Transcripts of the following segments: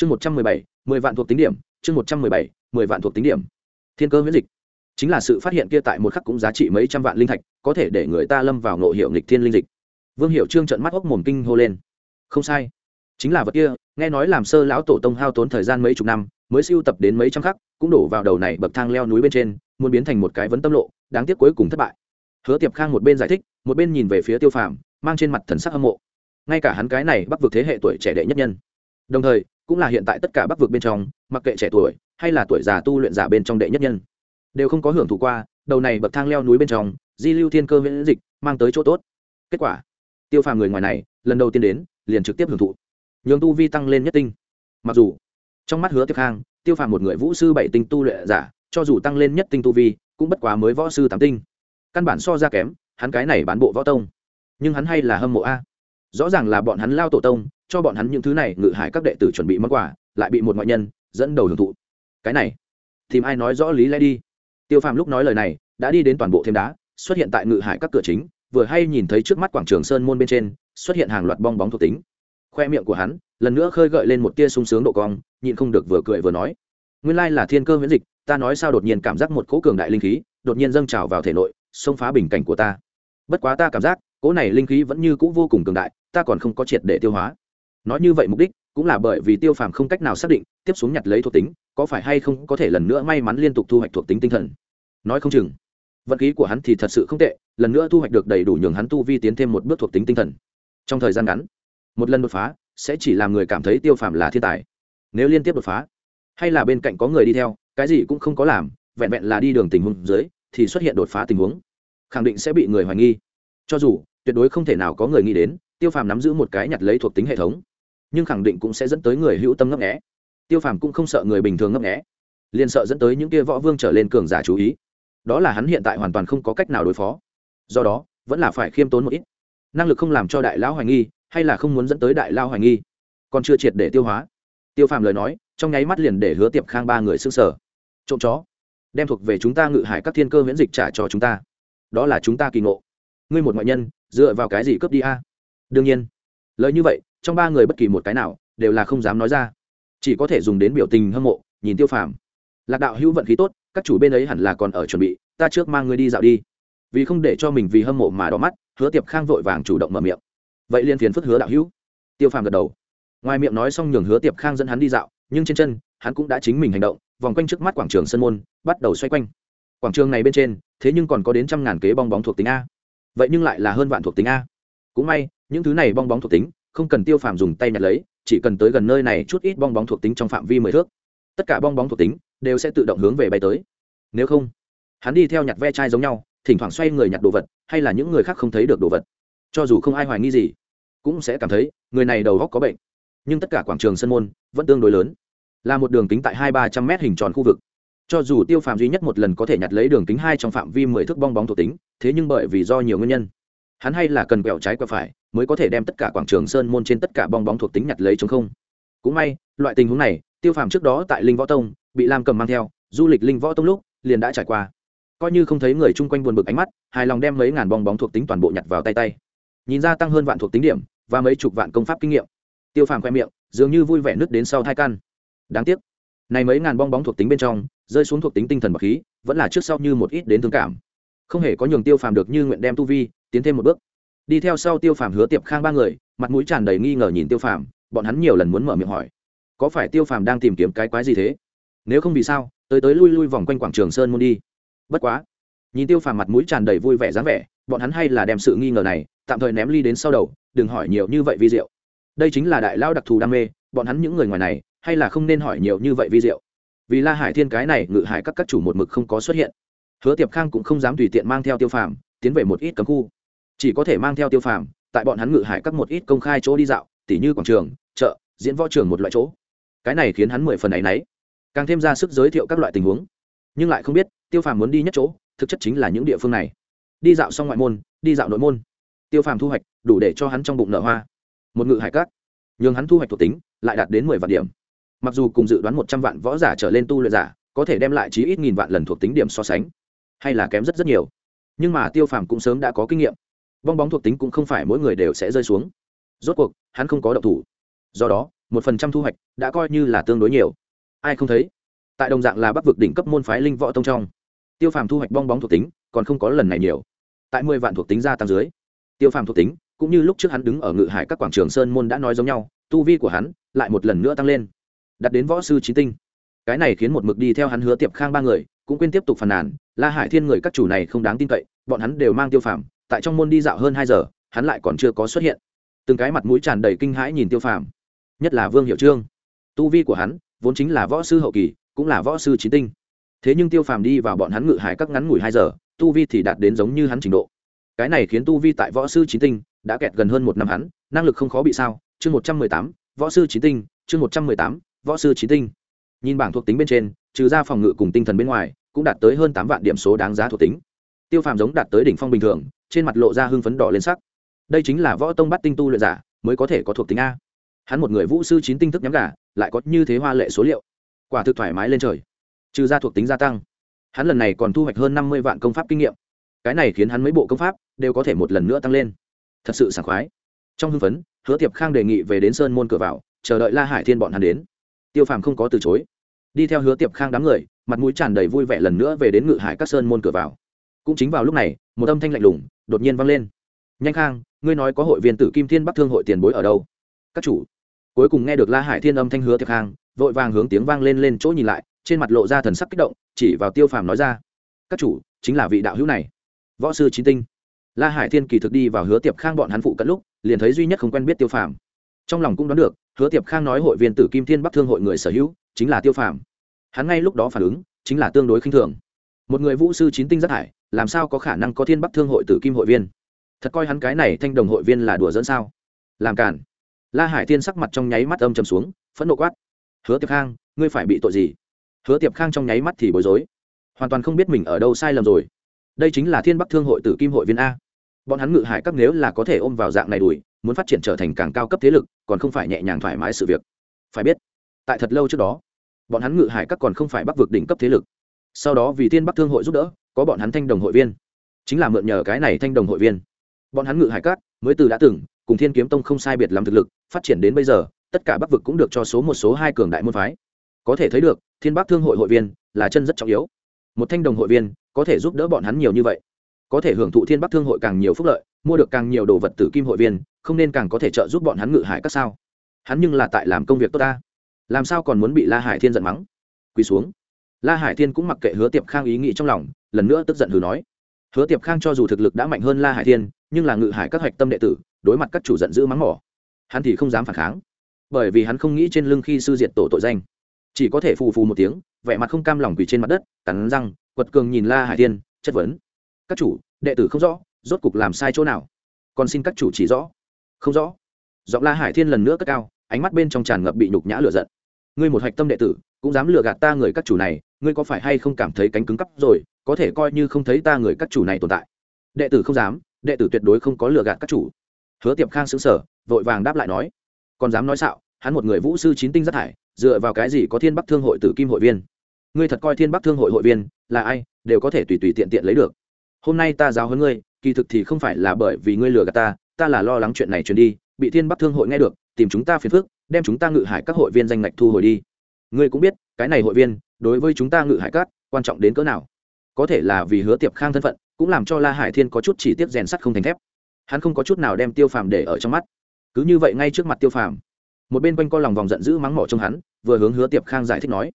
chương một trăm mười bảy, mười vạn thuộc tính điểm, chương một trăm mười bảy, mười vạn thuộc tính điểm. Thiên cơ miễn dịch. Chính là sự phát hiện kia tại một khắc cũng giá trị mấy trăm vạn linh thạch, có thể để người ta lâm vào ngộ hiệu nghịch thiên linh dịch. Vương hiệu trương trận mắt hốc mồm kinh hô lên. Không sai. Chính là vật kia, nghe nói làm sơ lão tổ tông hao tốn thời gian mấy chục năm, mới siêu tập đến mấy trăm khắc, cũng đổ vào đầu này bậc thang leo núi bên trên, muốn biến thành một cái vấn tâm lộ, đáng tiếc cuối cùng thất bại. Hứa tiệp khang một bên giải thích, một bên nhìn về phía tiêu phàm, mang trên mặt thần sắc hâm mộ. Ngay cả hắn cái này bắc vực thế hệ tuổi trẻ đệ nhất nhân. Đồng thời cũng là hiện tại tất cả bắc vực bên trong, mặc kệ trẻ tuổi hay là tuổi già tu luyện giả bên trong đệ nhất nhân, đều không có hưởng thụ qua, đầu này bậc thang leo núi bên trong, di lưu thiên cơ miễn dịch, mang tới chỗ tốt. Kết quả, tiêu phàm người ngoài này, lần đầu tiên đến, liền trực tiếp hưởng thụ. Nhường tu vi tăng lên nhất tinh. Mặc dù, trong mắt hứa tiếp khang, tiêu phàm một người vũ sư bảy tinh tu luyện giả, cho dù tăng lên nhất tinh tu vi, cũng bất quá mới võ sư tám tinh. Căn bản so ra kém, hắn cái này bán bộ võ tông. Nhưng hắn hay là hâm mộ a. Rõ ràng là bọn hắn lao tổ tông cho bọn hắn những thứ này, ngự hải các đệ tử chuẩn bị món quà, lại bị một ngoại nhân dẫn đầu hưởng thụ. Cái này, tìm ai nói rõ lý lẽ đi. Tiêu phàm lúc nói lời này, đã đi đến toàn bộ thêm đá, xuất hiện tại ngự hải các cửa chính, vừa hay nhìn thấy trước mắt quảng trường sơn môn bên trên, xuất hiện hàng loạt bong bóng thuộc tính. Khoe miệng của hắn, lần nữa khơi gợi lên một tia sung sướng độ cong, nhịn không được vừa cười vừa nói, nguyên lai là thiên cơ miễn dịch, ta nói sao đột nhiên cảm giác một cỗ cường đại linh khí, đột nhiên dâng trào vào thể nội, xông phá bình cảnh của ta. Bất quá ta cảm giác, cỗ này linh khí vẫn như cũ vô cùng cường đại, ta còn không có triệt để tiêu hóa nói như vậy mục đích cũng là bởi vì tiêu phàm không cách nào xác định tiếp xuống nhặt lấy thuộc tính có phải hay không có thể lần nữa may mắn liên tục thu hoạch thuộc tính tinh thần. Nói không chừng, vận khí của hắn thì thật sự không tệ, lần nữa thu hoạch được đầy đủ nhường hắn tu vi tiến thêm một bước thuộc tính tinh thần. Trong thời gian ngắn, một lần đột phá sẽ chỉ làm người cảm thấy tiêu phàm là thiên tài. Nếu liên tiếp đột phá, hay là bên cạnh có người đi theo, cái gì cũng không có làm, vẹn vẹn là đi đường tình huống dưới, thì xuất hiện đột phá tình huống, khẳng định sẽ bị người hoài nghi. Cho dù, tuyệt đối không thể nào có người nghĩ đến, tiêu phàm nắm giữ một cái nhặt lấy thuộc tính hệ thống nhưng khẳng định cũng sẽ dẫn tới người hữu tâm ngấp nghé, tiêu phàm cũng không sợ người bình thường ngấp nghé, liền sợ dẫn tới những kia võ vương trở lên cường giả chú ý. Đó là hắn hiện tại hoàn toàn không có cách nào đối phó. Do đó vẫn là phải khiêm tốn một ít. Năng lực không làm cho đại lão hoài nghi hay là không muốn dẫn tới đại lao hoài nghi. Còn chưa triệt để tiêu hóa. Tiêu phàm lời nói trong nháy mắt liền để hứa tiệp khang ba người s ư n g sở trộm chó đem thuộc về chúng ta ngự hải các thiên cơ miễn dịch trả cho chúng ta. Đó là chúng ta kỳ ngộ. Ngươi một ngoại nhân dựa vào cái gì cướp đi a? Đương nhiên. Lời như vậy trong ba người bất kỳ một cái nào đều là không dám nói ra. Chỉ có thể dùng đến biểu tình hâm mộ, nhìn tiêu phàm. Lạc đạo hữu vận khí tốt, các chủ bên ấy hẳn là còn ở chuẩn bị, ta trước mang ngươi đi dạo đi. Vì không để cho mình vì hâm mộ mà đỏ mắt, hứa tiệp khang vội vàng chủ động mở miệng. Vậy liên phiền phức hứa đạo hữu. Tiêu phàm gật đầu. Ngoài miệng nói xong nhường hứa tiệp khang dẫn hắn đi dạo, nhưng trên chân, hắn cũng đã chính mình hành động, vòng quanh trước mắt quảng trường sân môn, bắt đầu xoay quanh. Quảng trường này bên trên, thế nhưng còn có đến trăm ngàn kế bong bóng thuộc tính a. Vậy nhưng lại là hơn vạn thuộc tính a. Cũng may, những thứ này bong bóng thuộc tính không cần tiêu phàm dùng tay nhặt lấy, chỉ cần tới gần nơi này chút ít bong bóng thuộc tính trong phạm vi mười thước. Tất cả bong bóng thuộc tính đều sẽ tự động hướng về bay tới. Nếu không, hắn đi theo nhặt ve chai giống nhau, thỉnh thoảng xoay người nhặt đồ vật, hay là những người khác không thấy được đồ vật. Cho dù không ai hoài nghi gì, cũng sẽ cảm thấy người này đầu góc có bệnh. Nhưng tất cả quảng trường sân môn vẫn tương đối lớn, là một đường kính tại hai ba trăm mét hình tròn khu vực. Cho dù tiêu phàm duy nhất một lần có thể nhặt lấy đường kính hai trong phạm vi mười thước bong bóng thuộc tính, thế nhưng bởi vì do nhiều nguyên nhân hắn hay là cần quẹo trái quẹo phải mới có thể đem tất cả quảng trường sơn môn trên tất cả bong bóng thuộc tính nhặt lấy chống không. Cũng may, loại tình huống này, tiêu phàm trước đó tại linh võ tông, bị lam cầm mang theo, du lịch linh võ tông lúc, liền đã trải qua. Coi như không thấy người chung quanh buồn bực ánh mắt, hài lòng đem mấy ngàn bong bóng thuộc tính toàn bộ nhặt vào tay tay. Nhìn ra tăng hơn vạn thuộc tính điểm và mấy chục vạn công pháp kinh nghiệm, tiêu phàm khoe miệng, dường như vui vẻ nứt đến sau hai căn. Đáng tiếc, này mấy ngàn bong bóng thuộc tính bên trong, rơi xuống thuộc tính tinh thần bậc khí, vẫn là trước sau như một ít đến thương cảm. Không hề có nhường tiêu phàm được như nguyện đem tu vi tiến thêm một bước. Đi theo sau tiêu phàm hứa tiệp khang ba người, mặt mũi tràn đầy nghi ngờ nhìn tiêu phàm, bọn hắn nhiều lần muốn mở miệng hỏi, có phải tiêu phàm đang tìm kiếm cái quái gì thế? Nếu không vì sao, tới tới lui lui vòng quanh quảng trường sơn môn đi. Bất quá. Nhìn tiêu phàm mặt mũi tràn đầy vui vẻ dáng vẻ, bọn hắn hay là đem sự nghi ngờ này tạm thời ném ly đến sau đầu, đừng hỏi nhiều như vậy vi diệu. Đây chính là đại lao đặc thù đam mê, bọn hắn những người ngoài này, hay là không nên hỏi nhiều như vậy vi diệu. Vì la hải thiên cái này, ngự hải các các chủ một mực không có xuất hiện. Hứa tiệp khang cũng không dám tùy tiện mang theo tiêu phàm, tiến về một ít cấm khu chỉ có thể mang theo tiêu phàm, tại bọn hắn ngự hải các một ít công khai chỗ đi dạo, tỉ như quảng trường, chợ, diễn võ trường một loại chỗ. Cái này khiến hắn mười phần ấ y n ấ y càng thêm ra sức giới thiệu các loại tình huống. Nhưng lại không biết, tiêu phàm muốn đi nhất chỗ, thực chất chính là những địa phương này. Đi dạo xong ngoại môn, đi dạo nội môn. Tiêu phàm thu hoạch, đủ để cho hắn trong bụng nở hoa. Một ngự hải cát nhường hắn thu hoạch thuộc tính, lại đạt đến mười vạn điểm. Mặc dù cùng dự đoán một trăm vạn võ giả trở lên tu luyện giả, có thể đem lại chí ít nghìn vạn lần thuộc tính điểm so sánh, hay là kém rất rất nhiều. Nhưng mà tiêu phàm cũng sớm đã có kinh nghiệm bong bóng thuộc tính cũng không phải mỗi người đều sẽ rơi xuống. Rốt cuộc, hắn không có động thủ. Do đó, một phần trăm thu hoạch đã coi như là tương đối nhiều. Ai không thấy? Tại đồng dạng là bắc vực đỉnh cấp môn phái linh võ tông trong, tiêu phàm thu hoạch bong bóng thuộc tính còn không có lần này nhiều. Tại mười vạn thuộc tính gia tăng dưới, tiêu phàm thuộc tính, cũng như lúc trước hắn đứng ở ngự hải các quảng trường sơn môn đã nói giống nhau, tu vi của hắn lại một lần nữa tăng lên đặt đến võ sư trí tinh. Cái này khiến một mực đi theo hắn hứa tiệp khang ba người cũng quên tiếp tục phàn nàn, la hải thiên người các chủ này không đáng tin cậy, bọn hắn đều mang tiêu phàm tại trong môn đi dạo hơn hai giờ, hắn lại còn chưa có xuất hiện. Từng cái mặt mũi tràn đầy kinh hãi nhìn tiêu phàm, nhất là vương hiệu trương. Tu vi của hắn vốn chính là võ sư hậu kỳ, cũng là võ sư chín tinh. Thế nhưng tiêu phàm đi vào bọn hắn ngự hải các ngắn ngủi hai giờ, tu vi thì đạt đến giống như hắn trình độ. Cái này khiến tu vi tại võ sư chín tinh đã kẹt gần hơn một năm hắn, năng lực không khó bị sao? Chương một trăm mười tám, võ sư chín tinh, chương một trăm mười tám, võ sư chín tinh. Nhìn bảng thuộc tính bên trên, trừ ra phòng ngự cùng tinh thần bên ngoài, cũng đạt tới hơn tám vạn điểm số đáng giá thuộc tính. Tiêu phàm giống đạt tới đỉnh phong bình thường trên mặt lộ ra hưng phấn đỏ lên sắc. Đây chính là võ tông bắt tinh tu luyện giả mới có thể có thuộc tính a. Hắn một người vũ sư chín tinh thức nhắm gà, lại có như thế hoa lệ số liệu. Quả thực thoải mái lên trời. Trừ ra thuộc tính gia tăng, hắn lần này còn thu hoạch hơn năm mươi vạn công pháp kinh nghiệm. Cái này khiến hắn mấy bộ công pháp đều có thể một lần nữa tăng lên. Thật sự sảng khoái. Trong hưng phấn, hứa tiệp khang đề nghị về đến sơn môn cửa vào, chờ đợi la hải thiên bọn hắn đến. Tiêu phàm không có từ chối. Đi theo hứa tiệp khang đám người, mặt mũi tràn đầy vui vẻ lần nữa về đến ngự hải các sơn môn cửa vào cũng chính vào lúc này, một âm thanh lạnh lùng đột nhiên vang lên. Nhanh khang, ngươi nói có hội viên tử kim thiên bắc thương hội tiền bối ở đâu? Các chủ. Cuối cùng nghe được la hải thiên âm thanh hứa tiệp khang, vội vàng hướng tiếng vang lên lên chỗ nhìn lại, trên mặt lộ ra thần sắc kích động, chỉ vào tiêu phàm nói ra, các chủ, chính là vị đạo hữu này, võ sư chín tinh. La hải thiên kỳ thực đi vào hứa tiệp khang bọn hắn phụ cận lúc, liền thấy duy nhất không quen biết tiêu phàm. Trong lòng cũng đoán được, hứa tiệp khang nói hội viên tử kim thiên bắc thương hội người sở hữu, chính là tiêu phàm. Hắn ngay lúc đó phản ứng, chính là tương đối khinh thường. Một người vũ sư chín tinh rất hải làm sao có khả năng có thiên bắc thương hội tử kim hội viên? Thật coi hắn cái này thanh đồng hội viên là đùa dẫn sao? Làm cản la hải thiên sắc mặt trong nháy mắt âm trầm xuống, phẫn nộ quát. Hứa tiệp khang, ngươi phải bị tội gì? Hứa tiệp khang trong nháy mắt thì bối rối. Hoàn toàn không biết mình ở đâu sai lầm rồi. Đây chính là thiên bắc thương hội tử kim hội viên a. Bọn hắn ngự hải các nếu là có thể ôm vào dạng này đùi, muốn phát triển trở thành càng cao cấp thế lực, còn không phải nhẹ nhàng thoải mái sự việc. Phải biết, tại thật lâu trước đó, bọn hắn ngự hải các còn không phải bắc vực đỉnh cấp thế lực sau đó vì thiên bắc thương hội giúp đỡ có bọn hắn thanh đồng hội viên. Chính là mượn nhờ cái này thanh đồng hội viên. Bọn hắn ngự hải cát, mới từ đã từng cùng thiên kiếm tông không sai biệt làm thực lực phát triển đến bây giờ tất cả bắc vực cũng được cho số một số hai cường đại môn phái. Có thể thấy được thiên bắc thương hội hội viên là chân rất trọng yếu. Một thanh đồng hội viên có thể giúp đỡ bọn hắn nhiều như vậy. Có thể hưởng thụ thiên bắc thương hội càng nhiều phúc lợi mua được càng nhiều đồ vật từ kim hội viên không nên càng có thể trợ giúp bọn hắn ngự hải các sao. Hắn nhưng là tại làm công việc tốt ta. Làm sao còn muốn bị la hải thiên giận mắng? Quỳ xuống la hải thiên cũng mặc kệ hứa tiệp khang ý nghĩ trong lòng, lần nữa tức giận hừ nói. Hứa tiệp khang cho dù thực lực đã mạnh hơn la hải thiên, nhưng là ngự hải các hạch tâm đệ tử, đối mặt các chủ giận dữ mắng mỏ, hắn thì không dám phản kháng. Bởi vì hắn không nghĩ trên lưng khi sư diệt tổ tội danh, chỉ có thể phù phù một tiếng, vẻ mặt không cam lòng quỳ trên mặt đất, cắn răng, quật cường nhìn la hải thiên, chất vấn. Các chủ, đệ tử không rõ, rốt cục làm sai chỗ nào? Còn xin các chủ chỉ rõ. Không rõ. Giọng la hải thiên lần nữa cất cao, ánh mắt bên trong tràn ngập bị nhục nhã lửa giận. Ngươi một hạch tâm đệ tử, cũng dám lừa gạt ta người các chủ này ngươi có phải hay không cảm thấy cánh cứng cắp rồi, có thể coi như không thấy ta người các chủ này tồn tại. Đệ tử không dám, đệ tử tuyệt đối không có lừa gạt các chủ. Hứa tiệp khang xứng sở vội vàng đáp lại nói, còn dám nói xạo, hắn một người vũ sư chín tinh rất thải, dựa vào cái gì có thiên bắc thương hội tử kim hội viên? Ngươi thật coi thiên bắc thương hội hội viên là ai, đều có thể tùy tùy tiện tiện lấy được. Hôm nay ta giáo hơn ngươi, kỳ thực thì không phải là bởi vì ngươi lừa gạt ta ta là lo lắng chuyện này truyền đi, bị thiên bắc thương hội nghe được, tìm chúng ta phiền phức, đem chúng ta ngự hải các hội viên danh ngạch thu hồi đi ngươi cũng biết, cái này hội viên, đối với chúng ta ngự hải Cát, quan trọng đến cỡ nào. Có thể là vì hứa tiệp khang thân phận, cũng làm cho la hải thiên có chút chỉ tiết rèn sắt không thành thép. Hắn không có chút nào đem tiêu phàm để ở trong mắt. Cứ như vậy ngay trước mặt tiêu phàm, một bên quanh co lòng vòng giận dữ mắng mỏ trong hắn, vừa hướng hứa tiệp khang giải thích nói,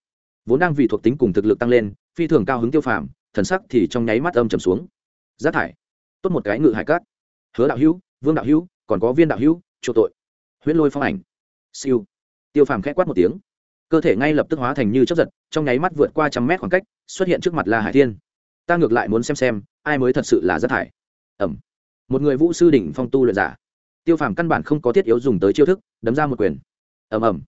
vốn đang vì thuộc tính cùng thực lực tăng lên, phi thường cao hứng tiêu phàm, thần sắc thì trong nháy mắt âm trầm xuống. Rác thải, tốt một cái ngự hải cát. Hứa đạo hữu, vương đạo hữu, còn có viên đạo hữu, chỗ tội. Huyễn lôi phong ảnh. Siêu. Tiêu phàm khẽ quát một tiếng cơ thể ngay lập tức hóa thành như chấp giật, trong nháy mắt vượt qua trăm mét khoảng cách, xuất hiện trước mặt la hải thiên. Ta ngược lại muốn xem xem, ai mới thật sự là rác thải. Ẩm. Một người vũ sư đỉnh phong tu luyện giả. Tiêu phàm căn bản không có thiết yếu dùng tới chiêu thức, đấm ra một quyền. Ẩm ẩm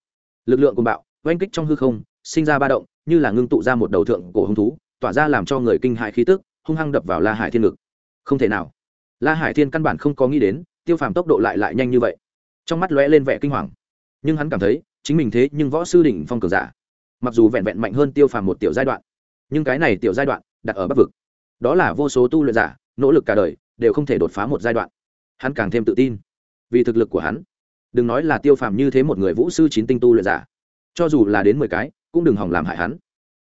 lực lượng cùng bạo, oanh kích trong hư không, sinh ra ba động, như là ngưng tụ ra một đầu thượng cổ hung thú, tỏa ra làm cho người kinh hại khí tức, hung hăng đập vào la hải thiên ngực. Không thể nào. La hải thiên căn bản không có nghĩ đến, tiêu phàm tốc độ lại lại nhanh như vậy. Trong mắt lóe lên vẻ kinh hoàng. Nhưng hắn cảm thấy chính mình thế nhưng võ sư đỉnh phong cường giả. Mặc dù vẹn vẹn mạnh hơn tiêu phàm một tiểu giai đoạn, nhưng cái này tiểu giai đoạn đặt ở bắc vực. Đó là vô số tu luyện giả, nỗ lực cả đời, đều không thể đột phá một giai đoạn. Hắn càng thêm tự tin vì thực lực của hắn. Đừng nói là tiêu phàm như thế một người vũ sư chín tinh tu luyện giả, cho dù là đến mười cái, cũng đừng hỏng làm hại hắn.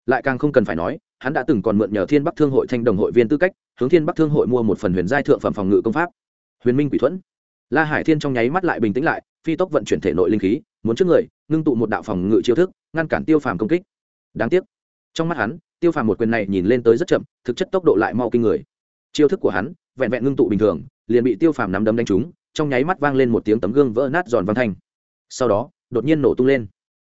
Lại càng không cần phải nói, hắn đã từng còn mượn nhờ thiên bắc thương hội thanh đồng hội viên tư cách, hướng thiên bắc thương hội mua một phần huyền giai thượng phẩm phòng ngự công pháp. Huyền minh quỷ thuẫn. La hải thiên trong nháy mắt lại bình tĩnh lại, phi tốc vận chuyển thể nội linh khí muốn trước người, ngưng tụ một đạo phòng ngự chiêu thức, ngăn cản tiêu phàm công kích. Đáng tiếc. Trong mắt hắn, tiêu phàm một quyền này nhìn lên tới rất chậm, thực chất tốc độ lại mau kinh người. Chiêu thức của hắn, vẹn vẹn ngưng tụ bình thường, liền bị tiêu phàm nắm đấm đánh trúng, trong nháy mắt vang lên một tiếng tấm gương vỡ nát giòn văn thanh. Sau đó, đột nhiên nổ tung lên.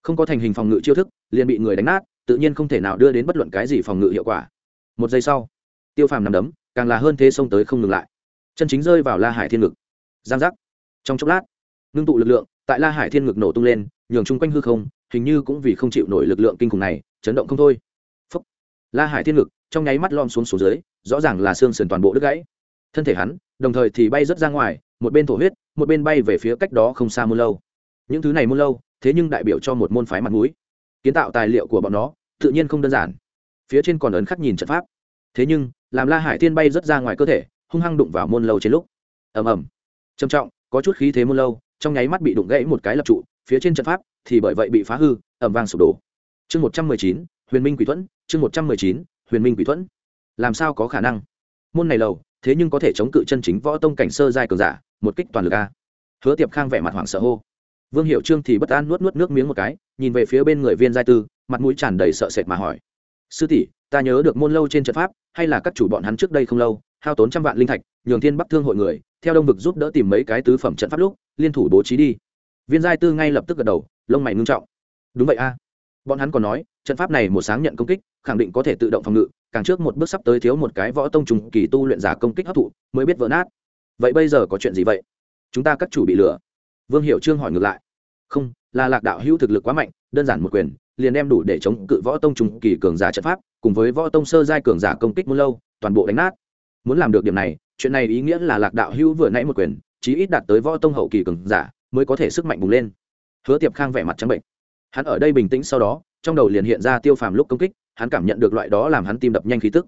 Không có thành hình phòng ngự chiêu thức, liền bị người đánh nát, tự nhiên không thể nào đưa đến bất luận cái gì phòng ngự hiệu quả. Một giây sau, tiêu phàm nằm đấm, càng là hơn thế xông tới không ngừng lại. Chân chính rơi vào la hải thiên ngực. Giang giác. Trong chốc lát, ngưng tụ lực lượng tại la hải thiên ngực nổ tung lên, nhường chung quanh hư không, hình như cũng vì không chịu nổi lực lượng kinh khủng này, chấn động không thôi. Phúc. la hải thiên ngực, trong nháy mắt lom xuống xuống dưới, rõ ràng là xương sườn toàn bộ đứt gãy. Thân thể hắn, đồng thời thì bay rớt ra ngoài, một bên thổ huyết, một bên bay về phía cách đó không xa muôn lâu. Những thứ này muôn lâu, thế nhưng đại biểu cho một môn phái mặt mũi. Kiến tạo tài liệu của bọn nó, tự nhiên không đơn giản. Phía trên còn ấn khắc nhìn trận pháp. Thế nhưng, làm la hải thiên bay rớt ra ngoài cơ thể, hung hăng đụng vào môn lâu trên lúc. Ầm ầm. Trầm trọng, có chút khí thế môn lâu trong nháy mắt bị đụng gãy một cái lập trụ, phía trên trận pháp thì bởi vậy bị phá hư, ẩm vang sụp đổ. Chương một trăm mười chín, huyền minh quỷ thuẫn, chương một trăm mười chín, huyền minh quỷ thuẫn. Làm sao có khả năng? Môn này lầu, thế nhưng có thể chống cự chân chính võ tông cảnh sơ giai cường giả, một kích toàn lực a. Hứa tiệp khang vẻ mặt hoảng sợ hô. Vương hiệu trương thì bất an nuốt nuốt nước miếng một cái, nhìn về phía bên người viên giai tư, mặt mũi tràn đầy sợ sệt mà hỏi. Sư tỷ, ta nhớ được môn lâu trên trận pháp, hay là các chủ bọn hắn trước đây không lâu, hao tốn trăm vạn linh thạch, nhường thiên bắc thương hội người, theo đông vực giúp đỡ tìm mấy cái tứ phẩm trận pháp lúc liên thủ bố trí đi. Viên giai tư ngay lập tức gật đầu, lông mày ngưng trọng. Đúng vậy a. Bọn hắn còn nói, trận pháp này một sáng nhận công kích, khẳng định có thể tự động phòng ngự, càng trước một bước sắp tới thiếu một cái võ tông trùng kỳ tu luyện giả công kích hấp thụ, mới biết vỡ nát. Vậy bây giờ có chuyện gì vậy? Chúng ta các chủ bị lừa. Vương hiệu trương hỏi ngược lại. Không là lạc đạo hữu thực lực quá mạnh, đơn giản một quyền, liền đem đủ để chống cự võ tông trùng kỳ cường giả trận pháp, cùng với võ tông sơ giai cường giả công kích muôn lâu, toàn bộ đánh nát. Muốn làm được điểm này, chuyện này ý nghĩa là lạc đạo hữu vừa nãy một quyền chí ít đạt tới võ tông hậu kỳ cường giả, mới có thể sức mạnh bùng lên. Hứa tiệp khang vẻ mặt trắng bệnh. Hắn ở đây bình tĩnh sau đó, trong đầu liền hiện ra tiêu phàm lúc công kích, hắn cảm nhận được loại đó làm hắn tim đập nhanh khí tức.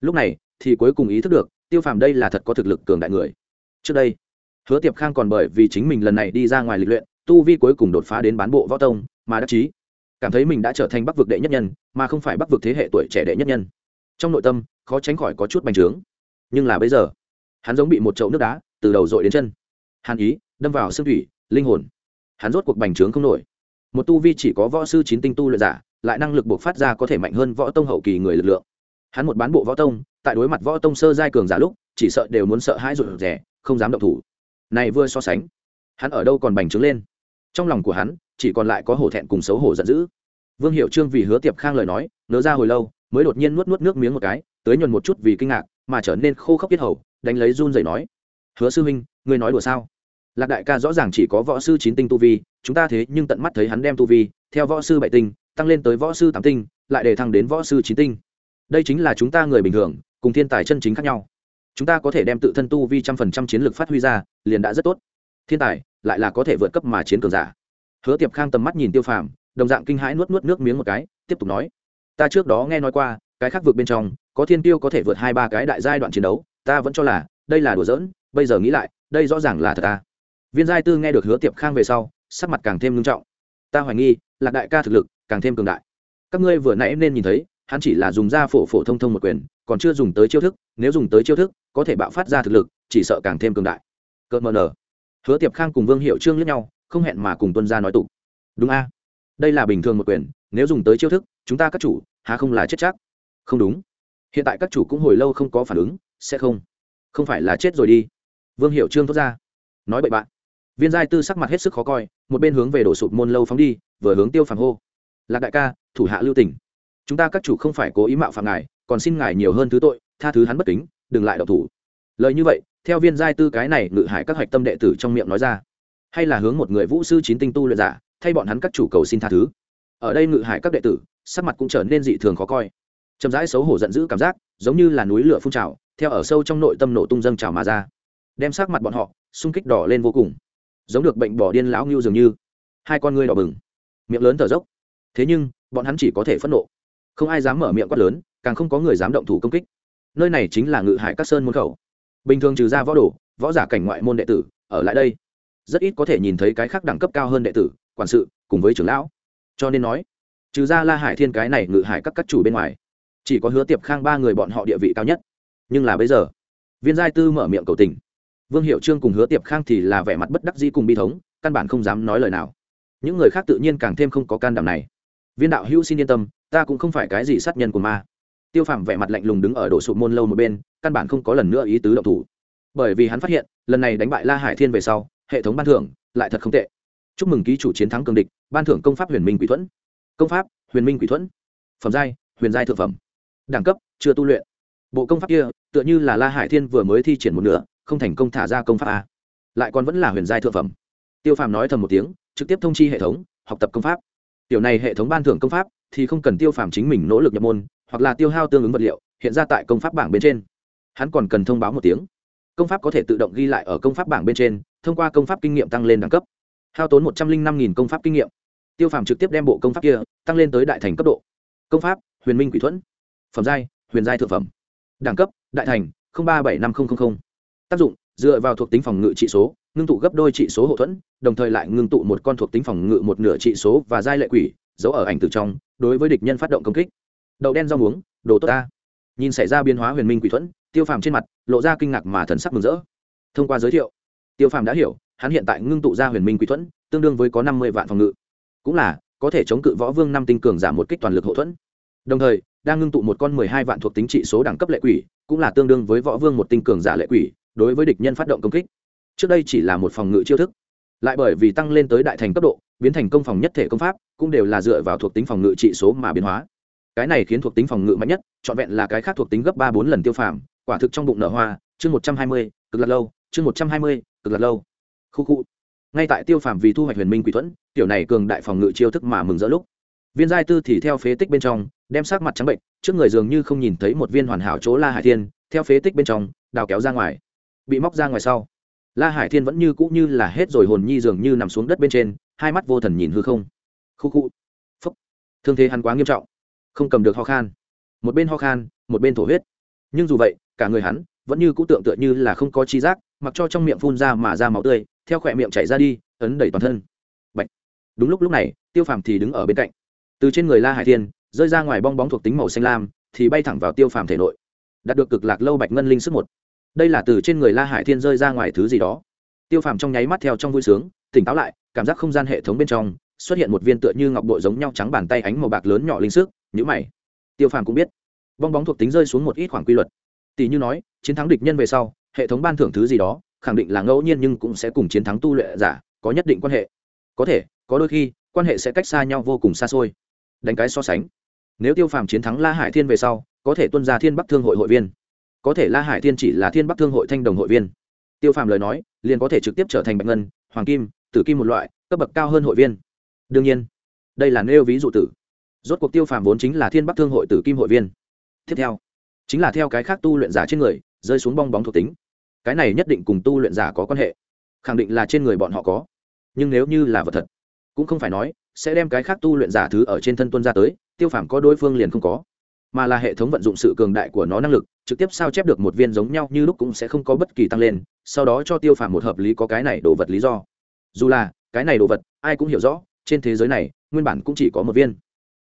Lúc này, thì cuối cùng ý thức được, tiêu phàm đây là thật có thực lực cường đại người. Trước đây, hứa tiệp khang còn bởi vì chính mình lần này đi ra ngoài lịch luyện, tu vi cuối cùng đột phá đến bán bộ võ tông, mà đắc chí cảm thấy mình đã trở thành bắc vực đệ nhất nhân, mà không phải bắc vực thế hệ tuổi trẻ đệ nhất nhân. Trong nội tâm, khó tránh khỏi có chút bành trướng. Nhưng là bây giờ, hắn giống bị một chậu nước đá từ đầu dội đến chân hàn ý, đâm vào xương thủy, linh hồn. Hắn rốt cuộc bành trướng không nổi. Một tu vi chỉ có võ sư chín tinh tu luyện giả, lại năng lực buộc phát ra có thể mạnh hơn võ tông hậu kỳ người lực lượng. Hắn một bán bộ võ tông, tại đối mặt võ tông sơ giai cường giả lúc, chỉ sợ đều muốn sợ hãi rụt rẻ không dám động thủ. Này vừa so sánh, hắn ở đâu còn bành trướng lên? Trong lòng của hắn, chỉ còn lại có hổ thẹn cùng xấu hổ giận dữ. Vương hiệu trương vì hứa tiệp khang lời nói, nớ ra hồi lâu, mới đột nhiên nuốt nuốt nước miếng một cái, tới nhuần một chút vì kinh ngạc, mà trở nên khô khốc biết hầu, đánh lấy run rẩy nói, hứa sư huynh ngươi nói đùa sao? Lạc đại ca rõ ràng chỉ có võ sư chín tinh tu vi, chúng ta thế nhưng tận mắt thấy hắn đem tu vi, theo võ sư bảy tinh, tăng lên tới võ sư tám tinh, lại để thăng đến võ sư chín tinh. Đây chính là chúng ta người bình thường, cùng thiên tài chân chính khác nhau. Chúng ta có thể đem tự thân tu vi trăm phần trăm chiến lược phát huy ra, liền đã rất tốt. Thiên tài, lại là có thể vượt cấp mà chiến cường giả. Hứa tiệp khang tầm mắt nhìn tiêu phàm, đồng dạng kinh hãi nuốt nuốt nước miếng một cái, tiếp tục nói. Ta trước đó nghe nói qua, cái khác vượt bên trong, có thiên tiêu có thể vượt hai ba cái đại giai đoạn chiến đấu, ta vẫn cho là, đây là đùa giỡn, bây giờ nghĩ lại đây rõ ràng là thật ta viên giai tư nghe được hứa tiệp khang về sau, sắc mặt càng thêm nghiêm trọng. Ta hoài nghi, lạc đại ca thực lực càng thêm cường đại. Các ngươi vừa nãy nên nhìn thấy, hắn chỉ là dùng da phổ phổ thông thông một quyền, còn chưa dùng tới chiêu thức, nếu dùng tới chiêu thức, có thể bạo phát ra thực lực, chỉ sợ càng thêm cường đại. Cợt mờ nở. Hứa tiệp khang cùng vương hiệu trương lẫn nhau, không hẹn mà cùng tuân ra nói tục đúng a. Đây là bình thường một quyền, nếu dùng tới chiêu thức, chúng ta các chủ, há không là chết chắc? Không đúng. Hiện tại các chủ cũng hồi lâu không có phản ứng, sẽ không. Không phải là chết rồi đi vương hiệu trương thốt ra. Nói bậy bạn. Viên giai tư sắc mặt hết sức khó coi, một bên hướng về đổ sụp môn lâu phóng đi, vừa hướng tiêu phàm hô. Lạc đại ca, thủ hạ lưu tỉnh chúng ta các chủ không phải cố ý mạo phạm ngài, còn xin ngài nhiều hơn thứ tội, tha thứ hắn bất kính, đừng lại độc thủ. Lời như vậy, theo viên giai tư cái này ngự hải các hạch tâm đệ tử trong miệng nói ra. Hay là hướng một người vũ sư chín tinh tu luyện giả, thay bọn hắn các chủ cầu xin tha thứ. Ở đây ngự hải các đệ tử, sắc mặt cũng trở nên dị thường khó coi. Chậm rãi xấu hổ giận dữ cảm giác, giống như là núi lửa phun trào, theo ở sâu trong nội tâm nổ tung dâng trào mà ra đem sát mặt bọn họ xung kích đỏ lên vô cùng. Giống được bệnh bỏ điên lão ngưu dường như. Hai con ngươi đỏ bừng. Miệng lớn thở dốc. Thế nhưng, bọn hắn chỉ có thể phẫn nộ. Không ai dám mở miệng quát lớn, càng không có người dám động thủ công kích. Nơi này chính là ngự hải các sơn môn khẩu. Bình thường trừ ra võ đồ, võ giả cảnh ngoại môn đệ tử, ở lại đây, rất ít có thể nhìn thấy cái khác đẳng cấp cao hơn đệ tử, quản sự, cùng với trưởng lão. Cho nên nói, trừ ra la hải thiên cái này ngự hải các các chủ bên ngoài, chỉ có hứa tiệp khang ba người bọn họ địa vị cao nhất. Nhưng là bây giờ, viên giai tư mở miệng cầu tình vương hiệu trương cùng hứa tiệp khang thì là vẻ mặt bất đắc dĩ cùng bi thống, căn bản không dám nói lời nào. Những người khác tự nhiên càng thêm không có can đảm này. Viên đạo hữu xin yên tâm, ta cũng không phải cái gì sát nhân của ma. Tiêu phàm vẻ mặt lạnh lùng đứng ở đổ sụp môn lâu một bên, căn bản không có lần nữa ý tứ động thủ. Bởi vì hắn phát hiện, lần này đánh bại la hải thiên về sau, hệ thống ban thưởng lại thật không tệ. Chúc mừng ký chủ chiến thắng cường địch, ban thưởng công pháp huyền minh quỷ thuẫn. Công pháp, huyền minh quỷ thuẫn. Phẩm giai, huyền giai thượng phẩm. Đẳng cấp, chưa tu luyện. Bộ công pháp kia, tựa như là la hải thiên vừa mới thi triển một nửa không thành công thả ra công pháp a. Lại còn vẫn là huyền giai thượng phẩm. Tiêu phàm nói thầm một tiếng, trực tiếp thông chi hệ thống, học tập công pháp. Tiểu này hệ thống ban thưởng công pháp thì không cần tiêu phàm chính mình nỗ lực nhập môn, hoặc là tiêu hao tương ứng vật liệu, hiện ra tại công pháp bảng bên trên. Hắn còn cần thông báo một tiếng. Công pháp có thể tự động ghi lại ở công pháp bảng bên trên, thông qua công pháp kinh nghiệm tăng lên đẳng cấp. Hao tốn một trăm linh năm công pháp kinh nghiệm. Tiêu phàm trực tiếp đem bộ công pháp kia tăng lên tới đại thành cấp độ. Công pháp, huyền minh quỷ thuẫn. Phẩm giai, huyền giai thượng phẩm. Đẳng cấp, đại thành ba bảy năm nghìn tác dụng, dựa vào thuộc tính phòng ngự trị số, ngưng tụ gấp đôi trị số hậu thuẫn, đồng thời lại ngưng tụ một con thuộc tính phòng ngự một nửa trị số và giai lệ quỷ, giấu ở ảnh từ trong, đối với địch nhân phát động công kích. Đậu đen rau muống, đồ tốt ta. Nhìn xảy ra biến hóa huyền minh quỷ thuẫn, tiêu phàm trên mặt lộ ra kinh ngạc mà thần sắc mừng rỡ. Thông qua giới thiệu, tiêu phàm đã hiểu, hắn hiện tại ngưng tụ ra huyền minh quỷ thuẫn, tương đương với có năm mươi vạn phòng ngự. Cũng là, có thể chống cự võ vương năm tinh cường giảm một kích toàn lực hậu thuẫn. Đồng thời, đang ngưng tụ một con mười hai vạn thuộc tính trị số đẳng cấp lệ quỷ, cũng là tương đương với võ vương một tinh cường giả lệ quỷ đối với địch nhân phát động công kích. Trước đây chỉ là một phòng ngự chiêu thức, lại bởi vì tăng lên tới đại thành cấp độ, biến thành công phòng nhất thể công pháp, cũng đều là dựa vào thuộc tính phòng ngự trị số mà biến hóa. Cái này khiến thuộc tính phòng ngự mạnh nhất, trọn vẹn là cái khác thuộc tính gấp ba bốn lần tiêu phàm, quả thực trong bụng nở hoa, chương một trăm hai mươi, cực lạc lâu, chương một trăm hai mươi, cực lạc lâu. Khu khu. Ngay tại tiêu phàm vì thu hoạch huyền minh quỷ thuẫn, tiểu này cường đại phòng ngự chiêu thức mà mừng rỡ lúc. Viên giai tư thì theo phế tích bên trong, đem sát mặt trắng bệnh, trước người dường như không nhìn thấy một viên hoàn hảo chỗ la hải thiên, theo phế tích bên trong, đào kéo ra ngoài bị móc ra ngoài sau. La hải thiên vẫn như cũ như là hết rồi hồn nhi dường như nằm xuống đất bên trên, hai mắt vô thần nhìn hư không. Khu khu. Phúc. Thương thế hắn quá nghiêm trọng. Không cầm được ho khan. Một bên ho khan, một bên thổ huyết. Nhưng dù vậy, cả người hắn vẫn như cũ tượng tựa như là không có chi giác, mặc cho trong miệng phun ra mà ra máu tươi, theo khỏe miệng chảy ra đi, ấn đẩy toàn thân. Bạch. đúng lúc lúc này, tiêu phàm thì đứng ở bên cạnh. Từ trên người la hải thiên, rơi ra ngoài bong bóng thuộc tính màu xanh lam, thì bay thẳng vào tiêu phàm thể nội. Đạt được cực lạc lâu bạch ngân linh sức một đây là từ trên người la hải thiên rơi ra ngoài thứ gì đó. Tiêu phàm trong nháy mắt theo trong vui sướng, tỉnh táo lại, cảm giác không gian hệ thống bên trong xuất hiện một viên tựa như ngọc bội giống nhau trắng bàn tay ánh màu bạc lớn nhỏ linh sức nhữ mày. Tiêu phàm cũng biết, bong bóng thuộc tính rơi xuống một ít khoảng quy luật. Tỷ như nói, chiến thắng địch nhân về sau, hệ thống ban thưởng thứ gì đó, khẳng định là ngẫu nhiên nhưng cũng sẽ cùng chiến thắng tu luyện giả có nhất định quan hệ. Có thể, có đôi khi, quan hệ sẽ cách xa nhau vô cùng xa xôi. Đánh cái so sánh. Nếu tiêu phàm chiến thắng la hải thiên về sau, có thể tuân ra thiên bắc thương hội hội viên có thể la hải thiên chỉ là thiên bắc thương hội thanh đồng hội viên. Tiêu phàm lời nói, liền có thể trực tiếp trở thành bạch ngân, hoàng kim, tử kim một loại, cấp bậc cao hơn hội viên. Đương nhiên, đây là nêu ví dụ tử. Rốt cuộc tiêu phàm vốn chính là thiên bắc thương hội tử kim hội viên. Tiếp theo, chính là theo cái khác tu luyện giả trên người, rơi xuống bong bóng thuộc tính. Cái này nhất định cùng tu luyện giả có quan hệ. Khẳng định là trên người bọn họ có. Nhưng nếu như là vật thật, cũng không phải nói, sẽ đem cái khác tu luyện giả thứ ở trên thân tuân ra tới, tiêu phàm có đối phương liền không có mà là hệ thống vận dụng sự cường đại của nó năng lực, trực tiếp sao chép được một viên giống nhau như lúc cũng sẽ không có bất kỳ tăng lên, sau đó cho tiêu phàm một hợp lý có cái này đồ vật lý do. Dù là, cái này đồ vật, ai cũng hiểu rõ, trên thế giới này, nguyên bản cũng chỉ có một viên.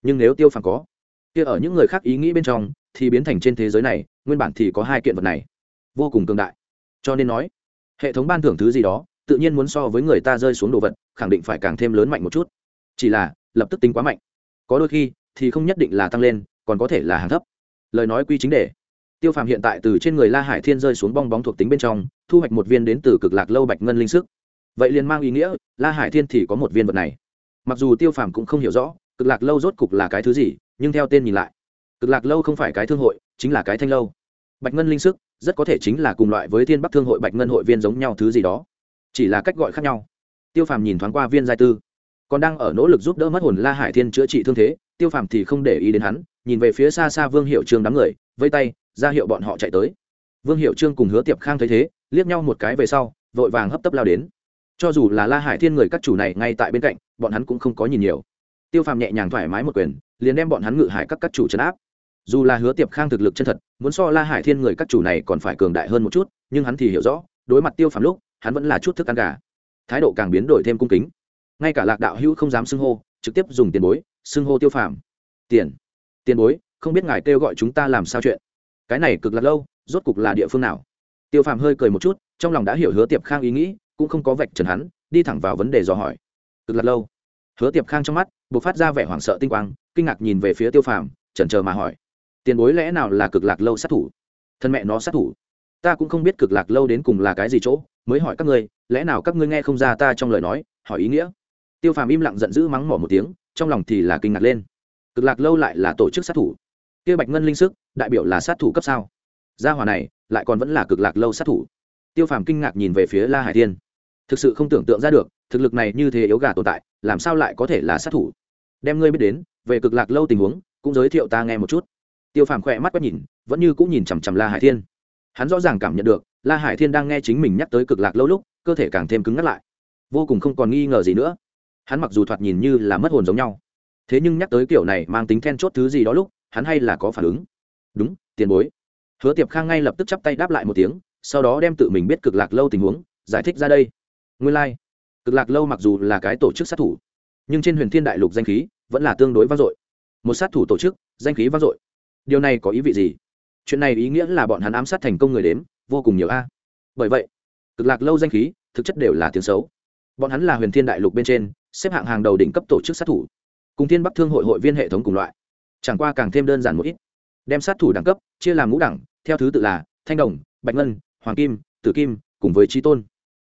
Nhưng nếu tiêu phàm có, kia ở những người khác ý nghĩ bên trong, thì biến thành trên thế giới này, nguyên bản thì có hai kiện vật này. Vô cùng cường đại. Cho nên nói, hệ thống ban thưởng thứ gì đó, tự nhiên muốn so với người ta rơi xuống đồ vật, khẳng định phải càng thêm lớn mạnh một chút. Chỉ là, lập tức tính quá mạnh. Có đôi khi, thì không nhất định là tăng lên còn có thể là hàng thấp. Lời nói quy chính đề. Tiêu phàm hiện tại từ trên người la hải thiên rơi xuống bong bóng thuộc tính bên trong, thu hoạch một viên đến từ cực lạc lâu bạch ngân linh sức. Vậy liền mang ý nghĩa, la hải thiên thì có một viên vật này. Mặc dù tiêu phàm cũng không hiểu rõ, cực lạc lâu rốt cục là cái thứ gì, nhưng theo tên nhìn lại, cực lạc lâu không phải cái thương hội, chính là cái thanh lâu. Bạch ngân linh sức, rất có thể chính là cùng loại với thiên bắc thương hội bạch ngân hội viên giống nhau thứ gì đó. Chỉ là cách gọi khác nhau. Tiêu phàm nhìn thoáng qua viên giai tư. Còn đang ở nỗ lực giúp đỡ mất hồn la hải thiên chữa trị thương thế, tiêu phàm thì không để ý đến hắn nhìn về phía xa xa vương hiệu trương đám người, vây tay, ra hiệu bọn họ chạy tới. Vương hiệu trương cùng hứa tiệp khang thấy thế, liếc nhau một cái về sau, vội vàng hấp tấp lao đến. Cho dù là la hải thiên người các chủ này ngay tại bên cạnh, bọn hắn cũng không có nhìn nhiều. Tiêu phàm nhẹ nhàng thoải mái một quyền, liền đem bọn hắn ngự hải các các chủ trấn áp. Dù là hứa tiệp khang thực lực chân thật, muốn so la hải thiên người các chủ này còn phải cường đại hơn một chút, nhưng hắn thì hiểu rõ, đối mặt tiêu phàm lúc, hắn vẫn là chút thức ăn gà. Thái độ càng biến đổi thêm cung kính. Ngay cả lạc đạo hữu không dám xưng hô, trực tiếp dùng tiền bối, xưng hô tiêu phàm. Tiền tiền bối, không biết ngài kêu gọi chúng ta làm sao chuyện? Cái này cực lạc lâu, rốt cục là địa phương nào? Tiêu phàm hơi cười một chút, trong lòng đã hiểu hứa tiệp khang ý nghĩ, cũng không có vạch trần hắn, đi thẳng vào vấn đề dò hỏi. Cực lạc lâu. Hứa tiệp khang trong mắt b ộ c phát ra vẻ hoảng sợ tinh quang, kinh ngạc nhìn về phía tiêu phàm, chần chờ mà hỏi, tiền bối lẽ nào là cực lạc lâu sát thủ? Thân mẹ nó sát thủ? Ta cũng không biết cực lạc lâu đến cùng là cái gì chỗ, mới hỏi các ngươi, lẽ nào các ngươi nghe không ra ta trong lời nói, hỏi ý nghĩa? Tiêu phàm im lặng giận dữ mắng mỏ một tiếng, trong lòng thì là kinh ngạc lên cực lạc lâu lại là tổ chức sát thủ. Kia bạch ngân linh sức, đại biểu là sát thủ cấp sao? Gia hòa này, lại còn vẫn là cực lạc lâu sát thủ. Tiêu phàm kinh ngạc nhìn về phía la hải thiên. Thực sự không tưởng tượng ra được, thực lực này như thế yếu gà tồn tại, làm sao lại có thể là sát thủ? Đem ngươi biết đến, về cực lạc lâu tình huống, cũng giới thiệu ta nghe một chút. Tiêu phàm khỏe mắt quét nhìn, vẫn như cũng nhìn chằm chằm la hải thiên. Hắn rõ ràng cảm nhận được, la hải thiên đang nghe chính mình nhắc tới cực lạc lâu lúc, cơ thể càng thêm cứng ngắt lại. Vô cùng không còn nghi ngờ gì nữa. Hắn mặc dù thoạt nhìn như là mất hồn giống nhau thế nhưng nhắc tới kiểu này mang tính then chốt thứ gì đó lúc, hắn hay là có phản ứng. Đúng, tiền bối. Hứa tiệp khang ngay lập tức chắp tay đáp lại một tiếng, sau đó đem tự mình biết cực lạc lâu tình huống, giải thích ra đây. Nguyên lai、like. cực lạc lâu mặc dù là cái tổ chức sát thủ, nhưng trên huyền thiên đại lục danh khí vẫn là tương đối vang dội. Một sát thủ tổ chức, danh khí vang dội. Điều này có ý vị gì? Chuyện này ý nghĩa là bọn hắn ám sát thành công người đếm, vô cùng nhiều a. Bởi vậy, cực lạc lâu danh khí, thực chất đều là tiếng xấu. Bọn hắn là huyền thiên đại lục bên trên, xếp hạng hàng đầu đỉnh cấp tổ chức sát thủ cùng thiên bắc thương hội hội viên hệ thống cùng loại. Chẳng qua càng thêm đơn giản một ít. Đem sát thủ đẳng cấp, chia làm ngũ đẳng, theo thứ tự là thanh đồng, bạch ngân, hoàng kim, tử kim, cùng với trí tôn.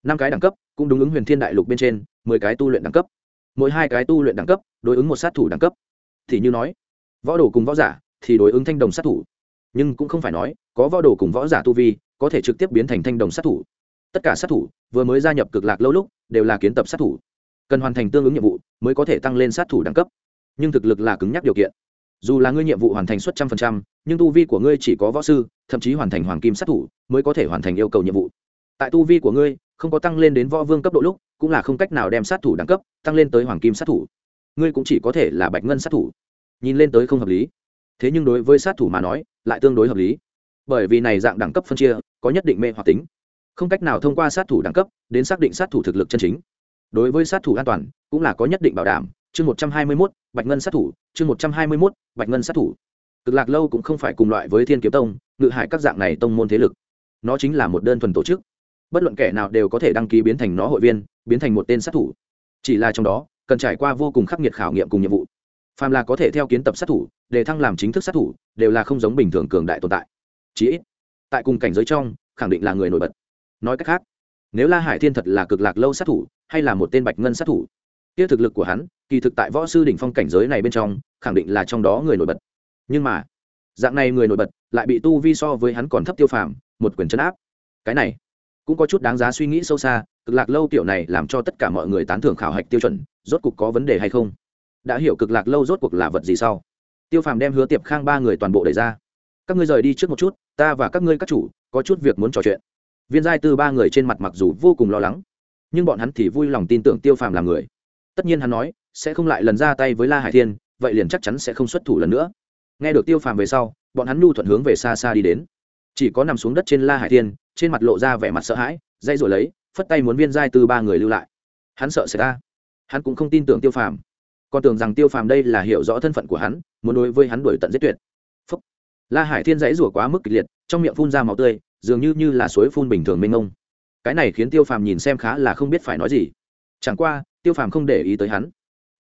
Năm cái đẳng cấp cũng đúng ứng huyền thiên đại lục bên trên, mười cái tu luyện đẳng cấp. Mỗi hai cái tu luyện đẳng cấp đối ứng một sát thủ đẳng cấp. Thì như nói, võ đồ cùng võ giả thì đối ứng thanh đồng sát thủ. Nhưng cũng không phải nói, có võ đồ cùng võ giả tu vi có thể trực tiếp biến thành thanh đồng sát thủ. Tất cả sát thủ vừa mới gia nhập cực lạc lâu lúc đều là kiến tập sát thủ cần hoàn thành tương ứng nhiệm vụ mới có thể tăng lên sát thủ đẳng cấp. Nhưng thực lực là cứng nhắc điều kiện. Dù là ngươi nhiệm vụ hoàn thành suất trăm phần trăm, nhưng tu vi của ngươi chỉ có võ sư, thậm chí hoàn thành hoàng kim sát thủ mới có thể hoàn thành yêu cầu nhiệm vụ. Tại tu vi của ngươi không có tăng lên đến võ vương cấp độ lúc, cũng là không cách nào đem sát thủ đẳng cấp tăng lên tới hoàng kim sát thủ. Ngươi cũng chỉ có thể là bạch ngân sát thủ. Nhìn lên tới không hợp lý. Thế nhưng đối với sát thủ mà nói, lại tương đối hợp lý. Bởi vì này dạng đẳng cấp phân chia có nhất định mê hoặc tính. Không cách nào thông qua sát thủ đẳng cấp đến xác định sát thủ thực lực chân chính đối với sát thủ an toàn, cũng là có nhất định bảo đảm. Chương một trăm hai mươi mốt, bạch ngân sát thủ. Chương một trăm hai mươi mốt, bạch ngân sát thủ. Cực lạc lâu cũng không phải cùng loại với thiên kiếm tông, ngự hại các dạng này tông môn thế lực. Nó chính là một đơn thuần tổ chức. Bất luận kẻ nào đều có thể đăng ký biến thành nó hội viên, biến thành một tên sát thủ. Chỉ là trong đó, cần trải qua vô cùng khắc nghiệt khảo nghiệm cùng nhiệm vụ. Phàm là có thể theo kiến tập sát thủ để thăng làm chính thức sát thủ, đều là không giống bình thường cường đại tồn tại. Chí ít, tại cùng cảnh giới trong, khẳng định là người nổi bật. Nói cách khác nếu la hải thiên thật là cực lạc lâu sát thủ, hay là một tên bạch ngân sát thủ? Kia thực lực của hắn, kỳ thực tại võ sư đỉnh phong cảnh giới này bên trong, khẳng định là trong đó người nổi bật. Nhưng mà, dạng này người nổi bật, lại bị tu vi so với hắn còn thấp tiêu phàm, một quyền chấn áp. Cái này, cũng có chút đáng giá suy nghĩ sâu xa, cực lạc lâu tiểu này làm cho tất cả mọi người tán thưởng khảo hạch tiêu chuẩn, rốt cuộc có vấn đề hay không? Đã hiểu cực lạc lâu rốt cuộc là vật gì sau? Tiêu phàm đem hứa tiệp khang ba người toàn bộ đẩy ra. Các ngươi rời đi trước một chút, ta và các ngươi các chủ, có chút việc muốn trò chuyện viên giai tư ba người trên mặt mặc dù vô cùng lo lắng, nhưng bọn hắn thì vui lòng tin tưởng tiêu phàm là người. Tất nhiên hắn nói, sẽ không lại lần ra tay với la hải thiên, vậy liền chắc chắn sẽ không xuất thủ lần nữa. Nghe được tiêu phàm về sau, bọn hắn nhu thuận hướng về xa xa đi đến. Chỉ có nằm xuống đất trên la hải thiên, trên mặt lộ ra vẻ mặt sợ hãi dây rồi lấy, phất tay muốn viên giai Tư ba người lưu lại. Hắn sợ xảy ra hắn cũng không tin tưởng tiêu phàm. Còn tưởng rằng tiêu phàm đây là hiểu rõ thân phận của hắn, muốn đối với hắn đuổi tận giết tuyệt. Phúc. la hải thiên dãy rủa quá mức kịch liệt, trong miệng phun ra màu tươi dường như như là suối phun bình thường mênh mông. Cái này khiến tiêu phàm nhìn xem khá là không biết phải nói gì. Chẳng qua, tiêu phàm không để ý tới hắn,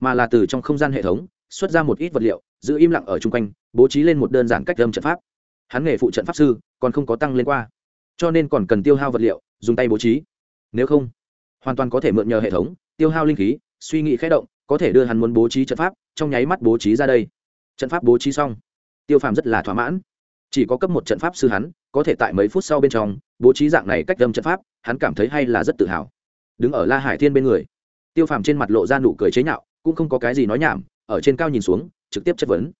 mà là từ trong không gian hệ thống, xuất ra một ít vật liệu, giữ im lặng ở chung quanh, bố trí lên một đơn giản cách âm trận pháp. Hắn nghề phụ trận pháp sư, còn không có tăng lên qua. Cho nên còn cần tiêu hao vật liệu, dùng tay bố trí. Nếu không, hoàn toàn có thể mượn nhờ hệ thống, tiêu hao linh khí, suy nghĩ khẽ động, có thể đưa hắn muốn bố trí trận pháp, trong nháy mắt bố trí ra đây. Trận pháp bố trí xong, tiêu phàm rất là thỏa mãn chỉ có cấp một trận pháp sư hắn, có thể tại mấy phút sau bên trong, bố trí dạng này cách đâm trận pháp, hắn cảm thấy hay là rất tự hào. Đứng ở la hải thiên bên người, tiêu phàm trên mặt lộ ra nụ cười chế nhạo, cũng không có cái gì nói nhảm, ở trên cao nhìn xuống, trực tiếp chất vấn.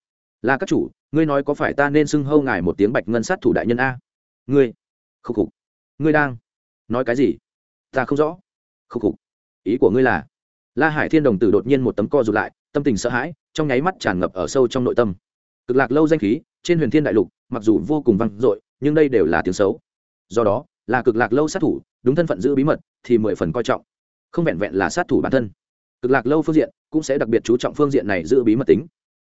Là các chủ, ngươi nói có phải ta nên xưng hâu ngài một tiếng bạch ngân sát thủ đại nhân a? Ngươi khúc khục, ngươi đang nói cái gì? Ta không rõ. Khúc khục, ý của ngươi là? La hải thiên đồng tử đột nhiên một tấm co rụt lại, tâm tình sợ hãi, trong nháy mắt tràn ngập ở sâu trong nội tâm. Cực lạc lâu danh khí, trên huyền thiên đại lục mặc dù vô cùng vang dội, nhưng đây đều là tiếng xấu. Do đó, là cực lạc lâu sát thủ, đúng thân phận giữ bí mật thì mười phần coi trọng. Không vẹn vẹn là sát thủ bản thân. Cực lạc lâu phương diện cũng sẽ đặc biệt chú trọng phương diện này giữ bí mật tính.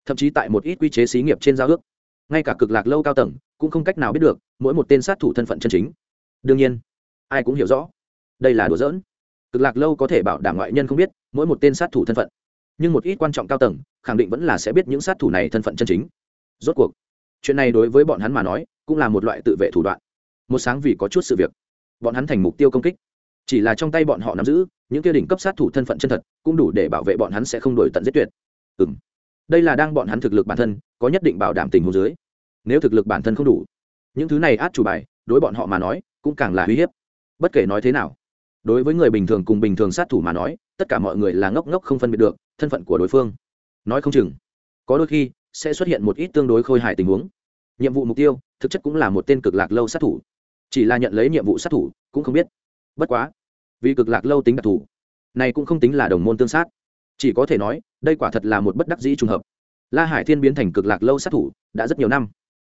Thậm chí tại một ít quy chế xí nghiệp trên giao ước, ngay cả cực lạc lâu cao tầng cũng không cách nào biết được mỗi một tên sát thủ thân phận chân chính. Đương nhiên, ai cũng hiểu rõ, đây là đùa giỡn. Cực lạc lâu có thể bảo đảm ngoại nhân không biết mỗi một tên sát thủ thân phận, nhưng một ít quan trọng cao tầng khẳng định vẫn là sẽ biết những sát thủ này thân phận chân chính. Rốt cuộc chuyện này đối với bọn hắn mà nói, cũng là một loại tự vệ thủ đoạn. Một sáng vì có chút sự việc, bọn hắn thành mục tiêu công kích. Chỉ là trong tay bọn họ nắm giữ, những kia đỉnh cấp sát thủ thân phận chân thật, cũng đủ để bảo vệ bọn hắn sẽ không đổi tận giết tuyệt. Ừ m đây là đang bọn hắn thực lực bản thân, có nhất định bảo đảm tình hồ dưới. Nếu thực lực bản thân không đủ, những thứ này át chủ bài, đối bọn họ mà nói, cũng càng là uy hiếp. Bất kể nói thế nào, đối với người bình thường cùng bình thường sát thủ mà nói, tất cả mọi người là ngốc ngốc không phân biệt được thân phận của đối phương. Nói không chừng, có đôi khi sẽ xuất hiện một ít tương đối khôi hài tình huống. Nhiệm vụ mục tiêu, thực chất cũng là một tên cực lạc lâu sát thủ. Chỉ là nhận lấy nhiệm vụ sát thủ, cũng không biết. Bất quá, vì cực lạc lâu tính đặc thù, này cũng không tính là đồng môn tương sát. Chỉ có thể nói, đây quả thật là một bất đắc dĩ trùng hợp. La hải thiên biến thành cực lạc lâu sát thủ, đã rất nhiều năm.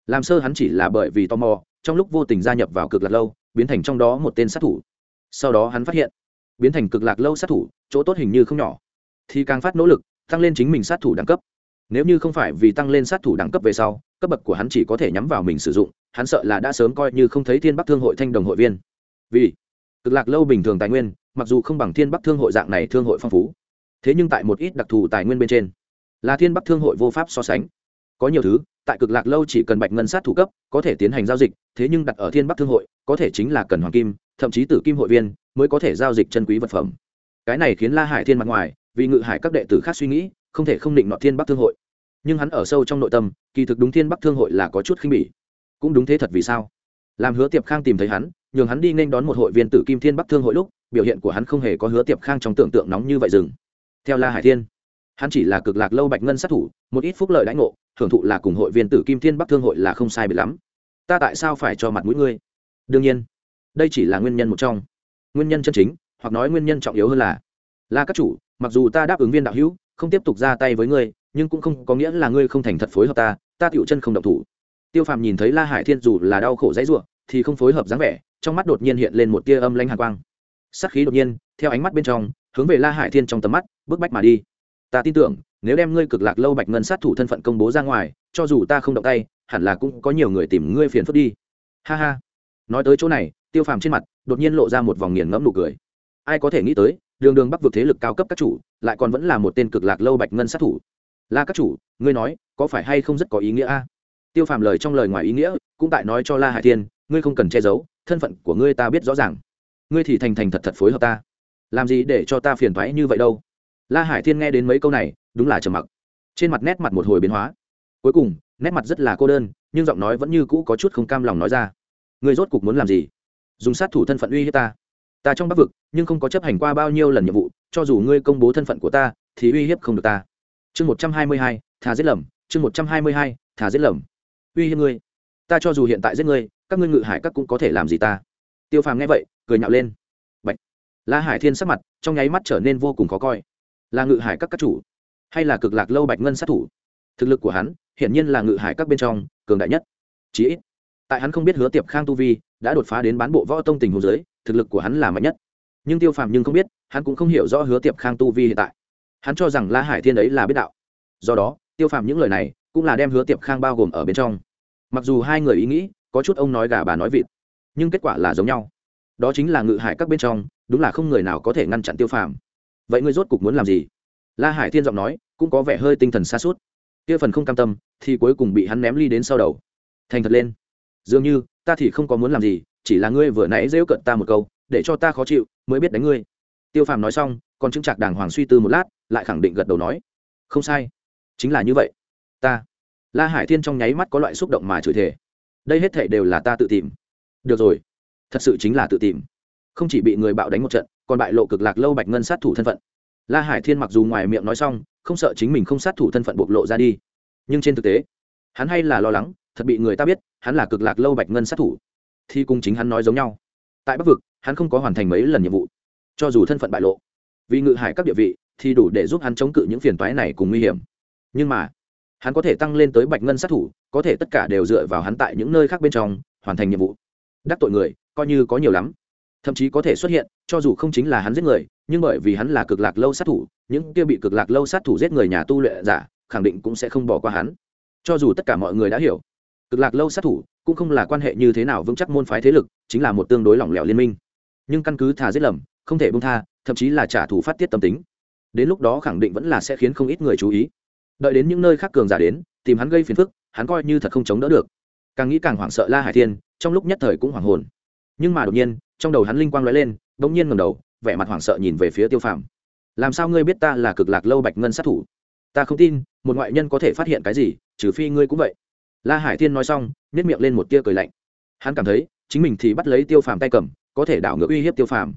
Làm sơ hắn chỉ là bởi vì tò mò, trong lúc vô tình gia nhập vào cực lạc lâu, biến thành trong đó một tên sát thủ. Sau đó hắn phát hiện, biến thành cực lạc lâu sát thủ, chỗ tốt hình như không nhỏ. Thì càng phát nỗ lực, tăng lên chính mình sát thủ đẳng cấp nếu như không phải vì tăng lên sát thủ đẳng cấp về sau, cấp bậc của hắn chỉ có thể nhắm vào mình sử dụng, hắn sợ là đã sớm coi như không thấy thiên bắc thương hội thanh đồng hội viên. Vì cực lạc lâu bình thường tài nguyên, mặc dù không bằng thiên bắc thương hội dạng này thương hội phong phú, thế nhưng tại một ít đặc thù tài nguyên bên trên, là thiên bắc thương hội vô pháp so sánh. Có nhiều thứ, tại cực lạc lâu chỉ cần bạch ngân sát thủ cấp, có thể tiến hành giao dịch, thế nhưng đặt ở thiên bắc thương hội, có thể chính là cần hoàng kim, thậm chí tử kim hội viên mới có thể giao dịch chân quý vật phẩm. Cái này khiến la hải thiên mặt ngoài, vì ngự hải các đệ tử khác suy nghĩ không thể không định nọ thiên bắc thương hội. Nhưng hắn ở sâu trong nội tâm, kỳ thực đúng thiên bắc thương hội là có chút khinh bỉ. Cũng đúng thế thật vì sao? Làm hứa tiệp khang tìm thấy hắn, nhường hắn đi nên đón một hội viên tử kim thiên bắc thương hội lúc, biểu hiện của hắn không hề có hứa tiệp khang trong tưởng tượng nóng như vậy dừng. Theo la hải thiên, hắn chỉ là cực lạc lâu bạch ngân sát thủ, một ít phúc lợi đãi ngộ, thưởng thụ là cùng hội viên tử kim thiên bắc thương hội là không sai bị lắm. Ta tại sao phải cho mặt mũi ngươi? Đương nhiên, đây chỉ là nguyên nhân một trong. Nguyên nhân chân chính, hoặc nói nguyên nhân trọng yếu hơn là là các chủ, mặc dù ta đáp ứng viên đạo hữu không tiếp tục ra tay với ngươi, nhưng cũng không có nghĩa là ngươi không thành thật phối hợp ta ta tựu chân không động thủ. Tiêu phàm nhìn thấy la hải thiên dù là đau khổ dãy ruộng thì không phối hợp dáng vẻ, trong mắt đột nhiên hiện lên một tia âm lanh hàn quang. Sắc khí đột nhiên, theo ánh mắt bên trong, hướng về la hải thiên trong tầm mắt bước bách mà đi. Ta tin tưởng, nếu đem ngươi cực lạc lâu bạch ngân sát thủ thân phận công bố ra ngoài, cho dù ta không động tay, hẳn là cũng có nhiều người tìm ngươi phiền phức đi. Ha ha. Nói tới chỗ này, tiêu phàm trên mặt, đột nhiên lộ ra một vòng nghiền ngẫm nụ cười. Ai có thể nghĩ tới đường đường bắc vực thế lực cao cấp các chủ, lại còn vẫn là một tên cực lạc lâu bạch ngân sát thủ. La các chủ, ngươi nói, có phải hay không rất có ý nghĩa a? Tiêu phàm lời trong lời ngoài ý nghĩa, cũng tại nói cho la hải thiên, ngươi không cần che giấu, thân phận của ngươi ta biết rõ ràng. Ngươi thì thành thành thật thật phối hợp ta. Làm gì để cho ta phiền thoái như vậy đâu? La hải thiên nghe đến mấy câu này, đúng là trầm mặc. Trên mặt nét mặt một hồi biến hóa. Cuối cùng, nét mặt rất là cô đơn, nhưng giọng nói vẫn như cũ có chút không cam lòng nói ra. Ngươi rốt cục muốn làm gì? Dùng sát thủ thân phận uy hiếp ta ta trong bắc vực, nhưng không có chấp hành qua bao nhiêu lần nhiệm vụ, cho dù ngươi công bố thân phận của ta, thì uy hiếp không được ta. Chương một trăm hai mươi hai, thà giết lầm. Chương một trăm hai mươi hai, thà giết lầm. Uy hiếp ngươi. Ta cho dù hiện tại giết ngươi, các ngươi ngự hải các cũng có thể làm gì ta? Tiêu phàm nghe vậy, cười nhạo lên. Bạch. la hải thiên sắc mặt trong nháy mắt trở nên vô cùng khó coi. Là ngự hải các các chủ, hay là cực lạc lâu bạch ngân sát thủ? Thực lực của hắn, hiển nhiên là ngự hải các bên trong, cường đại nhất. Chí ít. Tại hắn không biết hứa tiệp khang tu vi, đã đột phá đến bán bộ võ tông tình hồ giới thực lực của hắn là mạnh nhất. Nhưng tiêu phàm nhưng không biết, hắn cũng không hiểu rõ hứa tiệp khang tu vi hiện tại. Hắn cho rằng la hải thiên ấy là biết đạo. Do đó, tiêu phàm những lời này cũng là đem hứa tiệp khang bao gồm ở bên trong. Mặc dù hai người ý nghĩ, có chút ông nói gà bà nói vịt, nhưng kết quả là giống nhau. Đó chính là ngự hải các bên trong, đúng là không người nào có thể ngăn chặn tiêu phàm. Vậy ngươi rốt cục muốn làm gì? La hải thiên giọng nói cũng có vẻ hơi tinh thần xa suốt kia phần không cam tâm thì cuối cùng bị hắn ném ly đến sau đầu. Thành thật lên dường như, ta thì không có muốn làm gì, chỉ là ngươi vừa nãy rêu cận ta một câu, để cho ta khó chịu, mới biết đánh ngươi. Tiêu phàm nói xong, còn chứng trạc đàng hoàng suy tư một lát, lại khẳng định gật đầu nói, không sai, chính là như vậy. Ta, la hải thiên trong nháy mắt có loại xúc động mà chửi thề. Đây hết thể đều là ta tự tìm. Được rồi, thật sự chính là tự tìm. Không chỉ bị người bạo đánh một trận, còn bại lộ cực lạc lâu bạch ngân sát thủ thân phận. La hải thiên mặc dù ngoài miệng nói xong, không sợ chính mình không sát thủ thân phận bộc lộ ra đi. Nhưng trên thực tế, hắn hay là lo lắng thật bị người ta biết, hắn là cực lạc lâu bạch ngân sát thủ. Thì cùng chính hắn nói giống nhau. Tại bắc vực, hắn không có hoàn thành mấy lần nhiệm vụ. Cho dù thân phận bại lộ, vì ngự hải các địa vị, thì đủ để giúp hắn chống cự những phiền toái này cùng nguy hiểm. Nhưng mà, hắn có thể tăng lên tới bạch ngân sát thủ, có thể tất cả đều dựa vào hắn tại những nơi khác bên trong, hoàn thành nhiệm vụ. Đắc tội người, coi như có nhiều lắm. Thậm chí có thể xuất hiện, cho dù không chính là hắn giết người, nhưng bởi vì hắn là cực lạc lâu sát thủ, những kia bị cực lạc lâu sát thủ giết người nhà tu luyện giả, khẳng định cũng sẽ không bỏ qua hắn. Cho dù tất cả mọi người đã hiểu cực lạc lâu sát thủ cũng không là quan hệ như thế nào vững chắc môn phái thế lực, chính là một tương đối lỏng lẻo liên minh. Nhưng căn cứ thà giết lầm, không thể bông tha, thậm chí là trả thù phát tiết tâm tính. Đến lúc đó khẳng định vẫn là sẽ khiến không ít người chú ý. Đợi đến những nơi khác cường giả đến, tìm hắn gây phiền phức, hắn coi như thật không chống đỡ được. Càng nghĩ càng hoảng sợ la hải thiên, trong lúc nhất thời cũng hoảng hồn. Nhưng mà đột nhiên, trong đầu hắn linh quang lóe lên, bỗng nhiên ngầm đầu, vẻ mặt hoảng sợ nhìn về phía tiêu phàm. Làm sao ngươi biết ta là cực lạc lâu bạch ngân sát thủ? Ta không tin, một ngoại nhân có thể phát hiện cái gì, trừ phi ngươi cũng vậy la hải thiên nói xong nhét miệng lên một tia cười lạnh. Hắn cảm thấy, chính mình thì bắt lấy tiêu phàm tay cầm, có thể đảo ngược uy hiếp tiêu phàm.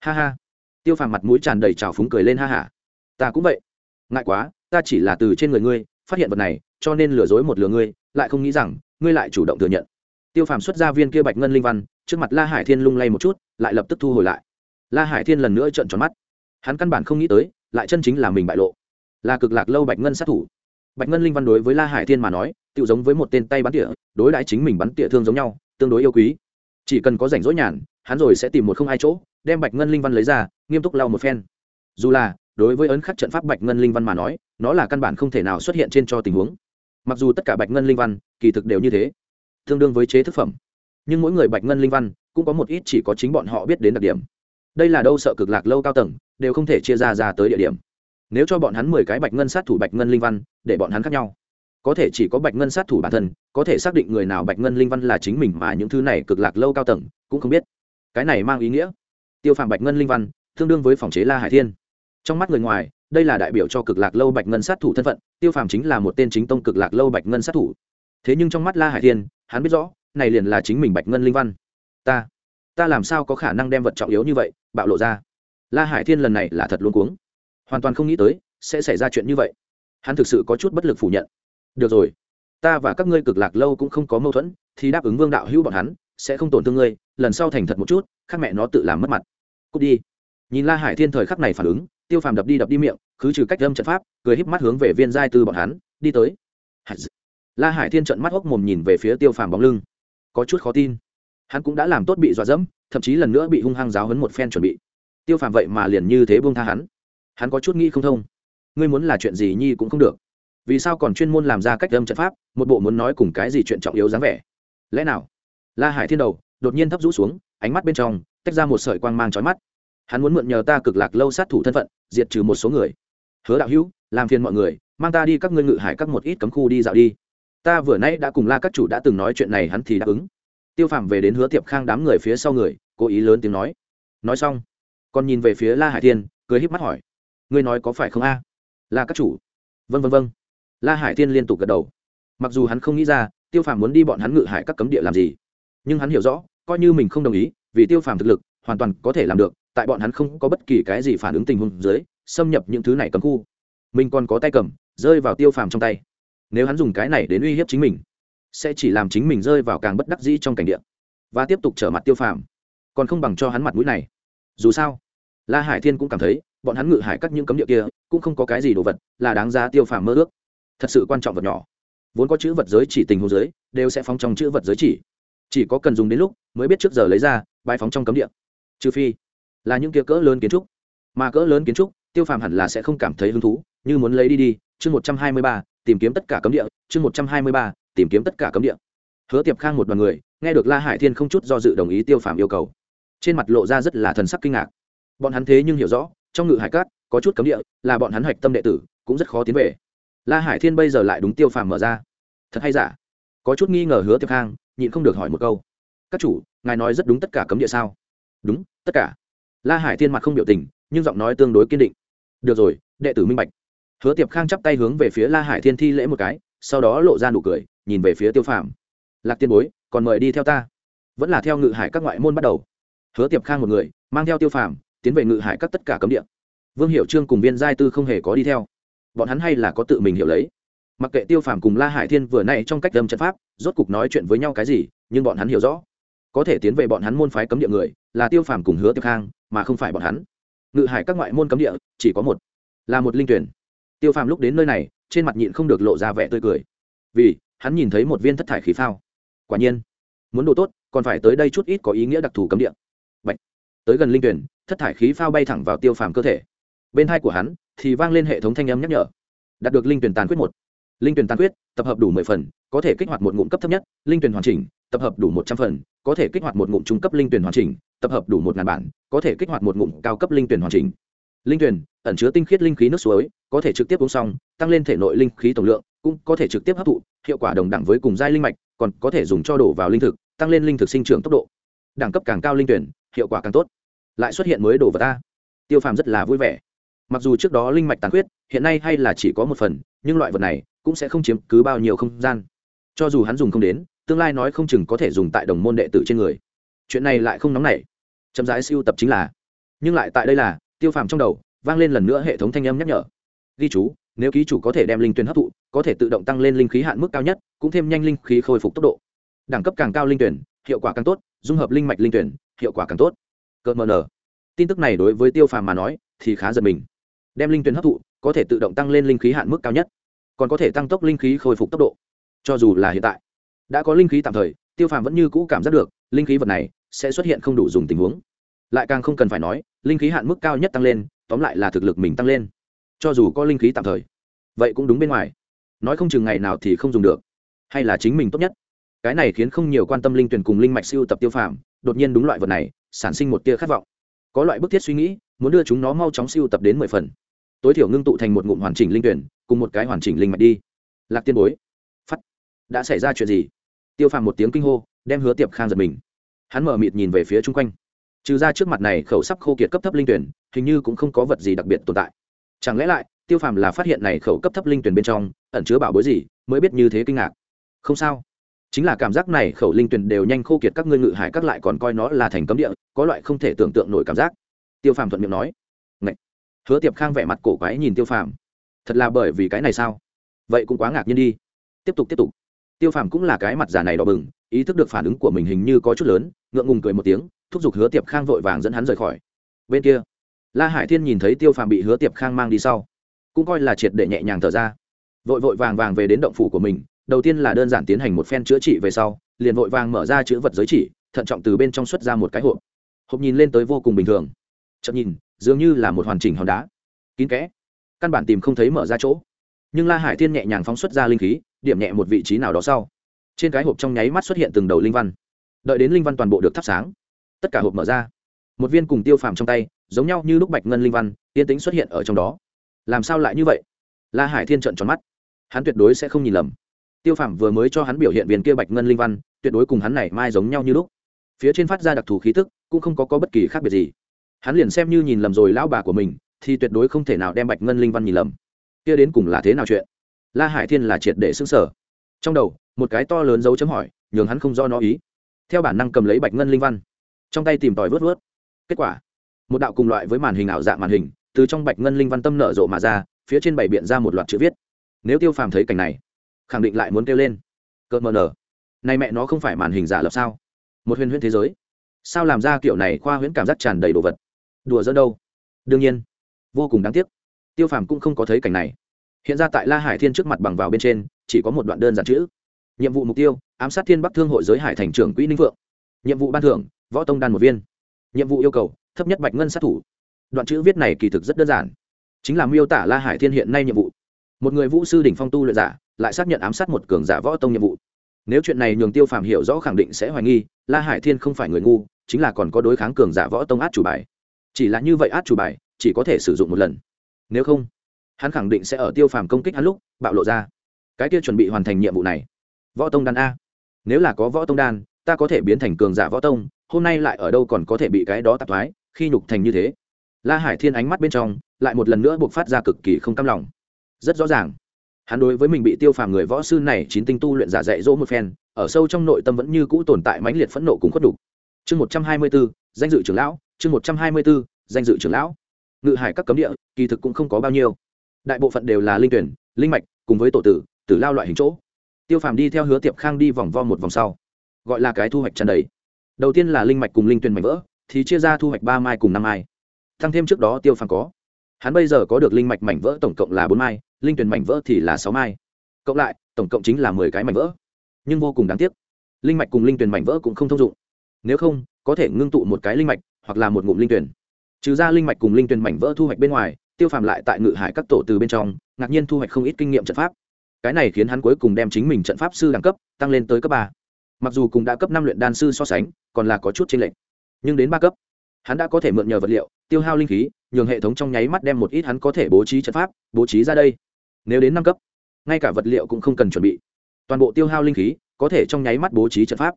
Ha ha. Tiêu phàm mặt mũi tràn đầy trào phúng cười lên ha hả ta cũng vậy. Ngại quá, ta chỉ là từ trên người ngươi, phát hiện vật này, cho nên lừa dối một lừa ngươi, lại không nghĩ rằng, ngươi lại chủ động thừa nhận. Tiêu phàm xuất ra viên kia bạch ngân linh văn, trước mặt la hải thiên lung lay một chút, lại lập tức thu hồi lại. La hải thiên lần nữa trợn tròn mắt. Hắn căn bản không nghĩ tới, lại chân chính là mình bại lộ. Là cực lạc lâu bạch ngân sát thủ. Bạch ngân linh văn đối với la hải thiên mà nói tự giống với một tên tay bắn tỉa, đối đãi chính mình bắn tỉa thương giống nhau, tương đối yêu quý. Chỉ cần có rảnh rỗi nhàn, hắn rồi sẽ tìm một không hai chỗ, đem bạch ngân linh văn lấy ra, nghiêm túc lau một phen. Dù là, đối với ấn khắc trận pháp bạch ngân linh văn mà nói, nó là căn bản không thể nào xuất hiện trên cho tình huống. Mặc dù tất cả bạch ngân linh văn, kỳ thực đều như thế, tương đương với chế thức phẩm. Nhưng mỗi người bạch ngân linh văn, cũng có một ít chỉ có chính bọn họ biết đến đặc điểm. Đây là đâu sợ cực lạc lâu cao tầng, đều không thể chia ra ra tới địa điểm. Nếu cho bọn hắn mười cái bạch ngân sát thủ bạch ngân linh văn, để bọn hắn khác nhau có thể chỉ có bạch ngân sát thủ bản thân, có thể xác định người nào bạch ngân linh văn là chính mình mà những thứ này cực lạc lâu cao tầng, cũng không biết. Cái này mang ý nghĩa. Tiêu phạm bạch ngân linh văn, tương đương với phòng chế la hải thiên. Trong mắt người ngoài, đây là đại biểu cho cực lạc lâu bạch ngân sát thủ thân phận, tiêu phàm chính là một tên chính tông cực lạc lâu bạch ngân sát thủ. Thế nhưng trong mắt la hải thiên, hắn biết rõ, này liền là chính mình bạch ngân linh văn. Ta ta làm sao có khả năng đem vật trọng yếu như vậy, bạo lộ ra? La hải thiên lần này là thật luôn cuống. Hoàn toàn không nghĩ tới, sẽ xảy ra chuyện như vậy. Hắn thực sự có chút bất lực phủ nhận được rồi. Ta và các ngươi cực lạc lâu cũng không có mâu thuẫn, thì đáp ứng vương đạo hữu bọn hắn, sẽ không tổn thương ngươi, lần sau thành thật một chút, khác mẹ nó tự làm mất mặt. Cút đi. Nhìn la hải thiên thời khắc này phản ứng, tiêu phàm đập đi đập đi miệng, cứ trừ cách lâm trận pháp, cười híp mắt hướng về viên giai tư bọn hắn, đi tới. La hải thiên trận mắt hốc mồm nhìn về phía tiêu phàm bóng lưng. Có chút khó tin. Hắn cũng đã làm tốt bị dọa dẫm, thậm chí lần nữa bị hung hăng giáo hấn một phen chuẩn bị. Tiêu phàm vậy mà liền như thế buông tha hắn. Hắn có chút nghĩ không thông. Ngươi muốn là chuyện gì nhi cũng không được vì sao còn chuyên môn làm ra cách âm trận pháp, một bộ muốn nói cùng cái gì chuyện trọng yếu dáng vẻ? Lẽ nào? La hải thiên đầu đột nhiên thấp rũ xuống, ánh mắt bên trong tách ra một sợi quang mang trói mắt. Hắn muốn mượn nhờ ta cực lạc lâu sát thủ thân phận, diệt trừ một số người. Hứa đạo hữu, làm phiền mọi người, mang ta đi các ngươi ngự hải các một ít cấm khu đi dạo đi. Ta vừa nãy đã cùng la các chủ đã từng nói chuyện này, hắn thì đáp ứng. Tiêu phạm về đến hứa tiệp khang đám người phía sau người, cố ý lớn tiếng nói. Nói xong, còn nhìn về phía la hải thiên, cười híp mắt hỏi. Ngươi nói có phải không a? La các chủ. Vân vân vân la hải thiên liên tục gật đầu. Mặc dù hắn không nghĩ ra, tiêu phàm muốn đi bọn hắn ngự hải các cấm địa làm gì. Nhưng hắn hiểu rõ, coi như mình không đồng ý, vì tiêu phàm thực lực, hoàn toàn có thể làm được, tại bọn hắn không có bất kỳ cái gì phản ứng tình huống dưới, xâm nhập những thứ này cấm khu. Mình còn có tay cầm, rơi vào tiêu phàm trong tay. Nếu hắn dùng cái này đến uy hiếp chính mình, sẽ chỉ làm chính mình rơi vào càng bất đắc dĩ trong cảnh địa, và tiếp tục trở mặt tiêu phàm. Còn không bằng cho hắn mặt mũi này. Dù sao, la hải thiên cũng cảm thấy, bọn hắn ngự hải các những cấm địa kia, cũng không có cái gì đồ vật là đáng giá tiêu phàm mơ ước thật sự quan trọng vật nhỏ. Vốn có chữ vật giới chỉ tình hồ giới, đều sẽ phóng trong chữ vật giới chỉ. Chỉ có cần dùng đến lúc mới biết trước giờ lấy ra bài phóng trong cấm địa. Trừ phi là những kia cỡ lớn kiến trúc. Mà cỡ lớn kiến trúc, tiêu phàm hẳn là sẽ không cảm thấy hứng thú, như muốn lấy đi đi, chương một trăm hai mươi ba, tìm kiếm tất cả cấm địa, chương một trăm hai mươi ba, tìm kiếm tất cả cấm địa. Hứa tiệp khang một đoàn người, nghe được la hải thiên không chút do dự đồng ý tiêu phàm yêu cầu. Trên mặt lộ ra rất là thần sắc kinh ngạc. Bọn hắn thế nhưng hiểu rõ, trong ngự hải cát, có chút cấm địa, là bọn hắn hạch tâm đệ tử, cũng rất khó tiến về la hải thiên bây giờ lại đúng tiêu phàm mở ra. Thật hay giả? Có chút nghi ngờ hứa tiệp khang, nhịn không được hỏi một câu. Các chủ, ngài nói rất đúng tất cả cấm địa sao? Đúng, tất cả. La hải thiên mặt không biểu tình, nhưng giọng nói tương đối kiên định. Được rồi, đệ tử minh bạch. Hứa tiệp khang chắp tay hướng về phía la hải thiên thi lễ một cái, sau đó lộ ra nụ cười, nhìn về phía tiêu phàm. Lạc tiên bối, còn mời đi theo ta. Vẫn là theo ngự hải các ngoại môn bắt đầu. Hứa tiệp khang một người, mang theo tiêu phàm, tiến về ngự hải các tất cả cấm địa. Vương hiệu trương cùng viên giai tư không hề có đi theo bọn hắn hay là có tự mình hiểu lấy. Mặc kệ tiêu phàm cùng la hải thiên vừa nay trong cách đâm trận pháp, rốt cục nói chuyện với nhau cái gì, nhưng bọn hắn hiểu rõ. Có thể tiến về bọn hắn môn phái cấm địa người, là tiêu phàm cùng hứa tiệp khang, mà không phải bọn hắn. Ngự hải các ngoại môn cấm địa, chỉ có một, là một linh tuyển. Tiêu phàm lúc đến nơi này, trên mặt nhịn không được lộ ra vẻ tươi cười. Vì, hắn nhìn thấy một viên thất thải khí phao. Quả nhiên, muốn đồ tốt, còn phải tới đây chút ít có ý nghĩa đặc thù cấm địa. Bạch. tới gần linh tuyển, thất thải khí phao bay thẳng vào tiêu phàm cơ thể bên hai của hắn thì vang lên hệ thống thanh âm nhắc nhở. Đạt được linh tuyển tàn quyết một. Linh tuyển tàn quyết tập hợp đủ mười phần, có thể kích hoạt một ngụm cấp thấp nhất, linh tuyển hoàn chỉnh, tập hợp đủ một trăm phần, có thể kích hoạt một ngụm trung cấp linh tuyển hoàn chỉnh, tập hợp đủ một ngàn bản, có thể kích hoạt một ngụm cao cấp linh tuyển hoàn chỉnh. Linh tuyển ẩn chứa tinh khiết linh khí nước suối, có thể trực tiếp uống xong, tăng lên thể nội linh khí tổng lượng, cũng có thể trực tiếp hấp thụ, hiệu quả đồng đẳng với cùng giai linh mạch, còn có thể dùng cho đổ vào linh thực, tăng lên linh thực sinh trưởng tốc độ. Đẳng cấp càng cao linh tuyển, hiệu quả càng tốt. Lại xuất hiện mới đồ vật ta. Tiêu phàm rất là vui vẻ mặc dù trước đó linh mạch tàn khuyết, hiện nay hay là chỉ có một phần, nhưng loại vật này cũng sẽ không chiếm cứ bao nhiêu không gian. Cho dù hắn dùng không đến, tương lai nói không chừng có thể dùng tại đồng môn đệ tử trên người. Chuyện này lại không nóng nảy. Chậm rãi siêu tập chính là. Nhưng lại tại đây là, tiêu phàm trong đầu, vang lên lần nữa hệ thống thanh âm nhắc nhở. Ghi chú, nếu ký chủ có thể đem linh tuyển hấp thụ, có thể tự động tăng lên linh khí hạn mức cao nhất, cũng thêm nhanh linh khí khôi phục tốc độ. Đẳng cấp càng cao linh tuyển, hiệu quả càng tốt, dung hợp linh mạch linh tuyển, hiệu quả càng tốt. Cợt mờ nở. Tin tức này đối với tiêu phàm mà nói, thì khá giật mình đem linh tuyển hấp thụ, có thể tự động tăng lên linh khí hạn mức cao nhất, còn có thể tăng tốc linh khí khôi phục tốc độ. Cho dù là hiện tại, đã có linh khí tạm thời, tiêu phàm vẫn như cũ cảm giác được, linh khí vật này sẽ xuất hiện không đủ dùng tình huống. Lại càng không cần phải nói, linh khí hạn mức cao nhất tăng lên, tóm lại là thực lực mình tăng lên. Cho dù có linh khí tạm thời, vậy cũng đúng bên ngoài. Nói không chừng ngày nào thì không dùng được, hay là chính mình tốt nhất. Cái này khiến không nhiều quan tâm linh tuyển cùng linh mạch siêu tập tiêu phàm, đột nhiên đúng loại vật này, sản sinh một tia khát vọng có loại bức thiết suy nghĩ, muốn đưa chúng nó mau chóng siêu tập đến mười phần. Tối thiểu ngưng tụ thành một ngụm hoàn chỉnh linh tuyển, cùng một cái hoàn chỉnh linh mạch đi. Lạc tiên bối. Phắt đã xảy ra chuyện gì? Tiêu phàm một tiếng kinh hô, đem hứa tiệp khang giật mình. Hắn mở mịt nhìn về phía chung quanh. Trừ ra trước mặt này khẩu sắp khô kiệt cấp thấp linh tuyển, hình như cũng không có vật gì đặc biệt tồn tại. Chẳng lẽ lại, tiêu phàm là phát hiện này khẩu cấp thấp linh tuyển bên trong, ẩn chứa bảo bối gì, mới biết như thế kinh ngạc? Không sao chính là cảm giác này khẩu linh tuyển đều nhanh khô kiệt các ngươi ngự hải các lại còn coi nó là thành cấm địa, có loại không thể tưởng tượng nổi cảm giác. Tiêu phàm thuận miệng nói. Ngậy. hứa tiệp khang vẻ mặt cổ quái nhìn tiêu phàm. Thật là bởi vì cái này sao? Vậy cũng quá ngạc nhiên đi. Tiếp tục tiếp tục. Tiêu phàm cũng là cái mặt giả này đỏ bừng, ý thức được phản ứng của mình hình như có chút lớn, ngượng ngùng cười một tiếng, thúc giục hứa tiệp khang vội vàng dẫn hắn rời khỏi. Bên kia, la hải thiên nhìn thấy tiêu phàm bị hứa tiệp khang mang đi sau, cũng coi là triệt để nhẹ nhàng thở ra. Vội vội vàng vàng về đến động phủ của mình đầu tiên là đơn giản tiến hành một phen chữa trị về sau, liền vội vàng mở ra chữ vật giới chỉ, thận trọng từ bên trong xuất ra một cái hộp. Hộp nhìn lên tới vô cùng bình thường. Chậm nhìn, dường như là một hoàn chỉnh hòn đá. Kín kẽ. Căn bản tìm không thấy mở ra chỗ. Nhưng la hải thiên nhẹ nhàng phóng xuất ra linh khí, điểm nhẹ một vị trí nào đó sau. Trên cái hộp trong nháy mắt xuất hiện từng đầu linh văn. Đợi đến linh văn toàn bộ được thắp sáng, tất cả hộp mở ra. Một viên cùng tiêu phàm trong tay, giống nhau như lúc bạch ngân linh văn, yên tính xuất hiện ở trong đó. Làm sao lại như vậy? La hải thiên trợn tròn mắt. Hắn tuyệt đối sẽ không nhìn lầm tiêu phàm vừa mới cho hắn biểu hiện viên kia bạch ngân linh văn tuyệt đối cùng hắn này mai giống nhau như lúc. Phía trên phát ra đặc thù khí tức cũng không có, có bất kỳ khác biệt gì. Hắn liền xem như nhìn lầm rồi lão bà của mình thì tuyệt đối không thể nào đem bạch ngân linh văn nhìn lầm. Kia đến cùng là thế nào chuyện? La hải thiên là triệt để xứng sở trong đầu một cái to lớn dấu chấm hỏi nhường hắn không do nó ý. Theo bản năng cầm lấy bạch ngân linh văn trong tay tìm tòi vớt vớt. Kết quả một đạo cùng loại với màn hình ảo dạng màn hình từ trong bạch ngân linh văn tâm nở rộ mà ra phía trên bảy biện ra một loạt chữ viết. Nếu tiêu phàm thấy cảnh này khẳng định lại muốn kêu lên. Cợt mờ nở. Này mẹ nó không phải màn hình giả lập sao? Một huyền huyễn thế giới. Sao làm ra kiểu này khoa huyễn cảm giác tràn đầy đồ vật? Đùa dẫn đâu? Đương nhiên. Vô cùng đáng tiếc. Tiêu phàm cũng không có thấy cảnh này. Hiện ra tại la hải thiên trước mặt bằng vào bên trên, chỉ có một đoạn đơn giản chữ. Nhiệm vụ mục tiêu, ám sát thiên bắc thương hội giới hải thành trưởng quỹ ninh vượng nhiệm vụ ban thưởng, võ tông đan một viên. Nhiệm vụ yêu cầu, thấp nhất bạch ngân sát thủ. Đoạn chữ viết này kỳ thực rất đơn giản. Chính là miêu tả la hải thiên hiện nay nhiệm vụ. Một người vũ sư đỉnh phong tu luyện giả lại xác nhận ám sát một cường giả võ tông nhiệm vụ. Nếu chuyện này nhường tiêu phàm hiểu rõ khẳng định sẽ hoài nghi, la hải thiên không phải người ngu, chính là còn có đối kháng cường giả võ tông át chủ bài. Chỉ là như vậy át chủ bài, chỉ có thể sử dụng một lần. Nếu không, hắn khẳng định sẽ ở tiêu phàm công kích hắn lúc, bạo lộ ra. Cái kia chuẩn bị hoàn thành nhiệm vụ này. Võ tông đan a. Nếu là có võ tông đan, ta có thể biến thành cường giả võ tông, hôm nay lại ở đâu còn có thể bị cái đó tạp thoái, khi nhục thành như thế. La hải thiên ánh mắt bên trong, lại một lần nữa buộc phát ra cực kỳ không cam lòng. Rất rõ ràng hắn đối với mình bị tiêu phàm người võ sư này chín tinh tu luyện giả dạy dỗ một phen, ở sâu trong nội tâm vẫn như cũ tồn tại mãnh liệt phẫn nộ cùng khuất đục. Chương một trăm hai mươi b ố danh dự trưởng lão, chương một trăm hai mươi b ố danh dự trưởng lão. Ngự hải các cấm địa, kỳ thực cũng không có bao nhiêu. Đại bộ phận đều là linh tuyển, linh mạch, cùng với tổ tử tử lao loại hình chỗ. Tiêu phàm đi theo hứa tiệp khang đi vòng vo một vòng sau. Gọi là cái thu hoạch tràn đầy. Đầu tiên là linh mạch cùng linh tuyển mảnh vỡ, thì chia ra thu hoạch ba mai cùng năm mai. Tăng thêm trước đó tiêu phàm có. Hắn bây giờ có được linh mạch mảnh vỡ tổng cộng là bốn mai linh tuyển mảnh vỡ thì là sáu mai. Cộng lại, tổng cộng chính là mười cái mảnh vỡ. Nhưng vô cùng đáng tiếc, linh mạch cùng linh tuyển mảnh vỡ cũng không thông dụng. Nếu không, có thể ngưng tụ một cái linh mạch hoặc là một ngụm linh tuyển. Trừ ra linh mạch cùng linh tuyền mảnh vỡ thu hoạch bên ngoài, tiêu phàm lại tại ngự hải các tổ từ bên trong, ngạc nhiên thu hoạch không ít kinh nghiệm trận pháp. Cái này khiến hắn cuối cùng đem chính mình trận pháp sư đẳng cấp tăng lên tới cấp ba. Mặc dù cùng đã cấp năm luyện đan sư so sánh, còn là có chút t r ê n lệch. Nhưng đến ba cấp, hắn đã có thể mượn nhờ vật liệu, tiêu hao linh khí, nhường hệ thống trong nháy mắt đem một ít hắn có thể bố trí trận pháp, bố trí ra đây nếu đến năm cấp, ngay cả vật liệu cũng không cần chuẩn bị. Toàn bộ tiêu hao linh khí có thể trong nháy mắt bố trí trận pháp.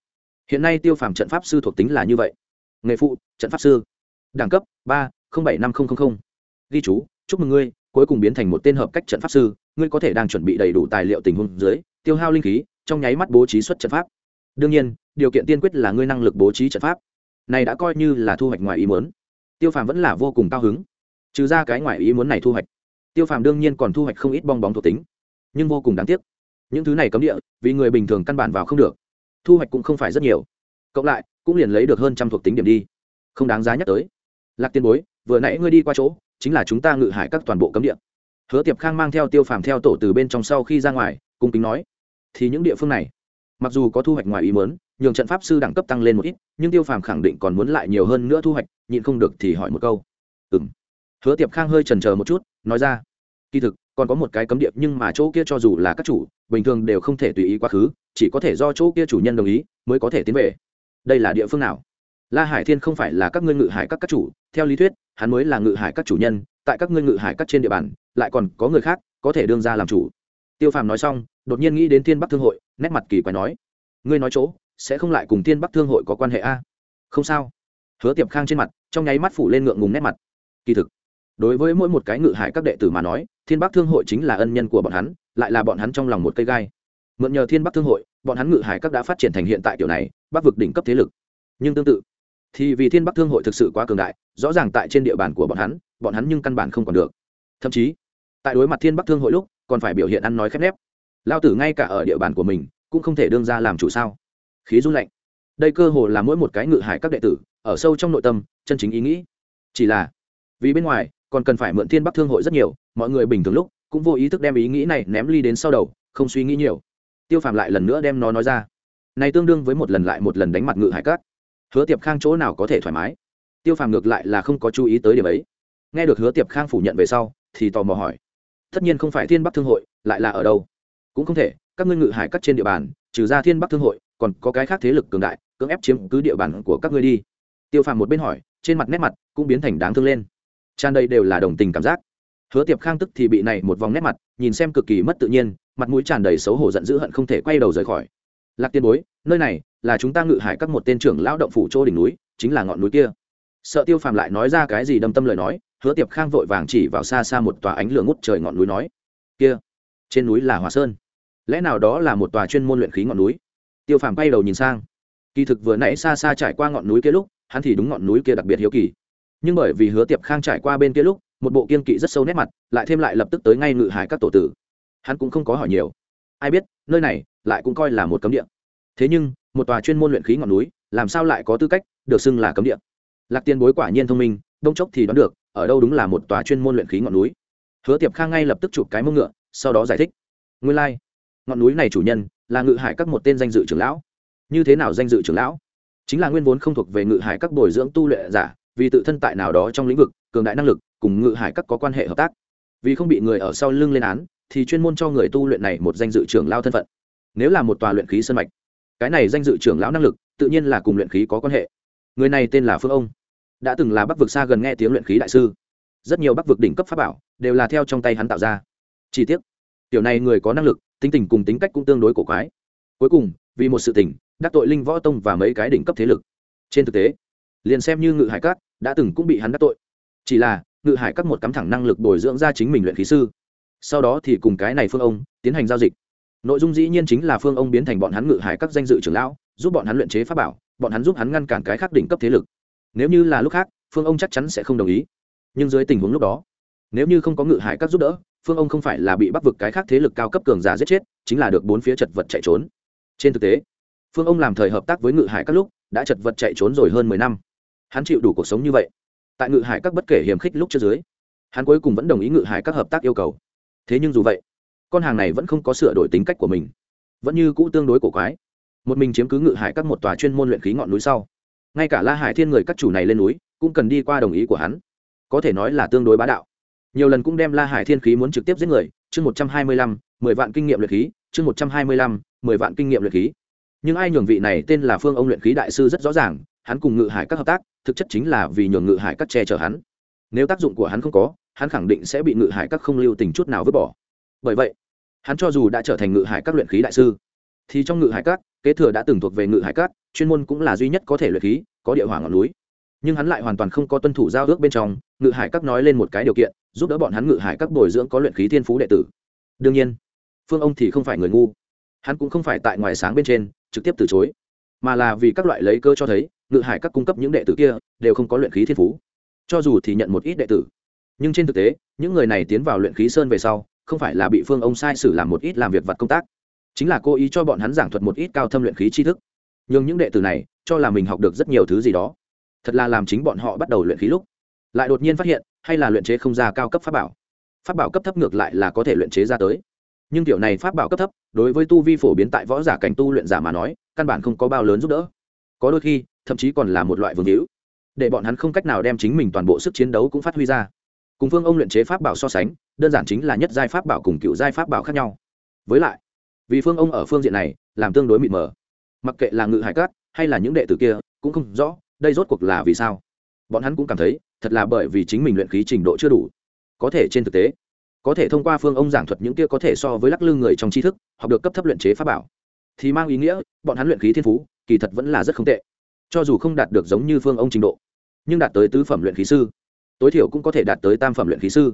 Hiện nay tiêu phàm trận pháp sư thuộc tính là như vậy. Nghề phụ, trận pháp sư. Đẳng cấp, ba bảy năm nghìn ghi chú, chúc mừng ngươi, cuối cùng biến thành một tên hợp cách trận pháp sư. Ngươi có thể đang chuẩn bị đầy đủ tài liệu tình huống dưới, tiêu hao linh khí, trong nháy mắt bố trí xuất trận pháp. Đương nhiên, điều kiện tiên quyết là ngươi năng lực bố trí trận pháp. Này đã coi như là thu hoạch ngoài ý muốn. Tiêu phàm vẫn là vô cùng cao hứng. Trừ ra cái ngoài ý muốn này thu hoạch tiêu phàm đương nhiên còn thu hoạch không ít bong bóng thuộc tính, nhưng vô cùng đáng tiếc. Những thứ này cấm địa, vì người bình thường căn bản vào không được. Thu hoạch cũng không phải rất nhiều. Cộng lại, cũng liền lấy được hơn trăm thuộc tính điểm đi. Không đáng giá nhắc tới. Lạc tiên bối, vừa nãy ngươi đi qua chỗ, chính là chúng ta ngự hải các toàn bộ cấm địa. Hứa tiệp khang mang theo tiêu phàm theo tổ từ bên trong sau khi ra ngoài, cung kính nói, thì những địa phương này, mặc dù có thu hoạch ngoài ý mớn nhường trận pháp sư đẳng cấp tăng lên một ít, nhưng tiêu phàm khẳng định còn muốn lại nhiều hơn nữa thu hoạch, nhịn không được thì hỏi một câu. Ừ m hứa tiệp khang hơi trần c một chút nói ra. Kỳ thực, còn có một cái cấm địa, nhưng mà chỗ kia cho dù là các chủ, bình thường đều không thể tùy ý quá khứ, chỉ có thể do chỗ kia chủ nhân đồng ý, mới có thể tiến về. Đây là địa phương nào? La hải thiên không phải là các ngươi ngự hải các các chủ, theo lý thuyết, hắn mới là ngự hải các chủ nhân, tại các ngươi ngự hải các trên địa bàn, lại còn có người khác, có thể đương ra làm chủ. Tiêu phàm nói xong, đột nhiên nghĩ đến thiên bắc thương hội, nét mặt kỳ quái nói, ngươi nói chỗ, sẽ không lại cùng thiên bắc thương hội có quan hệ a? Không sao. Hứa tiệp khang trên mặt, trong nháy mắt phủ lên ngượng ngùng nét mặt. Kỳ thực đối với mỗi một cái ngự hải các đệ tử mà nói, thiên bắc thương hội chính là ân nhân của bọn hắn, lại là bọn hắn trong lòng một cây gai. Mượn nhờ thiên bắc thương hội, bọn hắn ngự hải các đã phát triển thành hiện tại kiểu này, bắc vực đỉnh cấp thế lực. Nhưng tương tự, thì vì thiên bắc thương hội thực sự quá cường đại, rõ ràng tại trên địa bàn của bọn hắn bọn hắn nhưng căn bản không còn được. Thậm chí, tại đối mặt thiên bắc thương hội lúc, còn phải biểu hiện ăn nói khép nép. Lao tử ngay cả ở địa bàn của mình, cũng không thể đương ra làm chủ sao? Khí run lạnh. Đây cơ hồ là mỗi một cái ngự hải các đệ tử, ở sâu trong nội tâm, chân chính ý nghĩ. Chỉ là, vì bên ngoài còn cần phải mượn thiên bắc thương hội rất nhiều, mọi người bình thường lúc cũng vô ý thức đem ý nghĩ này ném ly đến sau đầu, không suy nghĩ nhiều. Tiêu phàm lại lần nữa đem nó nói ra. Này tương đương với một lần lại một lần đánh mặt ngự hải cát. Hứa tiệp khang chỗ nào có thể thoải mái? Tiêu phàm ngược lại là không có chú ý tới điểm ấy. Nghe được hứa tiệp khang phủ nhận về sau, thì tò mò hỏi, tất nhiên không phải thiên bắc thương hội, lại là ở đâu? Cũng không thể, các ngươi ngự hải cắt trên địa bàn, trừ ra thiên bắc thương hội, còn có cái khác thế lực cường đại, cưỡng ép chiếm cứ địa bàn của các ngươi đi. Tiêu phàm một bên hỏi, trên mặt nét mặt cũng biến thành đáng thương lên tràn đầy đều là đồng tình cảm giác. Hứa tiệp khang tức thì bị này một vòng nét mặt, nhìn xem cực kỳ mất tự nhiên, mặt mũi tràn đầy xấu hổ giận dữ hận không thể quay đầu rời khỏi. Lạc tiên bối, nơi này là chúng ta ngự hải các một tên trưởng lão động phủ chỗ đỉnh núi, chính là ngọn núi kia. Sợ tiêu phàm lại nói ra cái gì đâm tâm lời nói, hứa tiệp khang vội vàng chỉ vào xa xa một tòa ánh lửa ngút trời ngọn núi nói, kia, trên núi là hòa sơn. Lẽ nào đó là một tòa chuyên môn luyện khí ngọn núi? Tiêu phàm bay đầu nhìn sang. Kỳ thực vừa nãy xa xa trải qua ngọn núi kia lúc, hắn thì đúng ngọn núi kia đặc biệt hiếu kỳ nhưng bởi vì hứa tiệp khang trải qua bên kia lúc một bộ kiên kỵ rất sâu nét mặt lại thêm lại lập tức tới ngay ngự hải các tổ tử. Hắn cũng không có hỏi nhiều. Ai biết nơi này lại cũng coi là một cấm địa. Thế nhưng một tòa chuyên môn luyện khí ngọn núi làm sao lại có tư cách được xưng là cấm địa? Lạc tiên bối quả nhiên thông minh đông chốc thì đoán được ở đâu đúng là một tòa chuyên môn luyện khí ngọn núi. Hứa tiệp khang ngay lập tức chụp cái mông ngựa sau đó giải thích. Nguyên lai、like, ngọn núi này chủ nhân là ngự hải các một tên danh dự trưởng lão. Như thế nào danh dự trưởng lão? Chính là nguyên vốn không thuộc về ngự hải các bồi dưỡng tu luyện giả vì tự thân tại nào đó trong lĩnh vực, cường đại năng lực, cùng ngự hải các có quan hệ hợp tác. Vì không bị người ở sau lưng lên án, thì chuyên môn cho người tu luyện này một danh dự trưởng lao thân phận. Nếu là một tòa luyện khí sân mạch, cái này danh dự trưởng lão năng lực, tự nhiên là cùng luyện khí có quan hệ. Người này tên là phương ông, đã từng là bắc vực xa gần nghe tiếng luyện khí đại sư. Rất nhiều bắc vực đỉnh cấp pháp bảo đều là theo trong tay hắn tạo ra. Chi tiết tiểu này người có năng lực, tính tình cùng tính cách cũng tương đối cổ quái. Cuối cùng, vì một sự tình, đắc tội linh võ tông và mấy cái đỉnh cấp thế lực. Trên thực tế liền xem như ngự hải các đã từng cũng bị hắn đắc tội. Chỉ là, ngự hải các một cắm thẳng năng lực bồi dưỡng ra chính mình luyện khí sư. Sau đó thì cùng cái này phương ông tiến hành giao dịch. Nội dung dĩ nhiên chính là phương ông biến thành bọn hắn ngự hải các danh dự trưởng lão, giúp bọn hắn luyện chế pháp bảo, bọn hắn giúp hắn ngăn cản cái khác đỉnh cấp thế lực. Nếu như là lúc khác, phương ông chắc chắn sẽ không đồng ý. Nhưng dưới tình huống lúc đó, nếu như không có ngự hải các giúp đỡ, phương ông không phải là bị bắt vực cái khác thế lực cao cấp cường giả giết chết, chính là được bốn phía chật vật chạy trốn. Trên thực tế, phương ông làm thời hợp tác với ngự hải các lúc, đã chật vật chạy trốn rồi hơn mười năm hắn chịu đủ cuộc sống như vậy. Tại ngự hải các bất kể hiềm khích lúc trước dưới, hắn cuối cùng vẫn đồng ý ngự hải các hợp tác yêu cầu. Thế nhưng dù vậy, con hàng này vẫn không có sửa đổi tính cách của mình, vẫn như cũ tương đối cổ quái. Một mình chiếm cứ ngự hải các một tòa chuyên môn luyện khí ngọn núi sau, ngay cả la hải thiên người các chủ này lên núi cũng cần đi qua đồng ý của hắn. Có thể nói là tương đối bá đạo. Nhiều lần cũng đem la hải thiên khí muốn trực tiếp giết người, chương một trăm hai mươi lăm, mười vạn kinh nghiệm luyện khí, chương một trăm hai mươi lăm, mười vạn kinh nghiệm luyện khí. Nhưng ai nhường vị này tên là phương ông luyện khí đại sư rất rõ ràng, hắn cùng ngự hải các hợp tác thực chất chính là vì nhường ngự hải các che chở hắn. Nếu tác dụng của hắn không có, hắn khẳng định sẽ bị ngự hải các không lưu tình chút nào vứt bỏ. Bởi vậy, hắn cho dù đã trở thành ngự hải các luyện khí đại sư, thì trong ngự hải các, kế thừa đã từng thuộc về ngự hải các, chuyên môn cũng là duy nhất có thể luyện khí, có địa hỏa ngọn núi. Nhưng hắn lại hoàn toàn không có tuân thủ giao ước bên trong, ngự hải các nói lên một cái điều kiện, giúp đỡ bọn hắn ngự hải các bồi dưỡng có luyện khí thiên phú đệ tử. Đương nhiên, phương ông thì không phải người ngu. Hắn cũng không phải tại ngoài sáng bên trên, trực tiếp từ chối, mà là vì các loại lấy cơ cho thấy ngự hải các cung cấp những đệ tử kia đều không có luyện khí thiên phú. Cho dù thì nhận một ít đệ tử, nhưng trên thực tế, những người này tiến vào luyện khí sơn về sau, không phải là bị phương ông sai sử làm một ít làm việc vặt công tác, chính là cố ý cho bọn hắn giảng thuật một ít cao thâm luyện khí tri thức. Nhưng những đệ tử này, cho là mình học được rất nhiều thứ gì đó, thật là làm chính bọn họ bắt đầu luyện khí lúc, lại đột nhiên phát hiện, hay là luyện chế không ra cao cấp pháp bảo. Pháp bảo cấp thấp ngược lại là có thể luyện chế ra tới. Nhưng kiểu này pháp bảo cấp thấp, đối với tu vi phổ biến tại võ giả cảnh tu luyện giả mà nói, căn bản không có bao lớn giúp đỡ. Có đôi khi thậm chí còn là một loại vương hữu. Để bọn hắn không cách nào đem chính mình toàn bộ sức chiến đấu cũng phát huy ra. Cùng phương ông luyện chế pháp bảo so sánh, đơn giản chính là nhất giai pháp bảo cùng cựu giai pháp bảo khác nhau. Với lại, vì phương ông ở phương diện này làm tương đối mịt mờ. Mặc kệ là ngự hải cát hay là những đệ tử kia, cũng không rõ đây rốt cuộc là vì sao. Bọn hắn cũng cảm thấy thật là bởi vì chính mình luyện khí trình độ chưa đủ. Có thể trên thực tế, có thể thông qua phương ông giảng thuật những kia có thể so với lắc lư người trong tri thức, học được cấp thấp luyện chế pháp bảo, thì mang ý nghĩa bọn hắn luyện khí thiên phú kỳ thật vẫn là rất không tệ cho dù không đạt được giống như phương ông trình độ, nhưng đạt tới tứ phẩm luyện khí sư, tối thiểu cũng có thể đạt tới tam phẩm luyện khí sư.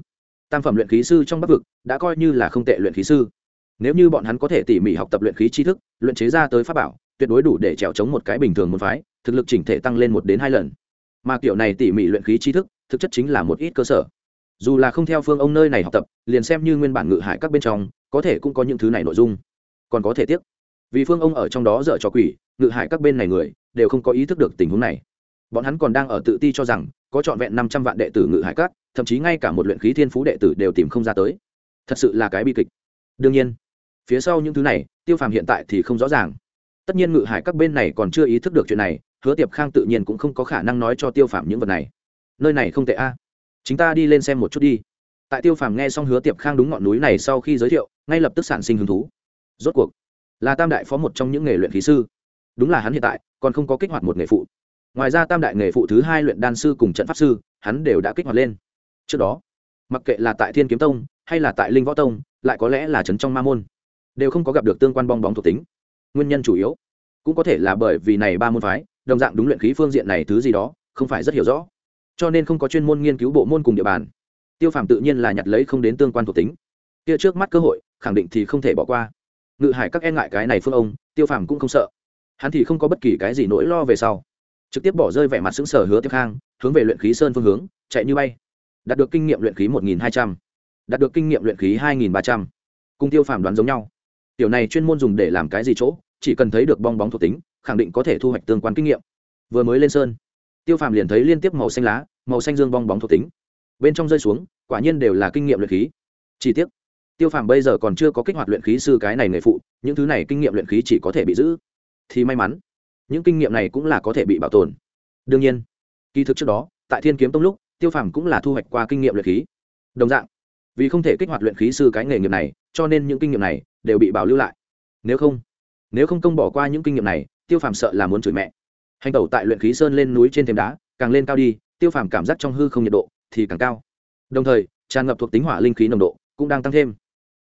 Tam phẩm luyện khí sư trong bắc vực đã coi như là không tệ luyện khí sư. Nếu như bọn hắn có thể tỉ mỉ học tập luyện khí tri thức, luyện chế ra tới pháp bảo, tuyệt đối đủ để trèo chống một cái bình thường môn phái, thực lực chỉnh thể tăng lên một đến hai lần. Mà kiểu này tỉ mỉ luyện khí tri thức, thực chất chính là một ít cơ sở. Dù là không theo phương ông nơi này học tập, liền xem như nguyên bản ngự hải các bên trong, có thể cũng có những thứ này nội dung. Còn có thể tiếc, vì phương ông ở trong đó dở cho quỷ, ngự hải các bên này người đều không có ý thức được tình huống này. Bọn hắn còn đang ở tự ti cho rằng, có trọn vẹn năm trăm vạn đệ tử ngự hải các thậm chí ngay cả một luyện khí thiên phú đệ tử đều tìm không ra tới. Thật sự là cái bi kịch. Đương nhiên, phía sau những thứ này, tiêu phàm hiện tại thì không rõ ràng. Tất nhiên ngự hải các bên này còn chưa ý thức được chuyện này, hứa tiệp khang tự nhiên cũng không có khả năng nói cho tiêu phàm những vật này. Nơi này không tệ a. À. chúng ta đi lên xem một chút đi. Tại tiêu phàm nghe xong hứa tiệp khang đúng ngọn núi này sau khi giới thiệu, ngay lập tức sản sinh hứng thú. Rốt cuộc, là tam đại phó một trong những nghề luyện khí sư đúng là hắn hiện tại, còn không có kích hoạt một nghề phụ. Ngoài ra tam đại nghề phụ thứ hai luyện đan sư cùng trận pháp sư, hắn đều đã kích hoạt lên. Trước đó, mặc kệ là tại thiên kiếm tông hay là tại linh võ tông, lại có lẽ là trấn trong ma môn, đều không có gặp được tương quan bong bóng thuộc tính. Nguyên nhân chủ yếu cũng có thể là bởi vì này ba môn phái, đồng dạng đúng luyện khí phương diện này thứ gì đó, không phải rất hiểu rõ. Cho nên không có chuyên môn nghiên cứu bộ môn cùng địa bàn. Tiêu phàm tự nhiên là nhặt lấy không đến tương quan thuộc tính. Kia trước mắt cơ hội, khẳng định thì không thể bỏ qua. Ngự hải các e ngại cái này phương ông, tiêu phàm cũng không sợ hắn thì không có bất kỳ cái gì nỗi lo về sau. Trực tiếp bỏ rơi vẻ mặt xứng sở hứa tiếp khang, hướng về luyện khí sơn phương hướng, chạy như bay. Đạt được kinh nghiệm luyện khí một nghìn hai trăm, đạt được kinh nghiệm luyện khí hai nghìn ba trăm, cùng tiêu phàm đoán giống nhau. Tiểu này chuyên môn dùng để làm cái gì chỗ, chỉ cần thấy được bong bóng thuộc tính, khẳng định có thể thu hoạch tương quan kinh nghiệm. Vừa mới lên sơn, tiêu phàm liền thấy liên tiếp màu xanh lá, màu xanh dương bong bóng thuộc tính. Bên trong rơi xuống, quả nhiên đều là kinh nghiệm luyện khí. Chi tiết tiêu phàm bây giờ còn chưa có kích hoạt luyện khí sư cái này nghề phụ, những thứ này kinh nghiệm luyện khí chỉ có thể bị giữ thì may mắn. Những kinh nghiệm này cũng là có thể bị bảo tồn. Đương nhiên, kỳ thực trước đó, tại thiên kiếm tông lúc, tiêu phàm cũng là thu hoạch qua kinh nghiệm luyện khí. Đồng dạng, vì không thể kích hoạt luyện khí sư cái nghề nghiệp này, cho nên những kinh nghiệm này đều bị bảo lưu lại. Nếu không nếu không công bỏ qua những kinh nghiệm này, tiêu phàm sợ là muốn chửi mẹ. Hành tẩu tại luyện khí sơn lên núi trên thềm đá, càng lên cao đi, tiêu phàm cảm giác trong hư không nhiệt độ thì càng cao. Đồng thời, tràn ngập thuộc tính hỏa linh khí nồng độ cũng đang tăng thêm.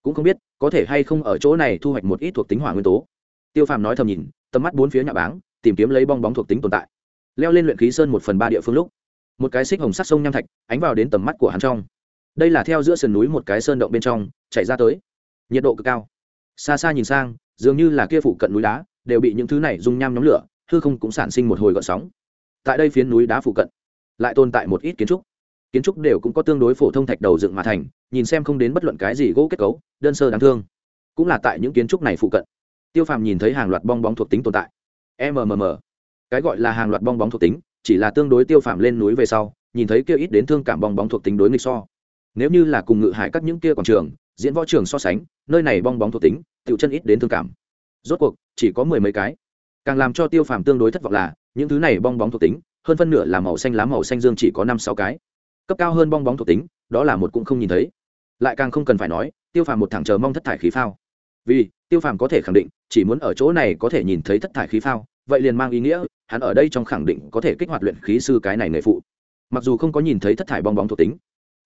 Cũng không biết có thể hay không ở chỗ này thu hoạch một ít thuộc tính hỏa nguyên tố. Tiêu phàm nói thầm nhìn tầm mắt bốn phía nhà báng, tìm kiếm lấy bong bóng thuộc tính tồn tại. Leo lên luyện khí sơn một phần ba địa phương lúc, một cái xích hồng sắc sông nham thạch ánh vào đến tầm mắt của hắn trong. Đây là theo giữa sườn núi một cái sơn động bên trong, chạy ra tới. Nhiệt độ cực cao. Xa xa nhìn sang, dường như là kia phụ cận núi đá, đều bị những thứ này dung nham nhóm lửa, hư không cũng sản sinh một hồi gợn sóng. Tại đây phiến núi đá phụ cận, lại tồn tại một ít kiến trúc. Kiến trúc đều cũng có tương đối phổ thông thạch đầu dựng mà thành, nhìn xem không đến bất luận cái gì gỗ kết cấu, đơn sơ đáng thương. Cũng là tại những kiến trúc này phụ cận tiêu phàm nhìn thấy hàng loạt bong bóng thuộc tính tồn tại. Mmm cái gọi là hàng loạt bong bóng thuộc tính, chỉ là tương đối tiêu phàm lên núi về sau, nhìn thấy kia ít đến thương cảm bong bóng thuộc tính đối nghịch so. Nếu như là cùng ngự hải các những kia quảng trường, diễn võ trường so sánh, nơi này bong bóng thuộc tính, tiểu chân ít đến thương cảm. Rốt cuộc, chỉ có mười mấy cái. Càng làm cho tiêu phàm tương đối thất vọng là, những thứ này bong bóng thuộc tính, hơn phân nửa là màu xanh lá màu xanh dương chỉ có năm sáu cái. Cấp cao hơn bong bóng thuộc tính, đó là một cũng không nhìn thấy. Lại càng không cần phải nói, tiêu phàm một thẳng chờ mong thất thải khí phao. Vì tiêu phàm có thể khẳng định, chỉ muốn ở chỗ này có thể nhìn thấy thất thải khí phao, vậy liền mang ý nghĩa, hắn ở đây trong khẳng định có thể kích hoạt luyện khí sư cái này nghề phụ. Mặc dù không có nhìn thấy thất thải bong bóng thuộc tính,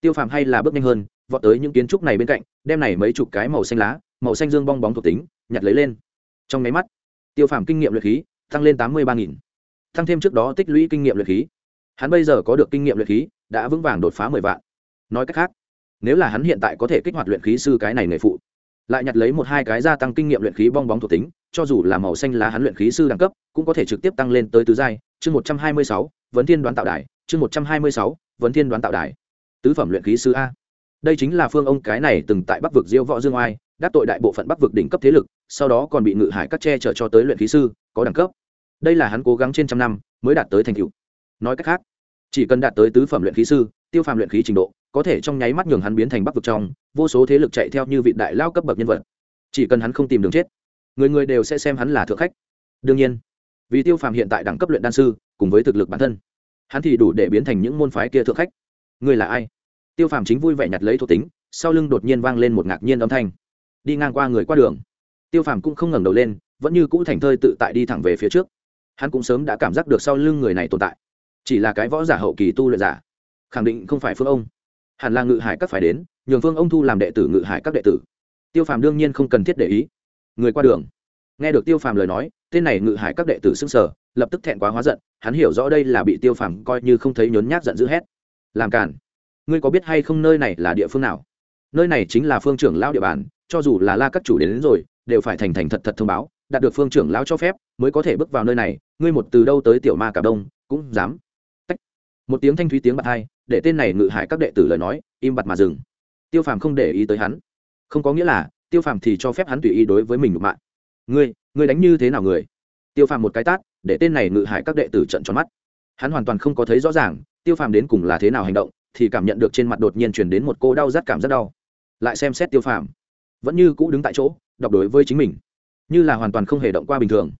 tiêu phàm hay là bước nhanh hơn, vọt tới những kiến trúc này bên cạnh, đem này mấy chục cái màu xanh lá, màu xanh dương bong bóng thuộc tính, nhặt lấy lên. Trong máy mắt, tiêu phàm kinh nghiệm luyện khí tăng lên tám mươi ba nghìn. Tăng thêm trước đó tích lũy kinh nghiệm luyện khí. Hắn bây giờ có được kinh nghiệm luyện khí, đã vững vàng đột phá mười vạn. Nói cách khác, nếu là hắn hiện tại có thể kích hoạt luyện khí sư cái này nghề phụ lại nhặt lấy một hai cái gia tăng kinh nghiệm luyện khí bong bóng thuộc tính, cho dù là màu xanh lá hắn luyện khí sư đẳng cấp, cũng có thể trực tiếp tăng lên tới tứ giai. Chương một trăm hai mươi sáu, vấn thiên đoán tạo đài. Chương một trăm hai mươi sáu, vấn thiên đoán tạo đài. Tứ phẩm luyện khí sư a. Đây chính là phương ông cái này từng tại bắc vực diêu võ dương oai, đắc tội đại bộ phận bắc vực đỉnh cấp thế lực, sau đó còn bị ngự hải cắt che chở cho tới luyện khí sư, có đẳng cấp. Đây là hắn cố gắng trên trăm năm mới đạt tới thành cựu nói cách khác, chỉ cần đạt tới tứ phẩm luyện khí sư, tiêu phàm luyện khí trình độ có thể trong nháy mắt nhường hắn biến thành bắc vực trong, vô số thế lực chạy theo như vị đại lao cấp bậc nhân vật. Chỉ cần hắn không tìm đường chết, người người đều sẽ xem hắn là thượng khách. Đương nhiên, vì tiêu phàm hiện tại đẳng cấp luyện đan sư, cùng với thực lực bản thân, hắn thì đủ để biến thành những môn phái kia thượng khách. Người là ai? Tiêu phàm chính vui vẻ nhặt lấy thuộc tính, sau lưng đột nhiên vang lên một ngạc nhiên âm thanh. Đi ngang qua người qua đường. Tiêu phàm cũng không ngẩng đầu lên, vẫn như cũ thành thơi tự tại đi thẳng về phía trước. Hắn cũng sớm đã cảm giác được sau lưng người này tồn tại. Chỉ là cái võ giả hậu kỳ tu luyện giả, khẳng định không phải phương ông hẳn là ngự hải các phải đến nhường phương ông thu làm đệ tử ngự hải các đệ tử. Tiêu phàm đương nhiên không cần thiết để ý. Người qua đường. Nghe được tiêu phàm lời nói tên này ngự hải các đệ tử xưng sở lập tức thẹn quá hóa giận hắn hiểu rõ đây là bị tiêu phàm coi như không thấy nhốn nhác giận dữ hét. Làm cản ngươi có biết hay không nơi này là địa phương nào? Nơi này chính là phương trưởng lao địa bàn cho dù là la các chủ đến, đến rồi đều phải thành thành thật thật thông báo đạt được phương trưởng lão cho phép mới có thể bước vào nơi này ngươi một từ đâu tới tiểu ma cả đông cũng dám. Tách. một tiếng thanh thúy tiếng bạc hai để tên này ngự hại các đệ tử lời nói, im bặt mà dừng. Tiêu phàm không để ý tới hắn. Không có nghĩa là, tiêu phàm thì cho phép hắn tùy ý đối với mình ngược mạng ngươi ngươi đánh như thế nào người? Tiêu phàm một cái tát, để tên này ngự hại các đệ tử trận tròn mắt. Hắn hoàn toàn không có thấy rõ ràng, tiêu phàm đến cùng là thế nào hành động, thì cảm nhận được trên mặt đột nhiên chuyển đến một cô đau rát cảm rất đau. Lại xem xét tiêu phàm, vẫn như cũ đứng tại chỗ, đọc đối với chính mình. Như là hoàn toàn không hề động qua bình thường.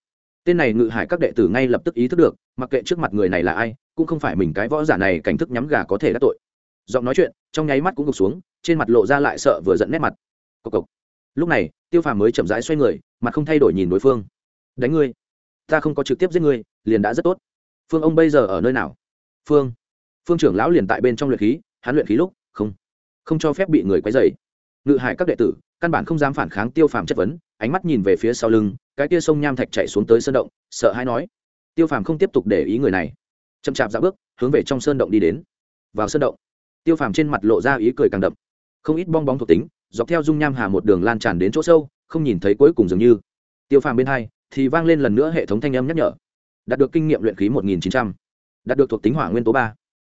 Tên này ngự hải các đệ tử ngay lập tức ý thức được, mặc kệ trước mặt người này là ai cũng không phải mình cái võ giả này cảnh thức nhắm gà có thể đắc tội. Giọng nói chuyện, trong nháy mắt cũng gục xuống, trên mặt lộ ra lại sợ vừa giận nét mặt. Cộc cộc. Lúc này, tiêu phàm mới chậm rãi xoay người, mặt không thay đổi nhìn đối phương. Đánh ngươi. Ta không có trực tiếp giết ngươi, liền đã rất tốt. Phương ông bây giờ ở nơi nào? Phương. Phương trưởng lão liền tại bên trong luyện khí, hắn luyện khí lúc, không. Không cho phép bị người quấy dày ngự hải các đệ tử, căn bản không dám phản kháng tiêu phàm chất vấn, ánh mắt nhìn về phía sau lưng, cái kia sông nham thạch chạy xuống tới sơn động, sợ hãi nói. Tiêu phàm không tiếp tục để ý người này chậm chạp dạo bước, hướng về trong sơn động đi đến. Vào sơn động, tiêu phàm trên mặt lộ ra ý cười càng đậm. Không ít bong bóng thuộc tính, dọc theo dung nham hà một đường lan tràn đến chỗ sâu, không nhìn thấy cuối cùng dường như. Tiêu phàm bên hai, thì vang lên lần nữa hệ thống thanh âm nhắc nhở. Đạt được kinh nghiệm luyện khí một nghìn chín trăm, đạt được thuộc tính hỏa nguyên tố ba.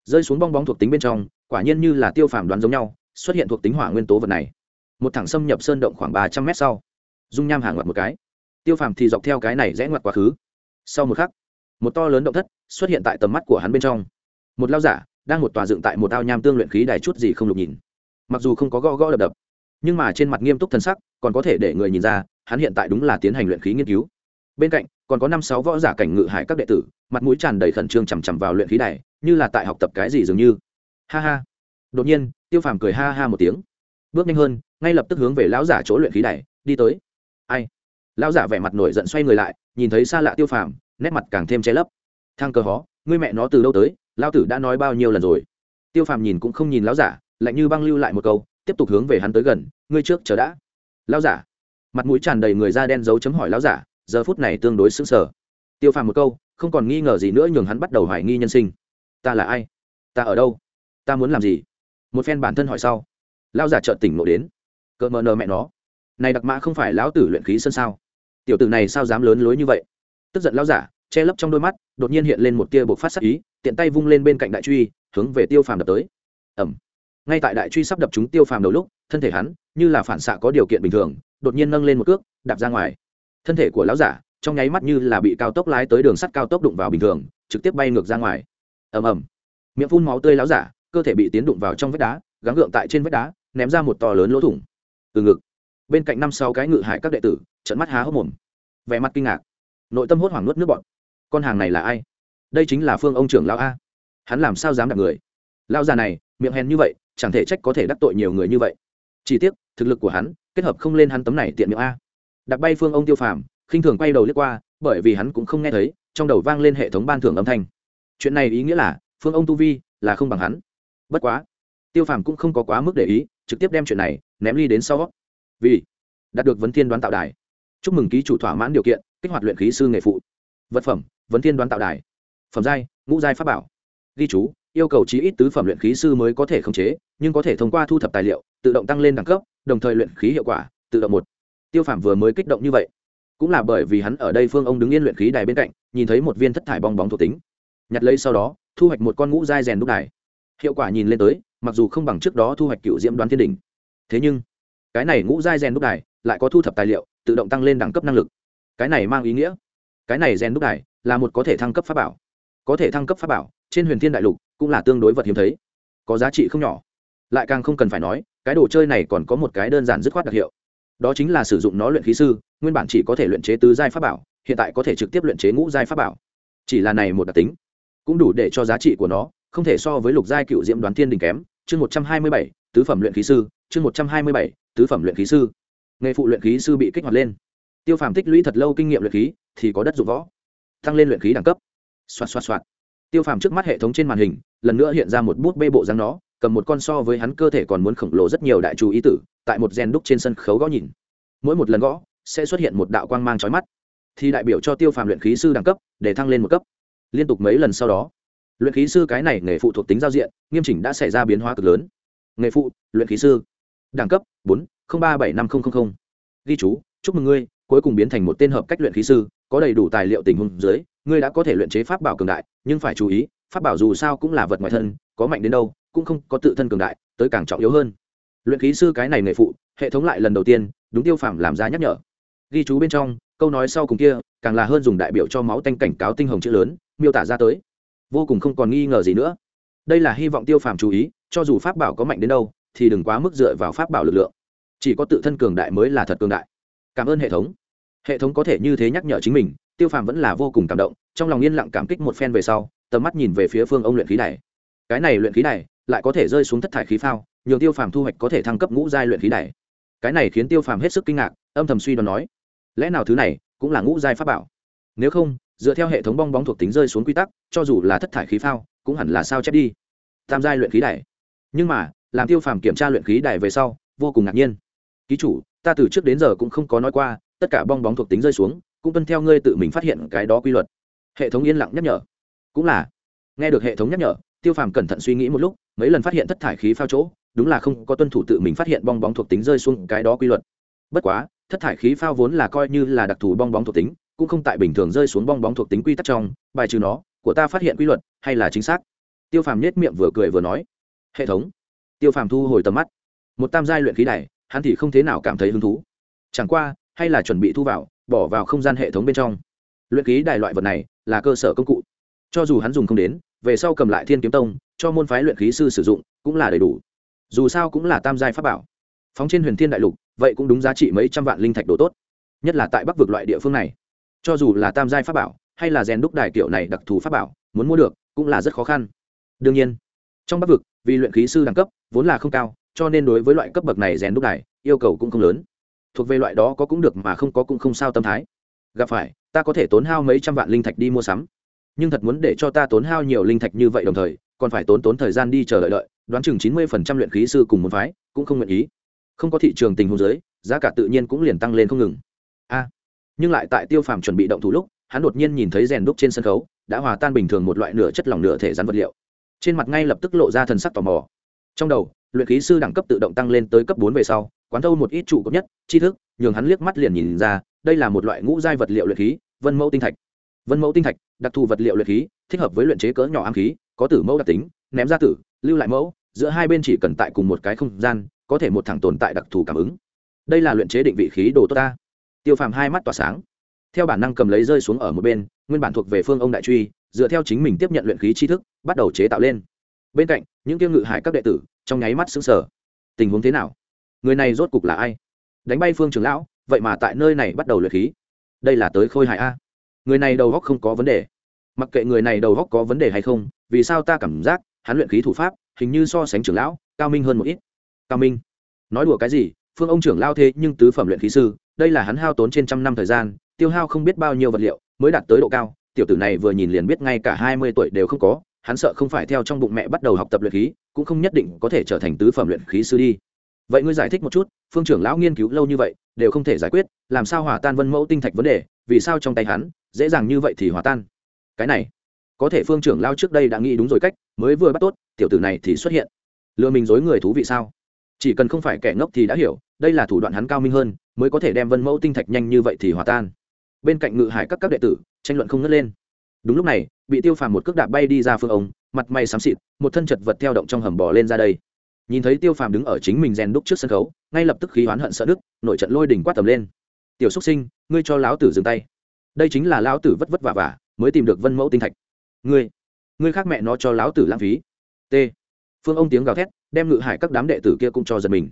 Rơi xuống bong bóng thuộc tính bên trong, quả nhiên như là tiêu phàm đoán giống nhau, xuất hiện thuộc tính hỏa nguyên tố vật này. Một thẳng xâm nhập sơn động khoảng ba trăm mét sau, dung nham hàng ngoặt một cái. Tiêu phàm thì dọc theo cái này rẽ ngoặt quá khứ. Sau một khắc một to lớn động thất xuất hiện tại tầm mắt của hắn bên trong. Một lao giả đang một tòa dựng tại một ao nham tương luyện khí đài chút gì không lục nhìn. Mặc dù không có gõ gõ đập đập, nhưng mà trên mặt nghiêm túc thân sắc còn có thể để người nhìn ra hắn hiện tại đúng là tiến hành luyện khí nghiên cứu. Bên cạnh còn có năm sáu võ giả cảnh ngự hải các đệ tử, mặt mũi tràn đầy khẩn trương chằm chằm vào luyện khí đài, như là tại học tập cái gì dường như. Ha ha. Đột nhiên, tiêu phàm cười ha ha một tiếng. Bước nhanh hơn, ngay lập tức hướng về lão giả chỗ luyện khí đài, đi tới. Ai? Lão giả vẻ mặt nổi giận xoay người lại, nhìn thấy xa lạ tiêu phàm nét mặt càng thêm che lấp. Thang cờ hó, ngươi mẹ nó từ đâu tới lao tử đã nói bao nhiêu lần rồi. Tiêu phàm nhìn cũng không nhìn lão giả, lạnh như băng lưu lại một câu, tiếp tục hướng về hắn tới gần, ngươi trước chờ đã. Lão giả, mặt mũi tràn đầy người da đen dấu chấm hỏi lão giả, giờ phút này tương đối sững sờ. Tiêu phàm một câu, không còn nghi ngờ gì nữa nhường hắn bắt đầu hoài nghi nhân sinh. Ta là ai? Ta ở đâu? Ta muốn làm gì? Một phen bản thân hỏi sau, lão giả chợt tỉnh nộ đến. Cỡ mờ nờ mẹ nó. Này đặc mã không phải lão tử luyện khí sân sao? Tiểu tử này sao dám lớn lối như vậy? Tức giận lão giả, che lấp trong đôi mắt, đột nhiên hiện lên một tia bộc phát sắc ý, tiện tay vung lên bên cạnh đại truy, hướng về tiêu phàm đập tới. Ẩm ngay tại đại truy sắp đập chúng tiêu phàm đầu lúc, thân thể hắn, như là phản xạ có điều kiện bình thường, đột nhiên nâng lên một cước, đạp ra ngoài. Thân thể của lão giả, trong nháy mắt như là bị cao tốc lái tới đường sắt cao tốc đụng vào bình thường, trực tiếp bay ngược ra ngoài. Ầm ầm. Miệng phun máu tươi lão giả, cơ thể bị tiến đụng vào trong vách đá, gắng gượng tại trên vách đá, ném ra một to lớn lỗ thủng. Từ ngực. Bên cạnh năm sáu cái ngự hại các đệ tử trận mắt há hốc mồm. Vẻ mặt kinh ngạc nội tâm hốt hoảng nuốt nước bọn. Con hàng này là ai? Đây chính là phương ông trưởng lão a. Hắn làm sao dám đặt người? Lão già này, miệng hèn như vậy, chẳng thể trách có thể đắc tội nhiều người như vậy. Chỉ tiếc, thực lực của hắn, kết hợp không lên hắn tấm này tiện miệng a. Đặt bay phương ông tiêu phàm, khinh thường quay đầu liếc qua, bởi vì hắn cũng không nghe thấy, trong đầu vang lên hệ thống ban thưởng âm thanh. Chuyện này ý nghĩa là, phương ông tu vi, là không bằng hắn. Bất quá, tiêu phàm cũng không có quá mức để ý, trực tiếp đem chuyện này ném ly đến sau. Vì đạt được vấn thiên đoán tạo đài. Chúc mừng ký chủ thỏa mãn điều kiện kích hoạt luyện khí sư nghề phụ. Vật phẩm, vấn thiên đoán tạo đài. Phẩm giai, ngũ giai pháp bảo. Ghi chú, yêu cầu chí ít tứ phẩm luyện khí sư mới có thể khống chế, nhưng có thể thông qua thu thập tài liệu, tự động tăng lên đẳng cấp, đồng thời luyện khí hiệu quả, tự động một. Tiêu phạm vừa mới kích động như vậy, cũng là bởi vì hắn ở đây phương ông đứng yên luyện khí đài bên cạnh, nhìn thấy một viên thất thải bong bóng thuộc tính. Nhặt lấy sau đó, thu hoạch một con ngũ giai rèn đúc đài. Hiệu quả nhìn lên tới, mặc dù không bằng trước đó thu hoạch cựu diễm đoán thiên đình thế nhưng, cái này ngũ giai rèn đúc đài lại có thu thập tài liệu, tự động tăng lên đẳng cấp năng lực cái này mang ý nghĩa. Cái này rèn đúc đài là một có thể thăng cấp pháp bảo. Có thể thăng cấp pháp bảo, trên huyền thiên đại lục cũng là tương đối vật hiếm thấy. Có giá trị không nhỏ. Lại càng không cần phải nói, cái đồ chơi này còn có một cái đơn giản dứt khoát đặc hiệu. Đó chính là sử dụng nó luyện khí sư, nguyên bản chỉ có thể luyện chế tứ giai pháp bảo, hiện tại có thể trực tiếp luyện chế ngũ giai pháp bảo. Chỉ là này một đặc tính, cũng đủ để cho giá trị của nó không thể so với lục giai cựu diễm đoán thiên đình kém. Chương một trăm hai mươi bảy, tứ phẩm luyện khí sư. Chương một trăm hai mươi bảy, tứ phẩm luyện khí sư. Nghề phụ luyện khí sư bị kích hoạt lên tiêu phàm tích lũy thật lâu kinh nghiệm luyện khí, thì có đất dụng võ. Tăng lên luyện khí đẳng cấp. Xoạt xoạt xoạt. Tiêu phàm trước mắt hệ thống trên màn hình, lần nữa hiện ra một bút bê bộ dáng nó, cầm một con so với hắn cơ thể còn muốn khổng lồ rất nhiều đại chú ý tử, tại một gen đúc trên sân khấu gõ nhìn. Mỗi một lần gõ, sẽ xuất hiện một đạo quang mang trói mắt. Thì đại biểu cho tiêu phàm luyện khí sư đẳng cấp, để thăng lên một cấp. Liên tục mấy lần sau đó, luyện khí sư cái này nghề phụ thuộc tính giao diện, nghiêm chỉnh đã xảy ra biến hóa cực lớn. Nghề phụ, luyện khí sư. Đẳng cấp, bốn ba bảy năm nghìn ghi chú, chúc mừng ngươi cuối cùng biến thành một tên hợp cách luyện khí sư, có đầy đủ tài liệu tình huống dưới, ngươi đã có thể luyện chế pháp bảo cường đại, nhưng phải chú ý, pháp bảo dù sao cũng là vật ngoài thân, có mạnh đến đâu, cũng không có tự thân cường đại, tới càng trọng yếu hơn. Luyện khí sư cái này nghề phụ, hệ thống lại lần đầu tiên, đúng tiêu phàm làm ra nhắc nhở. Ghi chú bên trong, câu nói sau cùng kia, càng là hơn dùng đại biểu cho máu tanh cảnh cáo tinh hồng chữ lớn, miêu tả ra tới. Vô cùng không còn nghi ngờ gì nữa. Đây là hy vọng tiêu phàm chú ý, cho dù pháp bảo có mạnh đến đâu, thì đừng quá mức dựa vào pháp bảo lực lượng. Chỉ có tự thân cường đại mới là thật cường đại. Cảm ơn hệ thống hệ thống có thể như thế nhắc nhở chính mình, tiêu phàm vẫn là vô cùng cảm động, trong lòng yên lặng cảm kích một phen về sau, tầm mắt nhìn về phía phương ông luyện khí này cái này luyện khí này lại có thể rơi xuống thất thải khí phao nhiều tiêu phàm thu hoạch có thể thăng cấp ngũ giai luyện khí này cái này khiến tiêu phàm hết sức kinh ngạc, âm thầm suy đoán nói, lẽ nào thứ này cũng là ngũ giai pháp bảo? Nếu không, dựa theo hệ thống bong bóng thuộc tính rơi xuống quy tắc, cho dù là thất thải khí phao, cũng hẳn là sao chép đi. Tam giai luyện khí đài. Nhưng mà, làm tiêu phàm kiểm tra luyện khí đài về sau, vô cùng ngạc nhiên. Ký chủ, ta từ trước đến giờ cũng không có nói qua tất cả bong bóng thuộc tính rơi xuống, cũng tuân theo ngươi tự mình phát hiện cái đó quy luật. Hệ thống yên lặng nhắc nhở. Cũng là. Nghe được hệ thống nhắc nhở, tiêu phàm cẩn thận suy nghĩ một lúc, mấy lần phát hiện thất thải khí phao chỗ, đúng là không có tuân thủ tự mình phát hiện bong bóng thuộc tính rơi xuống cái đó quy luật. Bất quá, thất thải khí phao vốn là coi như là đặc thù bong bóng thuộc tính, cũng không tại bình thường rơi xuống bong bóng thuộc tính quy tắc trong, bài trừ nó, của ta phát hiện quy luật, hay là chính xác? Tiêu phàm nhét miệng vừa cười vừa nói. Hệ thống. Tiêu phàm thu hồi tầm mắt. Một tam giai luyện khí này hắn thì không thế nào cảm thấy hứng thú. Chẳng qua hay là chuẩn bị thu vào, bỏ vào không gian hệ thống bên trong. Luyện khí đài loại vật này là cơ sở công cụ. Cho dù hắn dùng không đến, về sau cầm lại thiên kiếm tông, cho môn phái luyện khí sư sử dụng cũng là đầy đủ. Dù sao cũng là tam giai pháp bảo. Phóng trên huyền thiên đại lục, vậy cũng đúng giá trị mấy trăm vạn linh thạch đồ tốt. Nhất là tại bắc vực loại địa phương này. Cho dù là tam giai pháp bảo, hay là rèn đúc đài kiểu này đặc thù pháp bảo, muốn mua được, cũng là rất khó khăn. Đương nhiên, trong bắc vực, vì luyện khí sư đẳng cấp, vốn là không cao, cho nên đối với loại cấp bậc này rèn đúc đài, yêu cầu cũng không lớn thuộc về loại đó có cũng được mà không có cũng không sao tâm thái. Gặp phải, ta có thể tốn hao mấy trăm vạn linh thạch đi mua sắm. Nhưng thật muốn để cho ta tốn hao nhiều linh thạch như vậy đồng thời, còn phải tốn tốn thời gian đi chờ đợi đợi, đoán chừng chín mươi phần trăm luyện khí sư cùng một phái cũng không nguyện ý. Không có thị trường tình huống giới giá cả tự nhiên cũng liền tăng lên không ngừng. A. Nhưng lại tại tiêu phàm chuẩn bị động thủ lúc, hắn đột nhiên nhìn thấy rèn đúc trên sân khấu, đã hòa tan bình thường một loại nửa chất lỏng nửa thể rắn vật liệu. Trên mặt ngay lập tức lộ ra thần sắc tò mò. Trong đầu luyện khí sư đẳng cấp tự động tăng lên tới cấp bốn về sau, quán thâu một ít trụ cấp nhất, tri thức, nhường hắn liếc mắt liền nhìn ra, đây là một loại ngũ giai vật liệu luyện khí, vân mẫu tinh thạch. Vân mẫu tinh thạch, đặc thù vật liệu luyện khí, thích hợp với luyện chế cỡ nhỏ ám khí, có tử mẫu đặc tính, ném ra tử, lưu lại mẫu, giữa hai bên chỉ cần tại cùng một cái không gian, có thể một thẳng tồn tại đặc thù cảm ứng. Đây là luyện chế định vị khí đồ tốt ta. Tiêu phàm hai mắt tỏa sáng. Theo bản năng cầm lấy rơi xuống ở một bên, nguyên bản thuộc về phương ông đại truy, dựa theo chính mình tiếp nhận luyện khí tri thức, bắt đầu chế tạo lên bên cạnh, những tiêu ngự hải các đệ tử, trong nháy mắt xứng sở tình huống thế nào? Người này rốt cục là ai? Đánh bay phương trưởng lão, vậy mà tại nơi này bắt đầu luyện khí. Đây là tới khôi hải a. Người này đầu góc không có vấn đề. Mặc kệ người này đầu góc có vấn đề hay không, vì sao ta cảm giác hắn luyện khí thủ pháp hình như so sánh trưởng lão cao minh hơn một ít? Cao minh? Nói đùa cái gì? Phương ông trưởng lao thế nhưng tứ phẩm luyện khí sư, đây là hắn hao tốn trên trăm năm thời gian, tiêu hao không biết bao nhiêu vật liệu mới đạt tới độ cao. Tiểu tử này vừa nhìn liền biết ngay cả hai mươi tuổi đều không có hắn sợ không phải theo trong bụng mẹ bắt đầu học tập luyện khí, cũng không nhất định có thể trở thành tứ phẩm luyện khí sư đi. Vậy ngươi giải thích một chút, phương trưởng lão nghiên cứu lâu như vậy, đều không thể giải quyết, làm sao hòa tan vân mẫu tinh thạch vấn đề, vì sao trong tay hắn, dễ dàng như vậy thì hòa tan? Cái này, có thể phương trưởng lao trước đây đã nghĩ đúng rồi cách, mới vừa bắt tốt, tiểu tử này thì xuất hiện. Lừa mình dối người thú vị sao? Chỉ cần không phải kẻ ngốc thì đã hiểu, đây là thủ đoạn hắn cao minh hơn, mới có thể đem vân mẫu tinh thạch nhanh như vậy thì hòa tan. Bên cạnh ngự hải các các đệ tử, tranh luận không ngất lên đúng lúc này, bị tiêu phàm một cước đạp bay đi ra phương ông, mặt mày xám xịt, một thân chật vật theo động trong hầm bò lên ra đây. Nhìn thấy tiêu phàm đứng ở chính mình rèn đúc trước sân khấu, ngay lập tức khí oán hận sợ đức nội trận lôi đỉnh quát tầm lên. Tiểu xúc sinh, ngươi cho lão tử dừng tay. Đây chính là lão tử vất vất vả vả, mới tìm được vân mẫu tinh thạch. Ngươi ngươi khác mẹ nó cho lão tử lãng phí. T. Phương ông tiếng gào thét, đem ngự hải các đám đệ tử kia cũng cho giật mình.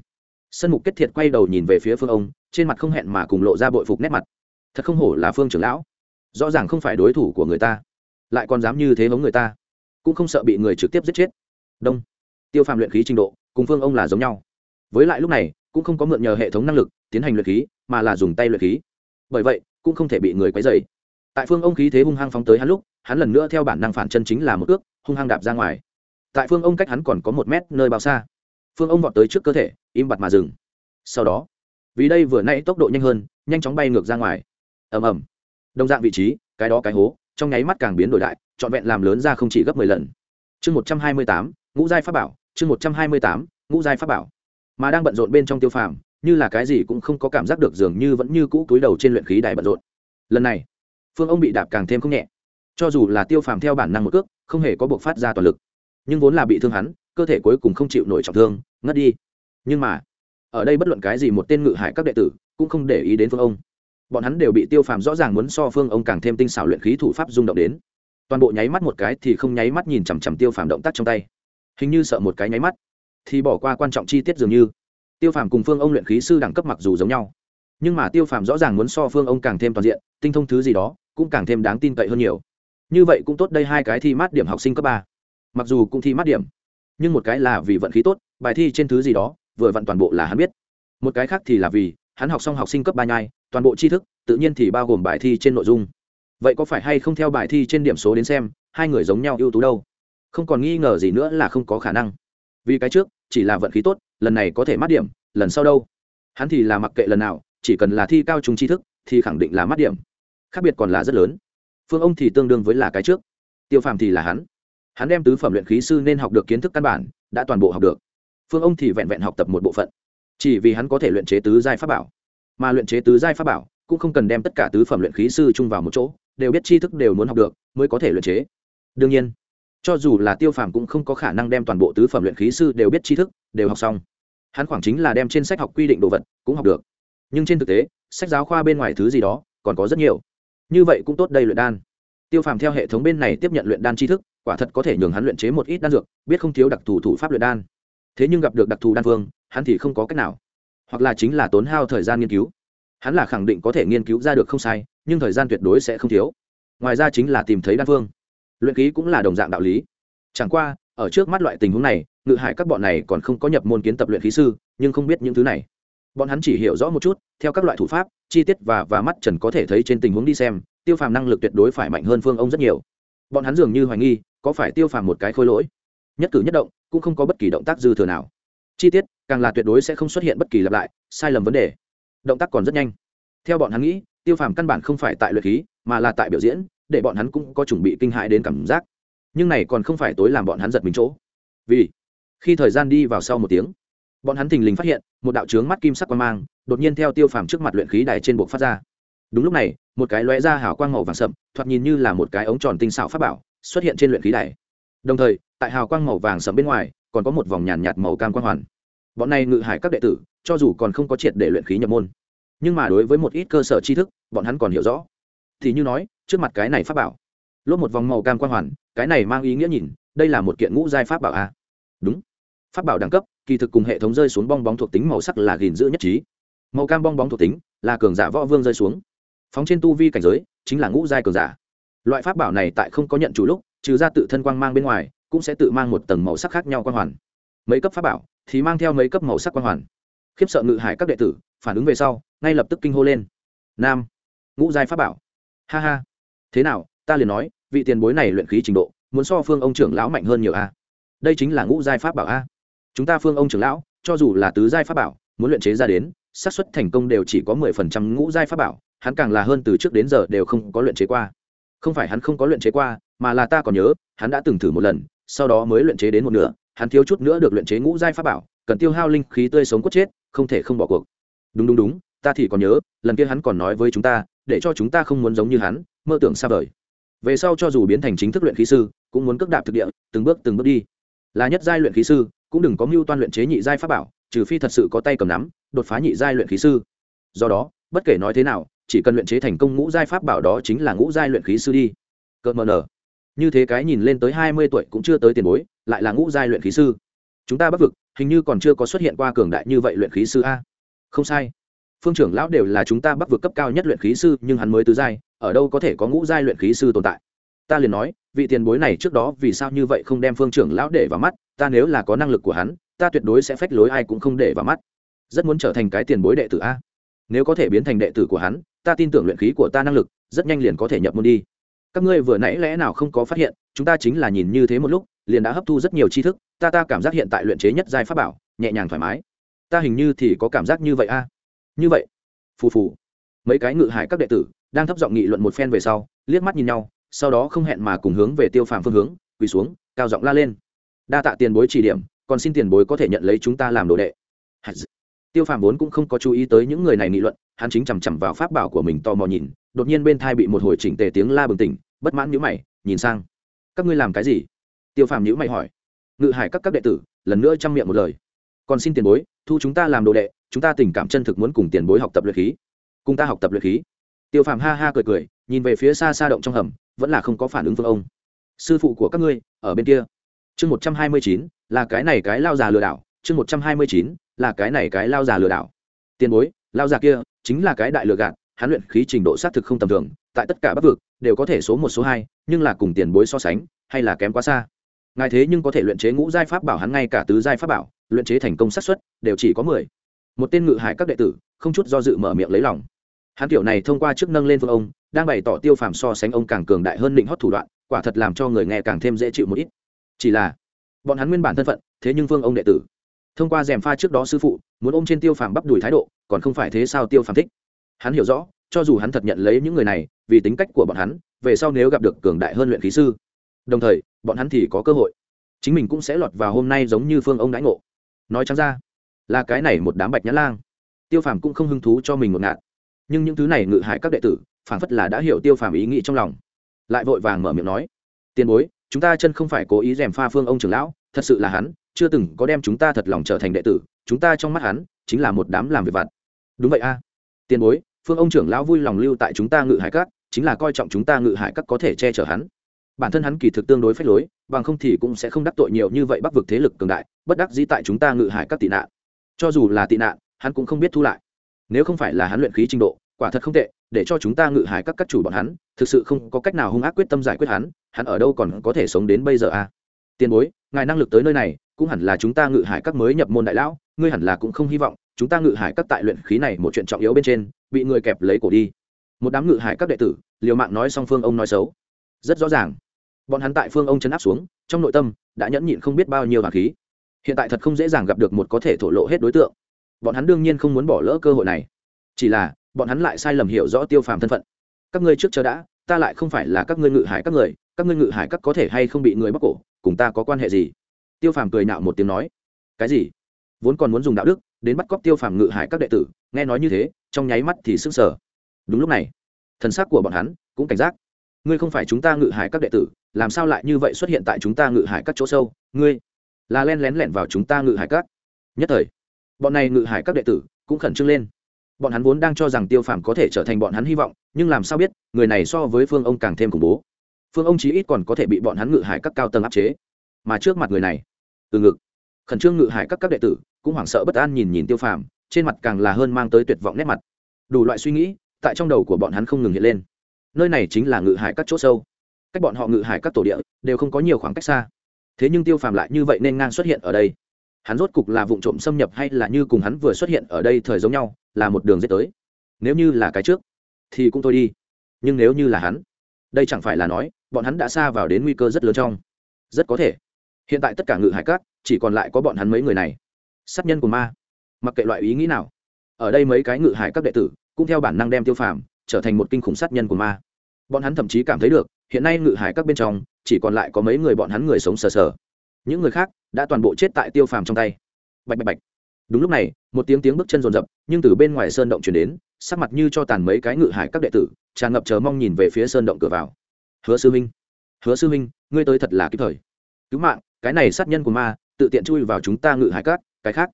Sân mục kết thiệt quay đầu nhìn về phía phương ông, trên mặt không hẹn mà cùng lộ ra bội phục nét mặt. Thật không hổ là phương trưởng lão rõ ràng không phải đối thủ của người ta, lại còn dám như thế hống người ta, cũng không sợ bị người trực tiếp giết chết. Đông. Tiêu phàm luyện khí trình độ, cùng phương ông là giống nhau. Với lại lúc này, cũng không có mượn nhờ hệ thống năng lực tiến hành luyện khí, mà là dùng tay luyện khí. Bởi vậy, cũng không thể bị người quấy dày tại phương ông khí thế hung hăng phóng tới hắn lúc, hắn lần nữa theo bản năng phản chân chính là một ước hung hăng đạp ra ngoài. Tại phương ông cách hắn còn có một mét nơi bao xa, phương ông vọt tới trước cơ thể, im bặt mà dừng. Sau đó, vì đây vừa nay tốc độ nhanh hơn, nhanh chóng bay ngược ra ngoài. Ầm ầm đồng dạng vị trí, cái đó cái hố, trong nháy mắt càng biến đổi đại, trọn vẹn làm lớn ra không chỉ gấp mười lần. Chương một trăm hai mươi tám, ngũ giai pháp bảo, chương một trăm hai mươi tám, ngũ giai pháp bảo. Mà đang bận rộn bên trong tiêu phàm, như là cái gì cũng không có cảm giác được dường như vẫn như cũ túi đầu trên luyện khí đài bận rộn. Lần này, phương ông bị đạp càng thêm không nhẹ. Cho dù là tiêu phàm theo bản năng một cước, không hề có buộc phát ra toàn lực. Nhưng vốn là bị thương hắn, cơ thể cuối cùng không chịu nổi trọng thương, ngất đi. Nhưng mà, ở đây bất luận cái gì một tên ngự hải các đệ tử, cũng không để ý đến phương ông bọn hắn đều bị tiêu phàm rõ ràng muốn so phương ông càng thêm tinh xảo luyện khí thủ pháp rung động đến. Toàn bộ nháy mắt một cái thì không nháy mắt nhìn chằm chằm tiêu phàm động tác trong tay. Hình như sợ một cái nháy mắt, thì bỏ qua quan trọng chi tiết dường như. Tiêu phàm cùng phương ông luyện khí sư đẳng cấp mặc dù giống nhau, nhưng mà tiêu phàm rõ ràng muốn so phương ông càng thêm toàn diện, tinh thông thứ gì đó, cũng càng thêm đáng tin cậy hơn nhiều. Như vậy cũng tốt đây hai cái thi mát điểm học sinh cấp ba. Mặc dù cũng thi mát điểm, nhưng một cái là vì vận khí tốt, bài thi trên thứ gì đó, vừa vặn toàn bộ là hắn biết. Một cái khác thì là vì hắn học xong học sinh cấp ba nhai, toàn bộ tri thức, tự nhiên thì bao gồm bài thi trên nội dung. Vậy có phải hay không theo bài thi trên điểm số đến xem, hai người giống nhau ưu tú đâu? Không còn nghi ngờ gì nữa là không có khả năng. Vì cái trước, chỉ là vận khí tốt, lần này có thể mát điểm, lần sau đâu? Hắn thì là mặc kệ lần nào, chỉ cần là thi cao trung tri thức, thì khẳng định là mát điểm. Khác biệt còn là rất lớn. Phương ông thì tương đương với là cái trước. Tiêu phàm thì là hắn. Hắn đem tứ phẩm luyện khí sư nên học được kiến thức căn bản, đã toàn bộ học được. Phương ông thì vẹn vẹn học tập một bộ phận chỉ vì hắn có thể luyện chế tứ giai pháp bảo. Mà luyện chế tứ giai pháp bảo cũng không cần đem tất cả tứ phẩm luyện khí sư chung vào một chỗ, đều biết tri thức đều muốn học được, mới có thể luyện chế. Đương nhiên, cho dù là tiêu phàm cũng không có khả năng đem toàn bộ tứ phẩm luyện khí sư đều biết tri thức, đều học xong. Hắn khoảng chính là đem trên sách học quy định đồ vật cũng học được. Nhưng trên thực tế, sách giáo khoa bên ngoài thứ gì đó còn có rất nhiều. Như vậy cũng tốt đây luyện đan. Tiêu phàm theo hệ thống bên này tiếp nhận luyện đan tri thức, quả thật có thể nhường hắn luyện chế một ít đan dược, biết không thiếu đặc thù thủ pháp luyện đan. Thế nhưng gặp được đặc thù đan phương hắn thì không có cách nào. Hoặc là chính là tốn hao thời gian nghiên cứu. Hắn là khẳng định có thể nghiên cứu ra được không sai, nhưng thời gian tuyệt đối sẽ không thiếu. Ngoài ra chính là tìm thấy đan phương. Luyện ký cũng là đồng dạng đạo lý. Chẳng qua, ở trước mắt loại tình huống này, ngự hại các bọn này còn không có nhập môn kiến tập luyện khí sư, nhưng không biết những thứ này. Bọn hắn chỉ hiểu rõ một chút, theo các loại thủ pháp, chi tiết và và mắt trần có thể thấy trên tình huống đi xem, tiêu phàm năng lực tuyệt đối phải mạnh hơn phương ông rất nhiều. Bọn hắn dường như hoài nghi, có phải tiêu phàm một cái khôi lỗi? Nhất cử nhất động, cũng không có bất kỳ động tác dư thừa nào chi tiết, càng là tuyệt đối sẽ không xuất hiện bất kỳ lặp lại, sai lầm vấn đề. Động tác còn rất nhanh. Theo bọn hắn nghĩ, tiêu phàm căn bản không phải tại luyện khí, mà là tại biểu diễn, để bọn hắn cũng có chuẩn bị kinh hại đến cảm giác. Nhưng này còn không phải tối làm bọn hắn giật mình chỗ. Vì, khi thời gian đi vào sau một tiếng, bọn hắn thình lình phát hiện, một đạo trướng mắt kim sắc quang mang, đột nhiên theo tiêu phàm trước mặt luyện khí đài trên buộc phát ra. Đúng lúc này, một cái lóe ra hảo quang màu vàng sậm, thoạt nhìn như là một cái ống tròn tinh xảo pháp bảo, xuất hiện trên luyện khí đài. Đồng thời, tại hào quang màu vàng sậm bên ngoài còn có một vòng nhàn nhạt màu cam quang hoàn. Bọn này ngự hải các đệ tử, cho dù còn không có triệt để luyện khí nhập môn, nhưng mà đối với một ít cơ sở tri thức, bọn hắn còn hiểu rõ. Thì như nói, trước mặt cái này pháp bảo, lốp một vòng màu cam quang hoàn, cái này mang ý nghĩa nhìn, đây là một kiện ngũ giai pháp bảo a. À? đúng. Pháp bảo đẳng cấp, kỳ thực cùng hệ thống rơi xuống bong bóng thuộc tính màu sắc là gìn giữ nhất trí. Màu cam bong bóng thuộc tính là cường giả võ vương rơi xuống. Phóng trên tu vi cảnh giới, chính là ngũ giai cường giả. Loại pháp bảo này tại không có nhận chủ lúc, trừ ra tự thân quang mang bên ngoài cũng sẽ tự mang một tầng màu sắc khác nhau quan hoàn. Mấy cấp pháp bảo thì mang theo mấy cấp màu sắc quan hoàn. Khiếp sợ ngự hải các đệ tử, phản ứng về sau, ngay lập tức kinh hô lên. Nam, ngũ giai pháp bảo. Ha ha. Thế nào, ta liền nói, vị tiền bối này luyện khí trình độ, muốn so phương ông trưởng lão mạnh hơn nhiều a. Đây chính là ngũ giai pháp bảo a. Chúng ta phương ông trưởng lão, cho dù là tứ giai pháp bảo, muốn luyện chế ra đến, xác suất thành công đều chỉ có mười phần trăm ngũ giai pháp bảo, hắn càng là hơn từ trước đến giờ đều không có luyện chế qua. Không phải hắn không có luyện chế qua, mà là ta còn nhớ, hắn đã từng thử một lần sau đó mới luyện chế đến một nửa, hắn thiếu chút nữa được luyện chế ngũ giai pháp bảo, cần tiêu hao linh khí tươi sống cốt chết, không thể không bỏ cuộc. Đúng đúng đúng, ta thì còn nhớ, lần kia hắn còn nói với chúng ta, để cho chúng ta không muốn giống như hắn, mơ tưởng xa vời. Về sau cho dù biến thành chính thức luyện khí sư, cũng muốn cước đạp thực địa, từng bước từng bước đi. Là nhất giai luyện khí sư, cũng đừng có mưu toan luyện chế nhị giai pháp bảo, trừ phi thật sự có tay cầm nắm, đột phá nhị giai luyện khí sư. Do đó, bất kể nói thế nào, chỉ cần luyện chế thành công ngũ giai pháp bảo đó chính là ngũ giai luyện khí sư đi. Cợt mờ nở như thế cái nhìn lên tới hai mươi tuổi cũng chưa tới tiền bối, lại là ngũ giai luyện khí sư. Chúng ta bắc vực, hình như còn chưa có xuất hiện qua cường đại như vậy luyện khí sư a. Không sai. Phương trưởng lão đều là chúng ta bắc vực cấp cao nhất luyện khí sư, nhưng hắn mới tứ giai, ở đâu có thể có ngũ giai luyện khí sư tồn tại? Ta liền nói, vị tiền bối này trước đó vì sao như vậy không đem phương trưởng lão để vào mắt, ta nếu là có năng lực của hắn, ta tuyệt đối sẽ phách lối ai cũng không để vào mắt. Rất muốn trở thành cái tiền bối đệ tử a. Nếu có thể biến thành đệ tử của hắn, ta tin tưởng luyện khí của ta năng lực, rất nhanh liền có thể nhập môn đi các ngươi vừa nãy lẽ nào không có phát hiện, chúng ta chính là nhìn như thế một lúc, liền đã hấp thu rất nhiều tri thức, ta ta cảm giác hiện tại luyện chế nhất giai pháp bảo, nhẹ nhàng thoải mái. Ta hình như thì có cảm giác như vậy a. Như vậy. Phù phù. Mấy cái ngự hải các đệ tử, đang thấp giọng nghị luận một phen về sau, liếc mắt nhìn nhau, sau đó không hẹn mà cùng hướng về tiêu phàm phương hướng, quỳ xuống, cao giọng la lên. Đa tạ tiền bối chỉ điểm, còn xin tiền bối có thể nhận lấy chúng ta làm đồ đệ. Tiêu phàm vốn cũng không có chú ý tới những người này nghị luận, hắn chính chằm chằm vào pháp bảo của mình tò mò nhìn đột nhiên bên thai bị một hồi chỉnh tề tiếng la bừng tỉnh, bất mãn nhữ mày, nhìn sang. Các ngươi làm cái gì? Tiêu phàm nhữ mày hỏi. Ngự hải các các đệ tử, lần nữa chăm miệng một lời. Còn xin tiền bối, thu chúng ta làm đồ đệ, chúng ta tình cảm chân thực muốn cùng tiền bối học tập luyện khí. Cùng ta học tập luyện khí. Tiêu phàm ha ha cười cười, nhìn về phía xa xa động trong hầm, vẫn là không có phản ứng phương ông. Sư phụ của các ngươi, ở bên kia. Chương một trăm hai mươi chín, là cái này cái lao già lừa đảo. Chương một trăm hai mươi chín, là cái này cái lao già lừa đảo. Tiền bối, lao già kia, chính là cái đại lừa gạt hắn luyện khí trình độ xác thực không tầm thường, tại tất cả bắc vực, đều có thể số một, số hai, nhưng là cùng tiền bối so sánh, hay là kém quá xa. Ngài thế nhưng có thể luyện chế ngũ giai pháp bảo hắn ngay cả tứ giai pháp bảo, luyện chế thành công xác suất, đều chỉ có mười. Một tên ngự hải các đệ tử, không chút do dự mở miệng lấy lòng. Hắn kiểu này thông qua chức nâng lên phương ông, đang bày tỏ tiêu phàm so sánh ông càng cường đại hơn định hót thủ đoạn, quả thật làm cho người nghe càng thêm dễ chịu một ít. Chỉ là, bọn hắn nguyên bản thân phận, thế nhưng phương ông đệ tử. Thông qua rèm pha trước đó sư phụ, muốn ôm trên tiêu phàm bắp đùi thái độ, còn không phải thế sao tiêu phàm thích hắn hiểu rõ, cho dù hắn thật nhận lấy những người này, vì tính cách của bọn hắn, về sau nếu gặp được cường đại hơn luyện khí sư, đồng thời, bọn hắn thì có cơ hội. Chính mình cũng sẽ lọt vào hôm nay giống như phương ông đãi ngộ. Nói chẳng ra, là cái này một đám bạch nhã lang. Tiêu phàm cũng không hứng thú cho mình một ngạt. Nhưng những thứ này ngự hại các đệ tử phản phất là đã hiểu tiêu phàm ý nghĩ trong lòng. Lại vội vàng mở miệng nói, tiền bối, chúng ta chân không phải cố ý rèm pha phương ông trưởng lão, thật sự là hắn, chưa từng có đem chúng ta thật lòng trở thành đệ tử, chúng ta trong mắt hắn, chính là một đám làm việc vặt. Đúng vậy a. Tiền bối phương ông trưởng lão vui lòng lưu tại chúng ta ngự hải các, chính là coi trọng chúng ta ngự hải các có thể che chở hắn. Bản thân hắn kỳ thực tương đối phách lối, bằng không thì cũng sẽ không đắc tội nhiều như vậy bắc vực thế lực cường đại, bất đắc dĩ tại chúng ta ngự hải các tị nạn. Cho dù là tị nạn, hắn cũng không biết thu lại. Nếu không phải là hắn luyện khí trình độ, quả thật không tệ, để cho chúng ta ngự hải các các chủ bọn hắn, thực sự không có cách nào hung ác quyết tâm giải quyết hắn hắn ở đâu còn có thể sống đến bây giờ à? Tiền bối, ngài năng lực tới nơi này, cũng hẳn là chúng ta ngự hải các mới nhập môn đại lão, ngươi hẳn là cũng không hy vọng chúng ta ngự hải các tại luyện khí này một chuyện trọng yếu bên trên, bị người kẹp lấy cổ đi. Một đám ngự hải các đệ tử, liều mạng nói song phương ông nói xấu. Rất rõ ràng. Bọn hắn tại phương ông chấn áp xuống, trong nội tâm, đã nhẫn nhịn không biết bao nhiêu hà khí. Hiện tại thật không dễ dàng gặp được một có thể thổ lộ hết đối tượng. Bọn hắn đương nhiên không muốn bỏ lỡ cơ hội này. Chỉ là, bọn hắn lại sai lầm hiểu rõ tiêu phàm thân phận. Các ngươi trước chờ đã, ta lại không phải là các ngươi ngự hải các người, các ngươi ngự hải các có thể hay không bị người bóc cổ, cùng ta có quan hệ gì? Tiêu phàm cười nạo một tiếng nói. Cái gì? Vốn còn muốn dùng đạo đức đến bắt cóc tiêu phàm ngự hải các đệ tử, nghe nói như thế, trong nháy mắt thì sững sờ. Đúng lúc này, thần sắc của bọn hắn cũng cảnh giác. Ngươi không phải chúng ta ngự hải các đệ tử, làm sao lại như vậy xuất hiện tại chúng ta ngự hải các chỗ sâu? Ngươi là len lén lẻn vào chúng ta ngự hải các. Nhất thời, bọn này ngự hải các đệ tử cũng khẩn trương lên. Bọn hắn vốn đang cho rằng tiêu phàm có thể trở thành bọn hắn hy vọng, nhưng làm sao biết, người này so với phương ông càng thêm khủng bố. Phương ông chí ít còn có thể bị bọn hắn ngự hải các cao tầng áp chế. Mà trước mặt người này, từ ngực khẩn trương ngự hải các các đệ tử, cũng hoảng sợ bất an nhìn nhìn tiêu phàm, trên mặt càng là hơn mang tới tuyệt vọng nét mặt. Đủ loại suy nghĩ, tại trong đầu của bọn hắn không ngừng hiện lên. Nơi này chính là ngự hải các chỗ sâu. Cách bọn họ ngự hải các tổ địa, đều không có nhiều khoảng cách xa. Thế nhưng tiêu phàm lại như vậy nên ngang xuất hiện ở đây. Hắn rốt cục là vụ trộm xâm nhập hay là như cùng hắn vừa xuất hiện ở đây thời giống nhau, là một đường dết tới. Nếu như là cái trước, thì cũng thôi đi. Nhưng nếu như là hắn, đây chẳng phải là nói, bọn hắn đã xa vào đến nguy cơ rất lớn trong. Rất có thể hiện tại tất cả ngự hải cát chỉ còn lại có bọn hắn mấy người này. Sát nhân của ma. Mặc kệ loại ý nghĩ nào, ở đây mấy cái ngự hải các đệ tử cũng theo bản năng đem tiêu phàm trở thành một kinh khủng sát nhân của ma. Bọn hắn thậm chí cảm thấy được, hiện nay ngự hải các bên trong chỉ còn lại có mấy người bọn hắn người sống sờ sờ. Những người khác đã toàn bộ chết tại tiêu phàm trong tay. Bạch bạch bạch. Đúng lúc này, một tiếng tiếng bước chân rồn rập, nhưng từ bên ngoài sơn động chuyển đến, sắc mặt như cho tàn mấy cái ngự hải các đệ tử, tràn ngập chờ mong nhìn về phía sơn động cửa vào. Hứa sư minh hứa sư minh ngươi tới thật là kịp thời. Cứu mạng cái này sát nhân của ma, tự tiện chui vào chúng ta ngự hải cát, cái khác.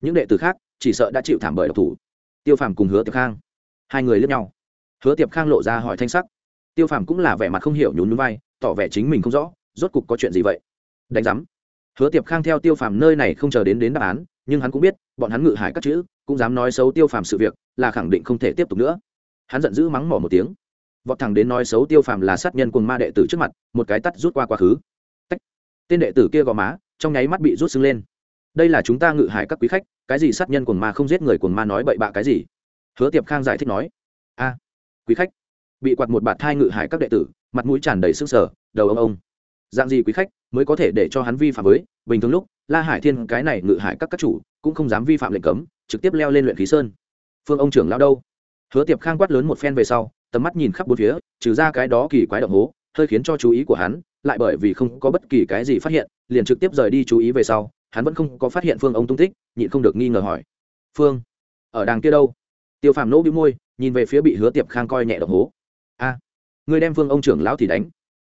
Những đệ tử khác chỉ sợ đã chịu thảm bởi độc thủ. Tiêu phàm cùng hứa tiệp khang, hai người lướt nhau. Hứa tiệp khang lộ ra hỏi thanh sắc. Tiêu phàm cũng là vẻ mặt không hiểu nhún núi vai, tỏ vẻ chính mình không rõ, rốt cục có chuyện gì vậy? Đánh giám. Hứa tiệp khang theo tiêu phàm nơi này không chờ đến đến đáp án, nhưng hắn cũng biết, bọn hắn ngự hải các chữ, cũng dám nói xấu tiêu phàm sự việc, là khẳng định không thể tiếp tục nữa. Hắn giận dữ mắng mỏ một tiếng. Vọt thẳng đến nói xấu tiêu phàm là sát nhân cùng ma đệ tử trước mặt, một cái tắt rút qua quá khứ tên đệ tử kia gò má, trong nháy mắt bị rút sưng lên. Đây là chúng ta ngự hải các quý khách, cái gì sát nhân quần ma không giết người quần ma nói bậy bạ cái gì? Hứa tiệp khang giải thích nói. A, quý khách. Bị quạt một bạt thai ngự hải các đệ tử, mặt mũi tràn đầy sức sở đầu ông ông. Dạng gì quý khách mới có thể để cho hắn vi phạm với, bình thường lúc, la hải thiên cái này ngự hải các các chủ, cũng không dám vi phạm lệnh cấm, trực tiếp leo lên luyện khí sơn. Phương ông trưởng lao đâu? Hứa tiệp khang quát lớn một phen về sau, tầm mắt nhìn khắp bốn phía, trừ ra cái đó kỳ quái động hố, hơi khiến cho chú ý của hắn lại bởi vì không có bất kỳ cái gì phát hiện liền trực tiếp rời đi chú ý về sau hắn vẫn không có phát hiện phương ông tung tích nhịn không được nghi ngờ hỏi. Phương ở đàng kia đâu? Tiêu phàm nỗ bị môi nhìn về phía bị hứa tiệp khang coi nhẹ độc hố. A à, người đem phương ông trưởng lão thì đánh.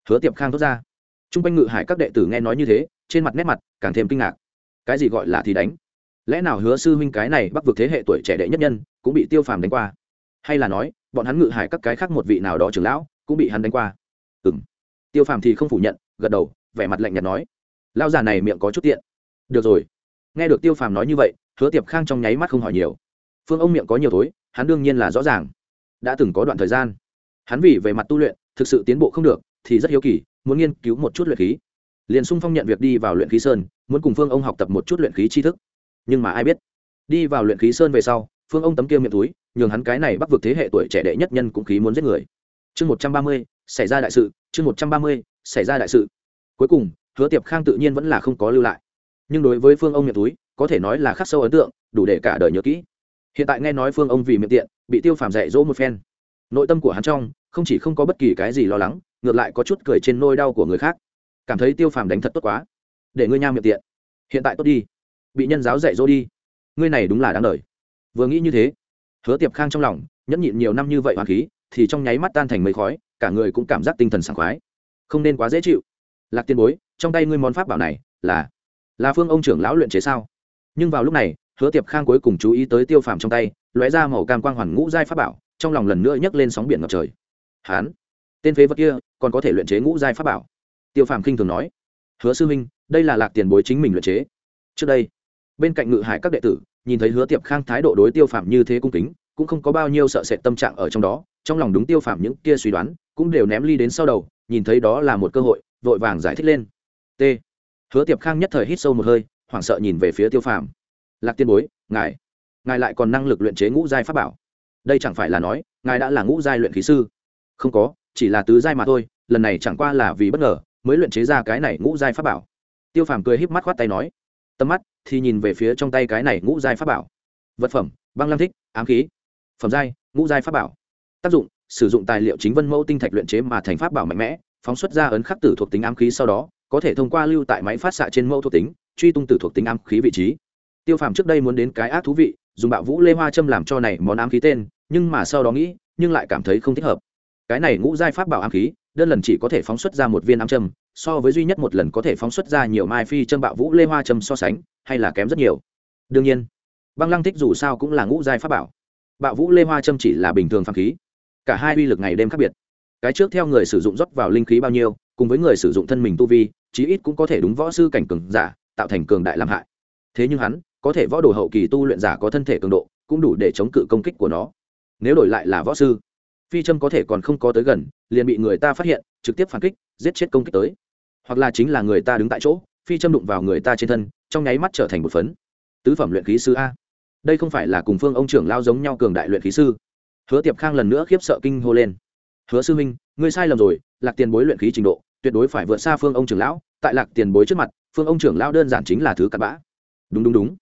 Hứa tiệp khang thốt ra. T r u n g quanh ngự hải các đệ tử nghe nói như thế trên mặt nét mặt càng thêm kinh ngạc. Cái gì gọi là thì đánh? Lẽ nào hứa sư huynh cái này bắc vực thế hệ tuổi trẻ đệ nhất nhân cũng bị tiêu phàm đánh qua? Hay là nói bọn hắn ngự hải các cái khác một vị nào đó trưởng lão cũng bị hắn đánh qua? Ừ m tiêu phàm thì không phủ nhận gật đầu vẻ mặt lạnh nhạt nói lao già này miệng có chút tiện. Được rồi. Nghe được tiêu phàm nói như vậy hứa tiệp khang trong nháy mắt không hỏi nhiều. Phương ông miệng có nhiều tối, hắn đương nhiên là rõ ràng. Đã từng có đoạn thời gian hắn vì về mặt tu luyện thực sự tiến bộ không được thì rất hiếu kỳ muốn nghiên cứu một chút luyện khí. Liền sung phong nhận việc đi vào luyện khí sơn muốn cùng phương ông học tập một chút luyện khí tri thức. Nhưng mà ai biết đi vào luyện khí sơn về sau phương ông tấm kia miệng túi nhường hắn cái này bắc vực thế hệ tuổi trẻ đệ nhất nhân cũng khí muốn giết người. Chương một trăm ba mươi xảy ra đại sự chương một trăm ba mươi, xảy ra đại sự. Cuối cùng, hứa tiệp khang tự nhiên vẫn là không có lưu lại. Nhưng đối với phương ông miệng túi, có thể nói là khắc sâu ấn tượng, đủ để cả đời nhớ kỹ. Hiện tại nghe nói phương ông vì miệng tiện, bị tiêu phàm dạy dỗ một phen. Nội tâm của hắn trong, không chỉ không có bất kỳ cái gì lo lắng, ngược lại có chút cười trên nôi đau của người khác. Cảm thấy tiêu phàm đánh thật tốt quá. Để ngươi nha miệng tiện. Hiện tại tốt đi. Bị nhân giáo dạy dỗ đi. Ngươi này đúng là đáng đời. Vừa nghĩ như thế, hứa tiệp khang trong lòng, nhẫn nhịn nhiều năm như vậy hoàng khí, thì trong nháy mắt tan thành mấy khói cả người cũng cảm giác tinh thần sảng khoái. Không nên quá dễ chịu. Lạc tiên bối, trong tay ngươi món pháp bảo này là là phương ông trưởng lão luyện chế sao? Nhưng vào lúc này, hứa tiệp khang cuối cùng chú ý tới tiêu phàm trong tay, lóe ra màu cam quang hoàn ngũ giai pháp bảo, trong lòng lần nữa nhấc lên sóng biển ngập trời. Hán, tên phế vật kia còn có thể luyện chế ngũ giai pháp bảo? Tiêu phàm khinh thường nói. Hứa sư huynh, đây là lạc tiền bối chính mình luyện chế. Trước đây, bên cạnh ngự hải các đệ tử, nhìn thấy hứa tiệp khang thái độ đối tiêu phàm như thế cung kính, cũng không có bao nhiêu sợ sệt tâm trạng ở trong đó trong lòng đúng tiêu phàm những kia suy đoán, cũng đều ném ly đến sau đầu, nhìn thấy đó là một cơ hội, vội vàng giải thích lên. T. Hứa tiệp khang nhất thời hít sâu một hơi, hoảng sợ nhìn về phía tiêu phàm. Lạc tiên bối, ngài ngài lại còn năng lực luyện chế ngũ giai pháp bảo. Đây chẳng phải là nói, ngài đã là ngũ giai luyện khí sư. Không có, chỉ là tứ giai mà thôi, lần này chẳng qua là vì bất ngờ, mới luyện chế ra cái này ngũ giai pháp bảo. Tiêu phàm cười híp mắt khoát tay nói. Tầm mắt thì nhìn về phía trong tay cái này ngũ giai pháp bảo. Vật phẩm, băng lam thích, ám khí. Phẩm giai, ngũ giai pháp bảo tác dụng, sử dụng tài liệu chính vân mẫu tinh thạch luyện chế mà thành pháp bảo mạnh mẽ, phóng xuất ra ấn khắc tử thuộc tính ám khí sau đó, có thể thông qua lưu tại máy phát xạ trên mẫu thuộc tính, truy tung tử thuộc tính ám khí vị trí. Tiêu phàm trước đây muốn đến cái ác thú vị, dùng bạo vũ lê hoa châm làm cho này món ám khí tên, nhưng mà sau đó nghĩ, nhưng lại cảm thấy không thích hợp. Cái này ngũ giai pháp bảo ám khí, đơn lần chỉ có thể phóng xuất ra một viên ám châm, so với duy nhất một lần có thể phóng xuất ra nhiều mai phi châm bạo vũ lê hoa châm so sánh, hay là kém rất nhiều. Đương nhiên, băng lăng thích dù sao cũng là ngũ giai pháp bảo. Bạo vũ lê hoa châm chỉ là bình thường phàm khí cả hai uy lực ngày đêm khác biệt. Cái trước theo người sử dụng rót vào linh khí bao nhiêu, cùng với người sử dụng thân mình tu vi, chí ít cũng có thể đúng võ sư cảnh cường giả, tạo thành cường đại làm hại. Thế nhưng hắn, có thể võ đồ hậu kỳ tu luyện giả có thân thể cường độ, cũng đủ để chống cự công kích của nó. Nếu đổi lại là võ sư, phi châm có thể còn không có tới gần, liền bị người ta phát hiện, trực tiếp phản kích, giết chết công kích tới. Hoặc là chính là người ta đứng tại chỗ, phi châm đụng vào người ta trên thân, trong nháy mắt trở thành một phấn. Tứ phẩm luyện khí sư a. Đây không phải là cùng phương ông trưởng lao giống nhau cường đại luyện khí sư hứa tiệp khang lần nữa khiếp sợ kinh hô lên. Hứa sư minh ngươi sai lầm rồi, lạc tiền bối luyện khí trình độ, tuyệt đối phải vượt xa phương ông trưởng lão, tại lạc tiền bối trước mặt, phương ông trưởng lão đơn giản chính là thứ cặn bã. Đúng đúng đúng.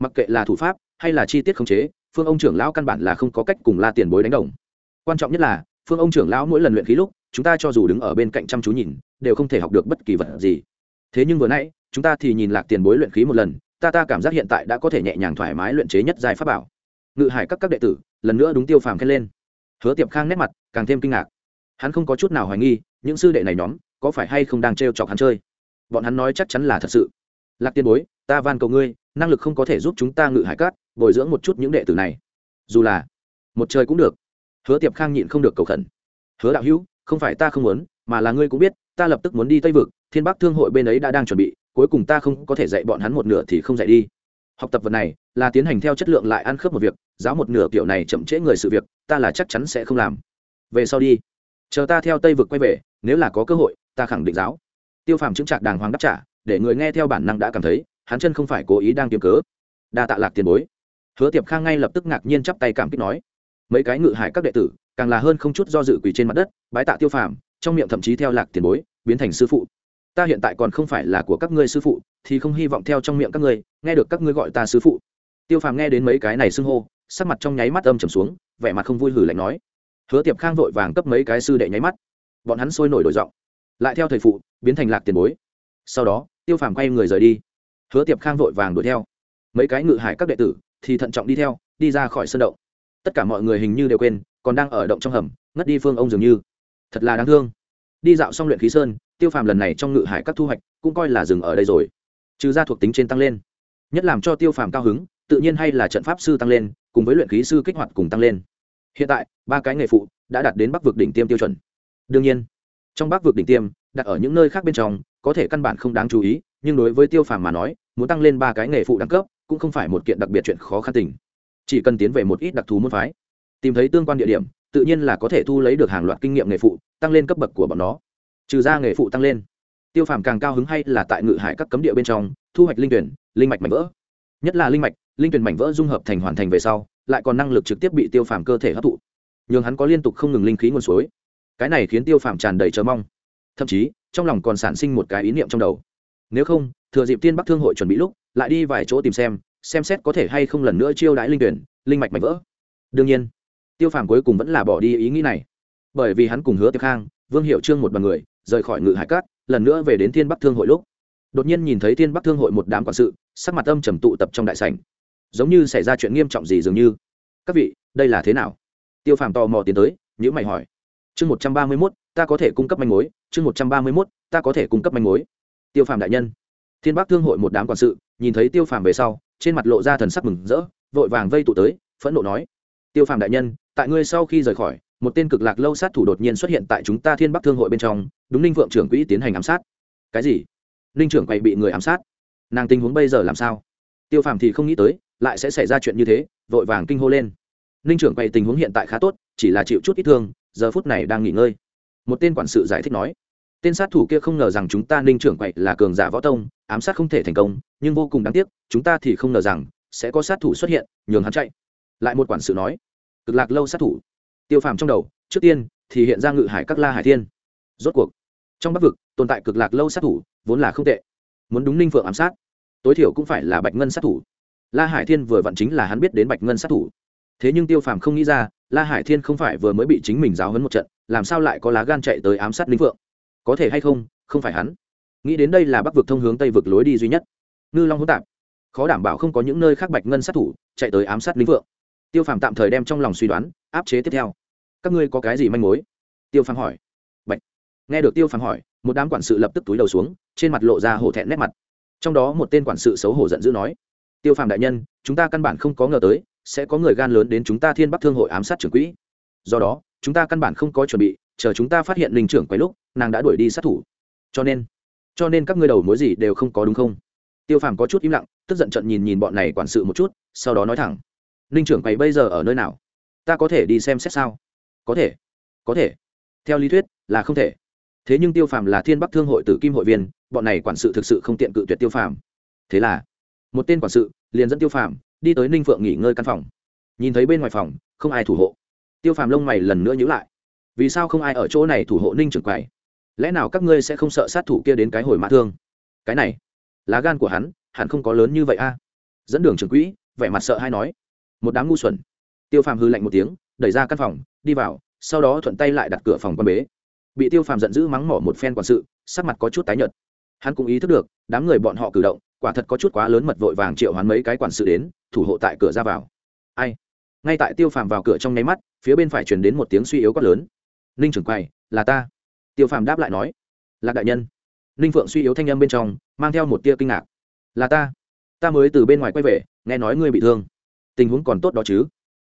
Mặc kệ là thủ pháp hay là chi tiết khống chế, phương ông trưởng lão căn bản là không có cách cùng la tiền bối đánh đồng. Quan trọng nhất là, phương ông trưởng lão mỗi lần luyện khí lúc, chúng ta cho dù đứng ở bên cạnh chăm chú nhìn, đều không thể học được bất kỳ vật gì. Thế nhưng vừa nãy, chúng ta thì nhìn lạc tiền bối luyện khí một lần, ta ta cảm giác hiện tại đã có thể nhẹ nhàng thoải mái luyện chế nhất giai pháp bảo ngự hải các các đệ tử, lần nữa đúng tiêu phàm khen lên. Hứa tiệp khang nét mặt càng thêm kinh ngạc. Hắn không có chút nào hoài nghi, những sư đệ này nhóm có phải hay không đang t chọc hắn chơi? Bọn hắn nói chắc chắn là thật sự. Lạc tiên bối, ta van cầu ngươi, năng lực không có thể giúp chúng ta ngự hải cát bồi dưỡng một chút những đệ tử này. Dù là một trời cũng được. Hứa tiệp khang nhịn không được cầu khẩn. Hứa đạo hữu, không phải ta không muốn, mà là ngươi cũng biết, ta lập tức muốn đi tây vực, thiên bắc thương hội bên ấy đã đang chuẩn bị, cuối cùng ta không có thể dạy bọn hắn một nửa thì không dạy đi. Học tập vật này là tiến hành theo chất lượng lại ăn khớp một việc giáo một nửa kiểu này chậm trễ người sự việc, ta là chắc chắn sẽ không làm. Về sau đi. Chờ ta theo tây vực quay về, nếu là có cơ hội, ta khẳng định giáo. Tiêu phàm chứng trạc đàng hoàng đáp trả, để người nghe theo bản năng đã cảm thấy, hắn chân không phải cố ý đang kiếm cớ. Đa tạ lạc tiền bối. Hứa tiệp khang ngay lập tức ngạc nhiên chắp tay cảm kích nói, mấy cái ngự hải các đệ tử, càng là hơn không chút do dự quỳ trên mặt đất, bái tạ tiêu phàm, trong miệng thậm chí theo lạc tiền bối, biến thành sư phụ. Ta hiện tại còn không phải là của các ngươi sư phụ, thì không hy vọng theo trong miệng các ngươi, nghe được các ngươi gọi ta sư phụ. Tiêu phàm nghe đến mấy cái này xưng hô sắc mặt trong nháy mắt âm trầm xuống, vẻ mặt không vui hử lạnh nói. Hứa tiệp khang vội vàng cấp mấy cái sư đệ nháy mắt. Bọn hắn sôi nổi đổi giọng. Lại theo thầy phụ, biến thành lạc tiền bối. Sau đó, tiêu phàm quay người rời đi. Hứa tiệp khang vội vàng đuổi theo. Mấy cái ngự hải các đệ tử thì thận trọng đi theo, đi ra khỏi sân động. Tất cả mọi người hình như đều quên, còn đang ở động trong hầm, ngất đi phương ông dường như. Thật là đáng thương. Đi dạo xong luyện khí sơn, tiêu phàm lần này trong ngự hải các thu hoạch cũng coi là dừng ở đây rồi. Trừ ra thuộc tính trên tăng lên. Nhất làm cho tiêu phàm cao hứng, tự nhiên hay là trận pháp sư tăng lên cùng với luyện khí sư kích hoạt cùng tăng lên. Hiện tại, ba cái nghề phụ đã đạt đến bắc vực đỉnh tiêm tiêu chuẩn. Đương nhiên, trong bắc vực đỉnh tiêm, đặt ở những nơi khác bên trong, có thể căn bản không đáng chú ý, nhưng đối với tiêu phàm mà nói, muốn tăng lên ba cái nghề phụ đẳng cấp cũng không phải một kiện đặc biệt chuyện khó khăn tình. Chỉ cần tiến về một ít đặc thù môn phái, tìm thấy tương quan địa điểm, tự nhiên là có thể thu lấy được hàng loạt kinh nghiệm nghề phụ, tăng lên cấp bậc của bọn nó. Trừ ra nghề phụ tăng lên, tiêu phàm càng cao hứng hay là tại ngự hải các cấm địa bên trong, thu hoạch linh tuyển, linh mạch mảnh vỡ. Nhất là linh mạch linh tuyển mảnh vỡ dung hợp thành hoàn thành về sau, lại còn năng lực trực tiếp bị tiêu phàm cơ thể hấp thụ. Nhường hắn có liên tục không ngừng linh khí nguồn suối. Cái này khiến tiêu phàm tràn đầy chờ mong. Thậm chí, trong lòng còn sản sinh một cái ý niệm trong đầu. Nếu không, thừa dịp tiên bắc thương hội chuẩn bị lúc, lại đi vài chỗ tìm xem xem xét có thể hay không lần nữa chiêu đãi linh tuyển, linh mạch mạch vỡ. Đương nhiên, tiêu phàm cuối cùng vẫn là bỏ đi ý nghĩ này. Bởi vì hắn cùng hứa tiệp khang, vương hiệu trương một bằng người, rời khỏi ngự hải cát, lần nữa về đến thiên bắc thương hội lúc. Đột nhiên nhìn thấy thiên bắc thương hội một đám quản sự, sắc mặt âm trầm tụ tập trong đại sảnh giống như xảy ra chuyện nghiêm trọng gì dường như. Các vị, đây là thế nào? Tiêu phàm tò mò tiến tới nhữ mày hỏi. Chương một trăm ba mươi mốt, ta có thể cung cấp manh mối. Chương một trăm ba mươi mốt, ta có thể cung cấp manh mối. Tiêu phàm đại nhân. Thiên bắc thương hội một đám quản sự, nhìn thấy tiêu phàm về sau, trên mặt lộ ra thần sắc mừng rỡ, vội vàng vây tụ tới, phẫn nộ nói. Tiêu phàm đại nhân, tại ngươi sau khi rời khỏi, một tên cực lạc lâu sát thủ đột nhiên xuất hiện tại chúng ta thiên bắc thương hội bên trong, đúng ninh vượng trưởng quỹ tiến hành ám sát. Cái gì? Ninh trưởng quay bị người ám sát? Nàng tình huống bây giờ làm sao? Tiêu phàm thì không nghĩ tới lại sẽ xảy ra chuyện như thế, vội vàng kinh hô lên. Ninh trưởng quay tình huống hiện tại khá tốt, chỉ là chịu chút ít thương, giờ phút này đang nghỉ ngơi. Một tên quản sự giải thích nói, tên sát thủ kia không ngờ rằng chúng ta ninh trưởng quậy là cường giả võ tông, ám sát không thể thành công, nhưng vô cùng đáng tiếc, chúng ta thì không ngờ rằng sẽ có sát thủ xuất hiện, nhường hắn chạy. Lại một quản sự nói, cực lạc lâu sát thủ. Tiêu phàm trong đầu, trước tiên thì hiện ra ngự hải các la hải thiên. Rốt cuộc, trong bắc vực, tồn tại cực lạc lâu sát thủ vốn là không tệ. Muốn đúng ninh phượng ám sát, tối thiểu cũng phải là bạch ngân sát thủ la hải thiên vừa vặn chính là hắn biết đến bạch ngân sát thủ. Thế nhưng tiêu phàm không nghĩ ra, la hải thiên không phải vừa mới bị chính mình giáo hấn một trận, làm sao lại có lá gan chạy tới ám sát linh phượng? Có thể hay không không phải hắn. Nghĩ đến đây là bắc vực thông hướng tây vực lối đi duy nhất. Ngư long hỗn tạp. Khó đảm bảo không có những nơi khác bạch ngân sát thủ chạy tới ám sát linh phượng. Tiêu phàm tạm thời đem trong lòng suy đoán, áp chế tiếp theo. Các ngươi có cái gì manh mối? Tiêu phàm hỏi. Bạch. nghe được tiêu phàm hỏi, một đám quản sự lập tức túi đầu xuống, trên mặt lộ ra hổ thẹn nét mặt. Trong đó một tên quản sự xấu hổ giận dữ nói tiêu phàm đại nhân, chúng ta căn bản không có ngờ tới, sẽ có người gan lớn đến chúng ta thiên bắc thương hội ám sát trưởng quỹ. Do đó, chúng ta căn bản không có chuẩn bị, chờ chúng ta phát hiện linh trưởng quấy lúc, nàng đã đuổi đi sát thủ. Cho nên cho nên các ngươi đầu mối gì đều không có đúng không? Tiêu phàm có chút im lặng, tức giận trận nhìn nhìn bọn này quản sự một chút, sau đó nói thẳng. Linh trưởng quầy bây giờ ở nơi nào? Ta có thể đi xem xét sao? Có thể có thể. Theo lý thuyết, là không thể. Thế nhưng tiêu phàm là thiên bắc thương hội tử kim hội viên, bọn này quản sự thực sự không tiện cự tuyệt tiêu phàm. Thế là một tên quản sự liền dẫn tiêu phàm đi tới ninh phượng nghỉ ngơi căn phòng nhìn thấy bên ngoài phòng không ai thủ hộ tiêu phàm lông mày lần nữa nhữ lại vì sao không ai ở chỗ này thủ hộ ninh trưởng quầy? lẽ nào các ngươi sẽ không sợ sát thủ kia đến cái hồi mã thương? cái này, lá gan của hắn hẳn không có lớn như vậy a. dẫn đường trưởng quỹ, vẻ mặt sợ hay nói. một đám ngu xuẩn. tiêu phàm hư lạnh một tiếng, đẩy ra căn phòng, đi vào, sau đó thuận tay lại đặt cửa phòng quan bế. bị tiêu phàm giận dữ mắng mỏ một phen quản sự, sắc mặt có chút tái nhợt. hắn cũng ý thức được, đám người bọn họ cử động quả thật có chút quá lớn mật vội vàng triệu hoán mấy cái quản sự đến, thủ hộ tại cửa ra vào. Ai? Ngay tại tiêu phàm vào cửa trong nháy mắt, phía bên phải truyền đến một tiếng suy yếu quát lớn. Ninh trưởng quầy, là ta. Tiêu phàm đáp lại nói. Lạc đại nhân. Ninh phượng suy yếu thanh âm bên trong, mang theo một tia kinh ngạc. Là ta. Ta mới từ bên ngoài quay về, nghe nói ngươi bị thương. Tình huống còn tốt đó chứ.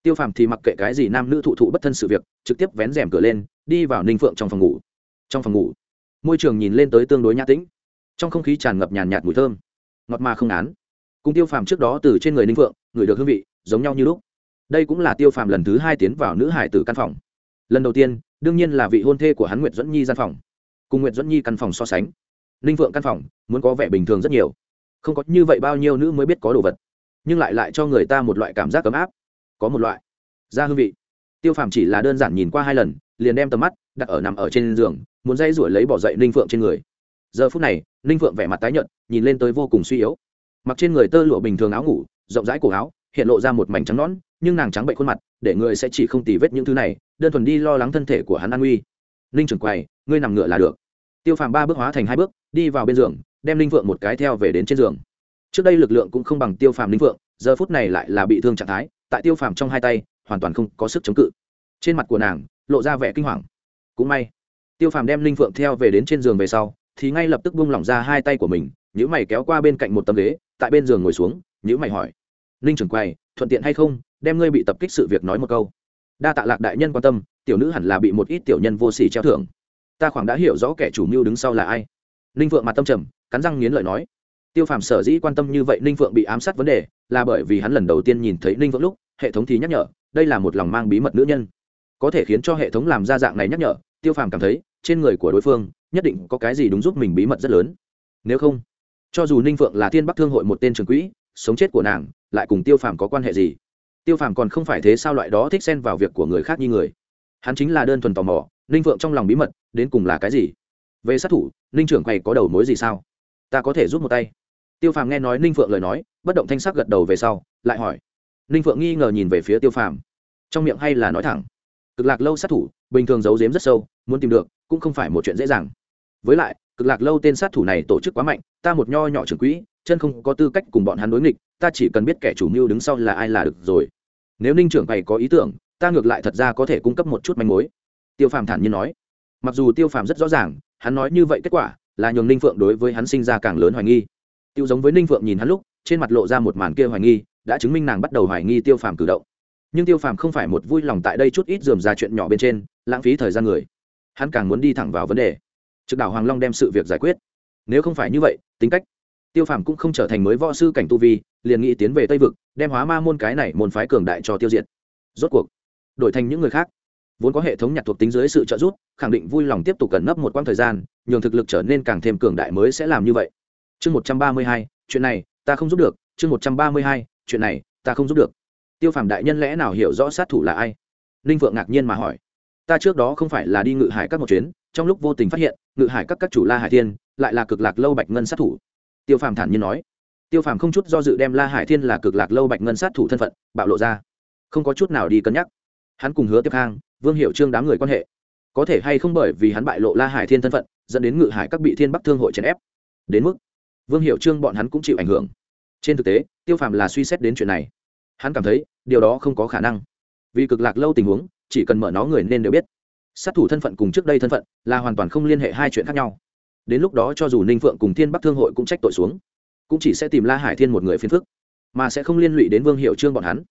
Tiêu phàm thì mặc kệ cái gì nam nữ thụ thụ bất thân sự việc, trực tiếp vén rèm cửa lên, đi vào ninh phượng trong phòng ngủ. Trong phòng ngủ, môi trường nhìn lên tới tương đối nhã tĩnh. Trong không khí tràn ngập nhàn nhạt mùi thơm ngọt mà không án cùng tiêu phàm trước đó từ trên người ninh phượng, người được hương vị, giống nhau như lúc. Đây cũng là tiêu phàm lần thứ hai tiến vào nữ hải tử căn phòng. Lần đầu tiên, đương nhiên là vị hôn thê của hắn nguyệt dẫn nhi gian phòng. Cùng nguyệt dẫn nhi căn phòng so sánh, ninh phượng căn phòng muốn có vẻ bình thường rất nhiều. Không có như vậy bao nhiêu nữ mới biết có đồ vật. Nhưng lại lại cho người ta một loại cảm giác ấm áp. Có một loại da hương vị. Tiêu phàm chỉ là đơn giản nhìn qua hai lần, liền đem tầm mắt đặt ở nằm ở trên giường, muốn dây ruổi lấy bỏ dậy ninh phượng trên người. Giờ phút này, ninh phượng vẻ mặt tái nhợt nhìn lên tới vô cùng suy yếu. Mặc trên người tơ lụa bình thường áo ngủ rộng rãi cổ áo hiện lộ ra một mảnh trắng nõn nhưng nàng trắng bệnh khuôn mặt để người sẽ chỉ không tì vết những thứ này đơn thuần đi lo lắng thân thể của hắn an nguy. Ninh trưởng quầy ngươi nằm ngựa là được. Tiêu phàm ba bước hóa thành hai bước đi vào bên giường đem linh Vượng một cái theo về đến trên giường. Trước đây lực lượng cũng không bằng tiêu phàm linh Vượng, giờ phút này lại là bị thương trạng thái tại tiêu phàm trong hai tay hoàn toàn không có sức chống cự. Trên mặt của nàng lộ ra vẻ kinh hoàng. Cũng may tiêu phàm đem linh Vượng theo về đến trên giường về sau thì ngay lập tức buông lỏng ra hai tay của mình nhữ mày kéo qua bên cạnh một tấm ghế, tại bên giường ngồi xuống, nhữ mày hỏi. Ninh trưởng quầy, thuận tiện hay không, đem ngươi bị tập kích sự việc nói một câu. Đa tạ lạc đại nhân quan tâm, tiểu nữ hẳn là bị một ít tiểu nhân vô sỉ treo thưởng. Ta khoảng đã hiểu rõ kẻ chủ mưu đứng sau là ai. Ninh vượng mặt tâm trầm, cắn răng nghiến lợi nói. Tiêu phàm sở dĩ quan tâm như vậy, ninh vượng bị ám sát vấn đề, là bởi vì hắn lần đầu tiên nhìn thấy ninh vượng lúc, hệ thống thì nhắc nhở, đây là một lòng mang bí mật nữ nhân. Có thể khiến cho hệ thống làm ra dạng này nhắc nhở, tiêu phàm cảm thấy, trên người của đối phương, nhất định có cái gì đúng giúp mình bí mật rất lớn. Nếu không cho dù ninh phượng là thiên bắc thương hội một tên trường quỹ, sống chết của nàng, lại cùng tiêu phàm có quan hệ gì? Tiêu phàm còn không phải thế sao loại đó thích xen vào việc của người khác như người? Hắn chính là đơn thuần tò mò, ninh phượng trong lòng bí mật, đến cùng là cái gì? Về sát thủ, ninh trưởng quầy có đầu mối gì sao? Ta có thể giúp một tay. Tiêu phàm nghe nói ninh phượng lời nói, bất động thanh sắc gật đầu về sau, lại hỏi. Ninh phượng nghi ngờ nhìn về phía tiêu phàm. Trong miệng hay là nói thẳng. Cực lạc lâu sát thủ, bình thường giấu giếm rất sâu, muốn tìm được, cũng không phải một chuyện dễ dàng. Với lại cực lạc lâu tên sát thủ này tổ chức quá mạnh, ta một nho nhỏ trưởng quỹ, chân không có tư cách cùng bọn hắn đối nghịch, ta chỉ cần biết kẻ chủ mưu đứng sau là ai là được rồi. Nếu ninh trưởng bày có ý tưởng, ta ngược lại thật ra có thể cung cấp một chút manh mối. Tiêu phàm thản nhiên nói. Mặc dù tiêu phàm rất rõ ràng, hắn nói như vậy kết quả là nhường ninh phượng đối với hắn sinh ra càng lớn hoài nghi. Tiêu giống với ninh phượng nhìn hắn lúc, trên mặt lộ ra một màn kia hoài nghi, đã chứng minh nàng bắt đầu hoài nghi tiêu phàm cử động. Nhưng tiêu phàm không phải một vui lòng tại đây chút ít dườm ra chuyện nhỏ bên trên, lãng phí thời gian người. Hắn càng muốn đi thẳng vào vấn đề trực đảo hoàng long đem sự việc giải quyết. Nếu không phải như vậy, tính cách, tiêu phàm cũng không trở thành mới võ sư cảnh tu vi, liền nghĩ tiến về tây vực, đem hóa ma môn cái này môn phái cường đại cho tiêu diệt. Rốt cuộc, đổi thành những người khác. Vốn có hệ thống nhặt thuộc tính dưới sự trợ giúp, khẳng định vui lòng tiếp tục cẩn nấp một quãng thời gian, nhường thực lực trở nên càng thêm cường đại mới sẽ làm như vậy. Chương một trăm ba mươi hai, chuyện này, ta không giúp được. Chương một trăm ba mươi hai, chuyện này, ta không giúp được. Tiêu phàm đại nhân lẽ nào hiểu rõ sát thủ là ai? Ninh vượng ngạc nhiên mà hỏi ta trước đó không phải là đi ngự hải các một chuyến, trong lúc vô tình phát hiện, ngự hải các các chủ la hải thiên lại là cực lạc lâu bạch ngân sát thủ. Tiêu phàm thản nhiên nói. Tiêu phàm không chút do dự đem la hải thiên là cực lạc lâu bạch ngân sát thủ thân phận, bạo lộ ra. Không có chút nào đi cân nhắc. Hắn cùng hứa tiếp khang, vương hiệu trương đám người quan hệ, có thể hay không bởi vì hắn bại lộ la hải thiên thân phận, dẫn đến ngự hải các bị thiên bắc thương hội chèn ép. Đến mức, vương hiệu trương bọn hắn cũng chịu ảnh hưởng. Trên thực tế, tiêu phàm là suy xét đến chuyện này. Hắn cảm thấy, điều đó không có khả năng. Vì cực lạc lâu tình huống chỉ cần mở nó người nên đều biết. Sát thủ thân phận cùng trước đây thân phận là hoàn toàn không liên hệ hai chuyện khác nhau. Đến lúc đó cho dù ninh phượng cùng thiên bắc thương hội cũng trách tội xuống, cũng chỉ sẽ tìm la hải thiên một người phiền phức, mà sẽ không liên lụy đến vương hiệu trương bọn hắn.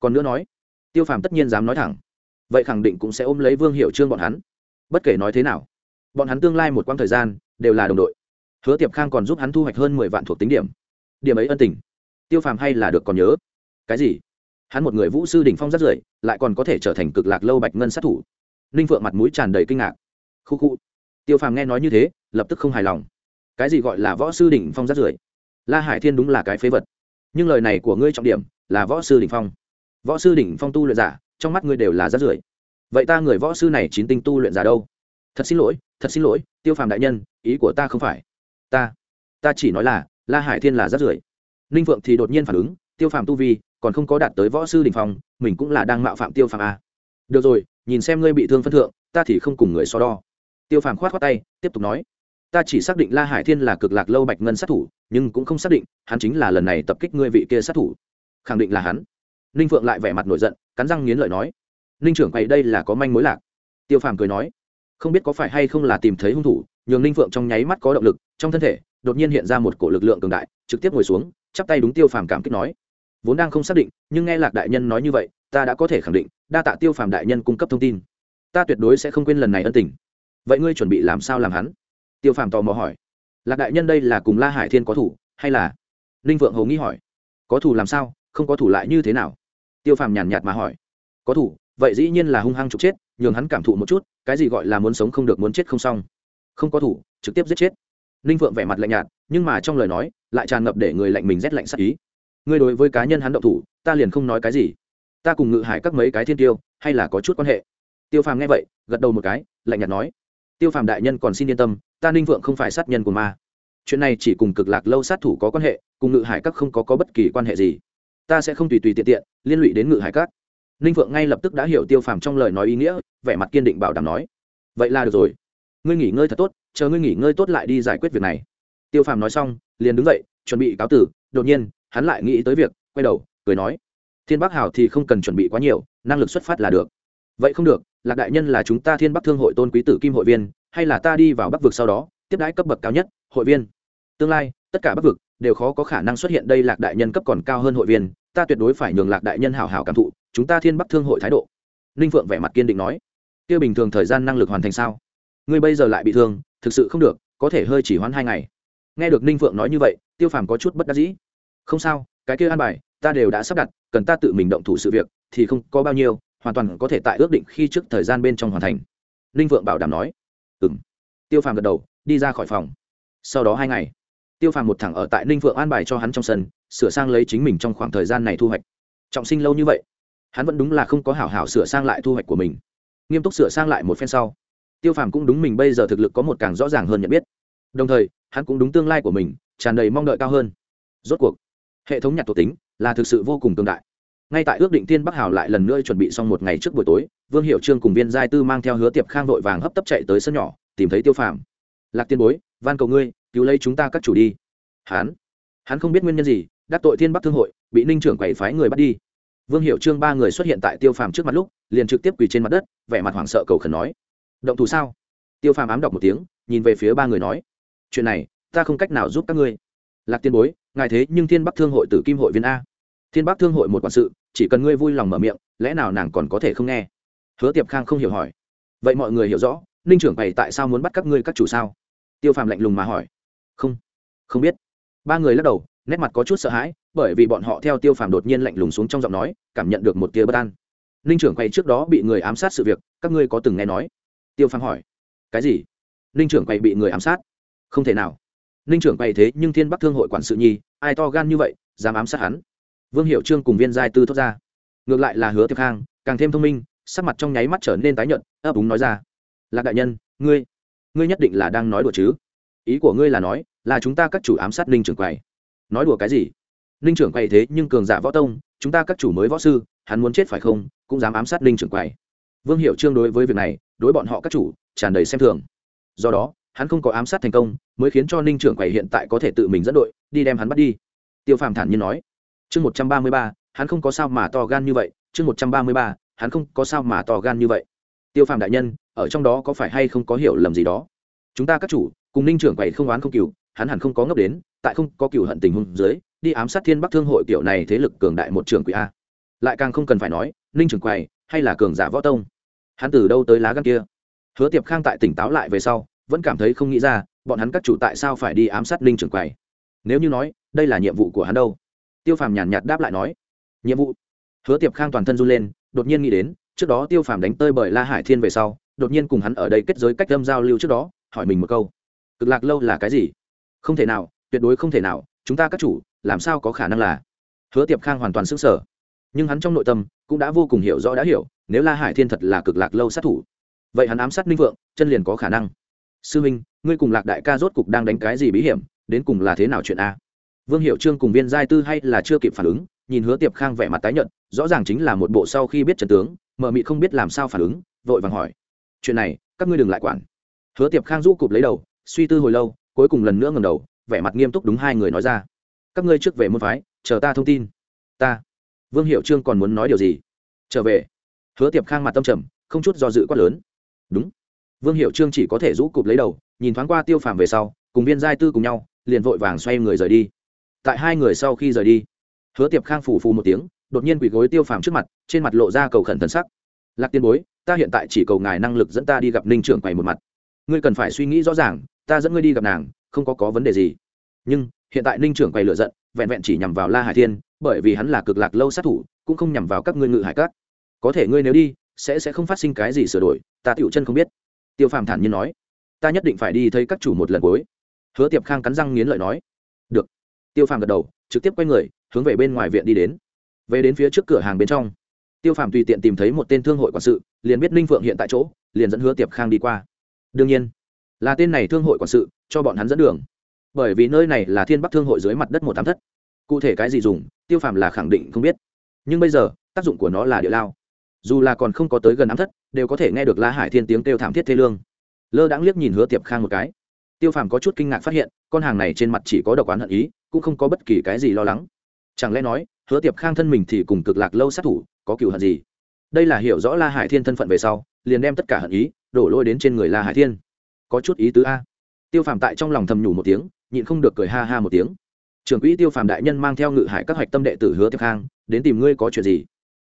Còn nữa nói, tiêu phàm tất nhiên dám nói thẳng, vậy khẳng định cũng sẽ ôm lấy vương hiệu trương bọn hắn. Bất kể nói thế nào, bọn hắn tương lai một quãng thời gian đều là đồng đội. Hứa tiệp khang còn giúp hắn thu hoạch hơn mười vạn thuộc tính điểm. Điểm ấy ân tình. Tiêu phàm hay là được còn nhớ. Cái gì? Hắn một người vũ sư đỉnh phong rất rưởi, lại còn có thể trở thành cực lạc lâu bạch ngân sát thủ. Ninh phượng mặt mũi tràn đầy kinh ngạc. Khu khu. Tiêu phàm nghe nói như thế, lập tức không hài lòng. Cái gì gọi là võ sư đỉnh phong rất rưởi? La hải thiên đúng là cái phế vật. Nhưng lời này của ngươi trọng điểm là võ sư đỉnh phong. Võ sư đỉnh phong tu luyện giả, trong mắt ngươi đều là rất rưởi. Vậy ta người võ sư này chín tinh tu luyện giả đâu? Thật xin lỗi, thật xin lỗi, tiêu phàm đại nhân, ý của ta không phải. Ta ta chỉ nói là la hải thiên là rất rưởi. Ninh phượng thì đột nhiên phản ứng, tiêu phàm tu vi còn không có đạt tới võ sư đình phong, mình cũng là đang mạo phạm tiêu phàm a được rồi, nhìn xem ngươi bị thương phân thượng, ta thì không cùng người so đo. Tiêu phàm khoát khoát tay, tiếp tục nói. Ta chỉ xác định la hải thiên là cực lạc lâu bạch ngân sát thủ, nhưng cũng không xác định, hắn chính là lần này tập kích ngươi vị kia sát thủ. Khẳng định là hắn. Ninh phượng lại vẻ mặt nổi giận, cắn răng nghiến lợi nói. Ninh trưởng quay đây là có manh mối lạc. Tiêu phàm cười nói. Không biết có phải hay không là tìm thấy hung thủ, nhường ninh phượng trong nháy mắt có động lực, trong thân thể, đột nhiên hiện ra một cổ lực lượng cường đại, trực tiếp ngồi xuống, chắp tay đúng tiêu phàm cảm kích nói vốn đang không xác định, nhưng nghe lạc đại nhân nói như vậy, ta đã có thể khẳng định, đa tạ tiêu phàm đại nhân cung cấp thông tin. Ta tuyệt đối sẽ không quên lần này ân tình. Vậy ngươi chuẩn bị làm sao làm hắn? Tiêu phàm tò mò hỏi. Lạc đại nhân đây là cùng la hải thiên có thủ, hay là? Ninh vượng hầu nghĩ hỏi. Có thủ làm sao? Không có thủ lại như thế nào? Tiêu phàm nhàn nhạt mà hỏi. Có thủ, vậy dĩ nhiên là hung hăng trục chết, nhường hắn cảm thụ một chút, cái gì gọi là muốn sống không được muốn chết không xong. Không có thủ, trực tiếp giết chết. Ninh vượng vẻ mặt lạnh nhạt, nhưng mà trong lời nói, lại tràn ngập để người lạnh mình rét lạnh sắc ý ngươi đối với cá nhân hắn động thủ ta liền không nói cái gì. Ta cùng ngự hải các mấy cái thiên tiêu hay là có chút quan hệ? Tiêu phàm nghe vậy gật đầu một cái lạnh nhạt nói. Tiêu phàm đại nhân còn xin yên tâm ta ninh vượng không phải sát nhân của ma. Chuyện này chỉ cùng cực lạc lâu sát thủ có quan hệ cùng ngự hải các không có, có bất kỳ quan hệ gì. Ta sẽ không tùy tùy tiện tiện liên lụy đến ngự hải các. Ninh vượng ngay lập tức đã hiểu tiêu phàm trong lời nói ý nghĩa vẻ mặt kiên định bảo đảm nói. Vậy là được rồi. Ngươi nghỉ ngơi thật tốt chờ ngươi nghỉ ngơi tốt lại đi giải quyết việc này. Tiêu phàm nói xong liền đứng dậy chuẩn bị cáo tử. Đột nhiên hắn lại nghĩ tới việc, quay đầu, cười nói, thiên bắc hảo thì không cần chuẩn bị quá nhiều, năng lực xuất phát là được. Vậy không được, lạc đại nhân là chúng ta thiên bắc thương hội tôn quý tử kim hội viên, hay là ta đi vào bắc vực sau đó, tiếp đãi cấp bậc cao nhất, hội viên? Tương lai, tất cả bắc vực đều khó có khả năng xuất hiện đây lạc đại nhân cấp còn cao hơn hội viên, ta tuyệt đối phải nhường lạc đại nhân hảo hảo cảm thụ, chúng ta thiên bắc thương hội thái độ. Ninh phượng vẻ mặt kiên định nói. Kia bình thường thời gian năng lực hoàn thành sao? Ngươi bây giờ lại bị thương, thực sự không được, có thể hơi chỉ hoãn hai ngày. Nghe được ninh phượng nói như vậy, tiêu phàm có chút bất đắc dĩ không sao, cái kia an bài, ta đều đã sắp đặt, cần ta tự mình động thủ sự việc, thì không có bao nhiêu, hoàn toàn có thể tại ước định khi trước thời gian bên trong hoàn thành. Ninh vượng bảo đảm nói. Ừ m tiêu phàm gật đầu, đi ra khỏi phòng. Sau đó hai ngày, tiêu phàm một thẳng ở tại ninh vượng an bài cho hắn trong sân, sửa sang lấy chính mình trong khoảng thời gian này thu hoạch. Trọng sinh lâu như vậy, hắn vẫn đúng là không có hảo hảo sửa sang lại thu hoạch của mình. Nghiêm túc sửa sang lại một phen sau, tiêu phàm cũng đúng mình bây giờ thực lực có một càng rõ ràng hơn nhận biết. Đồng thời, hắn cũng đúng tương lai của mình, tràn đầy mong đợi cao hơn. Rốt cuộc hệ thống nhặt thuộc tính là thực sự vô cùng tương đại. Ngay tại ước định tiên bắc hào lại lần nữa chuẩn bị xong một ngày trước buổi tối vương hiệu trương cùng viên giai tư mang theo hứa tiệp khang vội vàng hấp tấp chạy tới sân nhỏ tìm thấy tiêu phàm. Lạc tiên bối van cầu ngươi cứu lấy chúng ta các chủ đi. Hán, hắn không biết nguyên nhân gì đắc tội thiên bắc thương hội bị ninh trưởng quậy phái người bắt đi. Vương hiệu trương ba người xuất hiện tại tiêu phàm trước mặt lúc liền trực tiếp quỳ trên mặt đất vẻ mặt hoảng sợ cầu khẩn nói. Động thủ sao? Tiêu phàm ám đọc một tiếng nhìn về phía ba người nói. Chuyện này ta không cách nào giúp các ngươi. Lạc tiên bối ngài thế nhưng thiên bắc thương hội tử kim hội viên a. Thiên bắc thương hội một quản sự, chỉ cần ngươi vui lòng mở miệng, lẽ nào nàng còn có thể không nghe? Hứa tiệp khang không hiểu hỏi. Vậy mọi người hiểu rõ, ninh trưởng bày tại sao muốn bắt các ngươi các chủ sao? Tiêu phàm lạnh lùng mà hỏi. Không không biết. Ba người lắc đầu, nét mặt có chút sợ hãi, bởi vì bọn họ theo tiêu phàm đột nhiên lạnh lùng xuống trong giọng nói, cảm nhận được một tia bất an. Ninh trưởng quay trước đó bị người ám sát sự việc, các ngươi có từng nghe nói? Tiêu phàm hỏi. Cái gì? Ninh trưởng quay bị người ám sát? Không thể nào ninh trưởng bày thế nhưng thiên bắc thương hội quản sự nhi, ai to gan như vậy, dám ám sát hắn. Vương hiệu trương cùng viên giai tư thốt ra. Ngược lại là hứa tiệp khang, càng thêm thông minh, sắc mặt trong nháy mắt trở nên tái nhợt, ấp úng nói ra. Lạc đại nhân, ngươi ngươi nhất định là đang nói đùa chứ? Ý của ngươi là nói, là chúng ta các chủ ám sát ninh trưởng quầy nói đùa cái gì? Ninh trưởng quầy thế nhưng cường giả võ tông, chúng ta các chủ mới võ sư, hắn muốn chết phải không, cũng dám ám sát ninh trưởng quầy vương hiệu trương đối với việc này, đối bọn họ các chủ, tràn đầy xem thường. Do đó hắn không có ám sát thành công, mới khiến cho ninh trưởng quầy hiện tại có thể tự mình dẫn đội, đi đem hắn bắt đi. Tiêu phàm thản nhiên nói. Chương một trăm ba mươi ba, hắn không có sao mà to gan như vậy, chương một trăm ba mươi ba, hắn không có sao mà to gan như vậy. Tiêu phàm đại nhân, ở trong đó có phải hay không có hiểu lầm gì đó? Chúng ta các chủ, cùng ninh trưởng quầy không oán không cừu, hắn hẳn không có ngốc đến, tại không có cừu hận tình huống dưới, đi ám sát thiên bắc thương hội kiểu này thế lực cường đại một trường quỷ a. Lại càng không cần phải nói, ninh trưởng quầy hay là cường giả võ tông. Hắn từ đâu tới lá gan kia? Hứa tiệp khang tại tỉnh táo lại về sau vẫn cảm thấy không nghĩ ra, bọn hắn các chủ tại sao phải đi ám sát ninh trưởng quầy nếu như nói, đây là nhiệm vụ của hắn đâu? Tiêu phàm nhàn nhạt đáp lại nói. Nhiệm vụ? Hứa tiệp khang toàn thân run lên, đột nhiên nghĩ đến, trước đó tiêu phàm đánh tơi bởi la hải thiên về sau, đột nhiên cùng hắn ở đây kết giới cách lâm giao lưu trước đó, hỏi mình một câu. Cực lạc lâu là cái gì? Không thể nào, tuyệt đối không thể nào, chúng ta các chủ, làm sao có khả năng là? Hứa tiệp khang hoàn toàn xứng sở nhưng hắn trong nội tâm cũng đã vô cùng hiểu rõ đã hiểu, nếu la hải thiên thật là cực lạc lâu sát thủ, vậy hắn ám sát ninh vượng chân liền có khả năng sư minh ngươi cùng lạc đại ca rốt cục đang đánh cái gì bí hiểm, đến cùng là thế nào chuyện a? Vương hiệu trương cùng viên giai tư hay là chưa kịp phản ứng, nhìn hứa tiệp khang vẻ mặt tái nhợt, rõ ràng chính là một bộ sau khi biết trần tướng mợ mị không biết làm sao phản ứng, vội vàng hỏi. Chuyện này, các ngươi đừng lại quản. Hứa tiệp khang rũ cụp lấy đầu, suy tư hồi lâu, cuối cùng lần nữa ngầm đầu, vẻ mặt nghiêm túc đúng hai người nói ra. Các ngươi trước về môn phái, chờ ta thông tin. Ta. Vương hiệu trương còn muốn nói điều gì? Trở về. Hứa tiệp khang mặt tâm trầm, không chút do dự quát lớn. Đúng vương hiệu trương chỉ có thể rũ cụp lấy đầu, nhìn thoáng qua tiêu phàm về sau, cùng viên giai tư cùng nhau, liền vội vàng xoay người rời đi. Tại hai người sau khi rời đi, hứa tiệp khang phủ phù một tiếng, đột nhiên quỳ gối tiêu phàm trước mặt, trên mặt lộ ra cầu khẩn thần sắc. Lạc tiên bối, ta hiện tại chỉ cầu ngài năng lực dẫn ta đi gặp ninh trưởng quầy một mặt. Ngươi cần phải suy nghĩ rõ ràng, ta dẫn ngươi đi gặp nàng, không có có vấn đề gì. Nhưng, hiện tại ninh trưởng quầy lựa giận, vẹn vẹn chỉ nhằm vào la hải thiên, bởi vì hắn là cực lạc lâu sát thủ, cũng không nhằm vào các ngươi ngự hải cát có thể ngươi nếu đi, sẽ sẽ không phát sinh cái gì sửa đổi, ta Tiểu chân không biết tiêu phàm thản nhiên nói, ta nhất định phải đi thấy các chủ một lần cuối. Hứa tiệp khang cắn răng nghiến lợi nói, được. Tiêu phàm gật đầu, trực tiếp quay người, hướng về bên ngoài viện đi đến. Về đến phía trước cửa hàng bên trong, tiêu phàm tùy tiện tìm thấy một tên thương hội quản sự, liền biết ninh phượng hiện tại chỗ, liền dẫn hứa tiệp khang đi qua. Đương nhiên, là tên này thương hội quản sự, cho bọn hắn dẫn đường. Bởi vì nơi này là thiên bắc thương hội dưới mặt đất một tám thất. Cụ thể cái gì dùng, tiêu phàm là khẳng định không biết. Nhưng bây giờ, tác dụng của nó là địa lao dù là còn không có tới gần ám thất, đều có thể nghe được la hải thiên tiếng kêu thảm thiết thê lương. Lơ đãng liếc nhìn hứa tiệp khang một cái. Tiêu phàm có chút kinh ngạc phát hiện, con hàng này trên mặt chỉ có độc oán hận ý, cũng không có bất kỳ cái gì lo lắng. Chẳng lẽ nói, hứa tiệp khang thân mình thì cùng cực lạc lâu sát thủ, có cựu hận gì? Đây là hiểu rõ la hải thiên thân phận về sau, liền đem tất cả hận ý, đổ lôi đến trên người la hải thiên. Có chút ý tứ a. Tiêu phàm tại trong lòng thầm nhủ một tiếng, nhịn không được cười ha ha một tiếng. Trưởng quỹ tiêu phàm đại nhân mang theo ngự hải các hạch tâm đệ tử hứa tiệp khang, đến tìm ngươi có chuyện gì?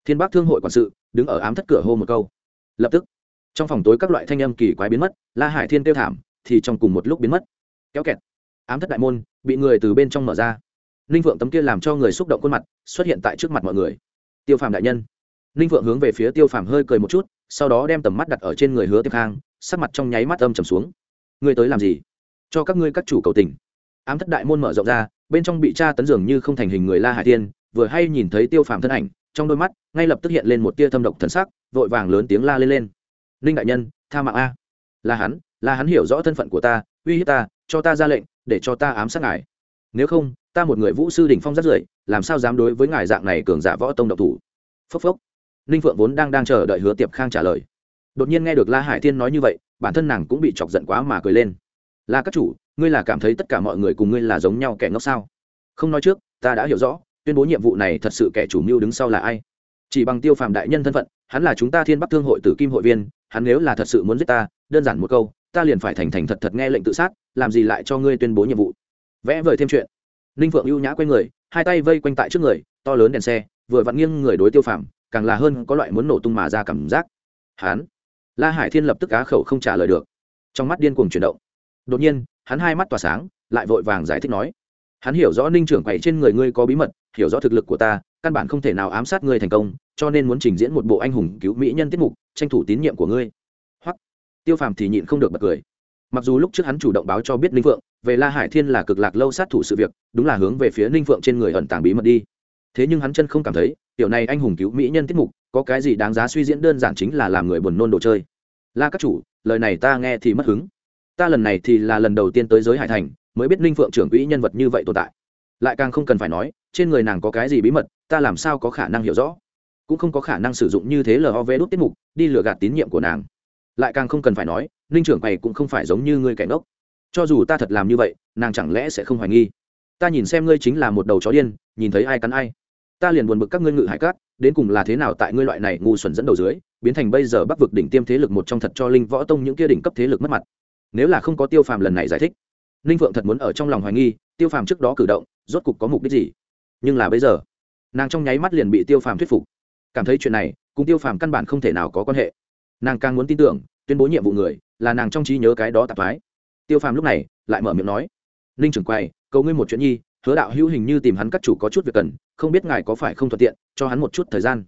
Thiên bắc thương hội quản sự đứng ở ám thất cửa hô một câu. Lập tức, trong phòng tối các loại thanh âm kỳ quái biến mất, la hải thiên tiêu thảm, thì trong cùng một lúc biến mất. Kéo kẹt, ám thất đại môn bị người từ bên trong mở ra. Ninh vượng tấm kia làm cho người xúc động khuôn mặt xuất hiện tại trước mặt mọi người. Tiêu phàm đại nhân. Ninh vượng hướng về phía tiêu phàm hơi cười một chút, sau đó đem tầm mắt đặt ở trên người hứa tiệp khang, sắc mặt trong nháy mắt âm trầm xuống. Ngươi tới làm gì? Cho các ngươi các chủ cầu tình. Ám thất đại môn mở rộng ra, bên trong bị tra tấn dường như không thành hình người la hải Thiên, vừa hay nhìn thấy tiêu phàm thân ảnh trong đôi mắt, ngay lập tức hiện lên một tia thâm độc thần sắc, vội vàng lớn tiếng la lên lên. Ninh đại nhân, tha mạng a. Là hắn là hắn hiểu rõ thân phận của ta, uy hiếp ta, cho ta ra lệnh, để cho ta ám sát ngài. Nếu không, ta một người vũ sư đỉnh phong rất rưỡi làm sao dám đối với ngài dạng này cường giả võ tông độc thủ? Phốc phốc. Ninh phượng vốn đang đang chờ đợi hứa tiệp khang trả lời. Đột nhiên nghe được la hải thiên nói như vậy, bản thân nàng cũng bị chọc giận quá mà cười lên. La các chủ, ngươi là cảm thấy tất cả mọi người cùng ngươi là giống nhau kẻ ngốc sao? Không nói trước, ta đã hiểu rõ tuyên bố nhiệm vụ này thật sự kẻ chủ mưu đứng sau là ai? Chỉ bằng tiêu phàm đại nhân thân phận, hắn là chúng ta thiên bắc thương hội tử kim hội viên, hắn nếu là thật sự muốn giết ta, đơn giản một câu, ta liền phải thành thành thật thật nghe lệnh tự sát, làm gì lại cho ngươi tuyên bố nhiệm vụ? Vẽ vời thêm chuyện. Ninh phượng ưu nhã q u a y người, hai tay vây quanh tại trước người, to lớn đèn xe, vừa vặn nghiêng người đối tiêu phàm, càng là hơn có loại muốn nổ tung mà ra cảm giác. Hắn, la hải thiên lập tức á khẩu không trả lời được. Trong mắt điên cuồng chuyển động. Đột nhiên, hắn hai mắt tỏa sáng, lại vội vàng giải thích nói, hắn hiểu rõ ninh trưởng quậy trên người ngươi có bí mật hiểu rõ thực lực của ta, căn bản không thể nào ám sát ngươi thành công, cho nên muốn trình diễn một bộ anh hùng cứu mỹ nhân tiết mục, tranh thủ tín nhiệm của ngươi. Hoặc, tiêu phàm thì nhịn không được bật cười. Mặc dù lúc trước hắn chủ động báo cho biết ninh phượng, về la hải thiên là cực lạc lâu sát thủ sự việc, đúng là hướng về phía ninh phượng trên người ẩn tàng bí mật đi. Thế nhưng hắn chân không cảm thấy, tiểu này anh hùng cứu mỹ nhân tiết mục, có cái gì đáng giá suy diễn đơn giản chính là làm người buồn nôn đồ chơi. La các chủ, lời này ta nghe thì mất hứng. Ta lần này thì là lần đầu tiên tới giới hải thành, mới biết ninh phượng trưởng quỹ nhân vật như vậy tồn tại lại càng không cần phải nói, trên người nàng có cái gì bí mật, ta làm sao có khả năng hiểu rõ? Cũng không có khả năng sử dụng như thế lov đốt tiết mục, đi lừa gạt tín nhiệm của nàng. Lại càng không cần phải nói, ninh trưởng quầy cũng không phải giống như ngươi cảnh ốc cho dù ta thật làm như vậy, nàng chẳng lẽ sẽ không hoài nghi? Ta nhìn xem ngươi chính là một đầu chó điên, nhìn thấy ai cắn ai. Ta liền buồn bực các ngươi ngự hải cát đến cùng là thế nào tại ngươi loại này ngu xuẩn dẫn đầu dưới, biến thành bây giờ bắc vực đỉnh tiêm thế lực một trong thật cho linh võ tông những kia đỉnh cấp thế lực mất mặt. Nếu là không có tiêu phàm lần này giải thích ninh phượng thật muốn ở trong lòng hoài nghi, tiêu phàm trước đó cử động, rốt cục có mục đích gì? Nhưng là bây giờ, nàng trong nháy mắt liền bị tiêu phàm thuyết phục. Cảm thấy chuyện này, cùng tiêu phàm căn bản không thể nào có quan hệ. Nàng càng muốn tin tưởng, tuyên bố nhiệm vụ người, là nàng trong trí nhớ cái đó tạp thái tiêu phàm lúc này, lại mở miệng nói, ninh trưởng quay cầu ngươi một chuyện nhi, hứa đạo hữu hình như tìm hắn các chủ có chút việc cần, không biết ngài có phải không thuận tiện, cho hắn một chút thời gian.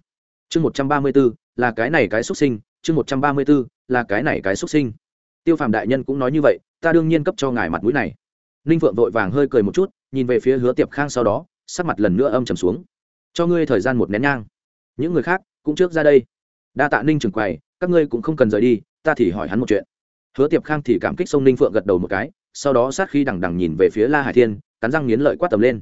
Chương một trăm ba mươi b ố là cái này cái xuất sinh, chương một trăm ba mươi b ố là cái này cái xuất sinh tiêu phàm đại nhân cũng nói như vậy, ta đương nhiên cấp cho ngài mặt mũi này. Ninh phượng vội vàng hơi cười một chút, nhìn về phía hứa tiệp khang sau đó, sắc mặt lần nữa âm trầm xuống. Cho ngươi thời gian một nén nhang. Những người khác cũng trước ra đây. Đa tạ ninh trường quầy, các ngươi cũng không cần rời đi, ta thì hỏi hắn một chuyện. Hứa tiệp khang thì cảm kích sông ninh phượng gật đầu một cái, sau đó sát khi đằng đằng nhìn về phía la hải thiên, cắn răng nghiến lợi quát tầm lên.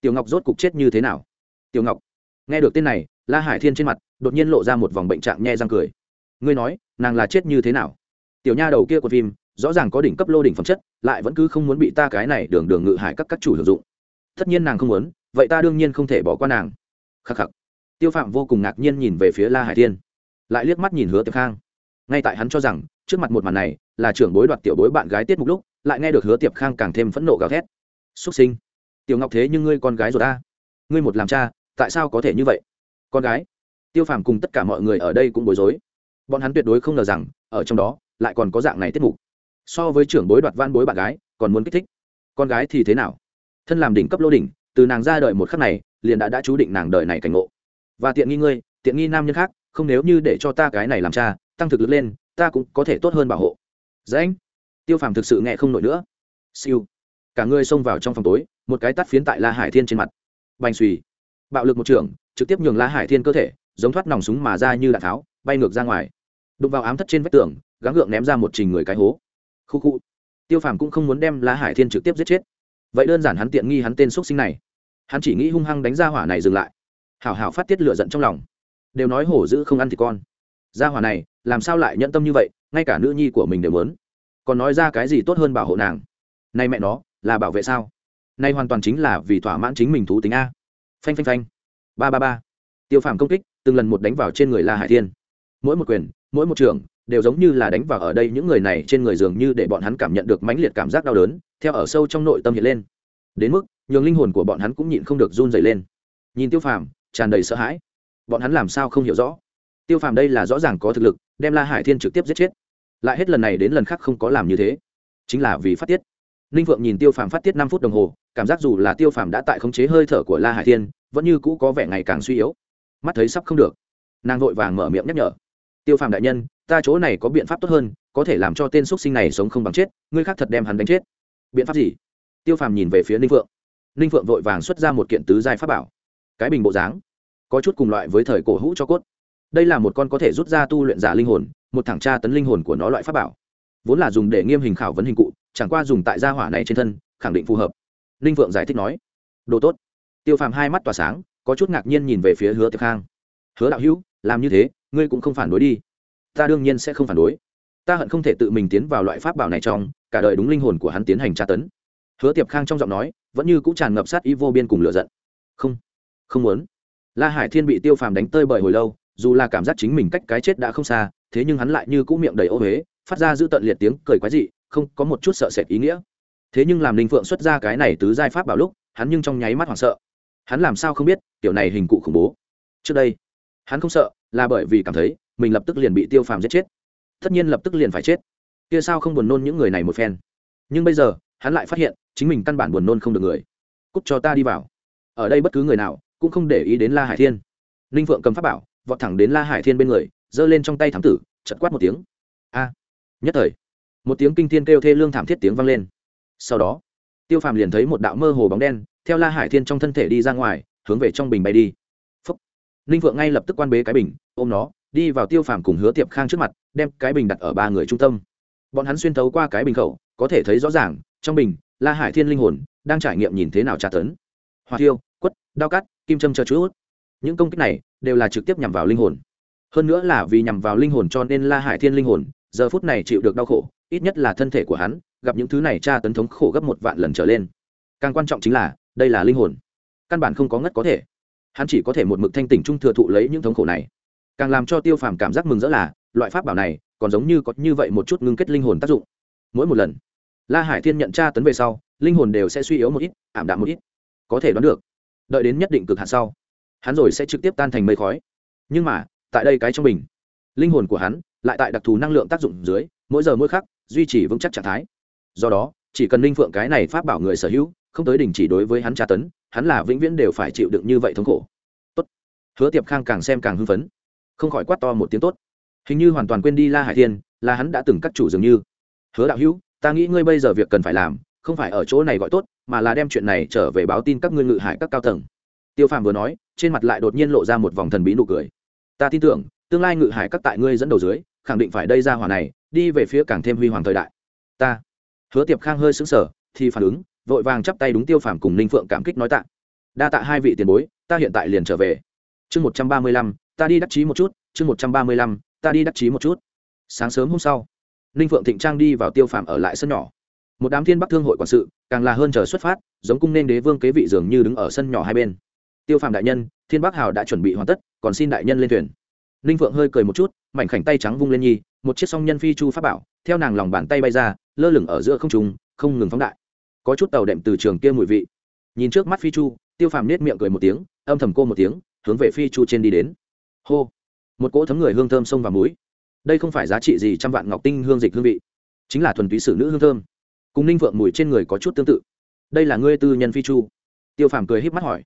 Tiểu ngọc rốt cục chết như thế nào? Tiểu ngọc, nghe được tên này, la hải thiên trên mặt đột nhiên lộ ra một vòng bệnh trạng nhe răng cười. Ngươi nói, nàng là chết như thế nào? Tiểu nha đầu kia của phim, rõ ràng có đỉnh cấp lô đỉnh phẩm chất, lại vẫn cứ không muốn bị ta cái này đường đường ngự hại các các chủ sử dụng. Tất nhiên nàng không muốn, vậy ta đương nhiên không thể bỏ qua nàng. Khắc khắc. Tiêu phạm vô cùng ngạc nhiên nhìn về phía la hải thiên. Lại liếc mắt nhìn hứa tiệp khang. Ngay tại hắn cho rằng, trước mặt một màn này, là trưởng bối đoạt tiểu bối bạn gái tiết mục lúc, lại nghe được hứa tiệp khang càng thêm phẫn nộ gào thét. Xuất sinh. Tiểu ngọc thế nhưng ngươi con gái rồi ta ngươi một làm cha, tại sao có thể như vậy? Con gái. Tiêu phàm cùng tất cả mọi người ở đây cũng bối rối. Bọn hắn tuyệt đối không ngờ rằng, ở trong đó lại còn có dạng này tiết mục. So với trưởng bối đoạt van bối bạn gái, còn muốn kích thích. Con gái thì thế nào? Thân làm đỉnh cấp lô đỉnh, từ nàng ra đời một khắc này, liền đã đã chú định nàng đời này cảnh ngộ. Và tiện nghi ngươi, tiện nghi nam nhân khác, không nếu như để cho ta cái này làm cha, tăng thực lực lên, ta cũng có thể tốt hơn bảo hộ. Dễ anh. Tiêu phàm thực sự nghe không nổi nữa. Siêu. Cả ngươi xông vào trong phòng tối, một cái tắt phiến tại la hải thiên trên mặt. Bành suy bạo lực một trường, trực tiếp nhường la hải thiên cơ thể, giống thoát nòng súng mà ra như đạn tháo, bay ngược ra ngoài. Đụng vào ám thất trên vách tường gắng gượng ném ra một trình người cái hố. Khu khu. Tiêu phàm cũng không muốn đem la hải thiên trực tiếp giết chết. Vậy đơn giản hắn tiện nghi hắn tên x sinh này. Hắn chỉ nghĩ hung hăng đánh ra hỏa này dừng lại. Hảo hảo phát tiết lửa giận trong lòng. Đều nói hổ dữ không ăn thì con. Ra hỏa này, làm sao lại nhẫn tâm như vậy, ngay cả nữ nhi của mình đều muốn. Còn nói ra cái gì tốt hơn bảo hộ nàng? Nay mẹ nó, là bảo vệ sao? Nay hoàn toàn chính là vì thỏa mãn chính mình thú tính a. Phanh phanh phanh. Ba ba ba. Tiêu phàm công kích, từng lần một đánh vào trên người la hải thiên. Mỗi một quyền, mỗi một trường đều giống như là đánh vào ở đây những người này trên người dường như để bọn hắn cảm nhận được mãnh liệt cảm giác đau đớn, theo ở sâu trong nội tâm hiện lên. Đến mức, nhường linh hồn của bọn hắn cũng nhịn không được run dày lên. Nhìn tiêu phàm, tràn đầy sợ hãi. Bọn hắn làm sao không hiểu rõ? Tiêu phàm đây là rõ ràng có thực lực, đem la hải thiên trực tiếp giết chết. Lại hết lần này đến lần khác không có làm như thế. Chính là vì phát tiết. Ninh phượng nhìn tiêu phàm phát tiết năm phút đồng hồ, cảm giác dù là tiêu phàm đã tại khống chế hơi thở của la hải thiên, vẫn như cũ có vẻ ngày càng suy yếu. Mắt thấy sắp không được. Nàng vội vàng mở miệng nhắc nhở tiêu phàm đại nhân, ta chỗ này có biện pháp tốt hơn, có thể làm cho tên x sinh này sống không bằng chết, ngươi khác thật đem hắn đánh chết. Biện pháp gì? Tiêu phàm nhìn về phía ninh phượng. Ninh phượng vội vàng xuất ra một kiện tứ giai pháp bảo. Cái bình bộ dáng, có chút cùng loại với thời cổ hũ cho cốt. Đây là một con có thể rút ra tu luyện giả linh hồn, một thẳng tra tấn linh hồn của nó loại pháp bảo. Vốn là dùng để nghiêm hình khảo vấn hình cụ, chẳng qua dùng tại gia hỏa này trên thân, khẳng định phù hợp. Ninh vượng giải thích nói, đồ tốt. Tiêu phàm hai mắt tỏa sáng, có chút ngạc nhiên nhìn về phía hứa tiệp khang. Hứa đạo hữu, làm như thế ngươi cũng không phản đối đi. Ta đương nhiên sẽ không phản đối. Ta hận không thể tự mình tiến vào loại pháp bảo này trong, cả đời đúng linh hồn của hắn tiến hành tra tấn. Hứa tiệp khang trong giọng nói vẫn như cũng tràn ngập sát ý vô biên cùng lựa giận. Không không muốn. La hải thiên bị tiêu phàm đánh tơi bởi hồi lâu, dù là cảm giác chính mình cách cái chết đã không xa, thế nhưng hắn lại như cũ miệng đầy ô huế phát ra giữ tận liệt tiếng cười quái dị, không có một chút sợ sệt ý nghĩa. Thế nhưng làm linh phượng xuất ra cái này tứ giai pháp bảo lúc, hắn nhưng trong nháy mắt hoảng sợ. Hắn làm sao không biết, tiểu này hình cụ khủng bố. Trước đây, hắn không sợ là bởi vì cảm thấy mình lập tức liền bị tiêu phàm giết chết. Tất nhiên lập tức liền phải chết. Kia sao không buồn nôn những người này một phen? Nhưng bây giờ, hắn lại phát hiện chính mình căn bản buồn nôn không được người. Cúc cho ta đi vào. Ở đây bất cứ người nào cũng không để ý đến la hải thiên. Ninh phượng cầm pháp bảo, vọt thẳng đến la hải thiên bên người, giơ lên trong tay thám tử chật quát một tiếng. A! Nhất thời, một tiếng kinh thiên kêu thê lương thảm thiết tiếng vang lên. Sau đó, tiêu phàm liền thấy một đạo mơ hồ bóng đen, theo la hải thiên trong thân thể đi ra ngoài, hướng về trong bình bay đi. Phúc. ninh phượng ngay lập tức quan bế cái bình ôm nó, đi vào tiêu phàm cùng hứa tiệp khang trước mặt, đem cái bình đặt ở ba người trung tâm. Bọn hắn xuyên thấu qua cái bình khẩu, có thể thấy rõ ràng, trong bình, la hải thiên linh hồn đang trải nghiệm nhìn thế nào tra tấn. Hoa tiêu quất, đao cắt, kim châm chờ chút những công kích này đều là trực tiếp nhằm vào linh hồn. Hơn nữa là vì nhằm vào linh hồn cho nên la hải thiên linh hồn giờ phút này chịu được đau khổ, ít nhất là thân thể của hắn, gặp những thứ này tra tấn thống khổ gấp một vạn lần trở lên. Càng quan trọng chính là, đây là linh hồn. Căn bản không có ngất có thể. Hắn chỉ có thể một mực thanh tỉnh trung thừa thụ lấy những thống khổ này càng làm cho tiêu phàm cảm giác mừng rỡ là, loại pháp bảo này còn giống như có như vậy một chút ngưng kết linh hồn tác dụng. Mỗi một lần, la hải thiên nhận tra tấn về sau, linh hồn đều sẽ suy yếu một ít, ảm đạm một ít. Có thể đoán được, đợi đến nhất định cực hạn sau, hắn rồi sẽ trực tiếp tan thành mây khói. Nhưng mà, tại đây cái trong mình linh hồn của hắn lại tại đặc thù năng lượng tác dụng dưới, mỗi giờ mỗi khắc duy trì vững chắc trạng thái. Do đó, chỉ cần linh phượng cái này pháp bảo người sở hữu, không tới đình chỉ đối với hắn tra tấn, hắn là vĩnh viễn đều phải chịu đựng như vậy thống khổ. Tốt. hứa tiệp khang càng xem càng hưng phấn không khỏi quát to một tiếng tốt. Hình như hoàn toàn quên đi la hải thiên, là hắn đã từng cắt chủ dường như. Hứa đạo hữu, ta nghĩ ngươi bây giờ việc cần phải làm, không phải ở chỗ này gọi tốt, mà là đem chuyện này trở về báo tin các ngươi ngự hải các cao tầng. Tiêu phàm vừa nói, trên mặt lại đột nhiên lộ ra một vòng thần bí nụ cười. Ta tin tưởng, tương lai ngự hải các tại ngươi dẫn đầu dưới, khẳng định phải đây ra hỏa này, đi về phía càng thêm huy hoàng thời đại. Ta. Hứa tiệp khang hơi sững sờ, thì phản ứng, vội vàng chắp tay đúng tiêu phàm cùng ninh phượng cảm kích nói tạ. Đa tạ hai vị tiền bối, ta hiện tại liền trở về. Chương một trăm ba mươi lăm ta đi đắc chí một chút, chương một trăm ba mươi lăm, ta đi đắc chí một chút. Sáng sớm hôm sau, ninh phượng thịnh trang đi vào tiêu Phạm ở lại sân nhỏ. Một đám thiên bắc thương hội quản sự, càng là hơn chờ xuất phát, giống cung nên đế vương kế vị dường như đứng ở sân nhỏ hai bên. Tiêu Phạm đại nhân, thiên bắc hào đã chuẩn bị hoàn tất, còn xin đại nhân lên thuyền. Ninh phượng hơi cười một chút, mảnh khảnh tay trắng vung lên nhi, một chiếc song nhân phi chu pháp bảo, theo nàng lòng bàn tay bay ra, lơ lửng ở giữa không trùng không ngừng phóng đại. Có chút tàu đệm từ trường kia mùi vị. Nhìn trước mắt phi chu, tiêu phàm nết miệng cười một tiếng, âm thầm cô một tiếng, hướng về phi chu trên đi đến hô. Một cỗ thấm người hương thơm sông và muối đây không phải giá trị gì trăm vạn ngọc tinh hương dịch hương vị, chính là thuần túy sử nữ hương thơm. Cùng ninh vượng mùi trên người có chút tương tự. Đây là ngươi tư nhân phi chu. Tiêu phàm cười híp mắt hỏi.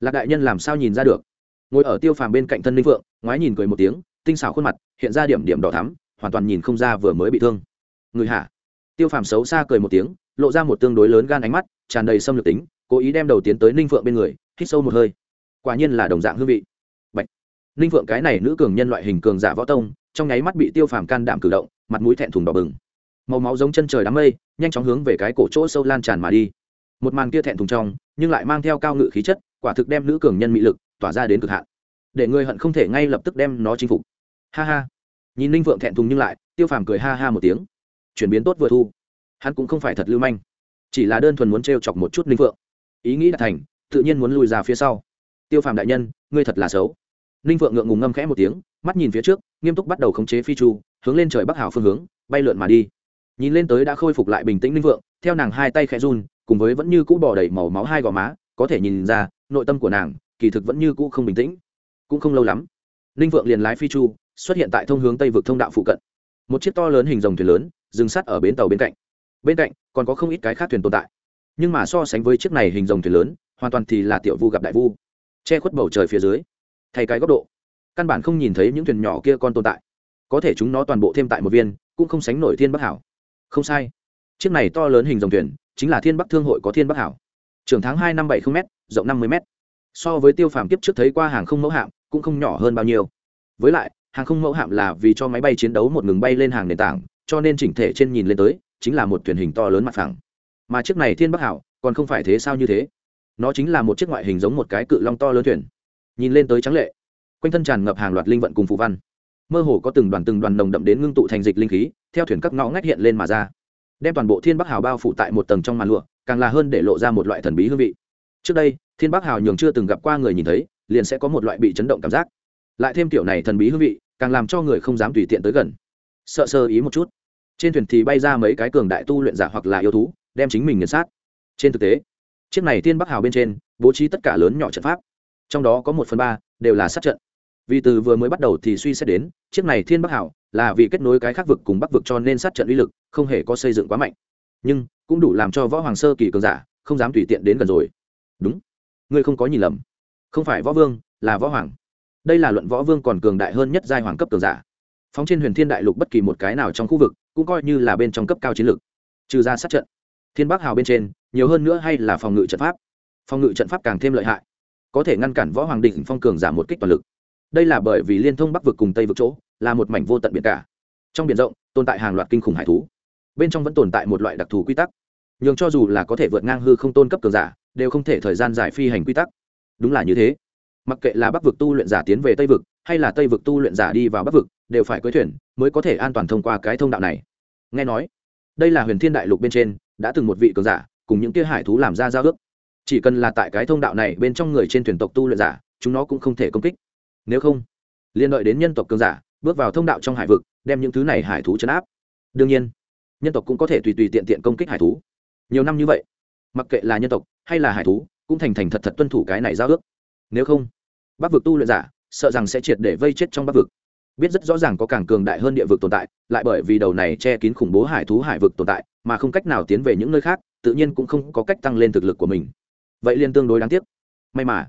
Lạc đại nhân làm sao nhìn ra được? Ngồi ở tiêu phàm bên cạnh thân ninh vượng, ngoái nhìn cười một tiếng, tinh xảo khuôn mặt, hiện ra điểm điểm đỏ thắm, hoàn toàn nhìn không ra vừa mới bị thương. Người hả? Tiêu phàm xấu xa cười một tiếng, lộ ra một tương đối lớn gan ánh mắt, tràn đầy xâm lược tính, cố ý đem đầu tiến tới ninh phượng bên người, hít sâu một hơi. Quả nhiên là đồng dạng hương vị ninh phượng cái này nữ cường nhân loại hình cường giả võ tông, trong nháy mắt bị tiêu phàm can đảm cử động, mặt mũi thẹn thùng đỏ bừng. Màu máu giống chân trời đám mây, nhanh chóng hướng về cái cổ chỗ sâu lan tràn mà đi. Một màn kia thẹn thùng trong, nhưng lại mang theo cao ngự khí chất, quả thực đem nữ cường nhân mị lực tỏa ra đến cực hạn. Để người hận không thể ngay lập tức đem nó chinh phục. Ha ha. Nhìn ninh vượng thẹn thùng nhưng lại, tiêu phàm cười ha ha một tiếng. Chuyển biến tốt vừa thu. Hắn cũng không phải thật lưu manh. Chỉ là đơn thuần muốn t r e o chọc một chút ninh vượng ý nghĩ đã thành, tự nhiên muốn lùi ra phía sau. Tiêu phàm đại nhân, ngươi thật là xấu ninh vượng ngượng ngùng ngâm khẽ một tiếng, mắt nhìn phía trước, nghiêm túc bắt đầu khống chế phi chu, hướng lên trời bắc hảo phương hướng, bay lượn mà đi. Nhìn lên tới đã khôi phục lại bình tĩnh ninh vượng theo nàng hai tay khẽ run, cùng với vẫn như cũ bỏ đầy màu máu hai gò má, có thể nhìn ra, nội tâm của nàng, kỳ thực vẫn như cũ không bình tĩnh. Cũng không lâu lắm, ninh vượng liền lái phi chu, xuất hiện tại thông hướng tây vực thông đạo phụ cận. Một chiếc to lớn hình rồng thuyền lớn, dừng sắt ở bến tàu bên cạnh. Bên cạnh, còn có không ít cái khác thuyền tồn tại. Nhưng mà so sánh với chiếc này hình rồng thuyền lớn, hoàn toàn thì là tiểu vu gặp đại vu, che khuất bầu trời phía dưới thay cái góc độ. Căn bản không nhìn thấy những thuyền nhỏ kia còn tồn tại. Có thể chúng nó toàn bộ thêm tại một viên, cũng không sánh nổi thiên bắc hảo. Không sai. Chiếc này to lớn hình dòng thuyền, chính là thiên bắc thương hội có thiên bắc hảo. Trưởng tháng hai năm bảy không m rộng năm mươi m so với tiêu phàm tiếp trước thấy qua hàng không mẫu hạm, cũng không nhỏ hơn bao nhiêu. Với lại, hàng không mẫu hạm là vì cho máy bay chiến đấu một ngừng bay lên hàng nền tảng, cho nên chỉnh thể trên nhìn lên tới, chính là một thuyền hình to lớn mặt phẳng. Mà chiếc này thiên bắc hảo, còn không phải thế sao như thế? Nó chính là một chiếc ngoại hình giống một cái cự long to lớn thuyền nhìn lên tới trắng lệ. Quanh thân tràn ngập hàng loạt linh vận cùng phù văn. Mơ hồ có từng đoàn từng đoàn nồng đậm đến ngưng tụ thành dịch linh khí, theo thuyền các ngõ ngách hiện lên mà ra. Đem toàn bộ thiên bắc hào bao phủ tại một tầng trong màn lụa, càng là hơn để lộ ra một loại thần bí hương vị. Trước đây, thiên bắc hào nhường chưa từng gặp qua người nhìn thấy, liền sẽ có một loại bị chấn động cảm giác. Lại thêm kiểu này thần bí hương vị, càng làm cho người không dám tùy tiện tới gần. Sợ sơ ý một chút. Trên thuyền thì bay ra mấy cái cường đại tu luyện giả hoặc là yêu thú, đem chính mình nghiền sát. Trên thực tế, chiếc này thiên bắc hào bên trên, bố trí tất cả lớn nhỏ trận pháp trong đó có một phần ba đều là sát trận. Vì từ vừa mới bắt đầu thì suy xét đến, chiếc này thiên bắc hảo là vì kết nối cái khác vực cùng bắc vực cho nên sát trận uy lực không hề có xây dựng quá mạnh. Nhưng, cũng đủ làm cho võ hoàng sơ kỳ cường giả không dám tùy tiện đến gần rồi. Đúng. Ngươi không có nhìn lầm. Không phải võ vương, là võ hoàng. Đây là luận võ vương còn cường đại hơn nhất giai hoàng cấp cường giả. Phóng trên huyền thiên đại lục bất kỳ một cái nào trong khu vực, cũng coi như là bên trong cấp cao chiến lược. Trừ ra sát trận. Thiên bắc hào bên trên, nhiều hơn nữa hay là phòng ngự trận pháp. Phòng ngự trận pháp càng thêm lợi hại có thể ngăn cản võ hoàng đỉnh phong cường giảm một kích toàn lực. Đây là bởi vì liên thông bắc vực cùng tây vực chỗ là một mảnh vô tận biển cả. Trong biển rộng, tồn tại hàng loạt kinh khủng hải thú. Bên trong vẫn tồn tại một loại đặc thù quy tắc. Nhưng cho dù là có thể vượt ngang hư không tôn cấp cường giả, đều không thể thời gian giải phi hành quy tắc. Đúng là như thế. Mặc kệ là bắc vực tu luyện giả tiến về tây vực, hay là tây vực tu luyện giả đi vào bắc vực, đều phải cưới thuyền mới có thể an toàn thông qua cái thông đạo này. Nghe nói, đây là huyền thiên đại lục bên trên đã từng một vị cường giả cùng những kia hải thú làm ra giao ước chỉ cần là tại cái thông đạo này bên trong người trên thuyền tộc tu luyện giả, chúng nó cũng không thể công kích. Nếu không, liên đợi đến nhân tộc cường giả, bước vào thông đạo trong hải vực, đem những thứ này hải thú chấn áp. Đương nhiên, nhân tộc cũng có thể tùy tùy tiện tiện công kích hải thú. Nhiều năm như vậy, mặc kệ là nhân tộc hay là hải thú, cũng thành thành thật thật tuân thủ cái này giao ước. Nếu không, bắc vực tu luyện giả sợ rằng sẽ triệt để vây chết trong bắc vực. Biết rất rõ ràng có càng cường đại hơn địa vực tồn tại, lại bởi vì đầu này che kín khủng bố hải thú hải vực tồn tại, mà không cách nào tiến về những nơi khác, tự nhiên cũng không có cách tăng lên thực lực của mình vậy liên tương đối đáng tiếc. May mà,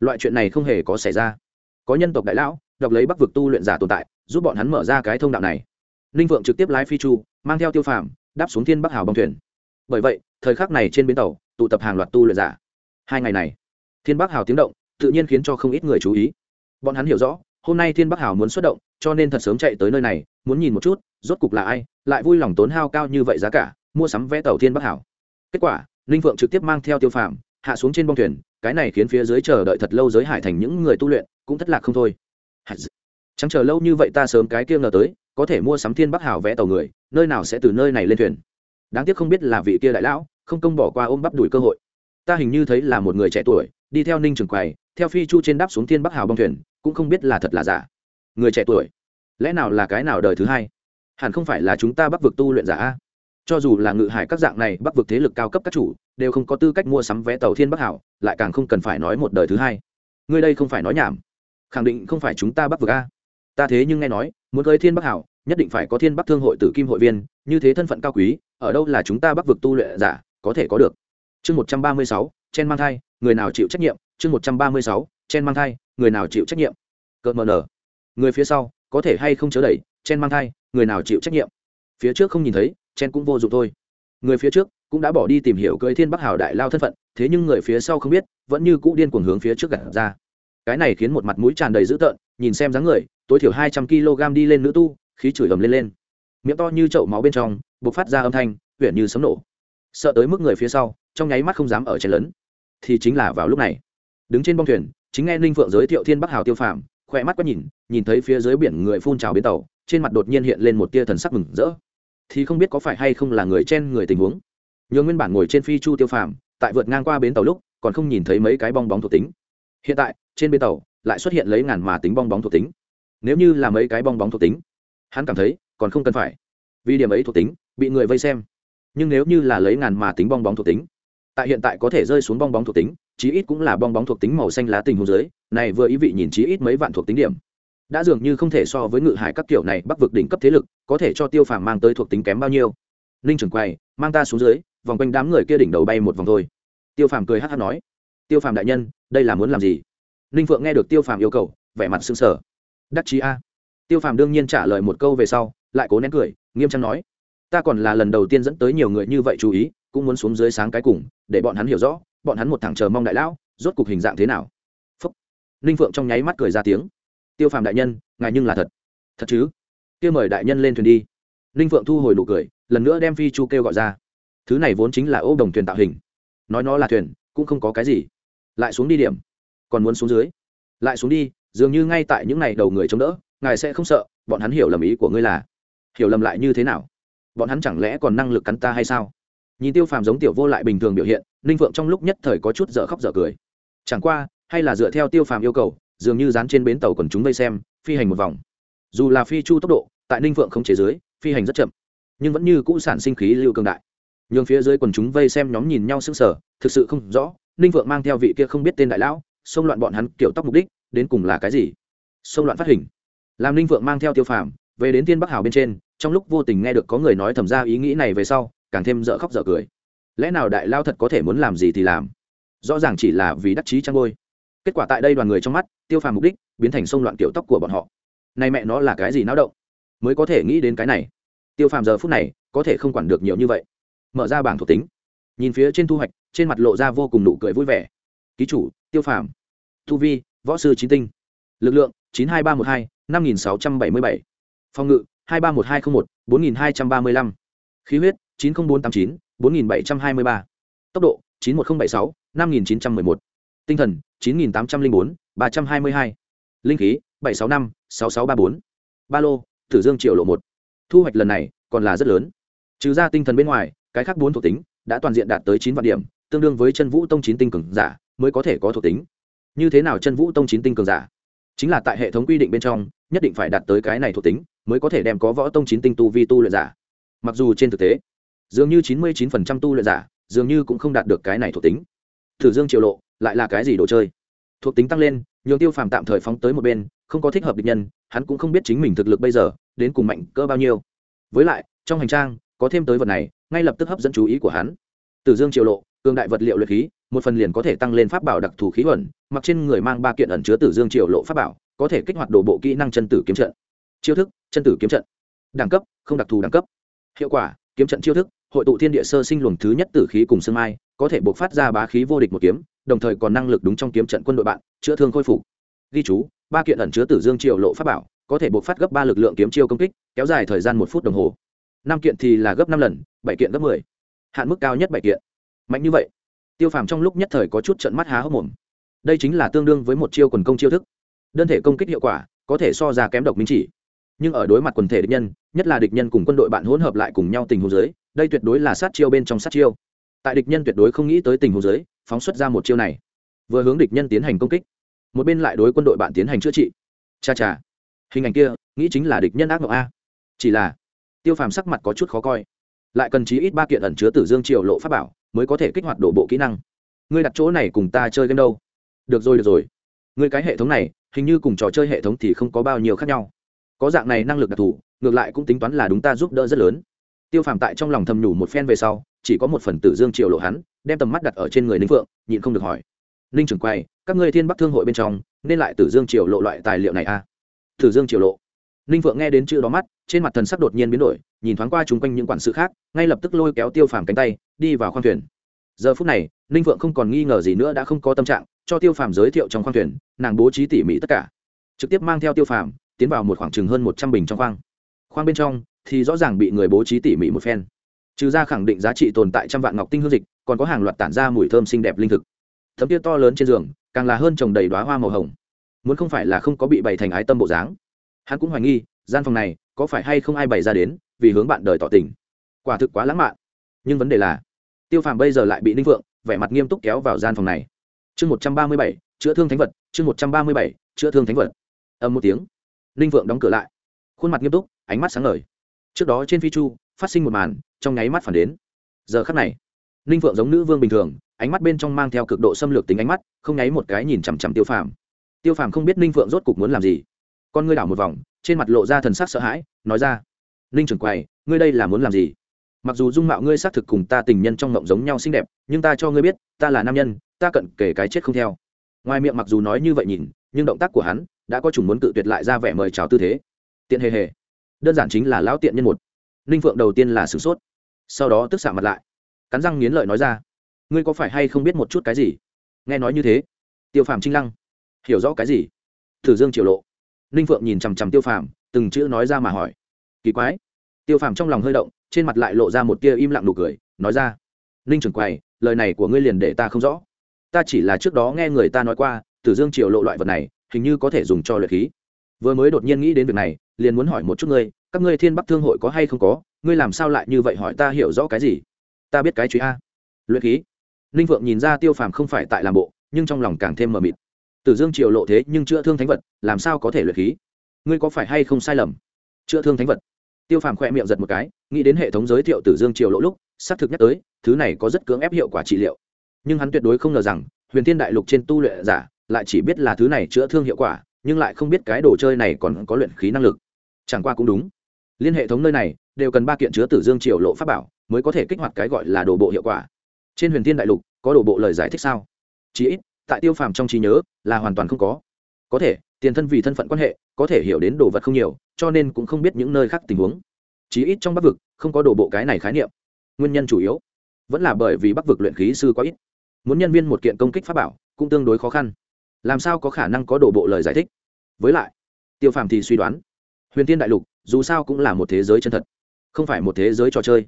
loại chuyện này không hề có xảy ra. Có nhân tộc đại lão đọc lấy bắc vực tu luyện giả tồn tại, giúp bọn hắn mở ra cái thông đạo này. Ninh vượng trực tiếp lái phi chu, mang theo tiêu phàm, đáp xuống thiên bắc hào bong thuyền. Bởi vậy, thời khắc này trên bến tàu, tụ tập hàng loạt tu luyện giả. Hai ngày này, thiên bắc hào tiếng động, tự nhiên khiến cho không ít người chú ý. Bọn hắn hiểu rõ, hôm nay thiên bắc hào muốn xuất động, cho nên thật sớm chạy tới nơi này, muốn nhìn một chút, rốt cục là ai, lại vui lòng tốn hao cao như vậy giá cả, mua sắm vé tàu thiên bắc hào. Kết quả, ninh vượng trực tiếp mang theo tiêu phạm hạ xuống trên bong thuyền, cái này khiến phía dưới chờ đợi thật lâu giới hải thành những người tu luyện cũng thất lạc không thôi. Chẳng chờ lâu như vậy ta sớm cái kia ngờ tới, có thể mua sắm thiên bắc hào vẽ tàu người, nơi nào sẽ từ nơi này lên thuyền. Đáng tiếc không biết là vị kia đại lão, không công bỏ qua ôm bắp đuổi cơ hội. Ta hình như thấy là một người trẻ tuổi, đi theo ninh trường quầy, theo phi chu trên đáp xuống thiên bắc hào bong thuyền, cũng không biết là thật là giả. Người trẻ tuổi, lẽ nào là cái nào đời thứ hai? Hẳn không phải là chúng ta bắc vực tu luyện giả a? Cho dù là ngự hải các dạng này, bắc vực thế lực cao cấp các chủ, đều không có tư cách mua sắm vé tàu thiên bắc hảo, lại càng không cần phải nói một đời thứ hai. Ngươi đây không phải nói nhảm. Khẳng định không phải chúng ta bắc vực a. Ta thế nhưng nghe nói, muốn gây thiên bắc hảo, nhất định phải có thiên bắc thương hội tử kim hội viên, như thế thân phận cao quý, ở đâu là chúng ta bắc vực tu luyện giả, có thể có được. Chương một trăm ba mươi sáu, chen mang thai, người nào chịu trách nhiệm? Chương một trăm ba mươi sáu, chen mang thai, người nào chịu trách nhiệm? Cợt mờ nở. Người phía sau, có thể hay không chớ đẩy, chen mang thai, người nào chịu trách nhiệm? Phía trước không nhìn thấy chen cũng vô dụng thôi. Người phía trước cũng đã bỏ đi tìm hiểu cưới thiên bắc hào đại lao thân phận, thế nhưng người phía sau không biết, vẫn như cũ điên cuồng hướng phía trước gạt ra. Cái này khiến một mặt mũi tràn đầy dữ tợn, nhìn xem dáng người, tối thiểu hai trăm kg đi lên nữ tu, khí chửi ầm lên lên. Miệng to như chậu máu bên trong, bộc phát ra âm thanh huyện như sấm nổ. Sợ tới mức người phía sau, trong nháy mắt không dám ở trên lớn. Thì chính là vào lúc này, đứng trên bong thuyền, chính nghe ninh phượng giới thiệu thiên bắc hào tiêu phàm, khỏe mắt quét nhìn nhìn thấy phía dưới biển người phun trào bến tàu, trên mặt đột nhiên hiện lên một tia thần sắc mừng rỡ thì không biết có phải hay không là người chen người tình huống. Nhưng nguyên bản ngồi trên phi chu tiêu phàm, tại vượt ngang qua bến tàu lúc, còn không nhìn thấy mấy cái bong bóng thuộc tính. Hiện tại, trên bến tàu, lại xuất hiện lấy ngàn mà tính bong bóng thuộc tính. Nếu như là mấy cái bong bóng thuộc tính, hắn cảm thấy còn không cần phải. Vì điểm ấy thuộc tính, bị người vây xem. Nhưng nếu như là lấy ngàn mà tính bong bóng thuộc tính, tại hiện tại có thể rơi xuống bong bóng thuộc tính, chí ít cũng là bong bóng thuộc tính màu xanh lá tình hồ dưới, này vừa ý vị nhìn chí ít mấy vạn thuộc tính điểm đã dường như không thể so với ngự hải các kiểu này bắc vực đỉnh cấp thế lực, có thể cho tiêu phàm mang tới thuộc tính kém bao nhiêu. Ninh trưởng quay mang ta xuống dưới, vòng quanh đám người kia đỉnh đầu bay một vòng thôi. Tiêu phàm cười hát hát nói. Tiêu phàm đại nhân, đây là muốn làm gì? Ninh phượng nghe được tiêu phàm yêu cầu, vẻ mặt sưng sở đắc chí a. Tiêu phàm đương nhiên trả lời một câu về sau, lại cố nén cười, nghiêm trang nói. Ta còn là lần đầu tiên dẫn tới nhiều người như vậy chú ý, cũng muốn xuống dưới sáng cái cùng, để bọn hắn hiểu rõ, bọn hắn một thằng chờ mong đại lão, rốt cục hình dạng thế nào. Phúc. Ninh phượng trong nháy mắt cười ra tiếng tiêu phàm đại nhân, ngài nhưng là thật. Thật chứ? Kia mời đại nhân lên thuyền đi. Ninh phượng thu hồi nụ cười, lần nữa đem phi chu kêu gọi ra. Thứ này vốn chính là ô đồng thuyền tạo hình. Nói nó là thuyền, cũng không có cái gì. Lại xuống đi điểm. Còn muốn xuống dưới. Lại xuống đi, dường như ngay tại những ngày đầu người chống đỡ, ngài sẽ không sợ, bọn hắn hiểu lầm ý của ngươi là. Hiểu lầm lại như thế nào? Bọn hắn chẳng lẽ còn năng lực cắn ta hay sao? Nhìn tiêu phàm giống tiểu vô lại bình thường biểu hiện, ninh phượng trong lúc nhất thời có chút dở khóc dở cười. Chẳng qua, hay là dựa theo tiêu phàm yêu cầu dường như dán trên bến tàu còn chúng vây xem, phi hành một vòng. Dù là phi chu tốc độ, tại ninh phượng không chế dưới, phi hành rất chậm, nhưng vẫn như cũ sản sinh khí lưu cường đại. Nhường phía dưới quần chúng vây xem nhóm nhìn nhau sững sờ, thực sự không rõ, ninh phượng mang theo vị kia không biết tên đại lão, xông loạn bọn hắn kiểu tóc mục đích, đến cùng là cái gì? Xông loạn phát hình. Làm ninh phượng mang theo tiêu phàm, về đến tiên bắc hào bên trên, trong lúc vô tình nghe được có người nói thầm ra ý nghĩ này về sau, càng thêm dở khóc dở cười. Lẽ nào đại lao thật có thể muốn làm gì thì làm? Rõ ràng chỉ là vì đắc chí trang ngôi kết quả tại đây đoàn người trong mắt, tiêu phàm mục đích biến thành sông loạn kiểu tóc của bọn họ. Nay mẹ nó là cái gì náo động? Mới có thể nghĩ đến cái này. Tiêu phàm giờ phút này có thể không quản được nhiều như vậy. Mở ra bảng thuộc tính. Nhìn phía trên thu hoạch, trên mặt lộ ra vô cùng nụ cười vui vẻ. Ký chủ, tiêu phàm. Thu vi, võ sư chín tinh. Lực lượng, chín hai ba m ộ t hai, năm nghìn sáu trăm bảy mươi bảy. Phòng ngự, hai ba một hai t r ă n h một, bốn nghìn hai trăm ba mươi lăm. Khí huyết, chín mươi bốn t tám m chín, bốn nghìn bảy trăm hai mươi ba. Tốc độ, chín một nghìn bảy sáu, năm nghìn chín trăm m ư ơ i một tinh thần, chín nghìn tám trăm linh khí, bảy sáu năm, sáu sáu ba lô, tử dương triệu lộ một. Thu hoạch lần này còn là rất lớn. Trừ ra tinh thần bên ngoài, cái khác bốn thuộc tính đã toàn diện đạt tới chín vạn điểm, tương đương với chân vũ tông chín tinh cường giả mới có thể có thuộc tính. Như thế nào chân vũ tông chín tinh cường giả? Chính là tại hệ thống quy định bên trong, nhất định phải đạt tới cái này thuộc tính mới có thể đem có võ tông chín tinh tu vi tu luyện giả. Mặc dù trên thực tế, dường như chín mươi chín phần trăm tu luyện giả dường như cũng không đạt được cái này thuộc tính. Thử dương triệu lộ lại là cái gì đồ chơi? Thuộc tính tăng lên, nhường tiêu phàm tạm thời phóng tới một bên, không có thích hợp địch nhân, hắn cũng không biết chính mình thực lực bây giờ, đến cùng mạnh cỡ bao nhiêu. Với lại, trong hành trang, có thêm tới vật này, ngay lập tức hấp dẫn chú ý của hắn. Tử dương triệu lộ, cường đại vật liệu luyện khí, một phần liền có thể tăng lên pháp bảo đặc thù khí ẩn mặc trên người mang ba kiện ẩn chứa tử dương triệu lộ pháp bảo, có thể kích hoạt đồ bộ kỹ năng chân tử kiếm trận. Chiêu thức, chân tử kiếm trận. Đẳng cấp, không đặc thù đẳng cấp. Hiệu quả, kiếm trận chiêu thức, hội tụ thiên địa sơ sinh luồng thứ nhất tử khí cùng sương mai, có thể buộc phát ra bá khí vô địch một kiếm đồng thời còn năng lực đúng trong kiếm trận quân đội bạn, chữa thương khôi phục. Ghi chú, ba kiện ẩn chứa tử dương triệu lộ pháp bảo, có thể buộc phát gấp ba lực lượng kiếm chiêu công kích, kéo dài thời gian một phút đồng hồ. Năm kiện thì là gấp năm lần, bảy kiện gấp mười. Hạn mức cao nhất bảy kiện. Mạnh như vậy, tiêu phàm trong lúc nhất thời có chút trận mắt há hốc mồm. Đây chính là tương đương với một chiêu quần công chiêu thức. Đơn thể công kích hiệu quả, có thể so ra kém độc minh chỉ. Nhưng ở đối mặt quần thể địch nhân, nhất là địch nhân cùng quân đội bạn hỗn hợp lại cùng nhau tình huống dưới, đây tuyệt đối là sát chiêu bên trong sát chiêu tại địch nhân tuyệt đối không nghĩ tới tình huống giới phóng xuất ra một chiêu này. Vừa hướng địch nhân tiến hành công kích, một bên lại đối quân đội bạn tiến hành chữa trị. Cha cha, hình ảnh kia, nghĩ chính là địch nhân ác mộng a. Chỉ là, tiêu phàm sắc mặt có chút khó coi. Lại cần chí ít ba kiện ẩn chứa tử dương triều lộ pháp bảo, mới có thể kích hoạt đổ bộ kỹ năng. Ngươi đặt chỗ này cùng ta chơi game đâu? Được rồi được rồi. Ngươi cái hệ thống này, hình như cùng trò chơi hệ thống thì không có bao nhiêu khác nhau. Có dạng này năng lực đặc thù, ngược lại cũng tính toán là đúng ta giúp đỡ rất lớn. Tiêu phàm tại trong lòng thầm nhủ một phen về sau chỉ có một phần tử dương triều lộ hắn, đem tầm mắt đặt ở trên người ninh phượng, nhịn không được hỏi. Ninh trưởng quay, các ngươi thiên bắc thương hội bên trong, nên lại tử dương triều lộ loại tài liệu này a à? tử dương triều lộ. Ninh phượng nghe đến chữ đó mắt, trên mặt thần sắc đột nhiên biến đổi, nhìn thoáng qua chung quanh những quản sự khác, ngay lập tức lôi kéo tiêu phàm cánh tay, đi vào khoang thuyền. Giờ phút này, ninh phượng không còn nghi ngờ gì nữa đã không có tâm trạng, cho tiêu phàm giới thiệu trong khoang thuyền, nàng bố trí tỉ mỉ tất cả. Trực tiếp mang theo tiêu phàm, tiến vào một khoảng chừng hơn một trăm bình trong khoang. Khoang bên trong thì rõ ràng bị người bố trí tỉ mỉ một phen trừ ra khẳng định giá trị tồn tại trăm vạn ngọc tinh hương dịch, còn có hàng loạt tản ra mùi thơm xinh đẹp linh thực. Thấm tiêu to lớn trên giường, càng là hơn trồng đầy đoá hoa màu hồng. Muốn không phải là không có bị bày thành ái tâm bộ dáng. Hắn cũng hoài nghi, gian phòng này có phải hay không ai bày ra đến, vì hướng bạn đời tỏ tình. Quả thực quá lãng mạn. Nhưng vấn đề là, tiêu phàm bây giờ lại bị ninh vượng vẻ mặt nghiêm túc kéo vào gian phòng này. Chương một trăm ba mươi bảy, chữa thương thánh vật, chương một trăm ba mươi bảy, chữa thương thánh vật. Âm một tiếng, ninh vượng đóng cửa lại. Khuôn mặt nghiêm túc, ánh mắt sáng ngời. Trước đó trên phi chu phát sinh một màn, trong nháy mắt phản đến. Giờ khắc này, ninh vượng giống nữ vương bình thường, ánh mắt bên trong mang theo cực độ xâm lược tính ánh mắt, không nháy một cái nhìn chằm chằm tiêu phàm. Tiêu phàm không biết ninh vượng rốt cục muốn làm gì. Con ngươi đảo một vòng, trên mặt lộ ra thần sắc sợ hãi, nói ra, ninh trưởng quầy, ngươi đây là muốn làm gì? Mặc dù dung mạo ngươi xác thực cùng ta tình nhân trong mộng giống nhau xinh đẹp, nhưng ta cho ngươi biết, ta là nam nhân, ta cận kể cái chết không theo. Ngoài miệng mặc dù nói như vậy nhìn, nhưng động tác của hắn đã có chủng muốn cự tuyệt lại ra vẻ mời chào tư thế. Tiện hề hề. Đơn giản chính là lão tiện nhân một ninh phượng đầu tiên là sửng sốt, sau đó tức xạ mặt lại, cắn răng nghiến lợi nói ra, ngươi có phải hay không biết một chút cái gì? Nghe nói như thế, tiêu phàm trinh lăng, hiểu rõ cái gì? Thử dương triều lộ, ninh phượng nhìn chằm chằm tiêu phàm, từng chữ nói ra mà hỏi, kỳ quái. Tiêu phàm trong lòng hơi động, trên mặt lại lộ ra một tia im lặng nụ cười, nói ra, ninh trưởng quầy, lời này của ngươi liền để ta không rõ. Ta chỉ là trước đó nghe người ta nói qua tử dương triều lộ loại vật này, hình như có thể dùng cho luyện khí. Vừa mới đột nhiên nghĩ đến việc này, liền muốn hỏi một chút ngươi các ngươi thiên bắc thương hội có hay không có, ngươi làm sao lại như vậy hỏi ta hiểu rõ cái gì? Ta biết cái chuyện a. Luyện khí. Ninh phượng nhìn ra tiêu phàm không phải tại làm bộ, nhưng trong lòng càng thêm mờ mịt. Tử dương triều lộ thế nhưng chữa thương thánh vật, làm sao có thể luyện khí? Ngươi có phải hay không sai lầm? Chữa thương thánh vật. Tiêu phàm khỏe miệng giật một cái, nghĩ đến hệ thống giới thiệu tử dương triều lộ lúc, xác thực nhắc tới, thứ này có rất cưỡng ép hiệu quả trị liệu. Nhưng hắn tuyệt đối không ngờ rằng, huyền thiên đại lục trên tu luyện giả lại chỉ biết là thứ này chữa thương hiệu quả, nhưng lại không biết cái đồ chơi này còn có luyện khí năng lực. Chẳng qua cũng đúng liên hệ thống nơi này, đều cần ba kiện chứa tử dương triều lộ pháp bảo, mới có thể kích hoạt cái gọi là đồ bộ hiệu quả. Trên huyền thiên đại lục, có đồ bộ lời giải thích sao? Chí ít, tại tiêu phàm trong trí nhớ, là hoàn toàn không có. Có thể, tiền thân vì thân phận quan hệ, có thể hiểu đến đồ vật không nhiều, cho nên cũng không biết những nơi khác tình huống. Chí ít trong bắc vực, không có đồ bộ cái này khái niệm. Nguyên nhân chủ yếu, vẫn là bởi vì bắc vực luyện khí sư có ít. Muốn nhân viên một kiện công kích pháp bảo, cũng tương đối khó khăn. Làm sao có khả năng có đồ bộ lời giải thích? Với lại, tiêu phàm thì suy đoán, huyền tiên đại lục dù sao cũng là một thế giới chân thật, không phải một thế giới trò chơi.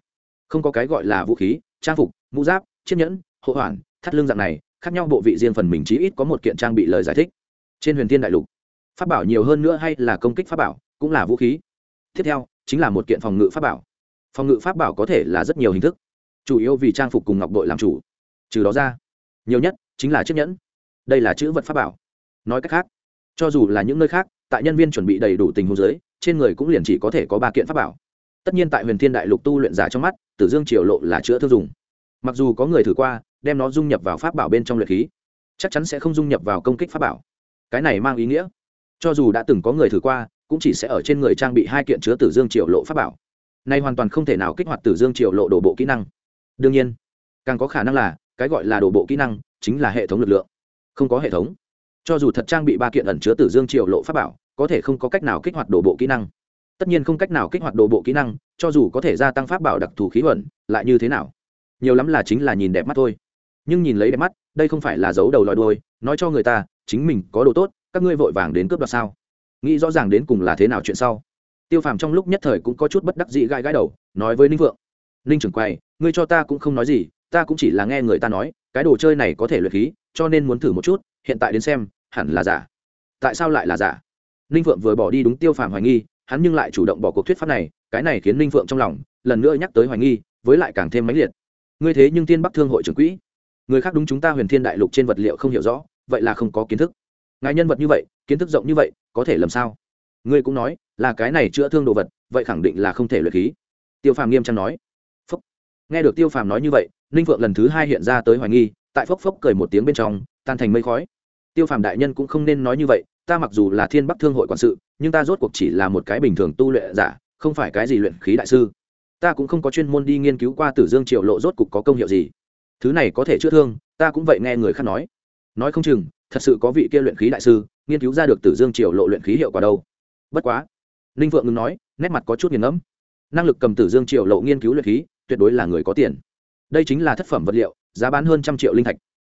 Không có cái gọi là vũ khí, trang phục, mũ giáp, chiếc nhẫn, hộ hoàn, thắt lưng dạng này, khác nhau bộ vị riêng phần mình chí ít có một kiện trang bị lời giải thích. Trên huyền Thiên đại lục, pháp bảo nhiều hơn nữa hay là công kích pháp bảo, cũng là vũ khí. Tiếp theo, chính là một kiện phòng ngự pháp bảo. Phòng ngự pháp bảo có thể là rất nhiều hình thức, chủ yếu vì trang phục cùng ngọc đội làm chủ. Trừ đó ra, nhiều nhất chính là chiếc nhẫn. Đây là chữ vật pháp bảo. Nói cách khác, cho dù là những nơi khác, tại nhân viên chuẩn bị đầy đủ tình huống giới trên người cũng liền chỉ có thể có ba kiện pháp bảo. Tất nhiên tại huyền thiên đại lục tu luyện giả trong mắt, tử dương triều lộ là chữa thương dùng. Mặc dù có người thử qua, đem nó dung nhập vào pháp bảo bên trong luyện khí, chắc chắn sẽ không dung nhập vào công kích pháp bảo. Cái này mang ý nghĩa, cho dù đã từng có người thử qua, cũng chỉ sẽ ở trên người trang bị hai kiện chứa tử dương triều lộ pháp bảo. Này hoàn toàn không thể nào kích hoạt tử dương triều lộ đổ bộ kỹ năng. Đương nhiên, càng có khả năng là, cái gọi là đổ bộ kỹ năng chính là hệ thống lực lượng. Không có hệ thống. Cho dù thật trang bị ba kiện ẩn chứa tử dương triều lộ pháp bảo có thể không có cách nào kích hoạt đổ bộ kỹ năng. Tất nhiên không cách nào kích hoạt đồ bộ kỹ năng, cho dù có thể gia tăng pháp bảo đặc thù khí huẩn lại như thế nào? Nhiều lắm là chính là nhìn đẹp mắt thôi. Nhưng nhìn lấy đẹp mắt, đây không phải là dấu đầu lòi đôi nói cho người ta, chính mình có đồ tốt, các ngươi vội vàng đến cướp đoạt sao? Nghĩ rõ ràng đến cùng là thế nào chuyện sau. Tiêu phàm trong lúc nhất thời cũng có chút bất đắc dĩ gãi gãi đầu, nói với ninh vượng ninh trưởng quay ngươi cho ta cũng không nói gì, ta cũng chỉ là nghe người ta nói, cái đồ chơi này có thể luyện khí, cho nên muốn thử một chút, hiện tại đến xem, hẳn là giả. Tại sao lại là giả? Ninh vượng vừa bỏ đi đúng tiêu phàm hoài nghi, hắn nhưng lại chủ động bỏ cuộc thuyết pháp này, cái này khiến ninh vượng trong lòng lần nữa nhắc tới hoài nghi, với lại càng thêm mãnh liệt. Ngươi thế nhưng tiên bắc thương hội trưởng quỹ. Người khác đúng chúng ta huyền thiên đại lục trên vật liệu không hiểu rõ, vậy là không có kiến thức. Ngài nhân vật như vậy, kiến thức rộng như vậy, có thể làm sao? Ngươi cũng nói, là cái này chữa thương đồ vật, vậy khẳng định là không thể luyện khí. Tiêu phàm nghiêm trang nói. Phúc. nghe được tiêu phàm nói như vậy, ninh phượng lần thứ hai hiện ra tới hoài nghi, tại phốc phốc cười một tiếng bên trong, tan thành mây khói tiêu phàm đại nhân cũng không nên nói như vậy, ta mặc dù là thiên bắc thương hội quản sự, nhưng ta rốt cuộc chỉ là một cái bình thường tu luyện giả, không phải cái gì luyện khí đại sư. Ta cũng không có chuyên môn đi nghiên cứu qua tử dương triệu lộ rốt cuộc có công hiệu gì. Thứ này có thể chữa thương, ta cũng vậy nghe người khác nói. Nói không chừng, thật sự có vị kia luyện khí đại sư, nghiên cứu ra được tử dương Triệu lộ luyện khí hiệu quả đâu. Bất quá, ninh Vượng ngừng nói, nét mặt có chút nghiền ngẫm. Năng lực cầm tử dương Triệu lộ nghiên cứu luyện khí, tuyệt đối là người có tiền. Đây chính là thất phẩm vật liệu, giá bán hơn trăm triệu linh thạch.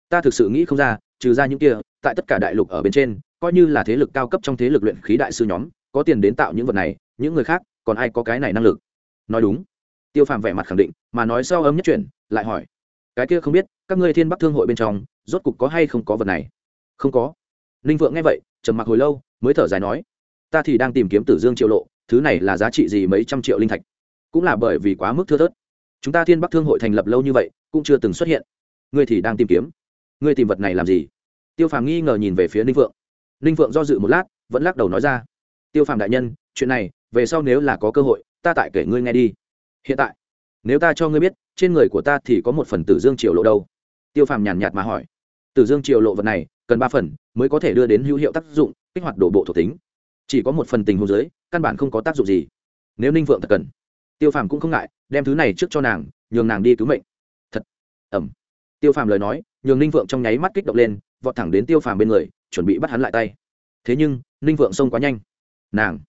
Ta thực sự nghĩ không ra trừ ra những kia, tại tất cả đại lục ở bên trên, coi như là thế lực cao cấp trong thế lực luyện khí đại sư nhóm, có tiền đến tạo những vật này, những người khác, còn ai có cái này năng lực? Nói đúng. Tiêu phàm vẻ mặt khẳng định, mà nói sau ấm nhất chuyển, lại hỏi. Cái kia không biết, các ngươi thiên bắc thương hội bên trong, rốt cục có hay không có vật này? Không có. Ninh vượng nghe vậy, trầm mặc hồi lâu, mới thở dài nói. Ta thì đang tìm kiếm tử dương triệu lộ, thứ này là giá trị gì mấy trăm triệu linh thạch? Cũng là bởi vì quá mức thưa thớt. Chúng ta thiên bắc thương hội thành lập lâu như vậy, cũng chưa từng xuất hiện. Ngươi thì đang tìm kiếm ngươi tìm vật này làm gì? Tiêu phàm nghi ngờ nhìn về phía ninh vượng ninh vượng do dự một lát, vẫn lắc đầu nói ra. Tiêu phàm đại nhân, chuyện này, về sau nếu là có cơ hội, ta tại kể ngươi nghe đi. Hiện tại, nếu ta cho ngươi biết, trên người của ta thì có một phần tử dương triều lộ đâu? Tiêu phàm nhàn nhạt mà hỏi. Tử dương triều lộ vật này, cần ba phần, mới có thể đưa đến hữu hiệu tác dụng, kích hoạt đổ bộ thuộc tính. Chỉ có một phần tình hồ dưới, căn bản không có tác dụng gì. Nếu ninh vượng thật cần, tiêu phàm cũng không ngại, đem thứ này trước cho nàng, nhường nàng đi cứu mệnh. Thật ẩm tiêu phàm lời nói nhường ninh vượng trong nháy mắt kích động lên, vọt thẳng đến tiêu phàm bên người, chuẩn bị bắt hắn lại tay. Thế nhưng, ninh vượng xông quá nhanh. Nàng.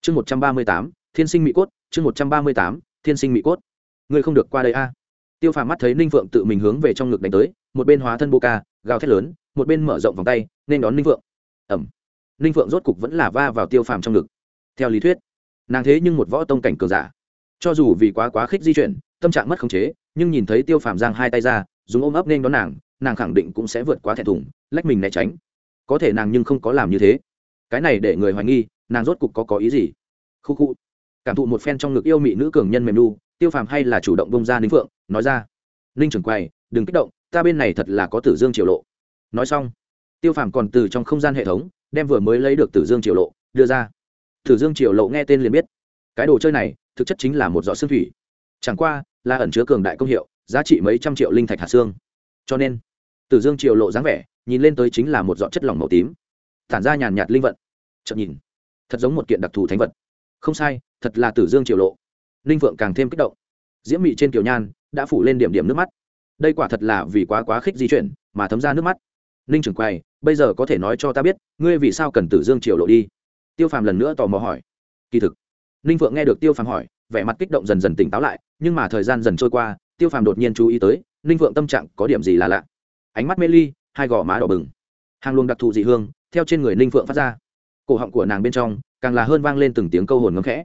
Chương một trăm ba mươi tám, thiên sinh mỹ cốt, chương một trăm ba mươi tám, thiên sinh mỹ cốt. Ngươi không được qua đây a. Tiêu phàm mắt thấy ninh vượng tự mình hướng về trong ngực đánh tới, một bên hóa thân bô ca, gào thét lớn, một bên mở rộng vòng tay, nên đón ninh vượng. Ẩm ninh vượng rốt cục vẫn là va vào tiêu phàm trong ngực. Theo lý thuyết, nàng thế nhưng một võ tông cảnh cường giả. Cho dù vì quá quá khích di chuyển, tâm trạng mất khống chế, nhưng nhìn thấy tiêu phàm giang hai tay ra, dùng ôm ấp nên đón nàng nàng khẳng định cũng sẽ vượt quá thẹn thùng lách mình né tránh. Có thể nàng nhưng không có làm như thế. Cái này để người hoài nghi nàng rốt cục có có ý gì? Khu khu. Cảm thụ một phen trong ngực yêu mị nữ cường nhân mềm nu tiêu phàm hay là chủ động bông ra ninh phượng nói ra. Ninh trưởng Quầy, đừng kích động ta bên này thật là có tử dương triều lộ. Nói xong tiêu phàm còn từ trong không gian hệ thống đem vừa mới lấy được tử dương triều lộ đưa ra. Tử dương triều lộ nghe tên liền biết. Cái đồ chơi này thực chất chính là một giỏ xương thủy. Chẳng qua là ẩn chứa cường đại công hiệu giá trị mấy trăm triệu linh thạch hạt xương cho nên, tử dương triều lộ dáng vẻ, nhìn lên tới chính là một giọt chất lỏng màu tím. Tản ra nhàn nhạt linh vận. Chậm nhìn, thật giống một kiện đặc thù thánh vật. Không sai, thật là tử dương triều lộ. Linh vượng càng thêm kích động. Diễm mị trên kiều nhan đã phủ lên điểm điểm nước mắt. Đây quả thật là vì quá quá khích di chuyển mà thấm ra nước mắt. Ninh trưởng quay bây giờ có thể nói cho ta biết, ngươi vì sao cần tử dương triều lộ đi? Tiêu phàm lần nữa tò mò hỏi. Kỳ thực ninh phượng nghe được tiêu phàm hỏi, vẻ mặt kích động dần dần tỉnh táo lại, nhưng mà thời gian dần trôi qua, tiêu phàm đột nhiên chú ý tới ninh Vượng tâm trạng có điểm gì là lạ? Ánh mắt mê ly, hai gò má đỏ bừng. Hàng luồng đặc thù dị hương, theo trên người ninh Vượng phát ra. Cổ họng của nàng bên trong, càng là hơn vang lên từng tiếng câu hồn ngấm khẽ.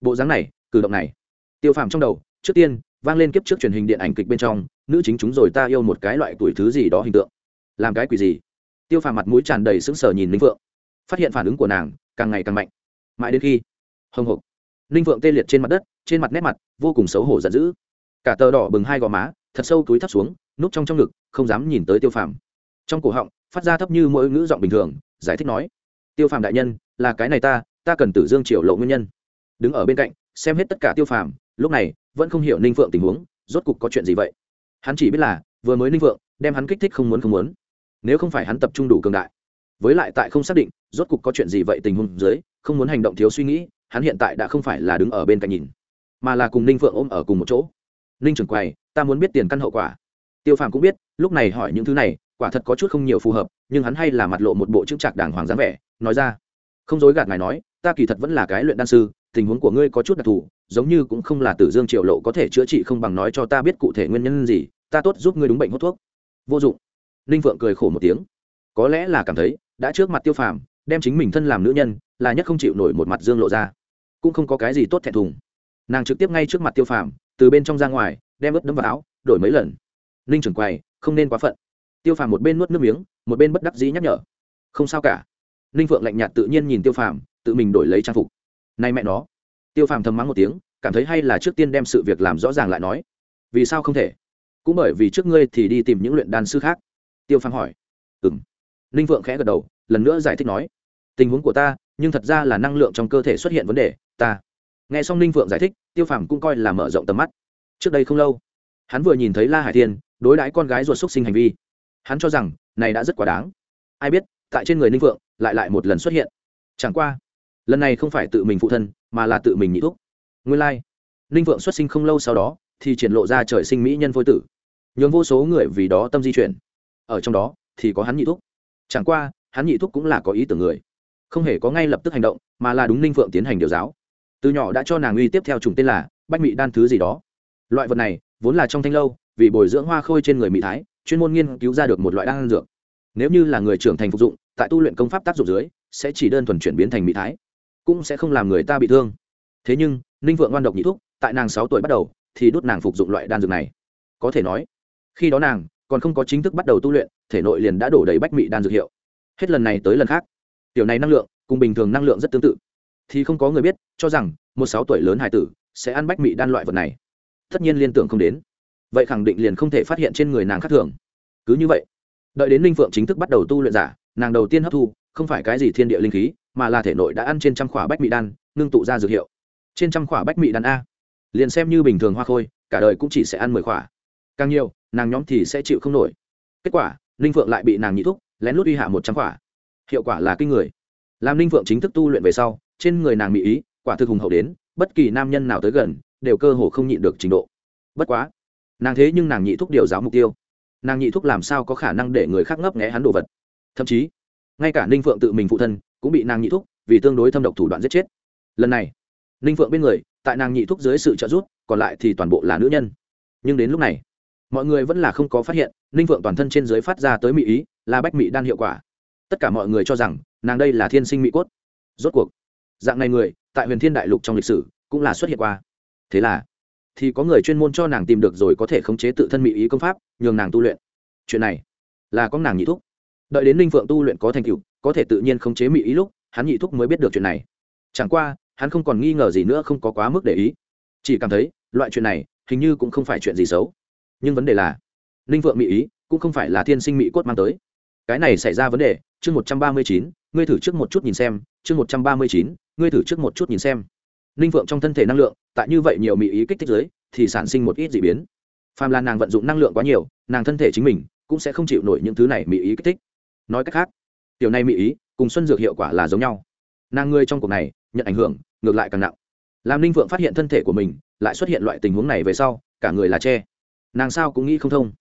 Bộ dáng này, cử động này. Tiêu phàm trong đầu, trước tiên, vang lên kiếp trước truyền hình điện ảnh kịch bên trong, nữ chính chúng rồi ta yêu một cái loại tuổi thứ gì đó hình tượng. Làm cái quỷ gì? Tiêu phàm mặt mũi tràn đầy sững sờ nhìn ninh phượng. Phát hiện phản ứng của nàng, càng ngày càng mạnh. Mãi đến khi hồng hộc ninh phượng tê liệt trên mặt đất, trên mặt nét mặt, vô cùng xấu hổ giận dữ. Cả tờ đỏ bừng hai gò má thật sâu túi thấp xuống, núp trong trong ngực, không dám nhìn tới tiêu phàm. Trong cổ họng, phát ra thấp như mỗi ngữ giọng bình thường, giải thích nói, tiêu phàm đại nhân, là cái này ta ta cần tử dương triều lộ nguyên nhân. Đứng ở bên cạnh, xem hết tất cả tiêu phàm, lúc này, vẫn không hiểu ninh phượng tình huống, rốt cục có chuyện gì vậy? Hắn chỉ biết là, vừa mới ninh phượng, đem hắn kích thích không muốn không muốn. Nếu không phải hắn tập trung đủ cường đại, với lại tại không xác định, rốt cục có chuyện gì vậy tình huống dưới, không muốn hành động thiếu suy nghĩ, hắn hiện tại đã không phải là đứng ở bên cạnh nhìn, mà là cùng ninh phượng ôm ở cùng một chỗ ninh trưởng quầy, ta muốn biết tiền căn hậu quả. Tiêu phàm cũng biết, lúc này hỏi những thứ này, quả thật có chút không nhiều phù hợp, nhưng hắn hay là mặt lộ một bộ chữ trạc đàng hoàng dáng vẻ, nói ra. Không dối gạt ngài nói, ta kỳ thật vẫn là cái luyện đan sư, tình huống của ngươi có chút đặc thù, giống như cũng không là tử dương triệu lộ có thể chữa trị không bằng nói cho ta biết cụ thể nguyên nhân gì, ta tốt giúp ngươi đúng bệnh hút thuốc. Vô dụng. Ninh vượng cười khổ một tiếng. Có lẽ là cảm thấy, đã trước mặt tiêu phàm, đem chính mình thân làm nữ nhân, là nhất không chịu nổi một mặt dương lộ ra. Cũng không có cái gì tốt thẹn thùng. Nàng trực tiếp ngay trước mặt tiêu phàm từ bên trong ra ngoài, đem ướt đấm vào áo, đổi mấy lần. Ninh trưởng quầy, không nên quá phận. Tiêu phàm một bên nuốt nước miếng, một bên bất đắc dĩ nhắc nhở. Không sao cả. Ninh phượng lạnh nhạt tự nhiên nhìn tiêu phàm, tự mình đổi lấy trang phục. Nay mẹ nó. Tiêu phàm thầm mắng một tiếng, cảm thấy hay là trước tiên đem sự việc làm rõ ràng lại nói. Vì sao không thể? Cũng bởi vì trước ngươi thì đi tìm những luyện đan sư khác. Tiêu phàm hỏi. Ừ m ninh phượng khẽ gật đầu, lần nữa giải thích nói. Tình huống của ta, nhưng thật ra là năng lượng trong cơ thể xuất hiện vấn đề, ta nghe xong ninh phượng giải thích, tiêu phàm cũng coi là mở rộng tầm mắt. Trước đây không lâu, hắn vừa nhìn thấy la hải thiên đối đãi con gái ruột xúc sinh hành vi. Hắn cho rằng, này đã rất quá đáng. Ai biết, tại trên người ninh phượng lại lại một lần xuất hiện. Chẳng qua, lần này không phải tự mình phụ thân, mà là tự mình nhị thuốc nguyên lai、like. ninh phượng xuất sinh không lâu sau đó, thì triển lộ ra trời sinh mỹ nhân phôi tử. Nhường vô số người vì đó tâm di chuyển. Ở trong đó, thì có hắn nhị thúc. Chẳng qua, hắn nhị thúc cũng là có ý tưởng người. Không hề có ngay lập tức hành động, mà là đúng ninh phượng tiến hành điều giáo từ nhỏ đã cho nàng uy tiếp theo chủng tên là bách mị đan thứ gì đó. Loại vật này, vốn là trong thanh lâu, vì bồi dưỡng hoa khôi trên người mỹ thái, chuyên môn nghiên cứu ra được một loại đan dược. Nếu như là người trưởng thành phục dụng, tại tu luyện công pháp tác dụng dưới, sẽ chỉ đơn thuần chuyển biến thành mỹ thái, cũng sẽ không làm người ta bị thương. Thế nhưng, ninh vượng ngoan độc nhị thuốc tại nàng sáu tuổi bắt đầu, thì đốt nàng phục dụng loại đan dược này. Có thể nói, khi đó nàng còn không có chính thức bắt đầu tu luyện, thể nội liền đã đổ đầy bách mị đan dược hiệu. Hết lần này tới lần khác, tiểu này năng lượng cùng bình thường năng lượng rất tương tự thì không có người biết, cho rằng một sáu tuổi lớn hải tử sẽ ăn bách mị đan loại vật này. Tất nhiên liên tưởng không đến. Vậy khẳng định liền không thể phát hiện trên người nàng khác thường. Cứ như vậy, đợi đến linh phượng chính thức bắt đầu tu luyện giả, nàng đầu tiên hấp thu không phải cái gì thiên địa linh khí, mà là thể nội đã ăn trên trăm khỏa bách mị đan, ngưng tụ ra dược hiệu. Trên trăm khỏa bách mị đan a. Liền xem như bình thường hoa khôi, cả đời cũng chỉ sẽ ăn mười khỏa. Càng nhiều, nàng nhóm thì sẽ chịu không nổi. Kết quả linh phượng lại bị nàng nhị thúc lén lút uy hạ một trăm khỏa. Hiệu quả là kinh người. Làm linh phượng chính thức tu luyện về sau trên người nàng mỹ ý, quả thực hùng hậu đến, bất kỳ nam nhân nào tới gần, đều cơ hồ không nhịn được trình độ. Bất quá, nàng thế nhưng nàng nhị thúc điều giáo mục tiêu. Nàng nhị thúc làm sao có khả năng để người khác ngấp nghé hắn đồ vật? Thậm chí, ngay cả ninh phượng tự mình phụ thân cũng bị nàng nhị thúc vì tương đối thâm độc thủ đoạn giết chết. Lần này, ninh phượng bên người, tại nàng nhị thúc dưới sự trợ giúp, còn lại thì toàn bộ là nữ nhân. Nhưng đến lúc này, mọi người vẫn là không có phát hiện, ninh phượng toàn thân trên dưới phát ra tới mỹ ý, là bách mỹ đan hiệu quả. Tất cả mọi người cho rằng, nàng đây là thiên sinh mỹ cốt. Rốt cuộc dạng này người, tại huyền thiên đại lục trong lịch sử, cũng là xuất hiện qua. Thế là, thì có người chuyên môn cho nàng tìm được rồi có thể khống chế tự thân mỹ ý công pháp, nhường nàng tu luyện. Chuyện này, là có nàng nhị thúc. Đợi đến ninh phượng tu luyện có thành tựu, có thể tự nhiên khống chế mỹ ý lúc, hắn nhị thúc mới biết được chuyện này. Chẳng qua, hắn không còn nghi ngờ gì nữa, không có quá mức để ý. Chỉ cảm thấy, loại chuyện này, hình như cũng không phải chuyện gì xấu. Nhưng vấn đề là, ninh vượng mỹ ý, cũng không phải là thiên sinh mỹ cốt mang tới. Cái này xảy ra vấn đề, chương một trăm ba mươi chín, ngươi thử trước một chút nhìn xem, chương một trăm ba mươi chín ngươi thử trước một chút nhìn xem. Ninh phượng trong thân thể năng lượng, tại như vậy nhiều mỹ ý kích thích giới thì sản sinh một ít d ị biến. Phàm là nàng vận dụng năng lượng quá nhiều, nàng thân thể chính mình cũng sẽ không chịu nổi những thứ này mỹ ý kích thích. Nói cách khác, tiểu này mỹ ý cùng xuân dược hiệu quả là giống nhau. Nàng ngươi trong cuộc này, nhận ảnh hưởng, ngược lại càng nặng. Làm ninh phượng phát hiện thân thể của mình, lại xuất hiện loại tình huống này về sau, cả người là tre nàng sao cũng nghĩ không thông.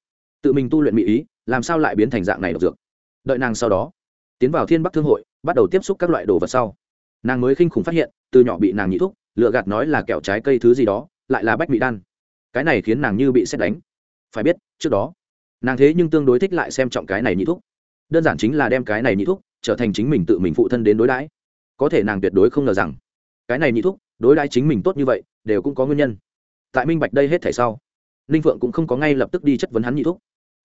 Tự mình tu luyện mỹ ý, làm sao lại biến thành dạng này độc dược? Đợi nàng sau đó, tiến vào thiên bắc thương hội, bắt đầu tiếp xúc các loại đồ vật sau nàng mới khinh khủng phát hiện, từ nhỏ bị nàng nhị thúc lựa gạt nói là kẹo trái cây thứ gì đó, lại là bách mỹ đan. Cái này khiến nàng như bị xét đánh. Phải biết, trước đó, nàng thế nhưng tương đối thích lại xem trọng cái này nhị thúc. Đơn giản chính là đem cái này nhị thúc trở thành chính mình tự mình phụ thân đến đối đãi. Có thể nàng tuyệt đối không ngờ rằng, cái này nhị thúc đối đãi chính mình tốt như vậy, đều cũng có nguyên nhân. Tại minh bạch đây hết thể sau, ninh phượng cũng không có ngay lập tức đi chất vấn hắn nhị thúc.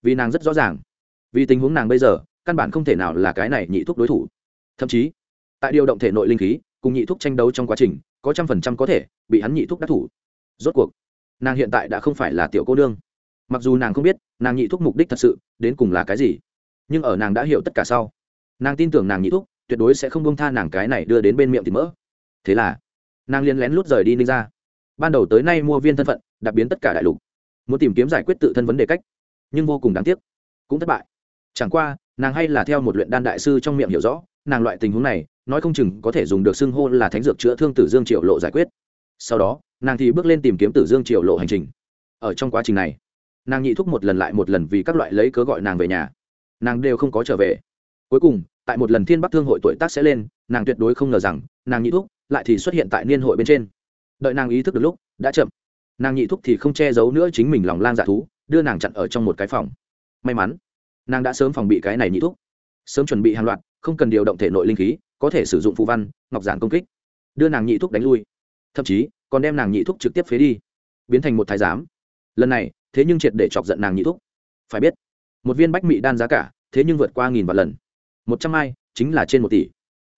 Vì nàng rất rõ ràng, vì tình huống nàng bây giờ, căn bản không thể nào là cái này nhị thúc đối thủ. Thậm chí tại điều động thể nội linh khí, cùng nhị thúc tranh đấu trong quá trình, có trăm phần trăm có thể bị hắn nhị thúc đắc thủ. Rốt cuộc, nàng hiện tại đã không phải là tiểu cô nương. Mặc dù nàng không biết, nàng nhị thúc mục đích thật sự đến cùng là cái gì, nhưng ở nàng đã hiểu tất cả sau, nàng tin tưởng nàng nhị thúc tuyệt đối sẽ không bông tha nàng cái này đưa đến bên miệng thì mỡ. Thế là, nàng liên lén lút rời đi ninh ra ban đầu tới nay mua viên thân phận đặc biến tất cả đại lục. Muốn tìm kiếm giải quyết tự thân vấn đề cách, nhưng vô cùng đáng tiếc, cũng thất bại. Chẳng qua, nàng hay là theo một luyện đan đại sư trong miệng hiểu rõ, nàng loại tình huống này nói không chừng có thể dùng được xưng hô là thánh dược chữa thương tử dương triệu lộ giải quyết. Sau đó, nàng thì bước lên tìm kiếm tử dương triệu lộ hành trình. Ở trong quá trình này, nàng nhị thúc một lần lại một lần vì các loại lấy cớ gọi nàng về nhà. Nàng đều không có trở về. Cuối cùng, tại một lần thiên bắc thương hội tuổi tác sẽ lên, nàng tuyệt đối không ngờ rằng, nàng nhị thúc lại thì xuất hiện tại niên hội bên trên. Đợi nàng ý thức được lúc, đã chậm. Nàng nhị thúc thì không che giấu nữa chính mình lòng lang dạ thú, đưa nàng chặn ở trong một cái phòng. May mắn, nàng đã sớm phòng bị cái này nhị thúc. Sớm chuẩn bị hàng loạt, không cần điều động thể nội linh khí có thể sử dụng phụ văn, ngọc giản công kích. Đưa nàng nhị thúc đánh lui. Thậm chí, còn đem nàng nhị thúc trực tiếp phế đi. Biến thành một thái giám. Lần này, thế nhưng triệt để chọc giận nàng nhị thúc. Phải biết, một viên bách mị đan giá cả, thế nhưng vượt qua nghìn vạn lần. Một trăm ai chính là trên một tỷ.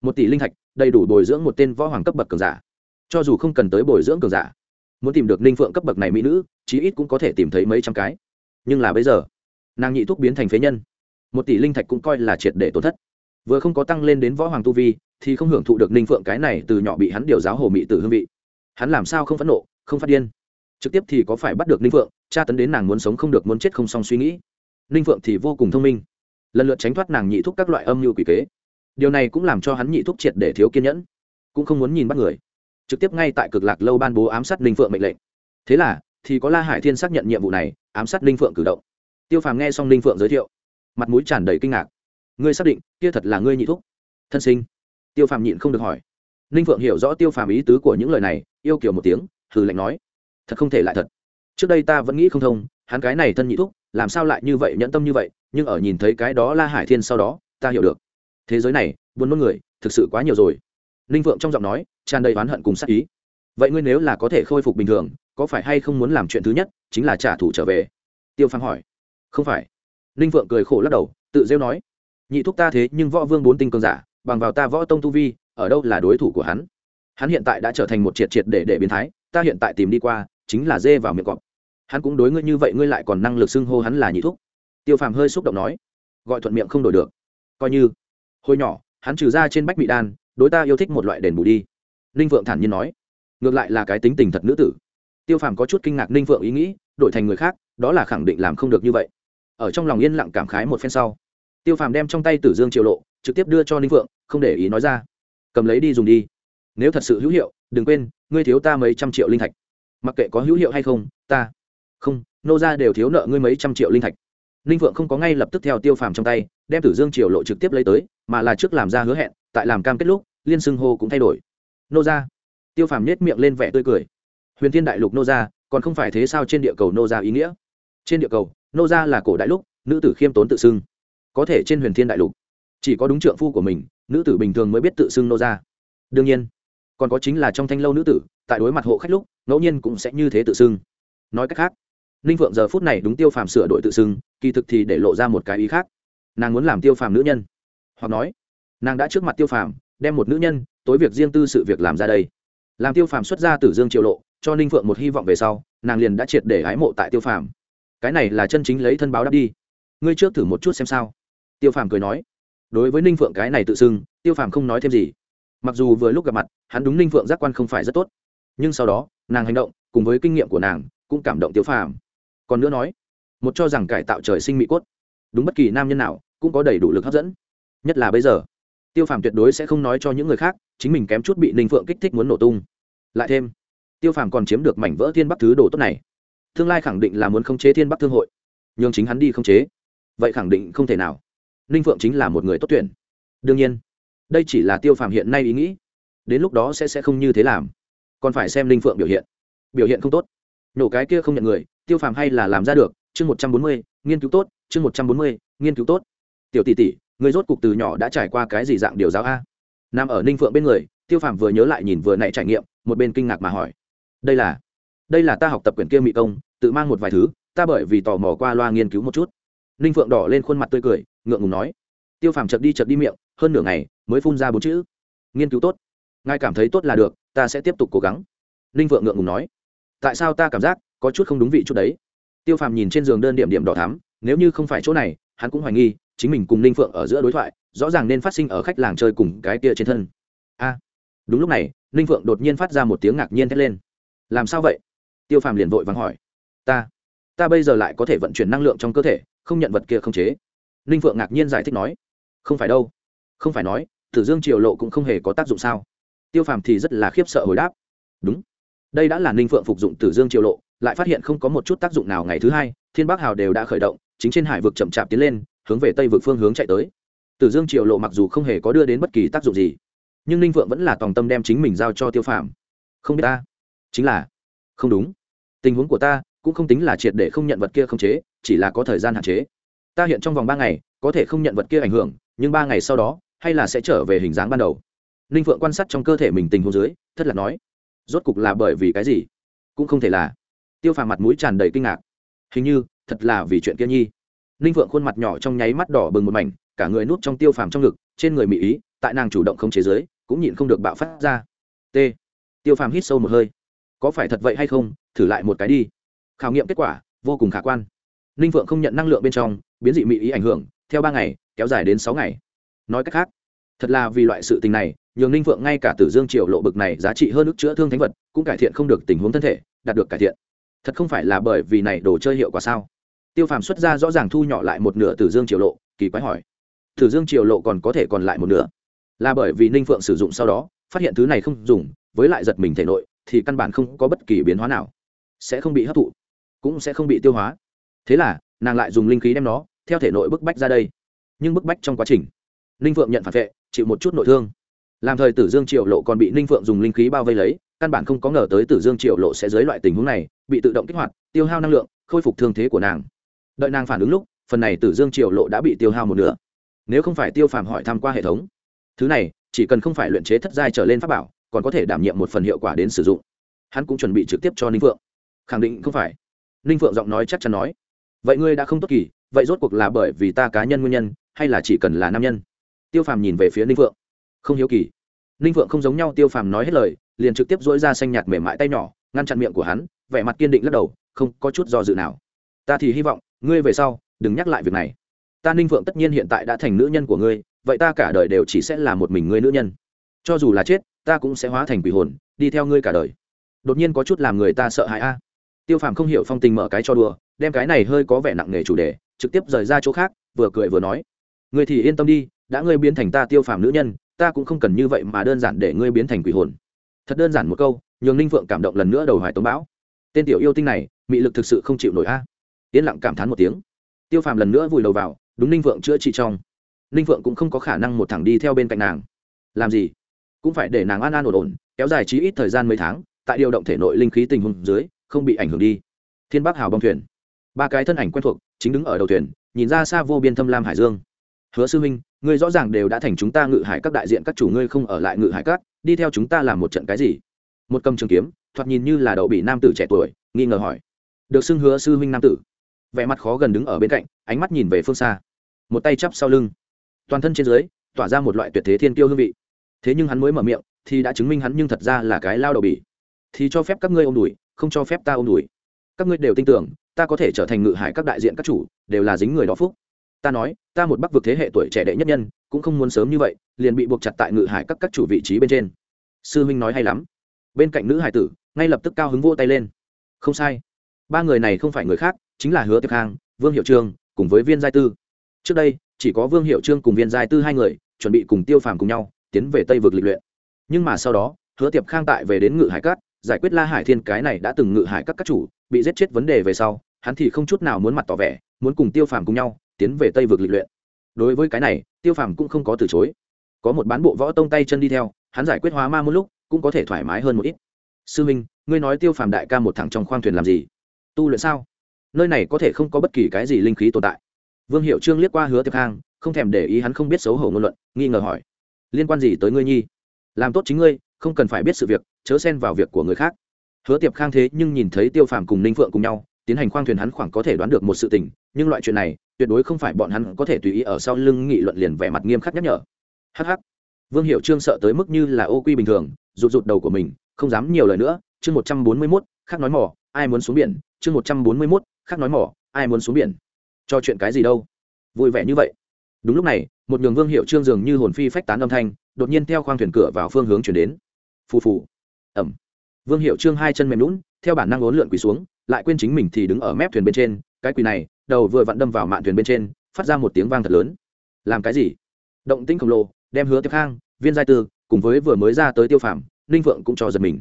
Một tỷ linh thạch, đầy đủ bồi dưỡng một tên võ hoàng cấp bậc cường giả. Cho dù không cần tới bồi dưỡng cường giả, muốn tìm được ninh phượng cấp bậc này mỹ nữ, chí ít cũng có thể tìm thấy mấy trăm cái. Nhưng là bây giờ, nàng nhị thúc biến thành phế nhân. Một tỷ linh thạch cũng coi là triệt để tổn thất vừa không có tăng lên đến võ hoàng tu vi, thì không hưởng thụ được ninh phượng cái này từ nhỏ bị hắn điều giáo hồ mị tử hương vị. Hắn làm sao không phẫn nộ, không phát điên? Trực tiếp thì có phải bắt được ninh phượng, tra tấn đến nàng muốn sống không được muốn chết không xong suy nghĩ. Ninh phượng thì vô cùng thông minh. Lần lượt tránh thoát nàng nhị thúc các loại âm mưu quỷ kế. Điều này cũng làm cho hắn nhị thúc triệt để thiếu kiên nhẫn, cũng không muốn nhìn bắt người. Trực tiếp ngay tại cực lạc lâu ban bố ám sát ninh phượng mệnh lệnh. Thế là, thì có la hải thiên xác nhận nhiệm vụ này, ám sát ninh phượng cử động. Tiêu phàm nghe xong ninh phượng giới thiệu, mặt mũi tràn đầy kinh ngạc ngươi xác định, kia thật là ngươi nhị thúc. Thân sinh. Tiêu phàm nhịn không được hỏi. Ninh phượng hiểu rõ tiêu phàm ý tứ của những lời này, yêu kiểu một tiếng, hừ lạnh nói, thật không thể lại thật. Trước đây ta vẫn nghĩ không thông, hắn cái này thân nhị thúc, làm sao lại như vậy, nhẫn tâm như vậy, nhưng ở nhìn thấy cái đó la hải thiên sau đó, ta hiểu được. Thế giới này buôn nôn người, thực sự quá nhiều rồi. Ninh phượng trong giọng nói, tràn đầy oán hận cùng sắc ý. Vậy ngươi nếu là có thể khôi phục bình thường, có phải hay không muốn làm chuyện thứ nhất, chính là trả thù trở về? Tiêu phàm hỏi. Không phải. Ninh phượng cười khổ lắc đầu, tự rêu nói nhị thúc ta thế nhưng võ vương bốn tinh cường giả, bằng vào ta võ tông tu vi, ở đâu là đối thủ của hắn? Hắn hiện tại đã trở thành một triệt triệt để để biến thái, ta hiện tại tìm đi qua, chính là dê vào miệng cọp. Hắn cũng đối ngươi như vậy, ngươi lại còn năng lực xưng hô hắn là nhị thúc. Tiêu phàm hơi xúc động nói, gọi thuận miệng không đổi được. Coi như, hồi nhỏ, hắn trừ ra trên bách mỹ đan, đối ta yêu thích một loại đền bù đi. Ninh vượng thản nhiên nói, ngược lại là cái tính tình thật nữ tử. Tiêu phàm có chút kinh ngạc ninh vượng ý nghĩ, đổi thành người khác, đó là khẳng định làm không được như vậy. Ở trong lòng yên lặng cảm khái một phen sau tiêu phàm đem trong tay tử dương triệu lộ, trực tiếp đưa cho ninh vượng không để ý nói ra. Cầm lấy đi dùng đi. Nếu thật sự hữu hiệu, đừng quên, ngươi thiếu ta mấy trăm triệu linh thạch. Mặc kệ có hữu hiệu hay không, ta, không, nô ra đều thiếu nợ ngươi mấy trăm triệu linh thạch. Ninh vượng không có ngay lập tức theo tiêu phàm trong tay, đem tử dương triều lộ trực tiếp lấy tới, mà là trước làm ra hứa hẹn, tại làm cam kết lúc, liên xưng hô cũng thay đổi. Nô ra tiêu phàm nhét miệng lên vẻ tươi cười. Huyền thiên đại lục nô ra còn không phải thế sao trên địa cầu nô ra ý nghĩa? Trên địa cầu, nô ra là cổ đại lúc, nữ tử khiêm tốn tự xưng có thể trên huyền thiên đại lục. Chỉ có đúng trượng phu của mình, nữ tử bình thường mới biết tự xưng nô ra đương nhiên, còn có chính là trong thanh lâu nữ tử, tại đối mặt hộ khách lúc, ngẫu nhiên cũng sẽ như thế tự xưng. Nói cách khác, ninh vượng giờ phút này đúng tiêu phàm sửa đổi tự xưng, kỳ thực thì để lộ ra một cái ý khác. Nàng muốn làm tiêu phàm nữ nhân. Hoặc nói, nàng đã trước mặt tiêu phàm, đem một nữ nhân, tối việc riêng tư sự việc làm ra đây. Làm tiêu phàm xuất ra từ dương triệu lộ, cho ninh phượng một hy vọng về sau, nàng liền đã triệt để ái mộ tại tiêu phàm. Cái này là chân chính lấy thân báo đáp đi. Ngươi trước thử một chút xem sao tiêu phàm cười nói, đối với ninh phượng cái này tự xưng, tiêu phàm không nói thêm gì. Mặc dù vừa lúc gặp mặt, hắn đúng ninh phượng giác quan không phải rất tốt, nhưng sau đó, nàng hành động, cùng với kinh nghiệm của nàng, cũng cảm động tiêu phàm. Còn nữa nói, một cho rằng cải tạo trời sinh mỹ cốt, đúng bất kỳ nam nhân nào, cũng có đầy đủ lực hấp dẫn. Nhất là bây giờ, tiêu phàm tuyệt đối sẽ không nói cho những người khác, chính mình kém chút bị ninh phượng kích thích muốn nổ tung. Lại thêm, tiêu phàm còn chiếm được mảnh vỡ thiên bắc thứ đồ tốt này. Tương lai khẳng định là muốn khống chế thiên bắc thương hội nhường chính hắn đi khống chế, vậy khẳng định không thể nào ninh phượng chính là một người tốt tuyển. Đương nhiên, đây chỉ là tiêu phàm hiện nay ý nghĩ. Đến lúc đó sẽ sẽ không như thế làm. Còn phải xem ninh phượng biểu hiện. Biểu hiện không tốt. Nổ cái kia không nhận người, tiêu phàm hay là làm ra được. Chương một trăm bốn mươi, nghiên cứu tốt. Chương một trăm bốn mươi, nghiên cứu tốt. Tiểu tỷ tỷ, người rốt cục từ nhỏ đã trải qua cái gì dạng điều giáo a? Nằm ở ninh phượng bên người, tiêu phàm vừa nhớ lại nhìn vừa nãy trải nghiệm, một bên kinh ngạc mà hỏi. Đây là đây là ta học tập quyển kia mỹ công, tự mang một vài thứ, ta bởi vì tò mò qua loa nghiên cứu một chút ninh phượng đỏ lên khuôn mặt tươi cười, ngượng ngùng nói, tiêu phàm chật đi chật đi miệng, hơn nửa ngày mới phun ra bốn chữ. Nghiên cứu tốt. Ngài cảm thấy tốt là được, ta sẽ tiếp tục cố gắng. Ninh phượng ngượng ngùng nói, tại sao ta cảm giác có chút không đúng vị chút đấy? Tiêu phàm nhìn trên giường đơn điểm điểm đỏ thắm, nếu như không phải chỗ này, hắn cũng hoài nghi, chính mình cùng ninh phượng ở giữa đối thoại, rõ ràng nên phát sinh ở khách làng chơi cùng cái kia trên thân. A. À, đúng lúc này, ninh phượng đột nhiên phát ra một tiếng ngạc nhiên thét lên. Làm sao vậy? Tiêu phàm liền vội vàng hỏi, ta ta bây giờ lại có thể vận chuyển năng lượng trong cơ thể không nhận vật kia không chế. Ninh phượng ngạc nhiên giải thích nói, không phải đâu. Không phải nói, tử dương triều lộ cũng không hề có tác dụng sao? Tiêu phàm thì rất là khiếp sợ hồi đáp, đúng. Đây đã là ninh phượng phục dụng tử dương triều lộ, lại phát hiện không có một chút tác dụng nào ngày thứ hai, thiên bắc hào đều đã khởi động, chính trên hải vực chậm chạp tiến lên, hướng về tây vực phương hướng chạy tới. Tử dương triều lộ mặc dù không hề có đưa đến bất kỳ tác dụng gì, nhưng ninh phượng vẫn là tòng tâm đem chính mình giao cho tiêu phàm. Không biết ta. Chính là. Không đúng. Tình huống của ta cũng không tính là triệt để không nhận vật kia không chế, chỉ là có thời gian hạn chế. Ta hiện trong vòng ba ngày, có thể không nhận vật kia ảnh hưởng, nhưng ba ngày sau đó, hay là sẽ trở về hình dáng ban đầu. Ninh phượng quan sát trong cơ thể mình tình huống dưới, thất lạc nói, rốt cục là bởi vì cái gì? Cũng không thể là. Tiêu phàm mặt mũi tràn đầy kinh ngạc. Hình như, thật là vì chuyện kia nhi. Ninh phượng khuôn mặt nhỏ trong nháy mắt đỏ bừng một mảnh, cả người núp trong tiêu phàm trong ngực, trên người mỹ ý, tại nàng chủ động không chế giới cũng nhịn không được bạo phát ra. T. Tiêu phàm hít sâu một hơi. Có phải thật vậy hay không? Thử lại một cái đi khảo nghiệm kết quả, vô cùng khả quan. Ninh phượng không nhận năng lượng bên trong, biến dị mỹ ý ảnh hưởng, theo ba ngày, kéo dài đến sáu ngày. Nói cách khác, thật là vì loại sự tình này, nhường ninh phượng ngay cả tử dương triều lộ bực này giá trị hơn ức chữa thương thánh vật, cũng cải thiện không được tình huống thân thể, đạt được cải thiện. Thật không phải là bởi vì này đồ chơi hiệu quả sao? Tiêu phàm xuất ra rõ ràng thu nhỏ lại một nửa tử dương triều lộ, kỳ quái hỏi. Tử dương triều lộ còn có thể còn lại một nửa? Là bởi vì ninh phượng sử dụng sau đó, phát hiện thứ này không dùng, với lại giật mình thể nội, thì căn bản không có bất kỳ biến hóa nào. Sẽ không bị hấp thụ cũng sẽ không bị tiêu hóa. Thế là, nàng lại dùng linh khí đem nó, theo thể nội bức bách ra đây. Nhưng bức bách trong quá trình, ninh phượng nhận phản vệ, chịu một chút nội thương. Làm thời tử dương triệu lộ còn bị ninh phượng dùng linh khí bao vây lấy, căn bản không có ngờ tới tử dương triệu lộ sẽ dưới loại tình huống này, bị tự động kích hoạt, tiêu hao năng lượng, khôi phục thương thế của nàng. Đợi nàng phản ứng lúc, phần này tử dương triệu lộ đã bị tiêu hao một nửa. Nếu không phải tiêu phàm hỏi tham q u a hệ thống, thứ này, chỉ cần không phải luyện chế thất giai trở lên pháp bảo, còn có thể đảm nhiệm một phần hiệu quả đến sử dụng. Hắn cũng chuẩn bị trực tiếp cho ninh phượng. Khẳng định không phải ninh phượng giọng nói chắc chắn nói, vậy ngươi đã không tốt kỳ, vậy rốt cuộc là bởi vì ta cá nhân nguyên nhân, hay là chỉ cần là nam nhân? Tiêu phàm nhìn về phía ninh phượng. Không hiếu kỳ. Ninh phượng không giống nhau, tiêu phàm nói hết lời, liền trực tiếp dỗi ra xanh nhạt mềm mại tay nhỏ, ngăn chặn miệng của hắn, vẻ mặt kiên định lắc đầu, không có chút do dự nào. Ta thì hy vọng, ngươi về sau, đừng nhắc lại việc này. Ta ninh phượng tất nhiên hiện tại đã thành nữ nhân của ngươi, vậy ta cả đời đều chỉ sẽ là một mình ngươi nữ nhân. Cho dù là chết, ta cũng sẽ hóa thành quỷ hồn, đi theo ngươi cả đời. Đột nhiên có chút làm người ta sợ hãi a tiêu phàm không hiểu phong tình mở cái cho đùa, đem cái này hơi có vẻ nặng nề chủ đề, trực tiếp rời ra chỗ khác, vừa cười vừa nói. Người thì yên tâm đi, đã ngươi biến thành ta tiêu phàm nữ nhân, ta cũng không cần như vậy mà đơn giản để ngươi biến thành quỷ hồn. Thật đơn giản một câu, nhường ninh phượng cảm động lần nữa đầu hoài tống bão. Tên tiểu yêu tinh này, mị lực thực sự không chịu nổi a. Yên lặng cảm thán một tiếng. Tiêu phàm lần nữa vùi đầu vào, đúng ninh phượng chữa trị trong. Ninh phượng cũng không có khả năng một thẳng đi theo bên cạnh nàng. Làm gì? Cũng phải để nàng an an ổn ổn, kéo dài trí ít thời gian mấy tháng, tại điều động thể nội linh khí tình huống dưới không bị ảnh hưởng đi. Thiên bắc hào bong thuyền. Ba cái thân ảnh quen thuộc, chính đứng ở đầu thuyền, nhìn ra xa vô biên thâm lam hải dương. Hứa sư huynh, ngươi rõ ràng đều đã thành chúng ta ngự hải các đại diện, các chủ ngươi không ở lại ngự hải các, đi theo chúng ta làm một trận cái gì? Một cầm trường kiếm, thoạt nhìn như là đậu bị nam tử trẻ tuổi, nghi ngờ hỏi. Được xưng hứa sư huynh nam tử. Vẻ mặt khó gần đứng ở bên cạnh, ánh mắt nhìn về phương xa. Một tay chắp sau lưng. Toàn thân trên dưới, tỏa ra một loại tuyệt thế thiên tiêu hương vị. Thế nhưng hắn mới mở miệng, thì đã chứng minh hắn nhưng thật ra là cái lao đầu bỉ. Thì cho phép các ngươi ôm đùi không cho phép ta ôm đùi. Các ngươi đều tin tưởng, ta có thể trở thành ngự hải các đại diện các chủ, đều là dính người đó phúc. Ta nói, ta một bắc vực thế hệ tuổi trẻ đệ nhất nhân, cũng không muốn sớm như vậy, liền bị buộc chặt tại ngự hải các các chủ vị trí bên trên. Sư huynh nói hay lắm. Bên cạnh nữ hải tử, ngay lập tức cao hứng vô tay lên. Không sai. Ba người này không phải người khác, chính là hứa tiệp khang, vương hiệu trương, cùng với viên giai tư. Trước đây, chỉ có vương hiệu trương cùng viên giai tư hai người, chuẩn bị cùng tiêu phàm cùng nhau, tiến về tây vực lịch luyện. Nhưng mà sau đó, hứa tiệp khang tại về đến ngự hải cát giải quyết la hải thiên cái này đã từng ngự hải các các chủ, bị giết chết vấn đề về sau, hắn thì không chút nào muốn mặt tỏ vẻ, muốn cùng tiêu phàm cùng nhau, tiến về tây vực lịch luyện. Đối với cái này, tiêu phàm cũng không có từ chối. Có một bán bộ võ tông tay chân đi theo, hắn giải quyết hóa ma một lúc, cũng có thể thoải mái hơn một ít. Sư minh, ngươi nói tiêu phàm đại ca một thẳng trong khoang thuyền làm gì? Tu luyện sao? Nơi này có thể không có bất kỳ cái gì linh khí tồn tại. Vương hiệu trương liếc qua hứa tiệp khang, không thèm để ý hắn không biết xấu hổ ngôn luận, nghi ngờ hỏi, liên quan gì tới ngươi nhi? Làm tốt chính ngươi, không cần phải biết sự việc chớ xen vào việc của người khác. Hứa tiệp khang thế nhưng nhìn thấy tiêu phàm cùng ninh phượng cùng nhau, tiến hành khoang thuyền hắn khoảng có thể đoán được một sự tình, nhưng loại chuyện này, tuyệt đối không phải bọn hắn có thể tùy ý ở sau lưng nghị luận liền vẻ mặt nghiêm khắc nhắc nhở. Hh vương hiệu trương sợ tới mức như là ô quy bình thường, rụt rụt đầu của mình, không dám nhiều lời nữa. Chương một trăm bốn mươi mốt khác nói mỏ, ai muốn xuống biển? Chương một trăm bốn mươi mốt khác nói mỏ, ai muốn xuống biển? Cho chuyện cái gì đâu? Vui vẻ như vậy. Đúng lúc này, một nhường vương hiệu trương dường như hồn phi phách tán âm thanh, đột nhiên theo khoang thuyền cửa vào phương hướng chuyển đến. Phù phù ẩm. Vương hiệu trương hai chân mềm lún theo bản năng ốn lượn quỳ xuống, lại quên chính mình thì đứng ở mép thuyền bên trên, cái quỳ này, đầu vừa vặn đâm vào mạn thuyền bên trên, phát ra một tiếng vang thật lớn. Làm cái gì? Động tĩnh khổng lồ, đem hứa tiếp khang, viên giai tư cùng với vừa mới ra tới tiêu phàm, ninh phượng cũng cho giật mình.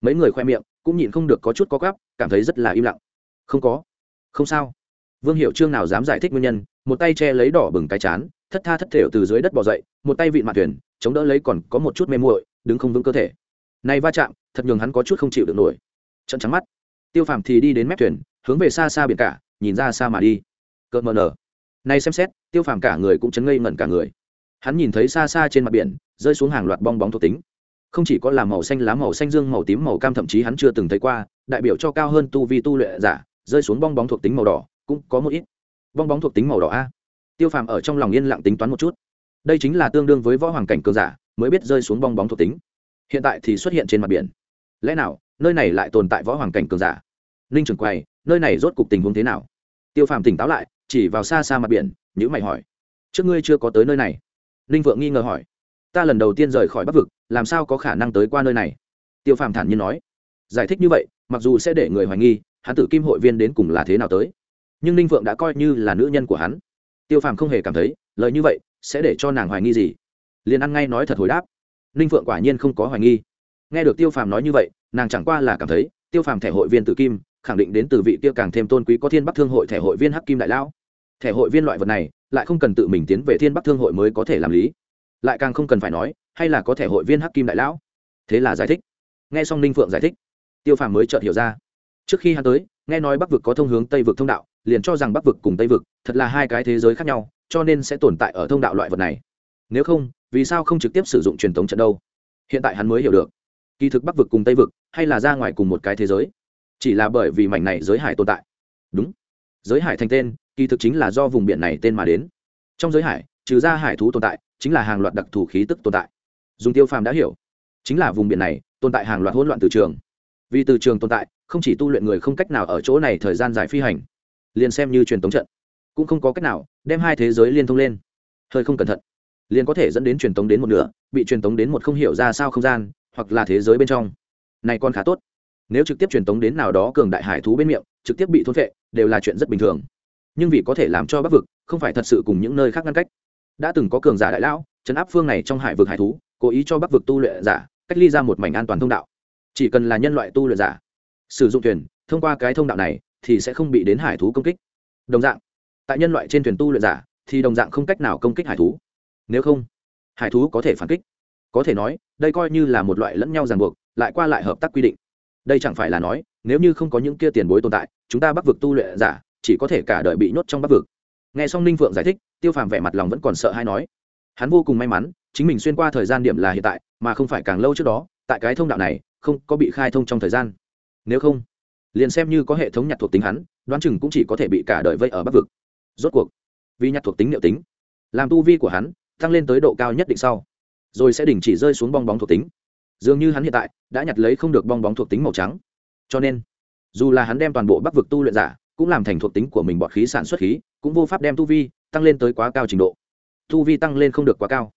Mấy người khoe miệng cũng nhịn không được có chút có gắp cảm thấy rất là im lặng. Không có. Không sao. Vương hiệu trương nào dám giải thích nguyên nhân, một tay che lấy đỏ bừng cái chán, thất tha thất thểu từ dưới đất bỏ dậy, một tay vịn mặt thuyền, chống đỡ lấy còn có một chút mê muội, đứng không vững cơ thể này va chạm, thật nhường hắn có chút không chịu được nổi. Trận trắng mắt. Tiêu phàm thì đi đến mép thuyền, hướng về xa xa biển cả, nhìn ra xa mà đi. Cơn mờ nở. Này xem xét, tiêu phàm cả người cũng chấn ngây ngẩn cả người. Hắn nhìn thấy xa xa trên mặt biển, rơi xuống hàng loạt bong bóng thuộc tính. Không chỉ có là màu xanh lá, màu xanh dương, màu tím, màu cam, thậm chí hắn chưa từng thấy qua, đại biểu cho cao hơn tu vi tu luyện giả, rơi xuống bong bóng thuộc tính màu đỏ, cũng có một ít. Bong bóng thuộc tính màu đỏ a. Tiêu phàm ở trong lòng yên lặng tính toán một chút. Đây chính là tương đương với võ hoàng cảnh cường giả, mới biết rơi xuống bong bóng thuộc tính hiện tại thì xuất hiện trên mặt biển. Lẽ nào, nơi này lại tồn tại võ hoàng cảnh cường giả? Ninh trường quay, nơi này rốt cục tình huống thế nào? Tiêu phàm tỉnh táo lại, chỉ vào xa xa mặt biển nhữ mày hỏi. Trước ngươi chưa có tới nơi này? Ninh vượng nghi ngờ hỏi. Ta lần đầu tiên rời khỏi bắc vực, làm sao có khả năng tới qua nơi này? Tiêu phàm thản nhiên nói. Giải thích như vậy, mặc dù sẽ để người hoài nghi, hắn tử kim hội viên đến cùng là thế nào tới. Nhưng ninh vượng đã coi như là nữ nhân của hắn. Tiêu phàm không hề cảm thấy, lời như vậy, sẽ để cho nàng hoài nghi gì? Liền ăn ngay nói thật hồi đáp ninh Phượng quả nhiên không có hoài nghi. Nghe được tiêu phàm nói như vậy, nàng chẳng qua là cảm thấy, tiêu phàm thẻ hội viên tự kim, khẳng định đến từ vị kia càng thêm tôn quý có thiên bắc thương hội thẻ hội viên hắc kim đại lão. Thẻ hội viên loại vật này, lại không cần tự mình tiến về thiên bắc thương hội mới có thể làm lý. Lại càng không cần phải nói, hay là có thẻ hội viên hắc kim đại lão. Thế là giải thích. Nghe xong ninh phượng giải thích, tiêu phàm mới chợt hiểu ra. Trước khi hắn tới, nghe nói bắc vực có thông hướng tây vực thông đạo, liền cho rằng bắc vực cùng tây vực thật là hai cái thế giới khác nhau, cho nên sẽ tồn tại ở thông đạo loại vật này. Nếu không vì sao không trực tiếp sử dụng truyền thống trận đâu? Hiện tại hắn mới hiểu được. Kỳ thực bắc vực cùng tây vực, hay là ra ngoài cùng một cái thế giới. Chỉ là bởi vì mảnh này giới hải tồn tại. Đúng. Giới hải thành tên, kỳ thực chính là do vùng biển này tên mà đến. Trong giới hải, trừ ra hải thú tồn tại, chính là hàng loạt đặc thù khí tức tồn tại. Dùng tiêu phàm đã hiểu. Chính là vùng biển này, tồn tại hàng loạt hỗn loạn từ trường. Vì từ trường tồn tại, không chỉ tu luyện người không cách nào ở chỗ này thời gian dài phi hành, liền xem như truyền tống trận. Cũng không có cách nào đem hai thế giới liên thông lên. Hơi không cẩn thận liền có thể dẫn đến truyền tống đến một nửa, bị truyền tống đến một không hiểu ra sao không gian, hoặc là thế giới bên trong. Này còn khá tốt. Nếu trực tiếp truyền tống đến nào đó cường đại hải thú bên miệng, trực tiếp bị thôn vệ đều là chuyện rất bình thường. Nhưng vì có thể làm cho bắc vực, không phải thật sự cùng những nơi khác ngăn cách. Đã từng có cường giả đại lão chấn áp phương này trong hải vực hải thú, cố ý cho bắc vực tu luyện giả, cách ly ra một mảnh an toàn thông đạo. Chỉ cần là nhân loại tu luyện giả, sử dụng thuyền, thông qua cái thông đạo này, thì sẽ không bị đến hải thú công kích. Đồng dạng, tại nhân loại trên thuyền tu luyện giả, thì đồng dạng không cách nào công kích hải thú nếu không, hải thú có thể phản kích. Có thể nói, đây coi như là một loại lẫn nhau ràng buộc, lại qua lại hợp tác quy định. Đây chẳng phải là nói, nếu như không có những kia tiền bối tồn tại, chúng ta bắc vực tu luyện giả, chỉ có thể cả đời bị nhốt trong bắc vực. Nghe xong ninh phượng giải thích, tiêu phàm vẻ mặt lòng vẫn còn sợ hay nói, hắn vô cùng may mắn, chính mình xuyên qua thời gian điểm là hiện tại, mà không phải càng lâu trước đó, tại cái thông đạo này, không có bị khai thông trong thời gian. Nếu không, liền xem như có hệ thống nhặt thuộc tính hắn, đoán chừng cũng chỉ có thể bị cả đời vây ở bắc vực. Rốt cuộc, vì nhặt thuộc tính liệu tính, làm tu vi của hắn tăng lên tới độ cao nhất định sau. Rồi sẽ đình chỉ rơi xuống bong bóng thuộc tính. Dường như hắn hiện tại đã nhặt lấy không được bong bóng thuộc tính màu trắng. Cho nên, dù là hắn đem toàn bộ bắc vực tu luyện giả cũng làm thành thuộc tính của mình bọt khí sản xuất khí, cũng vô pháp đem tu vi tăng lên tới quá cao trình độ. Tu vi tăng lên không được quá cao,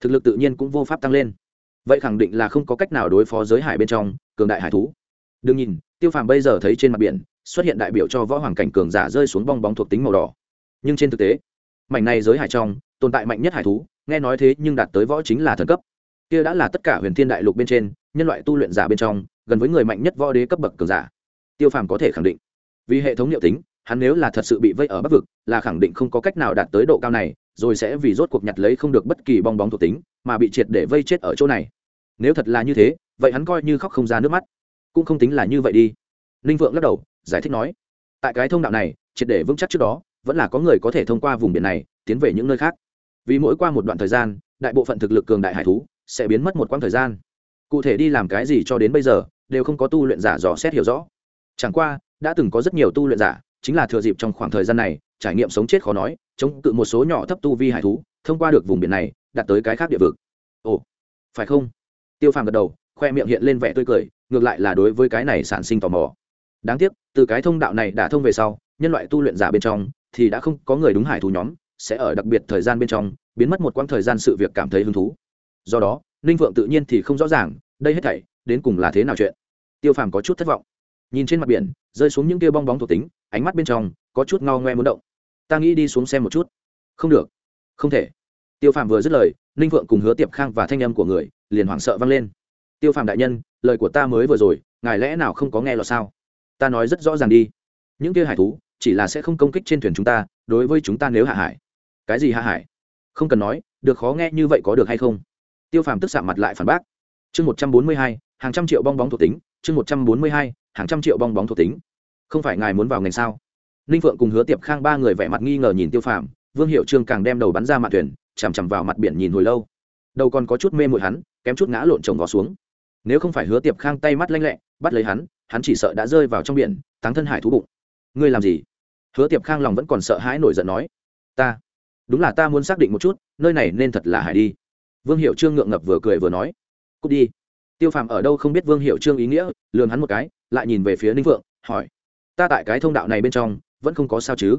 thực lực tự nhiên cũng vô pháp tăng lên. Vậy khẳng định là không có cách nào đối phó giới hải bên trong, cường đại hải thú. Đừng nhìn, tiêu phàm bây giờ thấy trên mặt biển xuất hiện đại biểu cho võ hoàng cảnh cường giả rơi xuống bong bóng thuộc tính màu đỏ. Nhưng trên thực tế, mảnh này giới hải trong tồn tại mạnh nhất hải thú, nghe nói thế nhưng đạt tới võ chính là thần cấp. Kia đã là tất cả huyền thiên đại lục bên trên, nhân loại tu luyện giả bên trong, gần với người mạnh nhất võ đế cấp bậc cường giả. Tiêu phàm có thể khẳng định, vì hệ thống liệu tính, hắn nếu là thật sự bị vây ở bắc vực, là khẳng định không có cách nào đạt tới độ cao này, rồi sẽ vì rốt cuộc nhặt lấy không được bất kỳ bong bóng thuộc tính, mà bị triệt để vây chết ở chỗ này. Nếu thật là như thế, vậy hắn coi như khóc không ra nước mắt. Cũng không tính là như vậy đi. Ninh vượng lắc đầu, giải thích nói, tại cái thông đạo này, triệt để vững chắc trước đó, vẫn là có người có thể thông qua vùng biển này, tiến về những nơi khác vì mỗi qua một đoạn thời gian, đại bộ phận thực lực cường đại hải thú sẽ biến mất một quãng thời gian. Cụ thể đi làm cái gì cho đến bây giờ, đều không có tu luyện giả dò xét hiểu rõ. Chẳng qua, đã từng có rất nhiều tu luyện giả, chính là thừa dịp trong khoảng thời gian này, trải nghiệm sống chết khó nói, chống cự một số nhỏ thấp tu vi hải thú, thông qua được vùng biển này, đạt tới cái khác địa vực. Ồ, phải không? Tiêu phàm gật đầu, khoe miệng hiện lên vẻ tươi cười, ngược lại là đối với cái này sản sinh tò mò. Đáng tiếc, từ cái thông đạo này đã thông về sau, nhân loại tu luyện giả bên trong, thì đã không có người đúng hải thú nhóm sẽ ở đặc biệt thời gian bên trong, biến mất một quãng thời gian sự việc cảm thấy hứng thú. Do đó, ninh phượng tự nhiên thì không rõ ràng, đây hết thảy, đến cùng là thế nào chuyện. Tiêu phàm có chút thất vọng. Nhìn trên mặt biển, rơi xuống những kia bong bóng thuộc tính, ánh mắt bên trong, có chút ngao ngoe muốn động. Ta nghĩ đi xuống xem một chút. Không được. Không thể. Tiêu phàm vừa dứt lời, ninh phượng cùng hứa tiệp khang và thanh âm của người, liền hoảng sợ vang lên. Tiêu phàm đại nhân, lời của ta mới vừa rồi, ngài lẽ nào không có nghe lọt sao? Ta nói rất rõ ràng đi. Những kia hải thú, chỉ là sẽ không công kích trên thuyền chúng ta, đối với chúng ta nếu hạ hải cái gì hạ hải? Không cần nói, được khó nghe như vậy có được hay không? Tiêu phàm tức xạ mặt lại phản bác. Chương một trăm bốn mươi hai, hàng trăm triệu bong bóng thuộc tính, chương một trăm bốn mươi hai, hàng trăm triệu bong bóng thuộc tính. Không phải ngài muốn vào ngành sao? Ninh phượng cùng hứa tiệp khang ba người vẻ mặt nghi ngờ nhìn tiêu phàm, vương hiệu trương càng đem đầu bắn ra mặt thuyền, chằm chằm vào mặt biển nhìn hồi lâu. Đầu còn có chút mê mội hắn, kém chút ngã lộn chồng vó xuống. Nếu không phải hứa tiệp khang tay mắt lanh lẹ, bắt lấy hắn hắn chỉ sợ đã rơi vào trong biển, táng thân hải thú bụng. Ngươi làm gì? Hứa tiệp khang lòng vẫn còn sợ hãi nổi giận nói. Ta đúng là ta muốn xác định một chút, nơi này nên thật là hải đi. Vương hiệu trương ngượng ngập vừa cười vừa nói, cút đi. Tiêu phàm ở đâu không biết vương hiệu trương ý nghĩa lường hắn một cái, lại nhìn về phía ninh phượng, hỏi, ta tại cái thông đạo này bên trong, vẫn không có sao chứ?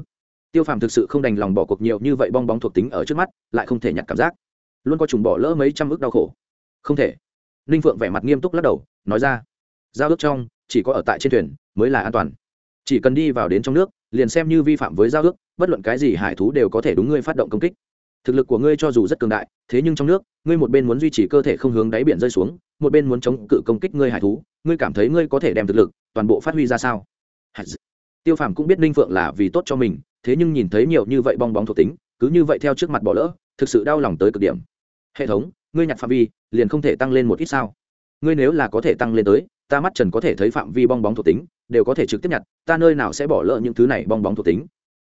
Tiêu phàm thực sự không đành lòng bỏ cuộc nhiều như vậy bong bóng thuộc tính ở trước mắt, lại không thể nhặt cảm giác. Luôn có trùng bỏ lỡ mấy trăm ước đau khổ. Không thể. Ninh phượng vẻ mặt nghiêm túc lắc đầu, nói ra, giao ước trong, chỉ có ở tại trên thuyền, mới là an toàn. Chỉ cần đi vào đến trong nước liền xem như vi phạm với giao ước, bất luận cái gì hải thú đều có thể đúng ngươi phát động công kích. Thực lực của ngươi cho dù rất cường đại, thế nhưng trong nước, ngươi một bên muốn duy trì cơ thể không hướng đáy biển rơi xuống, một bên muốn chống cự công kích ngươi hải thú, ngươi cảm thấy ngươi có thể đem thực lực, toàn bộ phát huy ra sao? Tiêu phàm cũng biết ninh phượng là vì tốt cho mình, thế nhưng nhìn thấy nhiều như vậy bong bóng thuộc tính, cứ như vậy theo trước mặt bỏ lỡ, thực sự đau lòng tới cực điểm. Hệ thống, ngươi nhặt phạm vi, liền không thể tăng lên một ít sao? Ngươi nếu là có thể tăng lên tới ta mắt trần có thể thấy phạm vi bong bóng thuộc tính, đều có thể trực tiếp nhặt, ta nơi nào sẽ bỏ lỡ những thứ này bong bóng thuộc tính?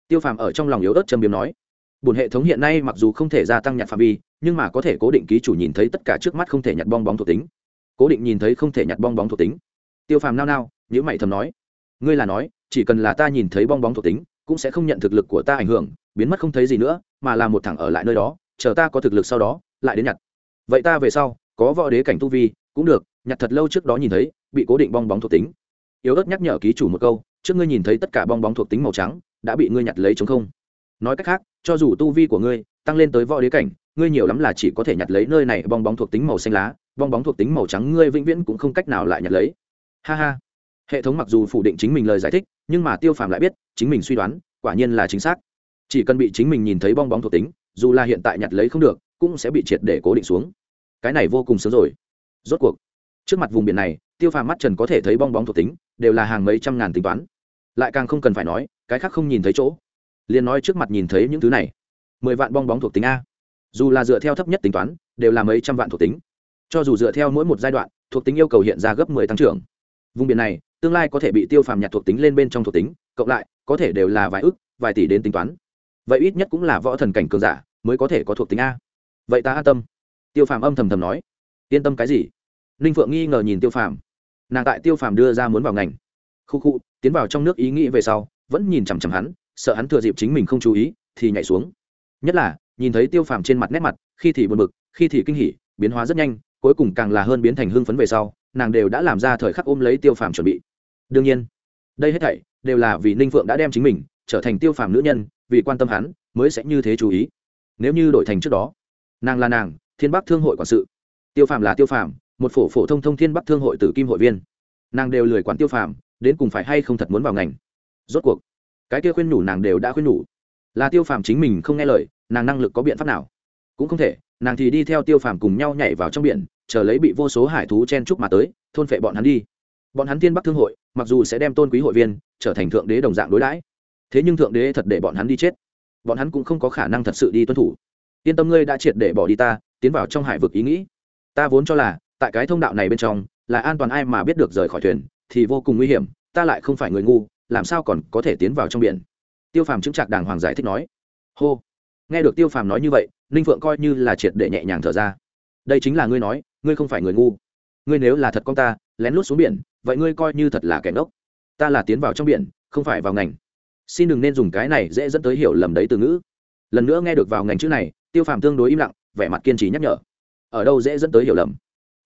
Tiêu phàm ở trong lòng yếu ớt châm biếm nói. Bùn hệ thống hiện nay mặc dù không thể gia tăng nhặt phạm vi, nhưng mà có thể cố định ký chủ nhìn thấy tất cả trước mắt không thể nhặt bong bóng thuộc tính. Cố định nhìn thấy không thể nhặt bong bóng thuộc tính. Tiêu phàm nao nao nhữ mày thầm nói. Ngươi là nói, chỉ cần là ta nhìn thấy bong bóng thuộc tính, cũng sẽ không nhận thực lực của ta ảnh hưởng, biến mất không thấy gì nữa, mà là một thẳng ở lại nơi đó, chờ ta có thực lực sau đó, lại đến nhặt. Vậy ta về sau, có võ đế cảnh tu vi, cũng được, nhặt thật lâu trước đó nhìn thấy bị cố định bong bóng thuộc tính. Yếu ớt nhắc nhở ký chủ một câu, trước ngươi nhìn thấy tất cả bong bóng thuộc tính màu trắng, đã bị ngươi nhặt lấy chống không. Nói cách khác, cho dù tu vi của ngươi tăng lên tới võ đế cảnh, ngươi nhiều lắm là chỉ có thể nhặt lấy nơi này bong bóng thuộc tính màu xanh lá, bong bóng thuộc tính màu trắng ngươi vĩnh viễn cũng không cách nào lại nhặt lấy. Ha ha. Hệ thống mặc dù phủ định chính mình lời giải thích, nhưng mà tiêu phàm lại biết, chính mình suy đoán, quả nhiên là chính xác. Chỉ cần bị chính mình nhìn thấy bong bóng thuộc tính, dù là hiện tại nhặt lấy không được, cũng sẽ bị triệt để cố định xuống. Cái này vô cùng sớm rồi. Rốt cuộc, trước mặt vùng biển này tiêu phàm mắt trần có thể thấy bong bóng thuộc tính, đều là hàng mấy trăm ngàn tính toán. Lại càng không cần phải nói, cái khác không nhìn thấy chỗ. Liền nói trước mặt nhìn thấy những thứ này. Mười vạn bong bóng thuộc tính a. Dù là dựa theo thấp nhất tính toán, đều là mấy trăm vạn thuộc tính. Cho dù dựa theo mỗi một giai đoạn, thuộc tính yêu cầu hiện ra gấp mười tăng trưởng. Vùng biển này, tương lai có thể bị tiêu phàm nhặt thuộc tính lên bên trong thuộc tính, cộng lại, có thể đều là vài ước vài tỷ đến tính toán. Vậy ít nhất cũng là võ thần cảnh cường giả mới có thể có thuộc tính a. Vậy ta an tâm. Tiêu phàm âm thầm thầm nói. Yên tâm cái gì? Ninh phượng nghi ngờ nhìn tiêu phàm nàng tại tiêu phàm đưa ra muốn vào ngành. Khu khu, tiến vào trong nước ý nghĩ về sau, vẫn nhìn chằm chằm hắn, sợ hắn thừa dịp chính mình không chú ý, thì nhảy xuống. Nhất là, nhìn thấy tiêu phàm trên mặt nét mặt, khi thì buồn bực, khi thì kinh hỉ, biến hóa rất nhanh, cuối cùng càng là hơn biến thành hưng phấn về sau, nàng đều đã làm ra thời khắc ôm lấy tiêu phàm chuẩn bị. Đương nhiên, đây hết thảy đều là vì ninh phượng đã đem chính mình trở thành tiêu phàm nữ nhân, vì quan tâm hắn mới sẽ như thế chú ý. Nếu như đổi thành trước đó, nàng là nàng, thiên bắc thương hội quản sự. Tiêu phàm là tiêu phàm một phổ phổ thông thông thiên bắc thương hội tử kim hội viên. Nàng đều lười quản tiêu phàm, đến cùng phải hay không thật muốn vào ngành. Rốt cuộc, cái kia khuyên nhủ nàng đều đã khuyên nhủ. Là tiêu phàm chính mình không nghe lời, nàng năng lực có biện pháp nào? Cũng không thể, nàng thì đi theo tiêu phàm cùng nhau nhảy vào trong biển, chờ lấy bị vô số hải thú chen chúc mà tới, thôn phệ bọn hắn đi. Bọn hắn thiên bắc thương hội, mặc dù sẽ đem tôn quý hội viên trở thành thượng đế đồng dạng đối đãi, thế nhưng thượng đế thật để bọn hắn đi chết. Bọn hắn cũng không có khả năng thật sự đi tuân thủ. Yên tâm ngươi đã triệt để bỏ đi ta, tiến vào trong hải vực ý nghĩ. Ta vốn cho là tại cái thông đạo này bên trong, là an toàn ai mà biết được rời khỏi thuyền, thì vô cùng nguy hiểm, ta lại không phải người ngu, làm sao còn có thể tiến vào trong biển? Tiêu phàm chứng trạc đàng hoàng giải thích nói. Hô. Nghe được tiêu phàm nói như vậy, ninh phượng coi như là triệt để nhẹ nhàng thở ra. Đây chính là ngươi nói, ngươi không phải người ngu. Ngươi nếu là thật con ta, lén lút xuống biển, vậy ngươi coi như thật là kẻ ngốc. Ta là tiến vào trong biển, không phải vào ngành. Xin đừng nên dùng cái này dễ dẫn tới hiểu lầm đấy từ ngữ. Lần nữa nghe được vào ngành chữ này, tiêu phàm tương đối im lặng, vẻ mặt kiên trì nhắc nhở. Ở đâu dễ dẫn tới hiểu lầm?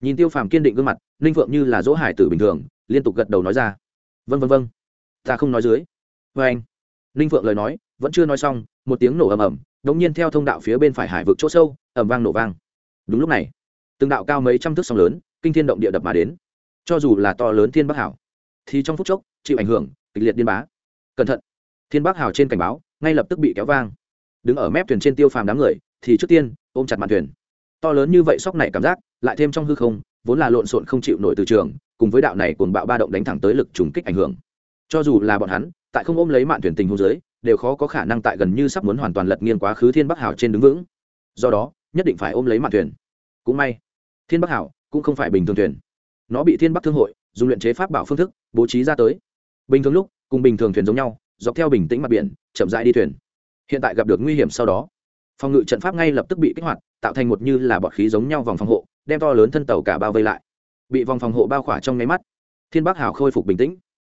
Nhìn tiêu phàm kiên định gương mặt, ninh phượng như là dỗ hải tử bình thường, liên tục gật đầu nói ra. Vân vân vân ta không nói dưới. Vê anh. Ninh phượng lời nói, vẫn chưa nói xong, một tiếng nổ ầm ầm, đống nhiên theo thông đạo phía bên phải hải vực chỗ sâu, ầm vang nổ vang. Đúng lúc này, từng đạo cao mấy trăm thước sóng lớn, kinh thiên động địa đập mà đến. Cho dù là to lớn thiên bắc hảo, thì trong phút chốc, chịu ảnh hưởng, kịch liệt điên bá. Cẩn thận, thiên bắc hảo trên cảnh báo, ngay lập tức bị kéo vang. Đứng ở mép thuyền trên tiêu phàm đám người, thì trước tiên, ôm chặt màn thuyền to lớn như vậy sóc này cảm giác, lại thêm trong hư không, vốn là lộn xộn không chịu nổi từ trường, cùng với đạo này cuồng bạo ba động đánh thẳng tới lực trùng kích ảnh hưởng. Cho dù là bọn hắn, tại không ôm lấy mạn thuyền tình hô giới đều khó có khả năng tại gần như sắp muốn hoàn toàn lật nghiêng quá khứ thiên bắc hào trên đứng vững. Do đó, nhất định phải ôm lấy mạn thuyền. Cũng may, thiên bắc hảo cũng không phải bình thường thuyền. Nó bị thiên bắc thương hội dùng luyện chế pháp bảo phương thức bố trí ra tới. Bình thường lúc, cùng bình thường thuyền giống nhau, dọc theo bình tĩnh mặt biển, chậm rãi đi thuyền. Hiện tại gặp được nguy hiểm sau đó, phòng ngự trận pháp ngay lập tức bị kích hoạt tạo thành một như là bọt khí giống nhau vòng phòng hộ, đem to lớn thân tàu cả bao vây lại. Bị vòng phòng hộ bao khỏa trong nháy mắt, thiên bắc hào khôi phục bình tĩnh.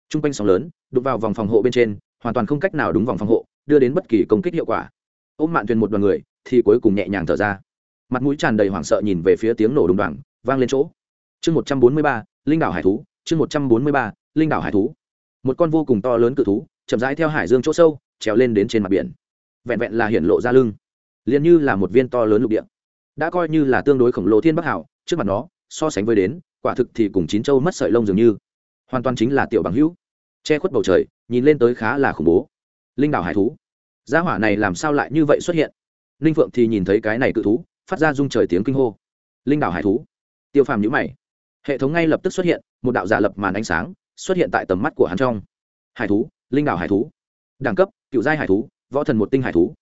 T r u n g quanh sóng lớn, đụng vào vòng phòng hộ bên trên, hoàn toàn không cách nào đúng vòng phòng hộ, đưa đến bất kỳ công kích hiệu quả. Ôm mạn thuyền một đoàn người, thì cuối cùng nhẹ nhàng thở ra. Mặt mũi tràn đầy hoảng sợ nhìn về phía tiếng nổ đùng đoàng vang lên chỗ. Chương một trăm bốn mươi ba, linh đảo hải thú, chương một trăm bốn mươi ba, linh đảo hải thú. Một con vô cùng to lớn cự thú, chậm rãi theo hải dương chỗ sâu, trèo lên đến trên mặt biển. Vẹn vẹn là hiện lộ ra lưng, liền như là một viên to lớn lục địa đã coi như là tương đối khổng lồ thiên bắc hảo, trước mặt nó, so sánh với đến, quả thực thì cùng chín châu mất sợi lông dường như. Hoàn toàn chính là tiểu bằng hữu. Che khuất bầu trời, nhìn lên tới khá là khủng bố. Linh đảo hải thú. Gia hỏa này làm sao lại như vậy xuất hiện? Linh phượng thì nhìn thấy cái này cự thú, phát ra rung trời tiếng kinh hô. Linh đảo hải thú. Tiêu phàm nhữ mày. Hệ thống ngay lập tức xuất hiện, một đạo giả lập màn ánh sáng, xuất hiện tại tầm mắt của hắn trong. Hải thú, linh đảo hải thú. Đẳng cấp, cựu giai hải thú, võ thần một tinh hải thú.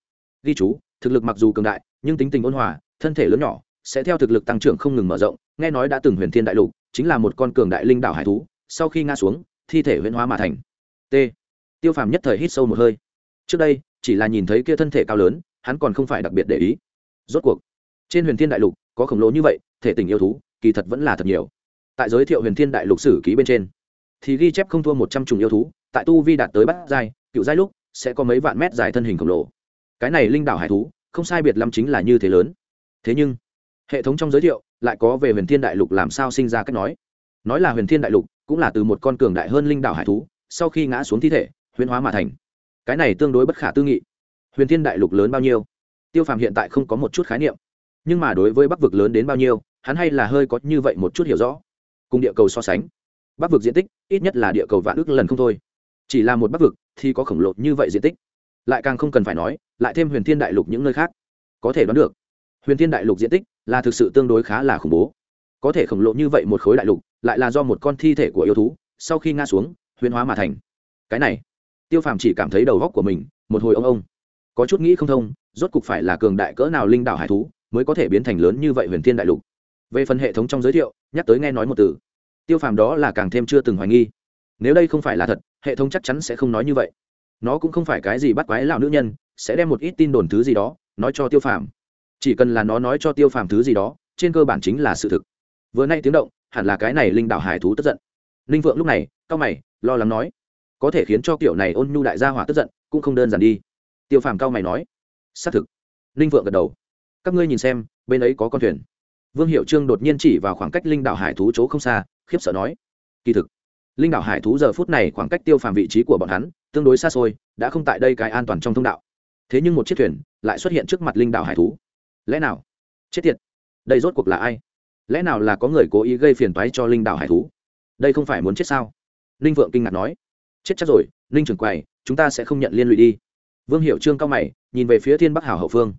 Ghi chú, thực lực mặc dù cường đại, nhưng tính tình ôn hòa thân thể lớn nhỏ, sẽ theo thực lực tăng trưởng không ngừng mở rộng, nghe nói đã từng huyền thiên đại lục, chính là một con cường đại linh đảo hải thú, sau khi ngã xuống, thi thể huyễn hóa mà thành. T. Tiêu phàm nhất thời hít sâu một hơi. Trước đây, chỉ là nhìn thấy kia thân thể cao lớn, hắn còn không phải đặc biệt để ý. Rốt cuộc, trên huyền thiên đại lục, có khổng lồ như vậy, thể tình yêu thú, kỳ thật vẫn là thật nhiều. Tại giới thiệu huyền thiên đại lục sử ký bên trên, thì ghi chép không thua một trăm chủng yêu thú, tại tu vi đạt tới bát giai, cựu giai lúc, sẽ có mấy vạn mét dài thân hình khổng lồ. Cái này linh đảo hải thú, không sai biệt lắm chính là như thế lớn thế nhưng, hệ thống trong giới thiệu lại có về huyền thiên đại lục làm sao sinh ra cách nói. Nói là huyền thiên đại lục cũng là từ một con cường đại hơn linh đảo hải thú, sau khi ngã xuống thi thể huyền hóa mà thành. Cái này tương đối bất khả tư nghị. Huyền thiên đại lục lớn bao nhiêu? Tiêu phàm hiện tại không có một chút khái niệm. Nhưng mà đối với bắc vực lớn đến bao nhiêu, hắn hay là hơi có như vậy một chút hiểu rõ. Cùng địa cầu so sánh, bắc vực diện tích ít nhất là địa cầu vạn ước lần không thôi. Chỉ là một bắc vực thì có khổng lồ như vậy diện tích. Lại càng không cần phải nói, lại thêm huyền thiên đại lục những nơi khác, có thể đoán được huyền thiên đại lục diện tích là thực sự tương đối khá là khủng bố. Có thể khổng lồ như vậy một khối đại lục, lại là do một con thi thể của yêu thú, sau khi ngã xuống, huyền hóa mà thành. Cái này, tiêu phàm chỉ cảm thấy đầu góc của mình, một hồi ông ông. Có chút nghĩ không thông, rốt cục phải là cường đại cỡ nào linh đảo hải thú mới có thể biến thành lớn như vậy huyền thiên đại lục. Về phần hệ thống trong giới thiệu, nhắc tới nghe nói một từ. Tiêu phàm đó là càng thêm chưa từng hoài nghi. Nếu đây không phải là thật, hệ thống chắc chắn sẽ không nói như vậy. Nó cũng không phải cái gì bắt quái lão nữ nhân, sẽ đem một ít tin đồn thứ gì đó nói cho tiêu phàm chỉ cần là nó nói cho tiêu phàm thứ gì đó, trên cơ bản chính là sự thực. Vừa nay tiếng động, hẳn là cái này linh đảo hải thú tức giận. Linh vượng lúc này cao mày, lo lắng nói, có thể khiến cho kiểu này ôn nhu đại gia hỏa tức giận, cũng không đơn giản đi. Tiêu phàm cao mày nói, xác thực. Linh vượng gật đầu. Các ngươi nhìn xem, bên ấy có con thuyền. Vương hiệu trương đột nhiên chỉ vào khoảng cách linh đảo hải thú chỗ không xa, khiếp sợ nói, kỳ thực, linh đảo hải thú giờ phút này khoảng cách tiêu phàm vị trí của bọn hắn, tương đối xa xôi, đã không tại đây cái an toàn trong thông đạo. Thế nhưng một chiếc thuyền lại xuất hiện trước mặt linh đảo hải thú lẽ nào? Chết tiệt. Đây rốt cuộc là ai? Lẽ nào là có người cố ý gây phiền toái cho linh đảo hải thú? Đây không phải muốn chết sao? Linh vượng kinh ngạc nói. Chết chắc rồi linh trưởng quầy, chúng ta sẽ không nhận liên lụy đi. Vương hiệu trương cao mày, nhìn về phía thiên bắc hảo hậu phương.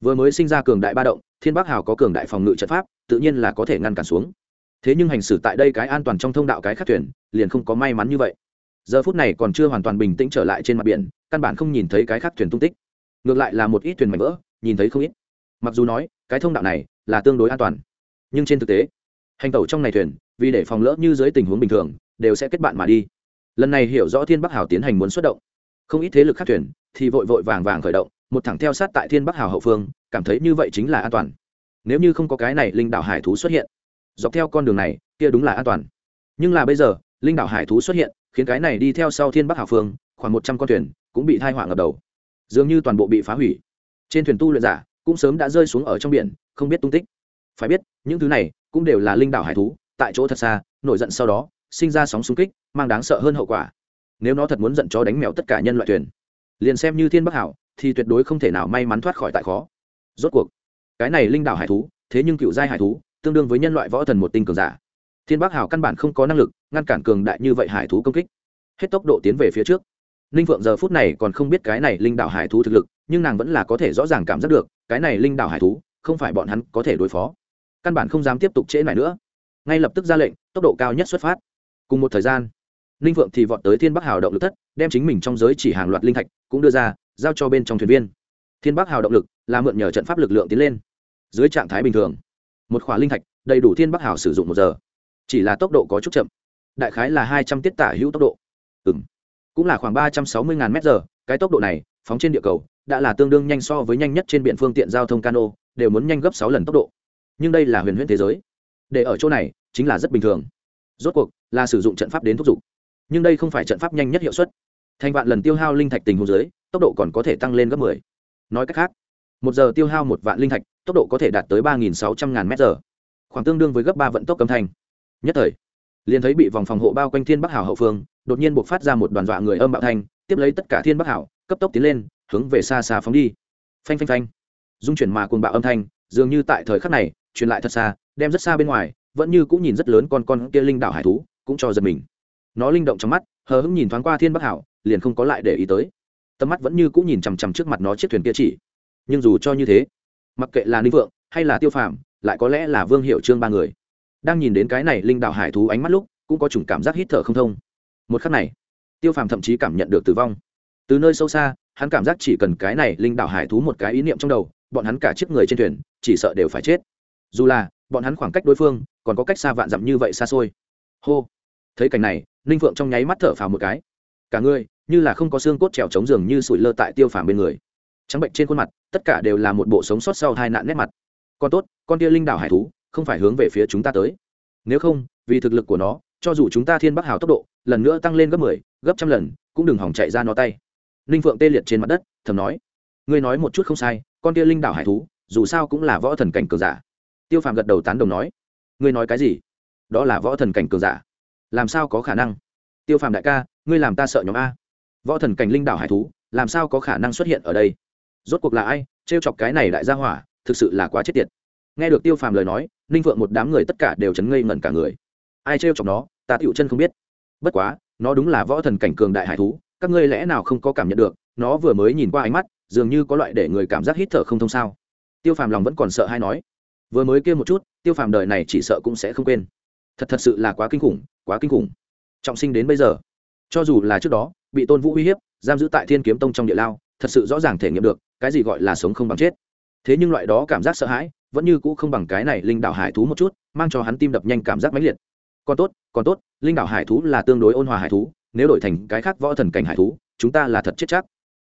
Vừa mới sinh ra cường đại ba động, thiên bắc hảo có cường đại phòng ngự trận pháp, tự nhiên là có thể ngăn cản xuống. Thế nhưng hành xử tại đây cái an toàn trong thông đạo cái khắc thuyền, liền không có may mắn như vậy. Giờ phút này còn chưa hoàn toàn bình tĩnh trở lại trên mặt biển, căn bản không nhìn thấy cái khắc thuyền tung tích. Ngược lại là một ít thuyền mảnh vỡ, nhìn thấy không ít mặc dù nói, cái thông đạo này là tương đối an toàn, nhưng trên thực tế, hành tẩu trong này thuyền, vì để phòng lỡ như dưới tình huống bình thường, đều sẽ kết bạn mà đi. Lần này hiểu rõ thiên bắc hào tiến hành muốn xuất động. Không ít thế lực khác thuyền thì vội vội vàng vàng khởi động, một thẳng theo sát tại thiên bắc hào hậu phương, cảm thấy như vậy chính là an toàn. Nếu như không có cái này linh đảo hải thú xuất hiện, dọc theo con đường này, kia đúng là an toàn. Nhưng là bây giờ, linh đảo hải thú xuất hiện, khiến cái này đi theo sau thiên bắc hào phương, khoảng một trăm con thuyền cũng bị thai họa ngập đầu. Dường như toàn bộ bị phá hủy. Trên thuyền tu luyện giả cũng sớm đã rơi xuống ở trong biển, không biết tung tích. Phải biết, những thứ này cũng đều là linh đảo hải thú, tại chỗ thật xa, nổi giận sau đó, sinh ra sóng xung kích, mang đáng sợ hơn hậu quả. Nếu nó thật muốn giận chó đánh mèo tất cả nhân loại thuyền, liền xem như thiên bắc hảo, thì tuyệt đối không thể nào may mắn thoát khỏi tại khó. Rốt cuộc, cái này linh đảo hải thú, thế nhưng cựu giai hải thú, tương đương với nhân loại võ thần một tinh cường giả. Thiên bắc hảo căn bản không có năng lực ngăn cản cường đại như vậy hải thú công kích. Hết tốc độ tiến về phía trước. Ninh phượng giờ phút này còn không biết cái này linh đảo hải thú thực lực nhưng nàng vẫn là có thể rõ ràng cảm giác được, cái này linh đảo hải thú, không phải bọn hắn có thể đối phó. Căn bản không dám tiếp tục trễ lại nữa. Ngay lập tức ra lệnh, tốc độ cao nhất xuất phát. Cùng một thời gian, ninh phượng thì vọt tới thiên bắc hào động lực thất, đem chính mình trong giới chỉ hàng loạt linh thạch cũng đưa ra, giao cho bên trong thuyền viên. Thiên bắc hào động lực là mượn nhờ trận pháp lực lượng tiến lên. Dưới trạng thái bình thường, một khỏa linh thạch đầy đủ thiên bắc hào sử dụng một giờ. Chỉ là tốc độ có chút chậm. Đại khái là hai trăm tiết tả hữu tốc độ. Ừ m cũng là khoảng ba trăm sáu mươi ngàn mét giờ, cái tốc độ này, phóng trên địa cầu đã là tương đương nhanh so với nhanh nhất trên biển phương tiện giao thông cano, đều muốn nhanh gấp sáu lần tốc độ. Nhưng đây là huyền huyễn thế giới. Để ở chỗ này, chính là rất bình thường. Rốt cuộc, là sử dụng trận pháp đến thúc giục. Nhưng đây không phải trận pháp nhanh nhất hiệu suất. Thành vạn lần tiêu hao linh thạch tình hồ dưới, tốc độ còn có thể tăng lên gấp 10. nói cách khác, một giờ tiêu hao một vạn linh thạch, tốc độ có thể đạt tới ba nghìn sáu trăm ngàn m giờ. Khoảng tương đương với gấp ba vận tốc cấm thành. nhất thời, liền thấy bị vòng phòng hộ bao quanh thiên bắc hảo hậu phương, đột nhiên buộc phát ra một đoàn dọa người âm bạo thanh tiếp lấy tất cả thiên bắc hảo, cấp tốc tiến lên, hướng về xa xa phóng đi. Phanh phanh phanh. Dung chuyển mà cuồng bạo âm thanh, dường như tại thời khắc này, truyền lại thật xa, đem rất xa bên ngoài, vẫn như cũng nhìn rất lớn con con kia linh đảo hải thú, cũng cho giật mình. Nó linh động trong mắt, hờ hững nhìn thoáng qua thiên bắc hảo, liền không có lại để ý tới. Tầm mắt vẫn như cũng nhìn chằm chằm trước mặt nó chiếc thuyền kia chỉ. Nhưng dù cho như thế, mặc kệ là ninh vượng hay là tiêu phàm, lại có lẽ là vương hiệu trương ba người. Đang nhìn đến cái này linh đạo hải thú ánh mắt lúc, cũng có chủng cảm giác hít thở không thông. Một khắc này tiêu phàm thậm chí cảm nhận được tử vong. Từ nơi sâu xa, hắn cảm giác chỉ cần cái này linh Đảo hải thú một cái ý niệm trong đầu, bọn hắn cả chiếc người trên thuyền, chỉ sợ đều phải chết. Dù là, bọn hắn khoảng cách đối phương, còn có cách xa vạn dặm như vậy xa xôi. Hô! Thấy cảnh này, ninh phượng trong nháy mắt thở phào một cái. Cả người, như là không có xương cốt trèo trống giường như sủi lơ tại tiêu phàm bên người. Trắng bệnh trên khuôn mặt, tất cả đều là một bộ sống sót sau hai nạn nét mặt. Con tốt, con tia linh đảo hải thú, không phải hướng về phía chúng ta tới. Nếu không, vì thực lực của nó, cho dù chúng ta thiên bắc hào tốc độ, lần nữa tăng lên gấp mười gấp trăm lần, cũng đừng hỏng chạy ra nó tay. Ninh phượng tê liệt trên mặt đất, thầm nói, ngươi nói một chút không sai, con tia linh đảo hải thú, dù sao cũng là võ thần cảnh cường giả. Tiêu phàm gật đầu tán đồng nói, ngươi nói cái gì? Đó là võ thần cảnh cường giả. Làm sao có khả năng? Tiêu phàm đại ca, ngươi làm ta sợ nhóm a. Võ thần cảnh linh đảo hải thú, làm sao có khả năng xuất hiện ở đây? Rốt cuộc là ai t r e o chọc cái này đại gia hỏa, thực sự là quá chết tiệt. Nghe được tiêu phàm lời nói, ninh phượng một đám người tất cả đều chấn ngây ngẩn cả người. Ai t r e o chọc nó, ta tựu chân không biết. Bất quá nó đúng là võ thần cảnh cường đại hải thú, các ngươi lẽ nào không có cảm nhận được, nó vừa mới nhìn qua ánh mắt, dường như có loại để người cảm giác hít thở không thông sao? Tiêu phàm lòng vẫn còn sợ hay nói. Vừa mới kia một chút, tiêu phàm đời này chỉ sợ cũng sẽ không quên. Thật thật sự là quá kinh khủng, quá kinh khủng. Trọng sinh đến bây giờ, cho dù là trước đó, bị tôn vũ uy hiếp, giam giữ tại thiên kiếm tông trong địa lao, thật sự rõ ràng thể nghiệm được, cái gì gọi là sống không bằng chết. Thế nhưng loại đó cảm giác sợ hãi, vẫn như cũ không bằng cái này linh đạo hải thú một chút, mang cho hắn tim đập nhanh cảm giác mãnh liệt còn tốt còn tốt, linh đảo hải thú là tương đối ôn hòa hải thú, nếu đổi thành cái khác võ thần cảnh hải thú, chúng ta là thật chết chắc.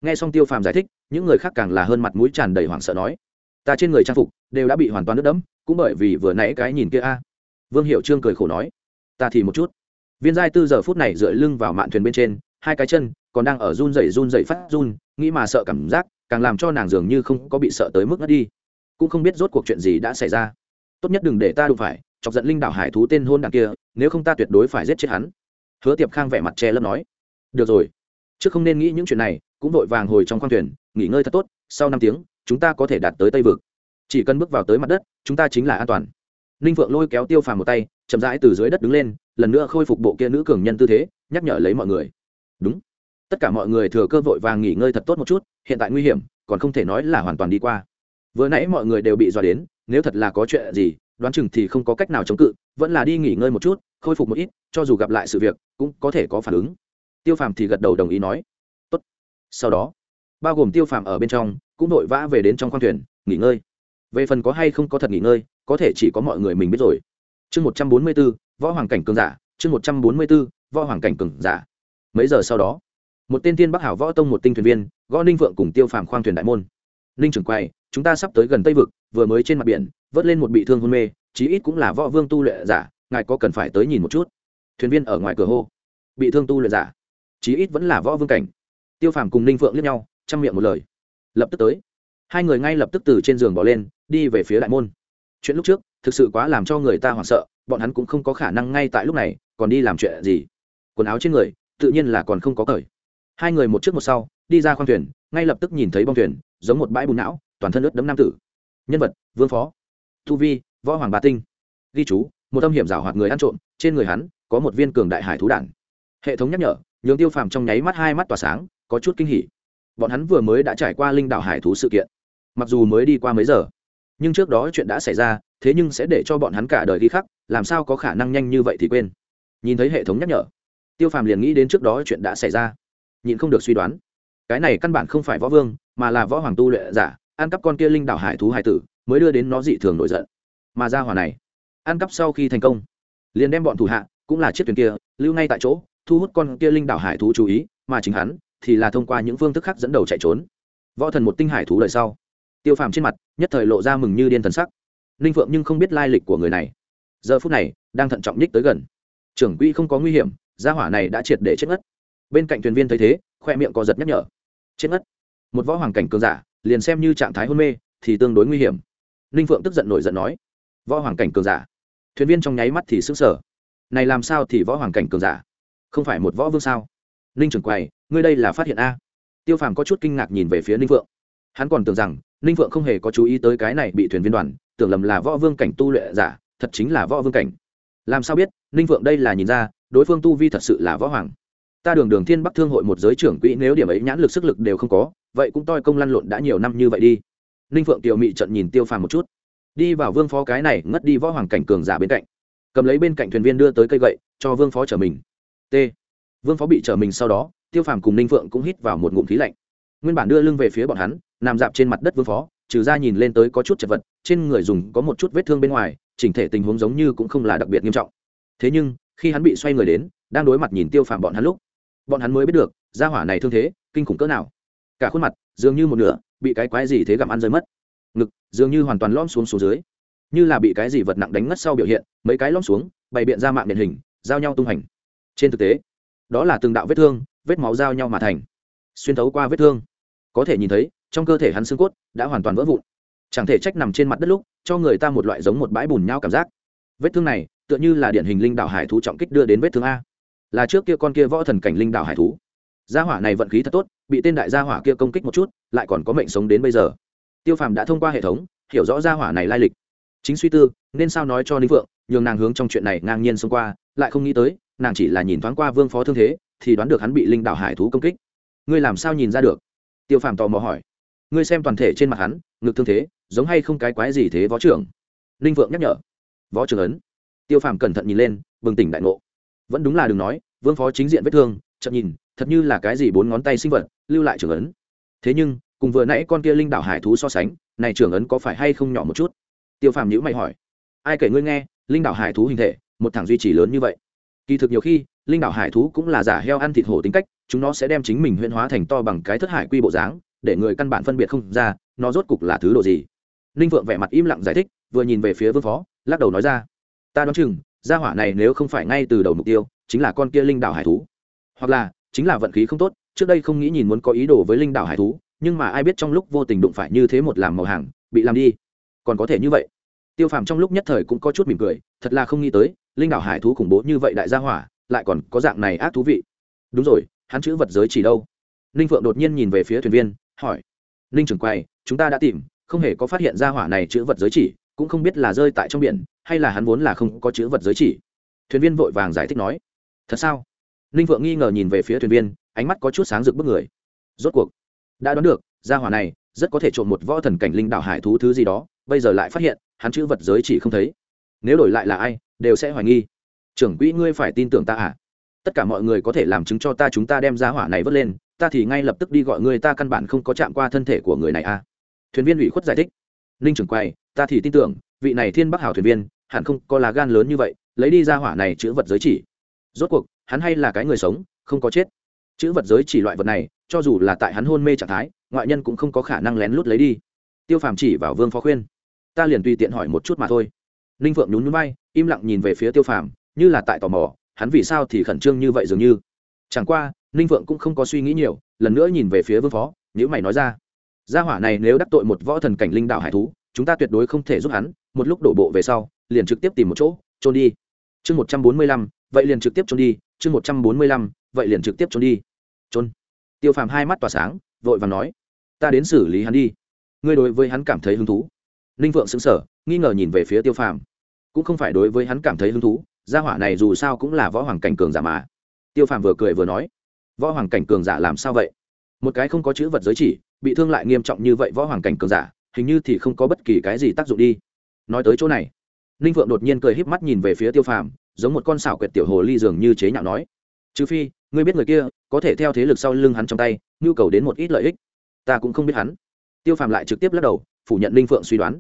Nghe xong tiêu phàm giải thích, những người khác càng là hơn mặt mũi tràn đầy hoảng sợ nói, ta trên người trang phục đều đã bị hoàn toàn nước đẫm, cũng bởi vì vừa nãy cái nhìn kia a. Vương hiệu trương cười khổ nói, ta thì một chút. Viên giai tư giờ phút này dựa lưng vào mạn thuyền bên trên, hai cái chân còn đang ở run rẩy run rẩy phát run, nghĩ mà sợ cảm giác, càng làm cho nàng dường như không có bị sợ tới mức ngất đi. Cũng không biết rốt cuộc chuyện gì đã xảy ra. Tốt nhất đừng để ta đụng phải chọc giận linh đảo hải thú tên hôn đảng kia, nếu không ta tuyệt đối phải giết chết hắn. Hứa tiệp khang vẻ mặt che lấp nói. Được rồi, trước không nên nghĩ những chuyện này, cũng vội vàng hồi trong khoang thuyền, nghỉ ngơi thật tốt, sau năm tiếng, chúng ta có thể đạt tới tây vực. Chỉ cần bước vào tới mặt đất, chúng ta chính là an toàn. Ninh vượng lôi kéo tiêu phàm một tay, chậm rãi từ dưới đất đứng lên, lần nữa khôi phục bộ kia nữ cường nhân tư thế, nhắc nhở lấy mọi người. Đúng, tất cả mọi người thừa cơ vội vàng nghỉ ngơi thật tốt một chút, hiện tại nguy hiểm, còn không thể nói là hoàn toàn đi qua. Vừa nãy mọi người đều bị dọa đến, nếu thật là có chuyện gì đoán chừng thì không có cách nào chống cự, vẫn là đi nghỉ ngơi một chút, khôi phục một ít, cho dù gặp lại sự việc, cũng có thể có phản ứng. Tiêu phàm thì gật đầu đồng ý nói, tốt. Sau đó, bao gồm tiêu phàm ở bên trong, cũng vội vã về đến trong khoang thuyền, nghỉ ngơi. Về phần có hay không có thật nghỉ ngơi, có thể chỉ có mọi người mình biết rồi. Chương một trăm bốn mươi b ố võ hoàng cảnh cường giả, chương một trăm bốn mươi b ố võ hoàng cảnh cường giả. Mấy giờ sau đó, một tên tiên bắc hảo võ tông một tinh thuyền viên, gõ ninh vượng cùng tiêu phàm khoang thuyền đại môn. Ninh trưởng quay chúng ta sắp tới gần tây vực, vừa mới trên mặt biển, vớt lên một bị thương hôn mê, chí ít cũng là võ vương tu luyện giả, ngài có cần phải tới nhìn một chút? Thuyền viên ở ngoài cửa hô. Bị thương tu luyện giả, chí ít vẫn là võ vương cảnh. Tiêu phàm cùng ninh phượng liếc nhau, chăm miệng một lời. Lập tức tới. Hai người ngay lập tức từ trên giường bỏ lên, đi về phía đại môn. Chuyện lúc trước, thực sự quá làm cho người ta hoảng sợ, bọn hắn cũng không có khả năng ngay tại lúc này, còn đi làm chuyện gì? Quần áo trên người, tự nhiên là còn không có cởi. Hai người một trước một sau, đi ra khoang thuyền, ngay lập tức nhìn thấy bong thuyền, giống một bãi bùn não toàn thân ướt đấm nam tử. Nhân vật, vương phó. Thu vi, võ hoàng bà tinh. Ghi chú, một tâm hiểm rào hoạt người ăn trộm, trên người hắn có một viên cường đại hải thú đản hệ thống nhắc nhở, nhường tiêu phàm trong nháy mắt hai mắt tỏa sáng, có chút kinh hỉ. Bọn hắn vừa mới đã trải qua linh đảo hải thú sự kiện. Mặc dù mới đi qua mấy giờ, nhưng trước đó chuyện đã xảy ra, thế nhưng sẽ để cho bọn hắn cả đời ghi khắc, làm sao có khả năng nhanh như vậy thì quên. Nhìn thấy hệ thống nhắc nhở, tiêu phàm liền nghĩ đến trước đó chuyện đã xảy ra. Nhịn không được suy đoán, cái này căn bản không phải võ vương, mà là võ hoàng tu luyện giả ăn cắp con kia linh đảo hải thú hải tử, mới đưa đến nó dị thường nổi giận. Mà ra hỏa này, ăn cắp sau khi thành công, liền đem bọn thủ hạ, cũng là chiếc thuyền kia, lưu ngay tại chỗ, thu hút con kia linh đảo hải thú chú ý, mà chính hắn thì là thông qua những phương thức khác dẫn đầu chạy trốn. Võ thần một tinh hải thú đời sau, tiêu phàm trên mặt nhất thời lộ ra mừng như điên thần sắc. Ninh phượng nhưng không biết lai lịch của người này. Giờ phút này, đang thận trọng nhích tới gần. Trưởng quỹ không có nguy hiểm, gia hỏa này đã triệt để chết ngất. Bên cạnh thuyền viên thấy thế, khoe miệng có giật nhắc nhở. Chết ngất. Một võ hoàng cảnh cường giả liền xem như trạng thái hôn mê, thì tương đối nguy hiểm. Ninh phượng tức giận nổi giận nói, võ hoàng cảnh cường giả. Thuyền viên trong nháy mắt thì xứng sở này làm sao thì võ hoàng cảnh cường giả? Không phải một võ vương sao? Ninh trưởng quầy, ngươi đây là phát hiện a. Tiêu phàm có chút kinh ngạc nhìn về phía ninh phượng. Hắn còn tưởng rằng ninh phượng không hề có chú ý tới cái này bị thuyền viên đoàn, tưởng lầm là võ vương cảnh tu luyện giả, thật chính là võ vương cảnh. Làm sao biết, ninh phượng đây là nhìn ra, đối phương tu vi thật sự là võ hoàng. Ta đường đường thiên bắc thương hội một giới trưởng quỹ, nếu điểm ấy nhãn lực sức lực đều không có vậy cũng toi công lăn lộn đã nhiều năm như vậy đi. Ninh phượng tiểu mị trận nhìn tiêu phàm một chút. Đi vào vương phó cái này, ngất đi võ hoàng cảnh cường giả bên cạnh. Cầm lấy bên cạnh thuyền viên đưa tới cây gậy, cho vương phó chở mình. T. Vương phó bị chở mình sau đó, tiêu phàm cùng ninh phượng cũng hít vào một ngụm khí lạnh. Nguyên bản đưa lưng về phía bọn hắn, nằm dạp trên mặt đất vương phó, trừ ra nhìn lên tới có chút chật vật, trên người dùng có một chút vết thương bên ngoài, chỉnh thể tình huống giống như cũng không là đặc biệt nghiêm trọng. Thế nhưng, khi hắn bị xoay người đến, đang đối mặt nhìn tiêu phàm bọn hắn lúc, bọn hắn mới biết được, gia hỏa này thương thế, kinh khủng cỡ nào cả khuôn mặt dường như một nửa bị cái quái gì thế gặm ăn rơi mất. Ngực dường như hoàn toàn lom xuống xuống dưới, như là bị cái gì vật nặng đánh ngất sau biểu hiện, mấy cái lom xuống, bày biện ra mạng điện hình, giao nhau tung hành. Trên thực tế, đó là từng đạo vết thương, vết máu giao nhau mà thành, xuyên thấu qua vết thương. Có thể nhìn thấy, trong cơ thể hắn xương cốt đã hoàn toàn vỡ vụn. Chẳng thể trách nằm trên mặt đất lúc, cho người ta một loại giống một bãi bùn nhau cảm giác. Vết thương này tựa như là điển hình linh đạo hải thú trọng kích đưa đến vết thương a. Là trước kia con kia võ thần cảnh linh đạo hải thú. Gia hỏa này vận khí thật tốt bị tên đại gia hỏa kia công kích một chút, lại còn có mệnh sống đến bây giờ. Tiêu phàm đã thông qua hệ thống, hiểu rõ gia hỏa này lai lịch. Chính suy tư, nên sao nói cho ninh vượng nhường nàng hướng trong chuyện này ngang nhiên xông qua, lại không nghĩ tới, nàng chỉ là nhìn thoáng qua vương phó thương thế, thì đoán được hắn bị linh đạo hải thú công kích. Ngươi làm sao nhìn ra được? Tiêu phàm tò mò hỏi. Ngươi xem toàn thể trên mặt hắn, ngực thương thế, giống hay không cái quái gì thế võ trưởng? Ninh vượng nhắc nhở. Võ trưởng ấn. Tiêu phàm cẩn thận nhìn lên, bừng tỉnh đại ngộ. Vẫn đúng là đừng nói, vương phó chính diện vết thương, chậm nhìn thật như là cái gì bốn ngón tay sinh vật, lưu lại trưởng ấn. Thế nhưng, cùng vừa nãy con kia linh đảo hải thú so sánh, này trưởng ấn có phải hay không nhỏ một chút? Tiêu phàm nhữ mày hỏi. Ai kể ngươi nghe, linh đảo hải thú hình thể, một thằng duy trì lớn như vậy. Kỳ thực nhiều khi, linh đảo hải thú cũng là giả heo ăn thịt hổ tính cách, chúng nó sẽ đem chính mình huyễn hóa thành to bằng cái thất hải quy bộ dáng, để người căn bản phân biệt không ra, nó rốt cục là thứ đồ gì. Ninh vượng vẻ mặt im lặng giải thích, vừa nhìn về phía vương phó, lắc đầu nói ra. Ta đoán chừng, gia hỏa này nếu không phải ngay từ đầu mục tiêu, chính là con kia linh đảo hải thú. Hoặc là chính là vận khí không tốt, trước đây không nghĩ nhìn muốn có ý đồ với linh đảo hải thú, nhưng mà ai biết trong lúc vô tình đụng phải như thế một làm màu hàng, bị làm đi. Còn có thể như vậy. Tiêu phàm trong lúc nhất thời cũng có chút mỉm cười, thật là không nghĩ tới, linh đảo hải thú khủng bố như vậy đại gia hỏa, lại còn có dạng này ác thú vị. Đúng rồi, hắn chữ vật giới chỉ đâu? Ninh phượng đột nhiên nhìn về phía thuyền viên, hỏi. Ninh trưởng quay chúng ta đã tìm, không hề có phát hiện ra hỏa này chữ vật giới chỉ, cũng không biết là rơi tại trong biển, hay là hắn vốn là không có chữ vật giới chỉ. Thuyền viên vội vàng giải thích nói. Thật sao? Ninh phượng nghi ngờ nhìn về phía thuyền viên, ánh mắt có chút sáng rực bức người. Rốt cuộc, đã đoán được, gia hỏa này rất có thể trộm một võ thần cảnh linh đạo hải thú thứ gì đó, bây giờ lại phát hiện, hắn chữ vật giới chỉ không thấy. Nếu đổi lại là ai, đều sẽ hoài nghi. Trưởng quỹ ngươi phải tin tưởng ta à? Tất cả mọi người có thể làm chứng cho ta chúng ta đem gia hỏa này vớt lên, ta thì ngay lập tức đi gọi người ta căn bản không có chạm qua thân thể của người này à? Thuyền viên ủy khuất giải thích. Ninh trưởng quay ta thì tin tưởng, vị này thiên bắc hảo thuyền viên hẳn không có lá gan lớn như vậy, lấy đi ra hỏa này chữ vật giới chỉ. Rốt cuộc hắn hay là cái người sống, không có chết. Chữ vật giới chỉ loại vật này, cho dù là tại hắn hôn mê trạng thái, ngoại nhân cũng không có khả năng lén lút lấy đi. Tiêu phàm chỉ vào vương phó khuyên. Ta liền tùy tiện hỏi một chút mà thôi. Ninh phượng nhún núi bay im lặng nhìn về phía tiêu phàm, như là tại tò mò, hắn vì sao thì khẩn trương như vậy dường như. Chẳng qua, ninh phượng cũng không có suy nghĩ nhiều, lần nữa nhìn về phía vương phó nếu mày nói ra. Gia hỏa này nếu đắc tội một võ thần cảnh linh đạo hải thú, chúng ta tuyệt đối không thể giúp hắn, một lúc đổ bộ về sau, liền trực tiếp tìm một chỗ, trôn đi. Chương một trăm bốn mươi lăm, vậy liền trực tiếp trôn đi chương một trăm bốn mươi lăm, vậy liền trực tiếp trốn đi. Trốn. Tiêu phàm hai mắt tỏa sáng, vội và nói, ta đến xử lý hắn đi. Ngươi đối với hắn cảm thấy hứng thú. Ninh vượng xứng sở nghi ngờ nhìn về phía tiêu phàm. Cũng không phải đối với hắn cảm thấy hứng thú, gia hỏa này dù sao cũng là võ hoàng cảnh cường giả mà. Tiêu phàm vừa cười vừa nói, võ hoàng cảnh cường giả làm sao vậy? Một cái không có chữ vật giới chỉ, bị thương lại nghiêm trọng như vậy võ hoàng cảnh cường giả, hình như thì không có bất kỳ cái gì tác dụng đi. Nói tới chỗ này, ninh vượng đột nhiên cười híp mắt nhìn về phía tiêu phàm giống một con xảo quyệt tiểu hồ ly dường như chế nhạo nói, trừ phi, ngươi biết người kia có thể theo thế lực sau lưng hắn trong tay, nhu cầu đến một ít lợi ích. Ta cũng không biết hắn. Tiêu phàm lại trực tiếp lắc đầu, phủ nhận linh phượng suy đoán.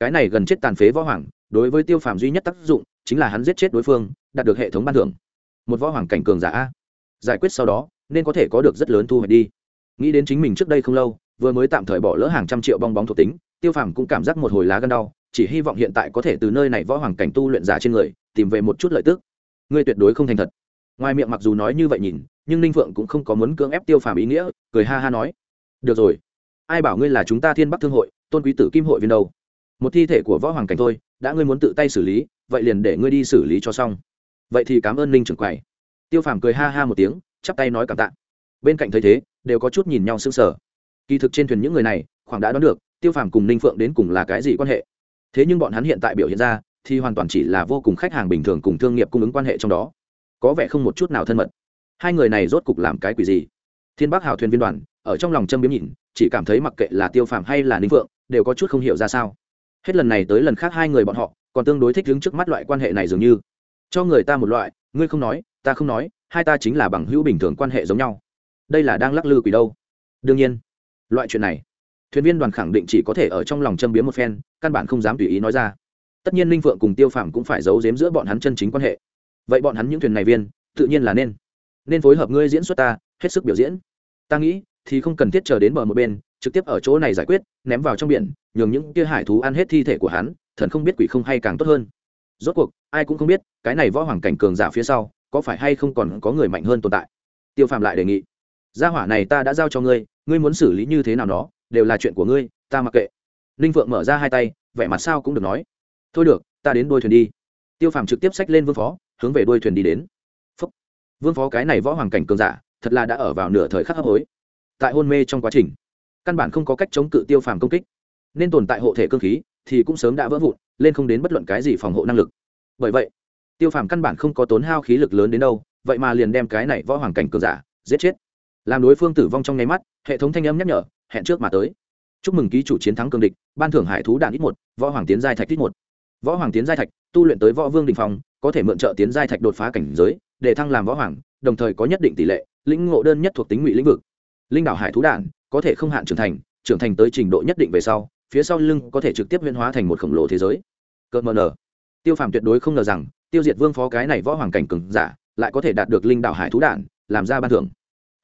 Cái này gần chết tàn phế võ hoàng, đối với tiêu phàm duy nhất tác dụng chính là hắn giết chết đối phương, đạt được hệ thống ban thưởng. Một võ hoàng cảnh cường giả a. Giải quyết sau đó, nên có thể có được rất lớn thu hoạch đi. Nghĩ đến chính mình trước đây không lâu, vừa mới tạm thời bỏ lỡ hàng trăm triệu bong bóng thuộc tính, tiêu phàm cũng cảm giác một hồi lá gân đau chỉ hy vọng hiện tại có thể từ nơi này võ hoàng cảnh tu luyện giả trên người, tìm về một chút lợi tức. Ngươi tuyệt đối không thành thật. Ngoài miệng mặc dù nói như vậy nhìn, nhưng ninh phượng cũng không có muốn cưỡng ép tiêu phàm ý nghĩa, cười ha ha nói. Được rồi. Ai bảo ngươi là chúng ta thiên bắc thương hội, tôn quý tử kim hội viên đâu? Một thi thể của võ hoàng cảnh thôi, đã ngươi muốn tự tay xử lý, vậy liền để ngươi đi xử lý cho xong. Vậy thì cảm ơn ninh trưởng quầy. Tiêu phàm cười ha ha một tiếng, chắp tay nói cảm tạ. Bên cạnh thấy thế, đều có chút nhìn nhau sững sờ. Kỳ thực trên thuyền những người này, khoảng đã đoán được, tiêu phàm cùng ninh phượng đến cùng là cái gì quan hệ thế nhưng bọn hắn hiện tại biểu hiện ra, thì hoàn toàn chỉ là vô cùng khách hàng bình thường cùng thương nghiệp cung ứng quan hệ trong đó. Có vẻ không một chút nào thân mật. Hai người này rốt cục làm cái quỷ gì? Thiên bắc hào thuyền viên đoàn, ở trong lòng châm biếm nhìn, chỉ cảm thấy mặc kệ là tiêu phàm hay là ninh phượng, đều có chút không hiểu ra sao. Hết lần này tới lần khác hai người bọn họ, còn tương đối thích đứng trước mắt loại quan hệ này dường như. Cho người ta một loại, ngươi không nói, ta không nói, hai ta chính là bằng hữu bình thường quan hệ giống nhau. Đây là đang lắc lư quỷ đâu? Đương nhiên, loại chuyện này thuyền viên đoàn khẳng định chỉ có thể ở trong lòng châm biếm một phen, căn bản không dám tùy ý nói ra. Tất nhiên linh phượng cùng tiêu phàm cũng phải giấu giếm giữa bọn hắn chân chính quan hệ. Vậy bọn hắn những thuyền này viên, tự nhiên là nên. Nên phối hợp ngươi diễn xuất ta, hết sức biểu diễn. Ta nghĩ, thì không cần thiết chờ đến bờ một bên, trực tiếp ở chỗ này giải quyết, ném vào trong biển, nhường những kia hải thú ăn hết thi thể của hắn, thần không biết quỷ không hay càng tốt hơn. Rốt cuộc, ai cũng không biết, cái này võ hoàng cảnh cường giả phía sau, có phải hay không còn có người mạnh hơn tồn tại? Tiêu phàm lại đề nghị. Gia hỏa này ta đã giao cho ngươi ngươi muốn xử lý như thế nào đó đều là chuyện của ngươi, ta mặc kệ. Ninh phượng mở ra hai tay, vẻ mặt sao cũng được nói. Thôi được, ta đến đôi thuyền đi. Tiêu phàm trực tiếp xách lên vương phó, hướng về đôi thuyền đi đến. Phúc. vương phó cái này võ hoàng cảnh cường giả, thật là đã ở vào nửa thời khắc hấp hối. Tại hôn mê trong quá trình, căn bản không có cách chống cự tiêu phàm công kích. Nên tồn tại hộ thể cơ khí thì cũng sớm đã vỡ vụn, lên không đến bất luận cái gì phòng hộ năng lực. Bởi vậy, tiêu phàm căn bản không có tốn hao khí lực lớn đến đâu, vậy mà liền đem cái này võ hoàng cảnh cường giả giết chết. Làm đối phương tử vong trong nháy mắt, hệ thống thanh âm nhắc nhở hẹn trước mà tới. Chúc mừng ký chủ chiến thắng cương địch, ban thưởng hải thú đạn ít một, võ hoàng tiến giai thạch ít một. Võ hoàng tiến giai thạch, tu luyện tới võ vương đình phong, có thể mượn trợ tiến giai thạch đột phá cảnh giới, để thăng làm võ hoàng, đồng thời có nhất định tỷ lệ, lĩnh ngộ đơn nhất thuộc tính ngụy lĩnh vực. Linh đảo hải thú đạn, có thể không hạn trưởng thành trưởng thành tới trình độ nhất định về sau, phía sau lưng có thể trực tiếp huyên hóa thành một khổng lồ thế giới. Cợt mờ nở tiêu phàm tuyệt đối không ngờ rằng, tiêu diệt vương phó cái này võ hoàng cảnh cường giả, lại có thể đạt được linh đảo hải thú đạn, làm ra ban thưởng.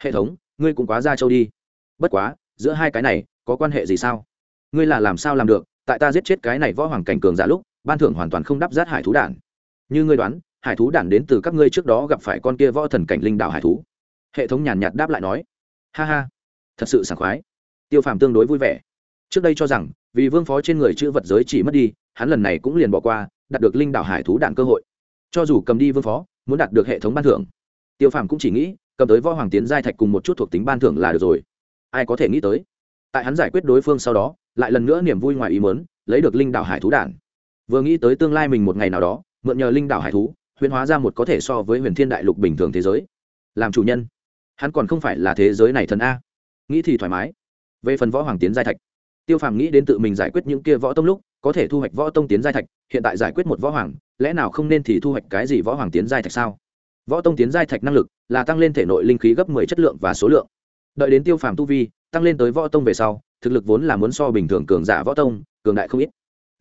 Hệ thống, ngươi cũng quá ra châu đi. Bất quá giữa hai cái này, có quan hệ gì sao? Ngươi là làm sao làm được, tại ta giết chết cái này võ hoàng cảnh cường giả lúc, ban thưởng hoàn toàn không đắp rát hải thú đản. Như ngươi đoán, hải thú đản đến từ các ngươi trước đó gặp phải con kia võ thần cảnh linh đạo hải thú. Hệ thống nhàn nhạt đáp lại nói. Ha ha, thật sự sảng khoái. Tiêu phàm tương đối vui vẻ. Trước đây cho rằng, vì vương phó trên người chữ vật giới chỉ mất đi, hắn lần này cũng liền bỏ qua, đạt được linh đạo hải thú đạn cơ hội. Cho dù cầm đi vương phó, muốn đạt được hệ thống ban thưởng. Tiêu phàm cũng chỉ nghĩ, cầm tới võ hoàng tiến giai thạch cùng một chút thuộc tính ban thưởng là được rồi ai có thể nghĩ tới. Tại hắn giải quyết đối phương sau đó, lại lần nữa niềm vui ngoài ý mớn lấy được linh đạo hải thú đản vừa nghĩ tới tương lai mình một ngày nào đó, mượn nhờ linh đạo hải thú, huyền hóa ra một có thể so với huyền thiên đại lục bình thường thế giới. Làm chủ nhân, hắn còn không phải là thế giới này thần a. Nghĩ thì thoải mái. Về phần võ hoàng tiến giai thạch, tiêu phàm nghĩ đến tự mình giải quyết những kia võ tông lúc, có thể thu hoạch võ tông tiến giai thạch, hiện tại giải quyết một võ hoàng, lẽ nào không nên thì thu hoạch cái gì võ hoàng tiến giai thạch sao? Võ tông tiến giai thạch năng lực là tăng lên thể nội linh khí gấp mười chất lượng và số lượng đợi đến tiêu phàm tu vi, tăng lên tới võ tông về sau, thực lực vốn là muốn so bình thường cường giả võ tông, cường đại không ít.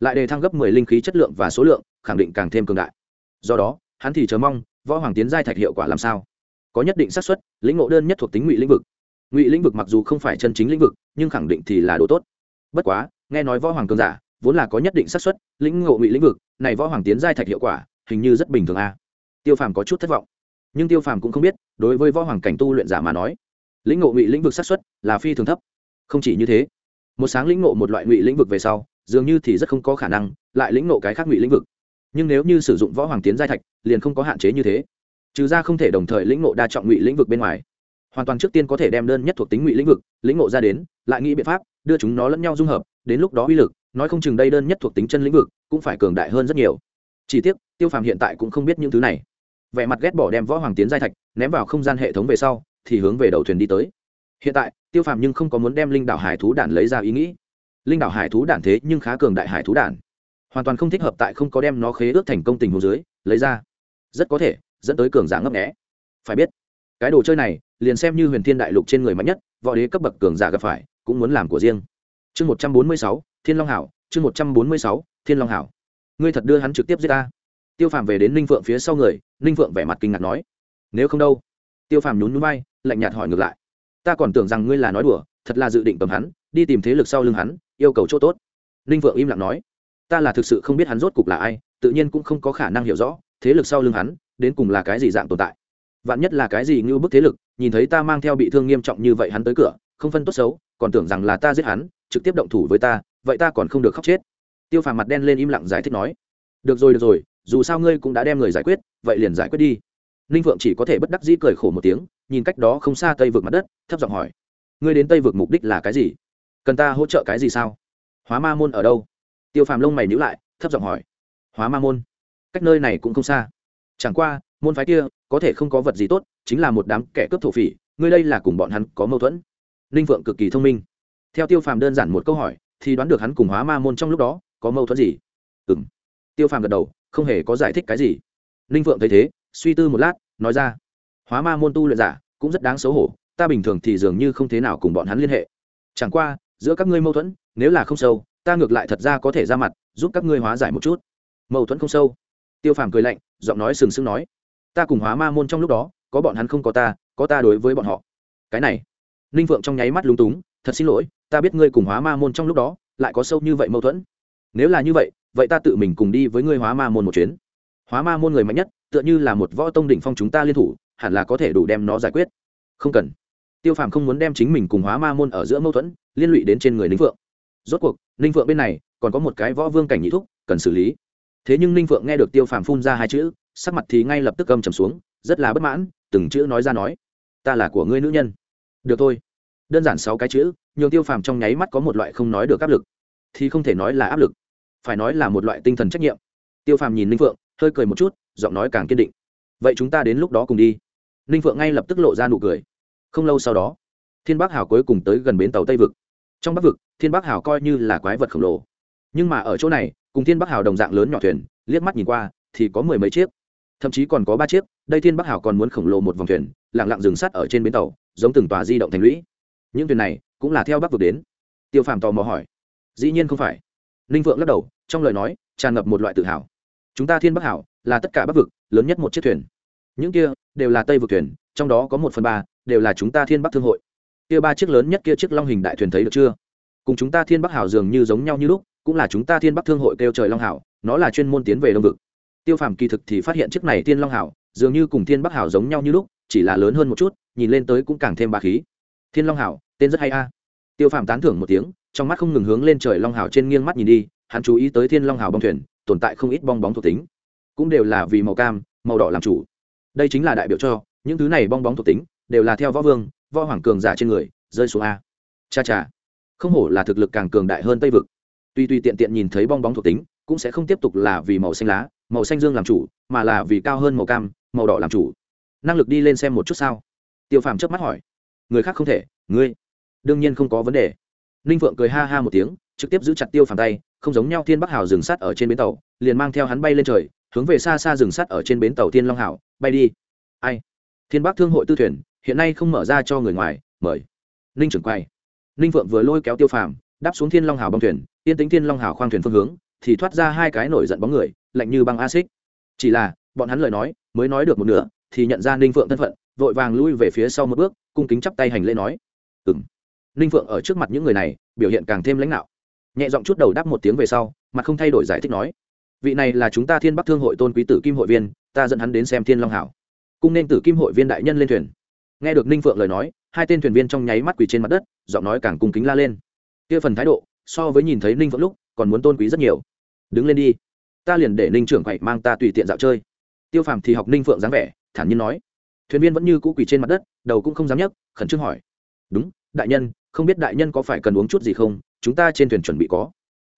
Lại đề thăng gấp mười linh khí chất lượng và số lượng, khẳng định càng thêm cường đại. Do đó, hắn thì chờ mong, võ hoàng tiến giai thạch hiệu quả làm sao? Có nhất định xác suất, lĩnh ngộ đơn nhất thuộc tính ngụy lĩnh vực. Ngụy lĩnh vực mặc dù không phải chân chính lĩnh vực, nhưng khẳng định thì là đồ tốt. Bất quá, nghe nói võ hoàng cường giả, vốn là có nhất định xác suất, lĩnh ngộ ngụy lĩnh vực, này võ hoàng tiến giai thạch hiệu quả, hình như rất bình thường a. Tiêu phàm có chút thất vọng. Nhưng tiêu phàm cũng không biết, đối với võ hoàng cảnh tu luyện giả mà nói lĩnh ngộ ngụy lĩnh vực sát xuất là phi thường thấp. Không chỉ như thế, một sáng lĩnh ngộ một loại ngụy lĩnh vực về sau, dường như thì rất không có khả năng lại lĩnh ngộ cái khác ngụy lĩnh vực. Nhưng nếu như sử dụng võ hoàng tiến giai thạch, liền không có hạn chế như thế. Trừ ra không thể đồng thời lĩnh ngộ đa trọng ngụy lĩnh vực bên ngoài. Hoàn toàn trước tiên có thể đem đơn nhất thuộc tính ngụy lĩnh vực lĩnh ngộ ra đến, lại nghĩ biện pháp đưa chúng nó lẫn nhau dung hợp, đến lúc đó uy lực, nói không chừng đây đơn nhất thuộc tính chân lĩnh vực cũng phải cường đại hơn rất nhiều. Chỉ tiếc, tiêu phàm hiện tại cũng không biết những thứ này. Vẻ mặt ghét bỏ đem võ hoàng tiến giai thạch ném vào không gian hệ thống về sau thì hướng về đầu thuyền đi tới. Hiện tại, tiêu phàm nhưng không có muốn đem linh đảo hải thú đản lấy ra ý nghĩ. Linh đảo hải thú đản thế nhưng khá cường đại hải thú đản. Hoàn toàn không thích hợp tại không có đem nó khế ước thành công tình hồ dưới, lấy ra. Rất có thể, dẫn tới cường giả ngấp nghẽ phải biết, cái đồ chơi này, liền xem như huyền thiên đại lục trên người mạnh nhất, võ đế cấp bậc cường giả gặp phải, cũng muốn làm của riêng. Chương một trăm bốn mươi sáu, thiên long hảo, chương một trăm bốn mươi sáu, thiên long hảo. Ngươi thật đưa hắn trực tiếp giết ta. Tiêu phàm về đến ninh phượng phía sau người, ninh phượng vẻ mặt kinh ngạc nói. Nếu không đâu? Tiêu phàm nhún nhún bay lạnh nhạt hỏi ngược lại. Ta còn tưởng rằng ngươi là nói đùa, thật là dự định cầm hắn, đi tìm thế lực sau lưng hắn, yêu cầu chỗ tốt. Ninh Vượng im lặng nói. Ta là thực sự không biết hắn rốt cục là ai, tự nhiên cũng không có khả năng hiểu rõ, thế lực sau lưng hắn, đến cùng là cái gì dạng tồn tại. Vạn nhất là cái gì như bức thế lực, nhìn thấy ta mang theo bị thương nghiêm trọng như vậy hắn tới cửa, không phân tốt xấu, còn tưởng rằng là ta giết hắn, trực tiếp động thủ với ta, vậy ta còn không được khóc chết. Tiêu phàm mặt đen lên im lặng giải thích nói. Được rồi được rồi, dù sao ngươi cũng đã đem người giải quyết, vậy liền giải quyết đi ninh phượng chỉ có thể bất đắc dĩ cười khổ một tiếng, nhìn cách đó không xa tây vực mặt đất, thấp giọng hỏi, ngươi đến tây vực mục đích là cái gì? Cần ta hỗ trợ cái gì sao? Hóa ma môn ở đâu? Tiêu phàm lông mày nhữ lại, thấp giọng hỏi, hóa ma môn? Cách nơi này cũng không xa. Chẳng qua, môn phái kia có thể không có vật gì tốt, chính là một đám kẻ cướp thổ phỉ, ngươi đây là cùng bọn hắn có mâu thuẫn. Ninh phượng cực kỳ thông minh. Theo tiêu phàm đơn giản một câu hỏi, thì đoán được hắn cùng hóa ma môn trong lúc đó có mâu thuẫn gì. Ừ m tiêu phàm gật đầu, không hề có giải thích cái gì. Ninh phượng thấy thế suy tư một lát, nói ra, hóa ma môn tu luyện giả cũng rất đáng xấu hổ, ta bình thường thì dường như không thế nào cùng bọn hắn liên hệ. Chẳng qua, giữa các ngươi mâu thuẫn, nếu là không sâu, ta ngược lại thật ra có thể ra mặt, giúp các ngươi hóa giải một chút. Mâu thuẫn không sâu. Tiêu phàm cười lạnh, giọng nói sừng sững nói, ta cùng hóa ma môn trong lúc đó, có bọn hắn không có ta có ta đối với bọn họ. Cái này, ninh phượng trong nháy mắt lúng túng, thật xin lỗi, ta biết ngươi cùng hóa ma môn trong lúc đó, lại có sâu như vậy mâu thuẫn. Nếu là như vậy vậy ta tự mình cùng đi với ngươi hóa ma môn một chuyến. Hóa ma môn người mạnh nhất tựa như là một võ tông đỉnh phong chúng ta liên thủ, hẳn là có thể đủ đem nó giải quyết. Không cần. Tiêu phàm không muốn đem chính mình cùng hóa ma môn ở giữa mâu thuẫn liên lụy đến trên người ninh phượng. Rốt cuộc, ninh phượng bên này còn có một cái võ vương cảnh nhị thúc, cần xử lý. Thế nhưng ninh phượng nghe được tiêu phàm phun ra hai chữ, sắc mặt thì ngay lập tức cầm trầm xuống, rất là bất mãn, từng chữ nói ra nói, ta là của ngươi nữ nhân. Được thôi. Đơn giản sáu cái chữ, nhường tiêu phàm trong nháy mắt có một loại không nói được áp lực. Thì không thể nói là áp lực, phải nói là một loại tinh thần trách nhiệm. Tiêu phàm nhìn ninh phượng, hơi cười một chút giọng nói càng kiên định. Vậy chúng ta đến lúc đó cùng đi. Ninh phượng ngay lập tức lộ ra nụ cười. Không lâu sau đó, thiên bắc hào cuối cùng tới gần bến tàu tây vực. Trong bắc vực, thiên bắc hào coi như là quái vật khổng lồ. Nhưng mà ở chỗ này, cùng thiên bắc hào đồng dạng lớn nhỏ thuyền, liếc mắt nhìn qua, thì có mười mấy chiếc. Thậm chí còn có ba chiếc, đây thiên bắc hào còn muốn khổng lồ một vòng thuyền lẳng lặng dừng sắt ở trên bến tàu, giống từng tòa di động thành lũy. Những thuyền này cũng là theo bắc vực đến. Tiêu phàm tò mò hỏi. Dĩ nhiên không phải. Ninh vượng lắc đầu, trong lời nói, tràn ngập một loại tự hào chúng ta thiên bắc hảo là tất cả bắc vực, lớn nhất một chiếc thuyền. Những kia đều là tây vực thuyền, trong đó có một phần ba đều là chúng ta thiên bắc thương hội. Kia ba chiếc lớn nhất kia chiếc long hình đại thuyền thấy được chưa? Cùng chúng ta thiên bắc hảo dường như giống nhau như lúc, cũng là chúng ta thiên bắc thương hội kêu trời long hảo, nó là chuyên môn tiến về đông vực. Tiêu phàm kỳ thực thì phát hiện chiếc này thiên long hảo dường như cùng thiên bắc hảo giống nhau như lúc, chỉ là lớn hơn một chút, nhìn lên tới cũng càng thêm ba khí. Thiên long hảo, tên rất hay a. Tiêu phàm tán thưởng một tiếng, trong mắt không ngừng hướng lên trời long hảo trên nghiêng mắt nhìn đi, hắn chú ý tới thiên long hảo bong thuyền tồn tại không ít bong bóng thuộc tính. Cũng đều là vì màu cam, màu đỏ làm chủ. Đây chính là đại biểu cho, những thứ này bong bóng thuộc tính đều là theo võ vương, võ hoàng cường giả trên người, rơi xuống a. Cha cha. Không hổ là thực lực càng cường đại hơn tây vực. Tuy tuy tiện tiện nhìn thấy bong bóng thuộc tính, cũng sẽ không tiếp tục là vì màu xanh lá, màu xanh dương làm chủ, mà là vì cao hơn màu cam, màu đỏ làm chủ. Năng lực đi lên xem một chút sao? Tiêu phàm chớp mắt hỏi. Người khác không thể, ngươi. Đương nhiên không có vấn đề. Ninh phượng cười ha ha một tiếng, trực tiếp giữ chặt tiêu phàm tay không giống nhau thiên bắc hào dừng sắt ở trên bến tàu, liền mang theo hắn bay lên trời, hướng về xa xa dừng sắt ở trên bến tàu thiên long hảo, bay đi. Ai? Thiên bắc thương hội tư thuyền, hiện nay không mở ra cho người ngoài, mời. Ninh trưởng quay. Ninh phượng vừa lôi kéo tiêu phàm, đáp xuống thiên long hào băng thuyền, yên tính thiên long hào khoang thuyền phương hướng, thì thoát ra hai cái nổi giận bóng người, lạnh như băng a xích chỉ là, bọn hắn lời nói, mới nói được một nửa, thì nhận ra ninh phượng thân phận, vội vàng lui về phía sau một bước, cung kính chắp tay hành lễ nói. Ừ m ninh phượng ở trước mặt những người này, biểu hiện càng thêm lãnh đạo nhẹ giọng chút đầu đáp một tiếng về sau, mặt không thay đổi giải thích nói, vị này là chúng ta thiên bắc thương hội tôn quý tử kim hội viên, ta dẫn hắn đến xem thiên long hảo. Cung nên tử kim hội viên đại nhân lên thuyền. Nghe được ninh phượng lời nói, hai tên thuyền viên trong nháy mắt quỳ trên mặt đất, giọng nói càng cung kính la lên. Kia phần thái độ, so với nhìn thấy ninh phượng lúc, còn muốn tôn quý rất nhiều. Đứng lên đi. Ta liền để ninh trưởng quậy mang ta tùy tiện dạo chơi. Tiêu phàm thì học ninh phượng dáng vẻ, thản nhiên nói. Thuyền viên vẫn như cũ quỳ trên mặt đất, đầu cũng không dám nhấc, khẩn trương hỏi. Đúng đại nhân, không biết đại nhân có phải cần uống chút gì không? Chúng ta trên thuyền chuẩn bị có.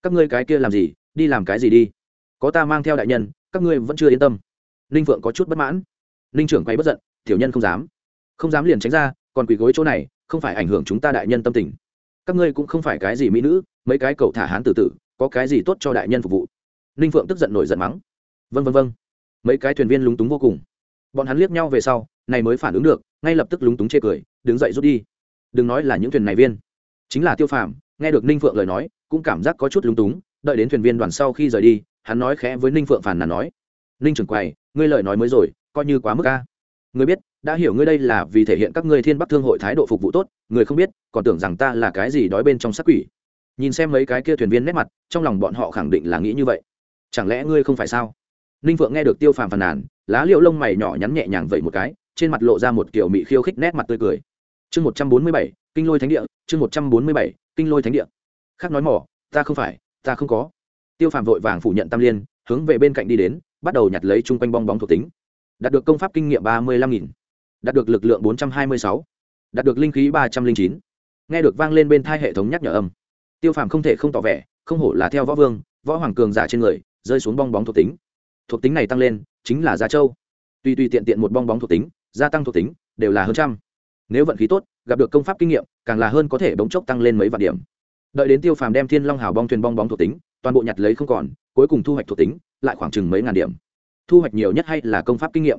Các ngươi cái kia làm gì? Đi làm cái gì đi? Có ta mang theo đại nhân, các ngươi vẫn chưa yên tâm. Ninh phượng có chút bất mãn. Ninh trưởng quay bất giận, tiểu nhân không dám. Không dám liền tránh ra, còn quỳ gối chỗ này, không phải ảnh hưởng chúng ta đại nhân tâm tình. Các ngươi cũng không phải cái gì mỹ nữ, mấy cái cầu thả hán tử tử, có cái gì tốt cho đại nhân phục vụ? Ninh phượng tức giận nổi giận mắng. Vân vân vân mấy cái thuyền viên lúng túng vô cùng. Bọn hắn liếc nhau về sau, này mới phản ứng được, ngay lập tức lúng túng chê cười, đứng dậy rút đi đừng nói là những thuyền này viên. Chính là tiêu phàm, nghe được ninh phượng lời nói, cũng cảm giác có chút lúng túng, đợi đến thuyền viên đoàn sau khi rời đi, hắn nói khẽ với ninh phượng phàn nàn nói, ninh trưởng quầy, ngươi lời nói mới rồi, coi như quá mức ca ngươi biết, đã hiểu ngươi đây là vì thể hiện các ngươi thiên bắc thương hội thái độ phục vụ tốt người không biết, còn tưởng rằng ta là cái gì đói bên trong sắc quỷ. Nhìn xem mấy cái kia thuyền viên nét mặt, trong lòng bọn họ khẳng định là nghĩ như vậy. Chẳng lẽ ngươi không phải sao? Ninh phượng nghe được tiêu phàm phàn nàn, lá liệu lông mày nhỏ nhắn nhẹ nhàng vậy một cái, trên mặt lộ ra một kiểu mị khiêu khích nét mặt tươi cười chương một trăm bốn mươi bảy, kinh lôi thánh địa, chương một trăm bốn mươi bảy, kinh lôi thánh địa. Khác nói mỏ, ta không phải, ta không có. Tiêu phàm vội vàng phủ nhận tam liên, hướng về bên cạnh đi đến, bắt đầu nhặt lấy chung quanh bong bóng thuộc tính. Đạt được công pháp kinh nghiệm ba mươi lăm nghìn, đạt được lực lượng bốn trăm hai mươi sáu, đạt được linh khí ba trăm linh chín. Nghe được vang lên bên thai hệ thống nhắc nhở âm, tiêu phàm không thể không tỏ vẻ, không hổ là theo võ vương, võ hoàng cường giả trên người, rơi xuống bong bóng thuộc tính. Thuộc tính này tăng lên, chính là gia châu. Tùy tùy tiện tiện một bong bóng thuộc tính, gia tăng thuộc tính, đều là hơn trăm nếu vận khí tốt, gặp được công pháp kinh nghiệm, càng là hơn có thể bỗng chốc tăng lên mấy vạn điểm. Đợi đến tiêu phàm đem thiên long hào bong thuyền bong bóng thuộc tính, toàn bộ nhặt lấy không còn, cuối cùng thu hoạch thuộc tính, lại khoảng chừng mấy ngàn điểm. Thu hoạch nhiều nhất hay là công pháp kinh nghiệm?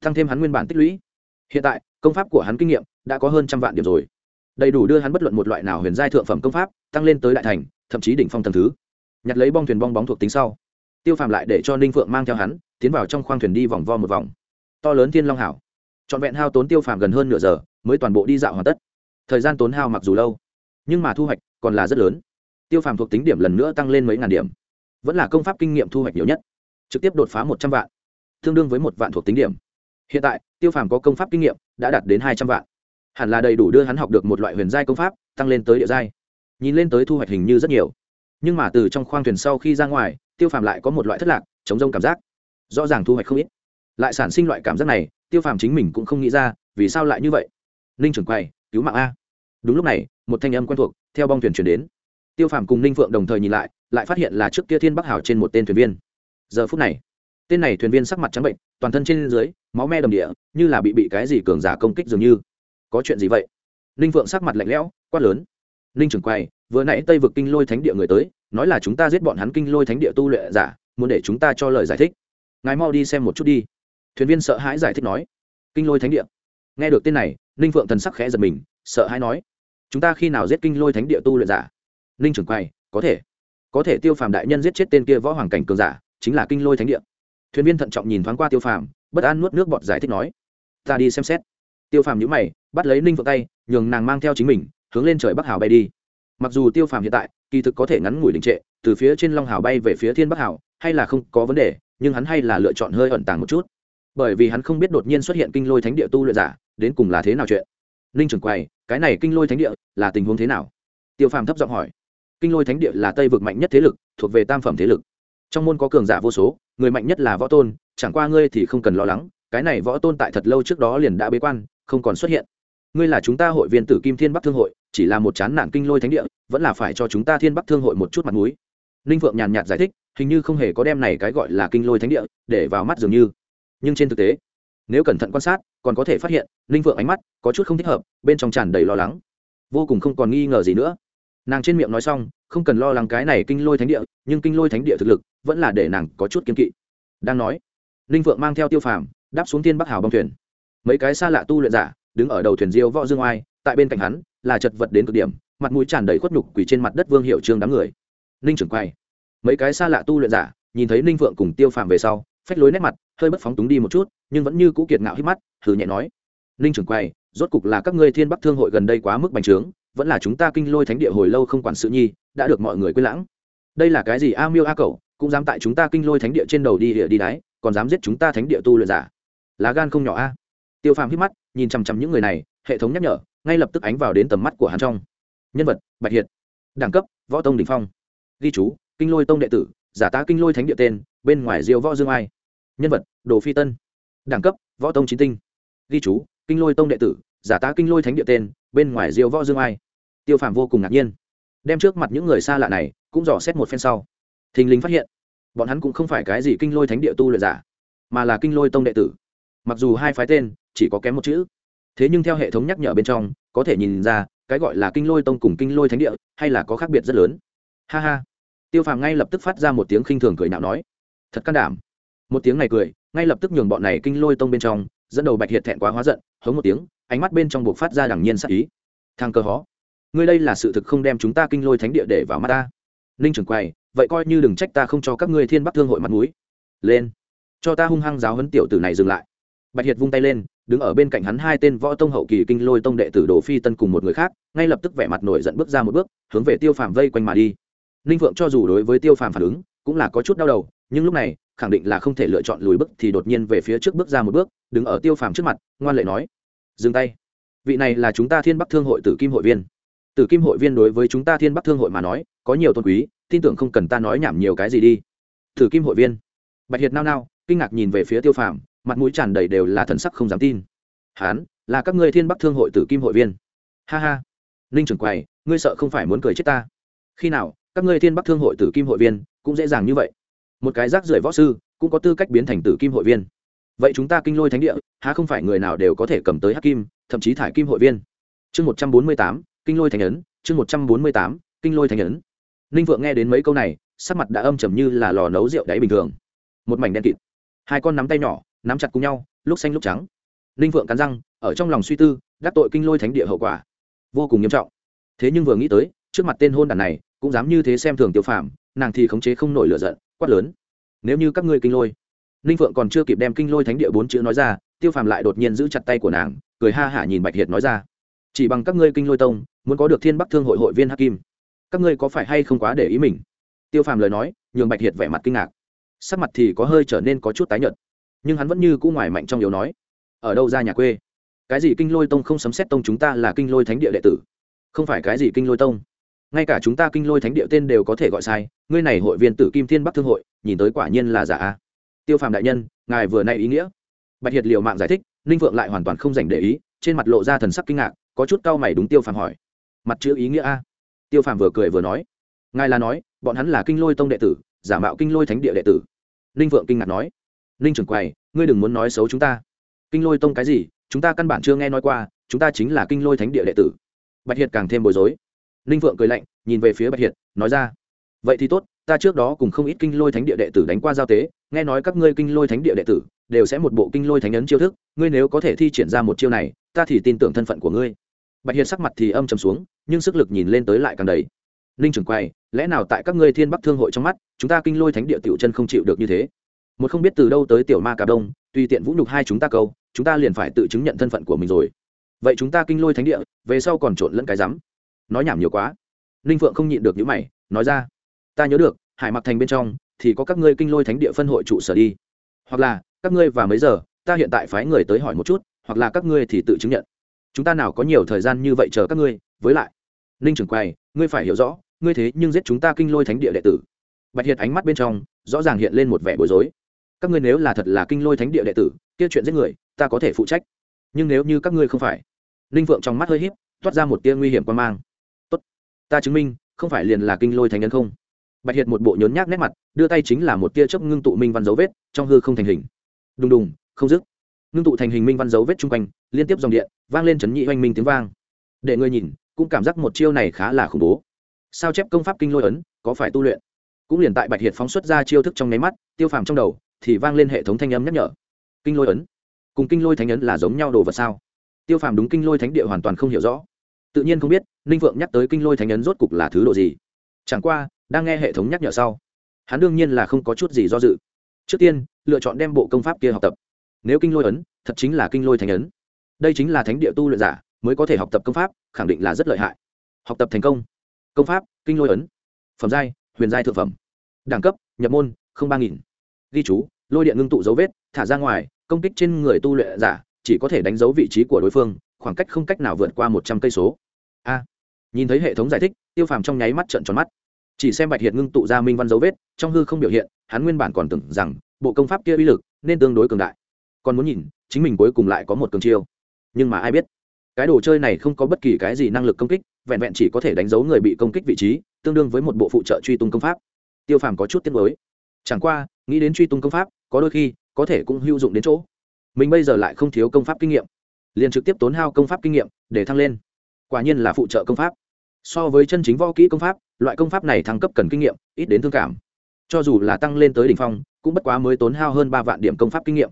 Tăng thêm hắn nguyên bản tích lũy. Hiện tại, công pháp của hắn kinh nghiệm đã có hơn trăm vạn điểm rồi. Đầy đủ đưa hắn bất luận một loại nào huyền giai thượng phẩm công pháp, tăng lên tới đại thành, thậm chí đỉnh phong tầng thứ. Nhặt lấy bong thuyền bong bóng thuộc tính sau, tiêu phàm lại để cho ninh phượng mang theo hắn, tiến vào trong khoang thuyền đi vòng vo một vòng. To lớn thiên long hảo trọn vẹn hao tốn tiêu phàm gần hơn nửa giờ mới toàn bộ đi dạo hoàn tất. Thời gian tốn hao mặc dù lâu, nhưng mà thu hoạch còn là rất lớn. Tiêu phàm thuộc tính điểm lần nữa tăng lên mấy ngàn điểm, vẫn là công pháp kinh nghiệm thu hoạch nhiều nhất, trực tiếp đột phá một trăm vạn, tương đương với một vạn thuộc tính điểm. Hiện tại, tiêu phàm có công pháp kinh nghiệm đã đạt đến hai trăm vạn. Hẳn là đầy đủ đưa hắn học được một loại huyền giai công pháp, tăng lên tới địa giai. Nhìn lên tới thu hoạch hình như rất nhiều. Nhưng mà từ trong khoang thuyền sau khi ra ngoài, tiêu phàm lại có một loại thất lạc, chống rông cảm giác. Rõ ràng thu hoạch không ít. Lại sản sinh loại cảm giác này, tiêu phàm chính mình cũng không nghĩ ra vì sao lại như vậy ninh trưởng quay, cứu mạng a. Đúng lúc này, một thanh âm quen thuộc, theo bong thuyền chuyển đến. Tiêu phàm cùng ninh phượng đồng thời nhìn lại lại phát hiện là trước kia thiên bắc hảo trên một tên thuyền viên. Giờ phút này, tên này thuyền viên sắc mặt trắng bệnh, toàn thân trên dưới, máu me đầm địa, như là bị bị cái gì cường giả công kích dường như. Có chuyện gì vậy? Ninh phượng sắc mặt lạnh lẽo, quát lớn. Ninh trưởng quay, vừa nãy tây vực kinh lôi thánh địa người tới, nói là chúng ta giết bọn hắn kinh lôi thánh địa tu luyện giả, muốn để chúng ta cho lời giải thích. Ngài mau đi xem một chút đi. Thuyền viên sợ hãi giải thích nói. Kinh lôi thánh địa. Nghe được tên này ninh phượng thần sắc khẽ giật mình, sợ hãi nói, chúng ta khi nào giết kinh lôi thánh địa tu luyện giả? Ninh trưởng quay, có thể. Có thể tiêu phàm đại nhân giết chết tên kia võ hoàng cảnh cường giả, chính là kinh lôi thánh địa. Thuyền viên thận trọng nhìn thoáng qua tiêu phàm, bất an nuốt nước bọt giải thích nói, ta đi xem xét. Tiêu phàm nhữ mày, bắt lấy ninh phượng tay, nhường nàng mang theo chính mình, hướng lên trời bắc hào bay đi. Mặc dù tiêu phàm hiện tại, kỳ thực có thể ngắn ngủi đình trệ, từ phía trên long hào bay về phía thiên bắc hào, hay là không có vấn đề, nhưng hắn hay là lựa chọn hơi ẩn tàng một chút bởi vì hắn không biết đột nhiên xuất hiện kinh lôi thánh địa tu luyện giả, đến cùng là thế nào chuyện. Ninh trưởng quầy cái này kinh lôi thánh địa là tình huống thế nào? Tiêu phàm thấp giọng hỏi. Kinh lôi thánh địa là tây vực mạnh nhất thế lực, thuộc về tam phẩm thế lực. Trong môn có cường giả vô số, người mạnh nhất là võ tôn, chẳng qua ngươi thì không cần lo lắng, cái này võ tôn tại thật lâu trước đó liền đã bế quan, không còn xuất hiện. Ngươi là chúng ta hội viên tử kim thiên bắc thương hội, chỉ là một chán nản kinh lôi thánh địa, vẫn là phải cho chúng ta thiên bắc thương hội một chút mặt mũi. Ninh phượng nhàn nhạt giải thích, hình như không hề có đem này cái gọi là kinh lôi thánh địa để vào mắt dường như nhưng trên thực tế, nếu cẩn thận quan sát, còn có thể phát hiện linh vượng ánh mắt có chút không thích hợp, bên trong tràn đầy lo lắng. Vô cùng không còn nghi ngờ gì nữa. Nàng trên miệng nói xong, không cần lo lắng cái này kinh lôi thánh địa, nhưng kinh lôi thánh địa thực lực vẫn là để nàng có chút kiên kỵ. Đang nói linh vượng mang theo tiêu phàm, đáp xuống tiên bắc hào bong thuyền. Mấy cái xa lạ tu luyện giả, đứng ở đầu thuyền diêu võ dương oai, tại bên cạnh hắn, là chật vật đến cực điểm, mặt mũi tràn đầy khuất nhục quỳ trên mặt đất vương hiệu trương đám người. Ninh trưởng quay. Mấy cái xa lạ tu luyện giả, nhìn thấy ninh vượng cùng tiêu phàm về sau, phách lối nét mặt hơi bất phóng túng đi một chút, nhưng vẫn như cũ kiệt ngạo hít mắt thử nhẹ nói. Ninh trưởng quay rốt cục là các ngươi thiên bắc thương hội gần đây quá mức bành trướng, vẫn là chúng ta kinh lôi thánh địa hồi lâu không quản sự nhi, đã được mọi người quên lãng. Đây là cái gì? A miêu a cẩu, cũng dám tại chúng ta kinh lôi thánh địa trên đầu đi địa đi đáy còn dám giết chúng ta thánh địa tu luyện giả. Lá gan không nhỏ a. Tiêu phàm hít mắt, nhìn chằm chằm những người này, hệ thống nhắc nhở, ngay lập tức ánh vào đến tầm mắt của hắn trong. Nhân vật, bạch hiệt. Đẳng cấp, võ tông đình phong. Ghi chú, kinh lôi tông đệ tử, giả tá kinh lôi thánh địa tên, bên ngoài diêu võ dương ai. Nhân vật đồ phi tân. Đẳng cấp, võ tông chín tinh. Ghi chú, kinh lôi tông đệ tử, giả tá kinh lôi thánh địa tên, bên ngoài diêu võ dương ai. Tiêu phàm vô cùng ngạc nhiên. Đem trước mặt những người xa lạ này, cũng dò xét một phen sau. Thình lình phát hiện, bọn hắn cũng không phải cái gì kinh lôi thánh địa tu luyện giả, mà là kinh lôi tông đệ tử. Mặc dù hai phái tên, chỉ có kém một chữ. Thế nhưng theo hệ thống nhắc nhở bên trong, có thể nhìn ra, cái gọi là kinh lôi tông cùng kinh lôi thánh địa, hay là có khác biệt rất lớn. Ha ha. Tiêu phàm ngay lập tức phát ra một tiếng khinh thường cười nạo nói, thật can đảm. Một tiếng này cười ngay lập tức nhường bọn này kinh lôi tông bên trong, dẫn đầu bạch hiệt thẹn quá hóa giận, hống một tiếng, ánh mắt bên trong buộc phát ra đẳng nhiên sắc ý. Thang cơ hó, ngươi đây là sự thực không đem chúng ta kinh lôi thánh địa để vào mắt ta. Ninh trưởng quầy, vậy coi như đừng trách ta không cho các ngươi thiên bắc thương hội mặt mũi. Lên, cho ta hung hăng giáo huấn tiểu tử này dừng lại. Bạch hiệt vung tay lên, đứng ở bên cạnh hắn hai tên võ tông hậu kỳ kinh lôi tông đệ tử đồ phi tân cùng một người khác, ngay lập tức vẻ mặt nổi giận bước ra một bước, hướng về tiêu phàm vây quanh mà đi. Ninh vượng cho dù đối với tiêu phàm phản ứng, cũng là có chút đau đầu nhưng lúc này, khẳng định là không thể lựa chọn lùi bước thì đột nhiên về phía trước bước ra một bước, đứng ở tiêu phàm trước mặt, ngoan lệ nói, dừng tay. Vị này là chúng ta thiên bắc thương hội tử kim hội viên. Tử kim hội viên đối với chúng ta thiên bắc thương hội mà nói, có nhiều tôn quý, tin tưởng không cần ta nói nhảm nhiều cái gì đi. Tử kim hội viên. Bạch hiệt nao nao, kinh ngạc nhìn về phía tiêu phàm, mặt mũi tràn đầy đều là thần sắc không dám tin. Hán, là các ngươi thiên bắc thương hội tử kim hội viên. Ha ha. Ninh trưởng quầy, ngươi sợ không phải muốn cười chết ta? Khi nào, các ngươi thiên bắc thương hội tử kim hội viên cũng dễ dàng như vậy một cái rác rưởi võ sư, cũng có tư cách biến thành tử kim hội viên. Vậy chúng ta kinh lôi thánh địa, há không phải người nào đều có thể cầm tới hắc kim, thậm chí thải kim hội viên? Chương một trăm bốn mươi tám, kinh lôi thánh ấn, chương một trăm bốn mươi tám, kinh lôi thánh ấn. Ninh vượng nghe đến mấy câu này, sắc mặt đã âm trầm như là lò nấu rượu đáy bình thường. Một mảnh đen kịt. Hai con nắm tay nhỏ, nắm chặt cùng nhau, lúc xanh lúc trắng. Ninh vượng cắn răng, ở trong lòng suy tư, đắc tội kinh lôi thánh địa hậu quả. Vô cùng nghiêm trọng. Thế nhưng vừa nghĩ tới, trước mặt tên hôn đàn này, cũng dám như thế xem thường tiêu phàm nàng thì khống chế không nổi lửa giận, quát lớn. Nếu như các ngươi kinh lôi, ninh phượng còn chưa kịp đem kinh lôi thánh địa bốn chữ nói ra, tiêu phàm lại đột nhiên giữ chặt tay của nàng, cười ha hả nhìn bạch hiệt nói ra. Chỉ bằng các ngươi kinh lôi tông, muốn có được thiên bắc thương hội hội viên hắc kim, các ngươi có phải hay không quá để ý mình? Tiêu phàm lời nói, nhường bạch hiệt vẻ mặt kinh ngạc. Sắc mặt thì có hơi trở nên có chút tái nhợt, nhưng hắn vẫn như cũ ngoài mạnh trong yếu nói. Ở đâu ra nhà quê? Cái gì kinh lôi tông không sấm xét tông chúng ta là kinh lôi thánh địa đệ tử? Không phải cái gì kinh lôi tông? Ngay cả chúng ta kinh lôi thánh địa tên đều có thể gọi sai, ngươi này hội viên tử kim thiên bắc thương hội, nhìn tới quả nhiên là giả a. Tiêu phàm đại nhân, ngài vừa nay ý nghĩa. Bạch hiệt liều mạng giải thích, ninh vượng lại hoàn toàn không dành để ý, trên mặt lộ ra thần sắc kinh ngạc, có chút cau mày đúng tiêu phàm hỏi. Mặt chữ ý nghĩa a? Tiêu phàm vừa cười vừa nói. Ngài là nói, bọn hắn là kinh lôi tông đệ tử, giả mạo kinh lôi thánh địa đệ tử. Ninh vượng kinh ngạc nói. Ninh trưởng quầy, ngươi đừng muốn nói xấu chúng ta. Kinh lôi tông cái gì, chúng ta căn bản chưa nghe nói qua, chúng ta chính là kinh lôi thánh địa đệ tử. Bạch hiệt càng thêm bối rối ninh vượng cười lạnh, nhìn về phía bạch hiệt, nói ra, vậy thì tốt, ta trước đó cùng không ít kinh lôi thánh địa đệ tử đánh qua giao tế, nghe nói các ngươi kinh lôi thánh địa đệ tử đều sẽ một bộ kinh lôi thánh ấn chiêu thức, ngươi nếu có thể thi triển ra một chiêu này, ta thì tin tưởng thân phận của ngươi. Bạch hiệt sắc mặt thì âm trầm xuống, nhưng sức lực nhìn lên tới lại càng đầy. Ninh trưởng quay lẽ nào tại các ngươi thiên bắc thương hội trong mắt, chúng ta kinh lôi thánh địa tiểu chân không chịu được như thế? Một không biết từ đâu tới tiểu ma cà đông, tùy tiện vũ nhục hai chúng ta câu, chúng ta liền phải tự chứng nhận thân phận của mình rồi. Vậy chúng ta kinh lôi thánh địa, về sau còn trộn lẫn cái rắm nói nhảm nhiều quá. Ninh phượng không nhịn được những mày nói ra ta nhớ được hải mặc thành bên trong thì có các ngươi kinh lôi thánh địa phân hội trụ sở đi. Hoặc là các ngươi và mấy giờ ta hiện tại phái người tới hỏi một chút hoặc là các ngươi thì tự chứng nhận. Chúng ta nào có nhiều thời gian như vậy chờ các ngươi. Với lại ninh trưởng quầy, ngươi phải hiểu rõ ngươi thế nhưng giết chúng ta kinh lôi thánh địa đệ tử. Bạch hiệt ánh mắt bên trong rõ ràng hiện lên một vẻ bối rối. Các ngươi nếu là thật là kinh lôi thánh địa đệ tử kia chuyện giết người ta có thể phụ trách. Nhưng nếu như các ngươi không phải. Ninh phượng trong mắt hơi híp toát ra một tia nguy hiểm quan mang ta chứng minh, không phải liền là kinh lôi thánh nhân không? Bạch hiệt một bộ nhốn nhác nét mặt, đưa tay chính là một tia chớp ngưng tụ minh văn dấu vết, trong hư không thành hình. Đùng đùng, không dứt. Ngưng tụ thành hình minh văn dấu vết chung quanh, liên tiếp dòng điện, vang lên chấn nhị oanh minh tiếng vang. Để ngươi nhìn, cũng cảm giác một chiêu này khá là khủng bố. Sao chép công pháp kinh lôi ấn, có phải tu luyện? Cũng liền tại bạch hiệt phóng xuất ra chiêu thức trong nháy mắt, tiêu phàm trong đầu, thì vang lên hệ thống thanh âm nhắc nhở. Kinh lôi ấn. Cùng kinh lôi thánh ấn là giống nhau đồ vật sao? Tiêu phàm đúng kinh lôi thánh địa hoàn toàn không hiểu rõ. Tự nhiên không biết ninh vượng nhắc tới kinh lôi thánh ấn rốt cục là thứ độ gì? Chẳng qua, đang nghe hệ thống nhắc nhở sau, hắn đương nhiên là không có chút gì do dự. Trước tiên, lựa chọn đem bộ công pháp kia học tập. Nếu kinh lôi ấn, thật chính là kinh lôi thánh ấn. Đây chính là thánh địa tu luyện giả mới có thể học tập công pháp, khẳng định là rất lợi hại. Học tập thành công. Công pháp, kinh lôi ấn. Phẩm giai, huyền giai thượng phẩm. Đẳng cấp, nhập môn, không ba nghìn. Ghi chú, lôi điện ngưng tụ dấu vết, thả ra ngoài, công kích trên người tu luyện giả, chỉ có thể đánh dấu vị trí của đối phương, khoảng cách không cách nào vượt qua một trăm cây số. A nhìn thấy hệ thống giải thích, tiêu phàm trong nháy mắt trận tròn mắt. Chỉ xem bạch hiệt ngưng tụ ra minh văn dấu vết, trong hư không biểu hiện, hắn nguyên bản còn tưởng rằng bộ công pháp kia uy lực nên tương đối cường đại. Còn muốn nhìn, chính mình cuối cùng lại có một cường chiêu. Nhưng mà ai biết, cái đồ chơi này không có bất kỳ cái gì năng lực công kích, vẹn vẹn chỉ có thể đánh dấu người bị công kích vị trí, tương đương với một bộ phụ trợ truy tung công pháp. Tiêu phàm có chút tiết mới chẳng qua, nghĩ đến truy tung công pháp, có đôi khi, có thể cũng hữu dụng đến chỗ. Mình bây giờ lại không thiếu công pháp kinh nghiệm. Liền trực tiếp tốn hao công pháp kinh nghiệm để thăng lên. Quả nhiên là phụ trợ công pháp so với chân chính võ kỹ công pháp, loại công pháp này thăng cấp cần kinh nghiệm, ít đến thương cảm. Cho dù là tăng lên tới đ ỉ n h phong, cũng bất quá mới tốn hao hơn ba vạn điểm công pháp kinh nghiệm.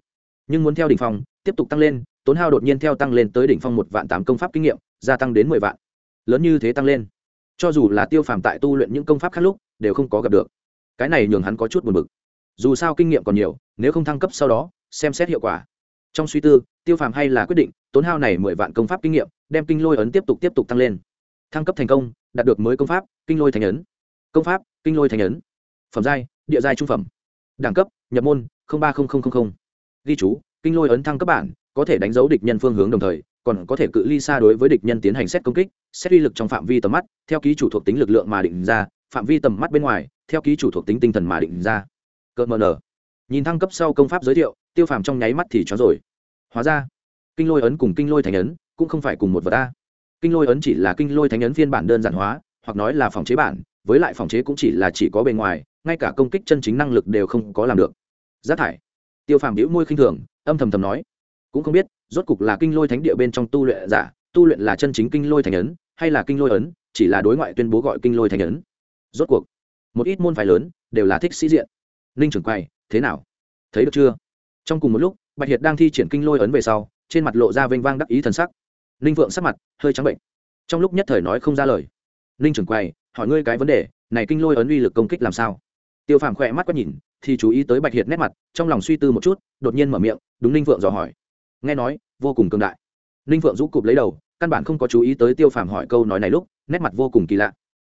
Nhưng muốn theo đ ỉ n h phong, tiếp tục tăng lên, tốn hao đột nhiên theo tăng lên tới đỉnh phong một vạn tám công pháp kinh nghiệm, gia tăng đến mười vạn. Lớn như thế tăng lên. Cho dù là tiêu phàm tại tu luyện những công pháp khác lúc, đều không có gặp được. Cái này nhường hắn có chút buồn bực. Dù sao kinh nghiệm còn nhiều, nếu không thăng cấp sau đó, xem xét hiệu quả. Trong suy tư, tiêu phàm hay là quyết định, tốn hao này mười vạn công pháp kinh nghiệm, đem kinh lôi ấn tiếp tục tiếp tục tăng lên thăng cấp thành công, đạt được mới công pháp, kinh lôi thành ấn. Công pháp, kinh lôi thành ấn. Phẩm giai, địa giai trung phẩm. Đẳng cấp, nhập môn ba ghi chú, kinh lôi ấn thăng cấp bản, có thể đánh dấu địch nhân phương hướng đồng thời, còn có thể cự ly xa đối với địch nhân tiến hành xét công kích, xét uy lực trong phạm vi tầm mắt, theo ký chủ thuộc tính lực lượng mà định ra, phạm vi tầm mắt bên ngoài, theo ký chủ thuộc tính tinh thần mà định ra. Cỡ mờ nở. Nhìn thăng cấp sau công pháp giới thiệu, tiêu phàm trong nháy mắt thì chó rồi. Hóa ra, kinh lôi ấn cùng kinh lôi thành ấn cũng không phải cùng một vật ta kinh lôi ấn chỉ là kinh lôi thánh ấn phiên bản đơn giản hóa, hoặc nói là phòng chế bản, với lại phòng chế cũng chỉ là chỉ có bề ngoài, ngay cả công kích chân chính năng lực đều không có làm được. Rác thải. Tiêu phàm đĩu môi khinh thường, âm thầm thầm nói. Cũng không biết, rốt cục là kinh lôi thánh địa bên trong tu luyện giả, tu luyện là chân chính kinh lôi thành ấn, hay là kinh lôi ấn, chỉ là đối ngoại tuyên bố gọi kinh lôi thành ấn. Rốt cuộc, một ít môn phái lớn đều là thích sĩ diện. Ninh trưởng quay thế nào? Thấy được chưa? Trong cùng một lúc, bạch hiệt đang thi triển kinh lôi ấn về sau, trên mặt lộ ra vênh vang đắc ý thần sắc ninh vượng sắc mặt hơi trắng bệnh. Trong lúc nhất thời nói không ra lời, ninh trưởng quay hỏi ngươi cái vấn đề, này kinh lôi ấn uy lực công kích làm sao? Tiêu phàm khỏe mắt quét nhìn, thì chú ý tới bạch hiệt nét mặt, trong lòng suy tư một chút, đột nhiên mở miệng, đúng ninh vượng dò hỏi. Nghe nói, vô cùng cương đại. Ninh vượng rũ cụp lấy đầu, căn bản không có chú ý tới tiêu phàm hỏi câu nói này lúc, nét mặt vô cùng kỳ lạ.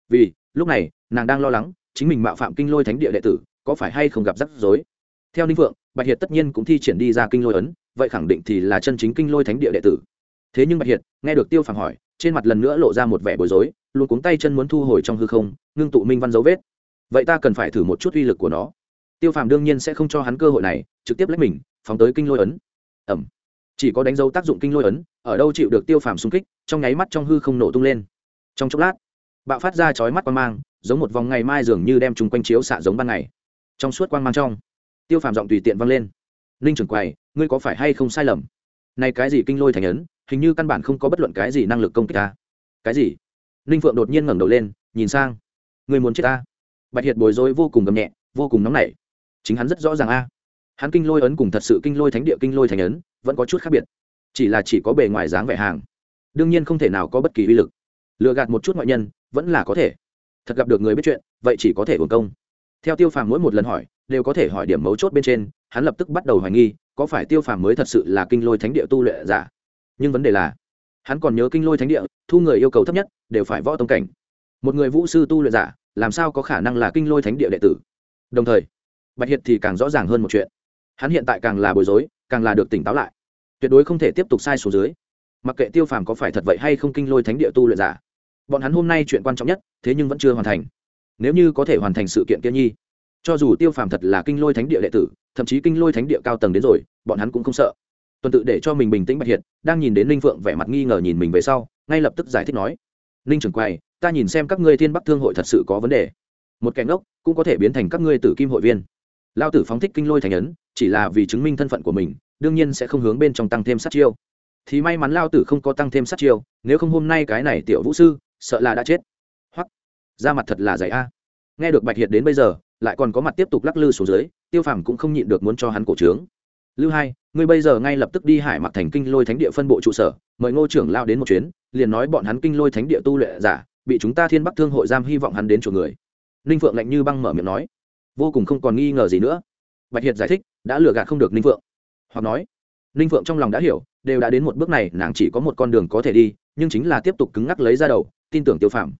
Vì, lúc này, nàng đang lo lắng, chính mình mạo phạm kinh lôi thánh địa đệ tử, có phải hay không gặp rắc rối? Theo ninh vượng bạch hiệt tất nhiên cũng thi triển đi ra kinh lôi ấn, vậy khẳng định thì là chân chính kinh lôi thánh địa đệ tử thế nhưng bạch hiệt, nghe được tiêu phàm hỏi, trên mặt lần nữa lộ ra một vẻ bối rối, luôn cuống tay chân muốn thu hồi trong hư không, ngưng tụ minh văn dấu vết. Vậy ta cần phải thử một chút uy lực của nó. Tiêu phàm đương nhiên sẽ không cho hắn cơ hội này, trực tiếp lấy mình, phóng tới kinh lôi ấn. Ẩm chỉ có đánh dấu tác dụng kinh lôi ấn, ở đâu chịu được tiêu phàm xung kích, trong nháy mắt trong hư không nổ tung lên. Trong chốc lát, bạo phát ra chói mắt quang mang, giống một vòng ngày mai dường như đem chung quanh chiếu xạ giống ban ngày. Trong suốt quang mang trong, tiêu phàm giọng tùy tiện vang lên. Ninh trưởng quầy, ngươi có phải hay không sai lầm? Này cái gì kinh lôi thành ấn? Hình như căn bản không có bất luận cái gì năng lực công kích ta. Cái gì? Ninh phượng đột nhiên ngẩng đầu lên, nhìn sang. Người muốn chết ta? Bạch hiệt bối rối vô cùng gầm nhẹ, vô cùng nóng nảy. Chính hắn rất rõ ràng a. Hắn kinh lôi ấn cùng thật sự kinh lôi thánh địa kinh lôi thành ấn, vẫn có chút khác biệt. Chỉ là chỉ có bề ngoài dáng vẻ hàng. Đương nhiên không thể nào có bất kỳ uy lực. Lừa gạt một chút ngoại nhân, vẫn là có thể. Thật gặp được người biết chuyện, vậy chỉ có thể hưởng công. Theo tiêu phàm mỗi một lần hỏi, đều có thể hỏi điểm mấu chốt bên trên, hắn lập tức bắt đầu hoài nghi, có phải tiêu phàm mới thật sự là kinh lôi thánh địa tu luyện giả? Nhưng vấn đề là, hắn còn nhớ kinh lôi thánh địa, thu người yêu cầu thấp nhất đều phải võ tông cảnh. Một người vũ sư tu luyện giả, làm sao có khả năng là kinh lôi thánh địa đệ tử? Đồng thời, bạch hiệt thì càng rõ ràng hơn một chuyện. Hắn hiện tại càng là bối rối, càng là được tỉnh táo lại. Tuyệt đối không thể tiếp tục sai số dưới. Mặc kệ tiêu phàm có phải thật vậy hay không kinh lôi thánh địa tu luyện giả, bọn hắn hôm nay chuyện quan trọng nhất, thế nhưng vẫn chưa hoàn thành. Nếu như có thể hoàn thành sự kiện kia nhi, cho dù tiêu phàm thật là kinh lôi thánh địa đệ tử, thậm chí kinh lôi thánh địa cao tầng đến rồi, bọn hắn cũng không sợ tuần tự để cho mình bình tĩnh bạch hiệt, đang nhìn đến ninh phượng vẻ mặt nghi ngờ nhìn mình về sau, ngay lập tức giải thích nói, ninh trưởng quay ta nhìn xem các ngươi thiên bắc thương hội thật sự có vấn đề. Một kẻ ngốc cũng có thể biến thành các ngươi tử kim hội viên. Lao tử phóng thích kinh lôi thành ấn, chỉ là vì chứng minh thân phận của mình, đương nhiên sẽ không hướng bên trong tăng thêm sát chiêu. Thì may mắn lao tử không có tăng thêm sát chiêu, nếu không hôm nay cái này tiểu vũ sư, sợ là đã chết. Hoặc ra mặt thật là dày a. Nghe được bạch hiệt đến bây giờ, lại còn có mặt tiếp tục lắc lư xuống dưới, tiêu phàm cũng không nhịn được muốn cho hắn cổ trướng lưu hai, ngươi bây giờ ngay lập tức đi hải mặc thành kinh lôi thánh địa phân bộ trụ sở, mời ngô trưởng lao đến một chuyến, liền nói bọn hắn kinh lôi thánh địa tu lệ giả, bị chúng ta thiên bắc thương hội giam hy vọng hắn đến chỗ người. Ninh phượng lạnh như băng mở miệng nói. Vô cùng không còn nghi ngờ gì nữa. Bạch hiệt giải thích, đã lừa gạt không được ninh phượng. Hoặc nói, ninh phượng trong lòng đã hiểu, đều đã đến một bước này, nàng chỉ có một con đường có thể đi, nhưng chính là tiếp tục cứng ngắc lấy ra đầu, tin tưởng tiêu phạm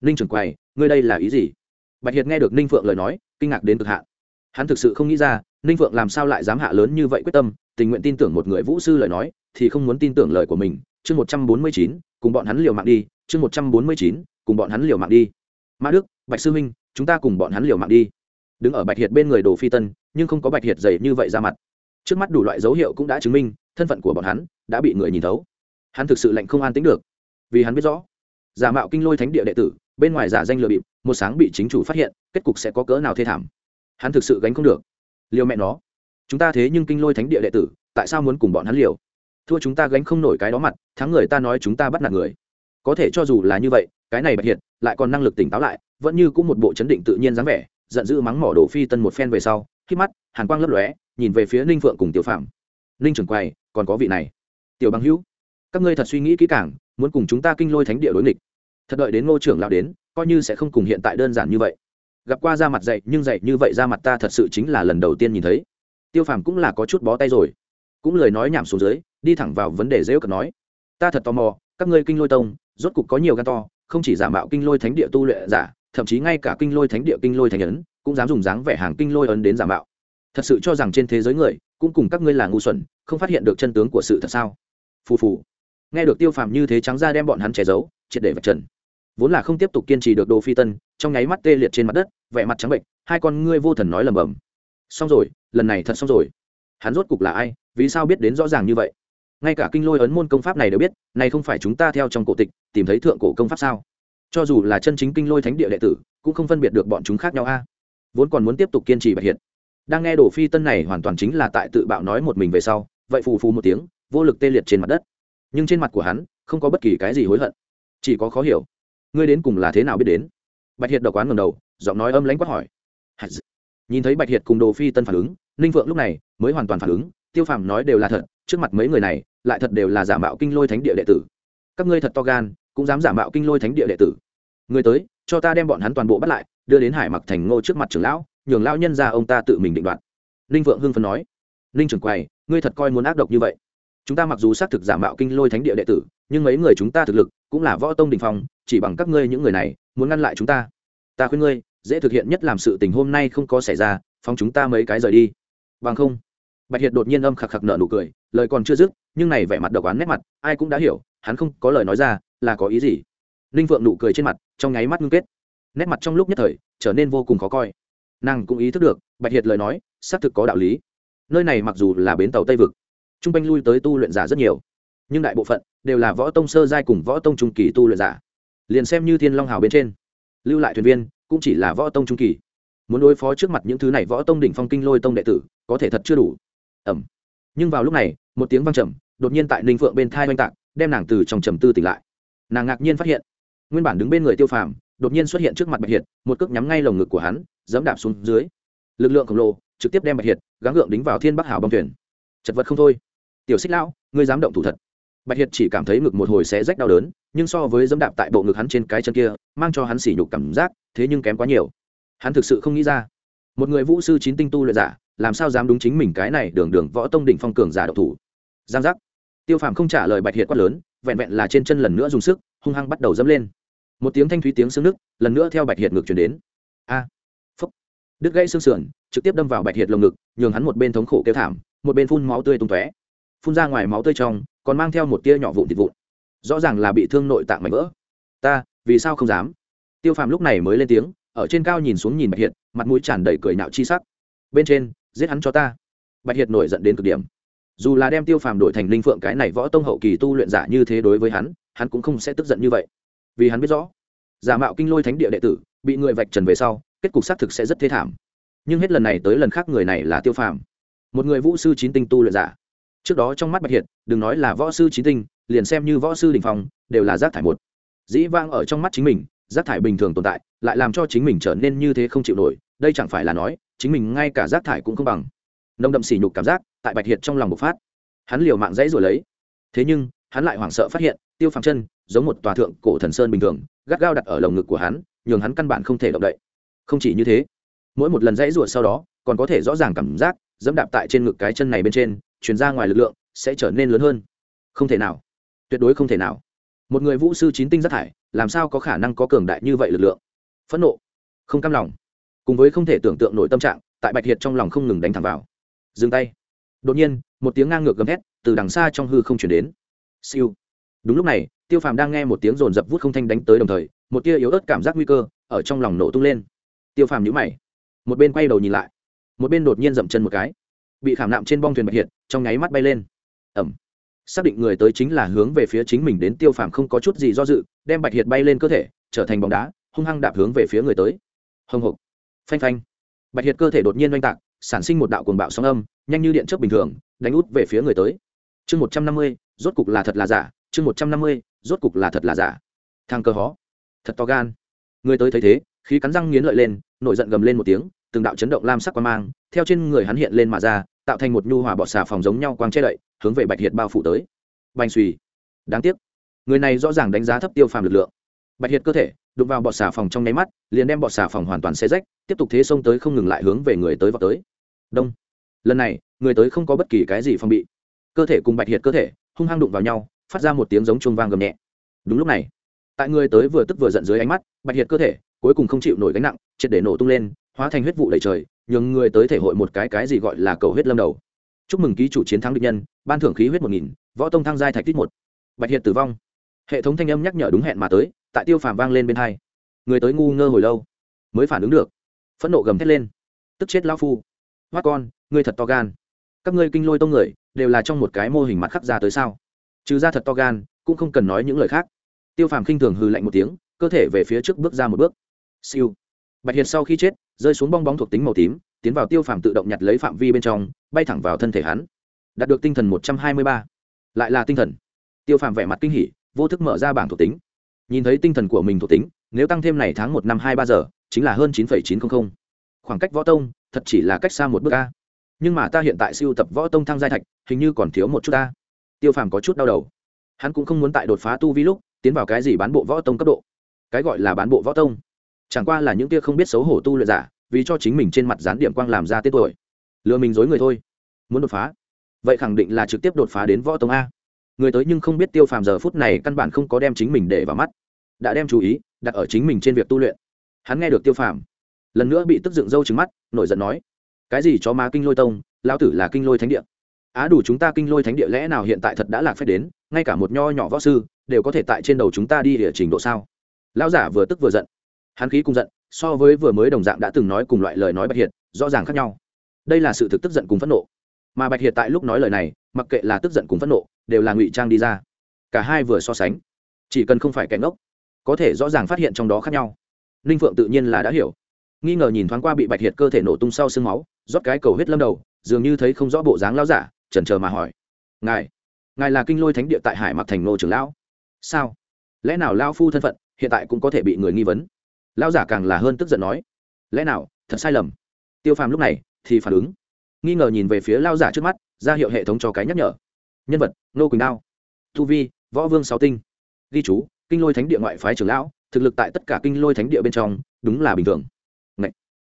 ninh trưởng quầy, ngươi đây là ý gì? Bạch hiệt nghe được ninh phượng lời nói, kinh ngạc đến cực hạn hắn thực sự không nghĩ ra, ninh phượng làm sao lại dám hạ lớn như vậy quyết tâm, tình nguyện tin tưởng một người vũ sư lời nói, thì không muốn tin tưởng lời của mình. Chương một trăm bốn mươi chín, cùng bọn hắn liều mạng đi. Chương một trăm bốn mươi chín, cùng bọn hắn liều mạng đi. Mã đức, bạch sư minh, chúng ta cùng bọn hắn liều mạng đi. Đứng ở bạch hiệt bên người đồ phi tân, nhưng không có bạch hiệt dày như vậy ra mặt. Trước mắt đủ loại dấu hiệu cũng đã chứng minh, thân phận của bọn hắn đã bị người nhìn thấu. Hắn thực sự lệnh không an tính được, vì hắn biết rõ, giả mạo kinh lôi thánh địa đệ tử, bên ngoài giả danh lừa bịp, một sáng bị chính chủ phát hiện, kết cục sẽ có cỡ nào thê thảm hắn thực sự gánh không được. Liều mẹ nó. Chúng ta thế nhưng kinh lôi thánh địa đệ tử, tại sao muốn cùng bọn hắn liều? Thua chúng ta gánh không nổi cái đó mặt, thắng người ta nói chúng ta bắt nạt người. Có thể cho dù là như vậy, cái này bạch hiện lại còn năng lực tỉnh táo lại, vẫn như cũng một bộ chấn định tự nhiên dáng vẻ, giận dữ mắng mỏ đổ phi tân một phen về sau, khi mắt, hàn quang lấp lóe, nhìn về phía ninh phượng cùng tiểu phạm ninh trưởng quầy, còn có vị này. Tiểu bằng hữu, các ngươi thật suy nghĩ kỹ càng, muốn cùng chúng ta kinh lôi thánh địa đối nghịch. Thật đợi đến ngô trưởng lão đến, coi như sẽ không cùng hiện tại đơn giản như vậy gặp qua da mặt dậy nhưng dậy như vậy da mặt ta thật sự chính là lần đầu tiên nhìn thấy. Tiêu phàm cũng là có chút bó tay rồi. Cũng lời nói nhảm xuống dưới, đi thẳng vào vấn đề dễ cận nói. Ta thật tò mò, các ngươi kinh lôi tông, rốt cục có nhiều gan to, không chỉ giả mạo kinh lôi thánh địa tu luyện giả, thậm chí ngay cả kinh lôi thánh địa, kinh lôi thánh ấn, cũng dám dùng dáng vẻ hàng kinh lôi ấn đến giả mạo. Thật sự cho rằng trên thế giới người, cũng cùng các ngươi là ngu xuẩn, không phát hiện được chân tướng của sự thật sao? Phù phù. Nghe được tiêu phàm như thế trắng ra đem bọn hắn che giấu, triệt để vạch trần. Vốn là không tiếp tục kiên trì được đồ phi tân, trong nháy mắt tê liệt trên mặt đất vẻ mặt trắng bệnh, hai con ngươi vô thần nói lầm bầm xong rồi, lần này thật xong rồi. Hắn rốt cục là ai, vì sao biết đến rõ ràng như vậy? Ngay cả kinh lôi ấn môn công pháp này đều biết, này không phải chúng ta theo trong cổ tịch, tìm thấy thượng cổ công pháp sao? Cho dù là chân chính kinh lôi thánh địa đệ tử, cũng không phân biệt được bọn chúng khác nhau a. Vốn còn muốn tiếp tục kiên trì bạch hiện. Đang nghe đổ phi tân này hoàn toàn chính là tại tự bạo nói một mình về sau, vậy phù phù một tiếng, vô lực tê liệt trên mặt đất. Nhưng trên mặt của hắn, không có bất kỳ cái gì hối hận. Chỉ có khó hiểu. Ngươi đến cùng là thế nào biết đến? Bạch hiệt độc quán ngầm đầu, giọng nói âm lãnh quát hỏi. Nhìn thấy bạch hiệt cùng đồ phi tân phản ứng, ninh vượng lúc này mới hoàn toàn phản ứng, tiêu phàm nói đều là thật, trước mặt mấy người này, lại thật đều là giả mạo kinh lôi thánh địa đệ tử. Các ngươi thật to gan, cũng dám giả mạo kinh lôi thánh địa đệ tử. Người tới, cho ta đem bọn hắn toàn bộ bắt lại, đưa đến hải mặc thành ngô trước mặt trưởng lão, nhường lão nhân ra ông ta tự mình định đoạt. Ninh vượng hưng phấn nói. Ninh trưởng quầy, ngươi thật coi muốn ác độc như vậy. Chúng ta mặc dù xác thực giả mạo kinh lôi thánh địa đệ tử, nhưng mấy người chúng ta thực lực cũng là võ tông đình phong, chỉ bằng các ngươi những người này muốn ngăn lại chúng ta. Ta khuyên ngươi, dễ thực hiện nhất làm sự tình hôm nay không có xảy ra phong chúng ta mấy cái rời đi. Bằng không, bạch hiệt đột nhiên âm khạc khạc nợ nụ cười, lời còn chưa dứt, nhưng này vẻ mặt độc oán nét mặt, ai cũng đã hiểu, hắn không có lời nói ra, là có ý gì? Ninh vượng nụ cười trên mặt, trong nháy mắt ngưng kết. Nét mặt trong lúc nhất thời, trở nên vô cùng khó coi. Nàng cũng ý thức được, bạch hiệt lời nói, xác thực có đạo lý. Nơi này mặc dù là bến tàu tây vực t r u n g quanh lui tới tu luyện giả rất nhiều, nhưng đại bộ phận đều là võ tông sơ giai cùng võ tông trung kỳ tu luyện giả liền xem như thiên long hào bên trên. Lưu lại thuyền viên, cũng chỉ là võ tông trung kỳ. Muốn đối phó trước mặt những thứ này võ tông đỉnh phong kinh lôi tông đệ tử, có thể thật chưa đủ. Ẩm. Nhưng vào lúc này, một tiếng văng trầm, đột nhiên tại ninh phượng bên thai oanh tạc, đem nàng từ trong trầm tư tỉnh lại. Nàng ngạc nhiên phát hiện, nguyên bản đứng bên người tiêu phàm, đột nhiên xuất hiện trước mặt bạch hiệt, một cước nhắm ngay lồng ngực của hắn dẫm đạp xuống dưới. Lực lượng khổng lồ, trực tiếp đem bạch hiệt, gắng gượng đính vào thiên bắc hào bong thuyền. Chật vật không thôi. Tiểu xích lão, ngươi dám động thủ thật. Bạch hiệt chỉ cảm thấy ngực một hồi sẽ rách đau đớn nhưng so với dẫm đạp tại bộ ngực hắn trên cái chân kia, mang cho hắn sỉ nhục cảm giác, thế nhưng kém quá nhiều. Hắn thực sự không nghĩ ra. Một người vũ sư chín tinh tu luyện giả, làm sao dám đúng chính mình cái này đường đường võ tông đỉnh phong cường giả độc thủ? Giang giác. Tiêu phàm không trả lời bạch hiệt quát lớn, vẹn vẹn là trên chân lần nữa dùng sức, hung hăng bắt đầu dẫm lên. Một tiếng thanh thúy tiếng xương nước, lần nữa theo bạch hiệt ngược chuyển đến. A! Phúc! Đứt gãy xương sườn, trực tiếp đâm vào bạch hiệt lồng ngực, nhường hắn một bên thống khổ kêu thảm, một bên phun máu tươi tung tóe. Phun ra ngoài máu tươi trong, còn mang theo một tia nhỏ vụn thịt vụn rõ ràng là bị thương nội tạng mảnh vỡ. Ta, vì sao không dám? Tiêu phàm lúc này mới lên tiếng, ở trên cao nhìn xuống nhìn bạch hiệt, mặt mũi tràn đầy cười nạo chi sắc. Bên trên, giết hắn cho ta. Bạch hiệt nổi giận đến cực điểm. Dù là đem tiêu phàm đổi thành linh phượng cái này võ tông hậu kỳ tu luyện giả như thế đối với hắn hắn cũng không sẽ tức giận như vậy. Vì hắn biết rõ, giả mạo kinh lôi thánh địa đệ tử, bị người vạch trần về sau, kết cục xác thực sẽ rất thê thảm. Nhưng hết lần này tới lần khác người này là tiêu phàm. Một người vũ sư chín tinh tu luyện giả. Trước đó trong mắt bạch hiệt, đừng nói là võ sư chín tinh liền xem như võ sư đình phong, đều là rác thải một. Dĩ vang ở trong mắt chính mình, rác thải bình thường tồn tại, lại làm cho chính mình trở nên như thế không chịu nổi, đây chẳng phải là nói, chính mình ngay cả rác thải cũng không bằng. Nông đậm sỉ nhục cảm giác, tại bạch hiệt trong lòng bộc phát. Hắn liều mạng dãy rồi lấy. Thế nhưng, hắn lại hoảng sợ phát hiện, tiêu phàm chân, giống một tòa thượng cổ thần sơn bình thường, gắt gao đặt ở lồng ngực của hắn, nhường hắn căn bản không thể động đậy. Không chỉ như thế, mỗi một lần dãy ruột sau đó, còn có thể rõ ràng cảm giác, dẫm đạp tại trên ngực cái chân này bên trên chuyển ra ngoài lực lượng, sẽ trở nên lớn hơn. Không thể nào tuyệt đối không thể nào. Một người vũ sư chín tinh rất thải làm sao có khả năng có cường đại như vậy lực lượng? Phẫn nộ, không cam lòng. Cùng với không thể tưởng tượng nổi tâm trạng, tại bạch hiệt trong lòng không ngừng đánh thẳng vào. Dừng tay. Đột nhiên, một tiếng ngang ngược gầm thét từ đằng xa trong hư không chuyển đến. Siêu. Đúng lúc này, tiêu phàm đang nghe một tiếng rồn rập vút không thanh đánh tới đồng thời, một tia yếu ớt cảm giác nguy cơ ở trong lòng nổ tung lên. Tiêu phàm nhũ mày. Một bên quay đầu nhìn lại, một bên đột nhiên dậm chân một cái. Bị khảm nạm trên bong thuyền bạch hiệt, trong nháy mắt bay lên. Ẩm xác định người tới chính là hướng về phía chính mình đến tiêu phàm không có chút gì do dự, đem bạch hiệt bay lên cơ thể, trở thành bóng đá, hung hăng đạp hướng về phía người tới. Hồng hộc. Phanh phanh. Bạch hiệt cơ thể đột nhiên oanh tạc, sản sinh một đạo cuồng bạo sóng âm, nhanh như điện chớp bình thường, đánh út về phía người tới. Chương một trăm năm mươi, rốt cục là thật là giả. Chương một trăm năm mươi, rốt cục là thật là giả. Thang cơ hó. Thật to gan. Người tới thấy thế, khí cắn răng nghiến lợi lên, nổi giận gầm lên một tiếng, từng đạo chấn động lam sắc qua mang, theo trên người hắn hiện lên mà ra tạo thành một nhu hòa bọt xà phòng giống nhau quang che đậy, hướng về bạch hiệt bao phủ tới. Bành suy đáng tiếc, người này rõ ràng đánh giá thấp tiêu phàm lực lượng. Bạch hiệt cơ thể, đụng vào bọt xà phòng trong nháy mắt, liền đem bọt xà phòng hoàn toàn xe rách, tiếp tục thế xông tới không ngừng lại hướng về người tới vào tới. Đông. Lần này, người tới không có bất kỳ cái gì phòng bị. Cơ thể cùng bạch hiệt cơ thể, hung hăng đụng vào nhau, phát ra một tiếng giống chuông vang gầm nhẹ. Đúng lúc này, tại người tới vừa tức vừa giận dưới ánh mắt, bạch hiệt cơ thể, cuối cùng không chịu nổi gánh nặng, triệt để nổ tung lên, hóa thành huyết vụ đầy trời nhường người tới thể hội một cái cái gì gọi là cầu huyết lâm đầu. Chúc mừng ký chủ chiến thắng địch nhân, ban thưởng khí huyết một nghìn, võ tông thăng giai thạch tít một. Bạch hiệt tử vong. Hệ thống thanh âm nhắc nhở đúng hẹn mà tới, tại tiêu phàm vang lên bên hai. Người tới ngu ngơ hồi lâu, mới phản ứng được. Phẫn nộ gầm thét lên. Tức chết lao phu. Hoa con, ngươi thật to gan. Các ngươi kinh lôi tông người, đều là trong một cái mô hình mặt khắc ra tới sao? Trừ ra thật to gan, cũng không cần nói những lời khác. Tiêu phàm khinh thường hư lạnh một tiếng, cơ thể về phía trước bước ra một bước. Siêu. Bạch hiệt sau khi chết rơi xuống bong bóng thuộc tính màu tím, tiến vào tiêu phàm tự động nhặt lấy phạm vi bên trong, bay thẳng vào thân thể hắn. Đạt được tinh thần một trăm hai mươi ba. Lại là tinh thần. Tiêu phàm vẻ mặt kinh hỉ, vô thức mở ra bảng thuộc tính. Nhìn thấy tinh thần của mình thuộc tính, nếu tăng thêm này tháng một năm hai ba giờ, chính là hơn chín chín trăm linh khoảng cách võ tông, thật chỉ là cách xa một bước a. Nhưng mà ta hiện tại siêu tập võ tông thăng giai thạch, hình như còn thiếu một chút ta tiêu phàm có chút đau đầu. Hắn cũng không muốn tại đột phá tu vi lúc, tiến vào cái gì bán bộ võ tông cấp độ. Cái gọi là bán bộ võ tông chẳng qua là những kia không biết xấu hổ tu luyện giả, vì cho chính mình trên mặt dán điểm quang làm ra tên tuổi. Lừa mình dối người thôi. Muốn đột phá. Vậy khẳng định là trực tiếp đột phá đến võ tông a. Người tới nhưng không biết tiêu phàm giờ phút này căn bản không có đem chính mình để vào mắt. Đã đem chú ý đặt ở chính mình trên việc tu luyện. Hắn nghe được tiêu phàm. Lần nữa bị tức dựng râu trứng mắt, nổi giận nói, cái gì cho má kinh lôi tông lao tử là kinh lôi thánh địa. Á đủ chúng ta kinh lôi thánh địa lẽ nào hiện tại thật đã lạc phép đến, ngay cả một nho nhỏ võ sư đều có thể tại trên đầu chúng ta đi địa trình độ sao? Lao giả vừa tức vừa giận hắn khí cùng giận, so với vừa mới đồng dạng đã từng nói cùng loại lời nói bạch hiệt, rõ ràng khác nhau. Đây là sự thực tức giận cùng phẫn nộ. Mà bạch hiệt tại lúc nói lời này, mặc kệ là tức giận cùng phẫn nộ, đều là ngụy trang đi ra. Cả hai vừa so sánh, chỉ cần không phải kẻ ngốc, có thể rõ ràng phát hiện trong đó khác nhau. Ninh phượng tự nhiên là đã hiểu. Nghi ngờ nhìn thoáng qua bị bạch hiệt cơ thể nổ tung sau sương máu, rót cái cầu huyết lâm đầu, dường như thấy không rõ bộ dáng lao giả, chần chờ mà hỏi. Ngài ngài là kinh lôi thánh địa tại hải mặc thành nô trưởng lão? Sao? Lẽ nào lao phu thân phận hiện tại cũng có thể bị người nghi vấn? Lao giả càng là hơn tức giận nói, lẽ nào, thật sai lầm? Tiêu phàm lúc này thì phản ứng, nghi ngờ nhìn về phía lao giả trước mắt, ra hiệu hệ thống cho cái nhắc nhở. Nhân vật nô quỳnh đao. Tu vi, võ vương sáu tinh. Ghi chú, kinh lôi thánh địa ngoại phái trưởng lão, thực lực tại tất cả kinh lôi thánh địa bên trong, đúng là bình thường. Ngậy!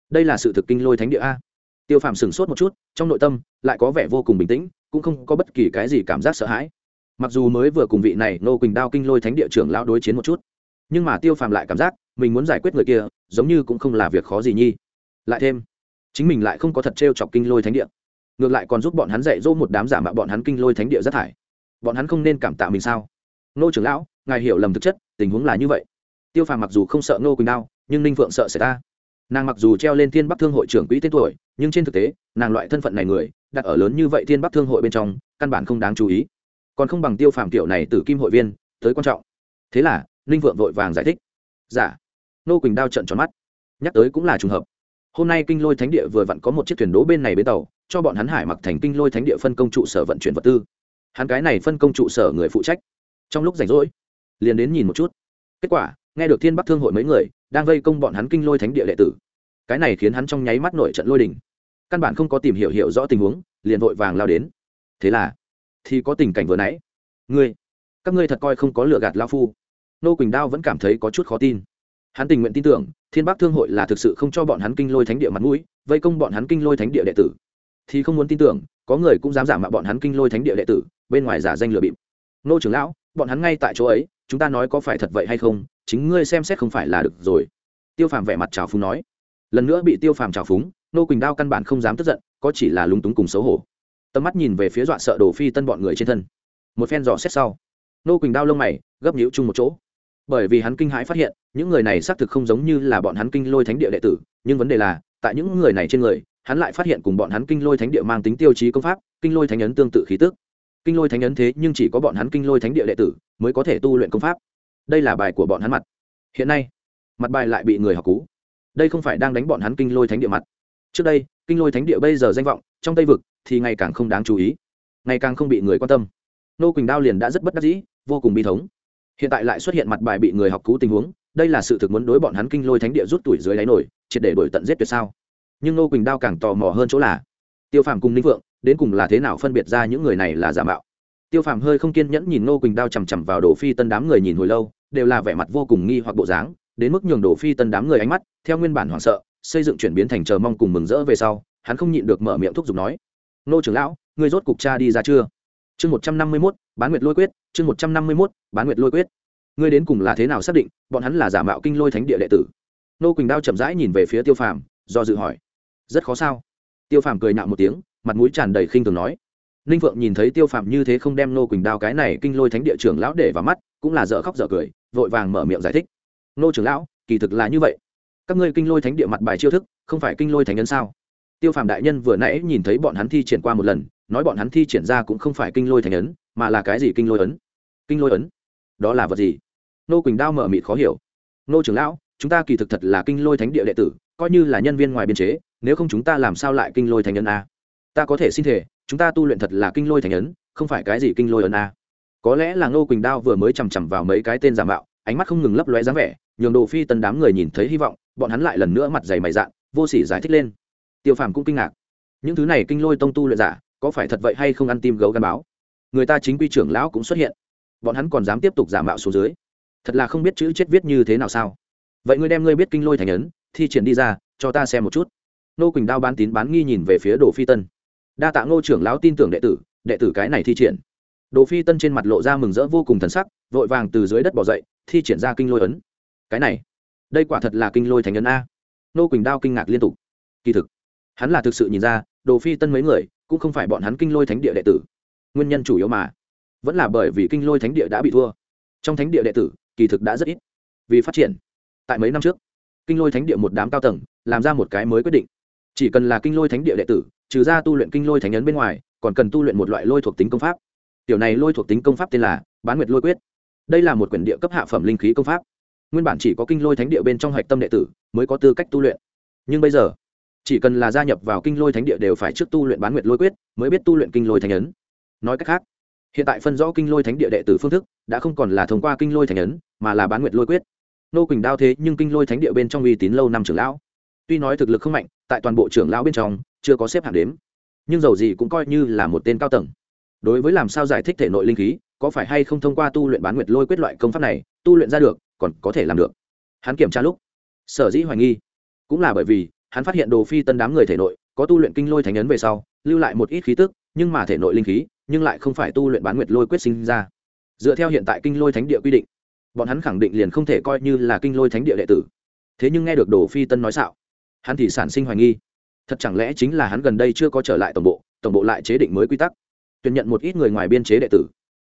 đây là sự thực kinh lôi thánh địa a. Tiêu phàm sửng sốt một chút, trong nội tâm lại có vẻ vô cùng bình tĩnh, cũng không có bất kỳ cái gì cảm giác sợ hãi. Mặc dù mới vừa cùng vị này nô quỳnh đao kinh lôi thánh địa trưởng lão đối chiến một chút nhưng mà tiêu phàm lại cảm giác mình muốn giải quyết người kia, giống như cũng không là việc khó gì nhi. Lại thêm, chính mình lại không có thật t r e o chọc kinh lôi thánh địa. Ngược lại còn giúp bọn hắn dạy dỗ một đám giả mạo bọn hắn kinh lôi thánh địa rất thải. Bọn hắn không nên cảm tạ mình sao? Nô trưởng lão, ngài hiểu lầm thực chất, tình huống là như vậy. Tiêu phàm mặc dù không sợ nô quỳnh đao, nhưng ninh phượng sợ xảy ta. Nàng mặc dù treo lên thiên bắc thương hội trưởng quỹ tên tuổi, nhưng trên thực tế, nàng loại thân phận này người, đặt ở lớn như vậy thiên bắc thương hội bên trong, căn bản không đáng chú ý. Còn không bằng tiêu phàm kiểu này từ kim hội viên, tới quan trọng. Thế là ninh vượng vội vàng giải thích. Giả dạ. nô quỳnh đao trận tròn mắt. Nhắc tới cũng là trùng hợp. Hôm nay kinh lôi thánh địa vừa vặn có một chiếc thuyền đỗ bên này bến tàu, cho bọn hắn hải mặc thành kinh lôi thánh địa phân công trụ sở vận chuyển vật tư. Hắn cái này phân công trụ sở người phụ trách. Trong lúc rảnh rỗi, liền đến nhìn một chút. Kết quả, nghe được thiên bắc thương hội mấy người đang vây công bọn hắn kinh lôi thánh địa đệ tử. Cái này khiến hắn trong nháy mắt nổi trận lôi đình. Căn bản không có tìm hiểu hiểu rõ tình huống, liền vội vàng lao đến. Thế là, thì có tình cảnh vừa nãy. Ngươi, các ngươi thật coi không có lựa gạt lao phu nô quỳnh đao vẫn cảm thấy có chút khó tin. Hắn tình nguyện tin tưởng, thiên bắc thương hội là thực sự không cho bọn hắn kinh lôi thánh địa mặt mũi, vây công bọn hắn kinh lôi thánh địa đệ tử. Thì không muốn tin tưởng, có người cũng dám giả mạo bọn hắn kinh lôi thánh địa đệ tử, bên ngoài giả danh lừa bịp. Nô trưởng lão, bọn hắn ngay tại chỗ ấy, chúng ta nói có phải thật vậy hay không, chính ngươi xem xét không phải là được rồi. Tiêu phàm vẻ mặt trào phúng nói. Lần nữa bị tiêu phàm trào phúng, nô quỳnh đao căn bản không dám tức giận, có chỉ là lúng túng cùng xấu hổ. Tầm mắt nhìn về phía dọa sợ đồ phi tân bọn người trên thân. Một phen dò xét sau, nô quỳnh đao lông mày, gấp nhũ chung một chỗ bởi vì hắn kinh hãi phát hiện, những người này xác thực không giống như là bọn hắn kinh lôi thánh địa đệ tử, nhưng vấn đề là, tại những người này trên người, hắn lại phát hiện cùng bọn hắn kinh lôi thánh địa mang tính tiêu chí công pháp, kinh lôi thánh ấn tương tự khí tức. Kinh lôi thánh ấn thế nhưng chỉ có bọn hắn kinh lôi thánh địa đệ tử mới có thể tu luyện công pháp. Đây là bài của bọn hắn mặt. Hiện nay, mặt bài lại bị người học cú. Đây không phải đang đánh bọn hắn kinh lôi thánh địa mặt. Trước đây, kinh lôi thánh địa bây giờ danh vọng, trong tây vực thì ngày càng không đáng chú ý. Ngày càng không bị người quan tâm. Nô quỳnh đao liền đã rất bất đắc dĩ, vô cùng bi thống hiện tại lại xuất hiện mặt bài bị người học cú tình huống, đây là sự thực muốn đối bọn hắn kinh lôi thánh địa rút tuổi dưới đáy nổi, triệt để đổi tận giết tuyệt sao. Nhưng nô quỳnh đao càng tò mò hơn chỗ là, tiêu phàm cùng ninh vượng đến cùng là thế nào phân biệt ra những người này là giả mạo? Tiêu phàm hơi không kiên nhẫn nhìn nô quỳnh đao chằm chằm vào đồ phi tân đám người nhìn hồi lâu, đều là vẻ mặt vô cùng nghi hoặc bộ dáng, đến mức nhường đồ phi tân đám người ánh mắt, theo nguyên bản hoảng sợ, xây dựng chuyển biến thành chờ mong cùng mừng rỡ về sau, hắn không nhịn được mở miệng thúc giục nói, nô trưởng lão, ngươi rốt cục cha đi ra chưa? Chương một trăm năm mươi mốt, bán nguyệt lôi quyết, chương một trăm năm mươi mốt, bán nguyệt lôi quyết. Ngươi đến cùng là thế nào xác định, bọn hắn là giả mạo kinh lôi thánh địa đệ tử? Nô quỳnh đao chậm rãi nhìn về phía tiêu phàm, do dự hỏi. Rất khó sao? Tiêu phàm cười nhạo một tiếng, mặt mũi tràn đầy khinh thường nói. Ninh phượng nhìn thấy tiêu phàm như thế không đem nô quỳnh đao cái này kinh lôi thánh địa trưởng lão để vào mắt, cũng là dở khóc dở cười, vội vàng mở miệng giải thích. Nô trưởng lão, kỳ thực là như vậy. Các ngươi kinh lôi thánh địa mặt bài chiêu thức, không phải kinh lôi thánh nhân sao? Tiêu phàm đại nhân vừa nãy nhìn thấy bọn hắn thi triển qua một lần nói bọn hắn thi triển ra cũng không phải kinh lôi thánh ấn, mà là cái gì kinh lôi ấn? Kinh lôi ấn? Đó là vật gì? Nô quỳnh đao mở mịt khó hiểu. Nô trưởng lão, chúng ta kỳ thực thật là kinh lôi thánh địa đệ tử, coi như là nhân viên ngoài biên chế, nếu không chúng ta làm sao lại kinh lôi thánh ấn a? Ta có thể xin thể chúng ta tu luyện thật là kinh lôi thánh ấn, không phải cái gì kinh lôi ấn a. Có lẽ là nô quỳnh đao vừa mới chằm chằm vào mấy cái tên giả mạo, ánh mắt không ngừng lấp lóe dáng vẻ, nhường đồ phi tần đám người nhìn thấy hy vọng, bọn hắn lại lần nữa mặt dày mày dạn, vô sỉ giải thích lên. Tiêu phàm cũng kinh ngạc. Những thứ này kinh lôi tông tu luyện giả có phải thật vậy hay không ăn tim gấu gắn báo? Người ta chính quy trưởng lão cũng xuất hiện. Bọn hắn còn dám tiếp tục giả mạo số dưới. Thật là không biết chữ chết viết như thế nào sao? Vậy ngươi đem ngươi biết kinh lôi thành ấn, thi triển đi ra, cho ta xem một chút. Nô quỳnh đao bán tín bán nghi nhìn về phía đồ phi tân. Đa tạ ngô trưởng lão tin tưởng đệ tử đệ tử cái này thi triển. Đồ phi tân trên mặt lộ ra mừng rỡ vô cùng thần sắc, vội vàng từ dưới đất bỏ dậy, thi triển ra kinh lôi ấn. Cái này, đây quả thật là kinh lôi thành ấn a. Nô quỳnh đao kinh ngạc liên tục. Kỳ thực, hắn là thực sự nhìn ra, đồ phi tân mấy người cũng không phải bọn hắn kinh lôi thánh địa đệ tử. Nguyên nhân chủ yếu mà, vẫn là bởi vì kinh lôi thánh địa đã bị thua. Trong thánh địa đệ tử, kỳ thực đã rất ít vì phát triển. Tại mấy năm trước, kinh lôi thánh địa một đám cao tầng làm ra một cái mới quyết định. Chỉ cần là kinh lôi thánh địa đệ tử, trừ ra tu luyện kinh lôi thánh ấn bên ngoài, còn cần tu luyện một loại lôi thuộc tính công pháp. Tiểu này lôi thuộc tính công pháp tên là bán nguyệt lôi quyết. Đây là một quyển địa cấp hạ phẩm linh khí công pháp. Nguyên bản chỉ có kinh lôi thánh địa bên trong hạch tâm đệ tử mới có tư cách tu luyện. Nhưng bây giờ chỉ cần là gia nhập vào kinh lôi thánh địa đều phải trước tu luyện bán nguyệt lôi quyết, mới biết tu luyện kinh lôi thánh ấn. Nói cách khác, hiện tại phân rõ kinh lôi thánh địa đệ tử phương thức, đã không còn là thông qua kinh lôi thánh ấn, mà là bán nguyệt lôi quyết. Nô quỳnh đao thế nhưng kinh lôi thánh địa bên trong uy tín lâu năm trưởng lão. Tuy nói thực lực không mạnh, tại toàn bộ trưởng lão bên trong, chưa có xếp hạng đếm, nhưng dầu gì cũng coi như là một tên cao tầng. Đối với làm sao giải thích thể nội linh khí, có phải hay không thông qua tu luyện bán nguyệt lôi quyết loại công pháp này, tu luyện ra được, còn có thể làm được. Hắn kiểm tra lúc, sở dĩ hoài nghi, cũng là bởi vì hắn phát hiện đồ phi tân đám người thể nội có tu luyện kinh lôi thánh ấn về sau, lưu lại một ít khí tức, nhưng mà thể nội linh khí, nhưng lại không phải tu luyện bán nguyệt lôi quyết sinh ra. Dựa theo hiện tại kinh lôi thánh địa quy định, bọn hắn khẳng định liền không thể coi như là kinh lôi thánh địa đệ tử. Thế nhưng nghe được đồ phi tân nói xạo, hắn thì sản sinh hoài nghi. Thật chẳng lẽ chính là hắn gần đây chưa có trở lại tổng bộ tổng bộ lại chế định mới quy tắc, tuyển nhận một ít người ngoài biên chế đệ tử.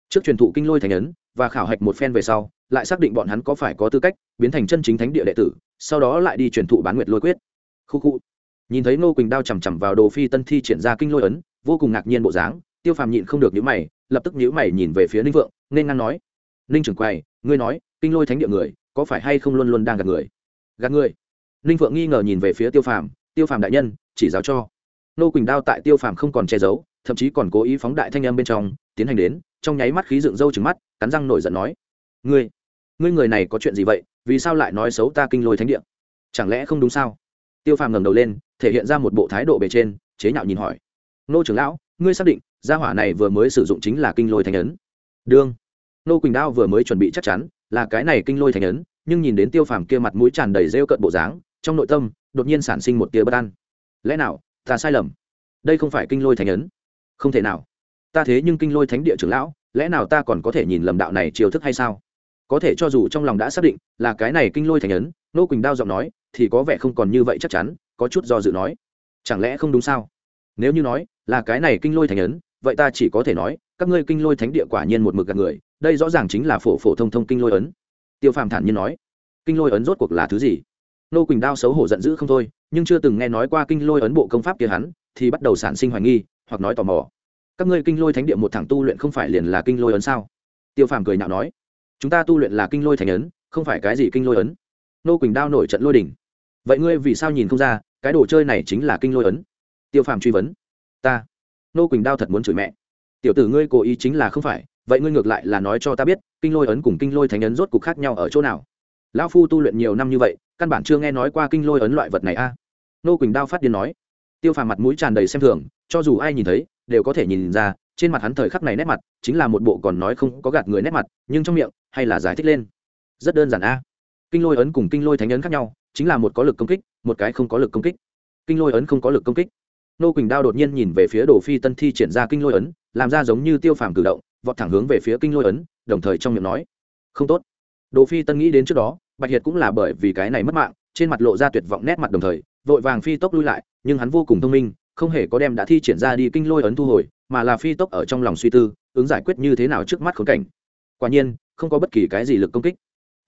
Trước truyền thụ kinh lôi thành ấn, và khảo hạch một phen về sau, lại xác định bọn hắn có phải có tư cách, biến thành chân chính thánh địa đệ tử, sau đó lại đi truyền thụ bán nguyệt lôi quyết khu khu. Nhìn thấy ngô quỳnh đao chằm chằm vào đồ phi tân thi triển ra kinh lôi ấn vô cùng ngạc nhiên bộ dáng tiêu phàm nhịn không được nhữ mày lập tức nhữ mày nhìn về phía ninh vượng nên ngăn nói ninh trưởng quầy, ngươi nói kinh lôi thánh địa người có phải hay không luôn luôn đang gạt người? Gạt người? Ninh vượng nghi ngờ nhìn về phía tiêu phàm tiêu phàm đại nhân chỉ giáo cho. Nô quỳnh đao tại tiêu phàm không còn che giấu thậm chí còn cố ý phóng đại thanh âm bên trong tiến hành đến trong nháy mắt khí dựng râu trừng mắt cắn răng nổi giận nói ngươi ngươi người này có chuyện gì vậy vì sao lại nói xấu ta kinh lôi thánh địa? Chẳng lẽ không đúng sao? Tiêu phàm ngẩng đầu lên, thể hiện ra một bộ thái độ bề trên, chế nhạo nhìn hỏi. Nô trưởng lão, ngươi xác định, gia hỏa này vừa mới sử dụng chính là kinh lôi thành ấn? Đương. Nô quỳnh đao vừa mới chuẩn bị chắc chắn, là cái này kinh lôi thành ấn. Nhưng nhìn đến tiêu phàm kia mặt mũi tràn đầy rêu cận bộ dáng, trong nội tâm, đột nhiên sản sinh một tia bất an. Lẽ nào, ta sai lầm? Đây không phải kinh lôi thành ấn? Không thể nào. Ta thế nhưng kinh lôi thánh địa trưởng lão, lẽ nào ta còn có thể nhìn lầm đạo này chiều thức hay sao? Có thể cho dù trong lòng đã xác định là cái này kinh lôi thánh ấn nô quỳnh đao giọng nói thì có vẻ không còn như vậy chắc chắn, có chút do dự nói, chẳng lẽ không đúng sao? Nếu như nói là cái này kinh lôi thánh ấn, vậy ta chỉ có thể nói, các ngươi kinh lôi thánh địa quả nhiên một mực gạt người, đây rõ ràng chính là phổ phổ thông thông kinh lôi ấn. Tiêu phàm thản nhiên nói, kinh lôi ấn rốt cuộc là thứ gì? Nô quỳnh đao xấu hổ giận dữ không thôi, nhưng chưa từng nghe nói qua kinh lôi ấn bộ công pháp kia hắn, thì bắt đầu sản sinh hoài nghi, hoặc nói tò mò. Các ngươi kinh lôi thánh địa một thằng tu luyện không phải liền là kinh lôi ấn sao? Tiêu phàm cười nhạo nói chúng ta tu luyện là kinh lôi thành ấn, không phải cái gì kinh lôi ấn. Nô quỳnh đao nổi trận lôi đỉnh. Vậy ngươi vì sao nhìn không ra, cái đồ chơi này chính là kinh lôi ấn? Tiêu phàm truy vấn. Ta. Nô quỳnh đao thật muốn chửi mẹ. Tiểu tử ngươi cố ý chính là không phải, vậy ngươi ngược lại là nói cho ta biết, kinh lôi ấn cùng kinh lôi thánh ấn rốt cục khác nhau ở chỗ nào? Lão phu tu luyện nhiều năm như vậy, căn bản chưa nghe nói qua kinh lôi ấn loại vật này a. Nô quỳnh đao phát điên nói. Tiêu phàm mặt mũi tràn đầy xem thường, cho dù ai nhìn thấy, đều có thể nhìn ra trên mặt hắn thời khắc này nét mặt, chính là một bộ còn nói không có gạt người nét mặt, nhưng trong miệng, hay là giải thích lên. Rất đơn giản a. Kinh lôi ấn cùng kinh lôi thánh ấn khác nhau, chính là một có lực công kích, một cái không có lực công kích. Kinh lôi ấn không có lực công kích. Nô quỳnh đao đột nhiên nhìn về phía đồ phi tân thi triển ra kinh lôi ấn, làm ra giống như tiêu phàm cử động, vọt thẳng hướng về phía kinh lôi ấn, đồng thời trong miệng nói, không tốt. Đồ phi tân nghĩ đến trước đó, bạch hiệt cũng là bởi vì cái này mất mạng, trên mặt lộ ra tuyệt vọng nét mặt đồng thời, vội vàng phi tốc lui lại, nhưng hắn vô cùng thông minh không hề có đem đã thi triển ra đi kinh lôi ấn thu hồi, mà là phi tốc ở trong lòng suy tư, ứng giải quyết như thế nào trước mắt khốn cảnh. Quả nhiên, không có bất kỳ cái gì lực công kích.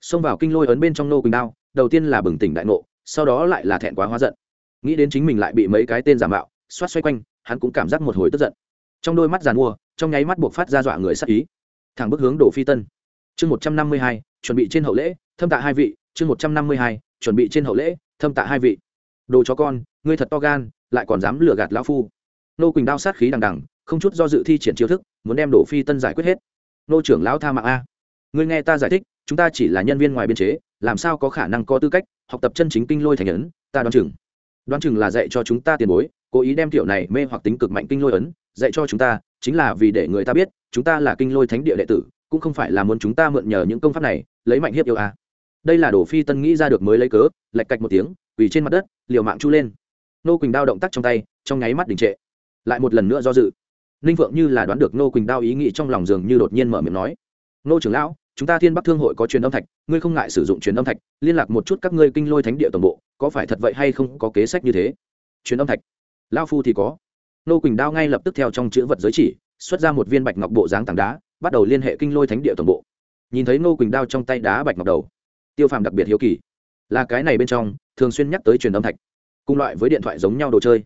Xông vào kinh lôi ấn bên trong nô quỳnh đao, đầu tiên là bừng tỉnh đại ngộ, sau đó lại là thẹn quá hóa giận. Nghĩ đến chính mình lại bị mấy cái tên giả mạo, xoát xoay quanh, hắn cũng cảm giác một hồi tức giận. Trong đôi mắt giàn mua, trong nháy mắt buộc phát ra dọa người sắc ý. Thẳng bước hướng đổ phi tân. Chương một trăm năm mươi hai, chuẩn bị trên hậu lễ, thâm tạ hai vị. Chương một trăm năm mươi hai, chuẩn bị trên hậu lễ, thâm tạ hai vị. Đồ chó con, ngươi thật to gan lại còn dám lừa gạt lão phu. Nô quỳnh đao sát khí đằng đằng, không chút do dự thi triển chiêu thức, muốn đem đổ phi tân giải quyết hết. Nô trưởng lão tha mạng a. Ngươi nghe ta giải thích, chúng ta chỉ là nhân viên ngoài biên chế, làm sao có khả năng có tư cách học tập chân chính kinh lôi thành ấn, ta đoán chừng. Đoán chừng là dạy cho chúng ta tiền bối, cố ý đem tiểu này mê hoặc tính cực mạnh kinh lôi ấn, dạy cho chúng ta, chính là vì để người ta biết, chúng ta là kinh lôi thánh địa đệ tử, cũng không phải là muốn chúng ta mượn nhờ những công pháp này, lấy mạnh hiếp yêu a. Đây là đồ phi tân nghĩ ra được mới lấy cớ lạch cạch một tiếng, quỳ trên mặt đất, liều mạng chu lên nô quỳnh đao động tác trong tay, trong nháy mắt đình trệ. Lại một lần nữa do dự. Ninh phượng như là đoán được nô quỳnh đao ý nghĩ trong lòng giường như đột nhiên mở miệng nói, nô trưởng lão, chúng ta thiên bắc thương hội có truyền âm thạch, ngươi không ngại sử dụng truyền âm thạch, liên lạc một chút các ngươi kinh lôi thánh địa tổng bộ, có phải thật vậy hay không, có kế sách như thế? Truyền âm thạch? Lao phu thì có. Nô quỳnh đao ngay lập tức theo trong chữ vật giới chỉ, xuất ra một viên bạch ngọc bộ dáng tảng đá, bắt đầu liên hệ kinh lôi thánh địa tổng bộ. Nhìn thấy nô quỳnh đao trong tay đá bạch ngọc đầu, tiêu phàm đặc biệt hiếu kỳ. Là cái này bên trong, thường xuyên nhắc tới truyền âm thạch cùng loại với điện thoại giống nhau đồ chơi.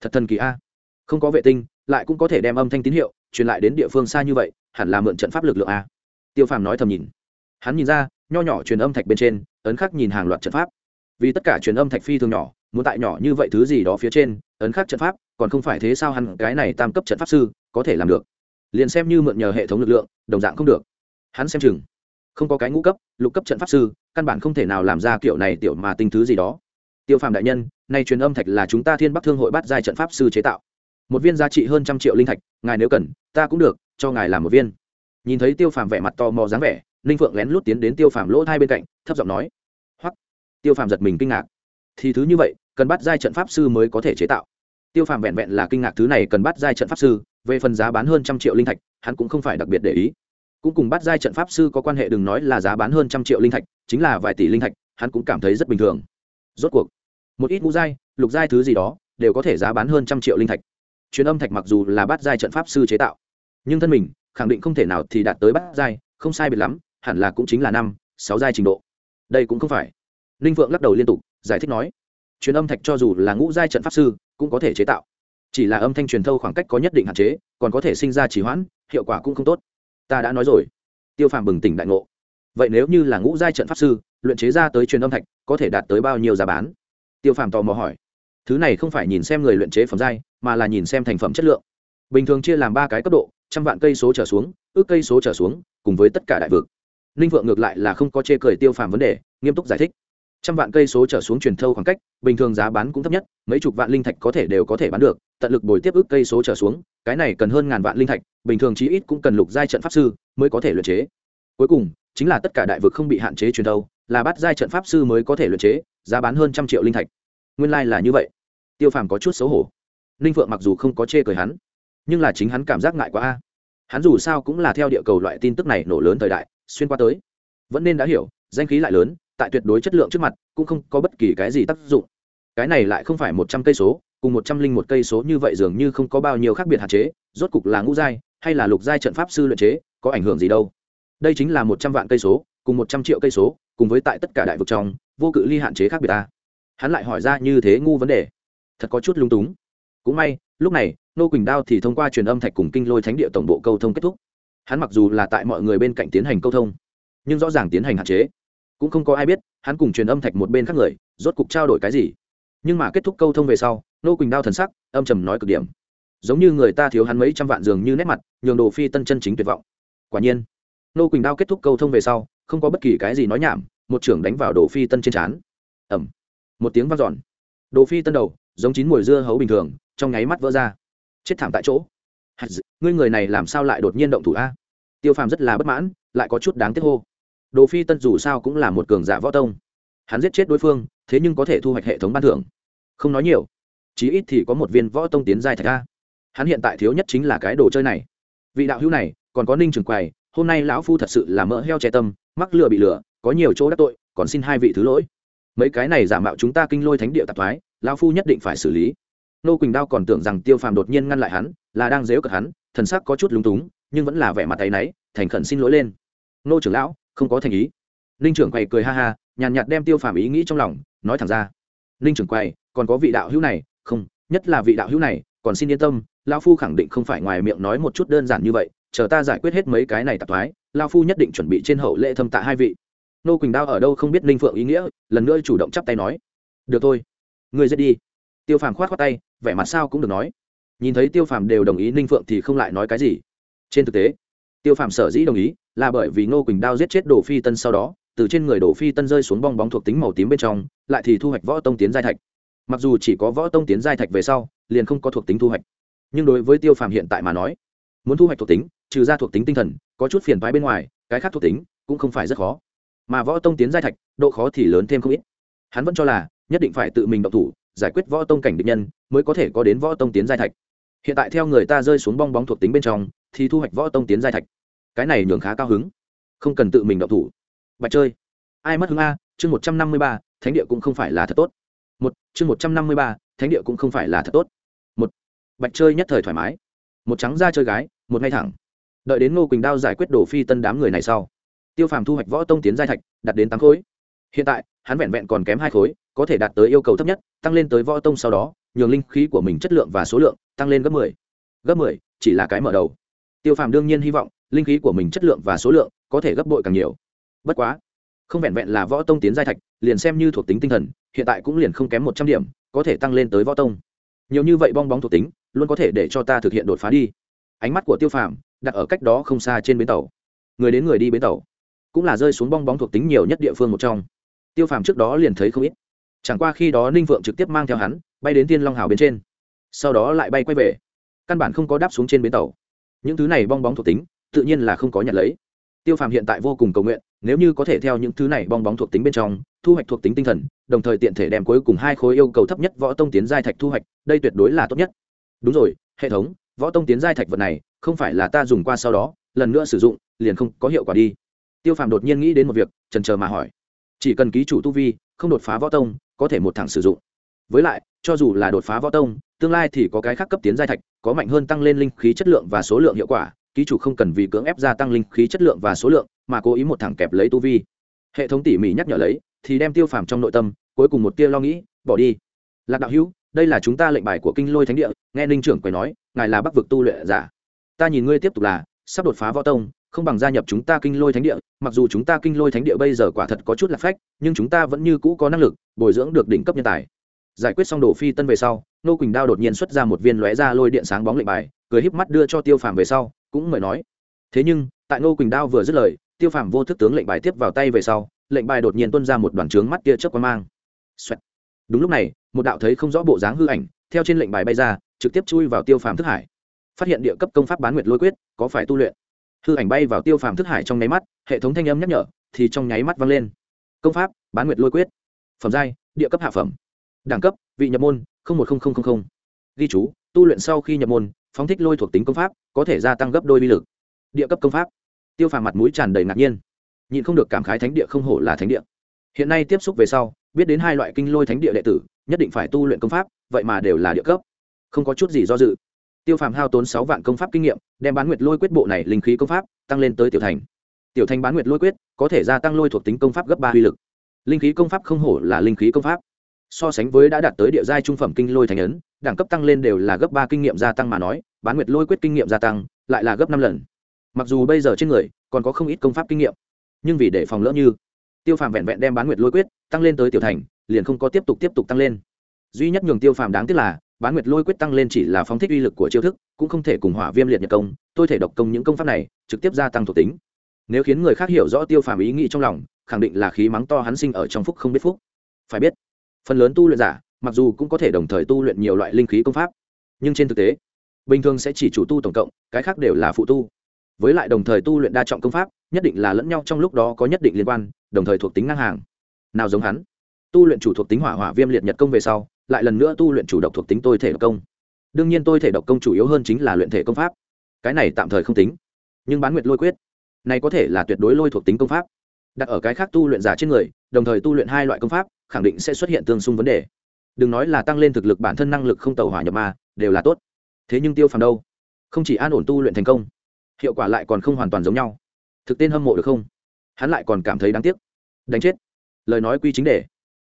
Thật thần kỳ a. Không có vệ tinh, lại cũng có thể đem âm thanh tín hiệu truyền lại đến địa phương xa như vậy, hẳn là mượn trận pháp lực lượng a. Tiêu phàm nói thầm nhìn. Hắn nhìn ra, nho nhỏ truyền âm thạch bên trên, ấn khắc nhìn hàng loạt trận pháp. Vì tất cả truyền âm thạch phi thường nhỏ, muốn tại nhỏ như vậy thứ gì đó phía trên, ấn khắc trận pháp, còn không phải thế sao hắn cái này tam cấp trận pháp sư có thể làm được. Liền xem như mượn nhờ hệ thống lực lượng, đồng dạng không được. Hắn xem chừng. Không có cái ngũ cấp, lục cấp trận pháp sư, căn bản không thể nào làm ra kiểu này tiểu mà tinh thứ gì đó. Tiêu phàm đại nhân nay truyền âm thạch là chúng ta thiên bắc thương hội bắt giai trận pháp sư chế tạo. Một viên giá trị hơn trăm triệu linh thạch, ngài nếu cần, ta cũng được, cho ngài làm một viên. Nhìn thấy tiêu phàm vẻ mặt to mò dáng vẻ, ninh phượng lén lút tiến đến tiêu phàm lỗ hai bên cạnh, thấp giọng nói. Hoặc tiêu phàm giật mình kinh ngạc. Thì thứ như vậy, cần bắt giai trận pháp sư mới có thể chế tạo. Tiêu phàm vẹn vẹn là kinh ngạc thứ này cần bắt giai trận pháp sư, về phần giá bán hơn trăm triệu linh thạch, hắn cũng không phải đặc biệt để ý. Cũng cùng bắt giai trận pháp sư có quan hệ đừng nói là giá bán hơn trăm triệu linh thạch, chính là vài tỷ linh thạch, hắn cũng cảm thấy rất bình thường. Rốt cuộc một ít ngũ giai, lục giai thứ gì đó đều có thể giá bán hơn trăm triệu linh thạch. Truyền âm thạch mặc dù là bát giai trận pháp sư chế tạo, nhưng thân mình khẳng định không thể nào thì đạt tới bát giai, không sai biệt lắm, hẳn là cũng chính là năm, sáu giai trình độ. Đây cũng không phải. Ninh vượng lắc đầu liên tục, giải thích nói, truyền âm thạch cho dù là ngũ giai trận pháp sư cũng có thể chế tạo. Chỉ là âm thanh truyền thâu khoảng cách có nhất định hạn chế, còn có thể sinh ra trì hoãn, hiệu quả cũng không tốt. Ta đã nói rồi. Tiêu phàm bừng tỉnh đại ngộ. Vậy nếu như là ngũ giai trận pháp sư, luyện chế ra tới truyền âm thạch có thể đạt tới bao nhiêu giá bán? Tiêu phàm tò mò hỏi. Thứ này không phải nhìn xem người luyện chế phẩm giai, mà là nhìn xem thành phẩm chất lượng. Bình thường chia làm ba cái cấp độ, trăm vạn cây số trở xuống, ước cây số trở xuống, cùng với tất cả đại vực. Ninh vượng ngược lại là không có chê cười tiêu phàm vấn đề, nghiêm túc giải thích. Trăm vạn cây số trở xuống truyền thâu khoảng cách, bình thường giá bán cũng thấp nhất, mấy chục vạn linh thạch có thể đều có thể bán được, tận lực bồi tiếp ước cây số trở xuống, cái này cần hơn ngàn vạn linh thạch, bình thường chí ít cũng cần lục giai trận pháp sư mới có thể luyện chế. Cuối cùng chính là tất cả đại vực không bị hạn chế truyền thâu, là bắt giai trận pháp sư mới có thể luyện chế, giá bán hơn trăm triệu linh thạch. Nguyên lai、like、là như vậy. Tiêu phàm có chút xấu hổ. Ninh phượng mặc dù không có chê cười hắn, nhưng là chính hắn cảm giác ngại quá a. Hắn dù sao cũng là theo địa cầu loại tin tức này nổ lớn thời đại, xuyên qua tới. Vẫn nên đã hiểu, danh khí lại lớn, tại tuyệt đối chất lượng trước mặt, cũng không có bất kỳ cái gì tác dụng. Cái này lại không phải một trăm cây số, cùng một trăm linh một cây số như vậy dường như không có bao nhiêu khác biệt hạn chế, rốt cục là ngũ giai, hay là lục giai trận pháp sư luyện chế, có ảnh hưởng gì đâu đây chính là một trăm vạn cây số, cùng một trăm triệu cây số, cùng với tại tất cả đại vực trong, vô cự ly hạn chế khác biệt ta. Hắn lại hỏi ra như thế ngu vấn đề. Thật có chút lung túng. Cũng may, lúc này, nô quỳnh đao thì thông qua truyền âm thạch cùng kinh lôi thánh địa tổng bộ câu thông kết thúc. Hắn mặc dù là tại mọi người bên cạnh tiến hành câu thông, nhưng rõ ràng tiến hành hạn chế. Cũng không có ai biết, hắn cùng truyền âm thạch một bên khác người, rốt cục trao đổi cái gì. Nhưng mà kết thúc câu thông về sau, nô quỳnh đao thần sắc, âm trầm nói cực điểm. Giống như người ta thiếu hắn mấy trăm vạn giường như nét mặt, nhường đồ phi tân chân chính tuyệt vọng. Quả nhiên nô quỳnh đao kết thúc câu thông về sau, không có bất kỳ cái gì nói nhảm, một trưởng đánh vào đồ phi tân trên trán. Ẩm một tiếng vang dọn. Đồ phi tân đầu, giống chín mùi dưa hấu bình thường, trong nháy mắt vỡ ra. Chết thảm tại chỗ. Ngươi người này làm sao lại đột nhiên động thủ a? Tiêu phàm rất là bất mãn, lại có chút đáng tiếc hô. Đồ phi tân dù sao cũng là một cường giả võ tông. Hắn giết chết đối phương, thế nhưng có thể thu hoạch hệ thống ban thưởng. Không nói nhiều. Chí ít thì có một viên võ tông tiến giai thạch a. Hắn hiện tại thiếu nhất chính là cái đồ chơi này. Vị đạo hữu này, còn có ninh trường quầy hôm nay lão phu thật sự là mỡ heo che tâm, mắc lừa bị lừa, có nhiều chỗ đắc tội, còn xin hai vị thứ lỗi. Mấy cái này giả mạo chúng ta kinh lôi thánh địa tạp thoái, lão phu nhất định phải xử lý. Nô quỳnh đao còn tưởng rằng tiêu phàm đột nhiên ngăn lại hắn, là đang dếu cật hắn, thần sắc có chút lúng túng, nhưng vẫn là vẻ mặt tay náy, thành khẩn xin lỗi lên. Nô trưởng lão, không có thành ý. Ninh trưởng quầy cười ha ha, nhàn nhạt đem tiêu phàm ý nghĩ trong lòng, nói thẳng ra. Ninh trưởng quầy, còn có vị đạo hữu này, không, nhất là vị đạo hữu này, còn xin yên tâm, lão phu khẳng định không phải ngoài miệng nói một chút đơn giản như vậy chờ ta giải quyết hết mấy cái này tạp thoái, lao phu nhất định chuẩn bị trên hậu lễ thâm tạ hai vị. Nô quỳnh đao ở đâu không biết ninh phượng ý nghĩa, lần nữa chủ động chắp tay nói. Được thôi, người giết đi. Tiêu phàm khoát khoát tay, vẻ mặt sao cũng được nói. Nhìn thấy tiêu phàm đều đồng ý ninh phượng thì không lại nói cái gì. Trên thực tế, tiêu phàm sở dĩ đồng ý là bởi vì ngô quỳnh đao giết chết đồ phi tân sau đó, từ trên người đồ phi tân rơi xuống bong bóng thuộc tính màu tím bên trong, lại thì thu hoạch võ tông tiến giai thạch. Mặc dù chỉ có võ tông tiến giai thạch về sau, liền không có thuộc tính thu hoạch. Nhưng đối với tiêu phàm hiện tại mà nói, muốn thu hoạch thuộc tính trừ ra thuộc tính tinh thần, có chút phiền phái bên ngoài, cái khác thuộc tính cũng không phải rất khó. Mà võ tông tiến giai thạch, độ khó thì lớn thêm không ít. Hắn vẫn cho là nhất định phải tự mình động thủ, giải quyết võ tông cảnh định nhân mới có thể có đến võ tông tiến giai thạch. Hiện tại theo người ta rơi xuống bong bóng thuộc tính bên trong, thì thu hoạch võ tông tiến giai thạch. Cái này nhường khá cao hứng. Không cần tự mình động thủ. Bạch chơi. Ai mất hứng a, chương một trăm năm mươi ba, thánh địa cũng không phải là thật tốt. Một, chương một trăm năm mươi ba, thánh địa cũng không phải là thật tốt. Một, bạch chơi nhất thời thoải mái. Một trắng ra chơi gái, một ngay thẳng đợi đến ngô quỳnh đao giải quyết đổ phi tân đám người này sau, tiêu phàm thu hoạch võ tông tiến giai thạch, đạt đến tám khối. Hiện tại, hắn vẹn vẹn còn kém hai khối, có thể đạt tới yêu cầu thấp nhất, tăng lên tới võ tông sau đó, nhường linh khí của mình chất lượng và số lượng tăng lên gấp mười. Gấp mười, chỉ là cái mở đầu. Tiêu phàm đương nhiên hy vọng, linh khí của mình chất lượng và số lượng có thể gấp bội càng nhiều. Bất quá, không vẹn vẹn là võ tông tiến giai thạch, liền xem như thuộc tính tinh thần, hiện tại cũng liền không kém một trăm điểm, có thể tăng lên tới võ tông. Nhiều như vậy bong bóng thuộc tính, luôn có thể để cho ta thực hiện đột phá đi. Ánh mắt của tiêu phàm đặt ở cách đó không xa trên bến tàu. Người đến người đi bến tàu. Cũng là rơi xuống bong bóng thuộc tính nhiều nhất địa phương một trong. Tiêu phàm trước đó liền thấy không ít. Chẳng qua khi đó ninh vượng trực tiếp mang theo hắn, bay đến tiên long hào bên trên. Sau đó lại bay quay về. Căn bản không có đáp xuống trên bến tàu. Những thứ này bong bóng thuộc tính, tự nhiên là không có nhận lấy. Tiêu phàm hiện tại vô cùng cầu nguyện, nếu như có thể theo những thứ này bong bóng thuộc tính bên trong, thu hoạch thuộc tính tinh thần, đồng thời tiện thể đem cuối cùng hai khối yêu cầu thấp nhất võ tông tiến giai thạch thu hoạch, đây tuyệt đối là tốt nhất. Đúng rồi, hệ thống, võ tông tiến giai thạch vật này không phải là ta dùng qua sau đó, lần nữa sử dụng, liền không có hiệu quả đi. Tiêu phàm đột nhiên nghĩ đến một việc trần trờ mà hỏi. Chỉ cần ký chủ tu vi, không đột phá võ tông, có thể một thẳng sử dụng. Với lại, cho dù là đột phá võ tông, tương lai thì có cái khác cấp tiến giai thạch, có mạnh hơn tăng lên linh khí chất lượng và số lượng hiệu quả, ký chủ không cần vì cưỡng ép gia tăng linh khí chất lượng và số lượng, mà cố ý một thẳng kẹp lấy tu vi. Hệ thống tỉ mỉ nhắc nhở lấy, thì đem tiêu phàm trong nội tâm, cuối cùng một tia lo nghĩ, bỏ đi. Lạc đạo hữu, đây là chúng ta lệnh bài của kinh lôi thánh địa, nghe ninh trưởng quầy nói, ngài là bắc vực tu luyện giả ta nhìn ngươi tiếp tục là, sắp đột phá võ tông, không bằng gia nhập chúng ta kinh lôi thánh địa, mặc dù chúng ta kinh lôi thánh địa bây giờ quả thật có chút là phách, nhưng chúng ta vẫn như cũ có năng lực, bồi dưỡng được đỉnh cấp nhân tài. Giải quyết xong đồ phi tân về sau nô quỳnh đao đột nhiên xuất ra một viên lóe ra lôi điện sáng bóng lệnh bài, cười híp mắt đưa cho tiêu phàm về sau, cũng mời nói. Thế nhưng, tại nô quỳnh đao vừa dứt lời, tiêu phàm vô thức tướng lệnh bài tiếp vào tay về sau, lệnh bài đột nhiên tuân ra một đoàn trướng mắt kia chớp quang mang、Xoẹt. Đúng lúc này, một đạo thấy không rõ bộ dáng hư ảnh, theo trên lệnh bài bay ra, trực tiếp chui vào tiêu phàm thức hải phát hiện địa cấp công pháp bán nguyệt lôi quyết, có phải tu luyện? Hư ảnh bay vào tiêu phàm thức hải trong nháy mắt, hệ thống thanh âm nhắc nhở, thì trong nháy mắt vang lên. Công pháp, bán nguyệt lôi quyết. Phẩm giai, địa cấp hạ phẩm. Đẳng cấp, vị nhập môn một ghi chú, tu luyện sau khi nhập môn, phóng thích lôi thuộc tính công pháp, có thể gia tăng gấp đôi vi lực. Địa cấp công pháp. Tiêu phàm mặt mũi tràn đầy ngạc nhiên. Nhịn không được cảm khái thánh địa không hổ là thánh địa. Hiện nay tiếp xúc về sau, biết đến hai loại kinh lôi thánh địa đệ tử, nhất định phải tu luyện công pháp, vậy mà đều là địa cấp. Không có chút gì do dự tiêu phàm hao tốn sáu vạn công pháp kinh nghiệm, đem bán nguyệt lôi quyết bộ này linh khí công pháp tăng lên tới tiểu thành. Tiểu thành bán nguyệt lôi quyết có thể gia tăng lôi thuộc tính công pháp gấp ba uy lực. Linh khí công pháp không hổ là linh khí công pháp. So sánh với đã đạt tới địa giai trung phẩm kinh lôi thành ấn, đẳng cấp tăng lên đều là gấp ba kinh nghiệm gia tăng mà nói, bán nguyệt lôi quyết kinh nghiệm gia tăng lại là gấp năm lần. Mặc dù bây giờ trên người còn có không ít công pháp kinh nghiệm, nhưng vì để phòng lỡ như, tiêu phàm vẹn vẹn đem bán nguyệt lôi quyết tăng lên tới tiểu thành, liền không có tiếp tục tiếp tục tăng lên. Duy nhất nhường tiêu phàm đáng tiếc là bán nguyệt lôi quyết tăng lên chỉ là phóng thích uy lực của chiêu thức, cũng không thể cùng hỏa viêm liệt nhật công, tôi thể độc công những công pháp này, trực tiếp gia tăng thuộc tính. Nếu khiến người khác hiểu rõ tiêu phàm ý nghĩ trong lòng, khẳng định là khí mắng to hắn sinh ở trong phúc không biết phúc. Phải biết, phần lớn tu luyện giả, mặc dù cũng có thể đồng thời tu luyện nhiều loại linh khí công pháp, nhưng trên thực tế, bình thường sẽ chỉ chủ tu tổng cộng, cái khác đều là phụ tu. Với lại đồng thời tu luyện đa trọng công pháp, nhất định là lẫn nhau trong lúc đó có nhất định liên quan, đồng thời thuộc tính ngang hàng. Nào giống hắn, tu luyện chủ thuộc tính hỏa hỏa viêm liệt nhật công về sau lại lần nữa tu luyện chủ độc thuộc tính tôi thể độc công. Đương nhiên tôi thể độc công chủ yếu hơn chính là luyện thể công pháp. Cái này tạm thời không tính. Nhưng bán nguyệt lôi quyết, này có thể là tuyệt đối lôi thuộc tính công pháp. Đặt ở cái khác tu luyện giả trên người, đồng thời tu luyện hai loại công pháp, khẳng định sẽ xuất hiện tương xung vấn đề. Đừng nói là tăng lên thực lực bản thân năng lực không tẩu hỏa nhập ma, đều là tốt. Thế nhưng tiêu phàm đâu? Không chỉ an ổn tu luyện thành công, hiệu quả lại còn không hoàn toàn giống nhau. Thực tên hâm mộ được không? Hắn lại còn cảm thấy đáng tiếc. Đánh chết. Lời nói quy chính đề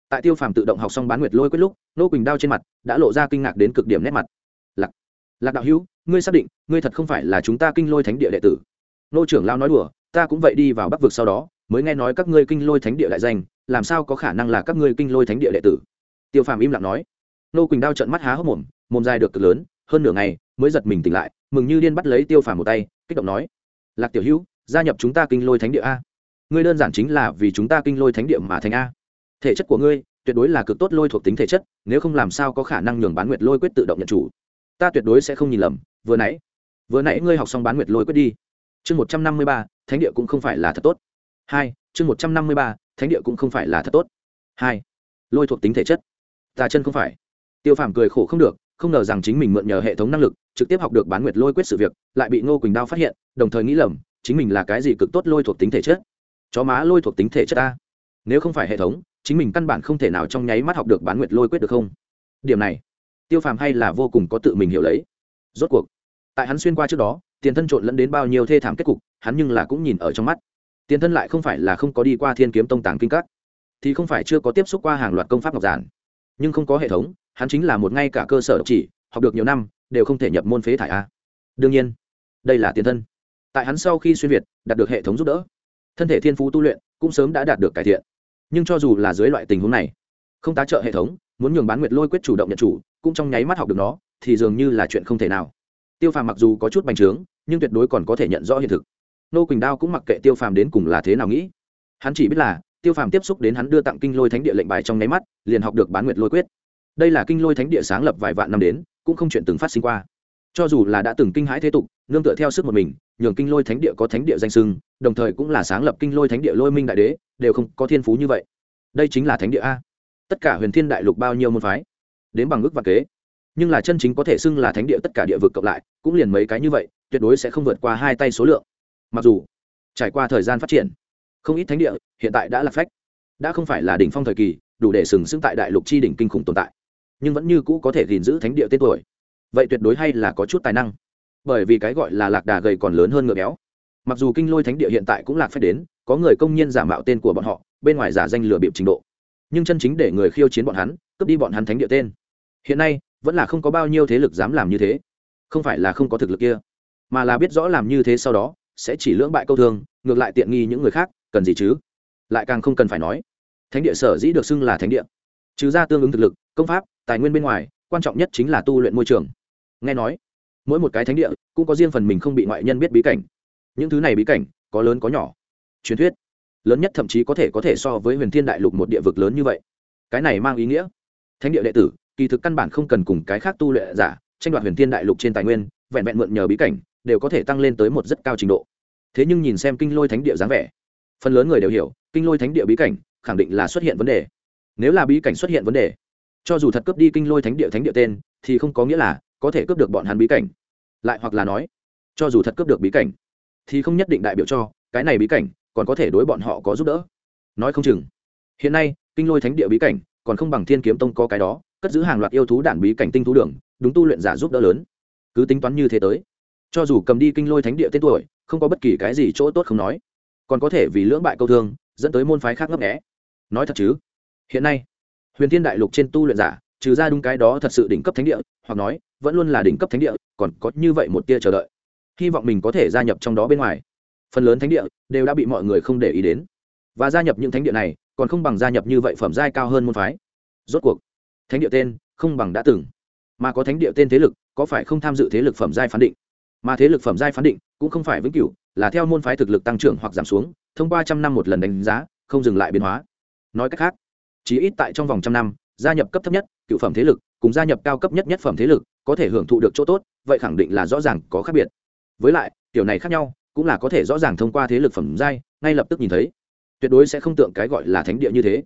tại tiêu phàm tự động học xong bán nguyệt lôi quyết lúc, nô quỳnh đao trên mặt đã lộ ra kinh ngạc đến cực điểm nét mặt. Lạc lạc đạo hữu, ngươi xác định, ngươi thật không phải là chúng ta kinh lôi thánh địa đệ tử. Nô trưởng lao nói đùa, ta cũng vậy đi vào bắc vực sau đó, mới nghe nói các ngươi kinh lôi thánh địa đại danh, làm sao có khả năng là các ngươi kinh lôi thánh địa đệ tử? Tiêu phàm im lặng nói. Nô quỳnh đao trận mắt há hốc mồm mồm dài được cực lớn, hơn nửa ngày mới giật mình tỉnh lại, mừng như điên bắt lấy tiêu phàm một tay, kích động nói. Lạc tiểu hữu, gia nhập chúng ta kinh lôi thánh địa a. Ngươi đơn giản chính là vì chúng ta kinh lôi thánh địa mà thành a thể chất của ngươi tuyệt đối là cực tốt lôi thuộc tính thể chất, nếu không làm sao có khả năng nhường bán nguyệt lôi quyết tự động nhận chủ. Ta tuyệt đối sẽ không nhìn lầm, vừa nãy vừa nãy ngươi học xong bán nguyệt lôi quyết đi. Chương một trăm năm mươi ba, thánh địa cũng không phải là thật tốt. Hai, chương một trăm năm mươi ba, thánh địa cũng không phải là thật tốt. Hai, lôi thuộc tính thể chất ta chân không phải. Tiêu phàm cười khổ không được, không ngờ rằng chính mình mượn nhờ hệ thống năng lực, trực tiếp học được bán nguyệt lôi quyết sự việc, lại bị ngô quỳnh đao phát hiện, đồng thời nghĩ lầm, chính mình là cái gì cực tốt lôi thuộc tính thể chất? Chó má lôi thuộc tính thể chất ta nếu không phải hệ thống chính mình căn bản không thể nào trong nháy mắt học được bán nguyệt lôi quyết được không? Điểm này, tiêu phàm hay là vô cùng có tự mình hiểu lấy. Rốt cuộc, tại hắn xuyên qua trước đó, tiền thân trộn lẫn đến bao nhiêu thê thảm kết cục, hắn nhưng là cũng nhìn ở trong mắt. Tiền thân lại không phải là không có đi qua thiên kiếm tông tàng kinh các, thì không phải chưa có tiếp xúc qua hàng loạt công pháp ngọc giản. Nhưng không có hệ thống, hắn chính là một ngay cả cơ sở độc chỉ, học được nhiều năm, đều không thể nhập môn phế thải a. Đương nhiên, đây là tiền thân. Tại hắn sau khi xuyên việt, đạt được hệ thống giúp đỡ. Thân thể thiên phú tu luyện cũng sớm đã đạt được cải thiện nhưng cho dù là dưới loại tình huống này, không tá trợ hệ thống, muốn nhường bán nguyệt lôi quyết chủ động nhận chủ, cũng trong nháy mắt học được nó, thì dường như là chuyện không thể nào. Tiêu phàm mặc dù có chút bành trướng, nhưng tuyệt đối còn có thể nhận rõ hiện thực. Nô quỳnh đao cũng mặc kệ tiêu phàm đến cùng là thế nào nghĩ. Hắn chỉ biết là, tiêu phàm tiếp xúc đến hắn đưa tặng kinh lôi thánh địa lệnh bài trong nháy mắt, liền học được bán nguyệt lôi quyết. Đây là kinh lôi thánh địa sáng lập vài vạn năm đến, cũng không chuyện từng phát sinh qua. Cho dù là đã từng kinh hãi thế tục, nương tựa theo sức một mình nhường kinh lôi thánh địa có thánh địa danh sưng, đồng thời cũng là sáng lập kinh lôi thánh địa lôi minh đại đế, đều không có thiên phú như vậy. Đây chính là thánh địa a. Tất cả huyền thiên đại lục bao nhiêu môn phái, đến bằng ước và kế. Nhưng là chân chính có thể xưng là thánh địa tất cả địa vực cộng lại, cũng liền mấy cái như vậy, tuyệt đối sẽ không vượt qua hai tay số lượng. Mặc dù, trải qua thời gian phát triển, không ít thánh địa hiện tại đã là phách. Đã không phải là đỉnh phong thời kỳ, đủ để sừng sững tại đại lục chi đỉnh kinh khủng tồn tại. Nhưng vẫn như cũ có thể gìn giữ thánh địa tên tuổi. Vậy tuyệt đối hay là có chút tài năng bởi vì cái gọi là lạc đà gầy còn lớn hơn ngựa béo. Mặc dù kinh lôi thánh địa hiện tại cũng lạc phép đến, có người công nhân giả mạo tên của bọn họ, bên ngoài giả danh lừa bịp trình độ. Nhưng chân chính để người khiêu chiến bọn hắn, cướp đi bọn hắn thánh địa tên. Hiện nay, vẫn là không có bao nhiêu thế lực dám làm như thế. Không phải là không có thực lực kia, mà là biết rõ làm như thế sau đó, sẽ chỉ lưỡng bại câu thương, ngược lại tiện nghi những người khác, cần gì chứ? Lại càng không cần phải nói. Thánh địa sở dĩ được xưng là thánh địa. Trừ ra tương ứng thực lực, công pháp, tài nguyên bên ngoài, quan trọng nhất chính là tu luyện môi trường. Nghe nói mỗi một cái thánh địa cũng có riêng phần mình không bị ngoại nhân biết bí cảnh. Những thứ này bí cảnh, có lớn có nhỏ. Truyền thuyết, lớn nhất thậm chí có thể có thể so với huyền thiên đại lục một địa vực lớn như vậy. Cái này mang ý nghĩa. Thánh địa đệ tử, kỳ thực căn bản không cần cùng cái khác tu lệ giả tranh đoạt huyền thiên đại lục trên tài nguyên, vẹn vẹn mượn nhờ bí cảnh, đều có thể tăng lên tới một rất cao trình độ. Thế nhưng nhìn xem kinh lôi thánh địa dáng vẻ, phần lớn người đều hiểu, kinh lôi thánh địa bí cảnh khẳng định là xuất hiện vấn đề. Nếu là bí cảnh xuất hiện vấn đề, cho dù thật cướp đi kinh lôi thánh địa thánh địa tên, thì không có nghĩa là có thể cướp được bọn hắn bí cảnh. Lại hoặc là nói, cho dù thật cướp được bí cảnh, thì không nhất định đại biểu cho cái này bí cảnh còn có thể đối bọn họ có giúp đỡ. Nói không chừng, hiện nay, kinh lôi thánh địa bí cảnh còn không bằng thiên kiếm tông có cái đó, cất giữ hàng loạt yêu thú đản bí cảnh tinh thú đường, đúng tu luyện giả giúp đỡ lớn. Cứ tính toán như thế tới, cho dù cầm đi kinh lôi thánh địa tên tuổi, không có bất kỳ cái gì chỗ tốt không nói, còn có thể vì lưỡng bại câu thương, dẫn tới môn phái khác ngấp nghẽ nói thật chứ, hiện nay, huyền thiên đại lục trên tu luyện giả trừ ra đúng cái đó thật sự đỉnh cấp thánh địa, hoặc nói, vẫn luôn là đỉnh cấp thánh địa, còn có như vậy một tia chờ đợi. Hy vọng mình có thể gia nhập trong đó bên ngoài. Phần lớn thánh địa đều đã bị mọi người không để ý đến. Và gia nhập những thánh địa này, còn không bằng gia nhập như vậy phẩm giai cao hơn môn phái. Rốt cuộc, thánh địa tên không bằng đã từng. Mà có thánh địa tên thế lực, có phải không tham dự thế lực phẩm giai phán định? Mà thế lực phẩm giai phán định cũng không phải vĩnh cửu, là theo môn phái thực lực tăng trưởng hoặc giảm xuống, thông qua trăm năm một lần đánh giá, không dừng lại biến hóa. Nói cách khác, chỉ ít tại trong vòng trăm năm gia nhập cấp thấp nhất, cựu phẩm thế lực, cùng gia nhập cao cấp nhất nhất phẩm thế lực, có thể hưởng thụ được chỗ tốt, vậy khẳng định là rõ ràng có khác biệt. Với lại, kiểu này khác nhau, cũng là có thể rõ ràng thông qua thế lực phẩm giai, ngay lập tức nhìn thấy. Tuyệt đối sẽ không tượng cái gọi là thánh địa như thế.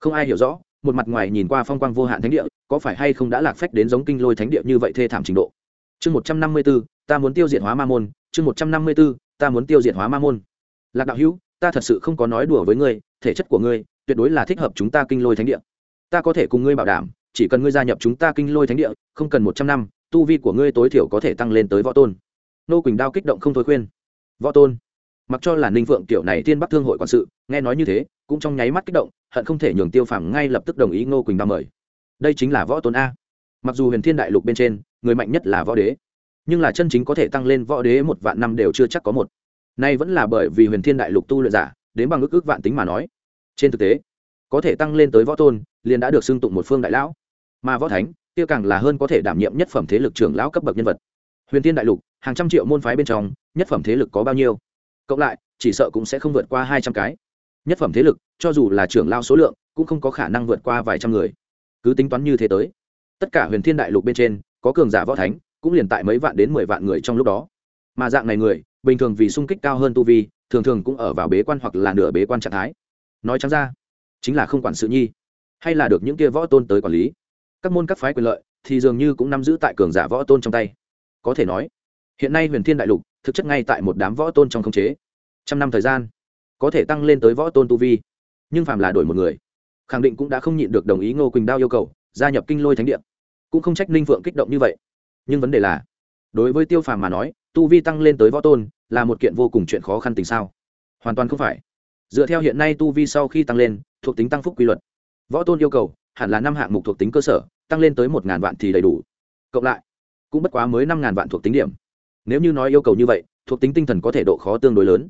Không ai hiểu rõ, một mặt ngoài nhìn qua phong quang vô hạn thánh địa, có phải hay không đã lạc phách đến giống kinh lôi thánh địa như vậy thê thảm trình độ? Chương một trăm năm mươi b ố ta muốn tiêu diệt hóa ma môn. Chương một trăm năm mươi b ố ta muốn tiêu diệt hóa ma môn. Lạc đạo hữu, ta thật sự không có nói đùa với ngươi, thể chất của ngươi, tuyệt đối là thích hợp chúng ta kinh lôi thánh địa ta có thể cùng ngươi bảo đảm, chỉ cần ngươi gia nhập chúng ta kinh lôi thánh địa, không cần một trăm năm, tu vi của ngươi tối thiểu có thể tăng lên tới võ tôn. Nô quỳnh đao kích động không thôi khuyên. Võ tôn? Mặc cho là ninh vượng kiểu này tiên bắc thương hội quản sự, nghe nói như thế, cũng trong nháy mắt kích động, hận không thể nhường tiêu phàm ngay lập tức đồng ý ngô quỳnh đao mời. Đây chính là võ tôn a. Mặc dù huyền thiên đại lục bên trên, người mạnh nhất là võ đế, nhưng là chân chính có thể tăng lên võ đế một vạn năm đều chưa chắc có một. Nay vẫn là bởi vì huyền thiên đại lục tu luyện giả, đến bằng ước ước vạn tính mà nói. Trên thực tế, có thể tăng lên tới võ tôn liền đã được xưng tụng một phương đại lão. Mà võ thánh, kia càng là hơn có thể đảm nhiệm nhất phẩm thế lực trưởng lão cấp bậc nhân vật. Huyền thiên đại lục, hàng trăm triệu môn phái bên trong, nhất phẩm thế lực có bao nhiêu? Cộng lại, chỉ sợ cũng sẽ không vượt qua hai trăm cái. Nhất phẩm thế lực, cho dù là trưởng lao số lượng, cũng không có khả năng vượt qua vài trăm người. Cứ tính toán như thế tới, tất cả huyền thiên đại lục bên trên, có cường giả võ thánh, cũng liền tại mấy vạn đến mười vạn người trong lúc đó. Mà dạng này người, bình thường vì sung kích cao hơn tu vi, thường thường cũng ở vào bế quan hoặc là nửa bế quan trạng thái. Nói trắng ra, chính là không quản sự nhi hay là được những kia võ tôn tới quản lý. Các môn các phái quyền lợi thì dường như cũng nắm giữ tại cường giả võ tôn trong tay. Có thể nói, hiện nay huyền thiên đại lục thực chất ngay tại một đám võ tôn trong khống chế. Trăm năm thời gian, có thể tăng lên tới võ tôn tu vi, nhưng phàm là đổi một người, khẳng định cũng đã không nhịn được đồng ý ngô quỳnh đao yêu cầu, gia nhập kinh lôi thánh địa. Cũng không trách ninh phượng kích động như vậy. Nhưng vấn đề là, đối với tiêu phàm mà nói, tu vi tăng lên tới võ tôn là một kiện vô cùng chuyện khó khăn tình sao? Hoàn toàn không phải. Dựa theo hiện nay tu vi sau khi tăng lên, thuộc tính tăng phúc quy luật võ tôn yêu cầu, hẳn là năm hạng mục thuộc tính cơ sở, tăng lên tới một ngàn vạn thì đầy đủ. Cộng lại, cũng bất quá mới năm ngàn vạn thuộc tính điểm. Nếu như nói yêu cầu như vậy, thuộc tính tinh thần có thể độ khó tương đối lớn.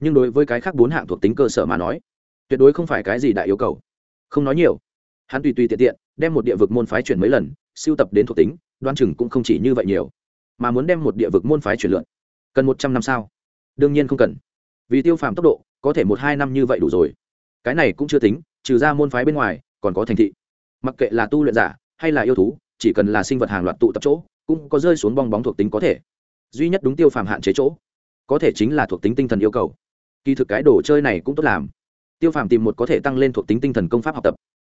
Nhưng đối với cái khác bốn hạng thuộc tính cơ sở mà nói, tuyệt đối không phải cái gì đại yêu cầu. Không nói nhiều. Hắn tùy tùy tiện tiện, đem một địa vực môn phái chuyển mấy lần, siêu tập đến thuộc tính, đoan chừng cũng không chỉ như vậy nhiều. Mà muốn đem một địa vực môn phái chuyển lượn, cần một trăm năm sao? Đương nhiên không cần. Vì tiêu phàm tốc độ, có thể một hai năm như vậy đủ rồi. Cái này cũng chưa tính trừ ra môn phái bên ngoài, còn có thành thị. Mặc kệ là tu luyện giả hay là yêu thú, chỉ cần là sinh vật hàng loạt tụ tập chỗ, cũng có rơi xuống bong bóng thuộc tính có thể. Duy nhất đúng tiêu phàm hạn chế chỗ, có thể chính là thuộc tính tinh thần yêu cầu. Kỳ thực cái đồ chơi này cũng tốt làm. Tiêu phàm tìm một có thể tăng lên thuộc tính tinh thần công pháp học tập,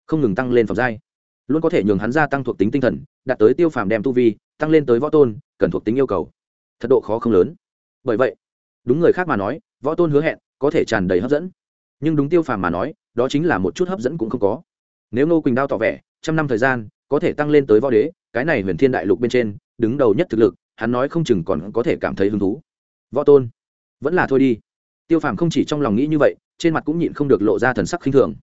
không ngừng tăng lên phẩm giai. Luôn có thể nhường hắn gia tăng thuộc tính tinh thần, đạt tới tiêu phàm đem tu vi, tăng lên tới võ tôn, cần thuộc tính yêu cầu. Thật độ khó không lớn. Bởi vậy, đúng người khác mà nói, võ tôn hứa hẹn có thể tràn đầy hấp dẫn nhưng đúng tiêu phàm mà nói, đó chính là một chút hấp dẫn cũng không có. Nếu ngô quỳnh đao tỏ vẻ, trăm năm thời gian, có thể tăng lên tới võ đế, cái này huyền thiên đại lục bên trên, đứng đầu nhất thực lực, hắn nói không chừng còn có thể cảm thấy hứng thú. Võ tôn, vẫn là thôi đi. Tiêu phàm không chỉ trong lòng nghĩ như vậy, trên mặt cũng nhịn không được lộ ra thần sắc khinh thường.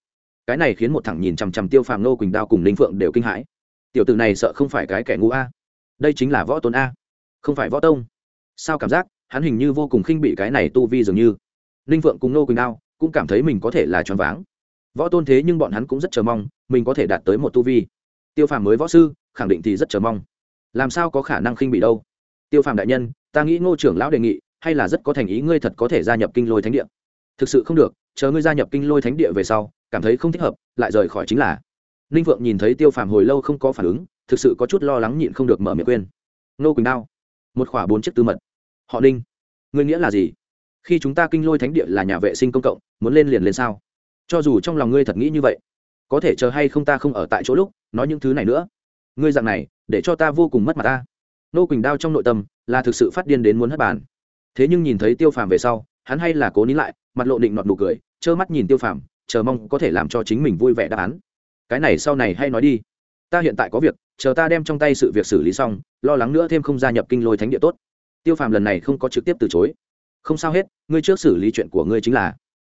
Cái này khiến một thằng nhìn chằm chằm tiêu phàm nô quỳnh đao cùng linh phượng đều kinh hãi. Tiểu t ử này sợ không phải cái kẻ ngu a. Đây chính là võ tôn a. Không phải võ tông. Sao cảm giác, hắn hình như vô cùng khinh bị cái này tu vi dường như. Linh phượng cùng nô quỳnh đao cũng cảm thấy mình có thể là choáng váng. Võ tôn thế nhưng bọn hắn cũng rất chờ mong, mình có thể đạt tới một tu vi. Tiêu phàm mới võ sư, khẳng định thì rất chờ mong. Làm sao có khả năng khinh bị đâu? Tiêu phàm đại nhân, ta nghĩ ngô trưởng lão đề nghị, hay là rất có thành ý ngươi thật có thể gia nhập kinh lôi thánh địa. Thực sự không được, chờ ngươi gia nhập kinh lôi thánh địa về sau, cảm thấy không thích hợp, lại rời khỏi chính là. Ninh vượng nhìn thấy tiêu phàm hồi lâu không có phản ứng, thực sự có chút lo lắng nhịn không được mở miệng quên. Nô quỳnh đao, một khỏa bốn chiếc tư mật. Họ ninh, ngươi nghĩa là gì? Khi chúng ta kinh lôi thánh địa là nhà vệ sinh công cộng, muốn lên liền lên sao? Cho dù trong lòng ngươi thật nghĩ như vậy, có thể chờ hay không ta không ở tại chỗ lúc, nói những thứ này nữa. Ngươi dạng này, để cho ta vô cùng mất mặt ta. Nô quỳnh đao trong nội tâm là thực sự phát điên đến muốn hất bàn. Thế nhưng nhìn thấy tiêu phàm về sau, hắn hay là cố nín lại, mặt lộ định nọt nụ cười, trơ mắt nhìn tiêu phàm, chờ mong có thể làm cho chính mình vui vẻ đáp án. Cái này sau này hay nói đi. Ta hiện tại có việc, chờ ta đem trong tay sự việc xử lý xong, lo lắng nữa thêm không gia nhập kinh lôi thánh địa tốt. Tiêu phàm lần này không có trực tiếp từ chối không sao hết, ngươi trước xử lý chuyện của ngươi chính là,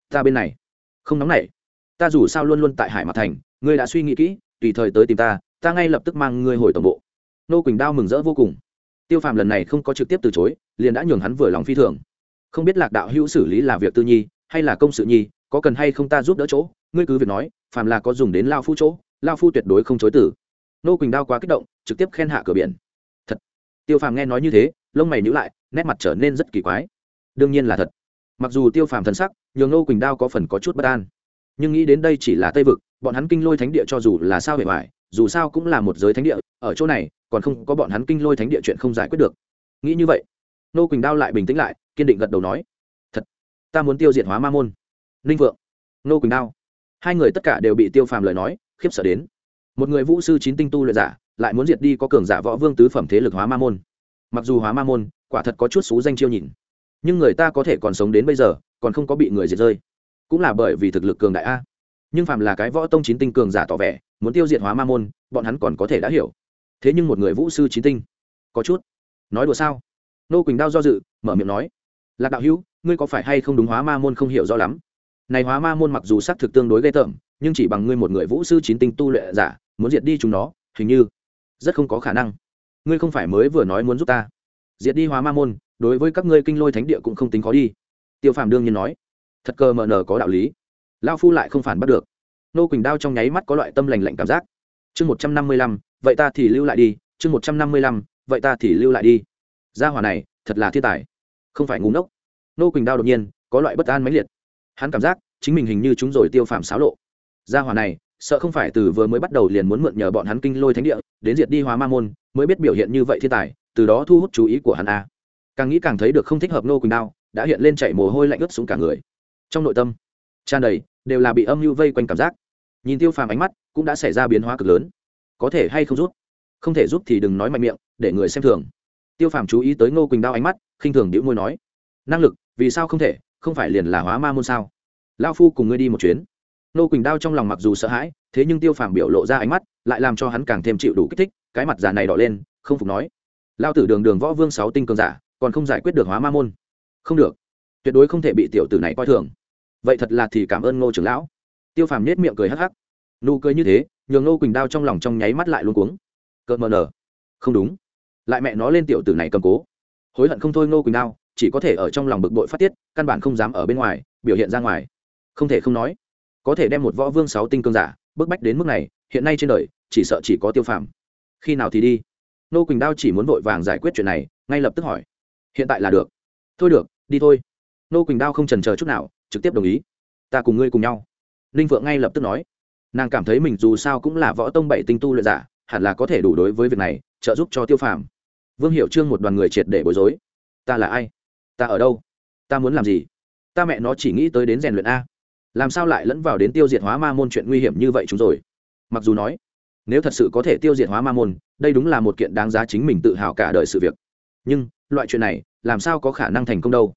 ta bên này, không nóng nảy. Ta dù sao luôn luôn tại hải mặt thành, ngươi đã suy nghĩ kỹ, tùy thời tới tìm ta ta ngay lập tức mang ngươi hồi tổng bộ. Nô quỳnh đao mừng rỡ vô cùng. Tiêu phàm lần này không có trực tiếp từ chối, liền đã nhường hắn vừa lòng phi thường. Không biết lạc đạo hữu xử lý là việc tư nhi, hay là công sự nhi, có cần hay không ta giúp đỡ chỗ, ngươi cứ việc nói, phàm là có dùng đến lao phu chỗ, lao phu tuyệt đối không chối tử nô quỳnh đao quá kích động, trực tiếp khen hạ cửa biển. Thật. Tiêu phàm nghe nói như thế, lông mày nhữ lại, nét mặt trở nên rất kỳ quái đương nhiên là thật. Mặc dù tiêu phàm thân sắc, nhường nô quỳnh đao có phần có chút bất an, nhưng nghĩ đến đây chỉ là tây vực, bọn hắn kinh lôi thánh địa cho dù là sao hề hoài, dù sao cũng là một giới thánh địa, ở chỗ này, còn không có bọn hắn kinh lôi thánh địa chuyện không giải quyết được. Nghĩ như vậy nô quỳnh đao lại bình tĩnh lại, kiên định gật đầu nói, thật, ta muốn tiêu diệt hóa ma môn. Ninh vượng. Nô quỳnh đao. Hai người tất cả đều bị tiêu phàm lời nói, khiếp sợ đến. Một người vũ sư chín tinh tu luyện giả, lại muốn diệt đi có cường giả võ vương tứ phẩm thế lực hóa ma môn. Mặc dù hóa ma môn, quả thật có chút xú danh chiêu nhìn nhưng người ta có thể còn sống đến bây giờ, còn không có bị người diệt rơi. Cũng là bởi vì thực lực cường đại a. Nhưng phàm là cái võ tông chín tinh cường giả tỏ vẻ, muốn tiêu diệt hóa ma môn, bọn hắn còn có thể đã hiểu. Thế nhưng một người vũ sư chín tinh, có chút. Nói đùa sao? Nô quỳnh đao do dự, mở miệng nói. Lạc đạo hữu, ngươi có phải hay không đúng hóa ma môn không hiểu rõ lắm? Này hóa ma môn mặc dù xác thực tương đối ghê tởm, nhưng chỉ bằng ngươi một người vũ sư chín tinh tu luyện giả, muốn diệt đi chúng nó, hình như rất không có khả năng. Ngươi không phải mới vừa nói muốn giúp ta. Diệt đi hóa ma môn đối với các ngươi kinh lôi thánh địa cũng không tính khó đi. Tiêu phàm đương nhiên nói, thật cơ mờ nờ có đạo lý. Lao phu lại không phản bắt được. Nô quỳnh đao trong nháy mắt có loại tâm lành lạnh cảm giác. Chương một trăm năm mươi lăm, vậy ta thì lưu lại đi. Chương một trăm năm mươi lăm, vậy ta thì lưu lại đi. Gia hỏa này, thật là thiên tài. Không phải ngúng ốc nô quỳnh đao đột nhiên, có loại bất an mãnh liệt. Hắn cảm giác, chính mình hình như chúng rồi tiêu phàm xáo lộ. Gia hỏa này, sợ không phải từ vừa mới bắt đầu liền muốn mượn nhờ bọn hắn kinh lôi thánh địa, đến diệt đi hóa ma môn, mới biết biểu hiện như vậy thiên tài, từ đó thu hút chú ý của hắn a càng nghĩ càng thấy được không thích hợp nô quỳnh đao, đã hiện lên chạy mồ hôi lạnh ướt xuống cả người. Trong nội tâm, tràn đầy, đều là bị âm mưu vây quanh cảm giác. Nhìn tiêu phàm ánh mắt, cũng đã xảy ra biến hóa cực lớn. Có thể hay không giúp? Không thể giúp thì đừng nói mạnh miệng, để người xem thường. Tiêu phàm chú ý tới ngô quỳnh đao ánh mắt, khinh thường đĩu môi nói, năng lực, vì sao không thể? Không phải liền là hóa ma môn sao? Lao phu cùng ngươi đi một chuyến. Ngô quỳnh đao trong lòng mặc dù sợ hãi, thế nhưng tiêu phàm biểu lộ ra ánh mắt, lại làm cho hắn càng thêm chịu đủ kích thích, cái mặt già này đỏ lên, không phục nói lao tử đường đường võ vương sáu tinh cường giả còn không giải quyết được hóa ma môn. Không được. Tuyệt đối không thể bị tiểu tử này coi thường. Vậy thật là thì cảm ơn ngô trưởng lão. Tiêu phàm nết miệng cười hắc hắc. Nụ cười như thế, nhường ngô quỳnh đao trong lòng trong nháy mắt lại luôn cuống. Cợt mờ nở. Không đúng. Lại mẹ nó lên tiểu tử này cầm cố. Hối hận không thôi ngô quỳnh đao, chỉ có thể ở trong lòng bực bội phát tiết, căn bản không dám ở bên ngoài, biểu hiện ra ngoài. Không thể không nói, có thể đem một võ vương sáu tinh cương giả, bức bách đến mức này, hiện nay trên đời, chỉ sợ chỉ có tiêu phàm. Khi nào thì đi? Nô quỳnh đao chỉ muốn vội vàng giải quyết chuyện này, ngay lập tức hỏi hiện tại là được. Thôi được, đi thôi. Nô quỳnh đao không trần chờ chút nào, trực tiếp đồng ý. Ta cùng ngươi cùng nhau. Ninh vượng ngay lập tức nói. Nàng cảm thấy mình dù sao cũng là võ tông bảy tinh tu luyện giả, hẳn là có thể đủ đối với việc này, trợ giúp cho tiêu phàm. Vương hiệu trương một đoàn người triệt để bối rối. Ta là ai? Ta ở đâu? Ta muốn làm gì? Ta mẹ nó chỉ nghĩ tới đến rèn luyện a. Làm sao lại lẫn vào đến tiêu diệt hóa ma môn chuyện nguy hiểm như vậy chúng rồi? Mặc dù nói, nếu thật sự có thể tiêu diệt hóa ma môn, đây đúng là một kiện đáng giá chính mình tự hào cả đời sự việc. Nhưng loại chuyện này làm sao có khả năng thành công đâu.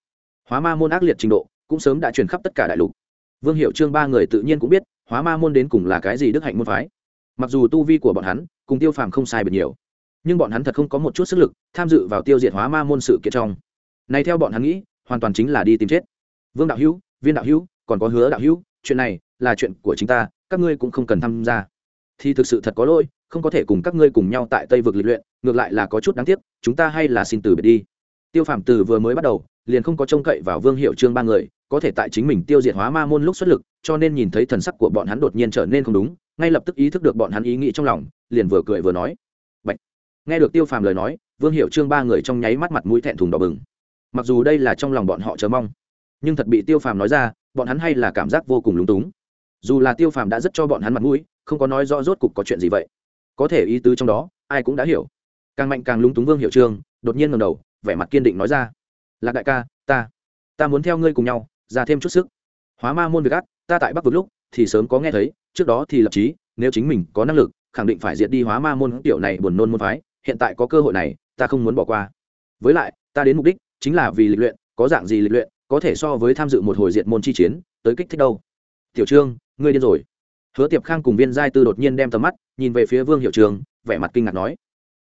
Hóa ma môn ác liệt trình độ cũng sớm đã truyền khắp tất cả đại lục. Vương hiệu trương ba người tự nhiên cũng biết, hóa ma môn đến cùng là cái gì đức hạnh môn phái. Mặc dù tu vi của bọn hắn cùng tiêu phàm không sai biệt nhiều, nhưng bọn hắn thật không có một chút sức lực tham dự vào tiêu diệt hóa ma môn sự kiện trong. Này theo bọn hắn nghĩ, hoàn toàn chính là đi tìm chết. Vương đạo hữu, viên đạo hữu, còn có hứa đạo hữu, chuyện này là chuyện của chính ta, các ngươi cũng không cần tham gia. Thì thực sự thật có lỗi không có thể cùng các ngươi cùng nhau tại tây vực lịch luyện, ngược lại là có chút đáng tiếc, chúng ta hay là xin từ biệt đi. Tiêu phạm từ vừa mới bắt đầu, liền không có trông cậy vào vương hiệu trương ba người, có thể tại chính mình tiêu diệt hóa ma môn lúc xuất lực, cho nên nhìn thấy thần sắc của bọn hắn đột nhiên trở nên không đúng, ngay lập tức ý thức được bọn hắn ý nghĩ trong lòng, liền vừa cười vừa nói. Bạch. nghe được tiêu phàm lời nói, vương hiệu trương ba người trong nháy mắt mặt mũi thẹn thùng đỏ bừng. Mặc dù đây là trong lòng bọn họ chờ mong, nhưng thật bị tiêu phàm nói ra, bọn hắn hay là cảm giác vô cùng lúng túng. Dù là tiêu phàm đã rất cho bọn hắn mặt mũi, không có nói rõ rốt cục có chuyện gì vậy có thể ý tứ trong đó, ai cũng đã hiểu. Càng mạnh càng lúng túng vương hiệu trường, đột nhiên ngầm đầu, vẻ mặt kiên định nói ra, lạc đại ca, ta ta muốn theo ngươi cùng nhau, ra thêm chút sức. Hóa ma môn việc ác, ta tại bắc vực lúc, thì sớm có nghe thấy, trước đó thì lập trí nếu chính mình có năng lực, khẳng định phải diệt đi hóa ma môn tiểu này buồn nôn môn phái, hiện tại có cơ hội này, ta không muốn bỏ qua. Với lại, ta đến mục đích, chính là vì lịch luyện, có dạng gì lịch luyện, có thể so với tham dự một hồi diệt môn chi chiến, tới kích thích đâu. Tiểu trương, ngươi điên rồi. Hứa tiệp khang cùng viên giai tư đột nhiên đem tầm mắt nhìn về phía vương hiệu trường vẻ mặt kinh ngạc nói.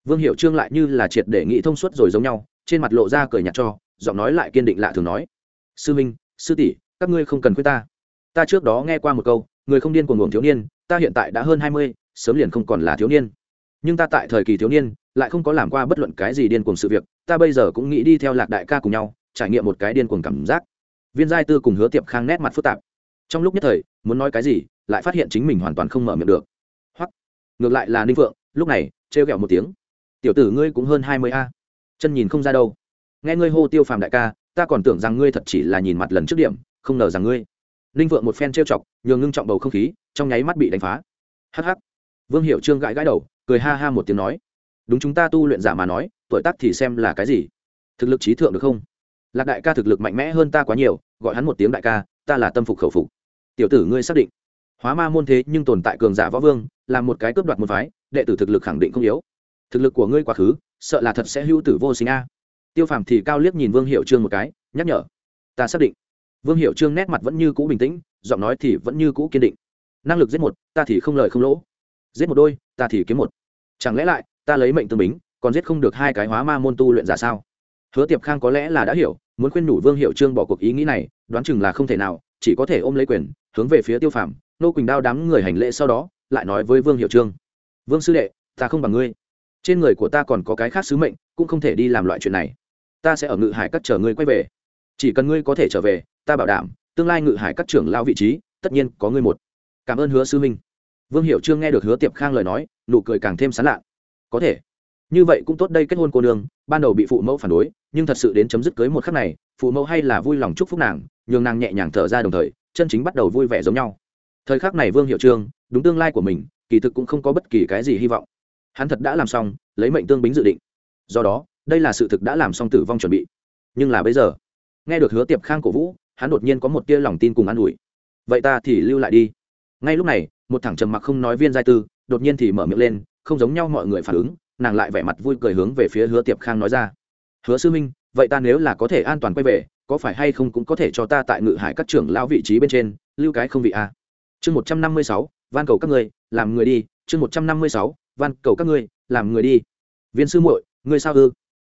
Vương hiệu trương lại như là triệt để nghĩ thông suốt rồi giống nhau, trên mặt lộ ra cười nhạt cho, giọng nói lại kiên định lạ thường nói. Sư minh, sư tỷ, các ngươi không cần khuyên ta. Ta trước đó nghe qua một câu, người không điên cuồng nguồn thiếu niên, ta hiện tại đã hơn hai mươi, sớm liền không còn là thiếu niên. Nhưng ta tại thời kỳ thiếu niên, lại không có làm qua bất luận cái gì điên cuồng sự việc, ta bây giờ cũng nghĩ đi theo lạc đại ca cùng nhau, trải nghiệm một cái điên cuồng cảm giác. Viên giai tư cùng hứa tiệp khang nét mặt phức tạp. Trong lúc nhất thời, muốn nói cái gì, lại phát hiện chính mình hoàn toàn không mở miệng được ngược lại là ninh phượng lúc này trêu ghẹo một tiếng tiểu tử ngươi cũng hơn hai mươi a chân nhìn không ra đâu nghe ngươi hô tiêu phàm đại ca ta còn tưởng rằng ngươi thật chỉ là nhìn mặt lần trước điểm không ngờ rằng ngươi ninh vượng một phen trêu chọc nhường ngưng trọng bầu không khí trong nháy mắt bị đánh phá hh vương hiệu trương gãi gãi đầu cười ha ha một tiếng nói đúng chúng ta tu luyện giả mà nói tuổi tác thì xem là cái gì thực lực trí thượng được không lạc đại ca thực lực mạnh mẽ hơn ta quá nhiều gọi hắn một tiếng đại ca ta là tâm phục khẩu phục tiểu tử ngươi xác định hóa ma môn thế nhưng tồn tại cường giả võ vương, là một cái cướp đoạt một phái, đệ tử thực lực khẳng định không yếu. Thực lực của ngươi quá khứ, sợ là thật sẽ hữu tử vô sinh a. Tiêu phàm thì cao liếc nhìn vương hiệu trương một cái, nhắc nhở. Ta xác định. Vương hiệu trương nét mặt vẫn như cũ bình tĩnh, giọng nói thì vẫn như cũ kiên định. Năng lực giết một, ta thì không lời không lỗ. Giết một đôi, ta thì kiếm một. Chẳng lẽ lại, ta lấy mệnh tương bính, còn giết không được hai cái hóa ma môn tu luyện giả sao? Hứa tiệp khang có lẽ là đã hiểu, muốn khuyên nhủ vương hiệu trương bỏ cuộc ý nghĩ này, đoán chừng là không thể nào, chỉ có thể ôm lấy quyền, hướng về phía tiêu phàm nô quỳnh đao đám người hành lễ sau đó, lại nói với vương hiệu trương. Vương sư đệ, ta không bằng ngươi. Trên người của ta còn có cái khác sứ mệnh, cũng không thể đi làm loại chuyện này. Ta sẽ ở ngự hải các chờ ngươi quay về. Chỉ cần ngươi có thể trở về, ta bảo đảm, tương lai ngự hải các trưởng lao vị trí, tất nhiên có ngươi một. Cảm ơn hứa sư minh vương hiệu trương nghe được hứa tiệp khang lời nói, nụ cười càng thêm sán lạ có thể. Như vậy cũng tốt đây kết hôn cô nương, ban đầu bị phụ mẫu phản đối, nhưng thật sự đến chấm dứt cưới một khắc này, phụ mẫu hay là vui lòng chúc phúc nàng, nhường nàng nhẹ nhàng thở ra đồng thời, chân chính bắt đầu vui vẻ giống nhau thời khắc này vương hiệu trương, đúng tương lai của mình, kỳ thực cũng không có bất kỳ cái gì hy vọng. Hắn thật đã làm xong, lấy mệnh tương bính dự định. Do đó, đây là sự thực đã làm xong tử vong chuẩn bị. Nhưng là bây giờ, nghe được hứa tiệp khang cổ vũ, hắn đột nhiên có một tia lòng tin cùng an ủi. Vậy ta thì lưu lại đi. Ngay lúc này, một thằng trầm mặc không nói viên giai tư, đột nhiên thì mở miệng lên, không giống nhau mọi người phản ứng, nàng lại vẻ mặt vui cười hướng về phía hứa tiệp khang nói ra. Hứa sư minh, vậy ta nếu là có thể an toàn quay về, có phải hay không cũng có thể cho ta tại ngự hải các trưởng lao vị trí bên trên, lưu cái không vị a? Chương một trăm năm mươi sáu, van cầu các người làm người đi. Chương một trăm năm mươi sáu, van cầu các ngươi, làm người đi. Viên sư muội, ngươi sao ư?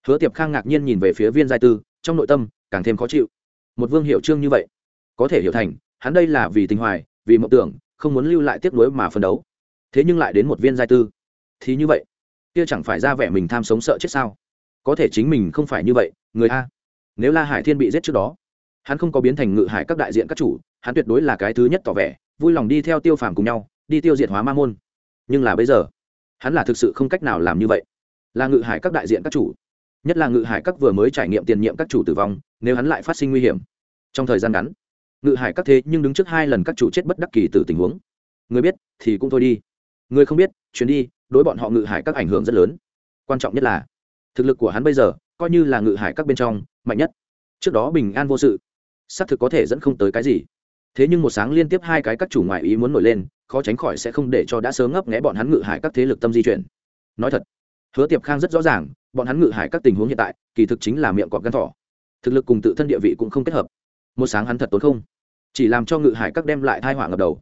Hứa tiệp khang ngạc nhiên nhìn về phía viên giai tư, trong nội tâm càng thêm khó chịu. Một vương hiệu trương như vậy, có thể hiểu thành, hắn đây là vì tình hoài, vì mộng tưởng, không muốn lưu lại tiếp nối mà phân đấu. Thế nhưng lại đến một viên giai tư, thì như vậy, kia chẳng phải ra vẻ mình tham sống sợ chết sao? Có thể chính mình không phải như vậy, người a. Nếu la hải thiên bị giết trước đó, hắn không có biến thành ngự hải các đại diện các chủ, hắn tuyệt đối là cái thứ nhất tỏ vẻ vui lòng đi theo tiêu phàm cùng nhau, đi tiêu diệt hóa ma môn. Nhưng là bây giờ, hắn là thực sự không cách nào làm như vậy. Là ngự hải các đại diện các chủ. Nhất là ngự hải các vừa mới trải nghiệm tiền nhiệm các chủ tử vong, nếu hắn lại phát sinh nguy hiểm. Trong thời gian ngắn, ngự hải các thế nhưng đứng trước hai lần các chủ chết bất đắc kỳ từ tình huống. Người biết thì cũng thôi đi. Người không biết, chuyến đi, đối bọn họ ngự hải các ảnh hưởng rất lớn. Quan trọng nhất là, thực lực của hắn bây giờ, coi như là ngự hải các bên trong, mạnh nhất. Trước đó bình an vô sự, xác thực có thể dẫn không tới cái gì thế nhưng một sáng liên tiếp hai cái các chủ ngoại ý muốn nổi lên, khó tránh khỏi sẽ không để cho đã sớm ngấp nghẽ bọn hắn ngự hải các thế lực tâm di chuyển. Nói thật, hứa tiệp khang rất rõ ràng, bọn hắn ngự hải các tình huống hiện tại, kỳ thực chính là miệng cọp gắn thỏ. Thực lực cùng tự thân địa vị cũng không kết hợp. Một sáng hắn thật tốn không. Chỉ làm cho ngự hải các đem lại thai họa ngập đầu.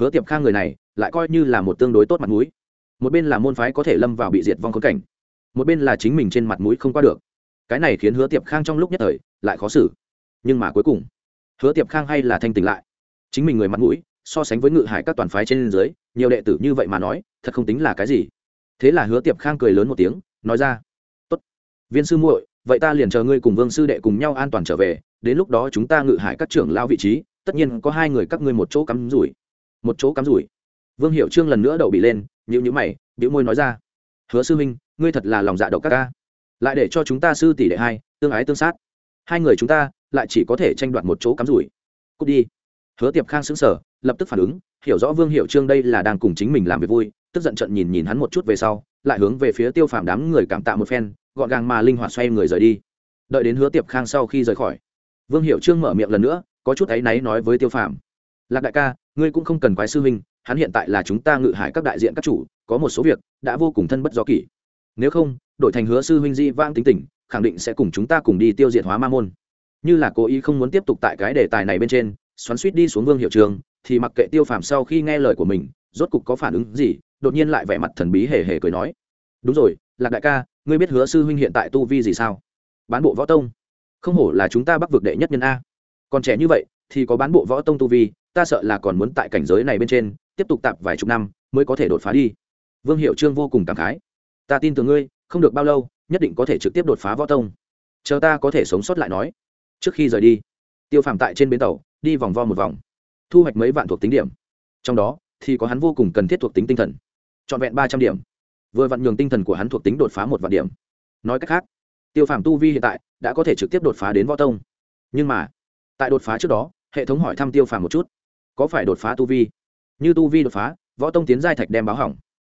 Hứa tiệp khang người này, lại coi như là một tương đối tốt mặt mũi. Một bên là môn phái có thể lâm vào bị diệt vong khốn cảnh. Một bên là chính mình trên mặt mũi không qua được. Cái này khiến hứa tiệp khang trong lúc nhất thời, lại khó xử. Nhưng mà cuối cùng, hứa tiệp khang hay là thanh tỉnh lại chính mình người mặt mũi, so sánh với ngự hải các toàn phái trên dưới, nhiều đệ tử như vậy mà nói, thật không tính là cái gì. Thế là hứa tiệp khang cười lớn một tiếng, nói ra, tốt, viên sư muội, vậy ta liền chờ ngươi cùng vương sư đệ cùng nhau an toàn trở về, đến lúc đó chúng ta ngự hải các trưởng lao vị trí, tất nhiên có hai người các ngươi một chỗ cắm rủi. Một chỗ cắm rủi. Vương hiệu trương lần nữa đậu bị lên nhữ nhữ mày nhữ môi nói ra, hứa sư huynh, ngươi thật là lòng dạ đậu các ca. Lại để cho chúng ta sư tỷ đệ hai, tương ái tương sát. Hai người chúng ta, lại chỉ có thể tranh đoạt một chỗ cắm rủi. Cút đi hứa tiệp khang xứng sở lập tức phản ứng, hiểu rõ vương hiệu trương đây là đang cùng chính mình làm việc vui, tức giận trận nhìn nhìn hắn một chút về sau, lại hướng về phía tiêu phàm đám người cảm tạ một phen, gọn gàng mà linh hoạt xoay người rời đi. Đợi đến hứa tiệp khang sau khi rời khỏi, vương hiệu trương mở miệng lần nữa, có chút áy náy nói với tiêu phàm, lạc đại ca, ngươi cũng không cần quái sư huynh, hắn hiện tại là chúng ta ngự hải các đại diện các chủ, có một số việc đã vô cùng thân bất do kỷ. Nếu không, đổi thành hứa sư huynh di vang tính tình, khẳng định sẽ cùng chúng ta cùng đi tiêu diệt hóa ma môn. Như là cố ý không muốn tiếp tục tại cái đề tài này bên trên xoắn suýt đi xuống vương hiệu trường, thì mặc kệ tiêu phàm sau khi nghe lời của mình, rốt cục có phản ứng gì, đột nhiên lại vẻ mặt thần bí hề hề cười nói. Đúng rồi, lạc đại ca, ngươi biết hứa sư huynh hiện tại tu vi gì sao? Bán bộ võ tông. Không hổ là chúng ta bắc vực đệ nhất nhân a. Còn trẻ như vậy, thì có bán bộ võ tông tu vi, ta sợ là còn muốn tại cảnh giới này bên trên, tiếp tục tạp vài chục năm, mới có thể đột phá đi. Vương hiệu trương vô cùng cảm khái. Ta tin tưởng ngươi, không được bao lâu, nhất định có thể trực tiếp đột phá võ tông. Chờ ta có thể sống sót lại nói. Trước khi rời đi, tiêu phàm tại trên bến tàu đi vòng vo một vòng. Thu hoạch mấy vạn thuộc tính điểm. Trong đó, thì có hắn vô cùng cần thiết thuộc tính tinh thần. Trọn vẹn ba trăm điểm. Vừa vặn nhường tinh thần của hắn thuộc tính đột phá một vạn điểm. Nói cách khác, tiêu phàm tu vi hiện tại đã có thể trực tiếp đột phá đến võ tông. Nhưng mà, tại đột phá trước đó, hệ thống hỏi thăm tiêu phàm một chút. Có phải đột phá tu vi? Như tu vi đột phá, võ tông tiến giai thạch đem báo hỏng.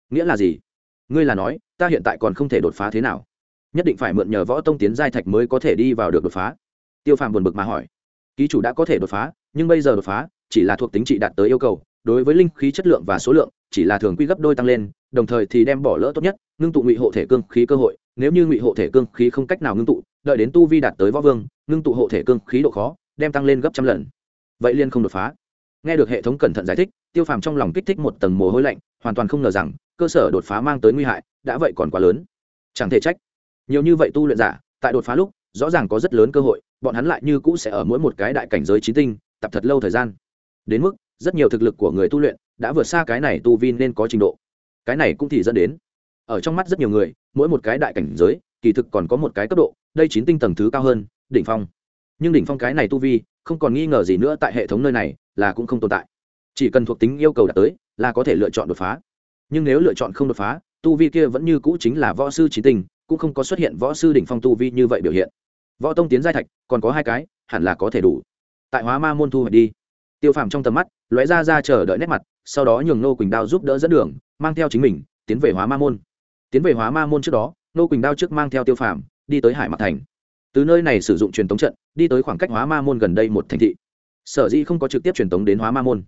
Nghĩa là gì? Ngươi là nói, ta hiện tại còn không thể đột phá thế nào. Nhất định phải mượn nhờ võ tông tiến giai thạch mới có thể đi vào được đột phá. Tiêu phàm buồn bực mà hỏi ký chủ đã có thể đột phá, nhưng bây giờ đột phá chỉ là thuộc tính trị đạt tới yêu cầu, đối với linh khí chất lượng và số lượng chỉ là thường quy gấp đôi tăng lên, đồng thời thì đem bỏ lỡ tốt nhất, ngưng tụ ngụy hộ thể cương khí cơ hội. Nếu như ngụy hộ thể cương khí không cách nào ngưng tụ, đợi đến tu vi đạt tới võ vương, ngưng tụ hộ thể cương khí độ khó, đem tăng lên gấp trăm lần. Vậy liên không đột phá. Nghe được hệ thống cẩn thận giải thích, tiêu phàm trong lòng kích thích một tầng mồ hôi lạnh, hoàn toàn không ngờ rằng, cơ sở đột phá mang tới nguy hại, đã vậy còn quá lớn. Chẳng thể trách. Nhiều như vậy tu luyện giả, tại đột phá lúc, rõ ràng có rất lớn cơ hội bọn hắn lại như cũ sẽ ở mỗi một cái đại cảnh giới chín tinh, tập thật lâu thời gian. Đến mức, rất nhiều thực lực của người tu luyện đã vượt xa cái này tu vi nên có trình độ. Cái này cũng thì dẫn đến, ở trong mắt rất nhiều người, mỗi một cái đại cảnh giới, kỳ thực còn có một cái cấp độ, đây chín tinh tầng thứ cao hơn, đỉnh phong. Nhưng đỉnh phong cái này tu vi, không còn nghi ngờ gì nữa tại hệ thống nơi này là cũng không tồn tại. Chỉ cần thuộc tính yêu cầu đạt tới, là có thể lựa chọn đột phá. Nhưng nếu lựa chọn không đột phá, tu vi kia vẫn như cũ chính là võ sư trí tình cũng không có xuất hiện võ sư đỉnh phong tu vi như vậy biểu hiện. Võ tông tiến giai thạch còn có hai cái, hẳn là có thể đủ. Tại hóa ma môn thu hoạch đi. Tiêu phàm trong tầm mắt, lóe ra ra chờ đợi nét mặt, sau đó nhường nô quỳnh đao giúp đỡ dẫn đường, mang theo chính mình, tiến về hóa ma môn. Tiến về hóa ma môn trước đó nô quỳnh đao trước mang theo tiêu phàm, đi tới hải mặt thành. Từ nơi này sử dụng truyền tống trận, đi tới khoảng cách hóa ma môn gần đây một thành thị. Sở dĩ không có trực tiếp truyền tống đến hóa ma môn,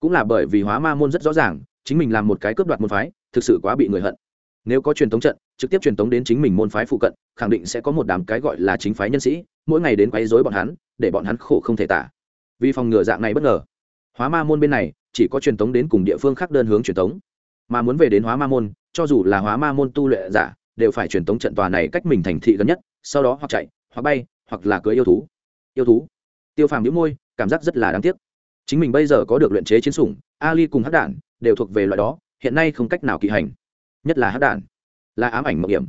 cũng là bởi vì hóa ma môn rất rõ ràng, chính mình làm một cái cướp đoạt môn phái, thực sự quá bị người hận. Nếu có truyền tống trận, trực tiếp truyền tống đến chính mình môn phái phụ cận, khẳng định sẽ có một đám cái gọi là chính phái nhân sĩ mỗi ngày đến quấy rối bọn hắn, để bọn hắn khổ không thể tả. Vì phòng ngừa dạng này bất ngờ, hóa ma môn bên này chỉ có truyền tống đến cùng địa phương khác đơn hướng truyền tống. Mà muốn về đến hóa ma môn, cho dù là hóa ma môn tu luyện giả, đều phải truyền tống trận tòa này cách mình thành thị gần nhất, sau đó hoặc chạy, hoặc bay, hoặc là cưới yêu thú. Yêu thú? Tiêu phàm nhíu môi, cảm giác rất là đáng tiếc. Chính mình bây giờ có được luyện chế chiến sủng, ali cùng hắc đản đều thuộc về loại đó, hiện nay không cách nào kỳ hành. Nhất là hắc đản, là ám ảnh mộng hiểm.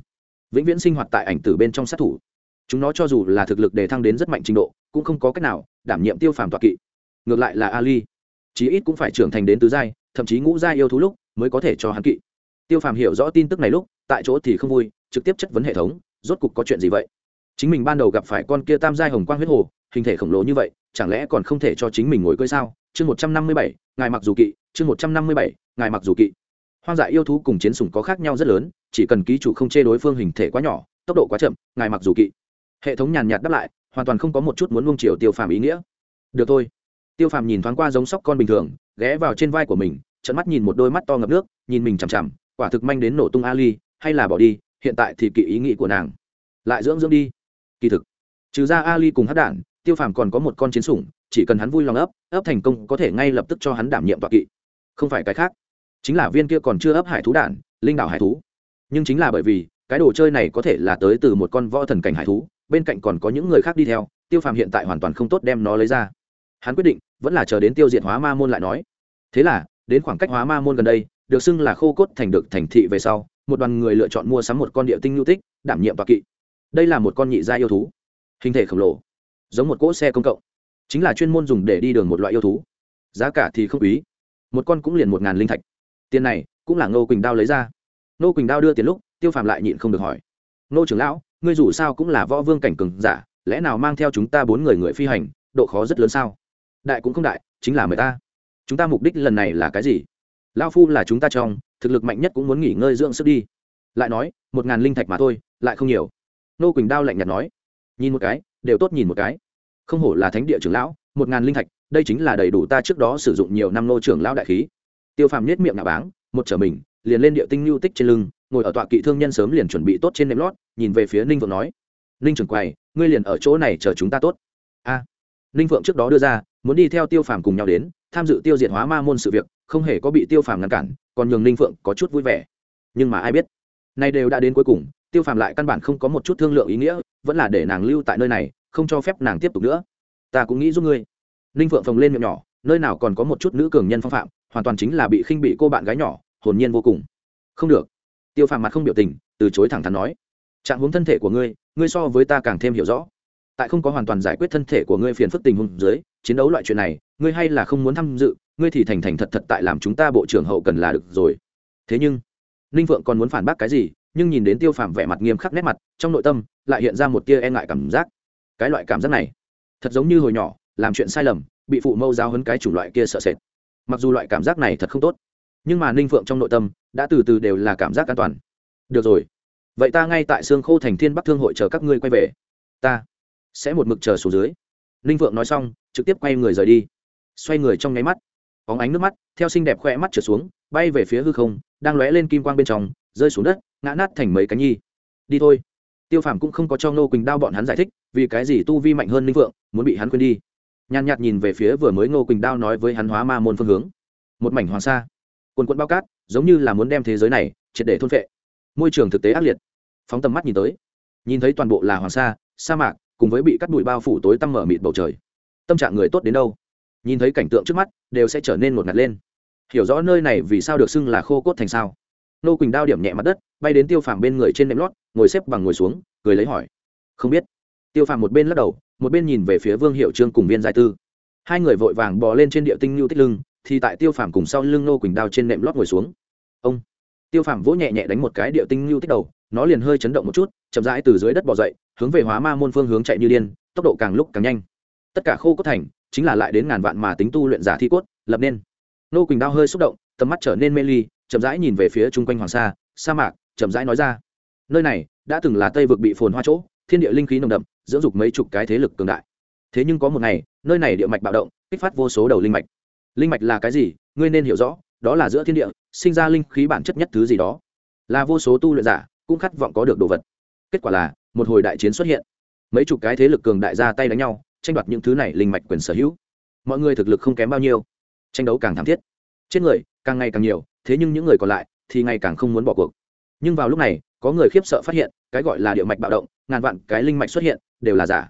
Vĩnh viễn sinh hoạt tại ảnh từ bên trong sát thủ chúng nó cho dù là thực lực đề thăng đến rất mạnh trình độ, cũng không có cách nào đảm nhiệm tiêu phàm tọa kỵ. Ngược lại là ali, chí ít cũng phải trưởng thành đến tứ giai, thậm chí ngũ giai yêu thú lúc mới có thể cho hắn kỵ. Tiêu phàm hiểu rõ tin tức này lúc, tại chỗ thì không vui, trực tiếp chất vấn hệ thống, rốt cục có chuyện gì vậy? Chính mình ban đầu gặp phải con kia tam giai hồng quang huyết hồ, hình thể khổng lồ như vậy, chẳng lẽ còn không thể cho chính mình ngồi cơi sao? Chương một trăm năm mươi bảy, ngài mặc dù kỵ, chương một trăm năm mươi bảy, ngài mặc dù kỵ. Hoang dại yêu thú cùng chiến sủng có khác nhau rất lớn, chỉ cần ký chủ không chê đối phương hình thể quá nhỏ, tốc độ quá chậm, ngài mặc dù kỵ hệ thống nhàn nhạt đáp lại, hoàn toàn không có một chút muốn luông chiều tiêu phàm ý nghĩa. Được thôi. Tiêu phàm nhìn thoáng qua giống sóc con bình thường, ghé vào trên vai của mình trận mắt nhìn một đôi mắt to ngập nước, nhìn mình chằm chằm, quả thực manh đến nổ tung ali, hay là bỏ đi, hiện tại thì kỵ ý nghĩ của nàng. Lại dưỡng dưỡng đi. Kỳ thực, trừ ra ali cùng hát đản, tiêu phàm còn có một con chiến sủng, chỉ cần hắn vui lòng ấp ấp thành công có thể ngay lập tức cho hắn đảm nhiệm tọa kỵ. Không phải cái khác. Chính là viên kia còn chưa ấp hải thú đản, linh đảo hải thú. Nhưng chính là bởi vì, cái đồ chơi này có thể là tới từ một con võ thần cảnh hải thú bên cạnh còn có những người khác đi theo, tiêu phàm hiện tại hoàn toàn không tốt đem nó lấy ra. Hắn quyết định, vẫn là chờ đến tiêu diệt hóa ma môn lại nói. Thế là, đến khoảng cách hóa ma môn gần đây, được xưng là khô cốt thành được thành thị về sau, một đoàn người lựa chọn mua sắm một con địa tinh nhu tích, đảm nhiệm và kỵ. Đây là một con nhị gia yêu thú. Hình thể khổng lồ, giống một cỗ xe công cộng. Chính là chuyên môn dùng để đi đường một loại yêu thú. Giá cả thì không quý. Một con cũng liền một ngàn linh thạch. Tiền này cũng là ngô quỳnh đao lấy ra. Ngô quỳnh đao đưa tiền lúc, tiêu phàm lại nhịn không được hỏi. Ngô trưởng lão ngươi dù sao cũng là võ vương cảnh cường giả, lẽ nào mang theo chúng ta bốn người người phi hành, độ khó rất lớn sao? Đại cũng không đại, chính là mời ta. Chúng ta mục đích lần này là cái gì? Lao phu là chúng ta trong, thực lực mạnh nhất cũng muốn nghỉ ngơi dưỡng sức đi. Lại nói, một ngàn linh thạch mà thôi, lại không nhiều. Nô quỳnh đao lạnh nhạt nói. Nhìn một cái, đều tốt nhìn một cái. Không hổ là thánh địa trưởng lão, một ngàn linh thạch, đây chính là đầy đủ ta trước đó sử dụng nhiều năm nô trưởng lão đại khí. Tiêu phàm nết miệng nạ báng, một trở mình, liền lên địa tinh lưu tích trên lưng, ngồi ở tọa kỵ thương nhân sớm liền chuẩn bị tốt trên nệm lót nhìn về phía ninh vượng nói, ninh trưởng quầy, ngươi liền ở chỗ này chờ chúng ta tốt. A. Ninh vượng trước đó đưa ra, muốn đi theo tiêu phàm cùng nhau đến, tham dự tiêu diệt hóa ma môn sự việc, không hề có bị tiêu phàm ngăn cản, còn nhường ninh phượng có chút vui vẻ. Nhưng mà ai biết, nay đều đã đến cuối cùng, tiêu phàm lại căn bản không có một chút thương lượng ý nghĩa, vẫn là để nàng lưu tại nơi này, không cho phép nàng tiếp tục nữa. Ta cũng nghĩ giúp ngươi. Ninh phượng phồng lên miệng nhỏ, nơi nào còn có một chút nữ cường nhân phong phạm, hoàn toàn chính là bị khinh bị cô bạn gái nhỏ, hồn nhiên vô cùng. Không được. Tiêu phàm mặt không biểu tình, từ chối thẳng thắn nói trạng huống thân thể của ngươi ngươi so với ta càng thêm hiểu rõ. Tại không có hoàn toàn giải quyết thân thể của ngươi phiền phức tình huống dưới, chiến đấu loại chuyện này, ngươi hay là không muốn tham dự, ngươi thì thành thành thật thật tại làm chúng ta bộ trưởng hậu cần là được rồi. Thế nhưng, ninh phượng còn muốn phản bác cái gì, nhưng nhìn đến tiêu phàm vẻ mặt nghiêm khắc nét mặt, trong nội tâm lại hiện ra một tia e ngại cảm giác. Cái loại cảm giác này, thật giống như hồi nhỏ, làm chuyện sai lầm, bị phụ mâu giao hấn cái chủng loại kia sợ sệt. Mặc dù loại cảm giác này thật không tốt, nhưng mà ninh phượng trong nội tâm đã từ từ đều là cảm giác an toàn. Được rồi vậy ta ngay tại xương khô thành thiên bắc thương hội chờ các ngươi quay về. Ta sẽ một mực chờ xuống dưới. Ninh vượng nói xong, trực tiếp quay người rời đi. Xoay người trong nháy mắt óng ánh nước mắt, theo xinh đẹp khoe mắt trở xuống, bay về phía hư không, đang lóe lên kim quang bên trong, rơi xuống đất, ngã nát thành mấy cánh nhi. Đi thôi. Tiêu phàm cũng không có cho ngô quỳnh đao bọn hắn giải thích, vì cái gì tu vi mạnh hơn ninh vượng, muốn bị hắn quên đi. Nhàn nhạt nhìn về phía vừa mới ngô quỳnh đao nói với hắn hóa ma môn phương hướng. Một mảnh hoàng sa, quần quận bao cát, giống như là muốn đem thế giới này triệt để thôn vệ môi trường thực tế ác liệt. Phóng tầm mắt nhìn tới, nhìn thấy toàn bộ là hoàng sa sa mạc, cùng với bị cắt bụi bao phủ tối tăm mở mịt bầu trời. Tâm trạng người tốt đến đâu? Nhìn thấy cảnh tượng trước mắt, đều sẽ trở nên một ngặt lên. Hiểu rõ nơi này vì sao được xưng là khô cốt thành sao? Nô quỳnh đao điểm nhẹ mặt đất, bay đến tiêu phàm bên người trên nệm lót, ngồi xếp bằng ngồi xuống, cười lấy hỏi. Không biết. Tiêu phàm một bên lắc đầu, một bên nhìn về phía vương hiệu trương cùng viên giải tư. Hai người vội vàng bò lên trên địa tinh nhu tích lưng, thì tại tiêu phàm cùng sau lưng nô quỳnh đao trên nệm lót ngồi xuống. Ông tiêu phàm vỗ nhẹ nhẹ đánh một cái địa tinh lưu tích đầu, nó liền hơi chấn động một chút, chậm rãi từ dưới đất bò dậy, hướng về hóa ma môn phương hướng chạy như điên, tốc độ càng lúc càng nhanh. Tất cả khô cốt thành, chính là lại đến ngàn vạn mà tính tu luyện giả thi cốt, lập nên. Nô quỳnh đao hơi xúc động, tầm mắt trở nên mê ly, chậm rãi nhìn về phía chung quanh hoàng sa sa mạc, chậm rãi nói ra. Nơi này đã từng là tây vực bị phồn hoa chỗ, thiên địa linh khí nồng đậm, dưỡng dục mấy chục cái thế lực cường đại. Thế nhưng có một ngày, nơi này địa mạch bạo động, kích phát vô số đầu linh mạch. Linh mạch là cái gì? Ngươi nên hiểu rõ đó là giữa thiên địa, sinh ra linh khí bản chất nhất thứ gì đó. Là vô số tu luyện giả, cũng khát vọng có được đồ vật. Kết quả là, một hồi đại chiến xuất hiện. Mấy chục cái thế lực cường đại ra tay đánh nhau, tranh đoạt những thứ này linh mạch quyền sở hữu. Mọi người thực lực không kém bao nhiêu. Tranh đấu càng thảm thiết. Chết người, càng ngày càng nhiều, thế nhưng những người còn lại thì ngày càng không muốn bỏ cuộc. Nhưng vào lúc này, có người khiếp sợ phát hiện, cái gọi là địa mạch bạo động, ngàn vạn cái linh mạch xuất hiện, đều là giả.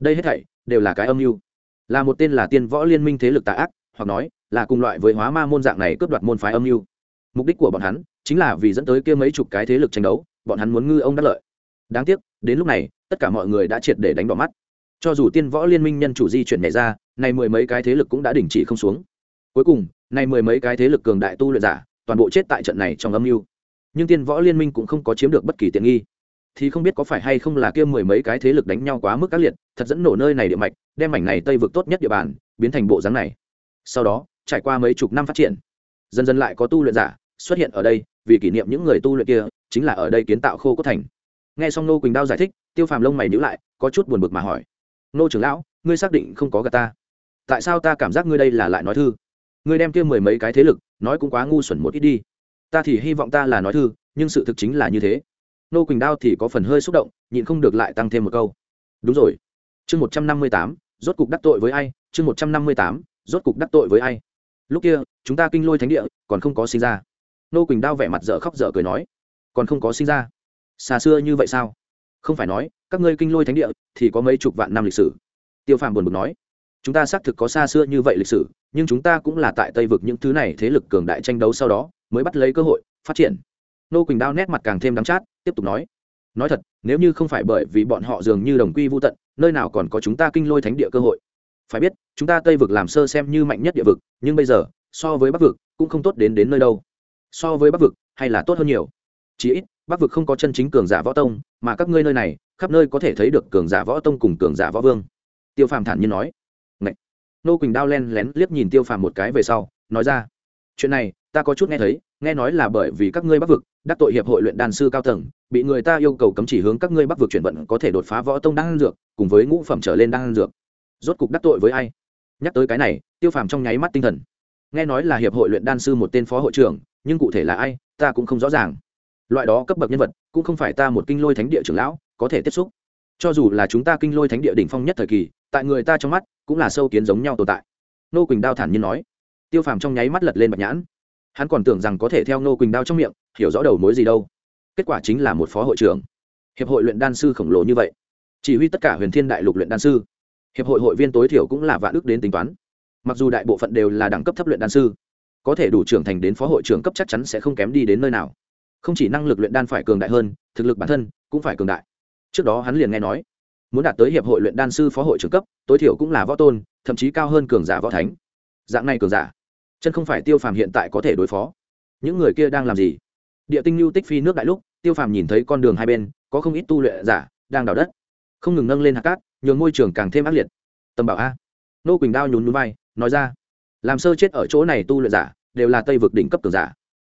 Đây hết thảy, đều là cái âm mưu. Là một tên là tiên võ liên minh thế lực tà ác hoặc nói là cùng loại với hóa ma môn dạng này cướp đoạt môn phái âm mưu. Mục đích của bọn hắn chính là vì dẫn tới kia mấy chục cái thế lực tranh đấu, bọn hắn muốn ngư ông đắc lợi. Đáng tiếc, đến lúc này, tất cả mọi người đã triệt để đánh bỏ mắt. Cho dù tiên võ liên minh nhân chủ di chuyển nhảy ra nay mười mấy cái thế lực cũng đã đình chỉ không xuống. Cuối cùng nay mười mấy cái thế lực cường đại tu luyện giả, toàn bộ chết tại trận này trong âm mưu. Nhưng tiên võ liên minh cũng không có chiếm được bất kỳ tiện nghi. Thì không biết có phải hay không là kia mười mấy cái thế lực đánh nhau quá mức các liệt, thật dẫn nổ nơi này địa mạch, đem mảnh này tây vực tốt nhất địa bàn, biến thành bộ dáng này sau đó, trải qua mấy chục năm phát triển, dần dần lại có tu luyện giả xuất hiện ở đây, vì kỷ niệm những người tu luyện kia, chính là ở đây kiến tạo khô cốt thành. Nghe xong nô quỳnh đao giải thích, tiêu phàm lông mày nhữ lại, có chút buồn bực mà hỏi nô trưởng lão, ngươi xác định không có gà ta? Tại sao ta cảm giác ngươi đây là lại nói thư? Ngươi đem kia mười mấy cái thế lực, nói cũng quá ngu xuẩn một ít đi. Ta thì hy vọng ta là nói thư, nhưng sự thực chính là như thế. Nô quỳnh đao thì có phần hơi xúc động, nhịn không được lại tăng thêm một câu, đúng rồi, chương một trăm năm mươi tám, rốt cục đắc tội với ai? Chương một trăm năm mươi tám rốt cục đắc tội với ai? Lúc kia, chúng ta kinh lôi thánh địa, còn không có sinh ra. Nô quỳnh đao vẻ mặt dở khóc dở cười nói, còn không có sinh ra. Xa xưa như vậy sao? Không phải nói, các ngươi kinh lôi thánh địa thì có mấy chục vạn năm lịch sử. Tiêu phàm buồn bực nói, chúng ta xác thực có xa xưa như vậy lịch sử, nhưng chúng ta cũng là tại tây vực những thứ này thế lực cường đại tranh đấu sau đó, mới bắt lấy cơ hội, phát triển. Nô quỳnh đao nét mặt càng thêm đắm chát, tiếp tục nói nói thật, nếu như không phải bởi vì bọn họ dường như đồng quy vô tận, nơi nào còn có chúng ta kinh lôi thánh địa cơ hội? Phải biết, chúng ta tây vực làm sơ xem như mạnh nhất địa vực, nhưng bây giờ, so với bắc vực, cũng không tốt đến đến nơi đâu. So với bắc vực, hay là tốt hơn nhiều. Chỉ ít, bắc vực không có chân chính cường giả võ tông, mà các ngươi nơi này, khắp nơi có thể thấy được cường giả võ tông cùng cường giả võ vương. Tiêu phàm thản nhiên nói. Ngậy. nô quỳnh đao len lén liếc nhìn tiêu phàm một cái về sau, nói ra. Chuyện này, ta có chút nghe thấy, nghe nói là bởi vì các ngươi bắc vực, đắc tội hiệp hội luyện đan sư cao tầng, bị người ta yêu cầu cấm chỉ hướng các ngươi bắc vực chuyển vận có thể đột phá võ tông đan dược, cùng với ngũ phẩm trở lên đan dược rốt cục đắc tội với ai? Nhắc tới cái này, tiêu phàm trong nháy mắt tinh thần. Nghe nói là hiệp hội luyện đan sư một tên phó hội trưởng, nhưng cụ thể là ai, ta cũng không rõ ràng. Loại đó cấp bậc nhân vật, cũng không phải ta một kinh lôi thánh địa trưởng lão, có thể tiếp xúc. Cho dù là chúng ta kinh lôi thánh địa đỉnh phong nhất thời kỳ, tại người ta trong mắt, cũng là sâu kiến giống nhau tồn tại. Nô quỳnh đao thản nhiên nói. Tiêu phàm trong nháy mắt lật lên bạch nhãn. Hắn còn tưởng rằng có thể theo nô quỳnh đao trong miệng, hiểu rõ đầu mối gì đâu. Kết quả chính là một phó hội trưởng. Hiệp hội luyện đan sư khổng lồ như vậy. Chỉ huy tất cả huyền thiên đại lục luyện đan sư hiệp hội hội viên tối thiểu cũng là vạn ước đến tính toán. Mặc dù đại bộ phận đều là đẳng cấp thấp luyện đan sư, có thể đủ trưởng thành đến phó hội trưởng cấp chắc chắn sẽ không kém đi đến nơi nào. Không chỉ năng lực luyện đan phải cường đại hơn, thực lực bản thân cũng phải cường đại. Trước đó hắn liền nghe nói, muốn đạt tới hiệp hội luyện đan sư phó hội trưởng cấp, tối thiểu cũng là võ tôn, thậm chí cao hơn cường giả võ thánh. Dạng này cường giả, chân không phải tiêu phàm hiện tại có thể đối phó. Những người kia đang làm gì? Địa tinh lưu tích phi nước đại lúc, tiêu phàm nhìn thấy con đường hai bên, có không ít tu luyện giả đang đào đất. Không ngừng nâng lên hạt cát nhường môi trường càng thêm ác liệt. Tầm bảo a. Nô quỳnh đao nhún núi vai, nói ra. Làm sơ chết ở chỗ này tu luyện giả, đều là tây vực đỉnh cấp cường giả.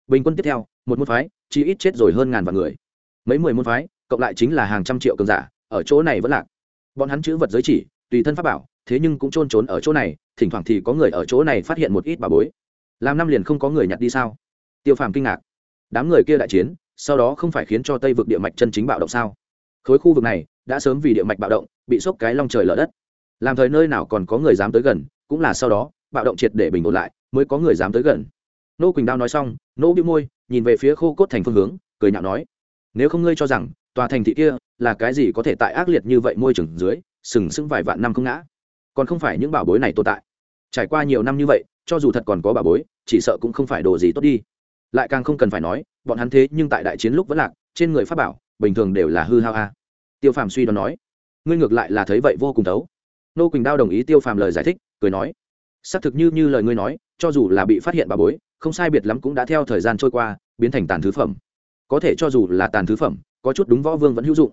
Bình quân tiếp theo, một môn phái, chỉ ít chết rồi hơn ngàn vạn người. Mấy mười môn phái, cộng lại chính là hàng trăm triệu cường giả, ở chỗ này vẫn lạc. Bọn hắn chữ vật giới chỉ, tùy thân pháp bảo, thế nhưng cũng trôn trốn ở chỗ này, thỉnh thoảng thì có người ở chỗ này phát hiện một ít bà bối. Làm năm liền không có người nhặt đi sao? Tiêu phàm kinh ngạc. Đám người kia đại chiến, sau đó không phải khiến cho tây vực địa mạch chân chính bạo động sao? Khối khu vực này đã sớm vì địa mạch bạo động, bị sốc cái long trời lở đất. Làm thời nơi nào còn có người dám tới gần, cũng là sau đó, bạo động triệt để bình ổn lại, mới có người dám tới gần. Nô quỳnh đao nói xong, nô bị môi, nhìn về phía khô cốt thành phương hướng, cười nhạo nói, nếu không ngươi cho rằng, tòa thành thị kia là cái gì có thể tại ác liệt như vậy môi trường dưới, sừng sững vài vạn năm không ngã. Còn không phải những bảo bối này tồn tại. Trải qua nhiều năm như vậy, cho dù thật còn có bảo bối, chỉ sợ cũng không phải đồ gì tốt đi. Lại càng không cần phải nói, bọn hắn thế nhưng tại đại chiến lúc vẫn lạc, trên người pháp bảo, bình thường đều là hư hao a tiêu phàm suy đoán nói, ngươi ngược lại là thấy vậy vô cùng tấu nô quỳnh đao đồng ý tiêu phàm lời giải thích, cười nói, xác thực như như lời ngươi nói, cho dù là bị phát hiện bà bối, không sai biệt lắm cũng đã theo thời gian trôi qua, biến thành tàn thứ phẩm. Có thể cho dù là tàn thứ phẩm, có chút đúng võ vương vẫn hữu dụng.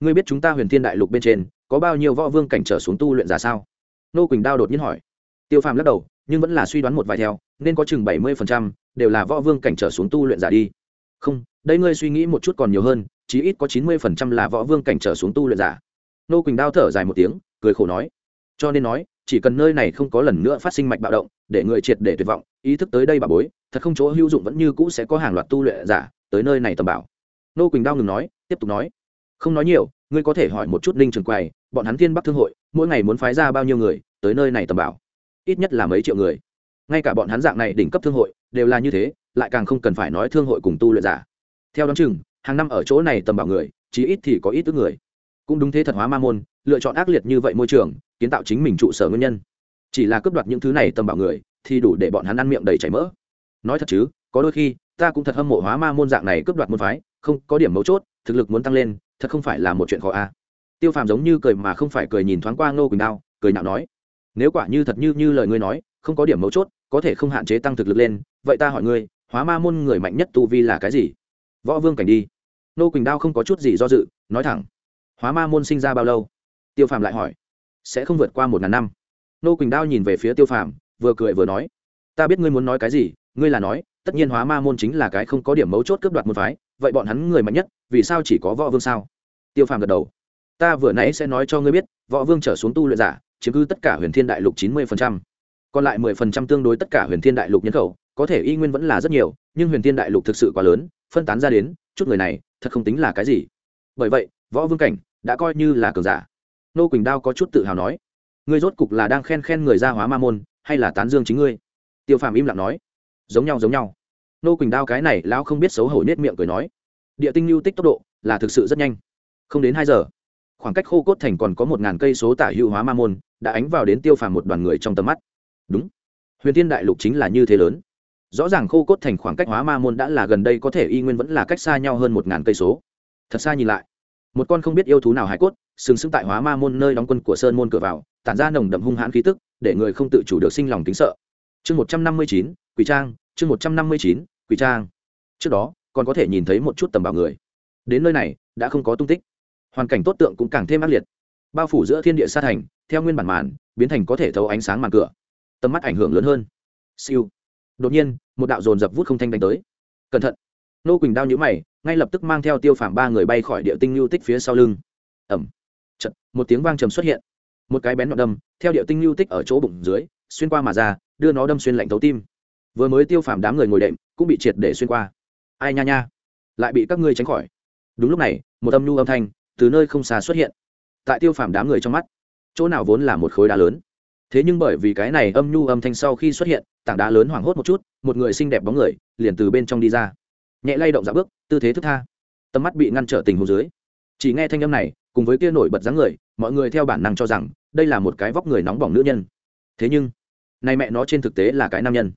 Ngươi biết chúng ta huyền thiên đại lục bên trên, có bao nhiêu võ vương cảnh trở xuống tu luyện giả sao? Nô quỳnh đao đột nhiên hỏi. Tiêu phàm lắc đầu, nhưng vẫn là suy đoán một vài theo, nên có chừng bảy mươi phần trăm đều là võ vương cảnh trở xuống tu luyện giả đi. Không, đây ngươi suy nghĩ một chút còn nhiều hơn chí ít có chín mươi phần trăm là võ vương cảnh trở xuống tu luyện giả. Nô quỳnh đao thở dài một tiếng, cười khổ nói, cho nên nói, chỉ cần nơi này không có lần nữa phát sinh mạch bạo động, để người triệt để tuyệt vọng, ý thức tới đây bà bối, thật không chỗ hữu dụng vẫn như cũ sẽ có hàng loạt tu luyện giả tới nơi này tầm bảo. Nô quỳnh đao ngừng nói, tiếp tục nói, không nói nhiều, ngươi có thể hỏi một chút ninh trường quầy, bọn hắn thiên bắc thương hội, mỗi ngày muốn phái ra bao nhiêu người tới nơi này tầm bảo? Ít nhất là mấy triệu người. Ngay cả bọn hắn dạng này đỉnh cấp thương hội đều là như thế, lại càng không cần phải nói thương hội cùng tu luyện giả. Theo đ o chừng hàng năm ở chỗ này tầm bảo người, chí ít thì có ít ước người. Cũng đúng thế thật hóa ma môn, lựa chọn ác liệt như vậy môi trường, kiến tạo chính mình trụ sở nguyên nhân. Chỉ là cướp đoạt những thứ này tầm bảo người, thì đủ để bọn hắn ăn miệng đầy chảy mỡ. Nói thật chứ, có đôi khi, ta cũng thật hâm mộ hóa ma môn dạng này cướp đoạt môn phái, không có điểm mấu chốt, thực lực muốn tăng lên, thật không phải là một chuyện khó a tiêu phàm giống như cười mà không phải cười nhìn thoáng qua ngô quỳnh đao, cười nhạo nói, nếu quả như thật như như lời ngươi nói, không có điểm mấu chốt, có thể không hạn chế tăng thực lực lên, vậy ta hỏi ngươi, hóa ma môn người mạnh nhất tu vi là cái gì? Võ vương cảnh đi nô quỳnh đao không có chút gì do dự, nói thẳng. Hóa ma môn sinh ra bao lâu? Tiêu phàm lại hỏi. Sẽ không vượt qua một ngàn năm. Nô quỳnh đao nhìn về phía tiêu phàm, vừa cười vừa nói. Ta biết ngươi muốn nói cái gì, ngươi là nói, tất nhiên hóa ma môn chính là cái không có điểm mấu chốt cướp đoạt môn phái, vậy bọn hắn người mạnh nhất, vì sao chỉ có võ vương sao? Tiêu phàm gật đầu. Ta vừa nãy sẽ nói cho ngươi biết, võ vương trở xuống tu luyện giả, chiếm cứ tất cả huyền thiên đại lục chín mươi còn lại mười phần trăm tương đối tất cả huyền thiên đại lục nhân khẩu, có thể y nguyên vẫn là rất nhiều, nhưng huyền thiên đại lục thực sự quá lớn, phân tán ra đến chút người này, thật không tính là cái gì. Bởi vậy, võ vương cảnh đã coi như là cường giả. Nô quỳnh đao có chút tự hào nói, ngươi rốt cục là đang khen khen người gia hóa ma môn, hay là tán dương chính ngươi? Tiêu phàm im lặng nói, giống nhau giống nhau. Nô quỳnh đao cái này lão không biết xấu hổ nết miệng cười nói, địa tinh lưu tích tốc độ là thực sự rất nhanh. Không đến hai giờ, khoảng cách khô cốt thành còn có một ngàn cây số tả hữu hóa ma môn đã ánh vào đến tiêu phàm một đoàn người trong tầm mắt. Đúng, huyền thiên đại lục chính là như thế lớn rõ ràng khô cốt thành khoảng cách hóa ma môn đã là gần đây có thể y nguyên vẫn là cách xa nhau hơn một ngàn cây số. Thật xa nhìn lại, một con không biết yêu thú nào hải cốt, sừng sững tại hóa ma môn nơi đóng quân của sơn môn cửa vào, tản ra nồng đậm hung hãn khí tức, để người không tự chủ được sinh lòng tính sợ. Chương một trăm năm mươi chín, quỷ trang, chương một trăm năm mươi chín, quỷ trang. Trước đó, còn có thể nhìn thấy một chút tầm bảo người. Đến nơi này, đã không có tung tích. Hoàn cảnh tốt tượng cũng càng thêm ác liệt. Bao phủ giữa thiên địa sa thành, theo nguyên bản màn, biến thành có thể thấu ánh sáng màn cửa. Tầm mắt ảnh hưởng lớn hơn. Siêu đột nhiên, một đạo dồn dập vút không thanh đánh tới. Cẩn thận. Nô quỳnh đao nhữ mày, ngay lập tức mang theo tiêu phàm ba người bay khỏi địa tinh lưu tích phía sau lưng. Ẩm chật một tiếng vang trầm xuất hiện. Một cái bén nhọn đâm, theo địa tinh lưu tích ở chỗ bụng dưới, xuyên qua mà ra, đưa nó đâm xuyên lạnh thấu tim. Vừa mới tiêu phàm đám người ngồi đệm, cũng bị triệt để xuyên qua. Ai nha nha. Lại bị các ngươi tránh khỏi. Đúng lúc này, một âm nhu âm thanh từ nơi không xa xuất hiện. Tại tiêu phàm đám người trong mắt, chỗ nào vốn là một khối đá lớn thế nhưng bởi vì cái này âm nhu âm thanh sau khi xuất hiện, tảng đá lớn hoảng hốt một chút, một người xinh đẹp bóng người liền từ bên trong đi ra. Nhẹ lay động dạ bước, tư thế thức tha. Tầm mắt bị ngăn trở tình hồ dưới. Chỉ nghe thanh âm này, cùng với kia nổi bật dáng người, mọi người theo bản năng cho rằng, đây là một cái vóc người nóng bỏng nữ nhân. Thế nhưng, nay mẹ nó trên thực tế là cái nam nhân.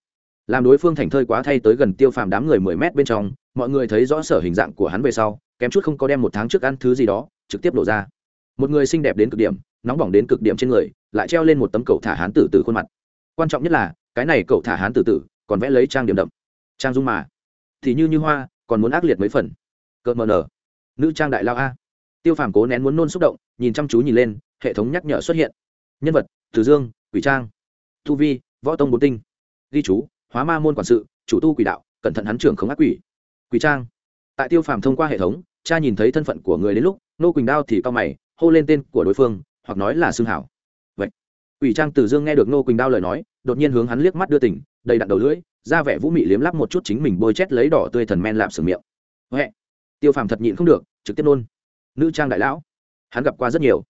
Làm đối phương thành thơi quá thay tới gần tiêu phàm đám người mười mét bên trong, mọi người thấy rõ sở hình dạng của hắn về sau, kém chút không có đem một tháng trước ăn thứ gì đó, trực tiếp đổ ra. Một người xinh đẹp đến cực điểm nóng bỏng đến cực điểm trên người, lại treo lên một tấm cầu thả hán tử từ khuôn mặt. Quan trọng nhất là, cái này cậu thả hán tử tử, còn vẽ lấy trang điểm đậm. Trang dung mà. Thì như như hoa, còn muốn ác liệt mấy phần. Cợt mờ nở. Nữ trang đại lao a. Tiêu phàm cố nén muốn nôn xúc động, nhìn chăm chú nhìn lên, hệ thống nhắc nhở xuất hiện. Nhân vật, từ dương, quỷ trang. Thu vi, võ tông bốn tinh. Ghi chú, hóa ma môn quản sự, chủ tu quỷ đạo, cẩn thận hắn trưởng không ác quỷ. Quỷ trang. Tại tiêu phàm thông qua hệ thống, cha nhìn thấy thân phận của người đến lúc, nô quỳnh đao thì cao mày, hô lên tên của đối phương hoặc nói là xương hảo. Vậy ủy trang tử dương nghe được nô quỳnh đao lời nói, đột nhiên hướng hắn liếc mắt đưa tỉnh đầy đặn đầu lưỡi ra vẻ vũ mị liếm lắp một chút chính mình bôi chét lấy đỏ tươi thần men lạp sừng miệng. Huệ, tiêu phàm thật nhịn không được, trực tiếp nôn. Nữ trang đại lão, hắn gặp qua rất nhiều.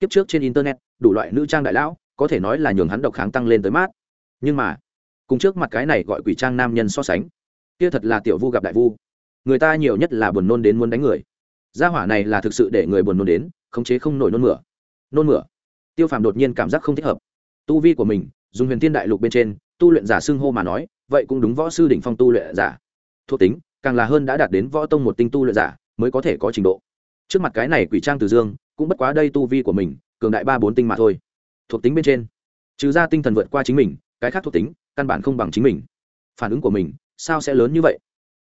Kiếp trước trên internet, đủ loại nữ trang đại lão, có thể nói là nhường hắn độc kháng tăng lên tới mát. Nhưng mà, cùng trước mặt cái này gọi quỷ trang nam nhân so sánh, kia thật là tiểu vu gặp đại vu. Người ta nhiều nhất là buồn nôn đến muốn đánh người. Gia hỏa này là thực sự để người buồn nôn đến, khống chế không nổi nôn mửa nôn mửa. Tiêu phàm đột nhiên cảm giác không thích hợp. Tu vi của mình, dùng huyền thiên đại lục bên trên, tu luyện giả xưng hô mà nói, vậy cũng đúng võ sư đỉnh phong tu luyện giả. Thuộc tính, càng là hơn đã đạt đến võ tông một tinh tu luyện giả, mới có thể có trình độ. Trước mặt cái này quỷ trang từ dương, cũng bất quá đây tu vi của mình, cường đại ba bốn tinh mà thôi. Thuộc tính bên trên, trừ ra tinh thần vượt qua chính mình, cái khác thuộc tính, căn bản không bằng chính mình. Phản ứng của mình, sao sẽ lớn như vậy?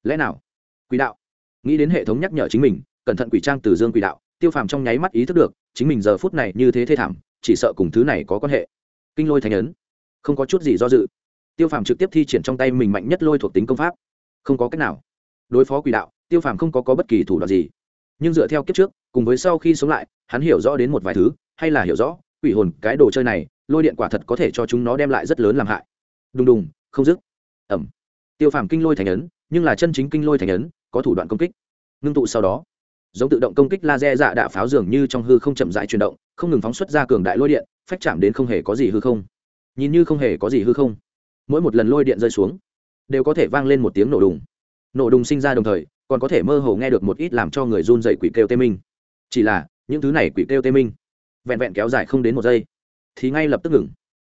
Lẽ nào? Quỷ đạo. Nghĩ đến hệ thống nhắc nhở chính mình, cẩn thận quỷ trang từ dương quỷ đạo tiêu phàm trong nháy mắt ý thức được chính mình giờ phút này như thế thê thảm chỉ sợ cùng thứ này có quan hệ. Kinh lôi thành ấn. Không có chút gì do dự. Tiêu phàm trực tiếp thi triển trong tay mình mạnh nhất lôi thuộc tính công pháp. Không có cách nào. Đối phó quỷ đạo tiêu phàm không có, có bất kỳ thủ đoạn gì. Nhưng dựa theo kiếp trước cùng với sau khi sống lại hắn hiểu rõ đến một vài thứ hay là hiểu rõ quỷ hồn cái đồ chơi này lôi điện quả thật có thể cho chúng nó đem lại rất lớn làm hại. Đùng đùng không dứt. Ẩm. Tiêu phàm kinh lôi thành ấn nhưng là chân chính kinh lôi thành ấn có thủ đoạn công kích. Ngưng tụ sau đó giống tự động công kích laser dạ đạ pháo dường như trong hư không chậm rãi chuyển động, không ngừng phóng xuất ra cường đại lôi điện, phách chạm đến không hề có gì hư không. Nhìn như không hề có gì hư không, mỗi một lần lôi điện rơi xuống, đều có thể vang lên một tiếng nổ đùng. Nổ đùng sinh ra đồng thời, còn có thể mơ hồ nghe được một ít làm cho người run dậy quỷ kêu tê minh. Chỉ là, những thứ này quỷ kêu tê minh, vẹn vẹn kéo dài không đến một giây, thì ngay lập tức ngừng.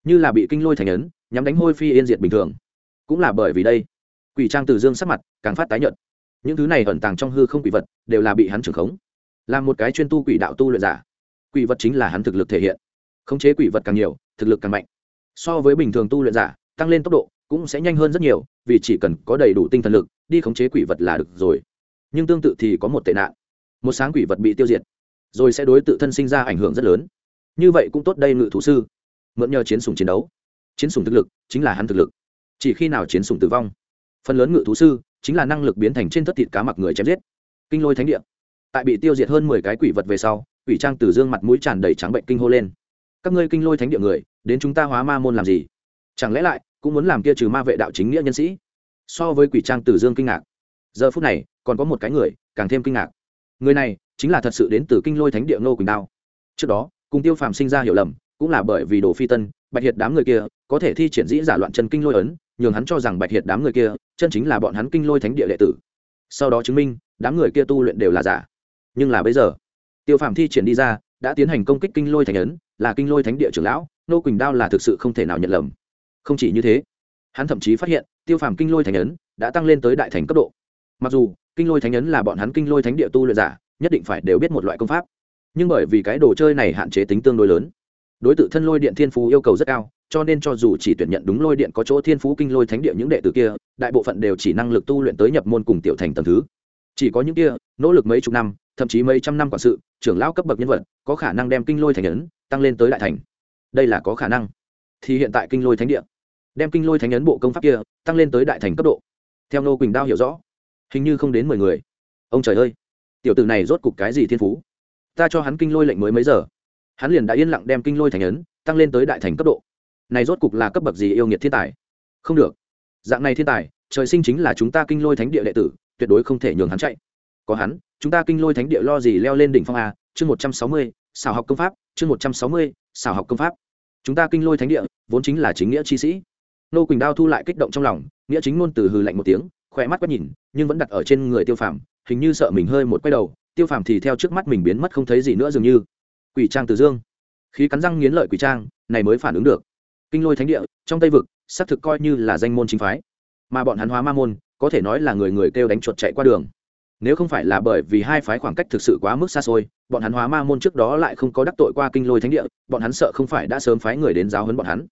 Như là bị kinh lôi thành ấn, nhắm đánh hôi phi yên diệt bình thường. Cũng là bởi vì đây, quỷ trang từ dương sắc mặt càng phát tái nhợt những thứ này ẩn tàng trong hư không quỷ vật đều là bị hắn trưởng khống, là một cái chuyên tu quỷ đạo tu luyện giả. Quỷ vật chính là hắn thực lực thể hiện. Khống chế quỷ vật càng nhiều, thực lực càng mạnh. So với bình thường tu luyện giả, tăng lên tốc độ cũng sẽ nhanh hơn rất nhiều, vì chỉ cần có đầy đủ tinh thần lực, đi khống chế quỷ vật là được rồi. Nhưng tương tự thì có một tệ nạn. Một sáng quỷ vật bị tiêu diệt, rồi sẽ đối tự thân sinh ra ảnh hưởng rất lớn. Như vậy cũng tốt đây ngự thủ sư. Mượn nhờ chiến sùng chiến đấu. Chiến sùng thực lực chính là hắn thực lực. Chỉ khi nào chiến sùng tử vong, phần lớn ngự thú sư chính là năng lực biến thành trên thất thịt cá mặc người chém giết. Kinh lôi thánh địa. Tại bị tiêu diệt hơn mười cái quỷ vật về sau, quỷ trang tử dương mặt mũi tràn đầy trắng bệnh kinh hô lên. Các ngươi kinh lôi thánh địa người, đến chúng ta hóa ma môn làm gì? Chẳng lẽ lại, cũng muốn làm kia trừ ma vệ đạo chính nghĩa nhân sĩ? So với quỷ trang tử dương kinh ngạc. Giờ phút này, còn có một cái người, càng thêm kinh ngạc. Người này, chính là thật sự đến từ kinh lôi thánh địa ngô quỳnh đao. Trước đó, cùng tiêu phàm sinh ra hiểu lầm, cũng là bởi vì đồ phi tân, bạch hiệt đám người kia, có thể thi triển dĩ giả loạn chân kinh lôi ấn nhường hắn cho rằng bạch hiệt đám người kia chân chính là bọn hắn kinh lôi thánh địa đệ tử. Sau đó chứng minh, đám người kia tu luyện đều là giả. Nhưng là bây giờ, tiêu phàm thi triển đi ra, đã tiến hành công kích kinh lôi thánh ấn, là kinh lôi thánh địa trưởng lão, nô quỳnh đao là thực sự không thể nào nhận lầm. Không chỉ như thế, hắn thậm chí phát hiện, tiêu phàm kinh lôi thánh ấn đã tăng lên tới đại thành cấp độ. Mặc dù, kinh lôi thánh ấn là bọn hắn kinh lôi thánh địa tu luyện giả, nhất định phải đều biết một loại công pháp. Nhưng bởi vì cái đồ chơi này hạn chế tính tương đối lớn, đối t thân lôi điện thiên phú yêu cầu rất cao cho nên cho dù chỉ tuyển nhận đúng lôi điện có chỗ thiên phú kinh lôi thánh địa những đệ tử kia, đại bộ phận đều chỉ năng lực tu luyện tới nhập môn cùng tiểu thành tầng thứ. Chỉ có những kia, nỗ lực mấy chục năm, thậm chí mấy trăm năm quản sự, trưởng lão cấp bậc nhân vật, có khả năng đem kinh lôi thành ấn tăng lên tới đại thành. Đây là có khả năng. Thì hiện tại kinh lôi thánh địa, đem kinh lôi thánh ấn bộ công pháp kia tăng lên tới đại thành cấp độ. Theo nô quỳnh đao hiểu rõ, hình như không đến mười người. Ông trời ơi, tiểu tử này rốt cục cái gì thiên phú? Ta cho hắn kinh lôi lệnh mới mấy giờ. Hắn liền đã yên lặng đem kinh lôi thành ấn tăng lên tới đại thành cấp độ này rốt cục là cấp bậc gì yêu nghiệt thiên tài? Không được. Dạng này thiên tài, trời sinh chính là chúng ta kinh lôi thánh địa đệ tử, tuyệt đối không thể nhường hắn chạy. Có hắn, chúng ta kinh lôi thánh địa lo gì leo lên đỉnh phong a, chương một trăm sáu mươi, xảo học công pháp, chương một trăm sáu mươi, xảo học công pháp. Chúng ta kinh lôi thánh địa, vốn chính là chính nghĩa chi sĩ. Nô quỳnh đao thu lại kích động trong lòng, nghĩa chính ngôn từ hừ lạnh một tiếng, khỏe mắt quét nhìn, nhưng vẫn đặt ở trên người tiêu phàm, hình như sợ mình hơi một quay đầu, tiêu phàm thì theo trước mắt mình biến mất không thấy gì nữa dường như. Quỷ trang từ dương. Khí cắn răng nghiến lợi quỷ trang, này mới phản ứng được kinh lôi thánh địa, trong tây vực, xác thực coi như là danh môn chính phái. Mà bọn hắn hóa ma môn, có thể nói là người người kêu đánh chuột chạy qua đường. Nếu không phải là bởi vì hai phái khoảng cách thực sự quá mức xa xôi, bọn hắn hóa ma môn trước đó lại không có đắc tội qua kinh lôi thánh địa, bọn hắn sợ không phải đã sớm phái người đến giáo hấn bọn hắn.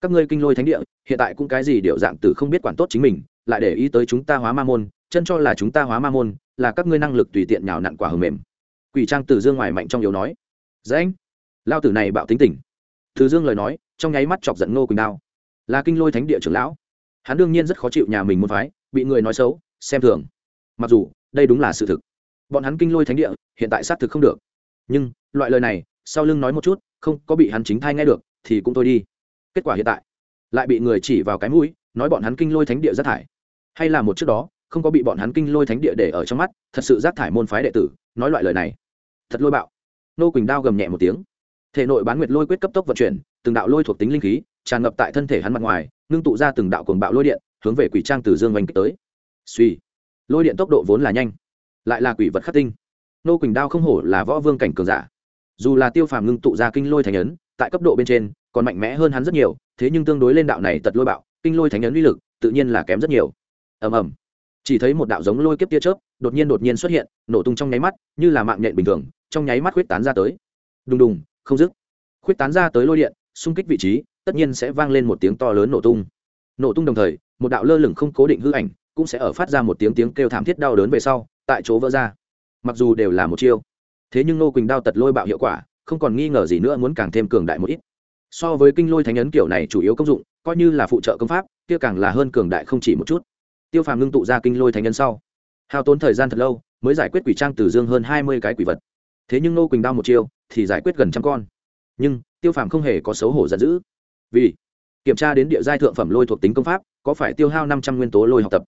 Các ngươi kinh lôi thánh địa, hiện tại cũng cái gì điệu dạng từ không biết quản tốt chính mình, lại để ý tới chúng ta hóa ma môn, chân cho là chúng ta hóa ma môn, là các ngươi năng lực tùy tiện nhào nặn quả hầm mềm. Quỷ trang từ dương ngoài mạnh trong yếu nói. Dễ anh, lao tử này bạo tính tình từ dương lời nói trong nháy mắt chọc giận ngô quỳnh đao. Là kinh lôi thánh địa trưởng lão. Hắn đương nhiên rất khó chịu nhà mình môn phái, bị người nói xấu, xem thường. Mặc dù, đây đúng là sự thực. Bọn hắn kinh lôi thánh địa, hiện tại xác thực không được. Nhưng, loại lời này, sau lưng nói một chút, không có bị hắn chính thai nghe được, thì cũng thôi đi. Kết quả hiện tại, lại bị người chỉ vào cái mũi, nói bọn hắn kinh lôi thánh địa rác thải. Hay là một trước đó, không có bị bọn hắn kinh lôi thánh địa để ở trong mắt, thật sự rác thải môn phái đệ tử, nói loại lời này. Thật lôi bạo. Nô quỳnh đao gầm nhẹ một tiếng. Thể nội bán nguyệt lôi quyết cấp tốc vận chuyển từng đạo lôi thuộc tính linh khí, tràn ngập tại thân thể hắn mặt ngoài, ngưng tụ ra từng đạo cuồng bạo lôi điện, hướng về quỷ trang từ dương oanh kích tới. Suy, lôi điện tốc độ vốn là nhanh, lại là quỷ vật khắc tinh. Nô quỳnh đao không hổ là võ vương cảnh cường giả. Dù là tiêu phàm ngưng tụ ra kinh lôi thành ấn, tại cấp độ bên trên, còn mạnh mẽ hơn hắn rất nhiều, thế nhưng tương đối lên đạo này tật lôi bạo, kinh lôi thánh ấn uy lực, tự nhiên là kém rất nhiều. Ầm ầm. Chỉ thấy một đạo giống lôi kiếp tia chớp, đột nhiên đột nhiên xuất hiện, nổ tung trong nháy mắt, như là mạng nhện bình thường, trong nháy mắt khuyết tán ra tới. Đùng đùng, không dứt. Khuyết tán ra tới lôi điện xung kích vị trí, tất nhiên sẽ vang lên một tiếng to lớn nổ tung. Nổ tung đồng thời, một đạo lơ lửng không cố định hư ảnh cũng sẽ ở phát ra một tiếng tiếng kêu thảm thiết đau đớn về sau, tại chỗ vỡ ra. Mặc dù đều là một chiêu, thế nhưng nô quỳnh đao tật lôi bạo hiệu quả, không còn nghi ngờ gì nữa muốn càng thêm cường đại một ít. So với kinh lôi thánh ấn kiểu này chủ yếu công dụng, coi như là phụ trợ công pháp, kia càng là hơn cường đại không chỉ một chút. Tiêu phàm ngưng tụ ra kinh lôi thánh ấn sau, hao tốn thời gian thật lâu, mới giải quyết quỷ trang từ dương hơn hai mươi cái quỷ vật. Thế nhưng nô quỳnh đao một chiêu thì giải quyết gần trăm con. Nhưng tiêu phàm không hề có xấu hổ giận dữ. Vì kiểm tra đến địa giai thượng phẩm lôi thuộc tính công pháp, có phải tiêu hao năm trăm nguyên tố lôi học tập?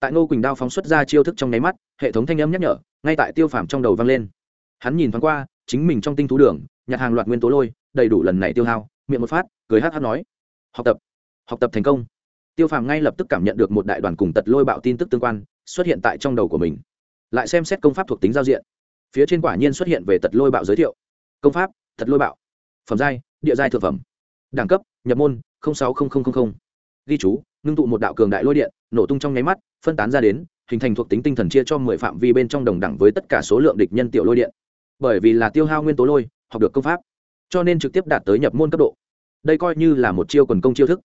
Tại Ngô quỳnh đao phóng xuất ra chiêu thức trong nháy mắt, hệ thống thanh âm nhắc nhở, ngay tại tiêu phàm trong đầu vang lên. Hắn nhìn thoáng qua, chính mình trong tinh thú đường, nhặt hàng loạt nguyên tố lôi, đầy đủ lần này tiêu hao, miệng một phát, cười hát hát nói, học tập học tập thành công. Tiêu phàm ngay lập tức cảm nhận được một đại đoàn cùng tật lôi bạo tin tức tương quan, xuất hiện tại trong đầu của mình. Lại xem xét công pháp thuộc tính giao diện. Phía trên quả nhiên xuất hiện về tật lôi bạo giới thiệu. Công pháp, tật lôi bạo phẩm giai, địa giai thượng phẩm. Đẳng cấp, nhập môn sáu ghi chú, ngưng tụ một đạo cường đại lôi điện, nổ tung trong nháy mắt, phân tán ra đến, hình thành thuộc tính tinh thần chia cho mười phạm vi bên trong đồng đẳng với tất cả số lượng địch nhân tiểu lôi điện. Bởi vì là tiêu hao nguyên tố lôi, học được công pháp, cho nên trực tiếp đạt tới nhập môn cấp độ. Đây coi như là một chiêu quần công chiêu thức.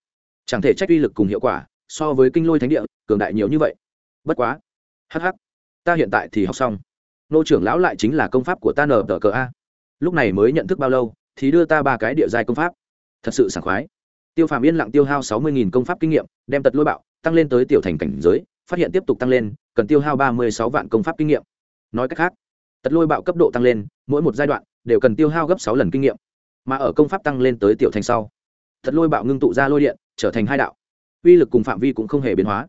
Chẳng thể trách uy lực cùng hiệu quả, so với kinh lôi thánh địa, cường đại nhiều như vậy. Bất quá. Hh ta hiện tại thì học xong. Nô trưởng lão lại chính là công pháp của ta nở tờ cờ a. Lúc này mới nhận thức bao lâu thì đưa ta ba cái địa giai công pháp. Thật sự sảng khoái. Tiêu phàm yên lặng tiêu hao sáu mươi công pháp kinh nghiệm, đem tật lôi bạo, tăng lên tới tiểu thành cảnh giới, phát hiện tiếp tục tăng lên, cần tiêu hao ba mươi sáu vạn công pháp kinh nghiệm. Nói cách khác, tật lôi bạo cấp độ tăng lên, mỗi một giai đoạn đều cần tiêu hao gấp sáu lần kinh nghiệm. Mà ở công pháp tăng lên tới tiểu thành sau, tật lôi bạo ngưng tụ ra lôi điện, trở thành hai đạo. Uy lực cùng phạm vi cũng không hề biến hóa.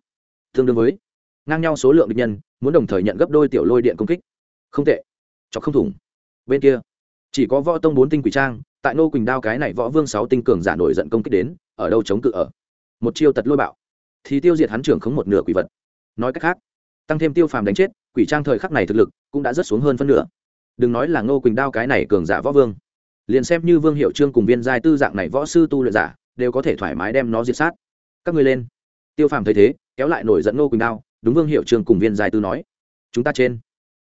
Tương đương với, ngang nhau số lượng địch nhân, muốn đồng thời nhận gấp đôi tiểu lôi điện công kích. Không tệ. Cho không thủng. Bên kia chỉ có võ tông bốn tinh quỷ trang, tại nô quỳnh đao cái này võ vương sáu tinh cường giả nổi giận công kích đến, ở đâu chống cự ở? Một chiêu tật lôi bạo. Thì tiêu diệt hắn trưởng không một nửa quỷ vật. Nói cách khác, tăng thêm tiêu phàm đánh chết, quỷ trang thời khắc này thực lực cũng đã rất xuống hơn phân nửa. Đừng nói là ngô quỳnh đao cái này cường giả võ vương. Liền xem như vương hiệu trương cùng viên giai tư dạng này võ sư tu luyện giả, đều có thể thoải mái đem nó diệt sát. Các ngươi lên. Tiêu phàm thấy thế, kéo lại nổi dẫn ngô quỳnh đao, đúng vương hiệu trương cùng viên giai tư nói. Chúng ta trên.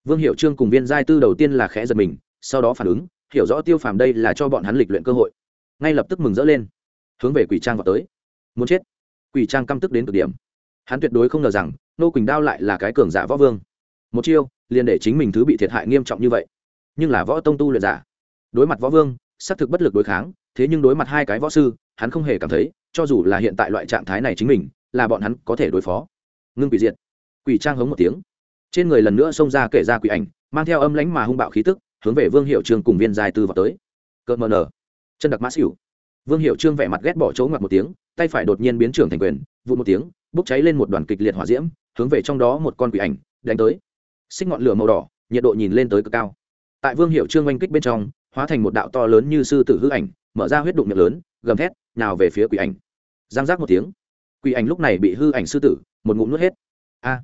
Vương hiệu trương cùng viên giai tư đầu tiên là khẽ giật mình, sau đó phản ứng hiểu rõ tiêu phàm đây là cho bọn hắn lịch luyện cơ hội. Ngay lập tức mừng rỡ lên. Hướng về quỷ trang vào tới. Muốn chết. Quỷ trang căm tức đến cực điểm. Hắn tuyệt đối không ngờ rằng, nô quỳnh đao lại là cái cường giả võ vương. Một chiêu, liền để chính mình thứ bị thiệt hại nghiêm trọng như vậy. Nhưng là võ tông tu luyện giả. Đối mặt võ vương, xác thực bất lực đối kháng, thế nhưng đối mặt hai cái võ sư, hắn không hề cảm thấy, cho dù là hiện tại loại trạng thái này chính mình, là bọn hắn có thể đối phó. Ngưng quỷ diệt. Quỷ trang hống một tiếng. Trên người lần nữa xông ra kể ra quỷ ảnh, mang theo âm lãnh mà hung bạo khí tức hướng về vương hiệu trương cùng viên dài tư vào tới. Cợt mờ nở. Chân đặc mã xỉu. Vương hiệu trương vẻ mặt ghét bỏ chỗ ngoặt một tiếng, tay phải đột nhiên biến trưởng thành quyền vụ một tiếng, bốc cháy lên một đoàn kịch liệt hỏa diễm, hướng về trong đó một con quỷ ảnh đánh tới. Xích ngọn lửa màu đỏ, nhiệt độ nhìn lên tới cực cao. Tại vương hiệu trương oanh kích bên trong, hóa thành một đạo to lớn như sư tử hư ảnh, mở ra huyết đụng miệng lớn, gầm thét, nào về phía quỷ ảnh. Giang giác một tiếng. Quỷ ảnh lúc này bị hư ảnh sư tử một ngụm nuốt hết. A.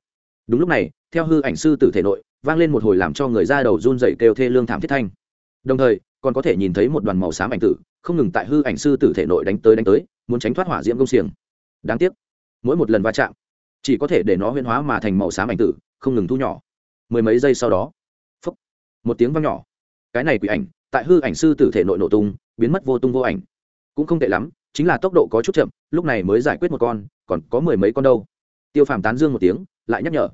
Đúng lúc này, theo hư ảnh sư tử thể nội vang lên một hồi làm cho người ra đầu run dậy kêu thê lương thảm thiết thanh. Đồng thời còn có thể nhìn thấy một đoàn màu xám ảnh tử không ngừng tại hư ảnh sư tử thể nội đánh tới đánh tới muốn tránh thoát hỏa diễm công xiềng. Đáng tiếc mỗi một lần va chạm chỉ có thể để nó huyên hóa mà thành màu xám ảnh tử không ngừng thu nhỏ. Mười mấy giây sau đó phúc, một tiếng vang nhỏ. Cái này quỷ ảnh tại hư ảnh sư tử thể nội nổ tung biến mất vô tung vô ảnh. Cũng không tệ lắm chính là tốc độ có chút chậm lúc này mới giải quyết một con còn có mười mấy con đâu. Tiêu phàm tán dương một tiếng lại nhắc nhở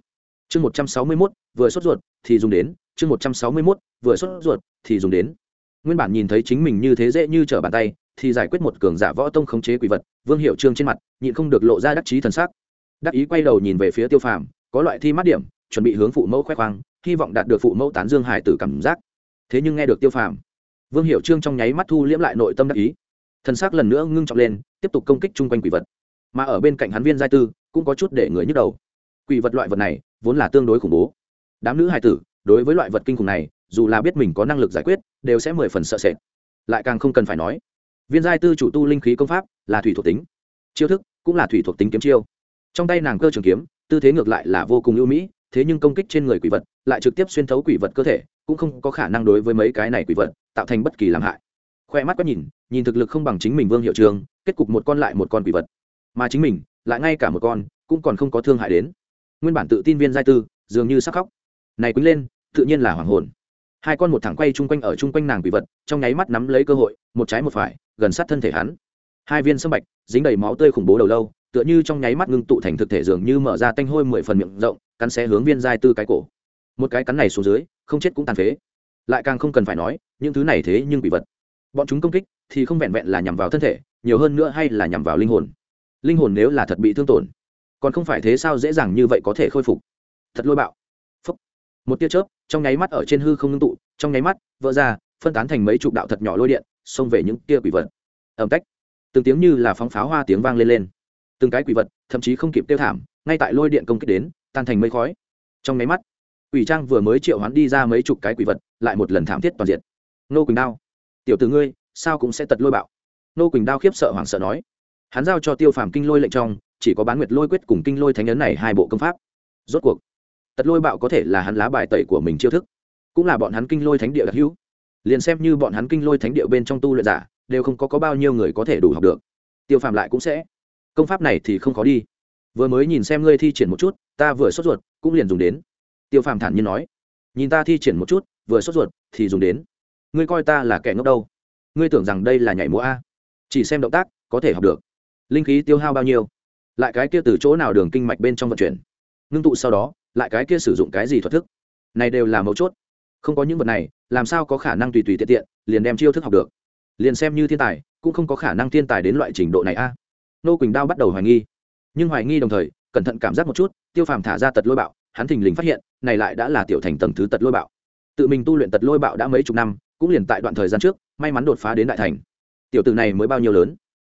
chương một trăm sáu mươi mốt, vừa sốt ruột thì dùng đến. Chương một trăm sáu mươi mốt, vừa sốt ruột thì dùng đến. Nguyên bản nhìn thấy chính mình như thế dễ như trở bàn tay, thì giải quyết một cường giả võ tông khống chế quỷ vật, vương hiệu trương trên mặt, nhịn không được lộ ra đắc chí thần sắc. Đắc ý quay đầu nhìn về phía tiêu phàm, có loại thi mắt điểm, chuẩn bị hướng phụ mẫu khoe khoang, hy vọng đạt được phụ mẫu tán dương hải tử cảm giác. Thế nhưng nghe được tiêu phàm, vương hiệu trương trong nháy mắt thu liễm lại nội tâm đắc ý. Thần sắc lần nữa ngưng trọng lên, tiếp tục công kích chung quanh quỷ vật. Mà ở bên cạnh hắn viên giai tư, cũng có chút để người nhức đầu. Quỷ vật loại vật này vốn là tương đối khủng bố. Đám nữ hài tử, đối với loại vật kinh khủng này, dù là biết mình có năng lực giải quyết, đều sẽ mười phần sợ sệt. Lại càng không cần phải nói, viên giai tư chủ tu linh khí công pháp là thủy thuộc tính. Chiêu thức cũng là thủy thuộc tính kiếm chiêu. Trong tay nàng cơ trường kiếm, tư thế ngược lại là vô cùng ưu mỹ, thế nhưng công kích trên người quỷ vật, lại trực tiếp xuyên thấu quỷ vật cơ thể, cũng không có khả năng đối với mấy cái này quỷ vật tạo thành bất kỳ làm hại. Khoe mắt quá nhìn nhìn thực lực không bằng chính mình vương hiệu trường, kết cục một con lại một con quỷ vật. Mà chính mình, lại ngay cả một con, cũng còn không có thương hại đến nguyên bản tự tin viên giai tư, dường như sắc khóc. Này quýnh lên, tự nhiên là hoàng hồn. Hai con một thẳng quay chung quanh ở chung quanh nàng quỷ vật, trong nháy mắt nắm lấy cơ hội, một trái một phải, gần sát thân thể hắn. Hai viên sâm bạch, dính đầy máu tươi khủng bố đầu lâu, tựa như trong nháy mắt ngưng tụ thành thực thể dường như mở ra tanh hôi mười phần miệng rộng, cắn xé hướng viên giai tư cái cổ. Một cái cắn này xuống dưới, không chết cũng tàn phế. Lại càng không cần phải nói, những thứ này thế nhưng bị vật. Bọn chúng công kích thì không vẹn vẹn là nhằm vào thân thể, nhiều hơn nữa hay là nhằm vào linh hồn. Linh hồn nếu là thật bị thương tổn còn không phải thế sao dễ dàng như vậy có thể khôi phục? Thật lôi bạo. Phúc. một tia chớp, trong nháy mắt ở trên hư không ngưng tụ, trong nháy mắt, vỡ ra, phân tán thành mấy chục đạo thật nhỏ lôi điện, xông về những tia quỷ vật. Ẩm tách. Từng tiếng như là phóng pháo hoa tiếng vang lên lên. Từng cái quỷ vật, thậm chí không kịp tiêu thảm, ngay tại lôi điện công kích đến, tan thành mây khói. Trong nháy mắt, quỷ trang vừa mới triệu hoán đi ra mấy chục cái quỷ vật, lại một lần thảm thiết toàn diện. Nô quỳnh đao, tiểu t ử ngươi, sao cũng sẽ tật lôi bạo? Nô quỳnh đao khiếp sợ hoảng sợ nói hắn giao cho tiêu phàm kinh lôi lệnh trong chỉ có bán nguyệt lôi quyết cùng kinh lôi thánh ấn này hai bộ công pháp. Rốt cuộc tật lôi bạo có thể là hắn lá bài tẩy của mình chiêu thức cũng là bọn hắn kinh lôi thánh địa đặc hữu. Liền xem như bọn hắn kinh lôi thánh địa bên trong tu luyện giả đều không có, có bao nhiêu người có thể đủ học được. Tiêu phàm lại cũng sẽ. Công pháp này thì không khó đi. Vừa mới nhìn xem ngươi thi triển một chút ta vừa sốt ruột cũng liền dùng đến. Tiêu phàm thản nhiên nói. Nhìn ta thi triển một chút vừa sốt ruột thì dùng đến. Ngươi coi ta là kẻ ngốc đâu? Ngươi tưởng rằng đây là nhảy múa a? Chỉ xem động tác có thể học được linh khí tiêu hao bao nhiêu, lại cái kia từ chỗ nào đường kinh mạch bên trong vận chuyển, ngưng tụ sau đó, lại cái kia sử dụng cái gì thuật thức, này đều là mấu chốt. Không có những vật này, làm sao có khả năng tùy tùy tiện tiện, liền đem chiêu thức học được. Liền xem như thiên tài, cũng không có khả năng thiên tài đến loại trình độ này a. Nô quỳnh đao bắt đầu hoài nghi. Nhưng hoài nghi đồng thời, cẩn thận cảm giác một chút, tiêu phàm thả ra tật lôi bạo, hắn thình lình phát hiện, này lại đã là tiểu thành tầng thứ tật lôi bạo. Tự mình tu luyện tật lôi bạo đã mấy chục năm, cũng liền tại đoạn thời gian trước, may mắn đột phá đến đại thành. Tiểu tử này mới bao nhiêu lớn?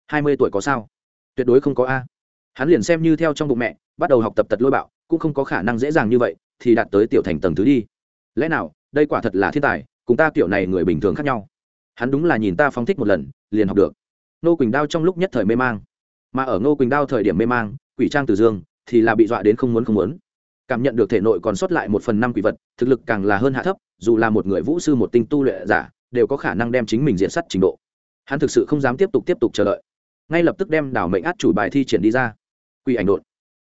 Hai mươi tuổi có sao? Tuyệt đối không có a. Hắn liền xem như theo trong bụng mẹ, bắt đầu học tập tật lôi bạo, cũng không có khả năng dễ dàng như vậy, thì đạt tới tiểu thành tầng thứ đi. Lẽ nào, đây quả thật là thiên tài, cùng ta kiểu này người bình thường khác nhau. Hắn đúng là nhìn ta phóng thích một lần, liền học được. Nô quỳnh đao trong lúc nhất thời mê mang. Mà ở nô quỳnh đao thời điểm mê mang, quỷ trang từ dương, thì là bị dọa đến không muốn không muốn. Cảm nhận được thể nội còn sót lại một phần năm quỷ vật, thực lực càng là hơn hạ thấp, dù là một người vũ sư một tinh tu luyện giả, đều có khả năng đem chính mình diện sắt trình độ. Hắn thực sự không dám tiếp tục tiếp tục chờ đợi ngay lập tức đem đảo mệnh át chủ bài thi triển đi ra. Quỷ ảnh đột.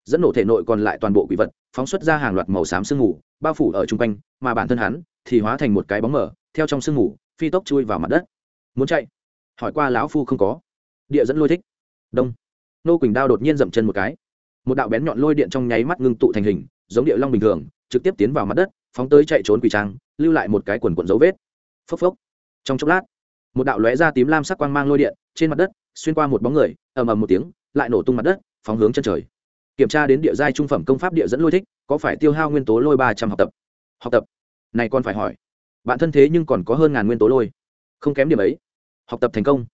Dẫn nổ thể nội còn lại toàn bộ quỷ vật, phóng xuất ra hàng loạt màu xám sương mù, bao phủ ở chung quanh, mà bản thân hắn thì hóa thành một cái bóng mở theo trong sương mù, phi tốc chui vào mặt đất. Muốn chạy? Hỏi qua lão phu không có. Địa dẫn lôi thích. Đông. Nô quỳnh đao đột nhiên dậm chân một cái. Một đạo bén nhọn lôi điện trong nháy mắt ngưng tụ thành hình, giống địa long bình thường, trực tiếp tiến vào mặt đất, phóng tới chạy trốn quỷ trang, lưu lại một cái quần quần dấu vết. Phốc phốc. Trong chốc lát, một đạo lóe ra tím lam sắc quang mang lôi điện, trên mặt đất xuyên qua một bóng người, ầm ầm một tiếng, lại nổ tung mặt đất, phóng hướng chân trời. Kiểm tra đến địa giai trung phẩm công pháp địa dẫn lôi thích, có phải tiêu hao nguyên tố lôi ba trăm học tập? Học tập? Này còn phải hỏi. Bạn thân thế nhưng còn có hơn ngàn nguyên tố lôi. Không kém điểm ấy. Học tập thành công.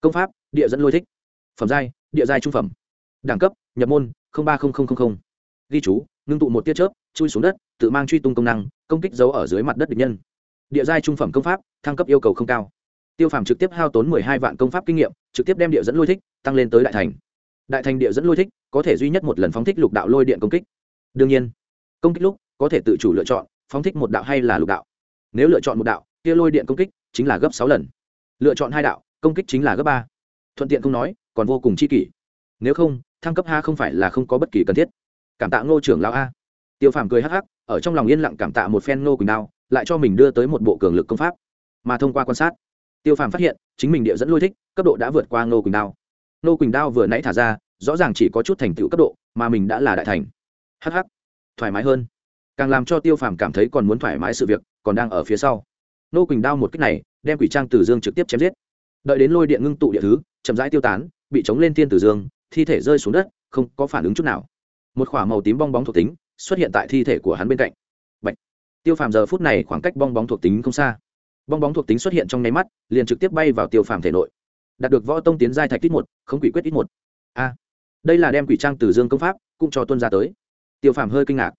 Công pháp, địa dẫn lôi thích. Phẩm giai, địa giai trung phẩm. Đẳng cấp, nhập môn ba ghi chú, ngưng tụ một tiết chớp, chui xuống đất, tự mang truy tung công năng, công kích giấu ở dưới mặt đất địch nhân. Địa giai trung phẩm công pháp, thăng cấp yêu cầu không cao tiêu phàm trực tiếp hao tốn mười hai vạn công pháp kinh nghiệm, trực tiếp đem địa dẫn lôi thích tăng lên tới đại thành. Đại thành địa dẫn lôi thích có thể duy nhất một lần phóng thích lục đạo lôi điện công kích. Đương nhiên, công kích lúc có thể tự chủ lựa chọn, phóng thích một đạo hay là lục đạo. Nếu lựa chọn một đạo, kia lôi điện công kích chính là gấp sáu lần. Lựa chọn hai đạo, công kích chính là gấp ba. Thuận tiện không nói, còn vô cùng chi kỷ. Nếu không, thăng cấp ha không phải là không có bất kỳ cần thiết. Cảm tạ ngô trưởng lão a. Tiêu phàm cười hắc hắc, ở trong lòng yên lặng cảm tạ một phen ngô quỳnh đao, lại cho mình đưa tới một bộ cường lực công pháp. Mà thông qua quan sát tiêu phàm phát hiện, chính mình địa dẫn lôi thích, cấp độ đã vượt qua ngô quỳnh đao. Ngô quỳnh đao vừa nãy thả ra, rõ ràng chỉ có chút thành tựu cấp độ, mà mình đã là đại thành. Hh thoải mái hơn. Càng làm cho tiêu phàm cảm thấy còn muốn thoải mái sự việc, còn đang ở phía sau. Ngô quỳnh đao một cách này, đem quỷ trang tử dương trực tiếp chém giết. Đợi đến lôi điện ngưng tụ địa thứ, chậm rãi tiêu tán, bị chống lên thiên tử dương, thi thể rơi xuống đất, không có phản ứng chút nào. Một k h ỏ a màu tím bong bóng thuộc tính xuất hiện tại thi thể của hắn bên cạnh. Bạch. tiêu phàm giờ phút này khoảng cách bong bóng thuộc tính không xa bong bóng thuộc tính xuất hiện trong nháy mắt, liền trực tiếp bay vào tiêu phàm thể nội. Đạt được võ tông tiến giai thạch ít một, không quỷ quyết ít một. A. Đây là đem quỷ trang từ dương công pháp cũng cho tuân ra tới. Tiêu phàm hơi kinh ngạc.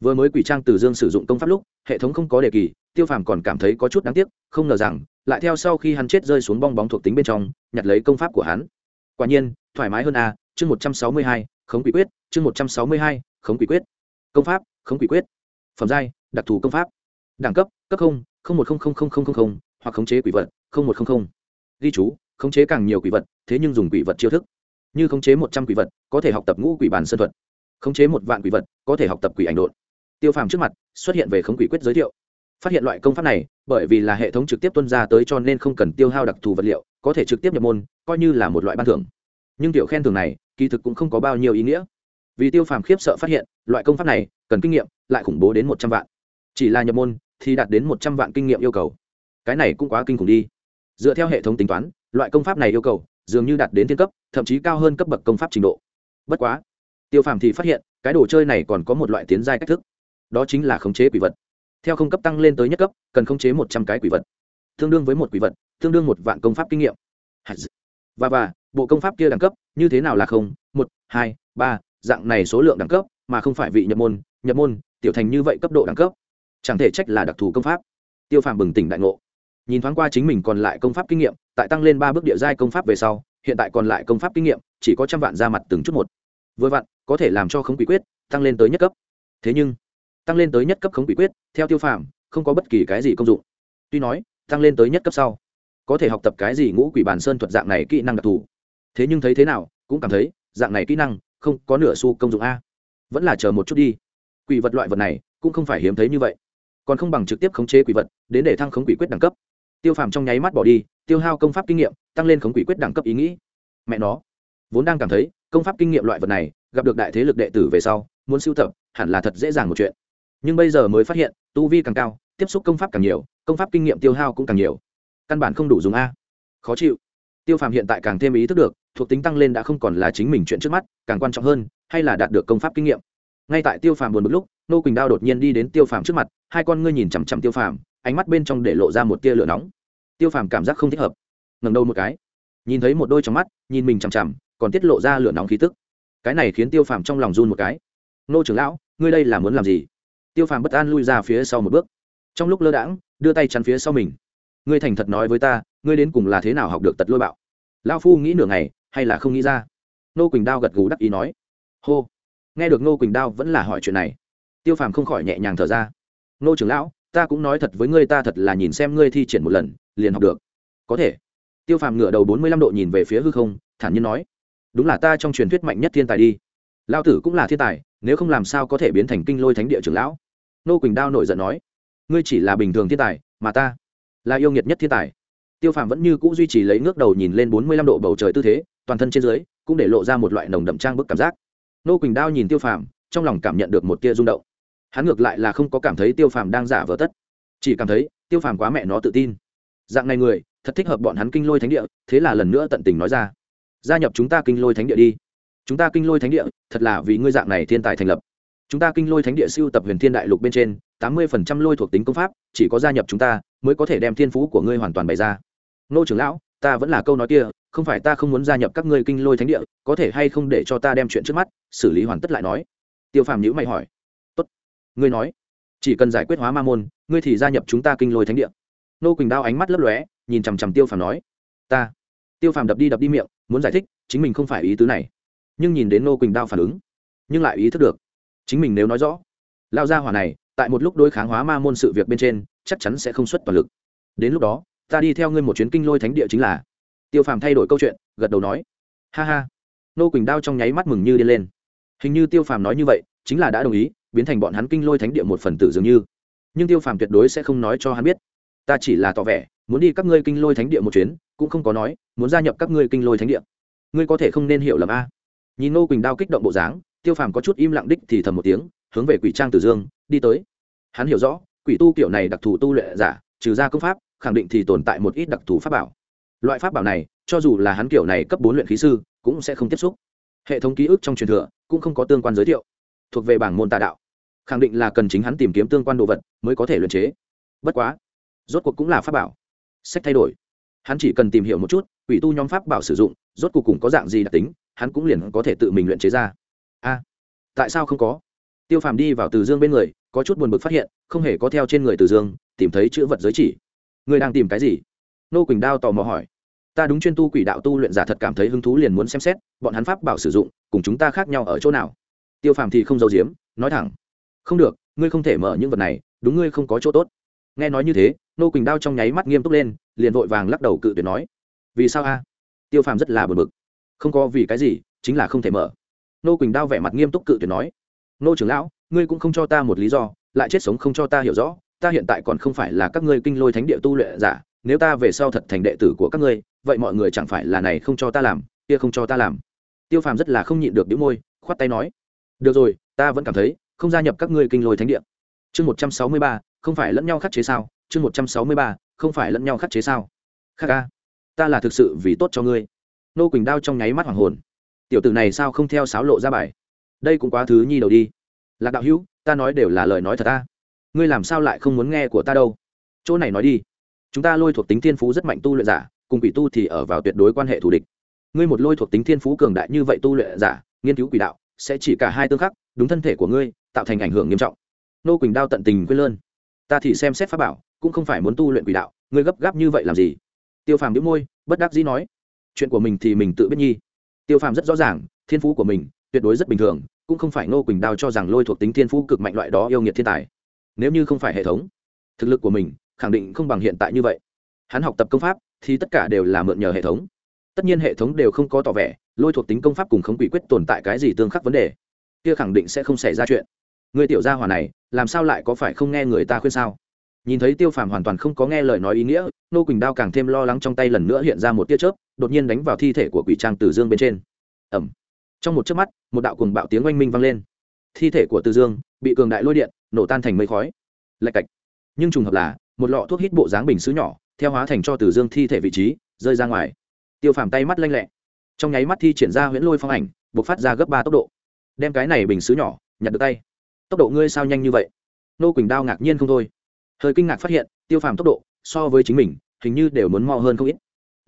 Vừa mới quỷ trang từ dương sử dụng công pháp lúc, hệ thống không có đề kỳ, tiêu phàm còn cảm thấy có chút đáng tiếc, không ngờ rằng, lại theo sau khi hắn chết rơi xuống bong bóng thuộc tính bên trong, nhặt lấy công pháp của hắn. Quả nhiên, thoải mái hơn a, chương một trăm sáu mươi hai khống quỷ quyết, chương một trăm sáu mươi hai khống quỷ quyết. Công pháp khống quỷ quyết. Phẩm giai, đặc thù công pháp. Đẳng cấp cấp không một hoặc khống chế quỷ vật một trăm linh ghi chú, khống chế càng nhiều quỷ vật, thế nhưng dùng quỷ vật chiêu thức. Như khống chế một trăm quỷ vật, có thể học tập ngũ quỷ bản sơn thuật. Khống chế một vạn quỷ vật, có thể học tập quỷ ảnh đột tiêu phàm trước mặt, xuất hiện về khống quỷ quyết giới thiệu. Phát hiện loại công pháp này, bởi vì là hệ thống trực tiếp tuân ra tới cho nên không cần tiêu hao đặc thù vật liệu, có thể trực tiếp nhập môn, coi như là một loại ban thưởng. Nhưng tiểu khen thưởng này, kỳ thực cũng không có bao nhiêu ý nghĩa. Vì tiêu phàm khiếp sợ phát hiện, loại công pháp này, cần kinh nghiệm, lại khủng bố đến một trăm vạn. Chỉ là nhập môn thì đạt đến một trăm vạn kinh nghiệm yêu cầu. Cái này cũng quá kinh khủng đi. Dựa theo hệ thống tính toán, loại công pháp này yêu cầu dường như đạt đến thiên cấp, thậm chí cao hơn cấp bậc công pháp trình độ. Bất quá, tiêu phàm thì phát hiện, cái đồ chơi này còn có một loại tiến giai cách thức. Đó chính là khống chế quỷ vật. Theo không cấp tăng lên tới nhất cấp, cần khống chế một trăm cái quỷ vật. Tương đương với một quỷ vật, tương đương một vạn công pháp kinh nghiệm. Và và, bộ công pháp kia đẳng cấp, như thế nào là không? Một, hai, ba, dạng này số lượng đẳng cấp, mà không phải vị nhập môn nhập môn, tiểu thành như vậy cấp độ đẳng cấp chẳng thể trách là đặc thù công pháp. Tiêu phàm bừng tỉnh đại ngộ. Nhìn thoáng qua chính mình còn lại công pháp kinh nghiệm, tại tăng lên ba bước địa giai công pháp về sau, hiện tại còn lại công pháp kinh nghiệm, chỉ có trăm vạn ra mặt từng chút một. Vừa vặn, có thể làm cho khống quỷ quyết, tăng lên tới nhất cấp. Thế nhưng, tăng lên tới nhất cấp khống quỷ quyết, theo tiêu phàm, không có bất kỳ cái gì công dụng. Tuy nói, tăng lên tới nhất cấp sau, có thể học tập cái gì ngũ quỷ bàn sơn thuật dạng này kỹ năng đặc thù. Thế nhưng thấy thế nào, cũng cảm thấy, dạng này kỹ năng, không có nửa xu công dụng a. Vẫn là chờ một chút đi. Quỷ vật loại vật này, cũng không phải hiếm thấy như vậy còn không bằng trực tiếp khống chế quỷ vật, đến để thăng khống quỷ quyết đẳng cấp. Tiêu phàm trong nháy mắt bỏ đi, tiêu hao công pháp kinh nghiệm, tăng lên khống quỷ quyết đẳng cấp ý nghĩ. Mẹ nó, vốn đang cảm thấy, công pháp kinh nghiệm loại vật này, gặp được đại thế lực đệ tử về sau, muốn sưu tập, hẳn là thật dễ dàng một chuyện. Nhưng bây giờ mới phát hiện, tu vi càng cao, tiếp xúc công pháp càng nhiều, công pháp kinh nghiệm tiêu hao cũng càng nhiều. Căn bản không đủ dùng a. Khó chịu. Tiêu phàm hiện tại càng thêm ý thức được, thuộc tính tăng lên đã không còn là chính mình chuyện trước mắt, càng quan trọng hơn, hay là đạt được công pháp kinh nghiệm. Ngay tại tiêu phàm buồn một lúc nô quỳnh đao đột nhiên đi đến tiêu phàm trước mặt, hai con ngươi nhìn chằm chằm tiêu phàm, ánh mắt bên trong để lộ ra một tia lửa nóng. Tiêu phàm cảm giác không thích hợp. Ngẩng đầu một cái, nhìn thấy một đôi trong mắt, nhìn mình chằm chằm, còn tiết lộ ra lửa nóng khí tức. Cái này khiến tiêu phàm trong lòng run một cái. Nô trưởng lão, ngươi đây là muốn làm gì? Tiêu phàm bất an lui ra phía sau một bước. Trong lúc lơ đãng, đưa tay chắn phía sau mình. Ngươi thành thật nói với ta, ngươi đến cùng là thế nào học được tật lôi bạo? Lao phu nghĩ nửa ngày, hay là không nghĩ ra. Nô quỳnh đao gật gù đắc ý nói. Hô. Nghe được nô quỳnh đao vẫn là hỏi chuyện này tiêu phàm không khỏi nhẹ nhàng thở ra. Nô trưởng lão, ta cũng nói thật với ngươi, ta thật là nhìn xem ngươi thi triển một lần, liền học được. Có thể. Tiêu phàm ngửa đầu bốn mươi lăm độ nhìn về phía hư không, thản nhiên nói. Đúng là ta trong truyền thuyết mạnh nhất thiên tài đi. Lao tử cũng là thiên tài, nếu không làm sao có thể biến thành kinh lôi thánh địa trưởng lão? Nô quỳnh đao nổi giận nói. Ngươi chỉ là bình thường thiên tài, mà ta là yêu nghiệt nhất thiên tài. Tiêu phàm vẫn như c ũ duy trì lấy ngước đầu nhìn lên bốn mươi lăm độ bầu trời tư thế, toàn thân trên dưới cũng để lộ ra một loại nồng đậm trang bức cảm giác. Nô quỳnh đao nhìn tiêu phàm, trong lòng cảm nhận được một tia rung động hắn ngược lại là không có cảm thấy tiêu phàm đang giả vờ tất. Chỉ cảm thấy, tiêu phàm quá mẹ nó tự tin. Dạng này người, thật thích hợp bọn hắn kinh lôi thánh địa, thế là lần nữa tận tình nói ra. Gia nhập chúng ta kinh lôi thánh địa đi. Chúng ta kinh lôi thánh địa, thật là vì ngươi dạng này thiên tài thành lập. Chúng ta kinh lôi thánh địa siêu tập huyền thiên đại lục bên trên, tám mươi phần trăm lôi thuộc tính công pháp, chỉ có gia nhập chúng ta, mới có thể đem thiên phú của ngươi hoàn toàn bày ra. Nô trưởng lão, ta vẫn là câu nói kia, không phải ta không muốn gia nhập các ngươi kinh lôi thánh địa, có thể hay không để cho ta đem chuyện trước mắt, xử lý hoàn tất lại nói. Tiêu phàm nhữ mày hỏi ngươi nói, chỉ cần giải quyết hóa ma môn, ngươi thì gia nhập chúng ta kinh lôi thánh địa. Nô quỳnh đao ánh mắt lấp lóe, nhìn chằm chằm tiêu phàm nói, ta. Tiêu phàm đập đi đập đi miệng, muốn giải thích, chính mình không phải ý tứ này. Nhưng nhìn đến nô quỳnh đao phản ứng, nhưng lại ý thức được, chính mình nếu nói rõ lao gia hỏa này, tại một lúc đối kháng hóa ma môn sự việc bên trên, chắc chắn sẽ không xuất toàn lực. Đến lúc đó, ta đi theo ngươi một chuyến kinh lôi thánh địa chính là. Tiêu phàm thay đổi câu chuyện, gật đầu nói, ha ha. Nô quỳnh đao trong nháy mắt mừng như điên lên. Hình như tiêu phàm nói như vậy, chính là đã đồng ý biến thành bọn hắn kinh lôi thánh địa một phần tử dường như. Nhưng tiêu phàm tuyệt đối sẽ không nói cho hắn biết. Ta chỉ là tỏ vẻ, muốn đi các ngươi kinh lôi thánh địa một chuyến, cũng không có nói, muốn gia nhập các ngươi kinh lôi thánh địa. Ngươi có thể không nên hiểu lầm a. Nhìn nô quỳnh đao kích động bộ dáng, tiêu phàm có chút im lặng đích thì thầm một tiếng, hướng về quỷ trang tử dương, đi tới. Hắn hiểu rõ, quỷ tu kiểu này đặc thù tu luyện giả, trừ ra công pháp, khẳng định thì tồn tại một ít đặc thù pháp bảo. Loại pháp bảo này, cho dù là hắn kiểu này cấp bốn luyện khí sư, cũng sẽ không tiếp xúc. Hệ thống ký ức trong truyền thừa, cũng không có tương quan giới thiệu. Thuộc về bảng môn tà đạo khẳng định là cần chính hắn tìm kiếm tương quan đồ vật mới có thể luyện chế. Bất quá, rốt cuộc cũng là pháp bảo. Sách thay đổi. Hắn chỉ cần tìm hiểu một chút, quỷ tu nhóm pháp bảo sử dụng, rốt cuộc cũng có dạng gì đặc tính, hắn cũng liền có thể tự mình luyện chế ra. A, tại sao không có? Tiêu phàm đi vào từ dương bên người, có chút buồn bực phát hiện, không hề có theo trên người từ dương, tìm thấy chữ vật giới chỉ. Người đang tìm cái gì? Nô quỳnh đao tò mò hỏi. Ta đúng chuyên tu quỷ đạo tu luyện giả thật cảm thấy hứng thú liền muốn xem xét, bọn hắn pháp bảo sử dụng, cùng chúng ta khác nhau ở chỗ nào? Tiêu phàm thì không giấu giếm, nói thẳng không được, ngươi không thể mở những vật này, đúng ngươi không có chỗ tốt. Nghe nói như thế, nô quỳnh đao trong nháy mắt nghiêm túc lên, liền vội vàng lắc đầu cự tuyệt nói. Vì sao a? Tiêu phàm rất là bực. Mực không có vì cái gì, chính là không thể mở. Nô quỳnh đao vẻ mặt nghiêm túc cự tuyệt nói. Nô trưởng lão, ngươi cũng không cho ta một lý do, lại chết sống không cho ta hiểu rõ, ta hiện tại còn không phải là các ngươi kinh lôi thánh địa tu luyện giả, nếu ta về sau thật thành đệ tử của các ngươi, vậy mọi người chẳng phải là này không cho ta làm, kia không cho ta làm. Tiêu phàm rất là không nhịn được đĩu môi, khoát tay nói. Được rồi, ta vẫn cảm thấy không gia nhập các ngươi kinh lôi thánh địa. Chương một trăm sáu mươi ba, không phải lẫn nhau khắc chế sao? Chương một trăm sáu mươi ba, không phải lẫn nhau khắc chế sao? Khắc ca, ta là thực sự vì tốt cho ngươi. Nô quỳnh đao trong nháy mắt hoàng hồn. Tiểu tử này sao không theo sáo lộ ra bài? Đây cũng quá thứ nhi đầu đi. Lạc đạo hữu, ta nói đều là lời nói thật ta. Ngươi làm sao lại không muốn nghe của ta đâu? Chỗ này nói đi. Chúng ta lôi thuộc tính thiên phú rất mạnh tu luyện giả, cùng quỷ tu thì ở vào tuyệt đối quan hệ thù địch. Ngươi một lôi thuộc tính thiên phú cường đại như vậy tu luyện giả, nghiên cứu quỷ đạo, sẽ chỉ cả hai tương khắc, đúng thân thể của ngươi tạo thành ảnh hưởng nghiêm trọng. Nô quỳnh đao tận tình quên lơn. Ta thì xem xét pháp bảo, cũng không phải muốn tu luyện quỷ đạo, ngươi gấp gáp như vậy làm gì? Tiêu phàm đĩu môi, bất đắc dĩ nói, chuyện của mình thì mình tự biết nhi. Tiêu phàm rất rõ ràng, thiên phú của mình tuyệt đối rất bình thường, cũng không phải nô quỳnh đao cho rằng lôi thuộc tính thiên phú cực mạnh loại đó yêu nghiệt thiên tài. Nếu như không phải hệ thống, thực lực của mình khẳng định không bằng hiện tại như vậy. Hắn học tập công pháp thì tất cả đều là mượn nhờ hệ thống. Tất nhiên hệ thống đều không có tỏ vẻ, lôi thuộc tính công pháp cùng khống quỷ quyết tồn tại cái gì tương khắc vấn đề, kia khẳng định sẽ không xảy ra chuyện người tiểu gia hòa này, làm sao lại có phải không nghe người ta khuyên sao? Nhìn thấy tiêu phàm hoàn toàn không có nghe lời nói ý nghĩa, nô quỳnh đao càng thêm lo lắng trong tay lần nữa hiện ra một tia chớp, đột nhiên đánh vào thi thể của quỷ trang từ dương bên trên. Ẩm trong một chớp mắt, một đạo cùng bạo tiếng oanh minh vang lên. Thi thể của từ dương bị cường đại lôi điện nổ tan thành mây khói. Lạch cạch. Nhưng trùng hợp là, một lọ thuốc hít bộ dáng bình xứ nhỏ, theo hóa thành cho từ dương thi thể vị trí, rơi ra ngoài. Tiêu phàm tay mắt lanh lẹ. Trong nháy mắt thi triển ra huyễn lôi phong ảnh buộc phát ra gấp ba tốc độ. Đem cái này bình xứ nhỏ, nhặt được tay tốc độ ngươi sao nhanh như vậy? Nô quỳnh đao ngạc nhiên không thôi. Hơi kinh ngạc phát hiện, tiêu phàm tốc độ, so với chính mình, hình như đều muốn mo hơn không ít.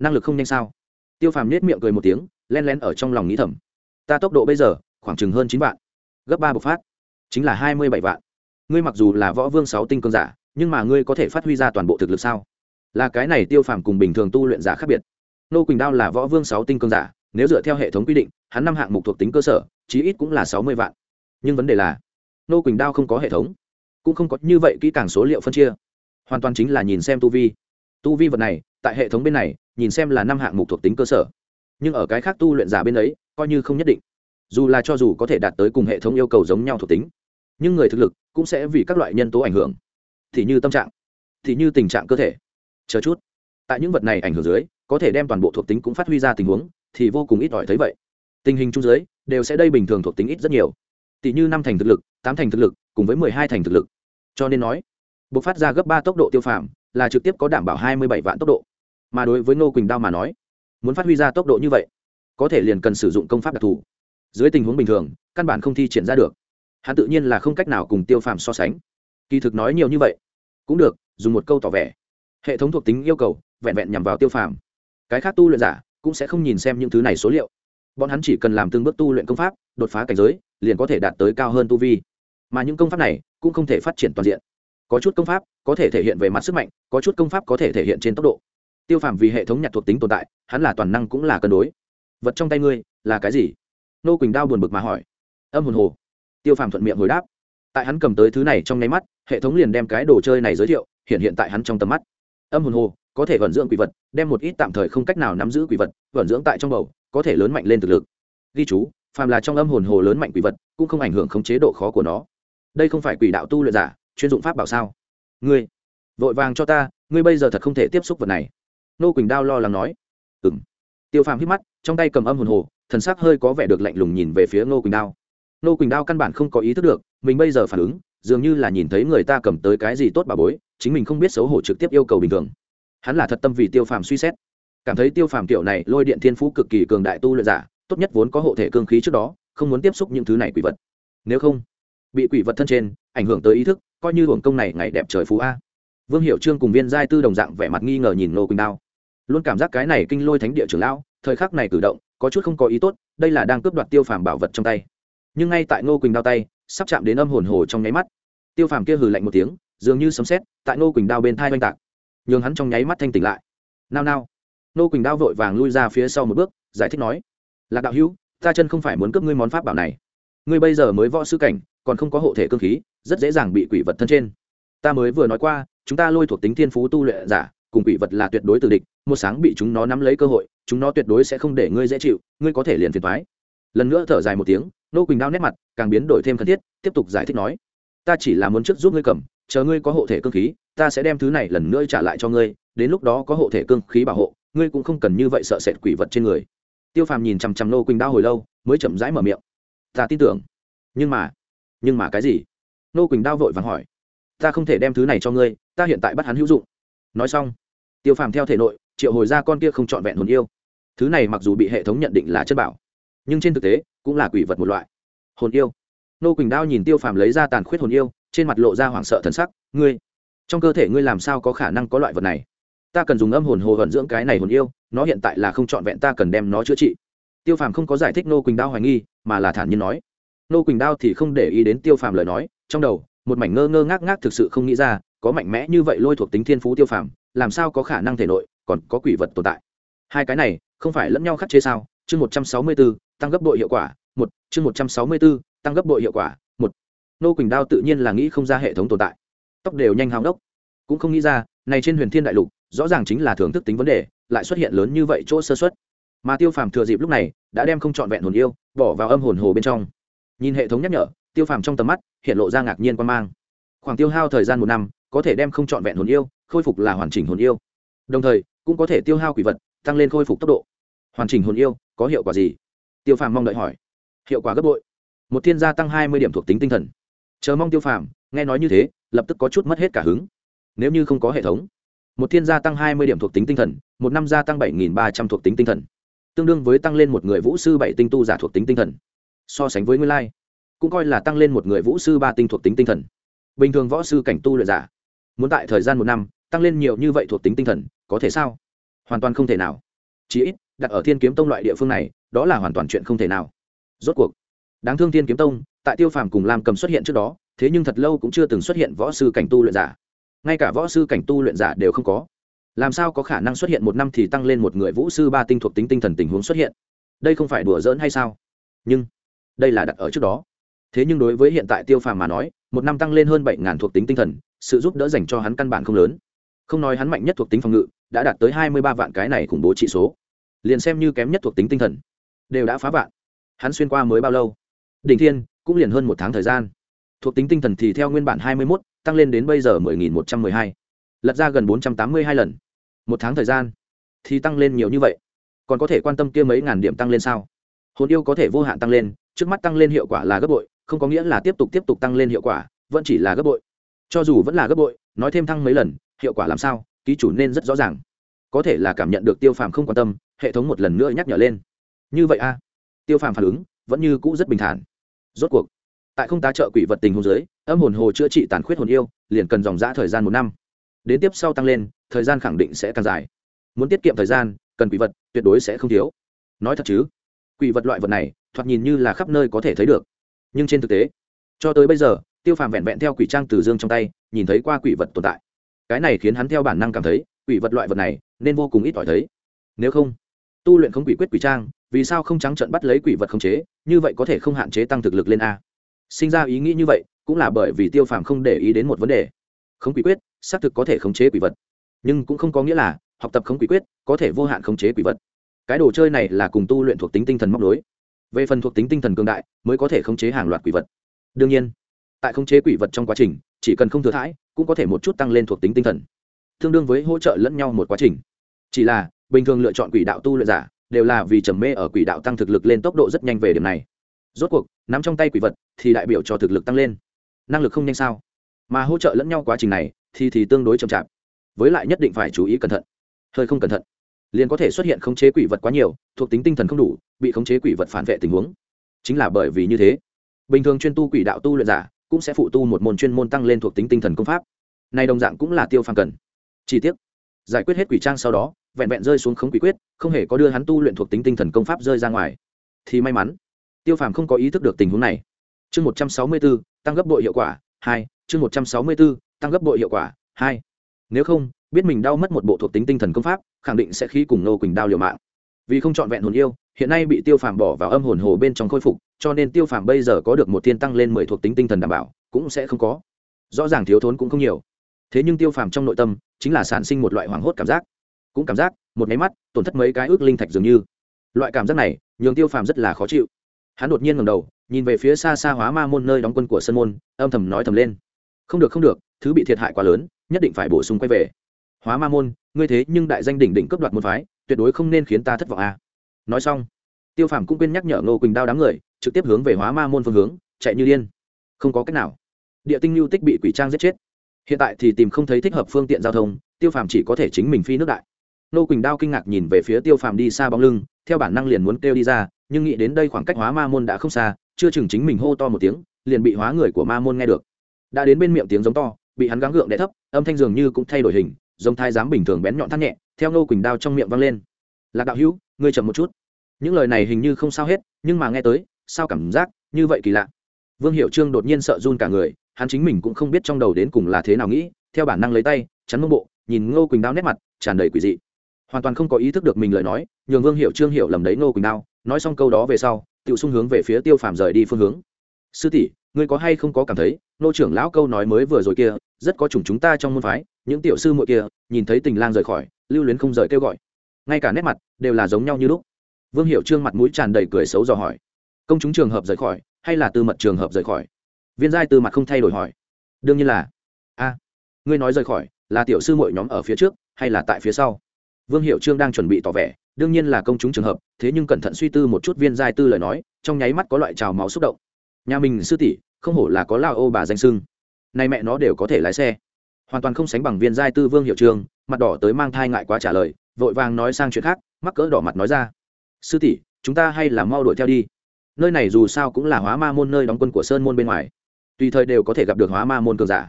Năng lực không nhanh sao? Tiêu phàm nết miệng cười một tiếng, len len ở trong lòng nghĩ thầm. Ta tốc độ bây giờ, khoảng chừng hơn chín vạn. Gấp ba bộc phát, chính là hai mươi bảy vạn. Ngươi mặc dù là võ vương sáu tinh cơn giả, nhưng mà ngươi có thể phát huy ra toàn bộ thực lực sao? Là cái này tiêu phàm cùng bình thường tu luyện giả khác biệt. Nô quỳnh đao là võ vương sáu tinh cơn giả, nếu dựa theo hệ thống quy định, hắn năm hạng mục thuộc tính cơ sở, chí ít cũng là sáu mươi vạn. Nhưng vấn đề là nô quỳnh đao không có hệ thống, cũng không có như vậy kỹ càng số liệu phân chia, hoàn toàn chính là nhìn xem tu vi. Tu vi vật này, tại hệ thống bên này, nhìn xem là năm hạng mục thuộc tính cơ sở. Nhưng ở cái khác tu luyện giả bên ấy, coi như không nhất định. Dù là cho dù có thể đạt tới cùng hệ thống yêu cầu giống nhau thuộc tính, nhưng người thực lực cũng sẽ vì các loại nhân tố ảnh hưởng. Thì như tâm trạng, thì như tình trạng cơ thể. Chờ chút, tại những vật này ảnh hưởng dưới, có thể đem toàn bộ thuộc tính cũng phát huy ra tình huống, thì vô cùng ít ỏi thấy vậy. Tình hình chung dưới, đều sẽ đây bình thường thuộc tính ít rất nhiều. Tỷ như năm thành thực lực tám thành thực lực, cùng với mười hai thành thực lực. Cho nên nói buộc phát ra gấp ba tốc độ tiêu phạm là trực tiếp có đảm bảo hai mươi bảy vạn tốc độ. Mà đối với ngô quỳnh đao mà nói, muốn phát huy ra tốc độ như vậy, có thể liền cần sử dụng công pháp đặc thù. Dưới tình huống bình thường, căn bản không thi triển ra được. Hắn tự nhiên là không cách nào cùng tiêu phàm so sánh. Kỳ thực nói nhiều như vậy, cũng được, dùng một câu tỏ vẻ. Hệ thống thuộc tính yêu cầu, vẹn vẹn nhằm vào tiêu phàm. Cái khác tu luyện giả cũng sẽ không nhìn xem những thứ này số liệu. Bọn hắn chỉ cần làm từng bước tu luyện công pháp, đột phá cảnh giới, liền có thể đạt tới cao hơn tu vi mà những công pháp này cũng không thể phát triển toàn diện. Có chút công pháp có thể thể hiện về mặt sức mạnh, có chút công pháp có thể thể hiện trên tốc độ. Tiêu phàm vì hệ thống nhặt thuộc tính tồn tại, hắn là toàn năng cũng là cân đối. Vật trong tay ngươi là cái gì? Nô quỳnh đao buồn bực mà hỏi. Âm hồn hồ. Tiêu phàm thuận miệng hồi đáp. Tại hắn cầm tới thứ này trong nháy mắt, hệ thống liền đem cái đồ chơi này giới thiệu, hiện hiện tại hắn trong tầm mắt. Âm hồn hồ có thể vận dưỡng quỷ vật, đem một ít tạm thời không cách nào nắm giữ quỷ vật, vận dưỡng tại trong bầu, có thể lớn mạnh lên thực lực. Ghi chú, phàm là trong âm hồn hồ lớn mạnh quỷ vật, cũng không ảnh hưởng khống chế độ khó của nó đây không phải quỷ đạo tu luyện giả, chuyên dụng pháp bảo sao? Ngươi, vội vàng cho ta, ngươi bây giờ thật không thể tiếp xúc vật này. Nô quỳnh đao lo lắng nói. Ừ m tiêu phàm hít mắt, trong tay cầm âm hồn hồ, thần sắc hơi có vẻ được lạnh lùng nhìn về phía nô quỳnh đao. Nô quỳnh đao căn bản không có ý thức được, mình bây giờ phản ứng, dường như là nhìn thấy người ta cầm tới cái gì tốt bà bối, chính mình không biết xấu hổ trực tiếp yêu cầu bình thường. Hắn là thật tâm vì tiêu phàm suy xét. Cảm thấy tiêu phàm kiểu này lôi điện thiên phú cực kỳ cường đại tu luyện giả, tốt nhất vốn có hộ thể cương khí trước đó, không muốn tiếp xúc những thứ này quỷ vật. Nếu không bị quỷ vật thân trên, ảnh hưởng tới ý thức, coi như hưởng công này ngày đẹp trời phú a. Vương hiệu trương cùng viên giai tư đồng dạng vẻ mặt nghi ngờ nhìn nô quỳnh đao. Luôn cảm giác cái này kinh lôi thánh địa trưởng lão, thời khắc này cử động, có chút không có ý tốt, đây là đang cướp đoạt tiêu phàm bảo vật trong tay. Nhưng ngay tại ngô quỳnh đao tay, sắp chạm đến âm hồn hồ trong nháy mắt. Tiêu phàm kia hừ lạnh một tiếng, dường như sấm sét, tại ngô quỳnh đao bên thai oanh tạc. Nhường hắn trong nháy mắt thanh tỉnh lại. Nao nao. Ngô quỳnh đao vội vàng lui ra phía sau một bước, giải thích nói, lạc đạo hữu, ta chân không phải muốn cướp ngươi món pháp bảo này. Ngươi bây giờ mới võ sư cảnh còn không có hộ thể cương khí, rất dễ dàng bị quỷ vật thân trên. Ta mới vừa nói qua, chúng ta lôi thuộc tính thiên phú tu luyện giả, cùng quỷ vật là tuyệt đối từ địch, một sáng bị chúng nó nắm lấy cơ hội, chúng nó tuyệt đối sẽ không để ngươi dễ chịu, ngươi có thể liền phiền thoái lần nữa thở dài một tiếng, nô quỳnh đao nét mặt, càng biến đổi thêm cần thiết, tiếp tục giải thích nói, ta chỉ là muốn trước giúp ngươi cầm, chờ ngươi có hộ thể cương khí, ta sẽ đem thứ này lần nữa trả lại cho ngươi, đến lúc đó có hộ thể cương khí bảo hộ, ngươi cũng không cần như vậy sợ sệt quỷ vật trên người. Tiêu phàm nhìn chằm chằm nô quỳnh đao hồi lâu, mới chậm rãi mở miệng, ta tin tưởng. Nhưng mà nhưng mà cái gì? Nô quỳnh đao vội vàng hỏi. Ta không thể đem thứ này cho ngươi, ta hiện tại bắt hắn hữu dụng. Nói xong, tiêu phàm theo thể nội, triệu hồi ra con kia không trọn vẹn hồn yêu. Thứ này mặc dù bị hệ thống nhận định là chất bảo, nhưng trên thực tế cũng là quỷ vật một loại. Hồn yêu. Nô quỳnh đao nhìn tiêu phàm lấy ra tàn khuyết hồn yêu, trên mặt lộ ra hoảng sợ thần sắc. Ngươi, trong cơ thể ngươi làm sao có khả năng có loại vật này? Ta cần dùng âm hồn hồ hận dưỡng cái này hồn yêu, nó hiện tại là không trọn vẹn, ta cần đem nó chữa trị. Tiêu phàm không có giải thích nô quỳnh đao hoài nghi, mà là thản nhiên nói nô quỳnh đao thì không để ý đến tiêu phàm lời nói, trong đầu, một mảnh ngơ ngơ ngác ngác thực sự không nghĩ ra, có mạnh mẽ như vậy lôi thuộc tính thiên phú tiêu phàm, làm sao có khả năng thể nội còn có quỷ vật tồn tại? Hai cái này, không phải lẫn nhau khắc chế sao? Chương một trăm sáu mươi b ố tăng gấp đội hiệu quả, một, chương một trăm sáu mươi b ố tăng gấp đội hiệu quả, một. Nô quỳnh đao tự nhiên là nghĩ không ra hệ thống tồn tại. Tóc đều nhanh hao đốc cũng không nghĩ ra, này trên huyền thiên đại lục, rõ ràng chính là thưởng thức tính vấn đề, lại xuất hiện lớn như vậy chỗ sơ xuất mà tiêu phàm thừa dịp lúc này, đã đem không trọn vẹn hồn yêu, bỏ vào âm hồn hồ bên trong nhìn hệ thống nhắc nhở, tiêu phàm trong tầm mắt hiện lộ ra ngạc nhiên quan mang. Khoảng tiêu hao thời gian một năm, có thể đem không trọn vẹn hồn yêu khôi phục là hoàn chỉnh hồn yêu. Đồng thời, cũng có thể tiêu hao quỷ vật, tăng lên khôi phục tốc độ. Hoàn chỉnh hồn yêu có hiệu quả gì? Tiêu phàm mong đợi hỏi. Hiệu quả gấp bội. Một thiên gia tăng hai mươi điểm thuộc tính tinh thần. Chờ mong tiêu phàm, nghe nói như thế, lập tức có chút mất hết cả hứng. Nếu như không có hệ thống, một thiên gia tăng hai mươi điểm thuộc tính tinh thần, một năm gia tăng bảy nghìn ba trăm thuộc tính tinh thần. Tương đương với tăng lên một người vũ sư bảy tinh tu giả thuộc tính tinh thần so sánh với nguyên lai, cũng coi là tăng lên một người vũ sư ba tinh thuộc tính tinh thần. Bình thường võ sư cảnh tu luyện giả, muốn tại thời gian một năm, tăng lên nhiều như vậy thuộc tính tinh thần, có thể sao? Hoàn toàn không thể nào. Chí ít, đặt ở thiên kiếm tông loại địa phương này, đó là hoàn toàn chuyện không thể nào. Rốt cuộc, đáng thương thiên kiếm tông, tại tiêu phàm cùng lam cầm xuất hiện trước đó, thế nhưng thật lâu cũng chưa từng xuất hiện võ sư cảnh tu luyện giả. Ngay cả võ sư cảnh tu luyện giả đều không có. Làm sao có khả năng xuất hiện một năm thì tăng lên một người vũ sư ba tinh thuộc tính tinh thần tình huống xuất hiện? Đây không phải đùa giỡn hay sao? Nhưng đây là đặt ở trước đó. Thế nhưng đối với hiện tại tiêu phàm mà nói, một năm tăng lên hơn bảy ngàn thuộc tính tinh thần, sự giúp đỡ dành cho hắn căn bản không lớn. Không nói hắn mạnh nhất thuộc tính phòng ngự, đã đạt tới hai mươi ba vạn cái này khủng bố trị số. Liền xem như kém nhất thuộc tính tinh thần, đều đã phá vạn. Hắn xuyên qua mới bao lâu? Đỉnh thiên, cũng liền hơn một tháng thời gian. Thuộc tính tinh thần thì theo nguyên bản hai mươi mốt, tăng lên đến bây giờ mười nghìn một trăm mười hai. Lật ra gần bốn trăm tám mươi hai lần. Một tháng thời gian, thì tăng lên nhiều như vậy. Còn có thể quan tâm kia mấy ngàn điểm tăng lên sao? Hồn yêu có thể vô hạn tăng lên trước mắt tăng lên hiệu quả là gấp bội, không có nghĩa là tiếp tục tiếp tục tăng lên hiệu quả, vẫn chỉ là gấp bội. Cho dù vẫn là gấp bội, nói thêm thăng mấy lần, hiệu quả làm sao, ký chủ nên rất rõ ràng. Có thể là cảm nhận được tiêu phàm không quan tâm, hệ thống một lần nữa nhắc nhở lên. Như vậy a. Tiêu phàm phản ứng vẫn như cũ rất bình thản. Rốt cuộc, tại không tá trợ quỷ vật tình hôn giới âm hồn hồ chữa trị tàn khuyết hồn yêu, liền cần dòng g thời gian một năm. Đến tiếp sau tăng lên, thời gian khẳng định sẽ càng dài. Muốn tiết kiệm thời gian, cần quỷ vật tuyệt đối sẽ không thiếu. Nói thật chứ, quỷ vật loại vật này thoạt nhìn như là khắp nơi có thể thấy được. Nhưng trên thực tế, cho tới bây giờ, tiêu phàm vẹn vẹn theo quỷ trang từ dương trong tay, nhìn thấy qua quỷ vật tồn tại. Cái này khiến hắn theo bản năng cảm thấy, quỷ vật loại vật này nên vô cùng ít ỏi thấy. Nếu không, tu luyện không quỷ quyết quỷ trang, vì sao không trắng trận bắt lấy quỷ vật khống chế, như vậy có thể không hạn chế tăng thực lực lên a. Sinh ra ý nghĩ như vậy, cũng là bởi vì tiêu phàm không để ý đến một vấn đề. Không quỷ quyết, xác thực có thể khống chế quỷ vật. Nhưng cũng không có nghĩa là, học tập không quỷ quyết, có thể vô hạn khống chế quỷ vật. Cái đồ chơi này là cùng tu luyện thuộc tính tinh thần móc đối về phần thuộc tính tinh thần cường đại, mới có thể khống chế hàng loạt quỷ vật. Đương nhiên, tại khống chế quỷ vật trong quá trình, chỉ cần không thừa thãi, cũng có thể một chút tăng lên thuộc tính tinh thần. Tương đương với hỗ trợ lẫn nhau một quá trình. Chỉ là, bình thường lựa chọn quỷ đạo tu luyện giả, đều là vì trầm mê ở quỷ đạo tăng thực lực lên tốc độ rất nhanh về điểm này. Rốt cuộc, nắm trong tay quỷ vật, thì đại biểu cho thực lực tăng lên. Năng lực không nhanh sao? Mà hỗ trợ lẫn nhau quá trình này, thì thì tương đối chậm chạp. Với lại nhất định phải chú ý cẩn thận. Hơi không cẩn thận liền có thể xuất hiện khống chế quỷ vật quá nhiều, thuộc tính tinh thần không đủ, bị khống chế quỷ vật phản vệ tình huống. Chính là bởi vì như thế, bình thường chuyên tu quỷ đạo tu luyện giả cũng sẽ phụ tu một môn chuyên môn tăng lên thuộc tính tinh thần công pháp. Này đồng dạng cũng là tiêu phàm cần. Chi tiết giải quyết hết quỷ trang sau đó, vẹn vẹn rơi xuống khống quỷ quyết, không hề có đưa hắn tu luyện thuộc tính tinh thần công pháp rơi ra ngoài. Thì may mắn, tiêu phàm không có ý thức được tình huống này. Chương một trăm sáu mươi bốn, tăng gấp bội hiệu quả, hai, chương một trăm sáu mươi bốn, tăng gấp bội hiệu quả, hai. Nếu không biết mình đau mất một bộ thuộc tính tinh thần công pháp, khẳng định sẽ khí cùng nô quỳnh đao liều mạng. Vì không chọn vẹn hồn yêu, hiện nay bị tiêu phàm bỏ vào âm hồn hồ bên trong khôi phục, cho nên tiêu phàm bây giờ có được một thiên tăng lên mười thuộc tính tinh thần đảm bảo, cũng sẽ không có. Rõ ràng thiếu thốn cũng không nhiều. Thế nhưng tiêu phàm trong nội tâm, chính là sản sinh một loại hoảng hốt cảm giác. Cũng cảm giác, một máy mắt, tổn thất mấy cái ước linh thạch dường như. Loại cảm giác này, nhường tiêu phàm rất là khó chịu. Hắn đột nhiên ngầm đầu, nhìn về phía xa xa hóa ma môn nơi đóng quân của sân môn, âm thầm nói thầm lên. Không được không được, thứ bị thiệt hại quá lớn, nhất định phải bổ sung quay về hóa ma môn, ngươi thế nhưng đại danh đỉnh đỉnh cấp đoạt môn phái, tuyệt đối không nên khiến ta thất vọng a à. nói xong, tiêu phàm cũng quên nhắc nhở ngô quỳnh đao đám người, trực tiếp hướng về hóa ma môn phương hướng, chạy như điên. Không có cách nào. Địa tinh lưu tích bị quỷ trang giết chết. Hiện tại thì tìm không thấy thích hợp phương tiện giao thông, tiêu phàm chỉ có thể chính mình phi nước đại. Ngô quỳnh đao kinh ngạc nhìn về phía tiêu phàm đi xa bóng lưng, theo bản năng liền muốn kêu đi ra, nhưng nghĩ đến đây khoảng cách hóa ma môn đã không xa, chưa chừng chính mình hô to một tiếng, liền bị hóa người của ma môn nghe được. Đã đến bên miệng tiếng giống to, bị hắn gắng gượng đẻ thấp, âm thanh dường như cũng thay đổi hình giống thai giám bình thường bén nhọn thắt nhẹ, theo nô quỳnh đao trong miệng vang lên. Lạc đạo hữu, ngươi chậm một chút. Những lời này hình như không sao hết, nhưng mà nghe tới, sao cảm giác như vậy kỳ lạ. Vương hiệu trương đột nhiên sợ run cả người, hắn chính mình cũng không biết trong đầu đến cùng là thế nào nghĩ, theo bản năng lấy tay, chắn mông bộ, nhìn ngô quỳnh đao nét mặt, tràn đầy quỷ dị. Hoàn toàn không có ý thức được mình lời nói, nhường vương hiệu trương hiểu lầm đấy ngô quỳnh đao, nói xong câu đó về sau tự xung hướng về phía tiêu phàm rời đi phương hướng. Sư tỷ, ngươi có hay không có cảm thấy, nô trưởng lão câu nói mới vừa rồi kia rất có chủng chúng ta trong môn phái, những tiểu sư muội kia, nhìn thấy tình lang rời khỏi, lưu luyến không rời kêu gọi. Ngay cả nét mặt, đều là giống nhau như lúc. Vương hiệu trương mặt mũi tràn đầy cười xấu dò hỏi, công chúng trường hợp rời khỏi, hay là tư mật trường hợp rời khỏi? Viên giai tư mặt không thay đổi hỏi, đương nhiên là. A, ngươi nói rời khỏi, là tiểu sư muội nhóm ở phía trước, hay là tại phía sau? Vương hiệu trương đang chuẩn bị tỏ vẻ, đương nhiên là công chúng trường hợp, thế nhưng cẩn thận suy tư một chút viên giai tư lời nói, trong nháy mắt có loại trào máu xúc động. Nhà mình sư tỷ, không hổ là có lao ô bà danh sưng nay mẹ nó đều có thể lái xe. Hoàn toàn không sánh bằng viên giai tư vương hiệu trường, mặt đỏ tới mang thai ngại quá trả lời, vội vàng nói sang chuyện khác, mắc cỡ đỏ mặt nói ra. Sư tỷ, chúng ta hay là mau đuổi theo đi. Nơi này dù sao cũng là hóa ma môn nơi đóng quân của sơn môn bên ngoài. Tùy thời đều có thể gặp được hóa ma môn cường giả.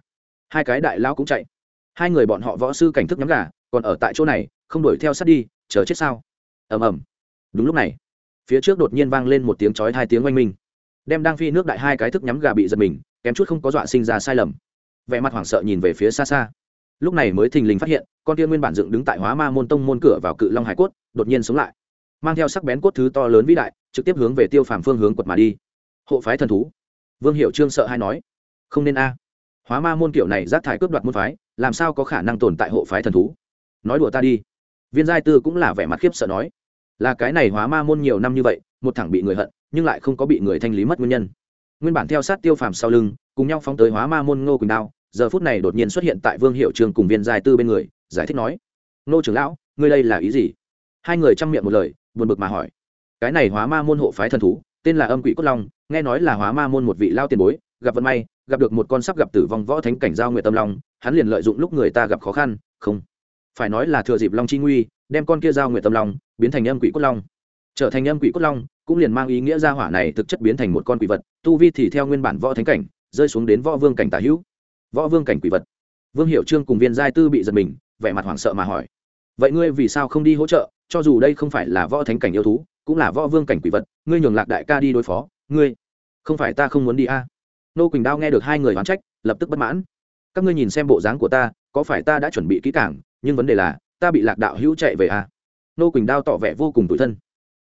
Hai cái đại lão cũng chạy. Hai người bọn họ võ sư cảnh thức nhắm gà, còn ở tại chỗ này, không đuổi theo sát đi, chờ chết sao? Ầm ầm. Đúng lúc này, phía trước đột nhiên vang lên một tiếng chói hai tiếng oanh minh. Đem đang phi nước đại hai cái thức nhắm gà bị giật mình kém chút không có dọa sinh ra sai lầm. Vẻ mặt hoảng sợ nhìn về phía xa xa. Lúc này mới thình lình phát hiện, con tiên nguyên bản dựng đứng tại hóa ma môn tông môn cửa vào cự long hải cốt, đột nhiên sống lại. Mang theo sắc bén cốt thứ to lớn vĩ đại, trực tiếp hướng về tiêu phàm phương hướng quật mà đi. Hộ phái thần thú. Vương hiệu trương sợ hay nói, không nên a. Hóa ma môn kiểu này rác thải cướp đoạt môn phái, làm sao có khả năng tồn tại hộ phái thần thú? Nói đùa ta đi. Viên giai tư cũng là vẻ mặt khiếp sợ nói, là cái này hóa ma môn nhiều năm như vậy, một thẳng bị người hận, nhưng lại không có bị người thanh lý mất nguyên nhân nguyên bản theo sát tiêu phàm sau lưng, cùng nhau phóng tới hóa ma môn ngô quỳnh đao, giờ phút này đột nhiên xuất hiện tại vương hiệu trường cùng viên giai tư bên người, giải thích nói, ngô trưởng lão, ngươi đây là ý gì? Hai người chăm miệng một lời, buồn bực mà hỏi, cái này hóa ma môn hộ phái thần thú, tên là âm quỷ cốt long, nghe nói là hóa ma môn một vị lao tiền bối, gặp vận may, gặp được một con sắp gặp tử vong võ thánh cảnh giao nguyện tâm long, hắn liền lợi dụng lúc người ta gặp khó khăn, không, phải nói là thừa dịp long chi nguy, đem con kia giao nguyện tâm long biến thành âm quỷ cốt long trở thành âm quỷ cốt long, cũng liền mang ý nghĩa gia hỏa này thực chất biến thành một con quỷ vật, tu vi thì theo nguyên bản võ thánh cảnh, rơi xuống đến võ vương cảnh tả hữu. Võ vương cảnh quỷ vật. Vương hiệu trương cùng viên giai tư bị giật mình, vẻ mặt hoảng sợ mà hỏi, vậy ngươi vì sao không đi hỗ trợ? Cho dù đây không phải là võ thánh cảnh yêu thú, cũng là võ vương cảnh quỷ vật, ngươi nhường lạc đại ca đi đối phó, ngươi, không phải ta không muốn đi a? À. nô quỳnh đao nghe được hai người oán trách, lập tức bất mãn. Các ngươi nhìn xem bộ dáng của ta, có phải ta đã chuẩn bị kỹ cảng nhưng vấn đề là, ta bị lạc đạo hữu chạy về a? À. nô quỳnh đao tỏ vẻ vô cùng tủi thân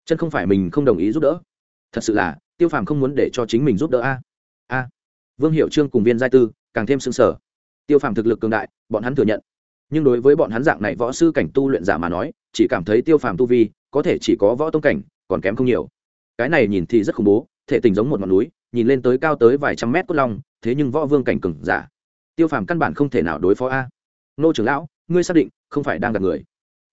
chân không phải mình không đồng ý giúp đỡ. Thật sự là, tiêu phàm không muốn để cho chính mình giúp đỡ a. A. Vương hiệu trương cùng viên giai tư càng thêm s ư sở tiêu phàm thực lực cường đại, bọn hắn thừa nhận. Nhưng đối với bọn hắn dạng này võ sư cảnh tu luyện giả mà nói, chỉ cảm thấy tiêu phàm tu vi có thể chỉ có võ tông cảnh, còn kém không nhiều. Cái này nhìn thì rất khủng bố, thể tình giống một ngọn núi, nhìn lên tới cao tới vài trăm mét cốt long, thế nhưng võ vương cảnh cừng giả. Tiêu phàm căn bản không thể nào đối phó a. Nô trưởng lão, ngươi xác định không phải đang gặp người.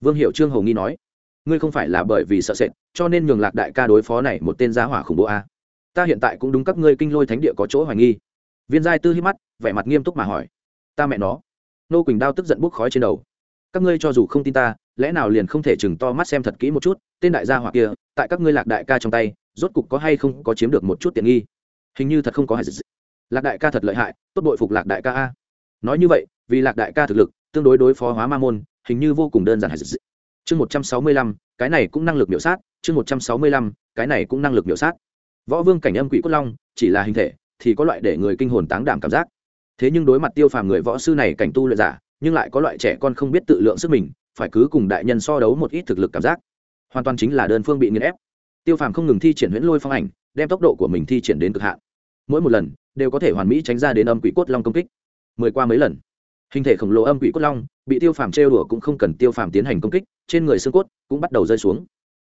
Vương hiệu trương hầu nghi nói ngươi không phải là bởi vì sợ sệt, cho nên nhường lạc đại ca đối phó này một tên gia hỏa khủng bố a. Ta hiện tại cũng đúng các ngươi kinh lôi thánh địa có chỗ hoài nghi. Viên giai tư hít mắt, vẻ mặt nghiêm túc mà hỏi. Ta mẹ nó. Nô quỳnh đao tức giận bốc khói trên đầu. Các ngươi cho dù không tin ta, lẽ nào liền không thể chừng to mắt xem thật kỹ một chút, tên đại gia hỏa kia, tại các ngươi lạc đại ca trong tay, rốt cục có hay không có chiếm được một chút tiện nghi? Hình như thật không có hại lạc đại ca thật lợi hại, tốt bội phục lạc đại ca a. Nói như vậy, vì lạc đại ca thực lực, tương đối đối phó hóa ma môn, hình như vô cùng đơn giản chương một trăm sáu mươi lăm, cái này cũng năng lực biểu sát, chương một trăm sáu mươi lăm, cái này cũng năng lực biểu sát. Võ vương cảnh âm quỷ cốt long, chỉ là hình thể, thì có loại để người kinh hồn táng đảm cảm giác. Thế nhưng đối mặt tiêu phàm người võ sư này cảnh tu luyện giả, nhưng lại có loại trẻ con không biết tự lượng sức mình, phải cứ cùng đại nhân so đấu một ít thực lực cảm giác. Hoàn toàn chính là đơn phương bị nghiền ép. Tiêu phàm không ngừng thi triển huyễn lôi phong ảnh, đem tốc độ của mình thi triển đến cực hạn. Mỗi một lần, đều có thể hoàn mỹ tránh ra đến âm quỷ cốt long công kích. Mười qua mấy lần, hình thể khổng lồ âm quỷ cốt long, bị tiêu phàm trêu đùa cũng không cần tiêu phàm tiến hành công kích trên người xương cốt cũng bắt đầu rơi xuống.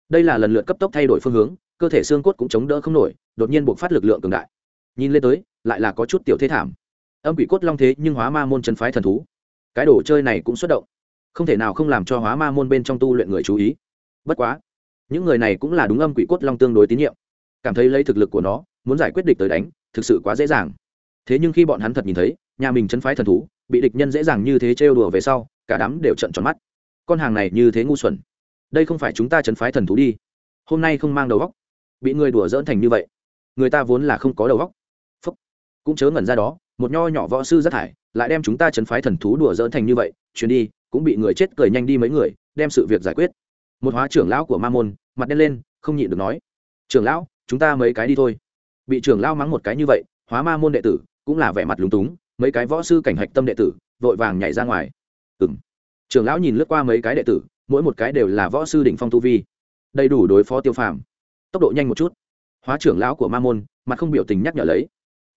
Đây là lần lượt cấp tốc thay đổi phương hướng, cơ thể xương cốt cũng chống đỡ không nổi, đột nhiên buộc phát lực lượng cường đại. Nhìn lên tới, lại là có chút tiểu thế thảm. Âm quỷ cốt long thế nhưng hóa ma môn chân phái thần thú. Cái đồ chơi này cũng xuất động. Không thể nào không làm cho hóa ma môn bên trong tu luyện người chú ý. Bất quá, những người này cũng là đúng âm quỷ cốt long tương đối tín nhiệm. Cảm thấy lấy thực lực của nó, muốn giải quyết địch tới đánh, thực sự quá dễ dàng. Thế nhưng khi bọn hắn thật nhìn thấy, nhà mình chân phái thần thú, bị địch nhân dễ dàng như thế trêu đùa về sau, cả đám đều trận tròn mắt con hàng này như thế ngu xuẩn. Đây không phải chúng ta chấn phái thần thú đi. Hôm nay không mang đầu góc bị người đùa dỡn thành như vậy, người ta vốn là không có đầu góc phúc. Cũng chớ ngẩn ra đó, một nho nhỏ võ sư rất thải, lại đem chúng ta chấn phái thần thú đùa dỡn thành như vậy, chuyến đi, cũng bị người chết cười nhanh đi mấy người, đem sự việc giải quyết. Một hóa trưởng lão của ma môn, mặt đen lên, không nhịn được nói. Trưởng lão, chúng ta mấy cái đi thôi. Bị trưởng lão mắng một cái như vậy, hóa ma môn đệ tử, cũng là vẻ mặt lúng túng, mấy cái võ sư cảnh hạch tâm đệ tử, vội vàng nhảy ra ngoài. Ừ m trưởng lão nhìn lướt qua mấy cái đệ tử, mỗi một cái đều là võ sư đỉnh phong tu vi. Đầy đủ đối phó tiêu phàm. Tốc độ nhanh một chút. Hóa trưởng lão của ma môn mà không biểu tình nhắc nhở lấy.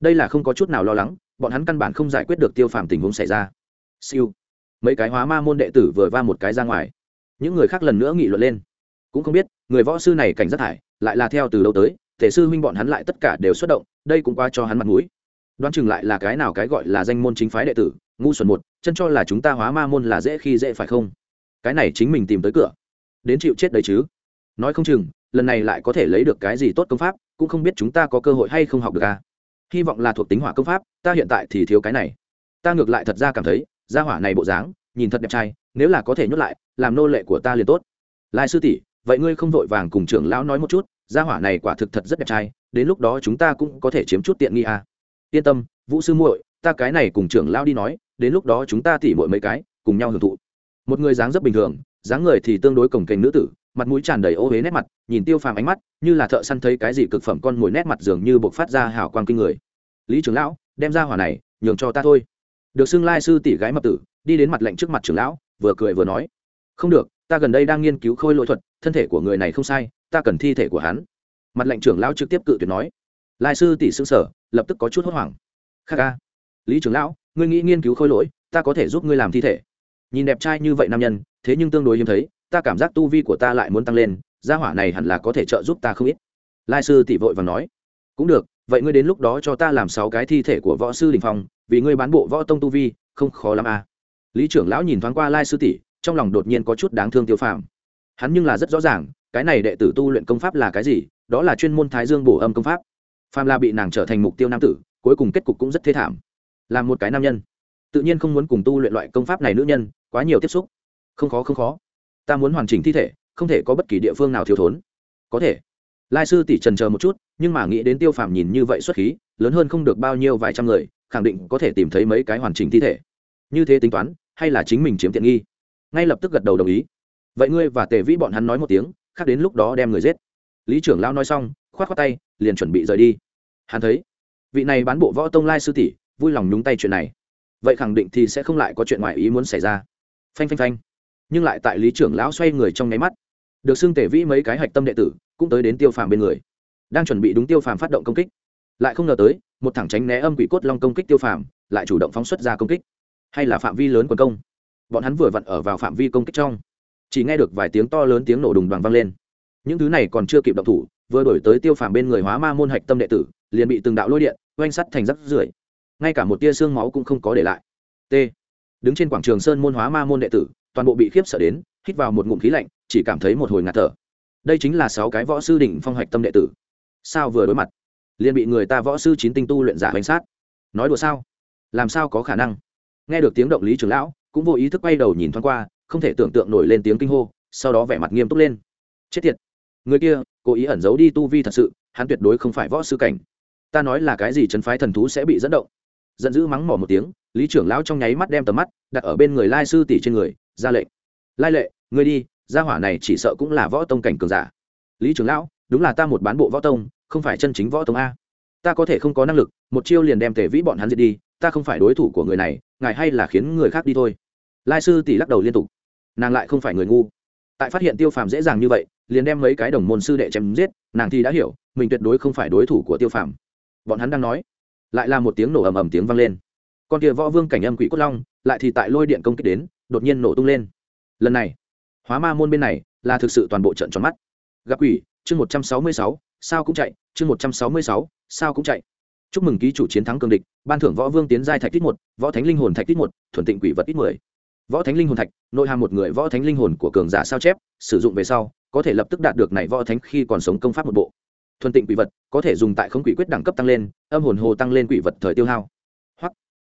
Đây là không có chút nào lo lắng, bọn hắn căn bản không giải quyết được tiêu phàm tình huống xảy ra. Siêu. Mấy cái hóa ma môn đệ tử vừa va một cái ra ngoài. Những người khác lần nữa nghị luận lên. Cũng không biết, người võ sư này cảnh giác thải, lại là theo từ đâu tới, thể sư huynh bọn hắn lại tất cả đều xuất động, đây cũng qua cho hắn mặt mũi đoán chừng lại là cái nào cái gọi là danh môn chính phái đệ tử, ngu xuẩn một, chân cho là chúng ta hóa ma môn là dễ khi dễ phải không? Cái này chính mình tìm tới cửa. Đến chịu chết đấy chứ? Nói không chừng, lần này lại có thể lấy được cái gì tốt công pháp, cũng không biết chúng ta có cơ hội hay không học được à? Hy vọng là thuộc tính hỏa công pháp, ta hiện tại thì thiếu cái này. Ta ngược lại thật ra cảm thấy, gia hỏa này bộ dáng, nhìn thật đẹp trai, nếu là có thể nhốt lại, làm nô lệ của ta liền tốt. Lai sư tỷ, vậy ngươi không vội vàng cùng trưởng lão nói một chút, gia hỏa này quả thực thật rất đẹp trai, đến lúc đó chúng ta cũng có thể chiếm chút tiện nghi à yên tâm, vũ sư muội, ta cái này cùng trưởng lão đi nói, đến lúc đó chúng ta tỉ muội mấy cái, cùng nhau hưởng thụ. Một người dáng rất bình thường, dáng người thì tương đối cổng kềnh nữ tử, mặt mũi tràn đầy ô huế nét mặt, nhìn tiêu phàm ánh mắt, như là thợ săn thấy cái gì cực phẩm con mồi nét mặt dường như buộc phát ra hào quang kinh người. Lý trưởng lão, đem ra hỏa này, nhường cho ta thôi. Được xưng lai sư tỷ gái mập tử, đi đến mặt lạnh trước mặt trưởng lão, vừa cười vừa nói. Không được, ta gần đây đang nghiên cứu khôi lỗi thuật, thân thể của người này không sai, ta cần thi thể của hắn. Mặt lệnh trưởng lão trực tiếp cự tuyệt nói lai sư tỷ xưng sở lập tức có chút hốt hoảng. Kha ca, lý trưởng lão, ngươi nghĩ nghiên cứu khôi lỗi, ta có thể giúp ngươi làm thi thể. Nhìn đẹp trai như vậy nam nhân, thế nhưng tương đối hiếm thấy, ta cảm giác tu vi của ta lại muốn tăng lên, gia hỏa này hẳn là có thể trợ giúp ta không ít. Lai sư tỷ vội và nói, cũng được, vậy ngươi đến lúc đó cho ta làm sáu cái thi thể của võ sư đình phong, vì ngươi bán bộ võ tông tu vi, không khó lắm à. lý trưởng lão nhìn thoáng qua lai sư tỷ, trong lòng đột nhiên có chút đáng thương tiêu phàm. Hắn nhưng là rất rõ ràng, cái này đệ tử tu luyện công pháp là cái gì, đó là chuyên môn thái dương bổ âm công pháp phàm là bị nàng trở thành mục tiêu nam tử, cuối cùng kết cục cũng rất thê thảm. Làm một cái nam nhân. Tự nhiên không muốn cùng tu luyện loại công pháp này nữ nhân quá nhiều tiếp xúc. Không khó không khó. Ta muốn hoàn chỉnh thi thể, không thể có bất kỳ địa phương nào thiếu thốn. Có thể. Lai sư tỷ trần chờ một chút, nhưng mà nghĩ đến tiêu phàm nhìn như vậy xuất khí, lớn hơn không được bao nhiêu vài trăm người, khẳng định có thể tìm thấy mấy cái hoàn chỉnh thi thể. Như thế tính toán, hay là chính mình chiếm tiện nghi? Ngay lập tức gật đầu đồng ý. Vậy ngươi và tề vĩ bọn hắn nói một tiếng, khác đến lúc đó đem người giết. Lý trưởng lão nói xong k h o á t k h o á tay liền chuẩn bị rời đi. Hắn thấy, vị này bán bộ võ tông lai sư tỷ vui lòng nhúng tay chuyện này. Vậy khẳng định thì sẽ không lại có chuyện ngoài ý muốn xảy ra. Phanh phanh phanh. Nhưng lại tại lý trưởng lão xoay người trong nháy mắt, được xưng tể vĩ mấy cái hạch tâm đệ tử cũng tới đến tiêu phàm bên người, đang chuẩn bị đúng tiêu phàm phát động công kích. Lại không ngờ tới, một thẳng tránh né âm quỷ cốt long công kích tiêu phàm, lại chủ động phóng xuất ra công kích. Hay là phạm vi lớn quần công? Bọn hắn vừa vặn ở vào phạm vi công kích trong, chỉ nghe được vài tiếng to lớn tiếng nổ đùng đoàn vang lên. Những thứ này còn chưa kịp động thủ vừa đổi tới tiêu phàm bên người hóa ma môn hạch tâm đệ tử, liền bị từng đạo lôi điện oanh sắt thành rắc rưởi. Ngay cả một tia xương máu cũng không có để lại. T. Đứng trên quảng trường sơn môn hóa ma môn đệ tử, toàn bộ bị khiếp sợ đến, hít vào một ngụm khí lạnh, chỉ cảm thấy một hồi ngạt thở. Đây chính là sáu cái võ sư đỉnh phong hạch tâm đệ tử. Sao vừa đối mặt? Liền bị người ta võ sư chín tinh tu luyện giả hoành sát. Nói đùa sao? Làm sao có khả năng? Nghe được tiếng động lý trưởng lão, cũng vô ý thức quay đầu nhìn thoáng qua, không thể tưởng tượng nổi lên tiếng kinh hô, sau đó vẻ mặt nghiêm túc lên. Chết tiệt! Người kia, cố ý ẩn giấu đi tu vi thật sự, hắn tuyệt đối không phải võ sư cảnh. Ta nói là cái gì chân phái thần thú sẽ bị dẫn động? Giận dữ mắng mỏ một tiếng, lý trưởng lão trong nháy mắt đem tầm mắt đặt ở bên người lai sư tỷ trên người, ra lệnh. Lai lệ, ngươi đi, gia hỏa này chỉ sợ cũng là võ tông cảnh cường giả. Lý trưởng lão, đúng là ta một bán bộ võ tông, không phải chân chính võ tông a. Ta có thể không có năng lực, một chiêu liền đem tề vĩ bọn hắn diệt đi, ta không phải đối thủ của người này, ngài hay là khiến người khác đi thôi. Lai sư tỷ lắc đầu liên tục. Nàng lại không phải người ngu. Tại phát hiện tiêu phàm dễ dàng như vậy liền đem mấy cái đồng môn sư đệ chém giết, nàng thì đã hiểu, mình tuyệt đối không phải đối thủ của tiêu phàm. Bọn hắn đang nói, lại là một tiếng nổ ầm ầm tiếng vang lên. Con kia võ vương cảnh âm quỷ cốt long, lại thì tại lôi điện công kích đến, đột nhiên nổ tung lên. Lần này, hóa ma môn bên này là thực sự toàn bộ trận tròn mắt. Gặp quỷ, chương một trăm sáu mươi sáu, sao cũng chạy, chương một trăm sáu mươi sáu, sao cũng chạy. Chúc mừng ký chủ chiến thắng cường địch, ban thưởng võ vương tiến giai thạch tít một, võ thánh linh hồn thạch tít một, thuần tịnh quỷ vật ít mười võ thánh linh hồn thạch, nội hàm một người võ thánh linh hồn của cường giả sao chép, sử dụng về sau, có thể lập tức đạt được này võ thánh khi còn sống công pháp một bộ. Thuần tịnh quỷ vật, có thể dùng tại không quỷ quyết đẳng cấp tăng lên, âm hồn hồ tăng lên quỷ vật thời tiêu hao. Hoặc,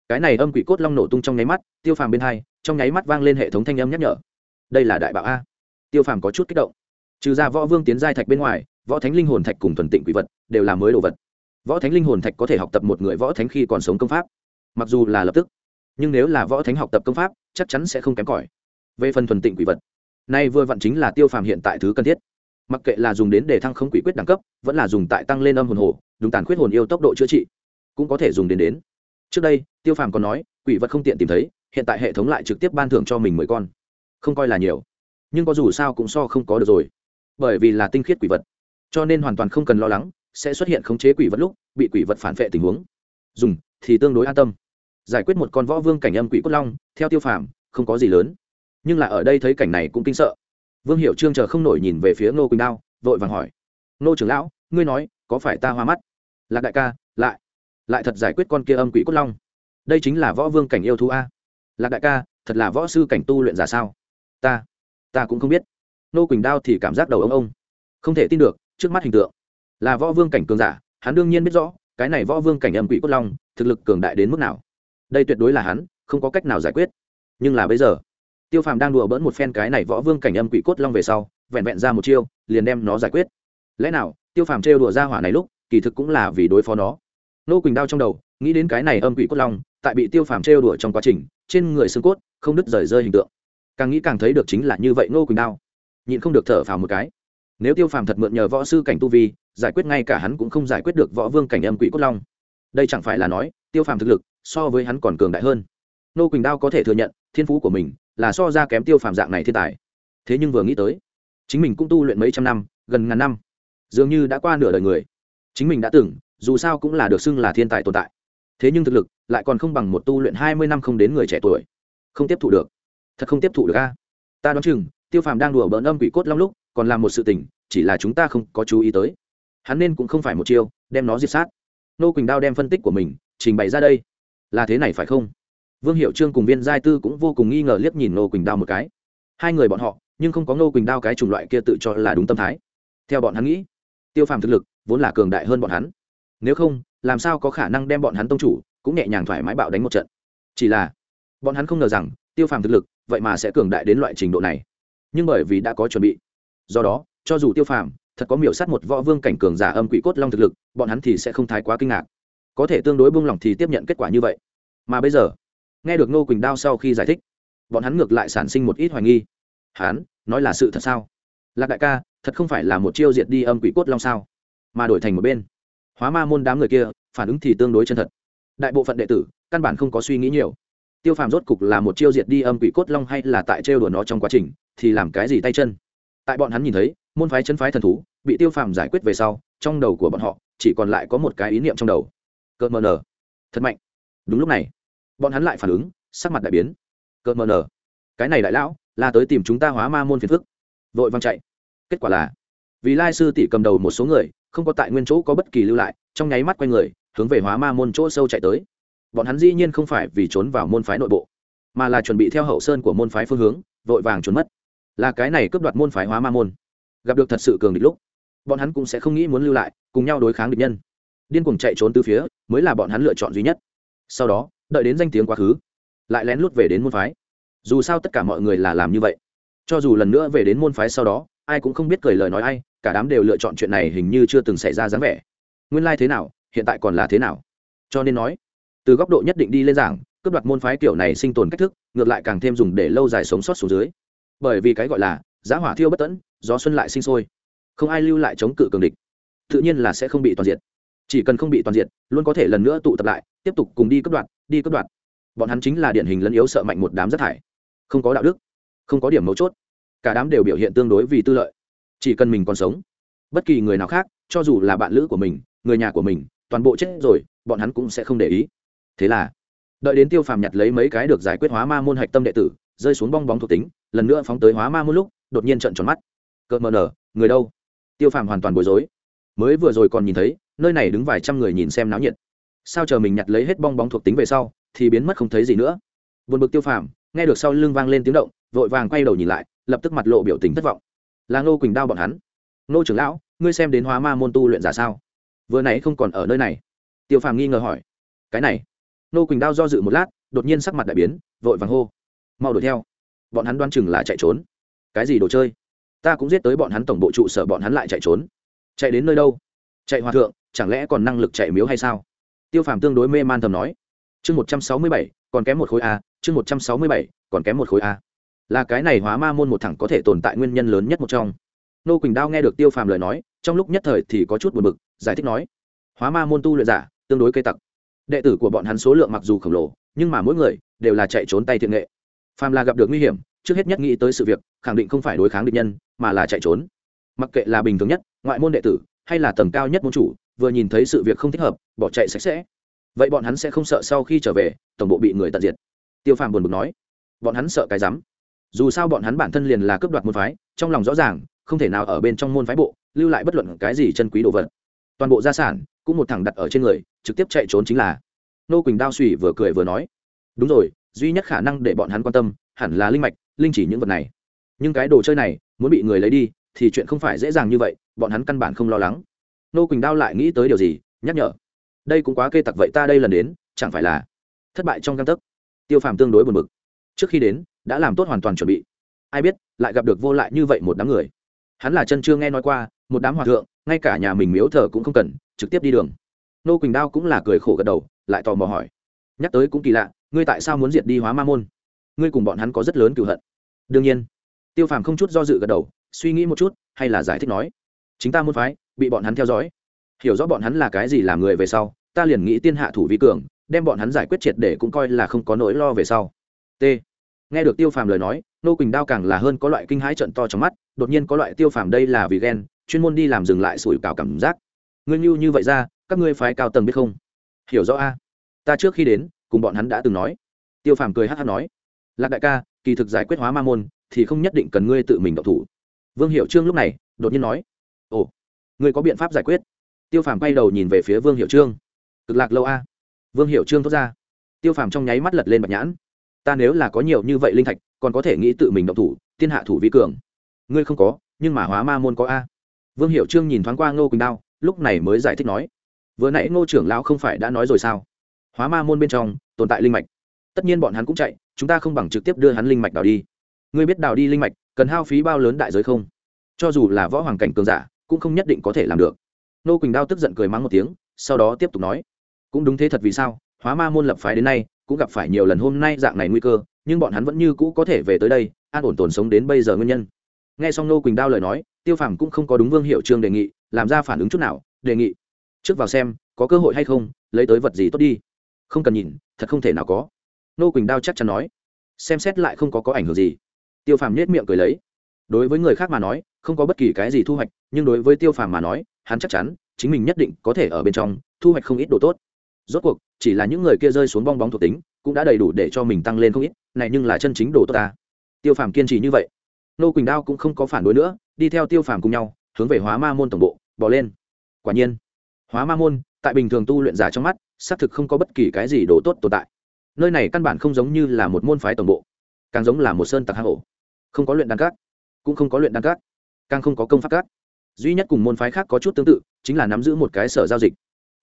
cái này âm quỷ cốt long nổ tung trong nháy mắt, tiêu phàm bên hai, trong nháy mắt vang lên hệ thống thanh âm nhắc nhở. Đây là đại bảo a. Tiêu phàm có chút kích động. Trừ ra võ vương tiến giai thạch bên ngoài, võ thánh linh hồn thạch cùng thuần tịnh quỷ vật đều là mới đồ vật. Võ thánh linh hồn thạch có thể học tập một người võ thánh khi còn sống công pháp. Mặc dù là lập tức nhưng nếu là võ thánh học tập công pháp, chắc chắn sẽ không kém cỏi. Về phần thuần tịnh quỷ vật, nay vừa vặn chính là tiêu phàm hiện tại thứ cần thiết. Mặc kệ là dùng đến để thăng không quỷ quyết đẳng cấp, vẫn là dùng tại tăng lên âm hồn hồ đúng tàn khuyết hồn yêu tốc độ chữa trị, cũng có thể dùng đến đến. Trước đây, tiêu phàm còn nói, quỷ vật không tiện tìm thấy, hiện tại hệ thống lại trực tiếp ban thưởng cho mình mười con. Không coi là nhiều, nhưng có dù sao cũng so không có được rồi. Bởi vì là tinh khiết quỷ vật, cho nên hoàn toàn không cần lo lắng, sẽ xuất hiện khống chế quỷ vật lúc bị quỷ vật phản vệ tình huống. Dùng thì tương đối an tâm giải quyết một con võ vương cảnh âm quỷ cốt long, theo tiêu phàm, không có gì lớn. Nhưng là ở đây thấy cảnh này cũng kinh sợ. Vương hiệu trương chờ không nổi nhìn về phía ngô quỳnh đao, vội vàng hỏi. Ngô trưởng lão, ngươi nói, có phải ta hoa mắt? Lạc đại ca, lại lại thật giải quyết con kia âm quỷ cốt long. Đây chính là võ vương cảnh yêu thú a. Lạc đại ca, thật là võ sư cảnh tu luyện giả sao? Ta ta cũng không biết. Nô quỳnh đao thì cảm giác đầu ông ông. Không thể tin được, trước mắt hình tượng, là võ vương cảnh cường giả, hắn đương nhiên biết rõ, cái này võ vương cảnh âm quỷ cốt long, thực lực cường đại đến mức nào đây tuyệt đối là hắn, không có cách nào giải quyết. Nhưng là bây giờ, tiêu phàm đang đùa bỡn một phen cái này võ vương cảnh âm quỷ cốt long về sau, vẹn vẹn ra một chiêu, liền đem nó giải quyết. Lẽ nào, tiêu phàm trêu đùa ra hỏa này lúc, kỳ thực cũng là vì đối phó nó. Nô quỳnh đao trong đầu, nghĩ đến cái này âm quỷ cốt long, tại bị tiêu phàm trêu đùa trong quá trình, trên người xương cốt không đứt rời rơi hình tượng. Càng nghĩ càng thấy được chính là như vậy nô quỳnh đao. Nhịn không được thở phào một cái. Nếu tiêu phàm thật mượn nhờ võ sư cảnh tu vi, giải quyết ngay cả hắn cũng không giải quyết được võ vương cảnh âm quỷ cốt long. Đây chẳng phải là nói, tiêu phàm thực lực so với hắn còn cường đại hơn. Nô quỳnh đao có thể thừa nhận, thiên phú của mình là so ra kém tiêu phàm dạng này thiên tài. Thế nhưng vừa nghĩ tới, chính mình cũng tu luyện mấy trăm năm, gần ngàn năm, dường như đã qua nửa đời người. Chính mình đã từng, dù sao cũng là được xưng là thiên tài tồn tại. Thế nhưng thực lực lại còn không bằng một tu luyện hai mươi năm không đến người trẻ tuổi. Không tiếp thụ được. Thật không tiếp thụ được a. Ta đoán chừng, tiêu phàm đang đùa bỡn âm quỷ cốt long lúc, còn làm một sự tình, chỉ là chúng ta không có chú ý tới. Hắn nên cũng không phải một chiêu, đem nó diệt sát. Nô quỳnh đao đem phân tích của mình trình bày ra đây là thế này phải không? Vương hiệu trương cùng viên giai tư cũng vô cùng nghi ngờ liếc nhìn nô quỳnh đao một cái. Hai người bọn họ, nhưng không có nô quỳnh đao cái chủng loại kia tự cho là đúng tâm thái. Theo bọn hắn nghĩ, tiêu phàm thực lực vốn là cường đại hơn bọn hắn. Nếu không, làm sao có khả năng đem bọn hắn tông chủ cũng nhẹ nhàng thoải mái bạo đánh một trận? Chỉ là, bọn hắn không ngờ rằng, tiêu phàm thực lực vậy mà sẽ cường đại đến loại trình độ này. Nhưng bởi vì đã có chuẩn bị. Do đó, cho dù tiêu phàm thật có miểu sát một võ vương cảnh cường giả âm quỷ cốt long thực lực, bọn hắn thì sẽ không thái quá kinh ngạc có thể tương đối buông lỏng thì tiếp nhận kết quả như vậy. Mà bây giờ, nghe được nô quỳnh đao sau khi giải thích, bọn hắn ngược lại sản sinh một ít hoài nghi. Hắn, nói là sự thật sao? Lạc đại ca, thật không phải là một chiêu diệt đi âm quỷ cốt long sao? Mà đổi thành một bên. Hóa ma môn đám người kia, phản ứng thì tương đối chân thật. Đại bộ phận đệ tử, căn bản không có suy nghĩ nhiều. Tiêu phàm rốt cục là một chiêu diệt đi âm quỷ cốt long hay là tại trêu đùa nó trong quá trình, thì làm cái gì tay chân? Tại bọn hắn nhìn thấy, môn phái chân phái thần thú, bị tiêu phàm giải quyết về sau, trong đầu của bọn họ, chỉ còn lại có một cái ý niệm trong đầu cợt mờ nở thật mạnh. Đúng lúc này, bọn hắn lại phản ứng, sắc mặt đại biến. Cợt mờ nở cái này đại lão, là tới tìm chúng ta hóa ma môn phiền phức. Vội văng chạy. Kết quả là, vì lai sư tỷ cầm đầu một số người, không có tại nguyên chỗ có bất kỳ lưu lại, trong nháy mắt quay người, hướng về hóa ma môn chỗ sâu chạy tới. Bọn hắn dĩ nhiên không phải vì trốn vào môn phái nội bộ, mà là chuẩn bị theo hậu sơn của môn phái phương hướng, vội vàng trốn mất. Là cái này cướp đoạt môn phái hóa ma môn. Gặp được thật sự cường địch lúc, bọn hắn cũng sẽ không nghĩ muốn lưu lại, cùng nhau đối kháng địch nhân điên cuồng chạy trốn từ phía, mới là bọn hắn lựa chọn duy nhất. Sau đó, đợi đến danh tiếng quá khứ, lại lén lút về đến môn phái. Dù sao tất cả mọi người là làm như vậy. Cho dù lần nữa về đến môn phái sau đó, ai cũng không biết cười lời nói ai, cả đám đều lựa chọn chuyện này hình như chưa từng xảy ra dáng vẻ. Nguyên lai、like、thế nào, hiện tại còn là thế nào? Cho nên nói, từ góc độ nhất định đi lên giảng, cướp đoạt môn phái kiểu này sinh tồn cách thức, ngược lại càng thêm dùng để lâu dài sống sót xuống dưới. Bởi vì cái gọi là, giá hỏa thiêu bất tẫn, gió xuân lại sinh sôi. Không ai lưu lại chống cự cường địch. Tự nhiên là sẽ không bị toàn diện chỉ cần không bị toàn diện luôn có thể lần nữa tụ tập lại tiếp tục cùng đi cấp đoạn, đi cấp đoạn. bọn hắn chính là điển hình lẫn yếu sợ mạnh một đám rác thải. Không có đạo đức không có điểm mấu chốt. Cả đám đều biểu hiện tương đối vì tư lợi. Chỉ cần mình còn sống bất kỳ người nào khác cho dù là bạn lữ của mình người nhà của mình toàn bộ chết rồi bọn hắn cũng sẽ không để ý. Thế là đợi đến tiêu phàm nhặt lấy mấy cái được giải quyết hóa ma môn hạch tâm đệ tử rơi xuống bong bóng thuộc tính lần nữa phóng tới hóa ma môn lúc đột nhiên trận tròn mắt. Cợt mờ nở người đâu? Tiêu phàm hoàn toàn bối rối. Mới vừa rồi còn nhìn thấy nơi này đứng vài trăm người nhìn xem náo nhiệt. Sao chờ mình nhặt lấy hết bong bóng thuộc tính về sau, thì biến mất không thấy gì nữa. Vượt bực tiêu phàm, nghe được sau lưng vang lên tiếng động, vội vàng quay đầu nhìn lại, lập tức mặt lộ biểu tình thất vọng. Là ngô quỳnh đao bọn hắn. Ngô trưởng lão, ngươi xem đến hóa ma môn tu luyện giả sao? Vừa nãy không còn ở nơi này. Tiêu phàm nghi ngờ hỏi. Cái này. Ngô quỳnh đao do dự một lát, đột nhiên sắc mặt đại biến, vội vàng hô. Mau đuổi theo. Bọn hắn đoan chừng là chạy trốn. Cái gì đồ chơi? Ta cũng giết tới bọn hắn tổng bộ trụ sở, bọn hắn lại chạy trốn. Chạy đến nơi đâu? Chạy hòa thượng chẳng lẽ còn năng lực chạy miếu hay sao? Tiêu phàm tương đối mê man thầm nói. Chương một trăm sáu mươi bảy, còn kém một khối a, chương một trăm sáu mươi bảy, còn kém một khối a. Là cái này hóa ma môn một thẳng có thể tồn tại nguyên nhân lớn nhất một trong. Nô quỳnh đao nghe được tiêu phàm lời nói, trong lúc nhất thời thì có chút buồn bực, giải thích nói. Hóa ma môn tu luyện giả, tương đối cây tặc. Đệ tử của bọn hắn số lượng mặc dù khổng lồ, nhưng mà mỗi người đều là chạy trốn tay thiện nghệ. Phàm là gặp được nguy hiểm, trước hết nhất nghĩ tới sự việc, khẳng định không phải đối kháng địch nhân, mà là chạy trốn. Mặc kệ là bình thường nhất, ngoại môn đệ tử, hay là tầng cao nhất môn chủ vừa nhìn thấy sự việc không thích hợp, bỏ chạy sạch sẽ. Vậy bọn hắn sẽ không sợ sau khi trở về, tổng bộ bị người tận diệt. Tiêu phàm buồn bực nói. Bọn hắn sợ cái rắm. Dù sao bọn hắn bản thân liền là cướp đoạt môn phái, trong lòng rõ ràng, không thể nào ở bên trong môn phái bộ, lưu lại bất luận cái gì chân quý đồ vật. Toàn bộ gia sản, cũng một thằng đặt ở trên người, trực tiếp chạy trốn chính là. Nô quỳnh đao suy vừa cười vừa nói. Đúng rồi, duy nhất khả năng để bọn hắn quan tâm, hẳn là linh mạch, linh chỉ những vật này. Nhưng cái đồ chơi này, muốn bị người lấy đi, thì chuyện không phải dễ dàng như vậy, bọn hắn căn bản không lo lắng nô quỳnh đao lại nghĩ tới điều gì, nhắc nhở. Đây cũng quá kê tặc vậy ta đây lần đến, chẳng phải là thất bại trong căn tấc. Tiêu phàm tương đối buồn bực. Trước khi đến, đã làm tốt hoàn toàn chuẩn bị. Ai biết, lại gặp được vô lại như vậy một đám người. Hắn là chân chưa nghe nói qua, một đám hòa thượng, ngay cả nhà mình miếu thờ cũng không cần, trực tiếp đi đường. Nô quỳnh đao cũng là cười khổ gật đầu, lại tò mò hỏi. Nhắc tới cũng kỳ lạ, ngươi tại sao muốn diệt đi hóa ma môn? Ngươi cùng bọn hắn có rất lớn cựu hận. Đương nhiên. Tiêu phàm không chút do dự gật đầu, suy nghĩ một chút, hay là giải thích nói chính ta muốn phái, bị bọn hắn theo dõi. Hiểu rõ bọn hắn là cái gì làm người về sau, ta liền nghĩ tiên hạ thủ vi cường, đem bọn hắn giải quyết triệt để cũng coi là không có nỗi lo về sau. T. Nghe được tiêu phàm lời nói, nô quỳnh đao càng là hơn có loại kinh hãi trận to trong mắt, đột nhiên có loại tiêu phàm đây là vì ghen, chuyên môn đi làm dừng lại sủi cảo cảm giác. Ngươi như như vậy ra, các ngươi phái cao tầng biết không? Hiểu rõ a. Ta trước khi đến, cùng bọn hắn đã từng nói. Tiêu phàm cười hát hát nói. Lạc đại ca, kỳ thực giải quyết hóa ma môn, thì không nhất định cần ngươi tự mình độc thủ. Vương hiệu trương lúc này, đột nhiên nói ồ, ngươi có biện pháp giải quyết. Tiêu phàm quay đầu nhìn về phía vương hiệu trương. Cực lạc lâu a. Vương hiệu trương thốt ra. Tiêu phàm trong nháy mắt lật lên bạch nhãn. Ta nếu là có nhiều như vậy linh thạch, còn có thể nghĩ tự mình động thủ, thiên hạ thủ vi cường. Ngươi không có, nhưng mà hóa ma môn có a. Vương hiệu trương nhìn thoáng qua ngô quỳnh đao, lúc này mới giải thích nói. Vừa nãy ngô trưởng lão không phải đã nói rồi sao? Hóa ma môn bên trong, tồn tại linh mạch. Tất nhiên bọn hắn cũng chạy, chúng ta không bằng trực tiếp đưa hắn linh mạch đào đi. Ngươi biết đào đi linh mạch, cần hao phí bao lớn đại giới không? Cho dù là võ hoàng cảnh cường giả cũng không nhất định có thể làm được. Nô quỳnh đao tức giận cười mắng một tiếng, sau đó tiếp tục nói, cũng đúng thế thật vì sao, hóa ma môn lập phái đến nay, cũng gặp phải nhiều lần hôm nay dạng này nguy cơ, nhưng bọn hắn vẫn như cũ có thể về tới đây, an ổn tồn sống đến bây giờ nguyên nhân. Nghe xong nô quỳnh đao lời nói, tiêu phàm cũng không có đúng vương hiệu trương đề nghị, làm ra phản ứng chút nào, đề nghị, trước vào xem, có cơ hội hay không, lấy tới vật gì tốt đi. Không cần nhìn, thật không thể nào có. Nô quỳnh đao chắc chắn nói, xem xét lại không có có ảnh hưởng gì. Tiêu phàm nhét miệng cười lấy. Đối với người khác mà nói không có bất kỳ cái gì thu hoạch, nhưng đối với tiêu phàm mà nói, hắn chắc chắn, chính mình nhất định có thể ở bên trong, thu hoạch không ít đồ tốt. Rốt cuộc, chỉ là những người kia rơi xuống bong bóng thuộc tính, cũng đã đầy đủ để cho mình tăng lên không ít, này nhưng là chân chính đồ tốt ta. Tiêu phàm kiên trì như vậy. Nô quỳnh đao cũng không có phản đối nữa, đi theo tiêu phàm cùng nhau, hướng về hóa ma môn tổng bộ bỏ lên. Quả nhiên, hóa ma môn, tại bình thường tu luyện giả trong mắt, xác thực không có bất kỳ cái gì đồ tốt tồn tại. Nơi này căn bản không giống như là một môn phái tổng bộ, càng giống là một sơn tặc hạ hổ không có luyện đan cát cũng không có luyện đan cát càng không có công pháp cát duy nhất cùng môn phái khác có chút tương tự, chính là nắm giữ một cái sở giao dịch.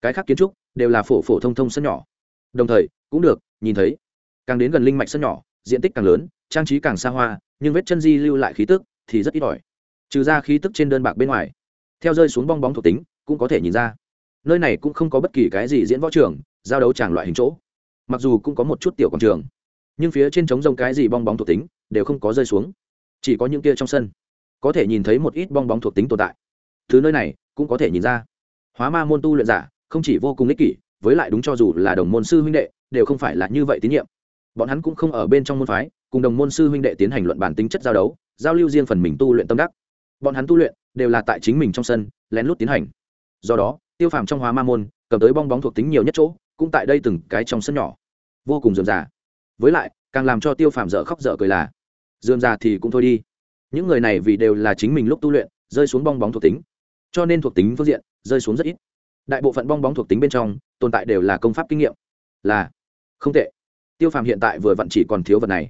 Cái khác kiến trúc đều là phổ phổ thông thông sân nhỏ. Đồng thời, cũng được, nhìn thấy, càng đến gần linh mạch sân nhỏ, diện tích càng lớn, trang trí càng xa hoa, nhưng vết chân di lưu lại khí tức thì rất ít ỏi. Trừ ra khí tức trên đơn bạc bên ngoài, theo rơi xuống bong bóng thuộc tính, cũng có thể nhìn ra. Nơi này cũng không có bất kỳ cái gì diễn võ trường, giao đấu tràng loại hình chỗ. Mặc dù cũng có một chút tiểu quảng trường, nhưng phía trên trống rông cái gì bong bóng thuộc tính đều không có rơi xuống, chỉ có những kia trong sân có thể nhìn thấy một ít bong bóng thuộc tính tồn tại. Thứ nơi này cũng có thể nhìn ra. Hóa ma môn tu luyện giả không chỉ vô cùng ích kỷ, với lại đúng cho dù là đồng môn sư huynh đệ, đều không phải là như vậy tín nhiệm. Bọn hắn cũng không ở bên trong môn phái, cùng đồng môn sư huynh đệ tiến hành luận bản tính chất giao đấu, giao lưu riêng phần mình tu luyện tâm đắc. Bọn hắn tu luyện đều là tại chính mình trong sân, lén lút tiến hành. Do đó, tiêu phàm trong hóa ma môn, cầm tới bong bóng thuộc tính nhiều nhất chỗ, cũng tại đây từng cái trong sân nhỏ. Vô cùng dườm già. Với lại, càng làm cho tiêu phàm dở khóc dở cười là, dườm già thì cũng thôi đi những người này vì đều là chính mình lúc tu luyện, rơi xuống bong bóng thuộc tính. Cho nên thuộc tính phương diện, rơi xuống rất ít. Đại bộ phận bong bóng thuộc tính bên trong, tồn tại đều là công pháp kinh nghiệm. Là, không tệ. Tiêu phàm hiện tại vừa vặn chỉ còn thiếu vật này.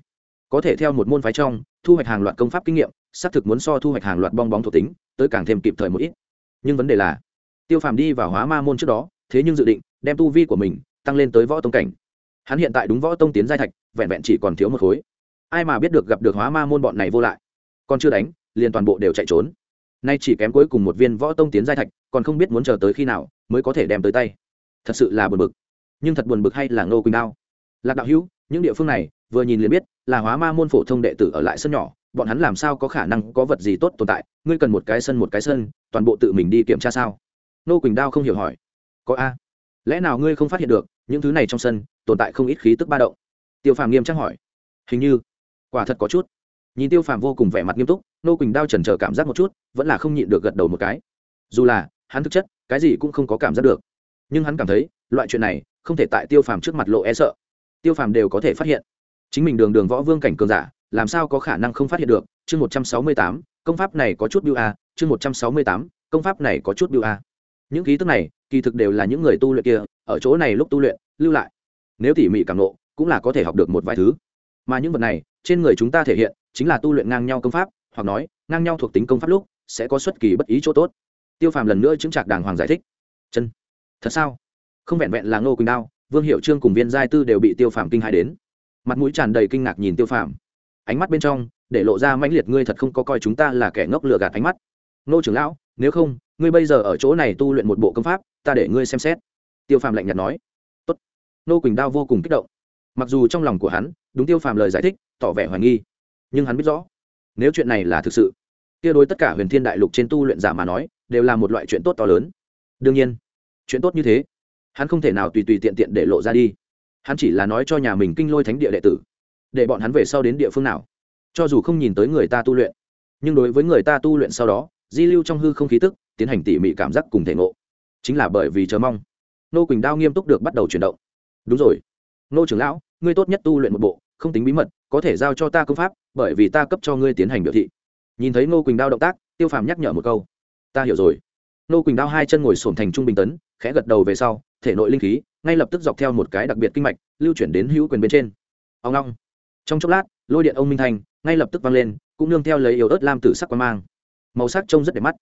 Có thể theo một môn phái trong, thu hoạch hàng loạt công pháp kinh nghiệm, xác thực muốn so thu hoạch hàng loạt bong bóng thuộc tính, tới càng thêm kịp thời một ít. Nhưng vấn đề là, tiêu phàm đi vào hóa ma môn trước đó, thế nhưng dự định, đem tu vi của mình tăng lên tới võ tông cảnh. Hắn hiện tại đúng võ tông tiến giai thạch, vẹn vẹn chỉ còn thiếu một khối. Ai mà biết được gặp được hóa ma môn bọn này vô lại còn chưa đánh, liền toàn bộ đều chạy trốn. Nay chỉ kém cuối cùng một viên võ tông tiến giai thạch, còn không biết muốn chờ tới khi nào mới có thể đem tới tay. Thật sự là buồn bực. Nhưng thật buồn bực hay là ngô quỳnh đao? Lạc đạo hữu, những địa phương này, vừa nhìn liền biết, là hóa ma môn phổ thông đệ tử ở lại sân nhỏ, bọn hắn làm sao có khả năng có vật gì tốt tồn tại? Ngươi cần một cái sân một cái sân, toàn bộ tự mình đi kiểm tra sao? Nô quỳnh đao không hiểu hỏi. Có a. Lẽ nào ngươi không phát hiện được, những thứ này trong sân, tồn tại không ít khí tức ba động? Tiêu phàm nghiêm trang hỏi. Hình như, quả thật có chút nhìn tiêu phàm vô cùng vẻ mặt nghiêm túc, nô quỳnh đao trần trờ cảm giác một chút, vẫn là không nhịn được gật đầu một cái. Dù là, hắn thực chất, cái gì cũng không có cảm giác được. Nhưng hắn cảm thấy, loại chuyện này, không thể tại tiêu phàm trước mặt lộ e sợ. Tiêu phàm đều có thể phát hiện. Chính mình đường đường võ vương cảnh cường giả, làm sao có khả năng không phát hiện được? Chương một trăm sáu mươi tám, công pháp này có chút biêu a. Chương một trăm sáu mươi tám, công pháp này có chút biêu a. Những ký tức này, kỳ thực đều là những người tu luyện kia, ở chỗ này lúc tu luyện, lưu lại. Nếu tỉ mỉ cảm nộ cũng là có thể học được một vài thứ. Mà những vật này, trên người chúng ta thể hiện chính là tu luyện ngang nhau công pháp, hoặc nói, ngang nhau thuộc tính công pháp lúc, sẽ có xuất kỳ bất ý chỗ tốt. Tiêu phàm lần nữa chứng trạc đàng hoàng giải thích. Chân, thật sao? Không vẹn vẹn là ngô quỳnh đao, vương hiệu trương cùng viên giai tư đều bị tiêu phàm kinh hãi đến. Mặt mũi tràn đầy kinh ngạc nhìn tiêu phàm. Ánh mắt bên trong, để lộ ra mãnh liệt ngươi thật không có coi chúng ta là kẻ ngốc lừa gạt ánh mắt. Ngô trưởng lão, nếu không, ngươi bây giờ ở chỗ này tu luyện một bộ công pháp, ta để ngươi xem xét. Tiêu phàm lạnh nhạt nói. Tốt. Ngô quỳnh đao vô cùng kích động. Mặc dù trong lòng của hắn, đúng tiêu phàm lời giải thích, tỏ vẻ hoài nghi nhưng hắn biết rõ, nếu chuyện này là thực sự, kia đối tất cả huyền thiên đại lục trên tu luyện giả mà nói, đều là một loại chuyện tốt to lớn. Đương nhiên, chuyện tốt như thế, hắn không thể nào tùy tùy tiện tiện để lộ ra đi. Hắn chỉ là nói cho nhà mình kinh lôi thánh địa đệ tử, để bọn hắn về sau đến địa phương nào. Cho dù không nhìn tới người ta tu luyện, nhưng đối với người ta tu luyện sau đó, di lưu trong hư không khí tức, tiến hành tỉ mỉ cảm giác cùng thể ngộ. Chính là bởi vì chờ mong, nô quỳnh đao nghiêm túc được bắt đầu chuyển động. Đúng rồi, nô trưởng lão, ngươi tốt nhất tu luyện một bộ không tính bí mật, có thể giao cho ta công pháp, bởi vì ta cấp cho ngươi tiến hành biểu thị. Nhìn thấy Ngô quỳnh đao động tác, tiêu phàm nhắc nhở một câu. Ta hiểu rồi. Ngô quỳnh đao hai chân ngồi sổm thành trung bình tấn, khẽ gật đầu về sau, thể nội linh khí, ngay lập tức dọc theo một cái đặc biệt kinh mạch, lưu chuyển đến hữu quyền bên trên. Ông long. Trong chốc lát, lôi điện ông minh thành, ngay lập tức vang lên, cũng nương theo lấy yếu ớt lam tử sắc quang mang. Màu sắc trông rất đẹp mắt.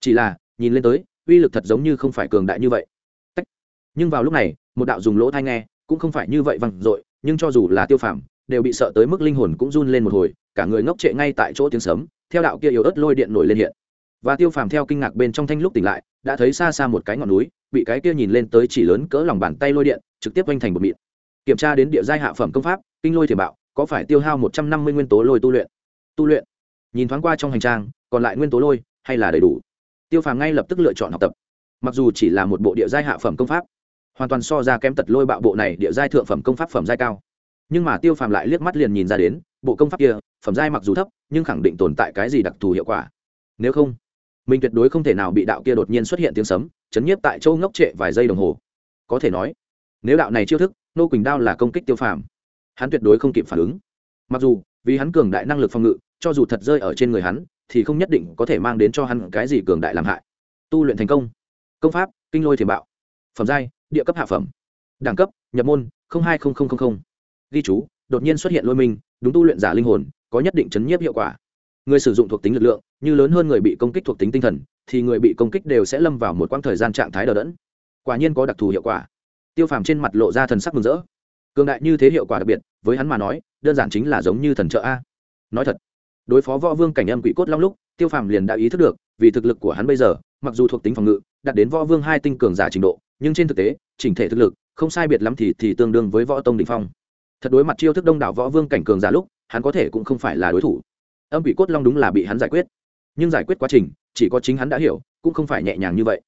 Chỉ là, nhìn lên tới, uy lực thật giống như không phải cường đại như vậy. Tách. nhưng vào lúc này, một đạo dùng lỗ thai nghe, cũng không phải như vậy văng dội, nhưng cho dù là tiêu phàm đều bị sợ tới mức linh hồn cũng run lên một hồi, cả người ngốc trệ ngay tại chỗ tiếng sấm. theo đạo kia yếu ớt lôi điện nổi lên hiện. Và tiêu phàm theo kinh ngạc bên trong thanh lúc tỉnh lại, đã thấy xa xa một cái ngọn núi, bị cái kia nhìn lên tới chỉ lớn cỡ lòng bàn tay lôi điện, trực tiếp quanh thành một mịn. Kiểm tra đến địa giai hạ phẩm công pháp, kinh lôi thiểm bạo, có phải tiêu hao một trăm năm mươi nguyên tố lôi tu luyện? Tu luyện. Nhìn thoáng qua trong hành trang, còn lại nguyên tố lôi, hay là đầy đủ? Tiêu phàm ngay lập tức lựa chọn học tập. Mặc dù chỉ là một bộ địa giai hạ phẩm công pháp, hoàn toàn so ra kém tật lôi bạo bộ này địa giai thượng phẩm công pháp phẩm giai cao nhưng mà tiêu phàm lại liếc mắt liền nhìn ra đến, bộ công pháp kia, phẩm giai mặc dù thấp, nhưng khẳng định tồn tại cái gì đặc thù hiệu quả. Nếu không, mình tuyệt đối không thể nào bị đạo kia đột nhiên xuất hiện tiếng sấm, chấn nhiếp tại châu ngốc trệ vài giây đồng hồ. Có thể nói, nếu đạo này chiêu thức, nô quỳnh đao là công kích tiêu phàm, hắn tuyệt đối không kịp phản ứng. Mặc dù, vì hắn cường đại năng lực phòng ngự, cho dù thật rơi ở trên người hắn, thì không nhất định có thể mang đến cho hắn cái gì cường đại làm hại. Tu luyện thành công. Công pháp, kinh lôi thiền bạo. Phẩm giai, địa cấp hạ phẩm. Đẳng cấp, nhập môn hai ghi chú, đột nhiên xuất hiện lôi minh, đúng tu luyện giả linh hồn, có nhất định chấn nhiếp hiệu quả. Người sử dụng thuộc tính lực lượng, như lớn hơn người bị công kích thuộc tính tinh thần, thì người bị công kích đều sẽ lâm vào một quãng thời gian trạng thái đờ đẫn. Quả nhiên có đặc thù hiệu quả. Tiêu phàm trên mặt lộ ra thần sắc mừng rỡ. Cường đại như thế hiệu quả đặc biệt, với hắn mà nói, đơn giản chính là giống như thần trợ a. Nói thật, đối phó võ vương cảnh âm quỷ cốt long lúc, tiêu phàm liền đã ý thức được, vì thực lực của hắn bây giờ, mặc dù thuộc tính phòng ngự, đạt đến võ vương hai tinh cường giả trình độ, nhưng trên thực tế, chỉnh thể thực lực, không sai biệt lắm thì thì tương đương với võ tông đình phong thật đối mặt chiêu thức đông đảo võ vương cảnh cường giả lúc, hắn có thể cũng không phải là đối thủ. Âm quỷ cốt long đúng là bị hắn giải quyết. Nhưng giải quyết quá trình, chỉ có chính hắn đã hiểu, cũng không phải nhẹ nhàng như vậy.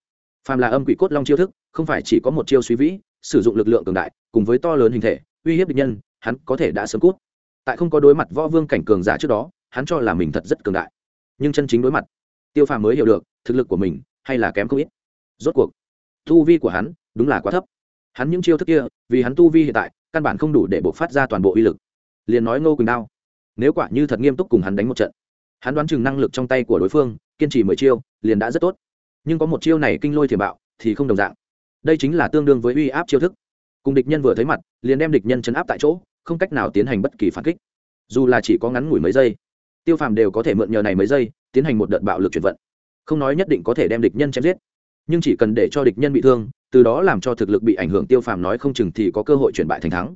Phàm là âm quỷ cốt long chiêu thức, không phải chỉ có một chiêu suy vĩ, sử dụng lực lượng cường đại, cùng với to lớn hình thể, uy hiếp địch nhân, hắn có thể đã sớm cút. Tại không có đối mặt võ vương cảnh cường giả trước đó, hắn cho là mình thật rất cường đại. Nhưng chân chính đối mặt, tiêu phàm mới hiểu được, thực lực của mình hay là kém không ít. Rốt cuộc, tu vi của hắn đúng là quá thấp. Hắn những chiêu thức kia, vì hắn tu vi hiện tại căn bản không đủ để buộc phát ra toàn bộ uy lực. Liền nói ngô quỳnh đao, nếu quả như thật nghiêm túc cùng hắn đánh một trận, hắn đoán chừng năng lực trong tay của đối phương, kiên trì mười chiêu, liền đã rất tốt. Nhưng có một chiêu này kinh lôi thiểm bạo, thì không đồng dạng. Đây chính là tương đương với uy áp chiêu thức. Cùng địch nhân vừa thấy mặt, liền đem địch nhân chấn áp tại chỗ, không cách nào tiến hành bất kỳ phản kích. Dù là chỉ có ngắn ngủi mấy giây, tiêu phàm đều có thể mượn nhờ này mấy giây, tiến hành một đợt bạo lực chuyển vận. Không nói nhất định có thể đem địch nhân chém giết, nhưng chỉ cần để cho địch nhân bị thương từ đó làm cho thực lực bị ảnh hưởng tiêu phàm nói không chừng thì có cơ hội chuyển bại thành thắng.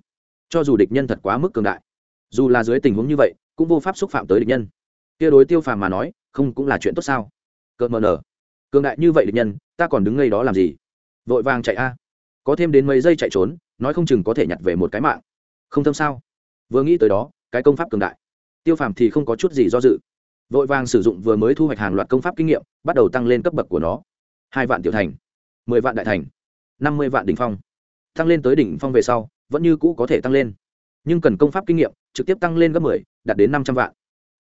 Cho dù địch nhân thật quá mức cường đại, dù là dưới tình huống như vậy, cũng vô pháp xúc phạm tới địch nhân. Kia đối tiêu phàm mà nói, không cũng là chuyện tốt sao? Cợt mờ nở. Cường đại như vậy địch nhân, ta còn đứng ngay đó làm gì? Vội vàng chạy a. Có thêm đến mấy giây chạy trốn, nói không chừng có thể nhặt về một cái mạng. Không thâm sao? Vừa nghĩ tới đó, cái công pháp cường đại. Tiêu phàm thì không có chút gì do dự. Vội vàng sử dụng vừa mới thu hoạch hàng loạt công pháp kinh nghiệm, bắt đầu tăng lên cấp bậc của nó. Hai vạn tiểu thành, mười vạn đại thành năm mươi vạn đỉnh phong. Tăng lên tới đỉnh phong về sau, vẫn như cũ có thể tăng lên. Nhưng cần công pháp kinh nghiệm, trực tiếp tăng lên gấp mười, đạt đến năm trăm vạn.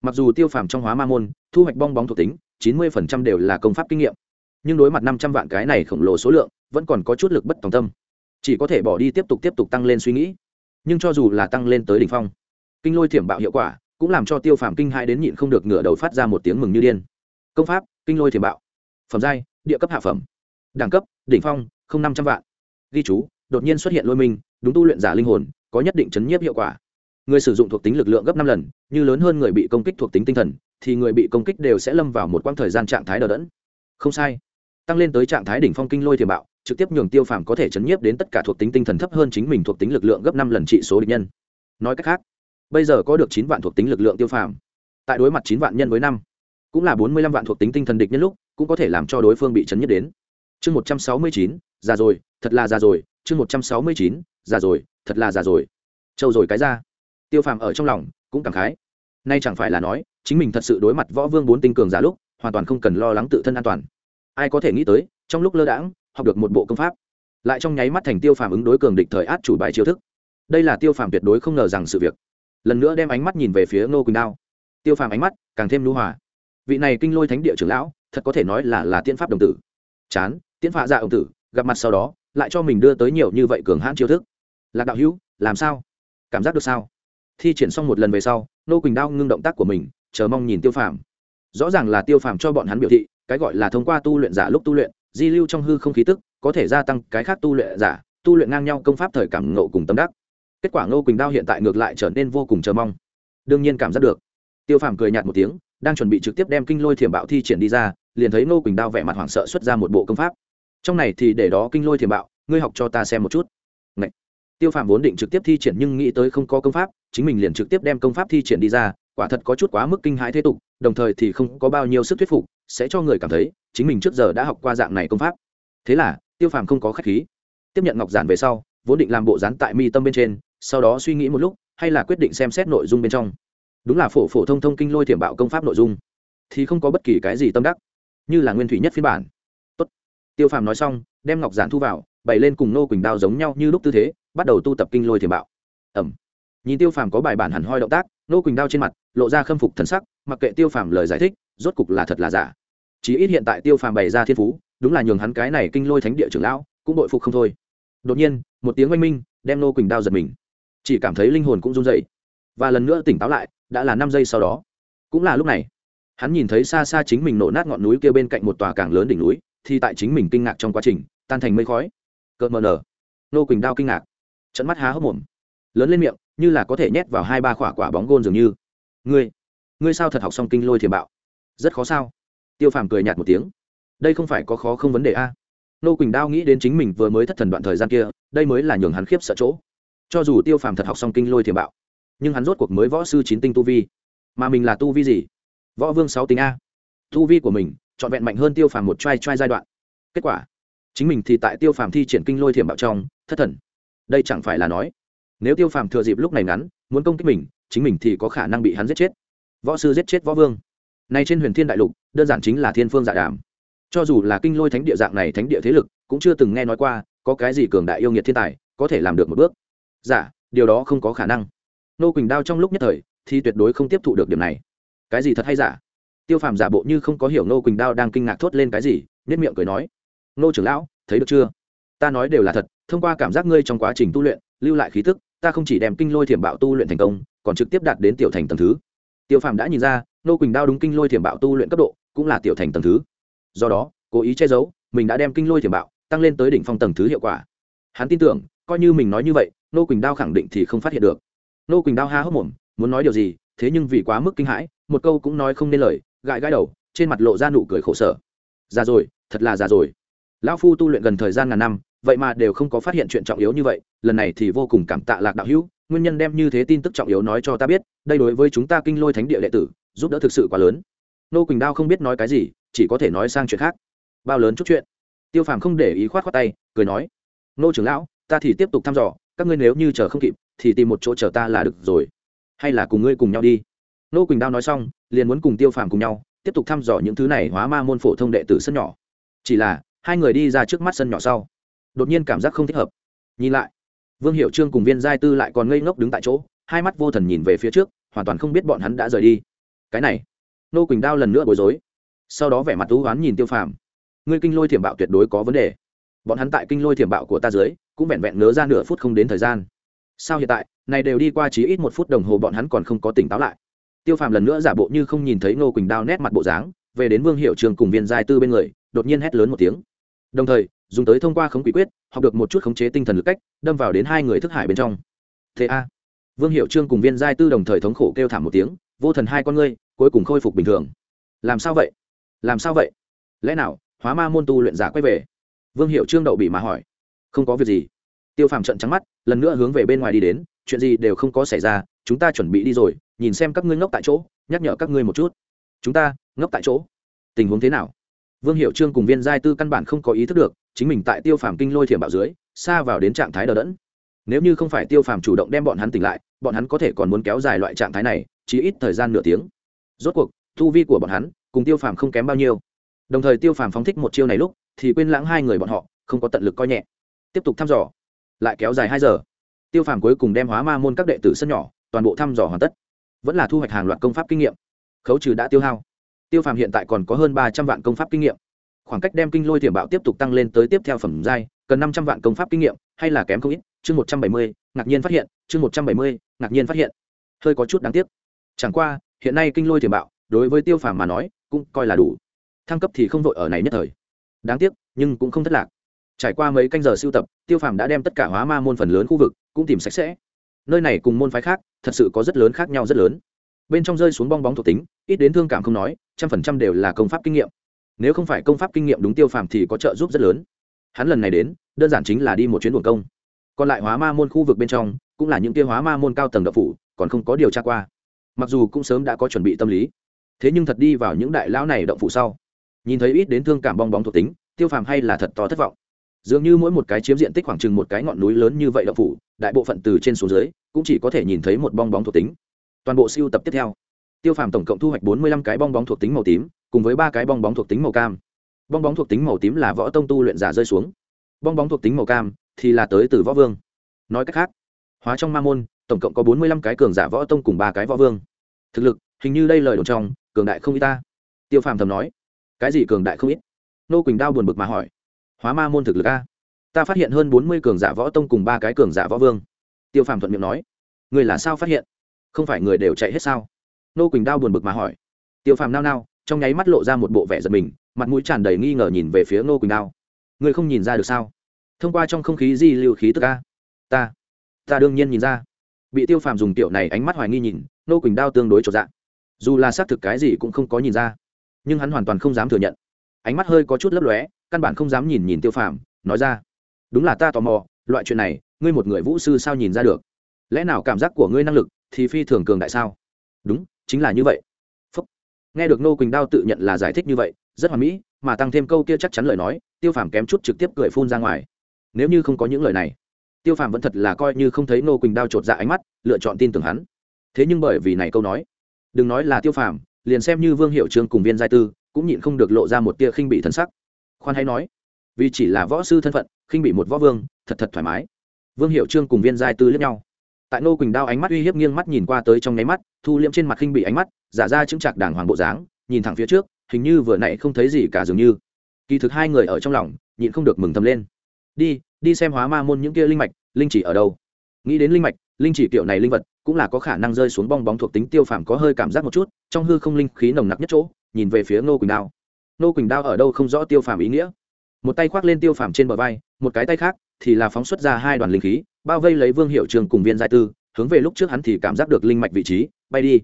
Mặc dù tiêu phàm trong hóa ma môn, thu hoạch bong bóng thuộc tính, chín mươi phần trăm đều là công pháp kinh nghiệm. Nhưng đối mặt năm trăm vạn cái này khổng lồ số lượng, vẫn còn có chút lực bất tòng tâm. Chỉ có thể bỏ đi tiếp tục tiếp tục tăng lên suy nghĩ. Nhưng cho dù là tăng lên tới đỉnh phong, kinh lôi thiểm bạo hiệu quả cũng làm cho tiêu phàm kinh hai đến nhịn không được ngửa đầu phát ra một tiếng mừng như điên. Công pháp, kinh lôi thiểm bạo. Phẩm giai, địa cấp hạ phẩm. Đẳng cấp, đỉnh phong không năm trăm vạn. Ghi chú, đột nhiên xuất hiện lôi minh đúng tu luyện giả linh hồn, có nhất định chấn nhiếp hiệu quả. Người sử dụng thuộc tính lực lượng gấp năm lần, như lớn hơn người bị công kích thuộc tính tinh thần, thì người bị công kích đều sẽ lâm vào một quãng thời gian trạng thái đờ đẫn. Không sai. Tăng lên tới trạng thái đỉnh phong kinh lôi thiềm bạo, trực tiếp nhường tiêu phàm có thể chấn nhiếp đến tất cả thuộc tính tinh thần thấp hơn chính mình thuộc tính lực lượng gấp năm lần trị số địch nhân. Nói cách khác, bây giờ có được chín vạn thuộc tính lực lượng tiêu phàm. Tại đối mặt chín vạn nhân với năm, cũng là bốn mươi lăm vạn thuộc tính tinh thần địch nhân lúc, cũng có thể làm cho đối phương bị chấn nhiếp đến chương một trăm sáu mươi chín, già rồi, thật là già rồi, chương một trăm sáu mươi chín, già rồi, thật là già rồi. Trâu rồi cái ra tiêu phàm ở trong lòng cũng cảm khái. Nay chẳng phải là nói, chính mình thật sự đối mặt võ vương bốn tinh cường giả lúc, hoàn toàn không cần lo lắng tự thân an toàn. Ai có thể nghĩ tới, trong lúc lơ đãng, học được một bộ công pháp. Lại trong nháy mắt thành tiêu phàm ứng đối cường địch thời át chủ bài chiêu thức. Đây là tiêu phàm tuyệt đối không ngờ rằng sự việc. Lần nữa đem ánh mắt nhìn về phía ngô quỳnh đao. Tiêu phàm ánh mắt càng thêm lưu hòa. Vị này kinh lôi thánh địa trưởng lão, thật có thể nói là là tiên pháp đồng tử. Chán tiễn phạ dạ ông tử, gặp mặt sau đó, lại cho mình đưa tới nhiều như vậy cường hãn chiêu thức. Lạc đạo hữu, làm sao? Cảm giác được sao? Thi triển xong một lần về sau, nô quỳnh đao ngưng động tác của mình, chờ mong nhìn tiêu phàm. Rõ ràng là tiêu phàm cho bọn hắn biểu thị, cái gọi là thông qua tu luyện giả lúc tu luyện, di lưu trong hư không khí tức, có thể gia tăng cái khác tu luyện giả, tu luyện ngang nhau công pháp thời cảm ngộ cùng tâm đắc. Kết quả ngô quỳnh đao hiện tại ngược lại trở nên vô cùng chờ mong. Đương nhiên cảm giác được. Tiêu phàm cười nhạt một tiếng, đang chuẩn bị trực tiếp đem kinh lôi thiểm bạo thi triển đi ra, liền thấy ngô quỳnh đao vẻ mặt hoảng sợ xuất ra một bộ công pháp trong này thì để đó kinh lôi thiểm bạo, ngươi học cho ta xem một chút. Ngậy. tiêu phàm vốn định trực tiếp thi triển nhưng nghĩ tới không có công pháp, chính mình liền trực tiếp đem công pháp thi triển đi ra, quả thật có chút quá mức kinh hãi thế tục, đồng thời thì không có bao nhiêu sức thuyết phục, sẽ cho người cảm thấy chính mình trước giờ đã học qua dạng này công pháp. Thế là, tiêu phàm không có khách khí. Tiếp nhận ngọc giản về sau, vốn định làm bộ dán tại mi tâm bên trên, sau đó suy nghĩ một lúc, hay là quyết định xem xét nội dung bên trong. Đúng là phổ phổ thông thông kinh lôi thiểm bạo công pháp nội dung, thì không có bất kỳ cái gì tâm đắc. Như là nguyên thủy nhất phiên bản tiêu phàm nói xong, đem ngọc giản thu vào, bày lên cùng nô quỳnh đao giống nhau như lúc tư thế, bắt đầu tu tập kinh lôi thiềm bạo. Ẩm nhìn tiêu phàm có bài bản hẳn hoi động tác, nô quỳnh đao trên mặt lộ ra khâm phục thần sắc, mặc kệ tiêu phàm lời giải thích, rốt cục là thật là giả. Chỉ ít hiện tại tiêu phàm bày ra thiên phú, đúng là nhường hắn cái này kinh lôi thánh địa trưởng lão cũng bội phục không thôi. Đột nhiên, một tiếng oanh minh đem nô quỳnh đao giật mình. Chỉ cảm thấy linh hồn cũng run dậy và lần nữa tỉnh táo lại, đã là năm giây sau đó. Cũng là lúc này, hắn nhìn thấy xa xa chính mình nổ nát ngọn núi kia bên cạnh một tòa càng lớn đỉnh núi thì tại chính mình kinh ngạc trong quá trình, tan thành mây khói. Cợt mờ nở. Nô quỳnh đao kinh ngạc. Trận mắt há hốc mồm. Lớn lên miệng, như là có thể nhét vào hai ba quả quả bóng gôn dường như. Ngươi ngươi sao thật học xong kinh lôi thiềm bạo? Rất khó sao? Tiêu phàm cười nhạt một tiếng. Đây không phải có khó không vấn đề a? Nô quỳnh đao nghĩ đến chính mình vừa mới thất thần đoạn thời gian kia, đây mới là nhường hắn khiếp sợ chỗ. Cho dù tiêu phàm thật học xong kinh lôi thiềm bạo, nhưng hắn rốt cuộc mới võ sư chín tinh tu vi. Mà mình là tu vi gì? Võ vương sáu tinh a. Tu vi của mình trọn vẹn mạnh hơn tiêu phàm một trai trai giai đoạn. Kết quả chính mình thì tại tiêu phàm thi triển kinh lôi thiểm bạo trong thất thần. Đây chẳng phải là nói nếu tiêu phàm thừa dịp lúc này ngắn muốn công kích mình chính mình thì có khả năng bị hắn giết chết. Võ sư giết chết võ vương. Nay trên huyền thiên đại lục đơn giản chính là thiên phương dạ đàm. Cho dù là kinh lôi thánh địa dạng này thánh địa thế lực cũng chưa từng nghe nói qua có cái gì cường đại yêu nghiệt thiên tài có thể làm được một bước. Giả dạ, điều đó không có khả năng. Nô quỳnh đao trong lúc nhất thời thì tuyệt đối không tiếp thụ được điểm này. Cái gì thật hay giả? Tiêu phàm giả bộ như không có hiểu nô quỳnh đao đang kinh ngạc thốt lên cái gì nhất miệng cười nói nô trưởng lão, thấy được chưa? Ta nói đều là thật, thông qua cảm giác ngươi trong quá trình tu luyện, lưu lại khí tức ta không chỉ đem kinh lôi thiểm bạo tu luyện thành công, còn trực tiếp đạt đến tiểu thành tầng thứ. Tiêu phàm đã nhìn ra nô quỳnh đao đúng kinh lôi thiểm bạo tu luyện cấp độ, cũng là tiểu thành tầng thứ. Do đó, cố ý che giấu, mình đã đem kinh lôi thiểm bạo tăng lên tới đỉnh phong tầng thứ hiệu quả. Hắn tin tưởng, coi như mình nói như vậy nô quỳnh đao khẳng định thì không phát hiện được. Nô quỳnh đao ha hốc mồm, muốn nói điều gì, thế nhưng vì quá mức kinh hãi, một câu cũng nói không nên lời gãi gãi đầu, trên mặt lộ ra nụ cười khổ sở. Già rồi, thật là già rồi. Lão phu tu luyện gần thời gian ngàn năm, vậy mà đều không có phát hiện chuyện trọng yếu như vậy, lần này thì vô cùng cảm tạ lạc đạo hữu, nguyên nhân đem như thế tin tức trọng yếu nói cho ta biết, đây đối với chúng ta kinh lôi thánh địa đệ tử, giúp đỡ thực sự quá lớn. Nô quỳnh đao không biết nói cái gì, chỉ có thể nói sang chuyện khác. Bao lớn chút chuyện. Tiêu phàm không để ý khoát khoát tay, cười nói, nô trưởng lão, ta thì tiếp tục thăm dò, các ngươi nếu như chờ không kịp, thì tìm một chỗ chờ ta là được rồi. Hay là cùng ngươi cùng nhau đi. Nô quỳnh đao nói xong liền muốn cùng tiêu phàm cùng nhau, tiếp tục thăm dò những thứ này hóa ma môn phổ thông đệ tử sân nhỏ. Chỉ là, hai người đi ra trước mắt sân nhỏ sau, đột nhiên cảm giác không thích hợp. Nhìn lại, vương hiệu trương cùng viên giai tư lại còn ngây ngốc đứng tại chỗ, hai mắt vô thần nhìn về phía trước, hoàn toàn không biết bọn hắn đã rời đi. Cái này, nô quỳnh đao lần nữa bối rối. Sau đó vẻ mặt thú oán nhìn tiêu phàm. Ngươi kinh lôi thiểm bạo tuyệt đối có vấn đề. Bọn hắn tại kinh lôi thiểm bạo của ta dưới, cũng vẹn vẹn nớ ra nửa phút không đến thời gian. Sao hiện tại, này đều đi qua chỉ ít một phút đồng hồ bọn hắn còn không có tỉnh táo lại tiêu phàm lần nữa giả bộ như không nhìn thấy Ngô quỳnh đao nét mặt bộ dáng, về đến vương hiệu trường cùng viên giai tư bên người, đột nhiên hét lớn một tiếng. Đồng thời, dùng tới thông qua khống quỷ quyết, học được một chút khống chế tinh thần lực cách, đâm vào đến hai người thức hải bên trong. Thế a. Vương hiệu trương cùng viên giai tư đồng thời thống khổ kêu thảm một tiếng, vô thần hai con ngươi, cuối cùng khôi phục bình thường. Làm sao vậy? Làm sao vậy? Lẽ nào, hóa ma môn tu luyện giả quay về? Vương hiệu trương đậu bị mà hỏi. Không có việc gì. Tiêu phàm trận trắng mắt, lần nữa hướng về bên ngoài đi đến, chuyện gì đều không có xảy ra, chúng ta chuẩn bị đi rồi nhìn xem các ngươi ngốc tại chỗ, nhắc nhở các ngươi một chút. Chúng ta, ngốc tại chỗ. Tình huống thế nào? Vương hiệu trương cùng viên giai tư căn bản không có ý thức được, chính mình tại tiêu phàm kinh lôi thiểm bạo dưới, xa vào đến trạng thái đờ đẫn. Nếu như không phải tiêu phàm chủ động đem bọn hắn tỉnh lại, bọn hắn có thể còn muốn kéo dài loại trạng thái này, chỉ ít thời gian nửa tiếng. Rốt cuộc thu vi của bọn hắn cùng tiêu phàm không kém bao nhiêu. Đồng thời tiêu phàm phóng thích một chiêu này lúc, thì quên lãng hai người bọn họ, không có tận lực coi nhẹ. Tiếp tục thăm dò. Lại kéo dài hai giờ. Tiêu phàm cuối cùng đem hóa ma môn các đệ tử sân nhỏ, toàn bộ thăm dò hoàn tất vẫn là thu hoạch hàng loạt công pháp kinh nghiệm. Khấu trừ đã tiêu hao. Tiêu phàm hiện tại còn có hơn ba trăm vạn công pháp kinh nghiệm. Khoảng cách đem kinh lôi thiểm bạo tiếp tục tăng lên tới tiếp theo phẩm giai, cần năm trăm vạn công pháp kinh nghiệm, hay là kém không ít, chương một trăm bảy mươi, ngạc nhiên phát hiện, chương một trăm bảy mươi, ngạc nhiên phát hiện. Hơi có chút đáng tiếc. Chẳng qua, hiện nay kinh lôi thiểm bạo, đối với tiêu phàm mà nói, cũng coi là đủ. Thăng cấp thì không vội ở này nhất thời. Đáng tiếc, nhưng cũng không thất lạc. Trải qua mấy canh giờ siêu tập, tiêu phàm đã đem tất cả hóa ma môn phần lớn khu vực, cũng tìm sạch sẽ nơi này cùng môn phái khác, thật sự có rất lớn khác nhau rất lớn. Bên trong rơi xuống bong bóng thuộc tính, ít đến thương cảm không nói, trăm phần trăm đều là công pháp kinh nghiệm. Nếu không phải công pháp kinh nghiệm đúng tiêu phàm thì có trợ giúp rất lớn. Hắn lần này đến, đơn giản chính là đi một chuyến buồn công. Còn lại hóa ma môn khu vực bên trong, cũng là những tiêu hóa ma môn cao tầng đập phủ, còn không có điều tra qua. Mặc dù cũng sớm đã có chuẩn bị tâm lý, thế nhưng thật đi vào những đại lão này động phủ sau. Nhìn thấy ít đến thương cảm bong bóng thuộc tính, tiêu phàm hay là thật to thất vọng dường như mỗi một cái chiếm diện tích khoảng chừng một cái ngọn núi lớn như vậy động phủ, đại bộ phận từ trên xuống dưới, cũng chỉ có thể nhìn thấy một bong bóng thuộc tính. Toàn bộ siêu tập tiếp theo, tiêu phàm tổng cộng thu hoạch bốn mươi lăm cái bong bóng thuộc tính màu tím, cùng với ba cái bong bóng thuộc tính màu cam. Bong bóng thuộc tính màu tím là võ tông tu luyện giả rơi xuống. Bong bóng thuộc tính màu cam thì là tới từ võ vương. Nói cách khác, hóa trong ma môn, tổng cộng có bốn mươi lăm cái cường giả võ tông cùng ba cái võ vương. Thực lực, hình như đây lời đồn trong, cường đại không ít ta. Tiêu phàm thầm nói, cái gì cường đại không ít? Nô quỳnh đao buồn bực mà hỏi hóa ma môn thực lực a. Ta phát hiện hơn bốn mươi cường giả võ tông cùng ba cái cường giả võ vương. Tiêu phàm thuận miệng nói, người là sao phát hiện? Không phải người đều chạy hết sao? Nô quỳnh đao buồn bực mà hỏi. Tiêu phàm nao nao, trong nháy mắt lộ ra một bộ vẻ giật mình, mặt mũi tràn đầy nghi ngờ nhìn về phía nô quỳnh đao. Người không nhìn ra được sao? Thông qua trong không khí di lưu khí tức a. Ta ta đương nhiên nhìn ra. Bị tiêu phàm dùng tiểu này ánh mắt hoài nghi nhìn, nô quỳnh đao tương đối trọn dạng dù là xác thực cái gì cũng không có nhìn ra, nhưng hắn hoàn toàn không dám thừa nhận. Ánh mắt hơi có chút lấp lóe căn bản không dám nhìn nhìn tiêu phàm, nói ra, đúng là ta tò mò, loại chuyện này, ngươi một người vũ sư sao nhìn ra được? Lẽ nào cảm giác của ngươi năng lực thì phi thường cường đại sao? Đúng, chính là như vậy. Phúc. nghe được nô quỳnh đao tự nhận là giải thích như vậy, rất hoàn mỹ, mà tăng thêm câu kia chắc chắn lời nói, tiêu phàm kém chút trực tiếp cười phun ra ngoài. Nếu như không có những lời này, tiêu phàm vẫn thật là coi như không thấy nô quỳnh đao chột dạ ánh mắt, lựa chọn tin tưởng hắn. Thế nhưng bởi vì này câu nói, đừng nói là tiêu phàm, liền xem như vương hiệu trương cùng viên giai tư, cũng nhịn không được lộ ra một tia khinh bị thân sắc khoan hay nói, vì chỉ là võ sư thân phận, khinh bị một võ vương, thật thật thoải mái. Vương hiệu trương cùng viên giai tư lẫn nhau. Tại nô quỳnh đao ánh mắt uy hiếp nghiêng mắt nhìn qua tới trong nháy mắt, thu liễm trên mặt khinh bị ánh mắt, giả ra chứng chạc đàng hoàng bộ dáng, nhìn thẳng phía trước, hình như vừa nãy không thấy gì cả dường như. Kỳ thực hai người ở trong lòng, nhịn không được mừng thầm lên. Đi đi xem hóa ma môn những kia linh mạch, linh chỉ ở đâu. Nghĩ đến linh mạch, linh chỉ kiểu này linh vật, cũng là có khả năng rơi xuống bong bóng thuộc tính tiêu phàm có hơi cảm giác một chút, trong hư không linh khí nồng nặc nhất chỗ, nhìn về phía ngô quỳnh đao. Nô quỳnh đao ở đâu không rõ tiêu phàm ý nghĩa. Một tay khoác lên tiêu phàm trên bờ vai, một cái tay khác thì là phóng xuất ra hai đoàn linh khí, bao vây lấy vương hiệu trường cùng viên giai tư, hướng về lúc trước hắn thì cảm giác được linh mạch vị trí, bay đi.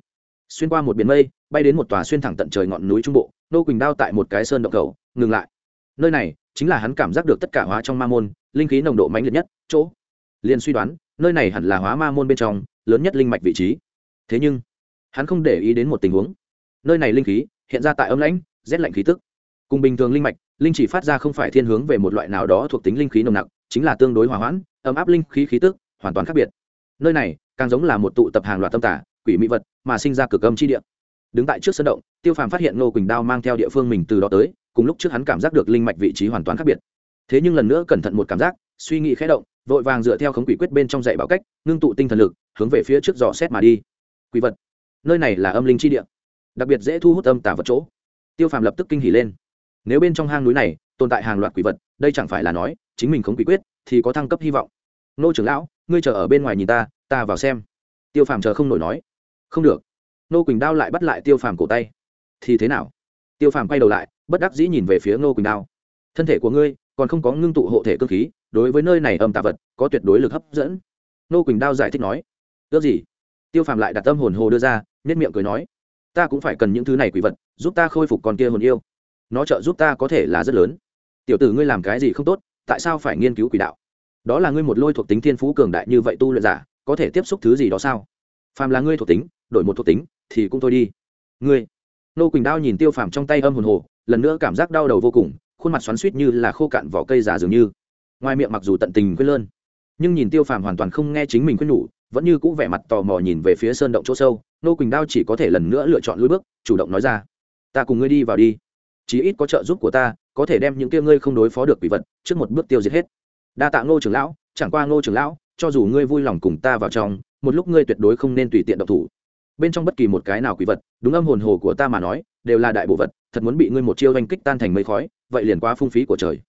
Xuyên qua một biển mây, bay đến một tòa xuyên thẳng tận trời ngọn núi trung bộ, nô quỳnh đao tại một cái sơn động cầu, ngừng lại. Nơi này chính là hắn cảm giác được tất cả hóa trong ma môn, linh khí nồng độ mãnh liệt nhất, chỗ. Liền suy đoán, nơi này hẳn là hóa ma môn bên trong, lớn nhất linh mạch vị trí. Thế nhưng, hắn không để ý đến một tình huống. Nơi này linh khí hiện ra tại âm lãnh, rét lạnh khí tức cùng bình thường linh mạch, linh chỉ phát ra không phải thiên hướng về một loại nào đó thuộc tính linh khí nồng nặc, chính là tương đối hòa hoãn, ấm áp linh khí khí tức, hoàn toàn khác biệt. Nơi này, càng giống là một tụ tập hàng loạt tâm tả quỷ mỹ vật, mà sinh ra cực âm chi địa. Đứng tại trước sân động, tiêu phàm phát hiện ngô quỳnh đao mang theo địa phương mình từ đó tới, cùng lúc trước hắn cảm giác được linh mạch vị trí hoàn toàn khác biệt. Thế nhưng lần nữa cẩn thận một cảm giác, suy nghĩ khẽ động, vội vàng dựa theo khống quỷ quyết bên trong dạy bảo cách, ngưng tụ tinh thần lực, hướng về phía trước dò xét mà đi. Quỷ vật, nơi này là âm linh chi địa, đặc biệt dễ thu hút âm tả vật chỗ. Tiêu phàm lập tức kinh hỉ lên nếu bên trong hang núi này tồn tại hàng loạt quỷ vật, đây chẳng phải là nói chính mình không quỷ quyết thì có thăng cấp hy vọng. Nô trưởng lão, ngươi chờ ở bên ngoài nhìn ta ta vào xem. Tiêu phàm chờ không nổi nói. Không được. Nô quỳnh đao lại bắt lại tiêu phàm cổ tay. Thì thế nào? Tiêu phàm quay đầu lại, bất đắc dĩ nhìn về phía nô quỳnh đao. Thân thể của ngươi còn không có ngưng tụ hộ thể cơ khí, đối với nơi này âm tạ vật có tuyệt đối lực hấp dẫn. Nô quỳnh đao giải thích nói. Ước gì? Tiêu phàm lại đặt tâm hồn hồ đưa ra nhất miệng cười nói. Ta cũng phải cần những thứ này quỷ vật, giúp ta khôi phục con kia hồn yêu nó trợ giúp ta có thể là rất lớn. Tiểu tử ngươi làm cái gì không tốt, tại sao phải nghiên cứu quỷ đạo? Đó là ngươi một lôi thuộc tính thiên phú cường đại như vậy tu luyện giả, có thể tiếp xúc thứ gì đó sao? Phàm là ngươi thuộc tính, đổi một thuộc tính, thì cũng thôi đi. Ngươi. Nô quỳnh đao nhìn tiêu phàm trong tay âm hồn hồ, lần nữa cảm giác đau đầu vô cùng, khuôn mặt xoắn suýt như là khô cạn vỏ cây già dường như. Ngoài miệng mặc dù tận tình quên lơn, nhưng nhìn tiêu phàm hoàn toàn không nghe chính mình khuyên nhủ, vẫn như cũ vẻ mặt tò mò nhìn về phía sơn động chỗ sâu. Nô quỳnh đao chỉ có thể lần nữa lựa chọn lối bước, chủ động nói ra, ta cùng ngươi đi vào đi chí ít có trợ giúp của ta, có thể đem những kia ngươi không đối phó được quỷ vật trước một bước tiêu diệt hết. Đa tạ ngô trưởng lão, chẳng qua ngô trưởng lão, cho dù ngươi vui lòng cùng ta vào trong, một lúc ngươi tuyệt đối không nên tùy tiện độc thủ. Bên trong bất kỳ một cái nào quỷ vật, đúng âm hồn hồ của ta mà nói, đều là đại bộ vật, thật muốn bị ngươi một chiêu oanh kích tan thành mây khói, vậy liền quá phung phí của trời.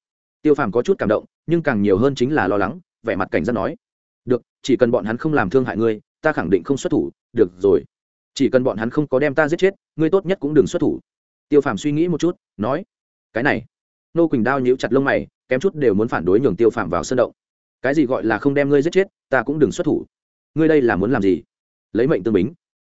Tiêu phàm có chút cảm động, nhưng càng nhiều hơn chính là lo lắng, vẻ mặt cảnh giác nói, được, chỉ cần bọn hắn không làm thương hại ngươi, ta khẳng định không xuất thủ, được rồi. Chỉ cần bọn hắn không có đem ta giết chết, ngươi tốt nhất cũng đừng xuất thủ tiêu phàm suy nghĩ một chút, nói, cái này. Nô quỳnh đao nhíu chặt lông mày, kém chút đều muốn phản đối nhường tiêu phàm vào sân động. Cái gì gọi là không đem ngươi giết chết, ta cũng đừng xuất thủ. Ngươi đây là muốn làm gì? Lấy mệnh tương bính.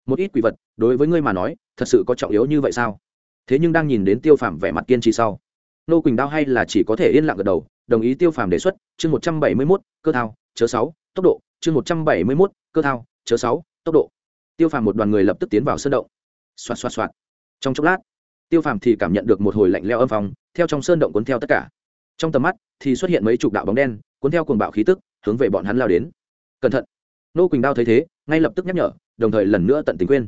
Một ít quỷ vật, đối với ngươi mà nói, thật sự có trọng yếu như vậy sao? Thế nhưng đang nhìn đến tiêu phàm vẻ mặt kiên trì sau, nô quỳnh đao hay là chỉ có thể yên lặng gật đầu, đồng ý tiêu phàm đề xuất, chương một trăm bảy mươi mốt, cơ thao, chớ sáu, tốc độ, chương một trăm bảy mươi mốt, cơ thao, chớ sáu, tốc độ. Tiêu phàm một đoàn người lập tức tiến vào sân động. Xoạt xoạt xoạt. Trong chốc lát tiêu phàm thì cảm nhận được một hồi lạnh leo âm phong, theo trong sơn động cuốn theo tất cả. Trong tầm mắt thì xuất hiện mấy chục đạo bóng đen, cuốn theo cuồng bạo khí tức, hướng về bọn hắn lao đến. Cẩn thận! Nô quỳnh đao thấy thế, ngay lập tức nhắc nhở, đồng thời lần nữa tận tình quên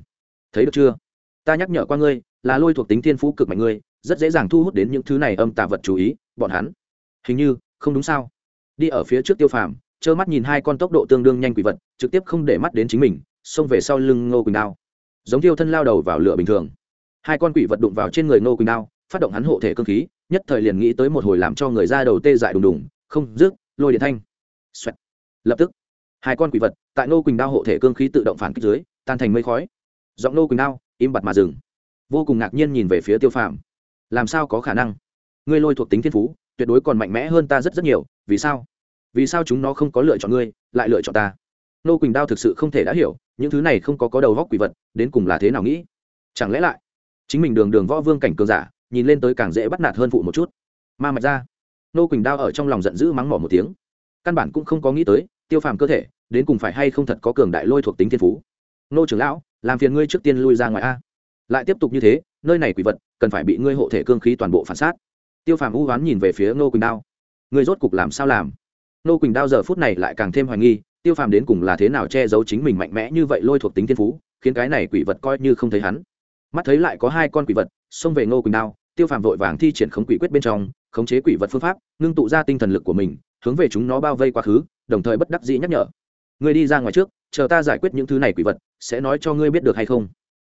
thấy được chưa? Ta nhắc nhở qua ngươi, là lôi thuộc tính thiên phú cực mạnh ngươi, rất dễ dàng thu hút đến những thứ này âm tà vật chú ý, bọn hắn. Hình như, không đúng sao? Đi ở phía trước tiêu phàm, trơ mắt nhìn hai con tốc độ tương đương nhanh quỷ vật, trực tiếp không để mắt đến chính mình, xông về sau lưng ngô quỳnh đao. Giống tiêu thân lao đầu vào lửa bình thường hai con quỷ vật đụng vào trên người ngô quỳnh đao, phát động hắn hộ thể cơ khí, nhất thời liền nghĩ tới một hồi làm cho người ra đầu tê dại đùng đùng, không, rước, lôi điện thanh. Xoẹt. lập tức, hai con quỷ vật tại ngô quỳnh đao hộ thể cương khí tự động phản kích dưới, tan thành mây khói. Giọng ngô quỳnh đao im bặt mà dừng, vô cùng ngạc nhiên nhìn về phía tiêu phàm. Làm sao có khả năng? Ngươi lôi thuộc tính thiên phú, tuyệt đối còn mạnh mẽ hơn ta rất rất nhiều, vì sao? Vì sao chúng nó không có lựa chọn ngươi, lại lựa chọn ta? Nô quỳnh đao thực sự không thể đã hiểu, những thứ này không có có đầu góc quỷ vật, đến cùng là thế nào nghĩ? Chẳng lẽ lại chính mình đường đường võ vương cảnh cường giả, nhìn lên tới càng dễ bắt nạt hơn phụ một chút. Ma mạch ra. Nô quỳnh đao ở trong lòng giận dữ mắng mỏ một tiếng. Căn bản cũng không có nghĩ tới, tiêu phàm cơ thể, đến cùng phải hay không thật có cường đại lôi thuộc tính thiên phú. Nô trưởng lão, làm phiền ngươi trước tiên lui ra ngoài a. Lại tiếp tục như thế, nơi này quỷ vật, cần phải bị ngươi hộ thể cương khí toàn bộ phản sát. Tiêu phàm u oán nhìn về phía nô quỳnh đao. Ngươi rốt cục làm sao làm? Nô quỳnh đao giờ phút này lại càng thêm hoài nghi, tiêu phàm đến cùng là thế nào che giấu chính mình mạnh mẽ như vậy lôi thuộc tính thiên phú, khiến cái này quỷ vật coi như không thấy hắn mắt thấy lại có hai con quỷ vật, xông về ngô quỳnh đao, tiêu phàm vội vàng thi triển khống quỷ quyết bên trong, khống chế quỷ vật phương pháp, ngưng tụ ra tinh thần lực của mình, hướng về chúng nó bao vây quá khứ, đồng thời bất đắc dĩ nhắc nhở. Ngươi đi ra ngoài trước, chờ ta giải quyết những thứ này quỷ vật, sẽ nói cho ngươi biết được hay không.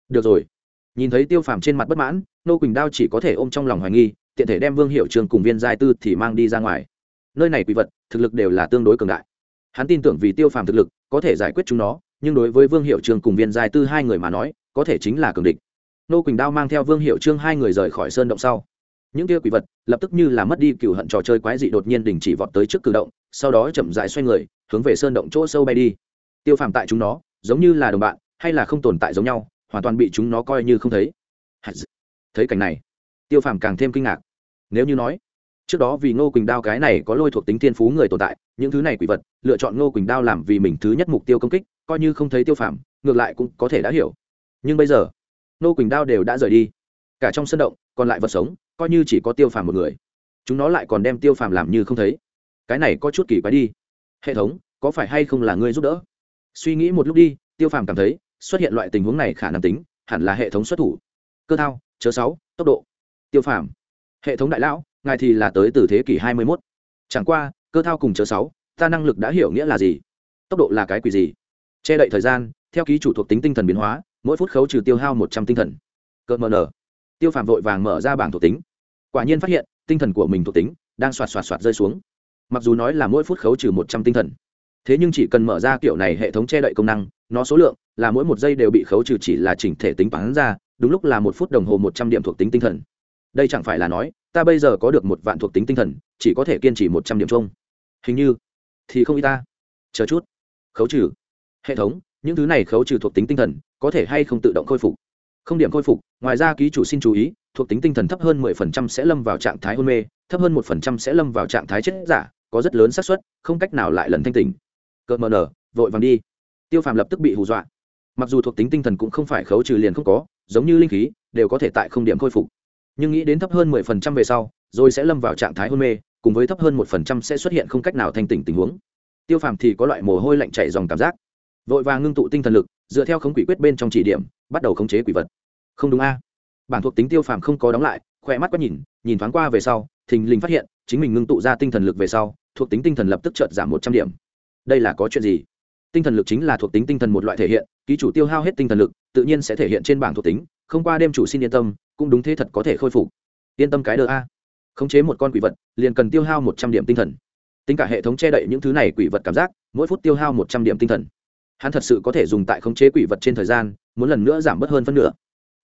Được rồi. Nhìn thấy tiêu phàm trên mặt bất mãn nô quỳnh đao chỉ có thể ôm trong lòng hoài nghi, tiện thể đem vương hiệu trường cùng viên giai tư thì mang đi ra ngoài. Nơi này quỷ vật, thực lực đều là tương đối cường đại. Hắn tin tưởng vì tiêu phàm thực lực, có thể giải quyết chúng nó, nhưng đối với vương hiệu trường cùng viên giai tư hai người mà nói, có thể chính là cường địch nô quỳnh đao mang theo vương hiệu trương hai người rời khỏi sơn động sau. Những kia quỷ vật lập tức như là mất đi cựu hận trò chơi quái dị đột nhiên đình chỉ vọt tới trước cử động, sau đó chậm dại xoay người, hướng về sơn động chỗ sâu bay đi. Tiêu phàm tại chúng nó, giống như là đồng bạn, hay là không tồn tại giống nhau, hoàn toàn bị chúng nó coi như không thấy. Thấy cảnh này, tiêu phàm càng thêm kinh ngạc. Nếu như nói, trước đó vì ngô quỳnh đao cái này có lôi thuộc tính thiên phú người tồn tại, những thứ này quỷ vật, lựa chọn ngô quỳnh đao làm vì mình thứ nhất mục tiêu công kích, coi như không thấy tiêu phàm, ngược lại cũng có thể đã hiểu. Nhưng bây giờ Nô quỳnh đao đều đã rời đi. Cả trong sân động, còn lại vật sống, coi như chỉ có tiêu phàm một người. Chúng nó lại còn đem tiêu phàm làm như không thấy. Cái này có chút kỳ quái đi. Hệ thống, có phải hay không là ngươi giúp đỡ? Suy nghĩ một lúc đi, tiêu phàm cảm thấy, xuất hiện loại tình huống này khả năng tính, hẳn là hệ thống xuất thủ. Cơ thao, chớ sáu, tốc độ. Tiêu phàm. Hệ thống đại lão, ngài thì là tới từ thế kỷ hai mươi 21. chẳng qua, cơ thao cùng chớ sáu, ta năng lực đã hiểu nghĩa là gì? Tốc độ là cái quỷ gì? Che đậy thời gian, theo ký chủ thuộc tính tinh thần biến hóa mỗi phút khấu trừ tiêu hao một trăm tinh thần. Cợt mờ nở. Tiêu phàm vội vàng mở ra bảng thuộc tính. Quả nhiên phát hiện, tinh thần của mình thuộc tính đang xoạt xoạt xoạt rơi xuống. Mặc dù nói là mỗi phút khấu trừ một trăm tinh thần, thế nhưng chỉ cần mở ra kiểu này hệ thống che đậy công năng, nó số lượng là mỗi một giây đều bị khấu trừ chỉ là chỉnh thể tính toán ra, đúng lúc là một phút đồng hồ một trăm điểm thuộc tính tinh thần. Đây chẳng phải là nói, ta bây giờ có được một vạn thuộc tính tinh thần, chỉ có thể kiên trì một trăm điểm chung. Hình như, thì không y ta. Chờ chút. Khấu trừ. Hệ thống, những thứ này khấu trừ thuộc tính tinh thần có thể hay không tự động khôi phục. Không điểm khôi phục, ngoài ra ký chủ xin chú ý, thuộc tính tinh thần thấp hơn 10% sẽ lâm vào trạng thái hôn mê, thấp hơn 1% sẽ lâm vào trạng thái chết giả, có rất lớn xác suất, không cách nào lại lần thanh tỉnh. Cợt mờ nở, vội vàng đi. Tiêu phàm lập tức bị hù dọa. Mặc dù thuộc tính tinh thần cũng không phải khấu trừ liền không có, giống như linh khí, đều có thể tại không điểm khôi phục. Nhưng nghĩ đến thấp hơn 10% về sau, rồi sẽ lâm vào trạng thái hôn mê, cùng với thấp hơn 1% sẽ xuất hiện không cách nào thanh tỉnh tình huống. Tiêu phàm thì có loại mồ hôi lạnh chảy dòng cảm giác. Vội vàng ngưng tụ tinh thần lực dựa theo khống quỷ quyết bên trong chỉ điểm, bắt đầu khống chế quỷ vật. Không đúng a? Bản thuộc tính tiêu phàm không có đóng lại, khỏe mắt quét nhìn nhìn thoáng qua về sau, thình lình phát hiện, chính mình ngưng tụ ra tinh thần lực về sau, thuộc tính tinh thần lập tức chợt giảm một trăm điểm. Đây là có chuyện gì? Tinh thần lực chính là thuộc tính tinh thần một loại thể hiện, ký chủ tiêu hao hết tinh thần lực, tự nhiên sẽ thể hiện trên bảng thuộc tính, không qua đêm chủ xin yên tâm, cũng đúng thế thật có thể khôi phục. Yên tâm cái đờ a. Khống chế một con quỷ vật, liền cần tiêu hao một trăm điểm tinh thần. Tính cả hệ thống che đậy những thứ này quỷ vật cảm giác, mỗi phút tiêu hao một trăm điểm tinh thần hắn thật sự có thể dùng tại khống chế quỷ vật trên thời gian, muốn lần nữa giảm bớt hơn phân nửa.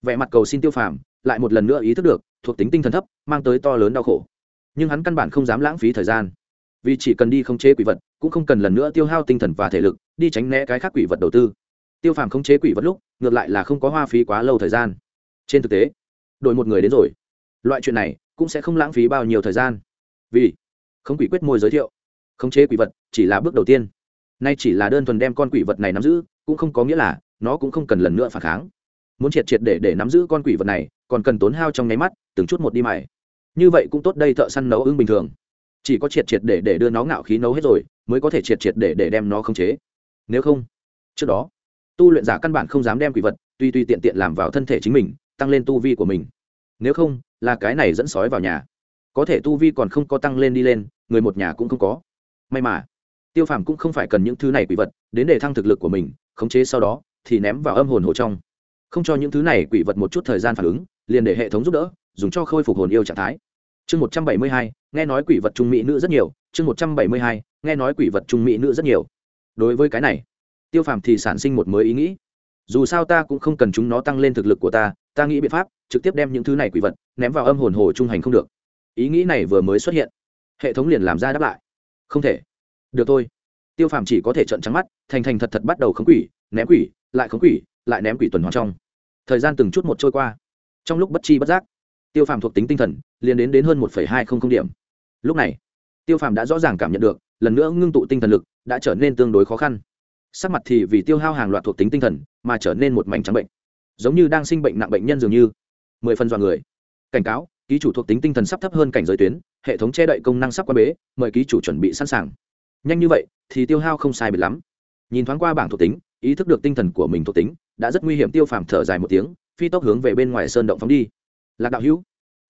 Vẻ mặt cầu xin tiêu phàm, lại một lần nữa ý thức được, thuộc tính tinh thần thấp, mang tới to lớn đau khổ. Nhưng hắn căn bản không dám lãng phí thời gian. Vì chỉ cần đi khống chế quỷ vật, cũng không cần lần nữa tiêu hao tinh thần và thể lực, đi tránh né cái khác quỷ vật đầu tư. Tiêu phàm khống chế quỷ vật lúc, ngược lại là không có hoa phí quá lâu thời gian. Trên thực tế, đổi một người đến rồi. Loại chuyện này cũng sẽ không lãng phí bao nhiêu thời gian. Vì, không quỷ quyết môi giới thiệu. Khống chế quỷ vật chỉ là bước đầu tiên nay chỉ là đơn thuần đem con quỷ vật này nắm giữ, cũng không có nghĩa là nó cũng không cần lần nữa phản kháng. Muốn triệt triệt để để nắm giữ con quỷ vật này, còn cần tốn hao trong nháy mắt, từng chút một đi mày như vậy cũng tốt đây thợ săn nấu ưng bình thường. Chỉ có triệt triệt để để đưa nó ngạo khí nấu hết rồi, mới có thể triệt triệt để để đem nó khống chế. Nếu không, trước đó, tu luyện giả căn bản không dám đem quỷ vật, tuy tuy tiện tiện làm vào thân thể chính mình, tăng lên tu vi của mình. Nếu không, là cái này dẫn sói vào nhà. Có thể tu vi còn không có tăng lên đi lên, người một nhà cũng không có. May mà tiêu phàm cũng không phải cần những thứ này quỷ vật, đến để thăng thực lực của mình, khống chế sau đó, thì ném vào âm hồn hồ trong. Không cho những thứ này quỷ vật một chút thời gian phản ứng, liền để hệ thống giúp đỡ, dùng cho khôi phục hồn yêu trạng thái. Chương một trăm bảy mươi hai, nghe nói quỷ vật trung mỹ nữ rất nhiều. Chương một trăm bảy mươi hai, nghe nói quỷ vật trung mỹ nữ rất nhiều. Đối với cái này, tiêu phàm thì sản sinh một mới ý nghĩ. Dù sao ta cũng không cần chúng nó tăng lên thực lực của ta ta nghĩ biện pháp, trực tiếp đem những thứ này quỷ vật ném vào âm hồn hồ trung hành không được. Ý nghĩ này vừa mới xuất hiện, hệ thống liền làm ra đáp lại. Không thể được thôi. Tiêu phàm chỉ có thể trợn trắng mắt, thành thành thật thật bắt đầu khống quỷ, ném quỷ, lại khống quỷ, lại ném quỷ tuần hoàn trong. Thời gian từng chút một trôi qua. Trong lúc bất chi bất giác, tiêu phàm thuộc tính tinh thần liền đến đến hơn một hai không không điểm. Lúc này, tiêu phàm đã rõ ràng cảm nhận được, lần nữa ngưng tụ tinh thần lực đã trở nên tương đối khó khăn. Sắc mặt thì vì tiêu hao hàng loạt thuộc tính tinh thần mà trở nên một mảnh trắng bệnh. Giống như đang sinh bệnh nặng bệnh nhân dường như. Mười phần dọa người. Cảnh cáo, ký chủ thuộc tính tinh thần sắp thấp hơn cảnh giới tuyến, hệ thống che đậy công năng sắp qua bế, mời ký chủ chuẩn bị sẵn sàng nhanh như vậy thì tiêu hao không sai biệt lắm. Nhìn thoáng qua bảng thuộc tính, ý thức được tinh thần của mình thuộc tính, đã rất nguy hiểm, tiêu phàm thở dài một tiếng, phi tốc hướng về bên ngoài sơn động phóng đi. Lạc đạo hữu.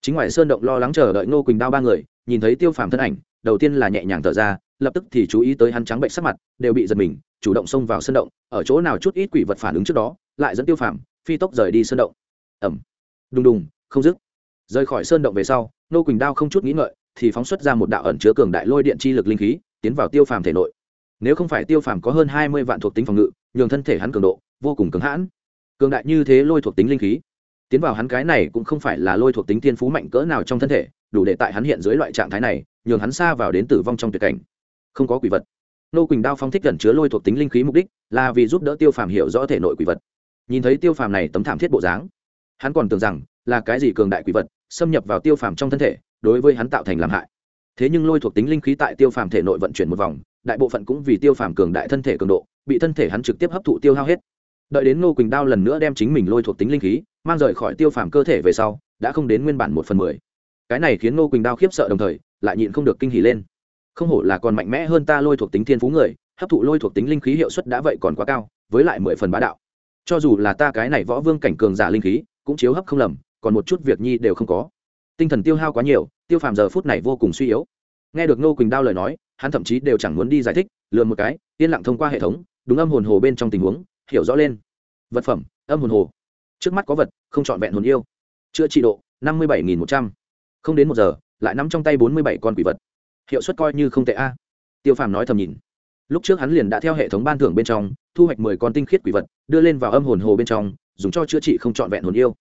Chính ngoài sơn động lo lắng chờ đợi ngô quỳnh đao ba người, nhìn thấy tiêu phàm thân ảnh, đầu tiên là nhẹ nhàng thở ra, lập tức thì chú ý tới hắn trắng bệnh sắc mặt, đều bị giật mình, chủ động xông vào sơn động, ở chỗ nào chút ít quỷ vật phản ứng trước đó, lại dẫn tiêu phàm phi tốc rời đi sơn động. Ẩm đùng đùng, không dứt. Rời khỏi sơn động về sau nô quỳnh đao không chút nghĩ ngợi, thì phóng xuất ra một đạo ẩn chứa cường đại lôi điện chi lực linh khí tiến vào tiêu phàm thể nội. Nếu không phải tiêu phàm có hơn hai mươi vạn thuộc tính phòng ngự, nhường thân thể hắn cường độ vô cùng cứng hãn. Cường đại như thế lôi thuộc tính linh khí, tiến vào hắn cái này cũng không phải là lôi thuộc tính thiên phú mạnh cỡ nào trong thân thể, đủ để tại hắn hiện dưới loại trạng thái này, nhường hắn xa vào đến tử vong trong tuyệt cảnh. Không có quỷ vật. Nô quỳnh đao phong thích gần chứa lôi thuộc tính linh khí mục đích là vì giúp đỡ tiêu phàm hiểu rõ thể nội quỷ vật. Nhìn thấy tiêu phàm này tấm thảm thiết bộ dáng, hắn còn tưởng rằng là cái gì cường đại quỷ vật xâm nhập vào tiêu phàm trong thân thể, đối với hắn tạo thành làm hại thế nhưng lôi thuộc tính linh khí tại tiêu phàm thể nội vận chuyển một vòng, đại bộ phận cũng vì tiêu phàm cường đại thân thể cường độ, bị thân thể hắn trực tiếp hấp thụ tiêu hao hết. Đợi đến ngô quỳnh đao lần nữa đem chính mình lôi thuộc tính linh khí mang rời khỏi tiêu phàm cơ thể về sau, đã không đến nguyên bản một phần mười. Cái này khiến ngô quỳnh đao khiếp sợ đồng thời, lại nhịn không được kinh hỉ lên. Không hổ là còn mạnh mẽ hơn ta lôi thuộc tính thiên phú người, hấp thụ lôi thuộc tính linh khí hiệu suất đã vậy còn quá cao, với lại mười phần bá đạo. Cho dù là ta cái này võ vương cảnh cường giả linh khí, cũng chiếu hấp không lầm, còn một chút việc nhi đều không có. Tinh thần tiêu hao quá nhiều tiêu phàm giờ phút này vô cùng suy yếu. Nghe được ngô quỳnh đao lời nói, hắn thậm chí đều chẳng muốn đi giải thích lượn một cái, yên lặng thông qua hệ thống, đúng âm hồn hồ bên trong tình huống, hiểu rõ lên. Vật phẩm, âm hồn hồ. Trước mắt có vật, không trọn vẹn hồn yêu. Chữa trị độ, năm mươi bảy nghìn một trăm. Không đến một giờ, lại nắm trong tay bốn mươi bảy con quỷ vật. Hiệu suất coi như không tệ a. Tiêu phàm nói thầm nhìn. Lúc trước hắn liền đã theo hệ thống ban thưởng bên trong, thu hoạch mười con tinh khiết quỷ vật, đưa lên vào âm hồn hồ bên trong, dùng cho chữa trị không trọn vẹn hồn yêu.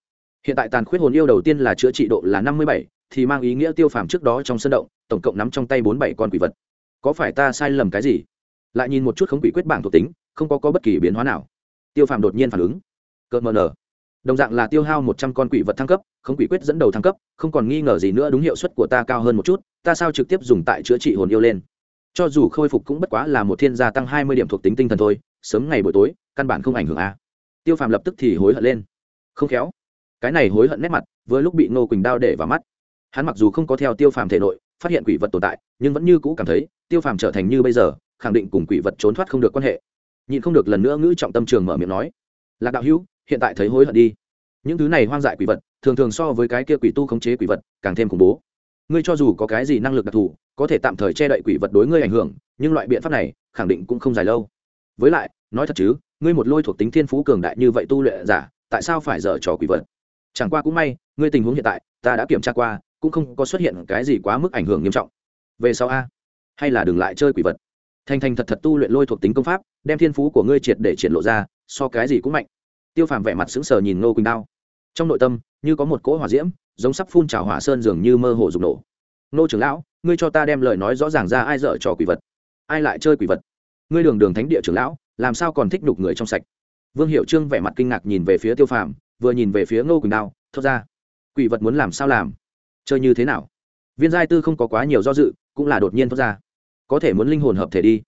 Hiện tại tàn khuyết hồn yêu đầu tiên là chữa trị độ là năm mươi bảy thì mang ý nghĩa tiêu phàm trước đó trong sân động tổng cộng nắm trong tay bốn bảy con quỷ vật. Có phải ta sai lầm cái gì? Lại nhìn một chút không quỷ quyết bảng thuộc tính không có, có bất kỳ biến hóa nào. Tiêu phàm đột nhiên phản ứng. Cợt mờ nở đồng dạng là tiêu hao một trăm con quỷ vật thăng cấp không quỷ quyết dẫn đầu thăng cấp không còn nghi ngờ gì nữa đúng hiệu suất của ta cao hơn một chút ta sao trực tiếp dùng tại chữa trị hồn yêu lên? Cho dù khôi phục cũng bất quá là một thiên gia tăng hai mươi điểm thuộc tính tinh thần thôi sớm ngày buổi tối căn bản không ảnh hưởng a. Tiêu phàm lập tức thì hối hận lên. Không khéo. Cái này hối hận nét mặt với lúc bị ngô quỳnh đao để vào mắt hắn mặc dù không có theo tiêu phàm thể nội phát hiện quỷ vật tồn tại, nhưng vẫn như cũ cảm thấy tiêu phàm trở thành như bây giờ, khẳng định cùng quỷ vật trốn thoát không được quan hệ. Nhịn không được lần nữa ngữ trọng tâm trường mở miệng nói, lạc đạo hữu, hiện tại thấy hối hận đi. Những thứ này hoang dại quỷ vật, thường thường so với cái kia quỷ tu khống chế quỷ vật càng thêm khủng bố. Ngươi cho dù có cái gì năng lực đặc thù, có thể tạm thời che đậy quỷ vật đối ngươi ảnh hưởng, nhưng loại biện pháp này khẳng định cũng không dài lâu. Với lại, nói thật chứ, ngươi một lôi thuộc tính thiên phú cường đại như vậy tu luyện giả, tại sao phải dở trò quỷ vật? Chẳng qua cũng may, ngươi tình huống hiện tại, ta đã kiểm tra qua cũng không có xuất hiện cái gì quá mức ảnh hưởng nghiêm trọng. Về sau a, hay là đừng lại chơi quỷ vật. Thành thành thật thật tu luyện lôi thuộc tính công pháp, đem thiên phú của ngươi triệt để triển lộ ra, so cái gì cũng mạnh. Tiêu phàm vẻ mặt sững sờ nhìn ngô quỳnh đao. Trong nội tâm, như có một cỗ hỏa diễm, giống sắp phun trào hỏa sơn dường như mơ hồ rụng nổ. Nô trưởng lão, ngươi cho ta đem lời nói rõ ràng ra ai dở trò quỷ vật? Ai lại chơi quỷ vật? Ngươi đường đường thánh địa trưởng lão, làm sao còn thích nhục người trong sạch? Vương hiệu trương vẻ mặt kinh ngạc nhìn về phía tiêu phàm, vừa nhìn về phía ngô quỳnh đao, thốt ra, quỷ vật muốn làm sao làm? Chơi như thế nào? Viên giai tư không có quá nhiều do dự, cũng là đột nhiên thoát ra. Có thể muốn linh hồn hợp thể đi.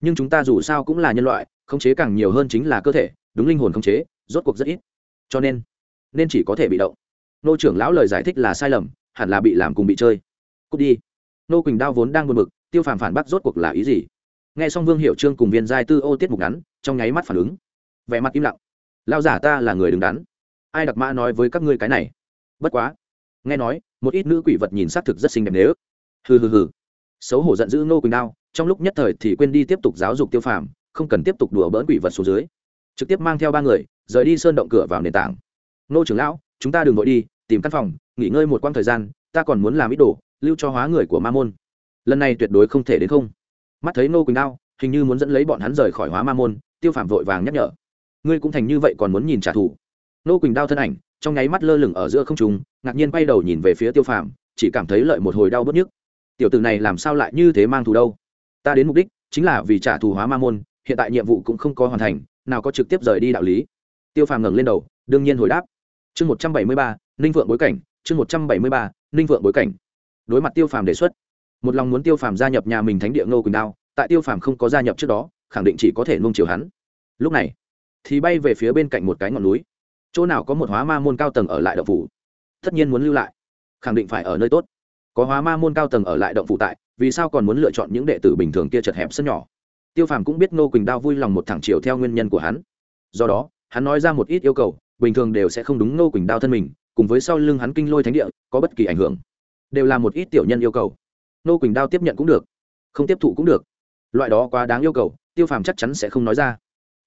Nhưng chúng ta dù sao cũng là nhân loại, khống chế càng nhiều hơn chính là cơ thể, đúng linh hồn khống chế, rốt cuộc rất ít. Cho nên nên chỉ có thể bị động. Nô trưởng lão lời giải thích là sai lầm, hẳn là bị làm cùng bị chơi. Cút đi. Nô quỳnh đao vốn đang buồn bực, tiêu phàm phản bác rốt cuộc là ý gì? Nghe xong vương hiệu trương cùng viên giai tư ô tiết mục ngắn, trong nháy mắt phản ứng. Vẻ mặt im lặng. Lao giả ta là người đứng đắn. Ai đặc mã nói với các ngươi cái này? Bất quá nghe nói, một ít nữ quỷ vật nhìn xác thực rất xinh đẹp nếu. Hừ hừ hừ. Xấu hổ giận dữ nô quỳnh đao, trong lúc nhất thời thì quên đi tiếp tục giáo dục tiêu phàm, không cần tiếp tục đùa bỡn quỷ vật xuống dưới. Trực tiếp mang theo ba người, rời đi sơn động cửa vào nền tảng. Nô trưởng lão, chúng ta đừng vội đi, tìm căn phòng, nghỉ ngơi một quãng thời gian, ta còn muốn làm ít đồ, lưu cho hóa người của ma môn. Lần này tuyệt đối không thể đến không. Mắt thấy nô quỳnh đao, hình như muốn dẫn lấy bọn hắn rời khỏi hóa ma môn, tiêu phàm vội vàng nhắc nhở. Ngươi cũng thành như vậy còn muốn nhìn trả thù. Nô quỳnh đao thân ảnh trong nháy mắt lơ lửng ở giữa không trung, ngạc nhiên quay đầu nhìn về phía tiêu phạm chỉ cảm thấy lợi một hồi đau bớt nhức. Tiểu tử này làm sao lại như thế mang thù đâu? Ta đến mục đích chính là vì trả thù hóa ma môn, hiện tại nhiệm vụ cũng không có hoàn thành, nào có trực tiếp rời đi đạo lý. Tiêu phàm ngẩng lên đầu, đương nhiên hồi đáp. Chương một trăm bảy mươi ba, ninh vượng bối cảnh, chương một trăm bảy mươi ba, ninh vượng bối cảnh. Đối mặt tiêu phàm đề xuất, một lòng muốn tiêu phàm gia nhập nhà mình thánh địa ngô quỳnh đao, tại tiêu phàm không có gia nhập trước đó, khẳng định chỉ có thể nung chiều hắn. Lúc này, thì bay về phía bên cạnh một cái ngọn núi chỗ nào có một hóa ma môn cao tầng ở lại động phủ? Tất nhiên muốn lưu lại. Khẳng định phải ở nơi tốt. Có hóa ma môn cao tầng ở lại động phủ tại, vì sao còn muốn lựa chọn những đệ tử bình thường kia chật hẹp sân nhỏ? Tiêu phàm cũng biết ngô quỳnh đao vui lòng một thẳng chiều theo nguyên nhân của hắn. Do đó, hắn nói ra một ít yêu cầu, bình thường đều sẽ không đúng ngô quỳnh đao thân mình, cùng với sau lưng hắn kinh lôi thánh địa, có bất kỳ ảnh hưởng. Đều là một ít tiểu nhân yêu cầu. Ngô quỳnh đao tiếp nhận cũng được. Không tiếp thụ cũng được. Loại đó quá đáng yêu cầu, tiêu phàm chắc chắn sẽ không nói ra.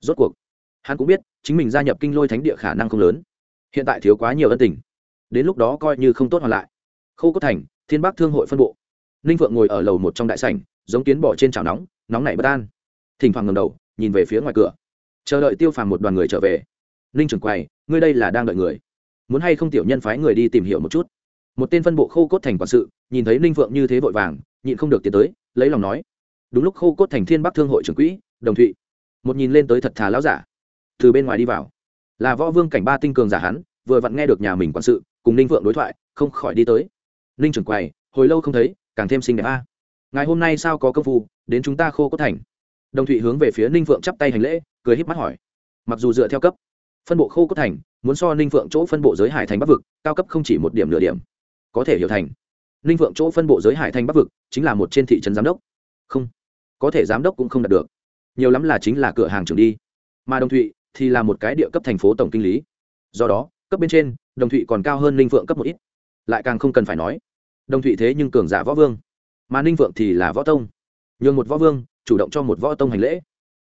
Rốt cuộc hắn cũng biết, chính mình gia nhập kinh lôi thánh địa khả năng không lớn. Hiện tại thiếu quá nhiều ân tình. Đến lúc đó coi như không tốt hoàn lại. Khô cốt thành, thiên bắc thương hội phân bộ. Ninh phượng ngồi ở lầu một trong đại sảnh, giống kiến bỏ trên chảo nóng nóng nảy bất an. Thỉnh thoảng ngầm đầu, nhìn về phía ngoài cửa. Chờ đợi tiêu phàm một đoàn người trở về. Ninh trưởng quầy, ngươi đây là đang đợi người. Muốn hay không tiểu nhân phái người đi tìm hiểu một chút. Một tên phân bộ Khô cốt thành quản sự, nhìn thấy ninh phượng như thế vội vàng, nhịn không được tiến tới, lấy lòng nói. Đúng lúc Khô cốt thành thiên bắc thương hội trưởng quỹ, đồng thụy. Một nhìn lên tới thật thà lão giả từ bên ngoài đi vào. Là võ vương cảnh ba tinh cường giả hắn, vừa vặn nghe được nhà mình quản sự cùng ninh vượng đối thoại, không khỏi đi tới. Ninh trưởng quầy, hồi lâu không thấy, càng thêm xinh đẹp a. Ngày hôm nay sao có công phu, đến chúng ta khô cốt thành. Đồng thụy hướng về phía ninh vượng chắp tay hành lễ, cười híp mắt hỏi. Mặc dù dựa theo cấp, phân bộ khô cốt thành, muốn so ninh vượng chỗ phân bộ giới hải thành bắc vực, cao cấp không chỉ một điểm nửa điểm, có thể hiểu thành. Ninh vượng chỗ phân bộ giới hải thành bắc vực, chính là một trên thị trấn giám đốc. Không, có thể giám đốc cũng không đạt được. Nhiều lắm là chính là cửa hàng trưởng đi. Mà đồng thụy thì là một cái địa cấp thành phố tổng kinh lý. Do đó, cấp bên trên, đồng thụy còn cao hơn ninh phượng cấp một ít. Lại càng không cần phải nói. Đồng thụy thế nhưng cường giả võ vương. Mà ninh phượng thì là võ tông. Nhường một võ vương, chủ động cho một võ tông hành lễ.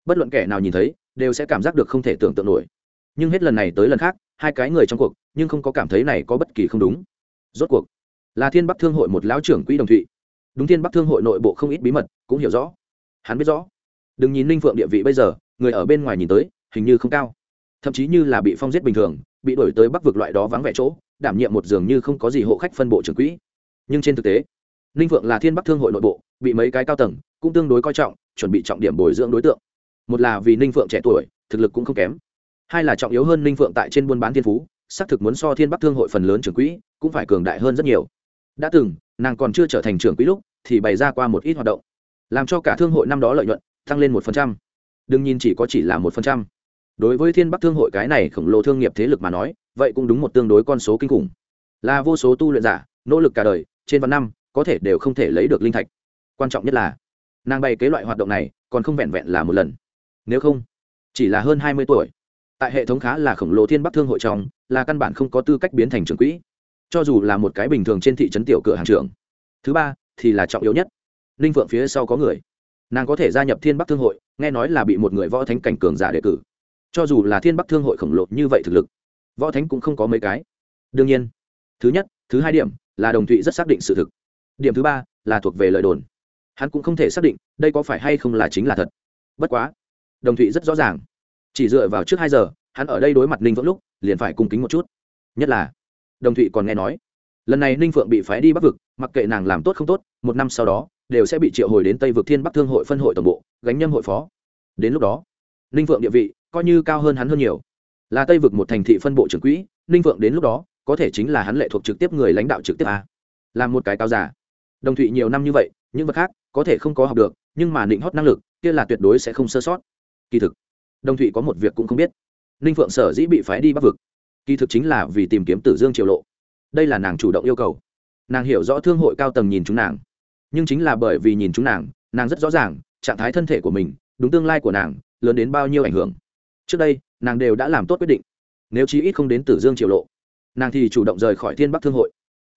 Bất luận kẻ nào nhìn thấy, đều sẽ cảm giác được không thể tưởng tượng nổi. Nhưng hết lần này tới lần khác, hai cái người trong cuộc, nhưng không có cảm thấy này có bất kỳ không đúng. Rốt cuộc, là thiên bắc thương hội một lão trưởng quỹ đồng thụy. Đúng thiên bắc thương hội nội bộ không ít bí mật, cũng hiểu rõ. Hắn biết rõ. Đừng nhìn ninh phượng địa vị bây giờ, người ở bên ngoài nhìn tới hình như không cao. Thậm chí như là bị phong giết bình thường, bị đổi tới bắc vực loại đó vắng vẻ chỗ, đảm nhiệm một giường như không có gì hộ khách phân bộ trưởng quỹ. Nhưng trên thực tế, ninh phượng là thiên bắc thương hội nội bộ, bị mấy cái cao tầng, cũng tương đối coi trọng, chuẩn bị trọng điểm bồi dưỡng đối tượng. Một là vì ninh phượng trẻ tuổi, thực lực cũng không kém. Hai là trọng yếu hơn ninh phượng tại trên buôn bán thiên phú, xác thực muốn so thiên bắc thương hội phần lớn trưởng quỹ, cũng phải cường đại hơn rất nhiều. Đã từng, nàng còn chưa trở thành trưởng quỹ lúc, thì bày ra qua một ít hoạt động, làm cho cả thương hội năm đó lợi nhuận tăng lên một phần trăm. Đừng nhìn chỉ có chỉ là một phần trăm đối với thiên bắc thương hội cái này khổng lồ thương nghiệp thế lực mà nói, vậy cũng đúng một tương đối con số kinh khủng. Là vô số tu luyện giả, nỗ lực cả đời, trên vạn năm, có thể đều không thể lấy được linh thạch. Quan trọng nhất là, nàng bày kế loại hoạt động này, còn không vẹn vẹn là một lần. Nếu không, chỉ là hơn hai mươi tuổi. Tại hệ thống khá là khổng lồ thiên bắc thương hội trong, là căn bản không có tư cách biến thành trưởng quỹ. Cho dù là một cái bình thường trên thị trấn tiểu cửa hàng trưởng. Thứ ba, thì là trọng yếu nhất, ninh phượng phía sau có người. Nàng có thể gia nhập thiên bắc thương hội, nghe nói là bị một người võ thánh cảnh cường giả đề cử cho dù là thiên bắc thương hội khổng lồ như vậy thực lực, võ thánh cũng không có mấy cái. Đương nhiên, thứ nhất, thứ hai điểm là đồng thụy rất xác định sự thực. Điểm thứ ba là thuộc về lời đồn. Hắn cũng không thể xác định đây có phải hay không là chính là thật. Bất quá, đồng thụy rất rõ ràng. Chỉ dựa vào trước hai giờ, hắn ở đây đối mặt ninh vững lúc, liền phải cung kính một chút. Nhất là, đồng thụy còn nghe nói, lần này ninh phượng bị phái đi bắc vực, mặc kệ nàng làm tốt không tốt, một năm sau đó, đều sẽ bị triệu hồi đến tây vực thiên bắc thương hội phân hội tổng bộ, gánh nhâm hội phó. Đến lúc đó ninh phượng địa vị coi như cao hơn hắn hơn nhiều. Là tây vực một thành thị phân bộ trưởng quỹ, ninh phượng đến lúc đó có thể chính là hắn lệ thuộc trực tiếp người lãnh đạo trực tiếp a. Là một cái cao giả. Đồng thụy nhiều năm như vậy, những vật khác có thể không có học được, nhưng mà định hót năng lực, kia là tuyệt đối sẽ không sơ sót. Kỳ thực, đồng thụy có một việc cũng không biết. Ninh phượng sở dĩ bị phái đi bắc vực, kỳ thực chính là vì tìm kiếm tử dương triều lộ. Đây là nàng chủ động yêu cầu. Nàng hiểu rõ thương hội cao tầng nhìn chúng nàng. Nhưng chính là bởi vì nhìn chúng nàng nàng rất rõ ràng trạng thái thân thể của mình, đúng tương lai của nàng lớn đến bao nhiêu ảnh hưởng. Trước đây, nàng đều đã làm tốt quyết định. Nếu chí ít không đến tử dương Triệu lộ, nàng thì chủ động rời khỏi thiên bắc thương hội.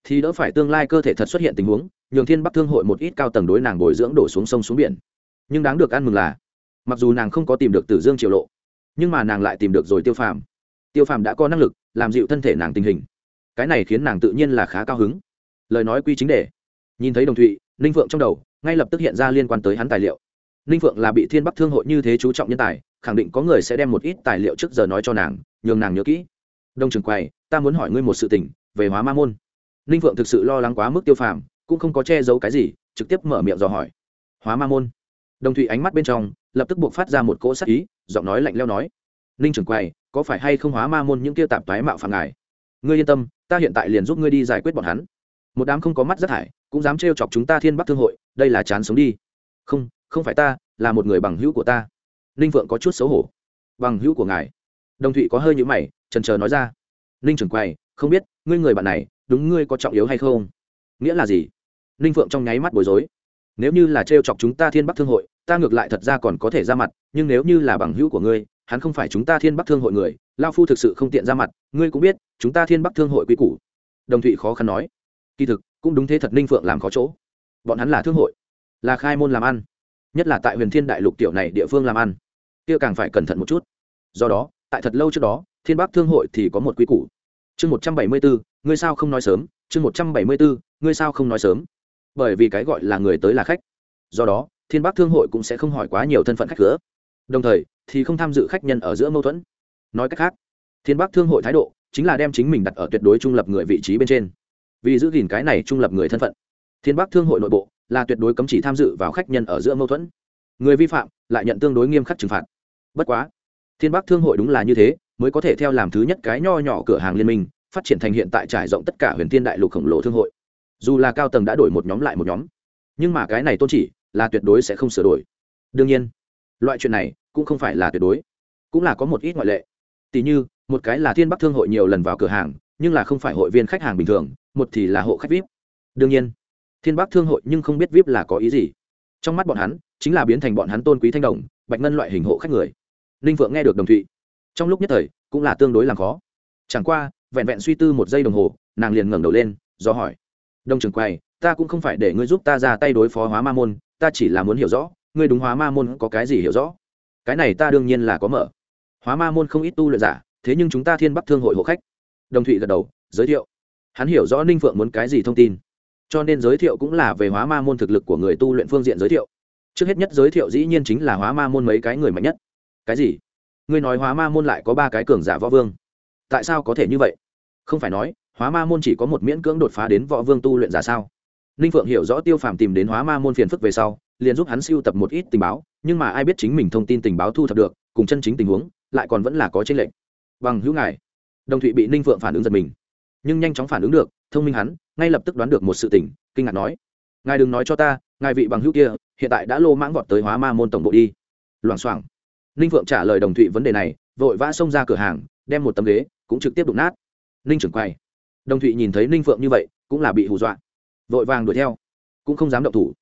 Thì đỡ phải tương lai cơ thể thật xuất hiện tình huống, nhường thiên bắc thương hội một ít cao tầng đối nàng bồi dưỡng đổ xuống sông xuống biển. Nhưng đáng được ăn mừng là, mặc dù nàng không có tìm được tử dương Triệu lộ, nhưng mà nàng lại tìm được rồi tiêu phàm. Tiêu phàm đã có năng lực làm dịu thân thể nàng tình hình. Cái này khiến nàng tự nhiên là khá cao hứng. Lời nói quy chính đề. Nhìn thấy đồng thụy, ninh phượng trong đầu, ngay lập tức hiện ra liên quan tới hắn tài liệu ninh phượng là bị thiên bắc thương hội như thế chú trọng nhân tài, khẳng định có người sẽ đem một ít tài liệu trước giờ nói cho nàng, nhường nàng nhớ kỹ. Đông trường quầy, ta muốn hỏi ngươi một sự tình, về hóa ma môn. Ninh phượng thực sự lo lắng quá mức tiêu phàm, cũng không có che giấu cái gì, trực tiếp mở miệng dò hỏi. Hóa ma môn? Đồng thụy ánh mắt bên trong, lập tức buộc phát ra một cỗ sắc ý, giọng nói lạnh leo nói. Ninh trường quầy, có phải hay không hóa ma môn những kia tạp thoái mạo phạm ngài? Ngươi yên tâm, ta hiện tại liền giúp ngươi đi giải quyết bọn hắn. Một đám không có mắt rất hải cũng dám trêu chọc chúng ta thiên bắc thương hội, đây là chán sống đi. Không không phải ta, là một người bằng hữu của ta. Ninh phượng có chút xấu hổ. Bằng hữu của ngài? Đồng thụy có hơi nhữ mày, trần trờ nói ra. Ninh trưởng quầy, không biết, ngươi người bạn này, đúng ngươi có trọng yếu hay không? Nghĩa là gì? Ninh phượng trong nháy mắt bối rối. Nếu như là trêu chọc chúng ta thiên bắc thương hội, ta ngược lại thật ra còn có thể ra mặt, nhưng nếu như là bằng hữu của ngươi, hắn không phải chúng ta thiên bắc thương hội người, lao phu thực sự không tiện ra mặt, ngươi cũng biết, chúng ta thiên bắc thương hội quy củ. Đồng thụy khó khăn nói. Kỳ thực, cũng đúng thế thật ninh phượng làm khó chỗ. Bọn hắn là thương hội, là khai môn làm ăn nhất là tại huyền thiên đại lục tiểu này địa phương làm ăn. Kia càng phải cẩn thận một chút. Do đó, tại thật lâu trước đó, thiên bắc thương hội thì có một quy củ. Chương một trăm bảy mươi bốn, ngươi sao không nói sớm? Chương một trăm bảy mươi bốn, ngươi sao không nói sớm? Bởi vì cái gọi là người tới là khách. Do đó, thiên bắc thương hội cũng sẽ không hỏi quá nhiều thân phận khách cửa. Đồng thời, thì không tham dự khách nhân ở giữa mâu thuẫn. Nói cách khác, thiên bắc thương hội thái độ chính là đem chính mình đặt ở tuyệt đối trung lập người vị trí bên trên. Vì giữ gìn cái này trung lập người thân phận, thiên bắc thương hội nội bộ là tuyệt đối cấm chỉ tham dự vào khách nhân ở giữa mâu thuẫn. Người vi phạm lại nhận tương đối nghiêm khắc trừng phạt. Bất quá, thiên bắc thương hội đúng là như thế, mới có thể theo làm thứ nhất cái nho nhỏ cửa hàng liên minh, phát triển thành hiện tại trải rộng tất cả huyền thiên đại lục khổng lồ thương hội. Dù là cao tầng đã đổi một nhóm lại một nhóm, nhưng mà cái này tôn chỉ là tuyệt đối sẽ không sửa đổi. Đương nhiên, loại chuyện này cũng không phải là tuyệt đối, cũng là có một ít ngoại lệ. Tỷ như, một cái là thiên bắc thương hội nhiều lần vào cửa hàng, nhưng là không phải hội viên khách hàng bình thường, một thì là hộ khách vip. Đương nhiên thiên bắc thương hội nhưng không biết vip là có ý gì. Trong mắt bọn hắn, chính là biến thành bọn hắn tôn quý thanh đồng, bạch ngân loại hình hộ khách người. Ninh phượng nghe được đồng thụy. Trong lúc nhất thời, cũng là tương đối làm khó. Chẳng qua, vẹn vẹn suy tư một giây đồng hồ, nàng liền ngẩng đầu lên, do hỏi. Đông trường quay ta cũng không phải để ngươi giúp ta ra tay đối phó hóa ma môn, ta chỉ là muốn hiểu rõ, ngươi đúng hóa ma môn có cái gì hiểu rõ? Cái này ta đương nhiên là có mở. Hóa ma môn không ít tu luyện giả, thế nhưng chúng ta thiên bắc thương hội hộ khách. Đồng thụy gật đầu, giới thiệu. Hắn hiểu rõ ninh phượng muốn cái gì thông tin cho nên giới thiệu cũng là về hóa ma môn thực lực của người tu luyện phương diện giới thiệu. Trước hết nhất giới thiệu dĩ nhiên chính là hóa ma môn mấy cái người mạnh nhất. Cái gì? Ngươi nói hóa ma môn lại có ba cái cường giả võ vương. Tại sao có thể như vậy? Không phải nói, hóa ma môn chỉ có một miễn cưỡng đột phá đến võ vương tu luyện giả sao? Ninh phượng hiểu rõ tiêu phàm tìm đến hóa ma môn phiền phức về sau, liền giúp hắn siêu tập một ít tình báo, nhưng mà ai biết chính mình thông tin tình báo thu thập được, cùng chân chính tình huống, lại còn vẫn là có tranh lệch. Bằng hữu ngài. Đồng thụy bị ninh phượng phản ứng giật mình. Nhưng nhanh chóng phản ứng được, thông minh hắn ngay lập tức đoán được một sự tình, kinh ngạc nói, ngài đừng nói cho ta, ngài vị bằng hữu kia, hiện tại đã lô mãng vọt tới hóa ma môn tổng bộ đi. Loảng xoảng, ninh phượng trả lời đồng thụy vấn đề này, vội vã xông ra cửa hàng, đem một tấm ghế cũng trực tiếp đụng nát. Ninh trưởng quay đồng thụy nhìn thấy ninh phượng như vậy, cũng là bị hù dọa, vội vàng đuổi theo, cũng không dám động thủ,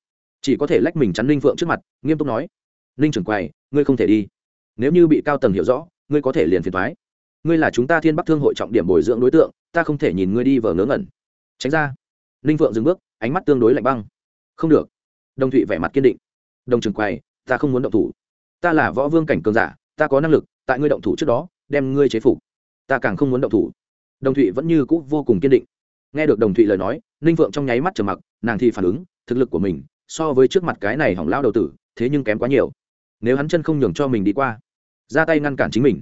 chỉ có thể lách mình chắn ninh phượng trước mặt, nghiêm túc nói, ninh trưởng quay ngươi không thể đi, nếu như bị cao tầng hiểu rõ, ngươi có thể liền phiền thoái ngươi là chúng ta thiên bắc thương hội trọng điểm bồi dưỡng đối tượng, ta không thể nhìn ngươi đi vờ ngớ ngẩn tránh ra. Ninh phượng dừng bước, ánh mắt tương đối lạnh băng. Không được. Đồng thụy vẻ mặt kiên định. Đồng trường quay, ta không muốn động thủ. Ta là võ vương cảnh cường giả, ta có năng lực, tại ngươi động thủ trước đó, đem ngươi chế phục. Ta càng không muốn động thủ. Đồng thụy vẫn như cũ vô cùng kiên định. Nghe được đồng thụy lời nói, ninh vượng trong nháy mắt trầm mặc, nàng thì phản ứng, thực lực của mình, so với trước mặt cái này hỏng lao đầu tử, thế nhưng kém quá nhiều. Nếu hắn chân không nhường cho mình đi qua, ra tay ngăn cản chính mình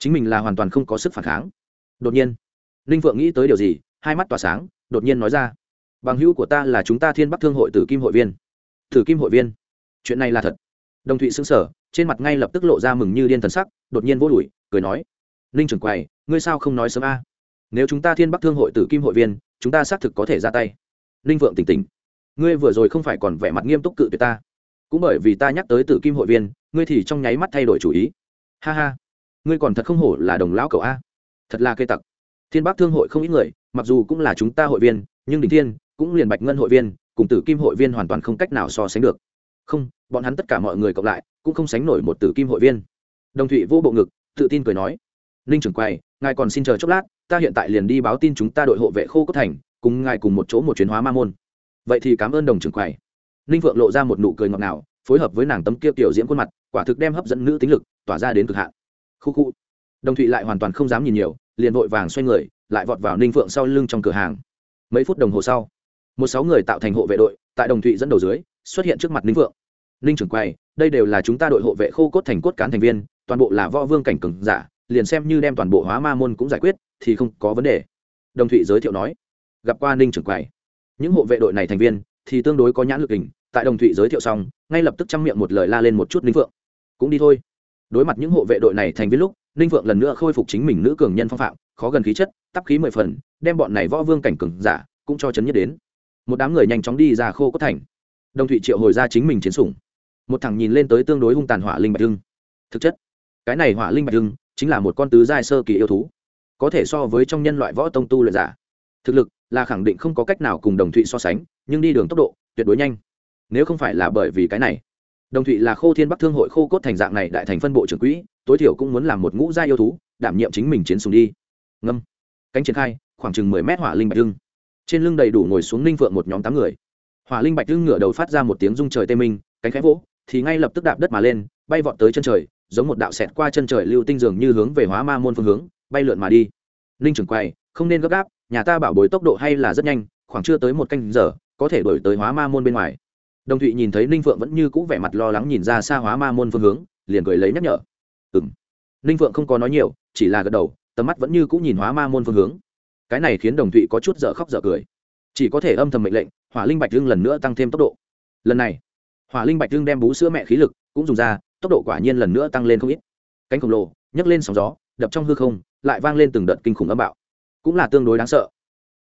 chính mình là hoàn toàn không có sức phản kháng. Đột nhiên, ninh vượng nghĩ tới điều gì, hai mắt tỏa sáng đột nhiên nói ra, bằng hữu của ta là chúng ta thiên bắc thương hội tử kim hội viên. Tử kim hội viên? Chuyện này là thật. Đồng thụy xứng sở trên mặt ngay lập tức lộ ra mừng như điên thần sắc, đột nhiên vô đùi, cười nói, ninh trưởng quầy, ngươi sao không nói sớm a? Nếu chúng ta thiên bắc thương hội tử kim hội viên, chúng ta xác thực có thể ra tay. Ninh vượng tỉnh tỉnh, ngươi vừa rồi không phải còn vẻ mặt nghiêm túc cự tuyệt ta? Cũng bởi vì ta nhắc tới tử kim hội viên, ngươi thì trong nháy mắt thay đổi chủ ý. Ha ha, ngươi còn thật không hổ là đồng lão cậu a. Thật là cây tặc. Thiên bắc thương hội không ít người mặc dù cũng là chúng ta hội viên, nhưng đình thiên cũng liền bạch ngân hội viên, cùng tử kim hội viên hoàn toàn không cách nào so sánh được. Không, bọn hắn tất cả mọi người cộng lại, cũng không sánh nổi một tử kim hội viên. Đồng thụy vô bộ ngực, tự tin cười nói, ninh trưởng quầy, ngài còn xin chờ chốc lát, ta hiện tại liền đi báo tin chúng ta đội hộ vệ khô cốt thành, cùng ngài cùng một chỗ một chuyến hóa ma môn. Vậy thì cảm ơn đồng trưởng quầy. Ninh vượng lộ ra một nụ cười ngọt ngào, phối hợp với nàng tấm kia tiểu diễm khuôn mặt, quả thực đem hấp dẫn nữ tính lực tỏa ra đến cực hạn. Khu khu. Đồng thụy lại hoàn toàn không dám nhìn nhiều, liền vội vàng xoay người lại vọt vào ninh phượng sau lưng trong cửa hàng. Mấy phút đồng hồ sau, một sáu người tạo thành hộ vệ đội tại đồng thụy dẫn đầu dưới xuất hiện trước mặt ninh phượng. Ninh trưởng quay, đây đều là chúng ta đội hộ vệ khô cốt thành cốt cán thành viên, toàn bộ là võ vương cảnh cừng giả, liền xem như đem toàn bộ hóa ma môn cũng giải quyết, thì không có vấn đề. Đồng thụy giới thiệu nói, gặp qua ninh trưởng quầy những hộ vệ đội này thành viên thì tương đối có nhãn lực hình, tại đồng thụy giới thiệu xong, ngay lập tức chăm miệng một lời la lên một chút ninh phượng. Cũng đi thôi. Đối mặt những hộ vệ đội này thành viên lúc ninh phượng lần nữa khôi phục chính mình nữ cường nhân phong phạm, khó gần khí chất, tắp khí mười phần, đem bọn này võ vương cảnh cường giả cũng cho chấn nhất đến. Một đám người nhanh chóng đi ra khô cốt thành. Đồng thụy triệu hồi ra chính mình chiến sủng. Một thằng nhìn lên tới tương đối hung tàn hỏa linh bạch hưng thực chất, cái này hỏa linh bạch hưng chính là một con tứ giai sơ kỳ yêu thú, có thể so với trong nhân loại võ tông tu luyện giả. Thực lực là khẳng định không có cách nào cùng đồng thụy so sánh, nhưng đi đường tốc độ tuyệt đối nhanh. Nếu không phải là bởi vì cái này đồng thụy là khô thiên bắc thương hội khô cốt thành dạng này đại thành phân bộ trưởng quỹ, tối thiểu cũng muốn làm một ngũ gia yêu thú, đảm nhiệm chính mình chiến sùng đi. Ngâm. Cánh triển khai, khoảng chừng mười mét hỏa linh bạch lưng trên lưng đầy đủ ngồi xuống ninh phượng một nhóm tám người. Hỏa linh bạch lưng ngửa đầu phát ra một tiếng rung trời tê minh, cánh khẽ vỗ, thì ngay lập tức đạp đất mà lên, bay vọt tới chân trời, giống một đạo xẹt qua chân trời lưu tinh dường như hướng về hóa ma môn phương hướng, bay lượn mà đi. Ninh trưởng quay không nên gấp gáp, nhà ta bảo bối tốc độ hay là rất nhanh, khoảng chưa tới một canh giờ, có thể đổi tới hóa ma môn bên ngoài đồng thụy nhìn thấy ninh phượng vẫn như cũ vẻ mặt lo lắng nhìn ra xa hóa ma môn phương hướng, liền cười lấy nhắc nhở. Ừ m ninh phượng không có nói nhiều, chỉ là gật đầu, tầm mắt vẫn như cũ nhìn hóa ma môn phương hướng. Cái này khiến đồng thụy có chút dở khóc dở cười. Chỉ có thể âm thầm mệnh lệnh, hỏa linh bạch dương lần nữa tăng thêm tốc độ. Lần này, hỏa linh bạch dương đem bú sữa mẹ khí lực cũng dùng ra, tốc độ quả nhiên lần nữa tăng lên không ít. Cánh khổng lồ nhấc lên sóng gió, đập trong hư không, lại vang lên từng đợt kinh khủng âm bạo. Cũng là tương đối đáng sợ.